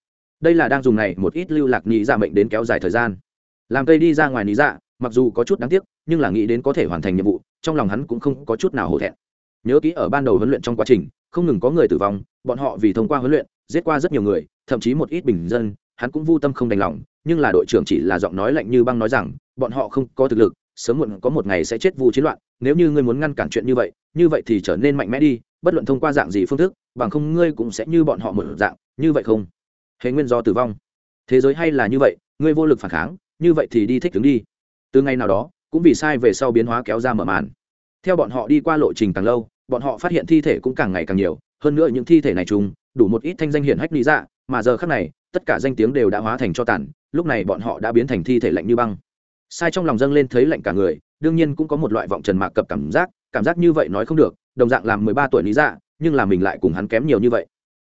Speaker 1: Đây là đang dùng này một ít lưu lạc nỉ dạ mệnh đến kéo dài thời gian. Làm cây đi ra ngoài nỉ dạ mặc dù có chút đáng tiếc, nhưng là nghĩ đến có thể hoàn thành nhiệm vụ, trong lòng hắn cũng không có chút nào hổ thẹn. Nhớ kỹ ở ban đầu huấn luyện trong quá trình không ngừng có người tử vong, bọn họ vì thông qua huấn luyện, giết qua rất nhiều người, thậm chí một ít bình dân, hắn cũng vô tâm không đành lòng, nhưng là đội trưởng chỉ là giọng nói lạnh như băng nói rằng, bọn họ không có thực lực, sớm muộn có một ngày sẽ chết vụ chiến loạn, nếu như ngươi muốn ngăn cản chuyện như vậy như vậy thì trở nên mạnh mẽ đi, bất luận thông qua dạng gì phương thức, bằng không ngươi cũng sẽ như bọn họ một dạng, như vậy không? Hệ nguyên do tử vong. Thế giới hay là như vậy, ngươi vô lực phản kháng, như vậy thì đi thích ứng đi. Từ ngày nào đó, cũng vì sai về sau biến hóa kéo ra mở màn. Theo bọn họ đi qua lộ trình càng lâu bọn họ phát hiện thi thể cũng càng ngày càng nhiều, hơn nữa những thi thể này chung đủ một ít thanh danh hiển hách lý dạ mà giờ khác này, tất cả danh tiếng đều đã hóa thành cho tàn, lúc này bọn họ đã biến thành thi thể lạnh như băng. Sai trong lòng dâng lên thấy lạnh cả người, đương nhiên cũng có một loại vọng trần mạc cập cảm giác cảm giác như vậy nói không được, đồng dạng làm mười ba tuổi lý dạ nhưng là mình lại cùng hắn kém nhiều như vậy.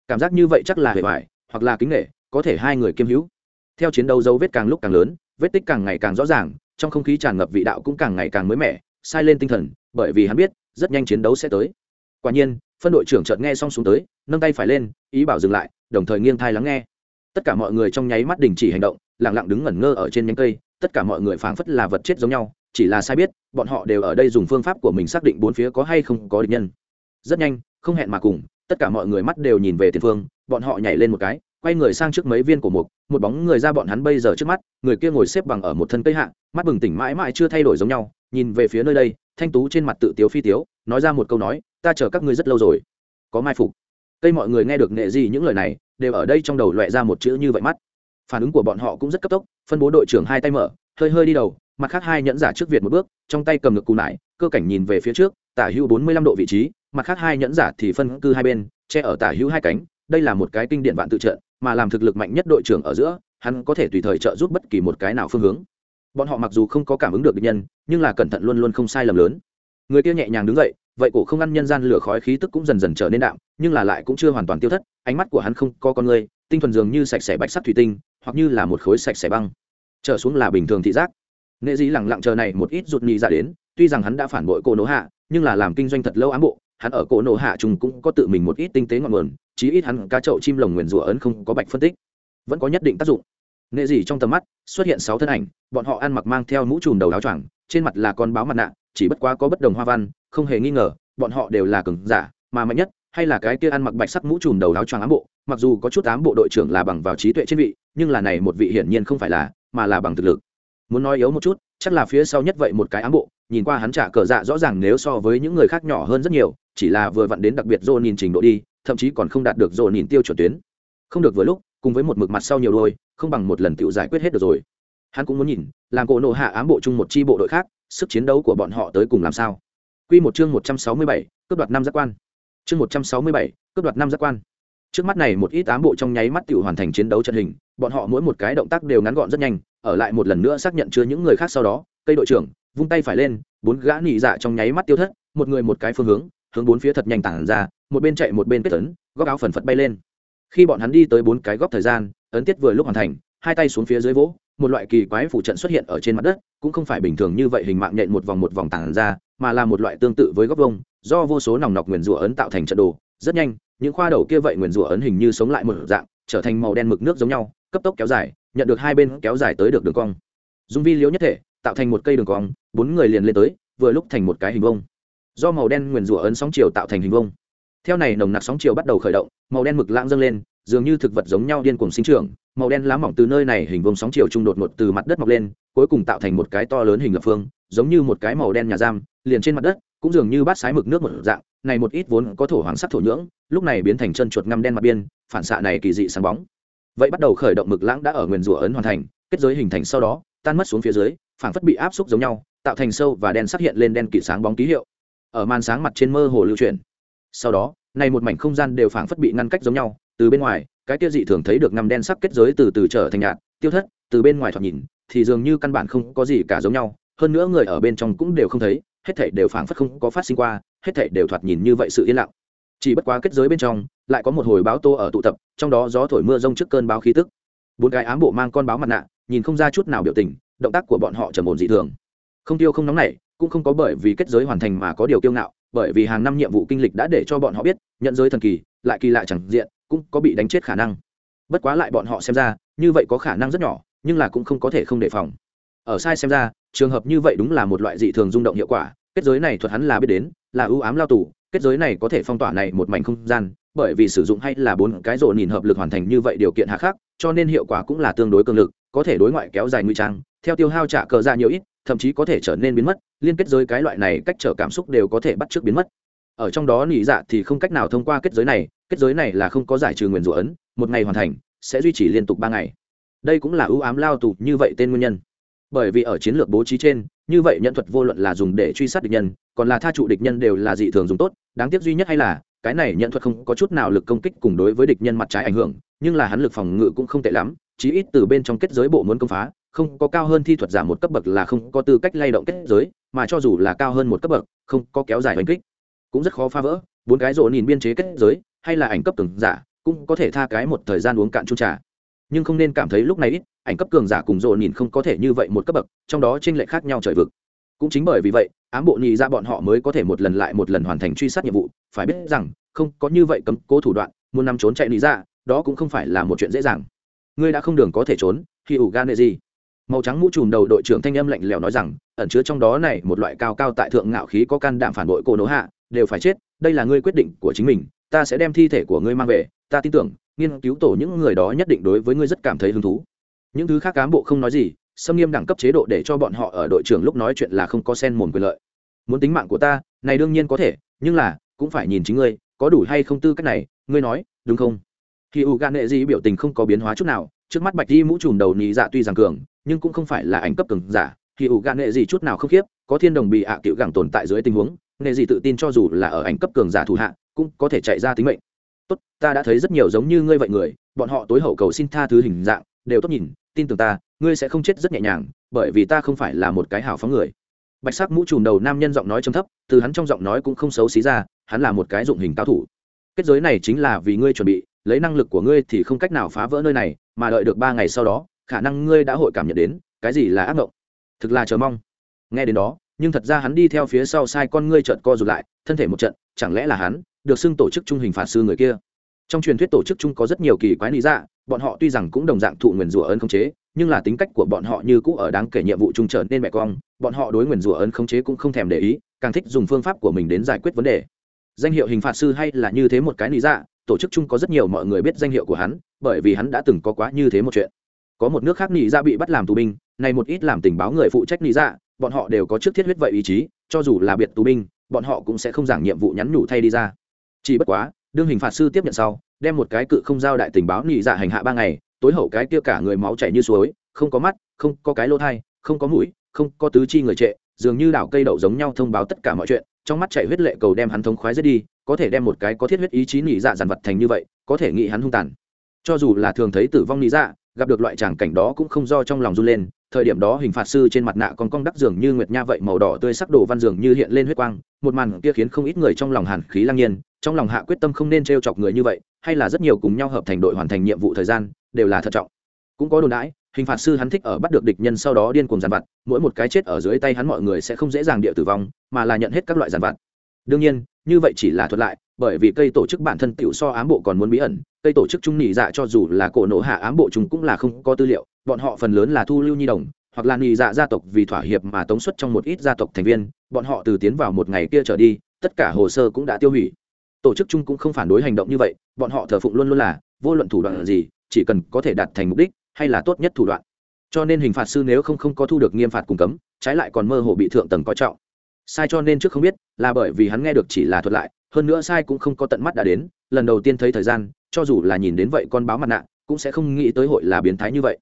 Speaker 1: Cảm giác như vậy chắc là hề hoài, hoặc là kính nghệ có thể hai người kiêm hữu. Theo chiến đấu dấu vết càng lúc càng lớn, vết tích càng ngày càng rõ ràng, trong không khí tràn ngập vị đạo cũng càng ngày càng mới mẻ, sai lên tinh thần, bởi vì hắn biết rất nhanh chiến đấu sẽ tới. Quả nhiên, phân đội trưởng chợt nghe xong xuống tới, nâng tay phải lên, ý bảo dừng lại, đồng thời nghiêng thai lắng nghe. Tất cả mọi người trong nháy mắt đình chỉ hành động lẳng lặng đứng ngẩn ngơ ở trên nhánh cây, tất cả mọi người phảng phất là vật chết giống nhau, chỉ là sai biết, bọn họ đều ở đây dùng phương pháp của mình xác định bốn phía có hay không có địch nhân. Rất nhanh, không hẹn mà cùng, tất cả mọi người mắt đều nhìn về tiền phương, bọn họ nhảy lên một cái, quay người sang trước mấy viên của mục, một bóng người ra bọn hắn bây giờ trước mắt, người kia ngồi xếp bằng ở một thân cây hạ, mắt bừng tỉnh mãi mãi chưa thay đổi giống nhau, nhìn về phía nơi đây thanh tú trên mặt tự tiếu phi tiếu, nói ra một câu nói, ta chờ các ngươi rất lâu rồi. Có mai phục. Cây mọi người nghe được nghệ gì những lời này, đều ở đây trong đầu loẹ ra một chữ như vậy mắt. Phản ứng của bọn họ cũng rất cấp tốc, phân bố đội trưởng hai tay mở, hơi hơi đi đầu, mặt khác hai nhẫn giả trước việt một bước, trong tay cầm ngực cù nải, cơ cảnh nhìn về phía trước, tả hữu bốn mươi lăm độ vị trí, mặt khác hai nhẫn giả thì phân cư hai bên, che ở tả hữu hai cánh. Đây là một cái kinh điện vạn tự trận, mà làm thực lực mạnh nhất đội trưởng ở giữa, hắn có thể tùy thời trợ giúp bất kỳ một cái nào phương hướng bọn họ mặc dù không có cảm ứng được địch nhân, nhưng là cẩn thận luôn luôn không sai lầm lớn. Người kia nhẹ nhàng đứng dậy, vậy cổ không ăn nhân gian lửa khói khí tức cũng dần dần trở nên đạm, nhưng là lại cũng chưa hoàn toàn tiêu thất, ánh mắt của hắn không có con người, tinh thuần dường như sạch sẽ bạch sắt thủy tinh, hoặc như là một khối sạch sẽ băng. Trở xuống là bình thường thị giác. Nghệ dĩ lẳng lặng chờ này một ít rụt nhì ra dạ đến, tuy rằng hắn đã phản bội cô nỗ hạ, nhưng là làm kinh doanh thật lâu ám bộ, hắn ở cổ nổ hạ trùng cũng có tự mình một ít tinh tế ngọn nguồn, chí ít hắn cá chậu chim lồng nguyền rủa ấn không có bạch phân tích. Vẫn có nhất định tác dụng nghệ gì trong tầm mắt, xuất hiện sáu thân ảnh, bọn họ ăn mặc mang theo mũ trùm đầu áo choàng, trên mặt là con báo mặt nạ, chỉ bất quá có bất đồng hoa văn, không hề nghi ngờ, bọn họ đều là cường giả, mà mạnh nhất, hay là cái kia ăn mặc bạch sắc mũ trùm đầu áo choàng ám bộ, mặc dù có chút ám bộ đội trưởng là bằng vào trí tuệ trên vị, nhưng là này một vị hiển nhiên không phải là, mà là bằng thực lực. Muốn nói yếu một chút, chắc là phía sau nhất vậy một cái ám bộ, nhìn qua hắn trả cờ dạ rõ ràng nếu so với những người khác nhỏ hơn rất nhiều, chỉ là vừa vặn đến đặc biệt dồn nhìn trình độ đi, thậm chí còn không đạt được dồn nhìn tiêu chuẩn tuyến. Không được vừa lúc cùng với một mực mặt sau nhiều đôi không bằng một lần tự giải quyết hết được rồi hắn cũng muốn nhìn làm cổ nộ hạ ám bộ chung một chi bộ đội khác sức chiến đấu của bọn họ tới cùng làm sao Quy một chương một trăm sáu mươi bảy, cướp đoạt năm giác quan. Chương một trăm sáu mươi bảy, cướp đoạt năm giác quan. Trước mắt này một ít ám bộ trong nháy mắt tiểu hoàn thành chiến đấu trận hình, bọn họ mỗi một cái động tác đều ngắn gọn rất nhanh, ở lại một lần nữa xác nhận chưa những người khác sau đó, cây đội trưởng vung tay phải lên, bốn gã nhị dạ trong nháy mắt tiêu thất, một người một cái phương hướng, hướng bốn phía thật nhanh tản ra một bên chạy một bên kết tấn góc áo phần phật bay lên khi bọn hắn đi tới bốn cái góc thời gian, ấn tiết vừa lúc hoàn thành, hai tay xuống phía dưới vỗ, một loại kỳ quái phụ trận xuất hiện ở trên mặt đất, cũng không phải bình thường như vậy hình mạng nhện một vòng một vòng tàn ra, mà là một loại tương tự với góc vông do vô số nòng nọc nguyền rủa ấn tạo thành trận đồ. Rất nhanh, những khoa đầu kia vậy nguyền rủa ấn hình như sống lại một dạng, trở thành màu đen mực nước giống nhau, cấp tốc kéo dài, nhận được hai bên kéo dài tới được đường cong. Dung vi liếu nhất thể, tạo thành một cây đường cong, bốn người liền lên tới, vừa lúc thành một cái hình vông do màu đen nguyền rủa ấn sóng chiều tạo thành hình vông theo này nồng nặc sóng chiều bắt đầu khởi động, màu đen mực lãng dâng lên, dường như thực vật giống nhau điên cuồng sinh trưởng, màu đen lá mỏng từ nơi này hình vùng sóng chiều trung đột ngột từ mặt đất mọc lên, cuối cùng tạo thành một cái to lớn hình lập phương, giống như một cái màu đen nhà giam, liền trên mặt đất, cũng dường như bát sái mực nước một dạng, này một ít vốn có thổ hoàng sắc thổ nhưỡng, lúc này biến thành chân chuột ngăm đen mặt biên, phản xạ này kỳ dị sáng bóng. Vậy bắt đầu khởi động mực lãng đã ở nguyền rủa ấn hoàn thành, kết giới hình thành sau đó, tan mất xuống phía dưới phản phất bị áp xúc giống nhau, tạo thành sâu và đen xuất hiện lên đen kỵ sáng bóng ký hiệu. Ở màn sáng mặt trên mơ hồ lưu chuyển sau đó, này một mảnh không gian đều phảng phất bị ngăn cách giống nhau, từ bên ngoài, cái kia dị thường thấy được ngăm đen sắc kết giới từ từ trở thành nhạt, tiêu thất, từ bên ngoài thoạt nhìn, thì dường như căn bản không có gì cả giống nhau, hơn nữa người ở bên trong cũng đều không thấy, hết thảy đều phảng phất không có phát sinh qua, hết thảy đều thoạt nhìn như vậy sự yên lặng. Chỉ bất quá kết giới bên trong, lại có một hồi báo tô ở tụ tập, trong đó gió thổi mưa rông trước cơn báo khí tức. Bốn cái ám bộ mang con báo mặt nạ, nhìn không ra chút nào biểu tình, động tác của bọn họ trầm ổn dị thường. Không tiêu không nóng nảy cũng không có bởi vì kết giới hoàn thành mà có điều kiêu ngạo bởi vì hàng năm nhiệm vụ kinh lịch đã để cho bọn họ biết, nhận giới thần kỳ, lại kỳ lạ chẳng diện, cũng có bị đánh chết khả năng. Bất quá lại bọn họ xem ra, như vậy có khả năng rất nhỏ, nhưng là cũng không có thể không đề phòng. Ở sai xem ra, trường hợp như vậy đúng là một loại dị thường rung động hiệu quả, kết giới này thuật hắn là biết đến, là ưu ám lao tù, kết giới này có thể phong tỏa này một mảnh không gian, bởi vì sử dụng hay là bốn cái rộ nhìn hợp lực hoàn thành như vậy điều kiện hạ khắc cho nên hiệu quả cũng là tương đối cường lực, có thể đối ngoại kéo dài nguy trang, theo tiêu hao trả cờ ra nhiều ít thậm chí có thể trở nên biến mất, liên kết giới cái loại này cách trở cảm xúc đều có thể bắt trước biến mất. Ở trong đó nỉ dạ thì không cách nào thông qua kết giới này, kết giới này là không có giải trừ nguyền rủa ấn, một ngày hoàn thành, sẽ duy trì liên tục ba ngày. Đây cũng là ưu ám lao tù như vậy tên nguyên nhân. Bởi vì ở chiến lược bố trí trên, như vậy nhận thuật vô luận là dùng để truy sát địch nhân, còn là tha trụ địch nhân đều là dị thường dùng tốt, đáng tiếc duy nhất hay là, cái này nhận thuật không có chút nào lực công kích cùng đối với địch nhân mặt trái ảnh hưởng, nhưng là hắn lực phòng ngự cũng không tệ lắm, chí ít từ bên trong kết giới bộ muốn công phá không có cao hơn thi thuật giả một cấp bậc là không có tư cách lay động kết giới, mà cho dù là cao hơn một cấp bậc, không có kéo dài hành kích. Cũng rất khó phá vỡ, bốn cái rộ nhìn biên chế kết giới, hay là ảnh cấp cường giả, cũng có thể tha cái một thời gian uống cạn chung trà. Nhưng không nên cảm thấy lúc này ít, ảnh cấp cường giả cùng rộ nhìn không có thể như vậy một cấp bậc, trong đó t r ê n lệch khác nhau trời vực. Cũng chính bởi vì vậy, ám bộ nhị ra bọn họ mới có thể một lần lại một lần hoàn thành truy sát nhiệm vụ, phải biết rằng, không có như vậy cấm cố thủ đoạn, muốn nằm trốn chạy lý ra, đó cũng không phải là một chuyện dễ dàng. Ngươi đã không đường có thể trốn khi ủ gan nệ gì màu trắng mũ trùm đầu đội trưởng thanh âm lạnh lẽo nói rằng, ẩn chứa trong đó này một loại cao cao tại thượng ngạo khí có can đảm phản bội cô nỗ hạ, đều phải chết, đây là ngươi quyết định của chính mình, ta sẽ đem thi thể của ngươi mang về, ta tin tưởng, nghiên cứu tổ những người đó nhất định đối với ngươi rất cảm thấy hứng thú. Những thứ khác cán bộ không nói gì, xâm nghiêm đẳng cấp chế độ để cho bọn họ ở đội trưởng lúc nói chuyện là không có sen mồn quyền lợi. Muốn tính mạng của ta, này đương nhiên có thể, nhưng là, cũng phải nhìn chính ngươi, có đủ hay không tư cách này, ngươi nói, đúng không? Khi u gan nệ di biểu tình không có biến hóa chút nào, trước mắt bạch di mũ trùm đầu nhị dạ tuy rằng cường nhưng cũng không phải là ảnh cấp cường giả khi u gạn nệ gì chút nào không khiếp, có thiên đồng bị ạ à cựu gẳng tồn tại dưới tình huống nệ gì tự tin cho dù là ở ảnh cấp cường giả thủ hạ, cũng có thể chạy ra tính mệnh. Tốt, ta đã thấy rất nhiều giống như ngươi vậy người, bọn họ tối hậu cầu xin tha thứ hình dạng, đều tốt nhìn, tin tưởng ta, ngươi sẽ không chết rất nhẹ nhàng, bởi vì ta không phải là một cái hảo phóng người. Bạch sắc mũ trùm đầu nam nhân giọng nói trầm thấp, từ hắn trong giọng nói cũng không xấu xí ra, hắn là một cái dụng hình cao thủ. Kết giới này chính là vì ngươi chuẩn bị, lấy năng lực của ngươi thì không cách nào phá vỡ nơi này, mà đợi được ba ngày sau đó khả năng ngươi đã hội cảm nhận đến cái gì là ác mộng thực là chờ mong. Nghe đến đó, nhưng thật ra hắn đi theo phía sau sai con ngươi trợn co rụt lại, thân thể một trận, chẳng lẽ là hắn được xưng tổ chức trung hình phạt sư người kia? Trong truyền thuyết tổ chức trung có rất nhiều kỳ quái lý dạ bọn họ tuy rằng cũng đồng dạng thụ nguyền rủa ơn không chế, nhưng là tính cách của bọn họ như cũ ở đáng kể nhiệm vụ trung trở nên mẹ cong, bọn họ đối nguyền rủa ơn không chế cũng không thèm để ý, càng thích dùng phương pháp của mình đến giải quyết vấn đề. Danh hiệu hình phạt sư hay là như thế một cái lý dạ tổ chức chung có rất nhiều mọi người biết danh hiệu của hắn, bởi vì hắn đã từng có quá như thế một chuyện có một nước khác nị dạ bị bắt làm tù binh này một ít làm tình báo người phụ trách nị dạ bọn họ đều có trước thiết huyết vậy ý chí, cho dù là biệt tù binh, bọn họ cũng sẽ không giảng nhiệm vụ nhắn nhủ thay đi ra. Chỉ bất quá, đương hình phạt sư tiếp nhận sau, đem một cái cự không giao đại tình báo nị dạ hành hạ ba ngày, tối hậu cái kia cả người máu chảy như suối, không có mắt, không có cái lỗ thai, không có mũi, không có tứ chi người trệ, dường như đảo cây đậu giống nhau thông báo tất cả mọi chuyện, trong mắt chảy huyết lệ cầu đem hắn thống khoái giết đi, có thể đem một cái có thiết huyết ý chí nị dạ dàn vật thành như vậy, có thể nghĩ hắn hung tàn. Cho dù là thường thấy tử vong nị dạ gặp được loại tràng cảnh đó cũng không do trong lòng run lên, thời điểm đó hình phạt sư trên mặt nạ còn cong đắc dường như nguyệt nha vậy màu đỏ tươi sắc đồ văn dường như hiện lên huyết quang, một màn kia khiến không ít người trong lòng hàn khí lang nhiên, trong lòng hạ quyết tâm không nên t chọc người như vậy, hay là rất nhiều cùng nhau hợp thành đội hoàn thành nhiệm vụ thời gian, đều là thận trọng. Cũng có đồn đãi, hình phạt sư hắn thích ở bắt được địch nhân sau đó điên cuồng giàn vặt, mỗi một cái chết ở dưới tay hắn mọi người sẽ không dễ dàng địa tử vong, mà là nhận hết các loại giàn vặt. Đương nhiên, như vậy chỉ là thuật lại bởi vì cây tổ chức bản thân tiểu so ám bộ còn muốn bí ẩn, cây tổ chức trung nhị dạ cho dù là cổ nổ hạ ám bộ chúng cũng là không có tư liệu, bọn họ phần lớn là thu lưu nhi đồng, hoặc là nhị dạ gia tộc vì thỏa hiệp mà tống xuất trong một ít gia tộc thành viên, bọn họ từ tiến vào một ngày kia trở đi, tất cả hồ sơ cũng đã tiêu hủy. Tổ chức chung cũng không phản đối hành động như vậy, bọn họ thờ phụng luôn luôn là, vô luận thủ đoạn gì, chỉ cần có thể đạt thành mục đích, hay là tốt nhất thủ đoạn. Cho nên hình phạt sư nếu không không có thu được nghiêm phạt cùng cấm, trái lại còn mơ hồ bị thượng tầng coi trọng. Sai cho nên trước không biết, là bởi vì hắn nghe được chỉ là thuật lại hơn nữa sai cũng không có tận mắt đã đến, lần đầu tiên thấy thời gian, cho dù là nhìn đến vậy con báo mặt nạ, cũng sẽ không nghĩ tới hội là biến thái như vậy.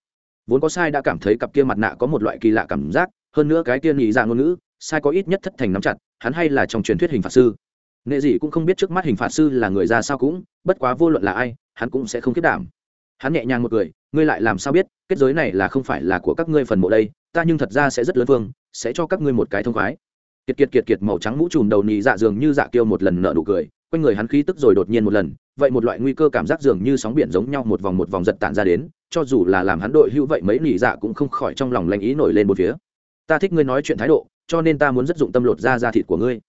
Speaker 1: Vốn có sai đã cảm thấy cặp kia mặt nạ có một loại kỳ lạ cảm giác, hơn nữa cái kia nghĩ ra dạ ngôn ngữ, sai có ít nhất thất thành nắm chặt, hắn hay là trong truyền thuyết hình phạt sư. Nghệ dị cũng không biết trước mắt hình phạt sư là người ra sao cũng, bất quá vô luận là ai, hắn cũng sẽ không kết đảm. Hắn nhẹ nhàng một cười, ngươi lại làm sao biết, kết giới này là không phải là của các ngươi phần mộ đây, ta nhưng thật ra sẽ rất lớn phương sẽ cho các ngươi một cái thông khoái kiệt kiệt kiệt kiệt màu trắng mũ trùm đầu nhì dạ dường như dạ kêu một lần nợ nụ cười, quanh người hắn khí tức rồi đột nhiên một lần, vậy một loại nguy cơ cảm giác dường như sóng biển giống nhau một vòng một vòng giật tản ra đến, cho dù là làm hắn đội hữu vậy mấy nhị dạ cũng không khỏi trong lòng lanh ý nổi lên một phía. Ta thích ngươi nói chuyện thái độ, cho nên ta muốn rất dụng tâm lột ra da thịt của ngươi.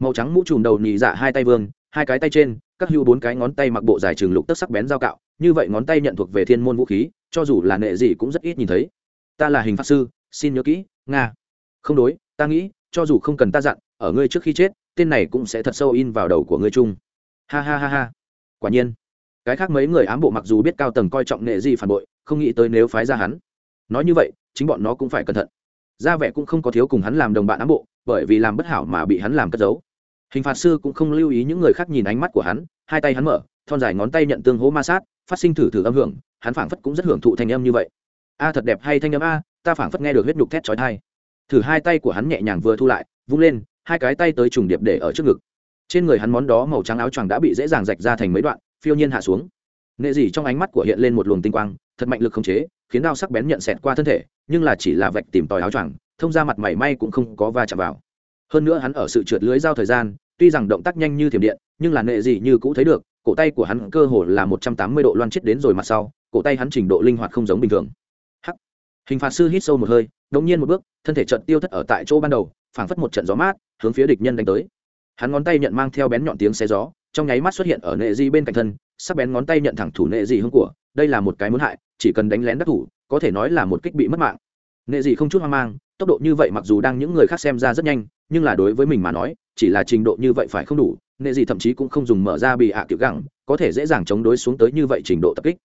Speaker 1: Màu trắng mũ trùm đầu nhị dạ hai tay vương, hai cái tay trên, các hữu bốn cái ngón tay mặc bộ dài trường lục tức sắc bén dao cạo, như vậy ngón tay nhận thuộc về thiên môn vũ khí, cho dù là nệ gì cũng rất ít nhìn thấy. Ta là hình pháp sư, xin nhớ kỹ, nga. Không đối, ta nghĩ cho dù không cần ta dặn, ở ngươi trước khi chết, tên này cũng sẽ thật sâu in vào đầu của ngươi chung. Ha ha ha ha. Quả nhiên. Cái khác mấy người ám bộ mặc dù biết cao tầng coi trọng nghệ gì phản bội, không nghĩ tới nếu phái ra hắn. Nói như vậy, chính bọn nó cũng phải cẩn thận. Ra vẻ cũng không có thiếu cùng hắn làm đồng bạn ám bộ, bởi vì làm bất hảo mà bị hắn làm cất giấu. Hình phạt sư cũng không lưu ý những người khác nhìn ánh mắt của hắn, hai tay hắn mở, thon dài ngón tay nhận tương hố ma sát, phát sinh thử thử âm hưởng, hắn phảng phất cũng rất hưởng thụ thanh âm như vậy. A, thật đẹp hay thanh âm a, ta phảng phất nghe được huyết nhục thét chói thai thử hai tay của hắn nhẹ nhàng vừa thu lại, vung lên, hai cái tay tới trùng điệp để ở trước ngực. Trên người hắn món đó màu trắng áo choàng đã bị dễ dàng rạch ra thành mấy đoạn, phiêu nhiên hạ xuống. Nệ dị trong ánh mắt của hiện lên một luồng tinh quang, thật mạnh lực khống chế, khiến đao sắc bén nhận xẹt qua thân thể, nhưng là chỉ là vạch tìm tòi áo choàng, thông ra mặt mảy may cũng không có va chạm vào. Hơn nữa hắn ở sự trượt lưới giao thời gian, tuy rằng động tác nhanh như thiểm điện, nhưng là nệ dị như cũ thấy được, cổ tay của hắn cơ hồ là một trăm tám mươi độ loan chết đến rồi mặt sau, cổ tay hắn trình độ linh hoạt không giống bình thường. Hắc. Hình phạt sư hít sâu một hơi đột nhiên một bước, thân thể chợt tiêu thất ở tại chỗ ban đầu, phảng phất một trận gió mát, hướng phía địch nhân đánh tới. Hắn ngón tay nhận mang theo bén nhọn tiếng xé gió, trong nháy mắt xuất hiện ở nệ di bên cạnh thân, sắc bén ngón tay nhận thẳng thủ nệ di hướng của, đây là một cái muốn hại, chỉ cần đánh lén đắc thủ, có thể nói là một kích bị mất mạng. Nệ di không chút hoang mang, tốc độ như vậy mặc dù đang những người khác xem ra rất nhanh, nhưng là đối với mình mà nói, chỉ là trình độ như vậy phải không đủ, nệ di thậm chí cũng không dùng mở ra bị hạ à kiểu gẳng, có thể dễ dàng chống đối xuống tới như vậy trình độ tập kích.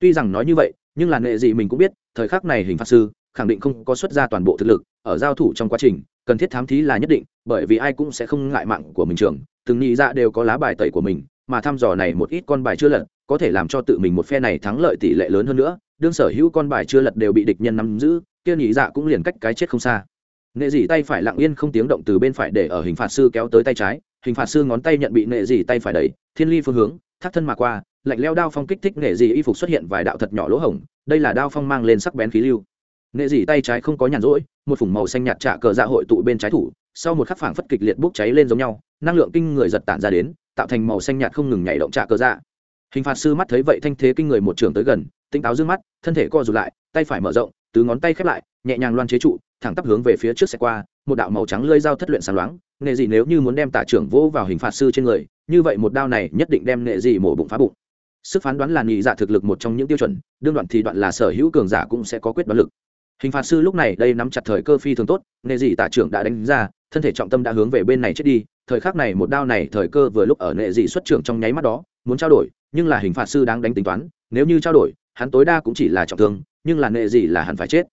Speaker 1: Tuy rằng nói như vậy, nhưng là nệ gì mình cũng biết, thời khắc này hình phạt sư khẳng định không có xuất ra toàn bộ thực lực, ở giao thủ trong quá trình, cần thiết thám thí là nhất định, bởi vì ai cũng sẽ không ngại mạng của mình trường. Từng nghĩ ra dạ đều có lá bài tẩy của mình, mà thăm dò này một ít con bài chưa lật, có thể làm cho tự mình một phe này thắng lợi tỷ lệ lớn hơn nữa. Đương sở hữu con bài chưa lật đều bị địch nhân nắm giữ, kia nghĩ dạ cũng liền cách cái chết không xa. Nệ dị tay phải lặng yên không tiếng động từ bên phải để ở hình phạt sư kéo tới tay trái, hình phạt sư ngón tay nhận bị nệ dị tay phải đẩy, thiên ly phương hướng, thắt thân mà qua, lạnh leo đao phong kích thích nệ dị y phục xuất hiện vài đạo thật nhỏ lỗ hổng, đây là đao phong mang lên sắc bén khí lưu nệ dị tay trái không có nhàn rỗi, một phủng màu xanh nhạt trạ cờ dạ hội tụ bên trái thủ, sau một khắc phảng phất kịch liệt bốc cháy lên giống nhau, năng lượng kinh người giật tản ra đến, tạo thành màu xanh nhạt không ngừng nhảy động trạ cờ dạ. Hình phạt sư mắt thấy vậy thanh thế kinh người một trường tới gần tinh táo d mắt, thân thể co rụt lại, tay phải mở rộng, từ ngón tay khép lại, nhẹ nhàng loan chế trụ, thẳng tắp hướng về phía trước xe qua, một đạo màu trắng lơi dao thất luyện sáng loáng. Nghệ dị nếu như muốn đem tả trưởng vỗ vào hình phạt sư trên người, như vậy một đao này nhất định đem nghệ dị mổ bụng phá bụng. Sức phán đoán là nhị dạ thực lực một trong những tiêu chuẩn, đương đoạn thì đoạn là sở hữu cường giả cũng sẽ có quyết đoán lực hình phạt sư lúc này đây nắm chặt thời cơ phi thường tốt nệ dị tả trưởng đã đánh ra, thân thể trọng tâm đã hướng về bên này chết đi. Thời khắc này một đao này thời cơ vừa lúc ở nghệ dị xuất trưởng trong nháy mắt đó, muốn trao đổi, nhưng là hình phạt sư đang đánh tính toán, nếu như trao đổi, hắn tối đa cũng chỉ là trọng thương, nhưng là nghệ dị là hắn phải chết.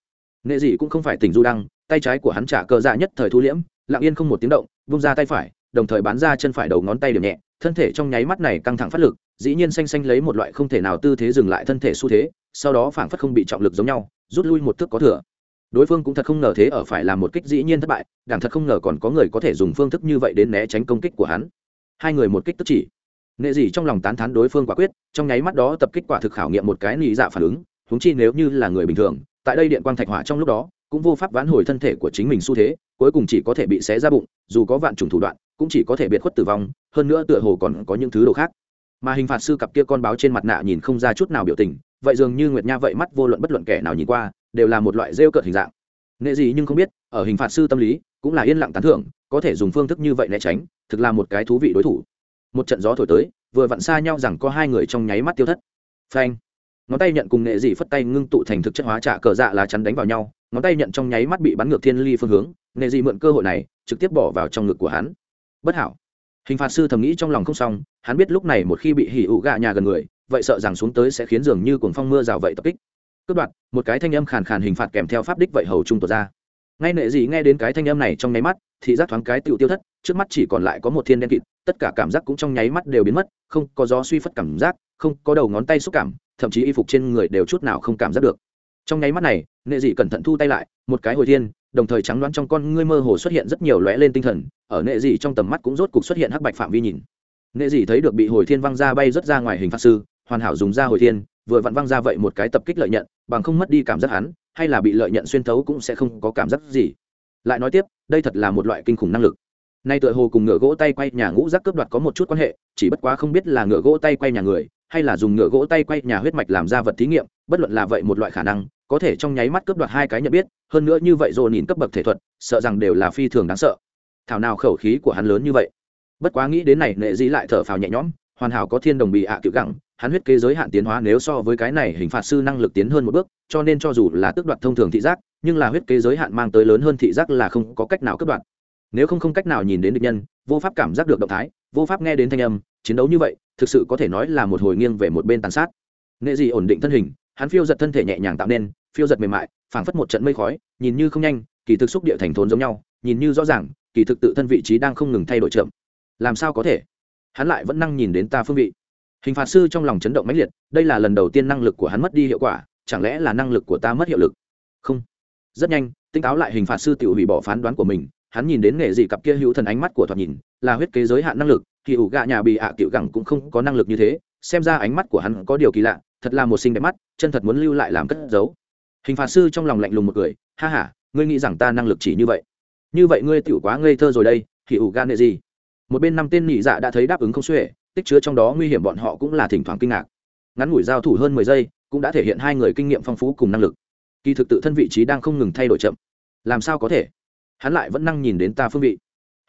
Speaker 1: Nghệ dị cũng không phải tình du đăng, tay trái của hắn trả cơ dạ nhất thời thu liễm, lặng yên không một tiếng động, vung ra tay phải, đồng thời bán ra chân phải đầu ngón tay điểm nhẹ thân thể trong nháy mắt này căng thẳng phát lực, dĩ nhiên xanh xanh lấy một loại không thể nào tư thế dừng lại thân thể xu thế, sau đó phảng phất không bị trọng lực giống nhau, rút lui một thước có thừa. Đối phương cũng thật không ngờ thế ở phải làm một kích dĩ nhiên thất bại đảng thật không ngờ còn có người có thể dùng phương thức như vậy đến né tránh công kích của hắn. Hai người một kích tức chỉ. Nghệ gì trong lòng tán thán đối phương quả quyết, trong nháy mắt đó tập kích quả thực khảo nghiệm một cái nị dạ phản ứng húng chi nếu như là người bình thường, tại đây điện quang thạch hỏa trong lúc đó cũng vô pháp vãn hồi thân thể của chính mình xu thế, cuối cùng chỉ có thể bị xé ra bụng, dù có vạn trùng thủ đoạn, cũng chỉ có thể biệt khuất tử vong, hơn nữa tựa hồ còn có những thứ đồ khác. Mà hình phạt sư cặp kia con báo trên mặt nạ nhìn không ra chút nào biểu tình, vậy dường như nguyệt nha vậy mắt vô luận bất luận kẻ nào nhìn qua, đều là một loại rêu cợt hình dạng. Nghệ gì nhưng không biết, ở hình phạt sư tâm lý, cũng là yên lặng tán thưởng, có thể dùng phương thức như vậy né tránh, thực là một cái thú vị đối thủ. Một trận gió thổi tới, vừa vặn xa nhau rằng có hai người trong nháy mắt tiêu thất. Phanh ngón tay nhận cùng nghệ dị phất tay ngưng tụ thành thực chất hóa trả cờ dạ lá chắn đánh vào nhau, ngón tay nhận trong nháy mắt bị bắn ngược thiên ly phương hướng, nghệ dị mượn cơ hội này, trực tiếp bỏ vào trong ngực của hắn. Bất hảo. Hình phạt sư thầm nghĩ trong lòng không xong, hắn biết lúc này một khi bị hỉ ụ gạ nhà gần người, vậy sợ rằng xuống tới sẽ khiến dường như cuồng phong mưa rào vậy tập kích. Cướp đoạt, một cái thanh âm khàn khàn hình phạt kèm theo pháp đích vậy hầu trung tuột ra. Ngay nệ dị nghe đến cái thanh âm này trong nháy mắt, thì giác thoáng cái tựu tiêu thất, trước mắt chỉ còn lại có một thiên đen kịt, tất cả cảm giác cũng trong nháy mắt đều biến mất, không có gió suy phất cảm giác, không có đầu ngón tay xúc cảm thậm chí y phục trên người đều chút nào không cảm giác được. Trong nháy mắt này, nệ dị cẩn thận thu tay lại, một cái hồi thiên, đồng thời trắng đoán trong con ngươi mơ hồ xuất hiện rất nhiều lóe lên tinh thần, ở nệ dị trong tầm mắt cũng rốt cục xuất hiện hắc bạch phạm vi nhìn. Nệ dị thấy được bị hồi thiên văng ra bay rất ra ngoài hình phạt sư, hoàn hảo dùng ra hồi thiên, vừa vặn văng ra vậy một cái tập kích lợi nhận, bằng không mất đi cảm giác hắn, hay là bị lợi nhận xuyên thấu cũng sẽ không có cảm giác gì. Lại nói tiếp, đây thật là một loại kinh khủng năng lực. Nay tựa hồ cùng ngựa gỗ tay quay nhà ngũ giác cướp đoạt có một chút quan hệ, chỉ bất quá không biết là ngựa gỗ tay quay nhà người hay là dùng ngựa gỗ tay quay nhà huyết mạch làm ra vật thí nghiệm, bất luận là vậy một loại khả năng, có thể trong nháy mắt cướp đoạt hai cái nhận biết, hơn nữa như vậy rồi nhìn cấp bậc thể thuật, sợ rằng đều là phi thường đáng sợ. Thảo nào khẩu khí của hắn lớn như vậy? Bất quá nghĩ đến này, nệ dĩ lại thở phào nhẹ nhõm, hoàn hảo có thiên đồng bị ạ à cựu gẳng, hắn huyết kế giới hạn tiến hóa nếu so với cái này hình phạt sư năng lực tiến hơn một bước, cho nên cho dù là tước đoạt thông thường thị giác, nhưng là huyết kế giới hạn mang tới lớn hơn thị giác là không có cách nào cướp đoạt. Nếu không không cách nào nhìn đến địch nhân, vô pháp cảm giác được động thái, vô pháp nghe đến thanh âm chiến đấu như vậy, thực sự có thể nói là một hồi nghiêng về một bên tàn sát. Nghệ dị ổn định thân hình, hắn phiêu giật thân thể nhẹ nhàng tạo nên, phiêu giật mềm mại, phảng phất một trận mây khói, nhìn như không nhanh, kỳ thực xúc địa thành thốn giống nhau, nhìn như rõ ràng, kỳ thực tự thân vị trí đang không ngừng thay đổi chậm. Làm sao có thể? Hắn lại vẫn năng nhìn đến ta phương vị. Hình phạt sư trong lòng chấn động mãnh liệt, đây là lần đầu tiên năng lực của hắn mất đi hiệu quả, chẳng lẽ là năng lực của ta mất hiệu lực? Không. Rất nhanh tinh táo lại hình phạt sư tự hủy bỏ phán đoán của mình, hắn nhìn đến nghệ gì cặp kia hữu thần ánh mắt của thoạt nhìn, là huyết kế giới hạn năng lực thì ủ gạ nhà bị ạ à tiểu gẳng cũng không có năng lực như thế, xem ra ánh mắt của hắn có điều kỳ lạ, thật là một sinh đẹp mắt, chân thật muốn lưu lại làm cất giấu. Hình phạt sư trong lòng lạnh lùng một cười, ha ha, ngươi nghĩ rằng ta năng lực chỉ như vậy? Như vậy ngươi tiểu quá ngây thơ rồi đây thì ủ gạ nệ gì? Một bên năm tên nhị dạ đã thấy đáp ứng không xuể, tích chứa trong đó nguy hiểm bọn họ cũng là thỉnh thoảng kinh ngạc. Ngắn ngủi giao thủ hơn mười giây, cũng đã thể hiện hai người kinh nghiệm phong phú cùng năng lực. Kỳ thực tự thân vị trí đang không ngừng thay đổi chậm. Làm sao có thể? Hắn lại vẫn năng nhìn đến ta phương vị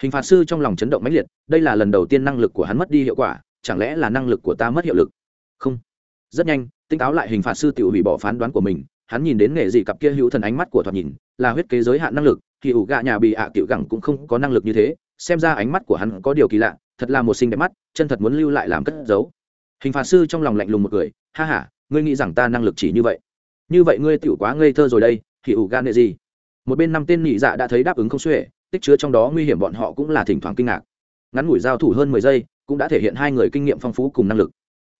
Speaker 1: hình phạt sư trong lòng chấn động mãnh liệt, đây là lần đầu tiên năng lực của hắn mất đi hiệu quả, chẳng lẽ là năng lực của ta mất hiệu lực? Không. Rất nhanh tinh táo lại hình phạt sư tự hủy bỏ phán đoán của mình, hắn nhìn đến nghề gì cặp kia hữu thần ánh mắt của thoạt nhìn, là huyết kế giới hạn năng lực, thì ủ gạ nhà bị ạ à tiểu gẳng cũng không có năng lực như thế, xem ra ánh mắt của hắn có điều kỳ lạ, thật là một sinh đẹp mắt, chân thật muốn lưu lại làm cất giấu. Hình phạt sư trong lòng lạnh lùng một cười, ha ha, ngươi nghĩ rằng ta năng lực chỉ như vậy? Như vậy ngươi tiểu quá ngây thơ rồi đây, thì ủ gan nệ gì? Một bên năm tên nị dạ đã thấy đáp ứng không xuể tích chứa trong đó nguy hiểm bọn họ cũng là thỉnh thoảng kinh ngạc ngắn ngủi giao thủ hơn mười giây cũng đã thể hiện hai người kinh nghiệm phong phú cùng năng lực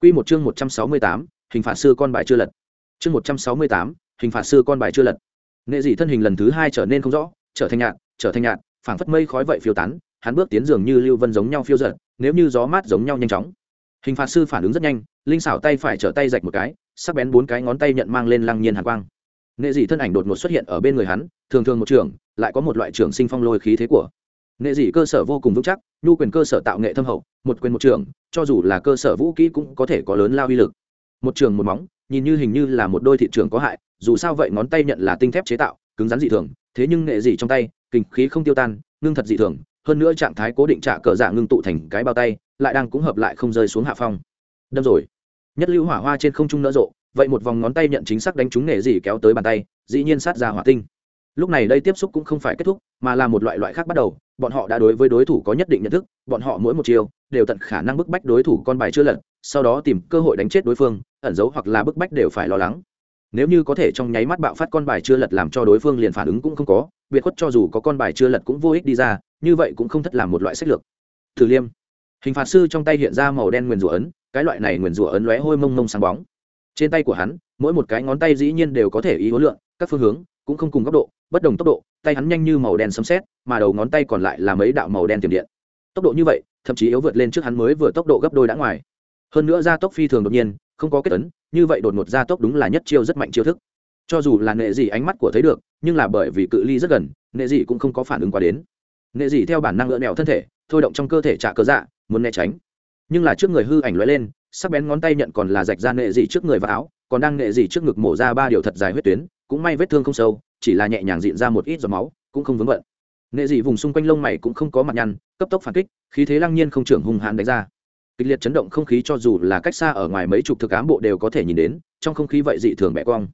Speaker 1: Quy một chương một trăm sáu mươi tám, hình phạt sư con bài chưa lật. Chương một trăm sáu mươi tám, hình phạt sư con bài chưa lật. nghệ dị thân hình lần thứ hai trở nên không rõ, trở thành nhạt, trở thành nhạt, phảng phất mây khói vậy phiêu tán, hắn bước tiến dường như lưu vân giống nhau phiêu dật, nếu như gió mát giống nhau nhanh chóng. Hình phạt sư phản ứng rất nhanh, linh xảo tay phải trở tay rạch một cái, sắc bén bốn cái ngón tay nhận mang lên lăng nhiên hàn quang. Nệ dị thân ảnh đột ngột xuất hiện ở bên người hắn, thường thường một trường, lại có một loại trường sinh phong lôi khí thế của. Nghệ dị cơ sở vô cùng vững chắc nhu quyền cơ sở tạo nghệ thâm hậu một quyền một trường cho dù là cơ sở vũ kỹ cũng có thể có lớn lao uy lực. Một trường một móng nhìn như hình như là một đôi thị trường có hại dù sao vậy ngón tay nhận là tinh thép chế tạo cứng rắn dị thường thế nhưng nghệ dị trong tay kinh khí không tiêu tan ngưng thật dị thường hơn nữa trạng thái cố định trả cờ dạ ngưng tụ thành cái bao tay lại đang cũng hợp lại không rơi xuống hạ phong. Đâm rồi. Nhất lưu hỏa hoa trên không trung nở rộ vậy một vòng ngón tay nhận chính xác đánh trúng nghề gì kéo tới bàn tay, dĩ nhiên sát ra hỏa tinh. Lúc này đây tiếp xúc cũng không phải kết thúc, mà là một loại loại khác bắt đầu, bọn họ đã đối với đối thủ có nhất định nhận thức, bọn họ mỗi một chiều, đều tận khả năng bức bách đối thủ con bài chưa lật, sau đó tìm cơ hội đánh chết đối phương, ẩn giấu hoặc là bức bách đều phải lo lắng. Nếu như có thể trong nháy mắt bạo phát con bài chưa lật làm cho đối phương liền phản ứng cũng không có, biệt khuất cho dù có con bài chưa lật cũng vô ích đi ra, như vậy cũng không thất làm một loại sách lược. Thử liêm. Hình phạt sư trong tay hiện ra màu đen nguyền rủa ấn, cái loại này nguyền rủa ấn lóe hôi mông mông sáng bóng trên tay của hắn, mỗi một cái ngón tay dĩ nhiên đều có thể ý hối lượng các phương hướng cũng không cùng góc độ, bất đồng tốc độ, tay hắn nhanh như màu đen sấm xét mà đầu ngón tay còn lại là mấy đạo màu đen tiềm điện. Tốc độ như vậy, thậm chí yếu vượt lên trước hắn mới vừa tốc độ gấp đôi đã ngoài. Hơn nữa gia tốc phi thường đột nhiên, không có kết ấn, như vậy đột ngột gia tốc đúng là nhất chiêu rất mạnh chiêu thức. Cho dù là nệ dị ánh mắt của thấy được, nhưng là bởi vì cự ly rất gần, nệ dị cũng không có phản ứng quá đến. Nệ dị theo bản năng lỡ nẹo thân thể, thôi động trong cơ thể trả cớ dạ muốn né tránh. Nhưng là trước người hư ảnh lóe lên sắc bén ngón tay nhận còn là rạch ra nệ dị trước người và áo, còn đang nệ dị trước ngực mổ ra ba điều thật dài huyết tuyến, cũng may vết thương không sâu, chỉ là nhẹ nhàng dịn ra một ít giọt máu, cũng không vướng bận. Nệ dị vùng xung quanh lông mày cũng không có mặt nhăn, cấp tốc phản kích, khí thế lăng nhiên không trưởng hung hãn đánh ra. Kịch liệt chấn động không khí cho dù là cách xa ở ngoài mấy chục thực ám bộ đều có thể nhìn đến, trong không khí vậy dị thường bẻ cong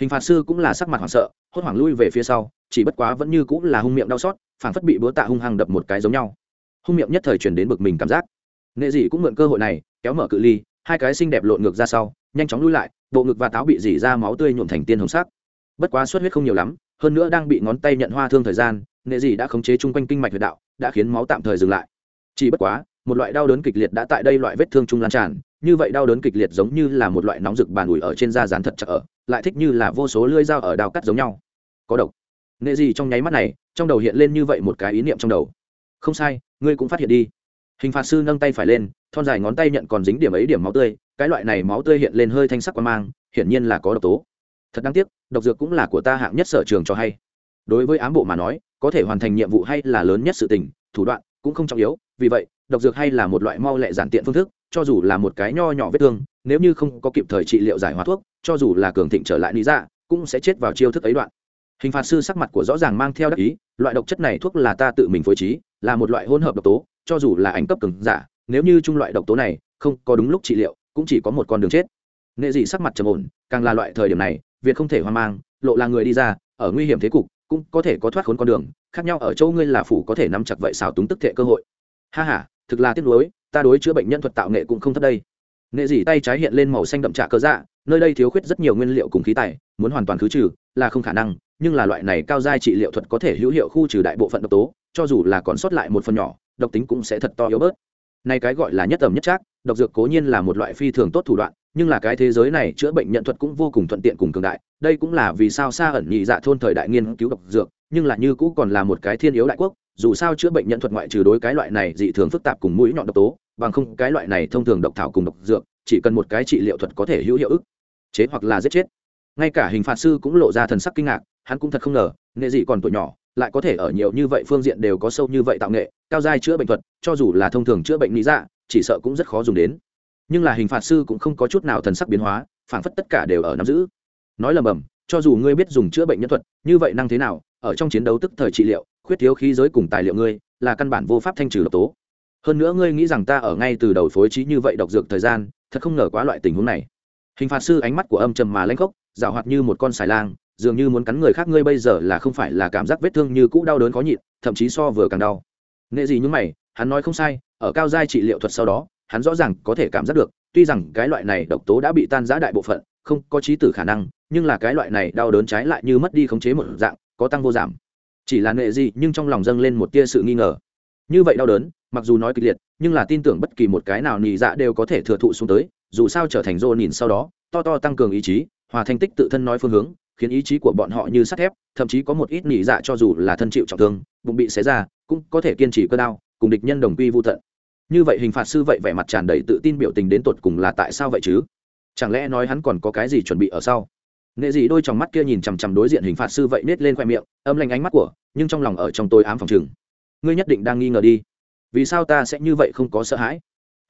Speaker 1: hình phạt sư cũng là sắc mặt hoảng sợ, hốt hoảng lui về phía sau, chỉ bất quá vẫn như cũng là hung miệng đau xót, phảng phất bị búa tạ hung hăng đập một cái giống nhau. Hung miệng nhất thời truyền đến bực mình cảm giác nghệ dị cũng mượn cơ hội này, kéo mở cự ly, hai cái xinh đẹp lộn ngược ra sau, nhanh chóng lui lại, bộ ngực và táo bị dỉ ra máu tươi nhuộm thành tiên hồng sắc. Bất quá xuất huyết không nhiều lắm, hơn nữa đang bị ngón tay nhận hoa thương thời gian, nghệ dị đã khống chế chung quanh kinh mạch huyệt đạo, đã khiến máu tạm thời dừng lại. Chỉ bất quá, một loại đau đớn kịch liệt đã tại đây loại vết thương trung lan tràn, như vậy đau đớn kịch liệt giống như là một loại nóng rực bàn ủi ở trên da dán thật chặt ở, lại thích như là vô số lưỡi dao ở đào cắt giống nhau. Có độc. Nghệ dị trong nháy mắt này, trong đầu hiện lên như vậy một cái ý niệm trong đầu. Không sai, ngươi cũng phát hiện đi hình phạt sư nâng tay phải lên, thon dài ngón tay nhận còn dính điểm ấy điểm máu tươi, cái loại này máu tươi hiện lên hơi thanh sắc quan mang, hiển nhiên là có độc tố. Thật đáng tiếc, độc dược cũng là của ta hạng nhất sở trường cho hay. Đối với ám bộ mà nói, có thể hoàn thành nhiệm vụ hay là lớn nhất sự tình, thủ đoạn cũng không trọng yếu, vì vậy, độc dược hay là một loại mau lẹ giản tiện phương thức, cho dù là một cái nho nhỏ vết thương, nếu như không có kịp thời trị liệu giải hóa thuốc, cho dù là cường thịnh trở lại lý dạ cũng sẽ chết vào chiêu thức ấy đoạn. Hình phạt sư sắc mặt của rõ ràng mang theo đắc ý, loại độc chất này thuốc là ta tự mình phối trí, là một loại hỗn hợp độc tố cho dù là ảnh cấp cường giả nếu như trung loại độc tố này không có đúng lúc trị liệu cũng chỉ có một con đường chết. Nghệ dị sắc mặt trầm ổn càng là loại thời điểm này việc không thể hoang mang lộ là người đi ra ở nguy hiểm thế cục cũng có thể có thoát khốn con đường khác nhau ở chỗ ngươi là phủ có thể nắm chặt vậy xào túng tức thể cơ hội. Ha ha, thực là tiếc nuối ta đối chữa bệnh nhân thuật tạo nghệ cũng không thấp đây. Nghệ dị tay trái hiện lên màu xanh đậm trạ cơ dạ nơi đây thiếu khuyết rất nhiều nguyên liệu cùng khí tài muốn hoàn toàn khứ trừ là không khả năng nhưng là loại này cao giai trị liệu thuật có thể hữu hiệu khu trừ đại bộ phận độc tố cho dù là còn sót lại một phần nhỏ độc tính cũng sẽ thật to yếu bớt. Này cái gọi là nhất tầm nhất trác, độc dược cố nhiên là một loại phi thường tốt thủ đoạn, nhưng là cái thế giới này chữa bệnh nhận thuật cũng vô cùng thuận tiện cùng cường đại. Đây cũng là vì sao xa ẩn nhị dạ thôn thời đại nghiên cứu độc dược, nhưng là như cũ còn là một cái thiên yếu đại quốc, dù sao chữa bệnh nhận thuật ngoại trừ đối cái loại này dị thường phức tạp cùng mũi nhọn độc tố, bằng không cái loại này thông thường độc thảo cùng độc dược, chỉ cần một cái trị liệu thuật có thể hữu hiệu ức, chế hoặc là giết chết. Ngay cả hình phạt sư cũng lộ ra thần sắc kinh ngạc, hắn cũng thật không ngờ, nghệ dị còn tuổi nhỏ, lại có thể ở nhiều như vậy phương diện đều có sâu như vậy tạo nghệ cao giai chữa bệnh thuật, cho dù là thông thường chữa bệnh lý dạ chỉ sợ cũng rất khó dùng đến. Nhưng là hình phạt sư cũng không có chút nào thần sắc biến hóa, phảng phất tất cả đều ở nắm giữ. Nói lầm bầm, cho dù ngươi biết dùng chữa bệnh nhân thuật, như vậy năng thế nào, ở trong chiến đấu tức thời trị liệu, khuyết thiếu khí giới cùng tài liệu ngươi, là căn bản vô pháp thanh trừ độc tố. Hơn nữa ngươi nghĩ rằng ta ở ngay từ đầu phối trí như vậy độc dược thời gian, thật không ngờ quá loại tình huống này. Hình phạt sư ánh mắt của âm trầm mà lanh khốc rào hoạt như một con xài lang, dường như muốn cắn người khác ngươi bây giờ là không phải là cảm giác vết thương như cũ đau đớn khó nhịn, thậm chí so vừa càng đau nghệ gì nhúng mày, hắn nói không sai, ở cao giai trị liệu thuật sau đó, hắn rõ ràng có thể cảm giác được, tuy rằng cái loại này độc tố đã bị tan giã đại bộ phận, không có trí tử khả năng, nhưng là cái loại này đau đớn trái lại như mất đi khống chế một dạng, có tăng vô giảm. Chỉ là nghệ gì nhưng trong lòng dâng lên một tia sự nghi ngờ. Như vậy đau đớn, mặc dù nói kịch liệt, nhưng là tin tưởng bất kỳ một cái nào nhị dạ đều có thể thừa thụ xuống tới, dù sao trở thành rô nhìn sau đó, to to tăng cường ý chí, hòa thành tích tự thân nói phương hướng, khiến ý chí của bọn họ như sắt thép, thậm chí có một ít nhị dạ cho dù là thân chịu trọng thương bụng bị xé ra, cũng có thể kiên trì cơ đao, cùng địch nhân đồng quy vô tận. Như vậy hình phạt sư vậy vẻ mặt tràn đầy tự tin biểu tình đến tột cùng là tại sao vậy chứ? Chẳng lẽ nói hắn còn có cái gì chuẩn bị ở sau? Nghệ gì đôi trong mắt kia nhìn chằm chằm đối diện hình phạt sư vậy nết lên khoe miệng, âm lanh ánh mắt của, nhưng trong lòng ở trong tôi ám phòng chừng. Ngươi nhất định đang nghi ngờ đi. Vì sao ta sẽ như vậy không có sợ hãi?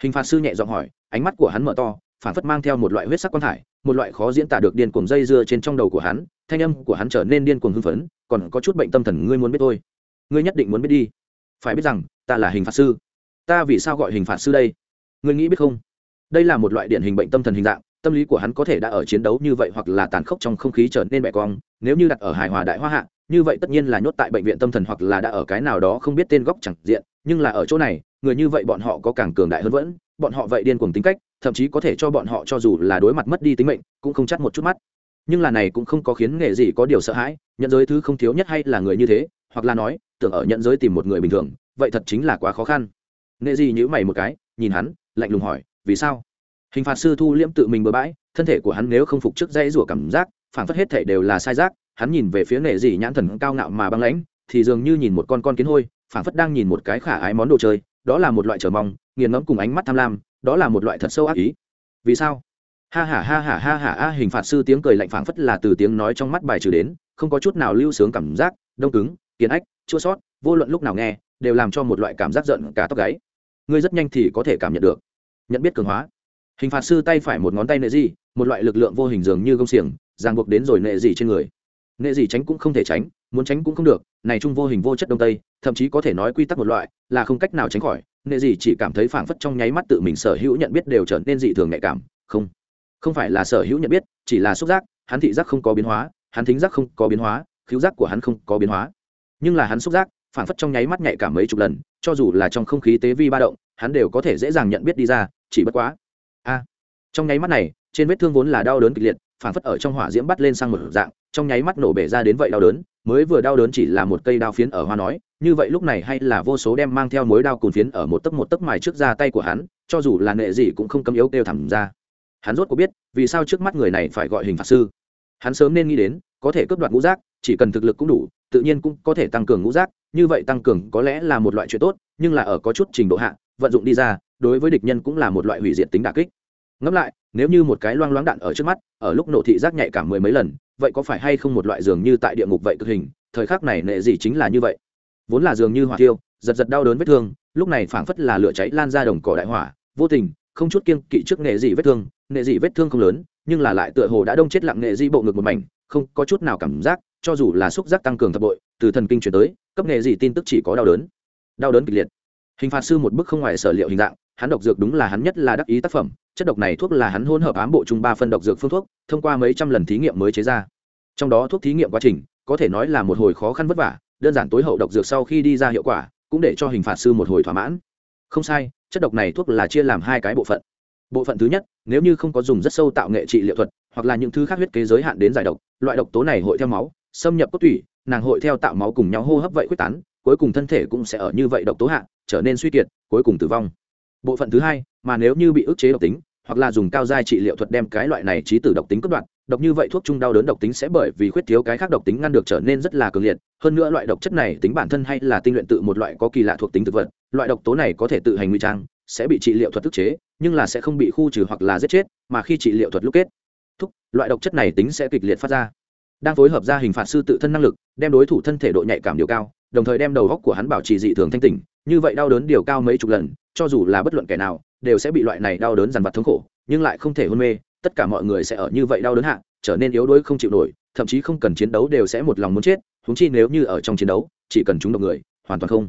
Speaker 1: Hình phạt sư nhẹ giọng hỏi, ánh mắt của hắn mở to, phản phất mang theo một loại huyết sắc quan thải một loại khó diễn tả được điên cuồng dây dưa trên trong đầu của hắn, thanh âm của hắn trở nên điên cuồng hưng phấn, còn có chút bệnh tâm thần ngươi muốn biết tôi ngươi nhất định muốn biết đi. Phải biết rằng, ta là hình phạt sư. Ta vì sao gọi hình phạt sư đây? Ngươi nghĩ biết không? Đây là một loại điển hình bệnh tâm thần hình dạng, tâm lý của hắn có thể đã ở chiến đấu như vậy hoặc là tàn khốc trong không khí trở nên bẻ cong. Nếu như đặt ở hài hòa đại hoa hạ, như vậy tất nhiên là nhốt tại bệnh viện tâm thần hoặc là đã ở cái nào đó không biết tên góc chẳng diện. Nhưng là ở chỗ này, người như vậy bọn họ có càng cường đại hơn vẫn. Bọn họ vậy điên cuồng tính cách, thậm chí có thể cho bọn họ cho dù là đối mặt mất đi tính mệnh, cũng không chắt một chút mắt. Nhưng là này cũng không có khiến nghề gì có điều sợ hãi, nhận giới thứ không thiếu nhất hay là người như thế hoặc là nói, tưởng ở nhận giới tìm một người bình thường, vậy thật chính là quá khó khăn. Nghệ di nhữ mày một cái, nhìn hắn, lạnh lùng hỏi, vì sao? Hình phạt sư thu liễm tự mình bừa bãi, thân thể của hắn nếu không phục trước dây rủa cảm giác, phản phất hết thể đều là sai giác, hắn nhìn về phía nghệ di nhãn thần cao ngạo mà băng lãnh, thì dường như nhìn một con con kiến hôi, phản phất đang nhìn một cái khả ái món đồ chơi, đó là một loại chờ mong, nghiền ngẫm cùng ánh mắt tham lam, đó là một loại thật sâu ác ý. Vì sao? Ha ha ha ha ha ha, a, hình phạt sư tiếng cười lạnh phảng phất là từ tiếng nói trong mắt bài trừ đến, không có chút nào lưu sướng cảm giác, đông cứng kiến ách, chua sót, vô luận lúc nào nghe, đều làm cho một loại cảm giác giận cả tóc gáy. Ngươi rất nhanh thì có thể cảm nhận được. Nhận biết cường hóa. Hình phạt sư tay phải một ngón tay nệ gì, một loại lực lượng vô hình dường như gông xiềng, ràng buộc đến rồi nệ gì trên người. Nệ gì tránh cũng không thể tránh, muốn tránh cũng không được, này chung vô hình vô chất đông tây, thậm chí có thể nói quy tắc một loại, là không cách nào tránh khỏi. Nệ gì chỉ cảm thấy phảng phất trong nháy mắt tự mình sở hữu nhận biết đều trở nên dị thường nhạy cảm. Không. Không phải là sở hữu nhận biết, chỉ là xúc giác, hắn thị giác không có biến hóa, hắn thính giác không có biến hóa, khiếu giác của hắn không có biến hóa nhưng là hắn xúc giác, phảng phất trong nháy mắt nhạy cảm mấy chục lần, cho dù là trong không khí tế vi ba động, hắn đều có thể dễ dàng nhận biết đi ra, chỉ bất quá. A, trong nháy mắt này, trên vết thương vốn là đau đớn kịch liệt, phảng phất ở trong hỏa diễm bắt lên sang một dạng, trong nháy mắt nổ bể ra đến vậy đau đớn, mới vừa đau đớn chỉ là một cây đao phiến ở hoa nói, như vậy lúc này hay là vô số đem mang theo mối đao cùn phiến ở một tấc một tấc mài trước ra tay của hắn, cho dù là nệ gì cũng không cấm yếu kêu thẳng ra. Hắn rốt có biết, vì sao trước mắt người này phải gọi hình phạt sư. Hắn sớm nên nghĩ đến, có thể cướp đoạt ngũ giác, chỉ cần thực lực cũng đủ tự nhiên cũng có thể tăng cường ngũ giác, như vậy tăng cường có lẽ là một loại chuyện tốt, nhưng là ở có chút trình độ hạ, vận dụng đi ra, đối với địch nhân cũng là một loại hủy diệt tính đà kích. Ngẫm lại, nếu như một cái loang loáng đạn ở trước mắt, ở lúc nổ thị giác nhạy cảm mười mấy lần, vậy có phải hay không một loại dường như tại địa ngục vậy cực hình, thời khắc này nệ gì chính là như vậy? Vốn là dường như hỏa tiêu giật giật đau đớn vết thương, lúc này phảng phất là lửa cháy lan ra đồng cỏ đại hỏa, vô tình, không chút kiêng kỵ trước nghệ gì vết thương nghệ gì vết thương không lớn, nhưng là lại tựa hồ đã đông chết lặng nghệ di bộ ngực một mảnh, không có chút nào cảm giác cho dù là xúc giác tăng cường thập bội, từ thần kinh chuyển tới, cấp nghề gì tin tức chỉ có đau đớn. Đau đớn kịch liệt. Hình phạt sư một bức không ngoài sở liệu hình dạng, hắn độc dược đúng là hắn nhất là đắc ý tác phẩm, chất độc này thuốc là hắn hỗn hợp ám bộ chung ba phân độc dược phương thuốc, thông qua mấy trăm lần thí nghiệm mới chế ra. Trong đó thuốc thí nghiệm quá trình, có thể nói là một hồi khó khăn vất vả, đơn giản tối hậu độc dược sau khi đi ra hiệu quả, cũng để cho hình phạt sư một hồi thỏa mãn. Không sai, chất độc này thuốc là chia làm hai cái bộ phận. Bộ phận thứ nhất, nếu như không có dùng rất sâu tạo nghệ trị liệu thuật, hoặc là những thứ khác huyết kế giới hạn đến giải độc, loại độc tố này hội theo máu xâm nhập cốt tủy, nàng hội theo tạo máu cùng nhau hô hấp vậy quyết tán, cuối cùng thân thể cũng sẽ ở như vậy độc tố hạ, trở nên suy kiệt, cuối cùng tử vong. Bộ phận thứ hai, mà nếu như bị ức chế độc tính, hoặc là dùng cao giai trị liệu thuật đem cái loại này trí tử độc tính cắt đoạn độc như vậy thuốc trung đau đớn độc tính sẽ bởi vì khuyết thiếu cái khác độc tính ngăn được trở nên rất là cường liệt. Hơn nữa loại độc chất này tính bản thân hay là tinh luyện tự một loại có kỳ lạ thuộc tính thực vật, loại độc tố này có thể tự hành nguy trang, sẽ bị trị liệu thuật thức chế, nhưng là sẽ không bị khu trừ hoặc là giết chết, mà khi trị liệu thuật lúc kết thúc, loại độc chất này tính sẽ kịch liệt phát ra đang phối hợp ra hình phạt sư tự thân năng lực, đem đối thủ thân thể độ nhạy cảm điều cao, đồng thời đem đầu góc của hắn bảo trì dị thường thanh tỉnh. Như vậy đau đớn điều cao mấy chục lần, cho dù là bất luận kẻ nào, đều sẽ bị loại này đau đớn dằn vặt thống khổ, nhưng lại không thể hôn mê. Tất cả mọi người sẽ ở như vậy đau đớn hạ, trở nên yếu đuối không chịu nổi, thậm chí không cần chiến đấu đều sẽ một lòng muốn chết. Húng chi nếu như ở trong chiến đấu, chỉ cần chúng độc người, hoàn toàn không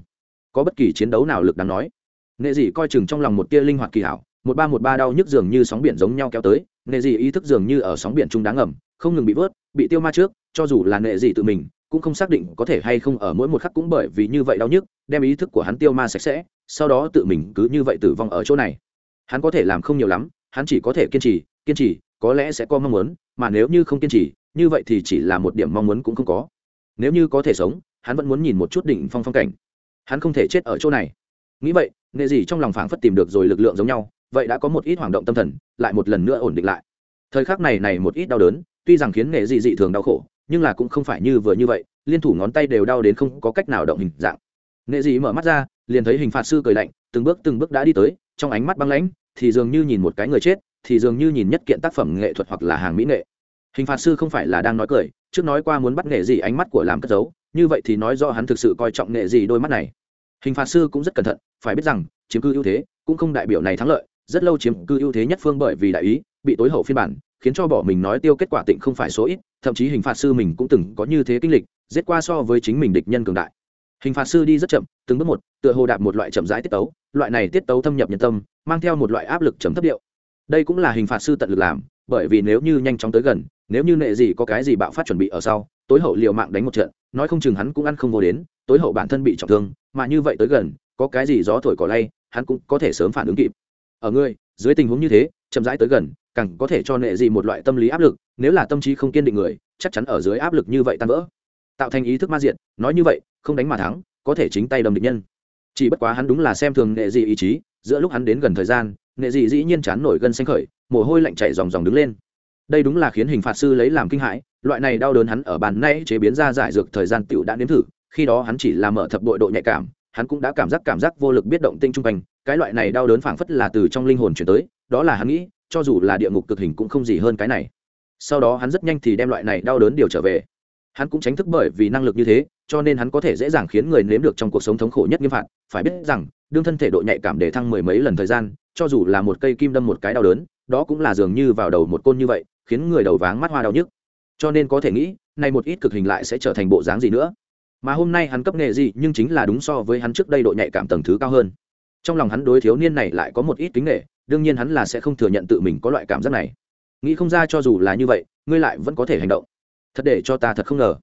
Speaker 1: có bất kỳ chiến đấu nào lực đáng nói. Nghệ dị coi chừng trong lòng một tia linh hoạt kỳ hảo, một ba một ba đau nhức dường như sóng biển giống nhau kéo tới. Nghệ dị ý thức dường như ở sóng biển trung đáng ngầm không ngừng bị vớt, bị tiêu ma trước, cho dù là nệ gì tự mình, cũng không xác định có thể hay không ở mỗi một khắc cũng bởi vì như vậy đau nhức, đem ý thức của hắn tiêu ma sạch sẽ, sau đó tự mình cứ như vậy tử vong ở chỗ này. Hắn có thể làm không nhiều lắm, hắn chỉ có thể kiên trì kiên trì, có lẽ sẽ có mong muốn, mà nếu như không kiên trì, như vậy thì chỉ là một điểm mong muốn cũng không có. Nếu như có thể sống, hắn vẫn muốn nhìn một chút đỉnh phong phong cảnh. Hắn không thể chết ở chỗ này. Nghĩ vậy nghệ gì trong lòng phảng phất tìm được rồi lực lượng giống nhau, vậy đã có một ít hoảng động tâm thần, lại một lần nữa ổn định lại. Thời khắc này này một ít đau đớn tuy rằng khiến nghệ dị dị thường đau khổ, nhưng là cũng không phải như vừa như vậy, liên thủ ngón tay đều đau đến không có cách nào động hình dạng. Nghệ dị mở mắt ra, liền thấy hình phạt sư cười lạnh, từng bước từng bước đã đi tới, trong ánh mắt băng lãnh, thì dường như nhìn một cái người chết, thì dường như nhìn nhất kiện tác phẩm nghệ thuật hoặc là hàng mỹ nghệ. Hình phạt sư không phải là đang nói cười, trước nói qua muốn bắt nghệ dị ánh mắt của làm cất giấu, như vậy thì nói do hắn thực sự coi trọng nghệ dị đôi mắt này. Hình phạt sư cũng rất cẩn thận, phải biết rằng, chiếm cư ưu thế, cũng không đại biểu này thắng lợi, rất lâu chiếm cư ưu thế nhất phương bởi vì đại ý bị tối hậu phiên bản, khiến cho bỏ mình nói tiêu kết quả tịnh không phải số ít, thậm chí hình phạt sư mình cũng từng có như thế kinh lịch, giết qua so với chính mình địch nhân cường đại. Hình phạt sư đi rất chậm, từng bước một, tựa hồ đạp một loại chậm rãi tiết tấu, loại này tiết tấu thâm nhập nhân tâm, mang theo một loại áp lực chấm thấp điệu. Đây cũng là hình phạt sư tận lực làm, bởi vì nếu như nhanh chóng tới gần, nếu như nệ gì có cái gì bạo phát chuẩn bị ở sau, tối hậu liều mạng đánh một trận, nói không chừng hắn cũng ăn không vô đến, tối hậu bản thân bị trọng thương, mà như vậy tới gần, có cái gì gió thổi cỏ lay, hắn cũng có thể sớm phản ứng kịp. Ở ngươi, dưới tình huống như thế, chậm rãi tới gần càng có thể cho nệ gì một loại tâm lý áp lực, nếu là tâm trí không kiên định người, chắc chắn ở dưới áp lực như vậy tan vỡ. Tạo thành ý thức ma diện nói như vậy, không đánh mà thắng, có thể chính tay đầm địch nhân. Chỉ bất quá hắn đúng là xem thường nệ gì ý chí, giữa lúc hắn đến gần thời gian, nệ gì dĩ nhiên chán nổi gân xanh khởi, mồ hôi lạnh chảy dòng dòng đứng lên. Đây đúng là khiến hình phạt sư lấy làm kinh hãi, loại này đau đớn hắn ở bàn nay chế biến ra giải dược thời gian tựu đã nếm thử, khi đó hắn chỉ làm mở thập đội độ nhạy cảm, hắn cũng đã cảm giác cảm giác vô lực biết động tinh trung quanh, cái loại này đau đớn phảng phất là từ trong linh hồn chuyển tới, đó là hắn nghĩ cho dù là địa ngục cực hình cũng không gì hơn cái này. Sau đó hắn rất nhanh thì đem loại này đau đớn điều trở về. Hắn cũng tránh thức bởi vì năng lực như thế, cho nên hắn có thể dễ dàng khiến người nếm được trong cuộc sống thống khổ nhất nghiêm phạt. Phải biết rằng, đương thân thể độ nhạy cảm để thăng mười mấy lần thời gian, cho dù là một cây kim đâm một cái đau đớn, đó cũng là dường như vào đầu một côn như vậy, khiến người đầu váng mắt hoa đau nhức. Cho nên có thể nghĩ, nay một ít cực hình lại sẽ trở thành bộ dáng gì nữa? Mà hôm nay hắn cấp nghề gì, nhưng chính là đúng so với hắn trước đây độ nhạy cảm tầng thứ cao hơn trong lòng hắn đối thiếu niên này lại có một ít kính nghệ đương nhiên hắn là sẽ không thừa nhận tự mình có loại cảm giác này. Nghĩ không ra cho dù là như vậy, ngươi lại vẫn có thể hành động. Thật để cho ta thật không ngờ.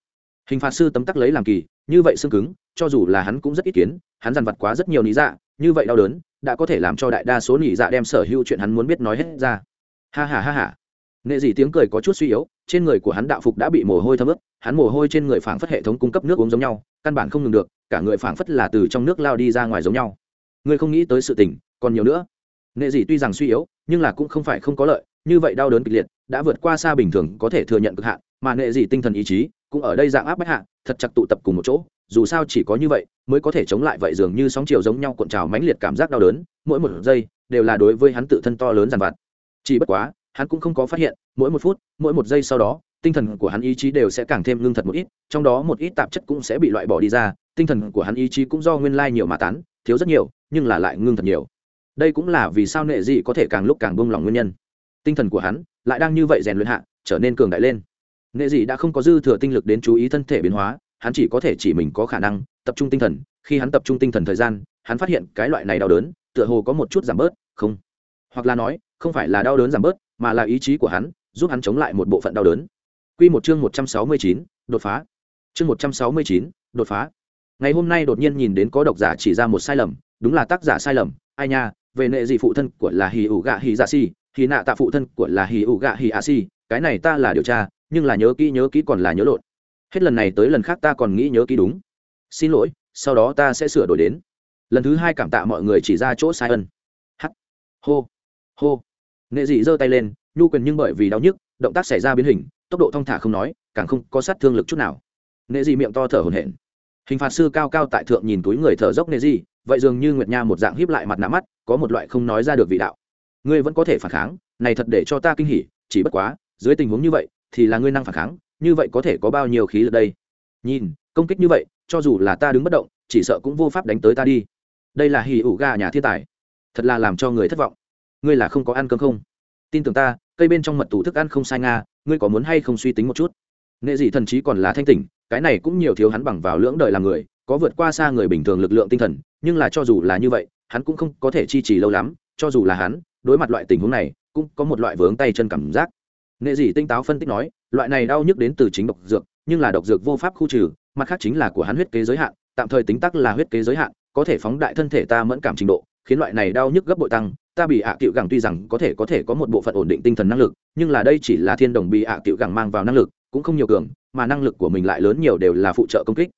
Speaker 1: Hình phạt sư tấm tắc lấy làm kỳ, như vậy xương cứng, cho dù là hắn cũng rất ít kiến, hắn dằn vặt quá rất nhiều lý dạ như vậy đau đớn, đã có thể làm cho đại đa số nỉ dạ đem sở hữu chuyện hắn muốn biết nói hết ra. Ha ha ha ha. Nghệ dị tiếng cười có chút suy yếu, trên người của hắn đạo phục đã bị mồ hôi thấm ướt, hắn mồ hôi trên người phảng phất hệ thống cung cấp nước uống giống nhau, căn bản không ngừng được, cả người phảng phất là từ trong nước lao đi ra ngoài giống nhau ngươi không nghĩ tới sự tình, còn nhiều nữa. Nệ dị tuy rằng suy yếu, nhưng là cũng không phải không có lợi, như vậy đau đớn kịch liệt, đã vượt qua xa bình thường, có thể thừa nhận cực hạn, mà Nệ dị tinh thần ý chí, cũng ở đây dạng áp bách hạ, thật chặt tụ tập cùng một chỗ, dù sao chỉ có như vậy, mới có thể chống lại vậy dường như sóng chiều giống nhau cuộn trào mãnh liệt cảm giác đau đớn, mỗi một giây, đều là đối với hắn tự thân to lớn dằn vặt. Chỉ bất quá, hắn cũng không có phát hiện, mỗi một phút, mỗi một giây sau đó, tinh thần của hắn ý chí đều sẽ càng thêm ngưng thật một ít, trong đó một ít tạp chất cũng sẽ bị loại bỏ đi ra, tinh thần của hắn ý chí cũng do nguyên lai nhiều mà tán thiếu rất nhiều nhưng là lại ngưng thật nhiều. Đây cũng là vì sao nệ dị có thể càng lúc càng bông lòng nguyên nhân. Tinh thần của hắn lại đang như vậy rèn luyện hạ trở nên cường đại lên. Nệ dị đã không có dư thừa tinh lực đến chú ý thân thể biến hóa hắn chỉ có thể chỉ mình có khả năng tập trung tinh thần. Khi hắn tập trung tinh thần thời gian hắn phát hiện cái loại này đau đớn tựa hồ có một chút giảm bớt không? Hoặc là nói không phải là đau đớn giảm bớt mà là ý chí của hắn giúp hắn chống lại một bộ phận đau đớn. Quy một chương 169, đột phá. Chương 169, đột phá. Ngày hôm nay đột nhiên nhìn đến có độc giả chỉ ra một sai lầm, đúng là tác giả sai lầm, ai nha về nệ gì phụ thân của là hì ủ gạ hì dạ si hì nạ tạ phụ thân của là hì ủ gạ hì a si cái này ta là điều tra nhưng là nhớ kỹ nhớ kỹ còn là nhớ lộn. Hết lần này tới lần khác ta còn nghĩ nhớ kỹ đúng. Xin lỗi sau đó ta sẽ sửa đổi đến. Lần thứ hai cảm tạ mọi người chỉ ra chỗ sai ân. H hô. Hô. Nệ dị giơ tay lên nhu quyền nhưng bởi vì đau nhức động tác xảy ra biến hình tốc độ thong thả không nói càng không có sát thương lực chút nào. Nệ dị miệng to thở hổn hển hình phạt sư cao cao tại thượng nhìn túi người thở dốc nề gì, vậy dường như nguyệt nha một dạng híp lại mặt nạ mắt, có một loại không nói ra được vị đạo. Ngươi vẫn có thể phản kháng, này thật để cho ta kinh hỉ, chỉ bất quá, dưới tình huống như vậy, thì là ngươi năng phản kháng, như vậy có thể có bao nhiêu khí lực đây? Nhìn, công kích như vậy, cho dù là ta đứng bất động, chỉ sợ cũng vô pháp đánh tới ta đi. Đây là hì ủ gà nhà thiên tài. Thật là làm cho người thất vọng. Ngươi là không có ăn cơm không? Tin tưởng ta, cây bên trong mật tủ thức ăn không sai nga, ngươi có muốn hay không suy tính một chút? Nghệ dị thần trí còn là thanh tỉnh cái này cũng nhiều thiếu hắn bằng vào lưỡng đời làm người, có vượt qua xa người bình thường lực lượng tinh thần, nhưng là cho dù là như vậy, hắn cũng không có thể chi trì lâu lắm, cho dù là hắn, đối mặt loại tình huống này, cũng có một loại vướng tay chân cảm giác. Nghệ dị tinh táo phân tích nói, loại này đau nhức đến từ chính độc dược, nhưng là độc dược vô pháp khu trừ, mặt khác chính là của hắn huyết kế giới hạn, tạm thời tính tắc là huyết kế giới hạn, có thể phóng đại thân thể ta mẫn cảm trình độ, khiến loại này đau nhức gấp bội tăng, ta bị ạ à cựu gẳng tuy rằng có thể có thể có một bộ phận ổn định tinh thần năng lực, nhưng là đây chỉ là thiên đồng bị ạ à cựu gẳng mang vào năng lực cũng không nhiều cường, mà năng lực của mình lại lớn nhiều đều là phụ trợ công kích.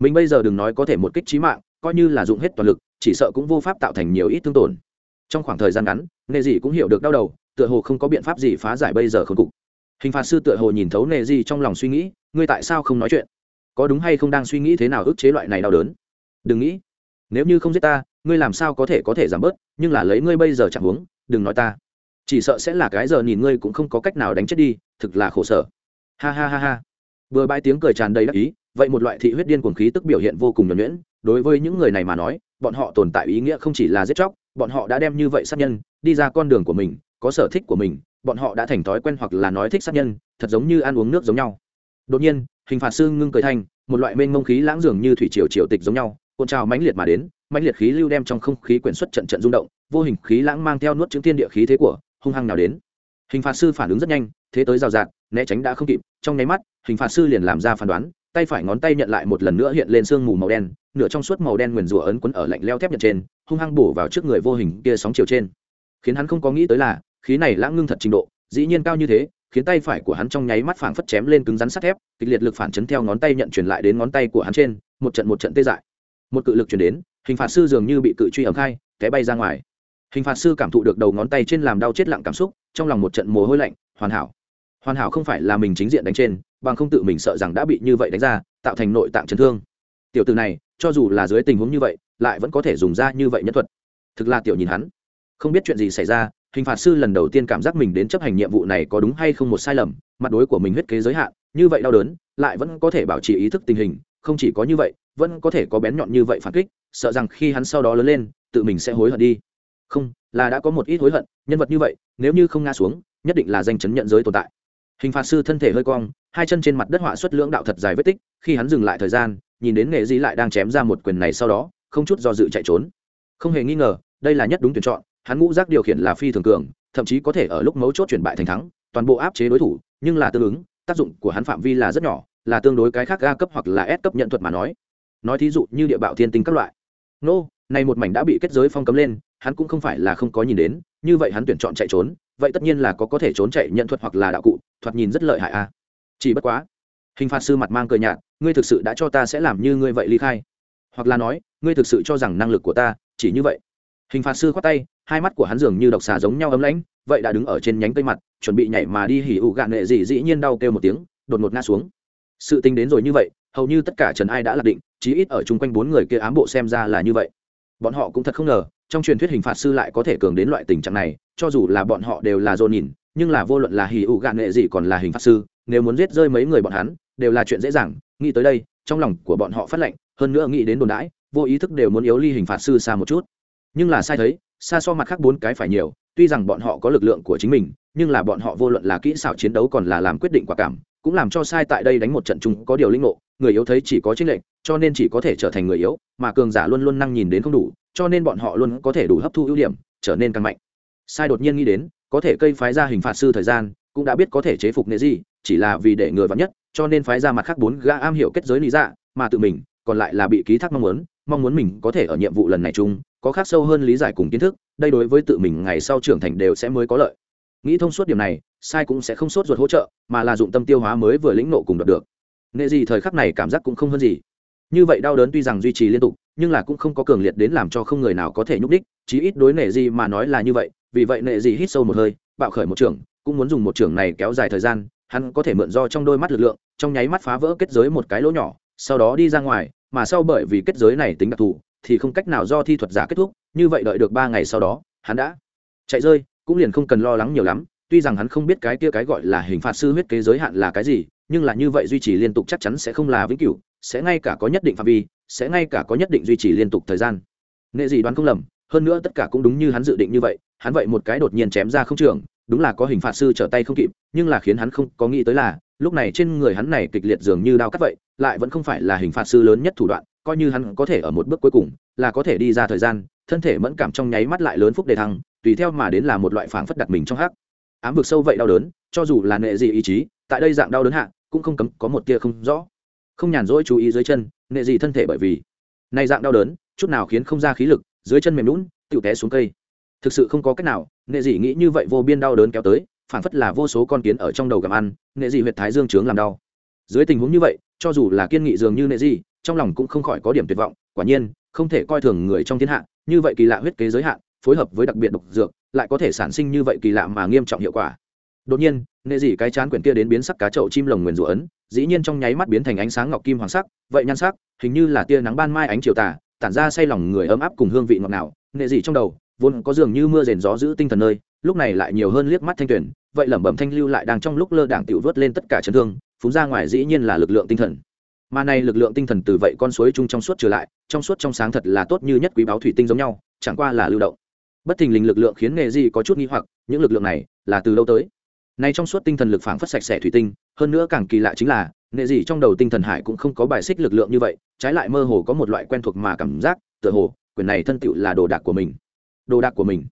Speaker 1: Mình bây giờ đừng nói có thể một kích trí mạng, coi như là dụng hết toàn lực, chỉ sợ cũng vô pháp tạo thành nhiều ít thương tổn. Trong khoảng thời gian ngắn, nệ dị cũng hiểu được đau đầu, tựa hồ không có biện pháp gì phá giải bây giờ khốn cục. Hình phạt sư tựa hồ nhìn thấu nệ dị trong lòng suy nghĩ, ngươi tại sao không nói chuyện? Có đúng hay không đang suy nghĩ thế nào ức chế loại này đau đớn? Đừng nghĩ. Nếu như không giết ta, ngươi làm sao có thể có thể giảm bớt, nhưng là lấy ngươi bây giờ chẳng uống đừng nói ta. Chỉ sợ sẽ là cái giờ nhìn ngươi cũng không có cách nào đánh chết đi, thực là khổ sở ha ha ha ha. Vừa bãi tiếng cười tràn đầy đắc ý, vậy một loại thị huyết điên cuồng khí tức biểu hiện vô cùng nhuẩn nhuyễn. Đối với những người này mà nói, bọn họ tồn tại ý nghĩa không chỉ là giết chóc, bọn họ đã đem như vậy sát nhân, đi ra con đường của mình, có sở thích của mình, bọn họ đã thành thói quen hoặc là nói thích sát nhân, thật giống như ăn uống nước giống nhau. Đột nhiên, hình phạt sư ngưng cười thanh một loại mênh mông khí lãng dường như thủy triều triều tịch giống nhau, cuộn trào mãnh liệt mà đến, mãnh liệt khí lưu đem trong không khí quyển xuất trận trận rung động, vô hình khí lãng mang theo nuốt chứng thiên địa khí thế của hung hăng nào đến. Hình phạt sư phản ứng rất nhanh thế tới rào rạt, né tránh đã không kịp, trong nháy mắt, hình phạt sư liền làm ra phán đoán, tay phải ngón tay nhận lại một lần nữa hiện lên sương mù màu đen, nửa trong suốt màu đen nguyền rủa ấn quấn ở lạnh leo thép nhật trên, hung hăng bổ vào trước người vô hình kia sóng chiều trên. Khiến hắn không có nghĩ tới là, khí này lãng ngưng thật trình độ, dĩ nhiên cao như thế, khiến tay phải của hắn trong nháy mắt phảng phất chém lên cứng rắn sắt thép, kịch liệt lực phản chấn theo ngón tay nhận truyền lại đến ngón tay của hắn trên, một trận một trận tê dại. Một cự lực chuyển đến, hình phạt sư dường như bị cự truy ẩm khai, té bay ra ngoài. Hình phạt sư cảm thụ được đầu ngón tay trên làm đau chết lặng cảm xúc, trong lòng một trận mồ hôi lạnh, hoàn hảo hoàn hảo không phải là mình chính diện đánh trên, bằng không tự mình sợ rằng đã bị như vậy đánh ra, tạo thành nội tạng chấn thương. Tiểu từ này, cho dù là dưới tình huống như vậy, lại vẫn có thể dùng ra như vậy nhất thuật. Thực là tiểu nhìn hắn. Không biết chuyện gì xảy ra, hình phạt sư lần đầu tiên cảm giác mình đến chấp hành nhiệm vụ này có đúng hay không một sai lầm, mặt đối của mình huyết kế giới hạn, như vậy đau đớn, lại vẫn có thể bảo trì ý thức tình hình, không chỉ có như vậy, vẫn có thể có bén nhọn như vậy phản kích, sợ rằng khi hắn sau đó lớn lên, tự mình sẽ hối hận đi. Không, là đã có một ít hối hận, nhân vật như vậy, nếu như không ngã xuống, nhất định là danh chấn nhận giới tồn tại hình phạt sư thân thể hơi cong hai chân trên mặt đất họa xuất lưỡng đạo thật dài vết tích khi hắn dừng lại thời gian nhìn đến nghệ dĩ lại đang chém ra một quyền này sau đó không chút do dự chạy trốn. Không hề nghi ngờ đây là nhất đúng tuyển chọn hắn ngũ giác điều khiển là phi thường cường thậm chí có thể ở lúc mấu chốt chuyển bại thành thắng toàn bộ áp chế đối thủ nhưng là tương ứng tác dụng của hắn phạm vi là rất nhỏ là tương đối cái khác a cấp hoặc là s cấp nhận thuật mà nói. Nói thí dụ như địa bạo thiên tinh các loại. Nô、no, này một mảnh đã bị kết giới phong cấm lên hắn cũng không phải là không có nhìn đến, như vậy hắn tuyển chọn chạy trốn, vậy tất nhiên là có có thể trốn chạy nhận thuật hoặc là đạo cụ, thoạt nhìn rất lợi hại a. Chỉ bất quá, hình phạt sư mặt mang cờ nhạt, ngươi thực sự đã cho ta sẽ làm như ngươi vậy ly khai. Hoặc là nói, ngươi thực sự cho rằng năng lực của ta chỉ như vậy. Hình phạt sư khoát tay, hai mắt của hắn dường như độc xà giống nhau ấm lãnh, vậy đã đứng ở trên nhánh cây mặt, chuẩn bị nhảy mà đi hỉ ụ gạn nghệ gì dĩ nhiên đau kêu một tiếng, đột ngột ngã xuống. Sự tính đến rồi như vậy, hầu như tất cả trần ai đã lạc định, chí ít ở chung quanh bốn người kia ám bộ xem ra là như vậy. Bọn họ cũng thật không ngờ trong truyền thuyết hình phạt sư lại có thể cường đến loại tình trạng này, cho dù là bọn họ đều là dồn nhìn, nhưng là vô luận là hì ụ gạn nghệ gì còn là hình phạt sư, nếu muốn giết rơi mấy người bọn hắn, đều là chuyện dễ dàng, nghĩ tới đây, trong lòng của bọn họ phát lệnh, hơn nữa nghĩ đến đồn đãi, vô ý thức đều muốn yếu ly hình phạt sư xa một chút. Nhưng là sai thấy, xa so mặt khác bốn cái phải nhiều, tuy rằng bọn họ có lực lượng của chính mình, nhưng là bọn họ vô luận là kỹ xảo chiến đấu còn là làm quyết định quả cảm cũng làm cho sai tại đây đánh một trận chung có điều linh ngộ, người yếu thấy chỉ có chính lệnh cho nên chỉ có thể trở thành người yếu, mà cường giả luôn luôn năng nhìn đến không đủ, cho nên bọn họ luôn có thể đủ hấp thu ưu điểm, trở nên càng mạnh. Sai đột nhiên nghĩ đến, có thể cây phái ra hình phạt sư thời gian, cũng đã biết có thể chế phục nệ gì chỉ là vì để người vắn nhất, cho nên phái ra mặt khác bốn gã am hiểu kết giới lý dạ mà tự mình, còn lại là bị ký thác mong muốn mong muốn mình có thể ở nhiệm vụ lần này chung, có khác sâu hơn lý giải cùng kiến thức, đây đối với tự mình ngày sau trưởng thành đều sẽ mới có lợi. Nghĩ thông suốt điểm này sai cũng sẽ không sốt ruột hỗ trợ, mà là dụng tâm tiêu hóa mới vừa lĩnh nộ cùng đọc được. Nghệ gì thời khắc này cảm giác cũng không hơn gì. Như vậy đau đớn tuy rằng duy trì liên tục, nhưng là cũng không có cường liệt đến làm cho không người nào có thể nhúc đích chí ít đối nệ gì mà nói là như vậy, vì vậy nệ gì hít sâu một hơi, bạo khởi một trường, cũng muốn dùng một trường này kéo dài thời gian, hắn có thể mượn do trong đôi mắt lực lượng, trong nháy mắt phá vỡ kết giới một cái lỗ nhỏ, sau đó đi ra ngoài, mà sau bởi vì kết giới này tính đặc thù, thì không cách nào do thi thuật giả kết thúc, như vậy đợi được ba ngày sau đó, hắn đã chạy rơi, cũng liền không cần lo lắng nhiều lắm tuy rằng hắn không biết cái kia cái gọi là hình phạt sư huyết kế giới hạn là cái gì, nhưng là như vậy duy trì liên tục chắc chắn sẽ không là vĩnh cửu, sẽ ngay cả có nhất định phạm vi, sẽ ngay cả có nhất định duy trì liên tục thời gian. Nghệ gì đoán không lầm, hơn nữa tất cả cũng đúng như hắn dự định như vậy, hắn vậy một cái đột nhiên chém ra không trường, đúng là có hình phạt sư trở tay không kịp, nhưng là khiến hắn không có nghĩ tới là, lúc này trên người hắn này kịch liệt dường như đao cắt vậy, lại vẫn không phải là hình phạt sư lớn nhất thủ đoạn, coi như hắn có thể ở một bước cuối cùng, là có thể đi ra thời gian, thân thể mẫn cảm trong nháy mắt lại lớn phúc đề thăng, tùy theo mà đến là một loại phảng phất đặt mình trong hắc ám vực sâu vậy đau đớn cho dù là nệ dị ý chí tại đây dạng đau đớn hạ cũng không cấm có một tia không rõ. Không nhàn rỗi chú ý dưới chân nệ dị thân thể bởi vì này dạng đau đớn chút nào khiến không ra khí lực dưới chân mềm lún tựu té xuống cây. Thực sự không có cách nào nệ dị nghĩ như vậy vô biên đau đớn kéo tới phản phất là vô số con kiến ở trong đầu gặm ăn nệ dị huyệt thái dương trướng làm đau. Dưới tình huống như vậy cho dù là kiên nghị dường như nệ dị, trong lòng cũng không khỏi có điểm tuyệt vọng quả nhiên không thể coi thường người trong thiên hạ như vậy kỳ lạ huyết kế giới hạn phối hợp với đặc biệt độc dược lại có thể sản sinh như vậy kỳ lạ mà nghiêm trọng hiệu quả. Đột nhiên nệ dị cái chán quyển kia đến biến sắc cá chậu chim lồng nguyền rủa ấn, dĩ nhiên trong nháy mắt biến thành ánh sáng ngọc kim hoàng sắc, vậy nhan sắc, hình như là tia nắng ban mai ánh chiều tà, tản ra say lòng người ấm áp cùng hương vị ngọt ngào. Nệ dị trong đầu, vốn có dường như mưa rền gió giữ tinh thần nơi, lúc này lại nhiều hơn liếc mắt thanh tuyển, vậy lẩm bẩm thanh lưu lại đang trong lúc lơ đảng tiểu vớt lên tất cả chấn thương phúng ra ngoài dĩ nhiên là lực lượng tinh thần. Mà này lực lượng tinh thần từ vậy con suối chung trong suốt trở lại, trong suốt trong sáng thật là tốt như nhất quý báo thủy tinh giống nhau, chẳng qua là lưu động bất thình lình lực lượng khiến nghề gì có chút nghi hoặc, những lực lượng này là từ đâu tới. Nay trong suốt tinh thần lực phảng phất sạch sẽ thủy tinh, hơn nữa càng kỳ lạ chính là nghệ gì trong đầu tinh thần hải cũng không có bài xích lực lượng như vậy, trái lại mơ hồ có một loại quen thuộc mà cảm giác, tựa hồ, quyền này thân tựu là đồ đạc của mình. Đồ đạc của mình.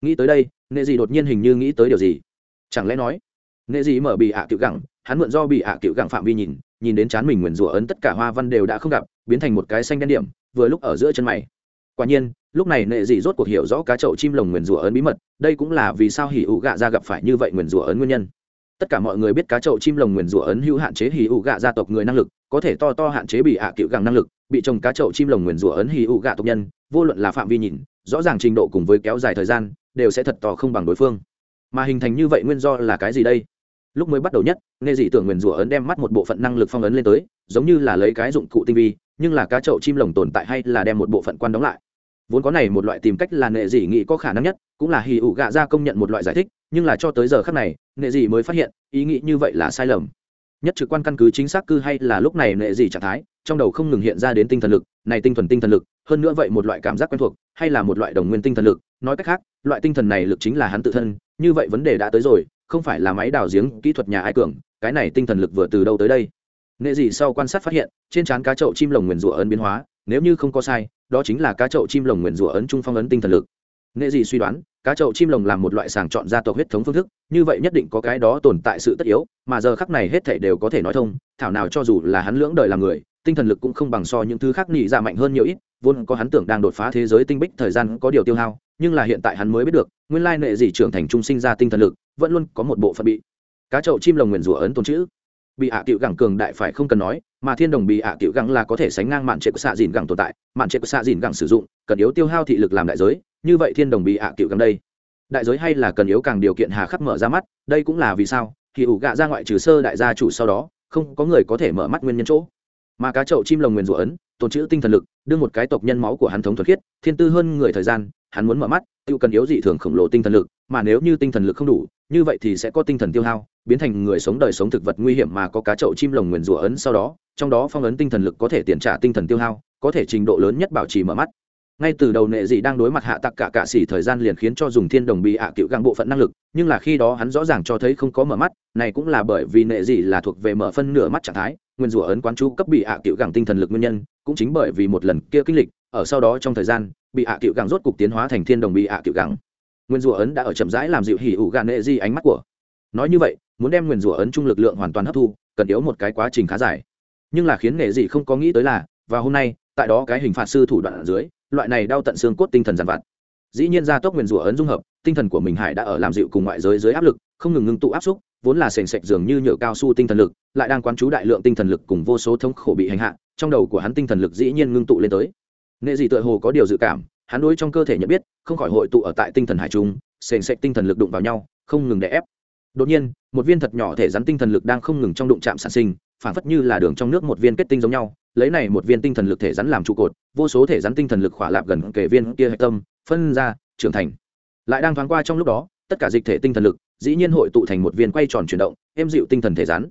Speaker 1: Nghĩ tới đây nghệ gì đột nhiên hình như nghĩ tới điều gì? Chẳng lẽ nói nghệ gì mở bị ạ à cựu gẳng, hắn mượn do bị ạ à cựu gẳng phạm vi nhìn nhìn đến chán mình nguyền rủa ấn tất cả hoa văn đều đã không gặp, biến thành một cái xanh đen điểm, vừa lúc ở giữa chân mày quả nhiên, lúc này nệ dị rốt cuộc hiểu rõ cá chậu chim lồng nguyền rủa ấn bí mật, đây cũng là vì sao hỉ ủ gạ ra gặp phải như vậy nguyền rủa ấn nguyên nhân. Tất cả mọi người biết cá chậu chim lồng nguyền rủa ấn hữu hạn chế hỉ ủ gạ gia tộc người năng lực, có thể to to hạn chế bị hạ à cựu gẳng năng lực, bị trồng cá chậu chim lồng nguyền rủa ấn hỉ ủ gạ tộc nhân, vô luận là phạm vi nhìn, rõ ràng trình độ cùng với kéo dài thời gian, đều sẽ thật to không bằng đối phương. Mà hình thành như vậy nguyên do là cái gì đây? Lúc mới bắt đầu nhất nghe dị tưởng nguyền rủa ấn đem mắt một bộ phận năng lực phong ấn lên tới, giống như là lấy cái dụng cụ tinh vi, nhưng là cá chậu chim lồng tồn tại hay là đem một bộ phận quan đóng lại vốn có này một loại tìm cách là nệ dị nghĩ có khả năng nhất, cũng là hì ủ gạ ra công nhận một loại giải thích, nhưng là cho tới giờ khác này, nệ dị mới phát hiện, ý nghĩ như vậy là sai lầm. Nhất trực quan căn cứ chính xác cư hay là lúc này nệ dị trạng thái, trong đầu không ngừng hiện ra đến tinh thần lực, này tinh thuần tinh thần lực, hơn nữa vậy một loại cảm giác quen thuộc, hay là một loại đồng nguyên tinh thần lực, nói cách khác, loại tinh thần này lực chính là hắn tự thân, như vậy vấn đề đã tới rồi, không phải là máy đào giếng, kỹ thuật nhà ai cường, cái này tinh thần lực vừa từ đâu tới đây? Nệ dị sau quan sát phát hiện, trên trán cá chậu chim lồng nguyền rủa ấn biến hóa nếu như không có sai, đó chính là cá chậu chim lồng nguyền rủa ấn trung phong ấn tinh thần lực. Nghệ Dị suy đoán, cá chậu chim lồng làm một loại sàng chọn gia tộc huyết thống phương thức, như vậy nhất định có cái đó tồn tại sự tất yếu, mà giờ khắc này hết thể đều có thể nói thông, thảo nào cho dù là hắn lưỡng đời làm người, tinh thần lực cũng không bằng so những thứ khác nghĩ ra dạ mạnh hơn nhiều ít, vốn có hắn tưởng đang đột phá thế giới tinh bích thời gian có điều tiêu hao, nhưng là hiện tại hắn mới biết được, nguyên lai nệ Dị trưởng thành trung sinh ra tinh thần lực, vẫn luôn có một bộ phận bị cá chậu chim lồng nguyền rủa ấn tồn chữ bị hạ à cựu gẳng cường đại phải không cần nói, mà thiên đồng bị hạ à cựu gẳng là có thể sánh ngang mạn trệ của xạ dìn gẳng tồn tại, mạn trệ của xạ dìn gẳng sử dụng, cần yếu tiêu hao thị lực làm đại giới, như vậy thiên đồng bị hạ tiểu gẳng đây. Đại giới hay là cần yếu càng điều kiện hà khắc mở ra mắt, đây cũng là vì sao thì ủ gạ ra ngoại trừ sơ đại gia chủ sau đó, không có người có thể mở mắt nguyên nhân chỗ. Mà cá chậu chim lồng nguyền rủa ấn, tồn chữ tinh thần lực, đưa một cái tộc nhân máu của hắn thống thuật khiết, thiên tư hơn người thời gian, hắn muốn mở mắt tự cần yếu dị thường khổng lồ tinh thần lực, mà nếu như tinh thần lực không đủ, như vậy thì sẽ có tinh thần tiêu hao biến thành người sống đời sống thực vật nguy hiểm mà có cá chậu chim lồng nguyền rủa ấn sau đó, trong đó phong ấn tinh thần lực có thể tiền trả tinh thần tiêu hao, có thể trình độ lớn nhất bảo trì mở mắt. Ngay từ đầu nệ dị đang đối mặt hạ tặc cả cạ xỉ thời gian liền khiến cho dùng thiên đồng bị hạ cựu găng bộ phận năng lực, nhưng là khi đó hắn rõ ràng cho thấy không có mở mắt, này cũng là bởi vì nệ dị là thuộc về mở phân nửa mắt trạng thái nguyên rủa ấn quán chú cấp bị hạ cựu găng tinh thần lực nguyên nhân, cũng chính bởi vì một lần kia kinh lịch, ở sau đó trong thời gian, bị hạ cựu găng rốt cục tiến hóa thành thiên đồng bị hạ cựu găng. Nguyên rủa ấn đã ở chậm rãi làm dịu hỉ ủ gà nệ dị ánh mắt của nói như vậy, muốn đem nguyên rủa ấn chung lực lượng hoàn toàn hấp thu, cần yếu một cái quá trình khá dài. Nhưng là khiến nghệ dị không có nghĩ tới là, và hôm nay, tại đó cái hình phạt sư thủ đoạn ở dưới, loại này đau tận xương cốt tinh thần giàn vặt. Dĩ nhiên gia tốc nguyền rủa ấn dung hợp, tinh thần của mình hải đã ở làm dịu cùng ngoại giới dưới áp lực, không ngừng ngưng tụ áp xúc, vốn là sền sệt dường như nhựa cao su tinh thần lực, lại đang quán chú đại lượng tinh thần lực cùng vô số thống khổ bị hành hạ, trong đầu của hắn tinh thần lực dĩ nhiên ngưng tụ lên tới. Nghệ dị tựa hồ có điều dự cảm, hắn đối trong cơ thể nhận biết, không khỏi hội tụ ở tại tinh thần hải trung, sền sệt tinh thần lực đụng vào nhau, không ngừng đè ép đột nhiên, một viên thật nhỏ thể rắn tinh thần lực đang không ngừng trong đụng chạm sản sinh phản phất như là đường trong nước một viên kết tinh giống nhau. Lấy này một viên tinh thần lực thể rắn làm trụ cột, vô số thể rắn tinh thần lực khỏa lạp gần kề viên kia hạch tâm, phân ra, trưởng thành. Lại đang thoáng qua trong lúc đó, tất cả dịch thể tinh thần lực, dĩ nhiên hội tụ thành một viên quay tròn chuyển động, êm dịu tinh thần thể rắn.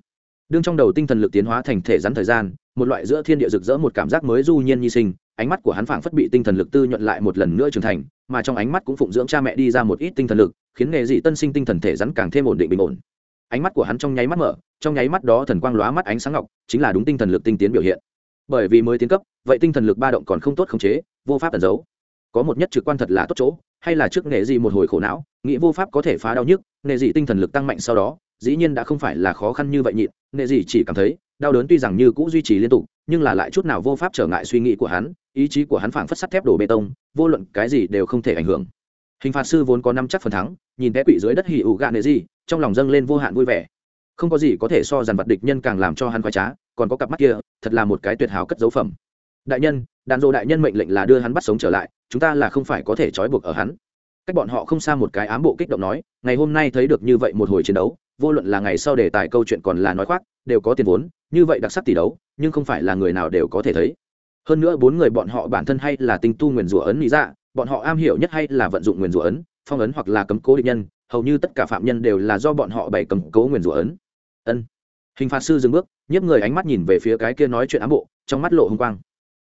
Speaker 1: Đương trong đầu tinh thần lực tiến hóa thành thể rắn thời gian, một loại giữa thiên địa rực rỡ một cảm giác mới du nhiên nhi sinh, ánh mắt của hắn phảng phất bị tinh thần lực tư nhuận lại một lần nữa trưởng thành, mà trong ánh mắt cũng phụng dưỡng cha mẹ đi ra một ít tinh thần lực khiến nghề dị tân sinh tinh thần thể rắn càng thêm ổn định bình ổn. Ánh mắt của hắn trong nháy mắt mở, trong nháy mắt đó thần quang lóa mắt ánh sáng ngọc, chính là đúng tinh thần lực tinh tiến biểu hiện. Bởi vì mới tiến cấp, vậy tinh thần lực ba động còn không tốt khống chế, vô pháp tẩn giấu. Có một nhất trực quan thật là tốt chỗ, hay là trước nghề gì một hồi khổ não, nghĩ vô pháp có thể phá đau nhức, nghề gì tinh thần lực tăng mạnh sau đó, dĩ nhiên đã không phải là khó khăn như vậy nhịn, nghề gì chỉ cảm thấy, đau đớn tuy rằng như cũ duy trì liên tục, nhưng là lại chút nào vô pháp trở ngại suy nghĩ của hắn, ý chí của hắn phảng phất sắt thép đổ bê tông, vô luận cái gì đều không thể ảnh hưởng hình phạt sư vốn có năm chắc phần thắng, nhìn té quỵ dưới đất hỉ ủ gạ nệ gì, trong lòng dâng lên vô hạn vui vẻ. Không có gì có thể so dàn vật địch nhân càng làm cho hắn khoái trá, còn có cặp mắt kia, thật là một cái tuyệt hảo cất dấu phẩm. Đại nhân, đàn dộ đại nhân mệnh lệnh là đưa hắn bắt sống trở lại, chúng ta là không phải có thể trói buộc ở hắn. Cách bọn họ không xa một cái ám bộ kích động nói, ngày hôm nay thấy được như vậy một hồi chiến đấu, vô luận là ngày sau đề tài câu chuyện còn là nói khoác, đều có tiền vốn, như vậy đặc sắc tỷ đấu, nhưng không phải là người nào đều có thể thấy. Hơn nữa bốn người bọn họ bản thân hay là tinh tu nguyền rủa ấn lý ra bọn họ am hiểu nhất hay là vận dụng nguyền rủa ấn, phong ấn hoặc là cấm cố địch nhân, hầu như tất cả phạm nhân đều là do bọn họ bày cầm cố nguyền rủa ấn. Ân. Hình phạt sư dừng bước, nhiếp người ánh mắt nhìn về phía cái kia nói chuyện ám bộ, trong mắt lộ hung quang.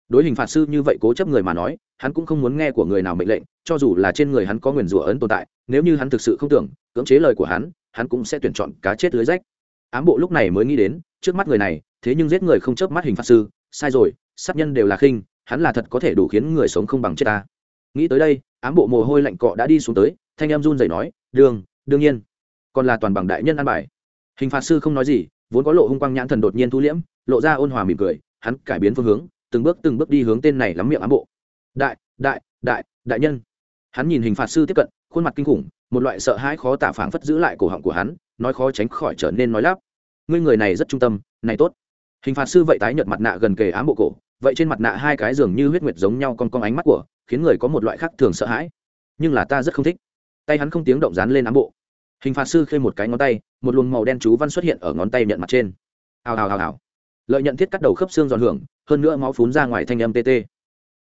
Speaker 1: Đối hình phạt sư như vậy cố chấp người mà nói, hắn cũng không muốn nghe của người nào mệnh lệnh, cho dù là trên người hắn có nguyền rủa ấn tồn tại, nếu như hắn thực sự không tưởng, cưỡng chế lời của hắn hắn cũng sẽ tuyển chọn cá chết lưới rách. Ám bộ lúc này mới nghĩ đến, trước mắt người này, thế nhưng giết người không chớp mắt hình phạt sư, sai rồi, sát nhân đều là khinh, hắn là thật có thể đủ khiến người sống không bằng chết ta nghĩ tới đây, ám bộ mồ hôi lạnh cọ đã đi xuống tới, thanh em run rẩy nói, đường, đương nhiên. Còn là toàn bằng đại nhân ăn bài. Hình phạt sư không nói gì, vốn có lộ hung quang nhãn thần đột nhiên thu liễm, lộ ra ôn hòa mỉm cười, hắn cải biến phương hướng, từng bước từng bước đi hướng tên này lắm miệng ám bộ. Đại đại đại đại nhân. Hắn nhìn hình phạt sư tiếp cận, khuôn mặt kinh khủng, một loại sợ hãi khó tả phảng phất giữ lại cổ họng của hắn, nói khó tránh khỏi trở nên nói lắp. Ngươi người này rất trung tâm, này tốt. Hình phạt sư vậy tái nhợt mặt nạ gần kề ám bộ cổ, vậy trên mặt nạ hai cái dường như huyết nguyệt giống nhau con con ánh mắt của khiến người có một loại khác thường sợ hãi. Nhưng là ta rất không thích. Tay hắn không tiếng động dán lên ám bộ. Hình phạt sư khơi một cái ngón tay, một luồng màu đen chú văn xuất hiện ở ngón tay nhận mặt trên. Hào hào hào hào. Lợi nhận thiết cắt đầu khớp xương giòn hưởng, hơn nữa máu phún ra ngoài thanh âm tê tê.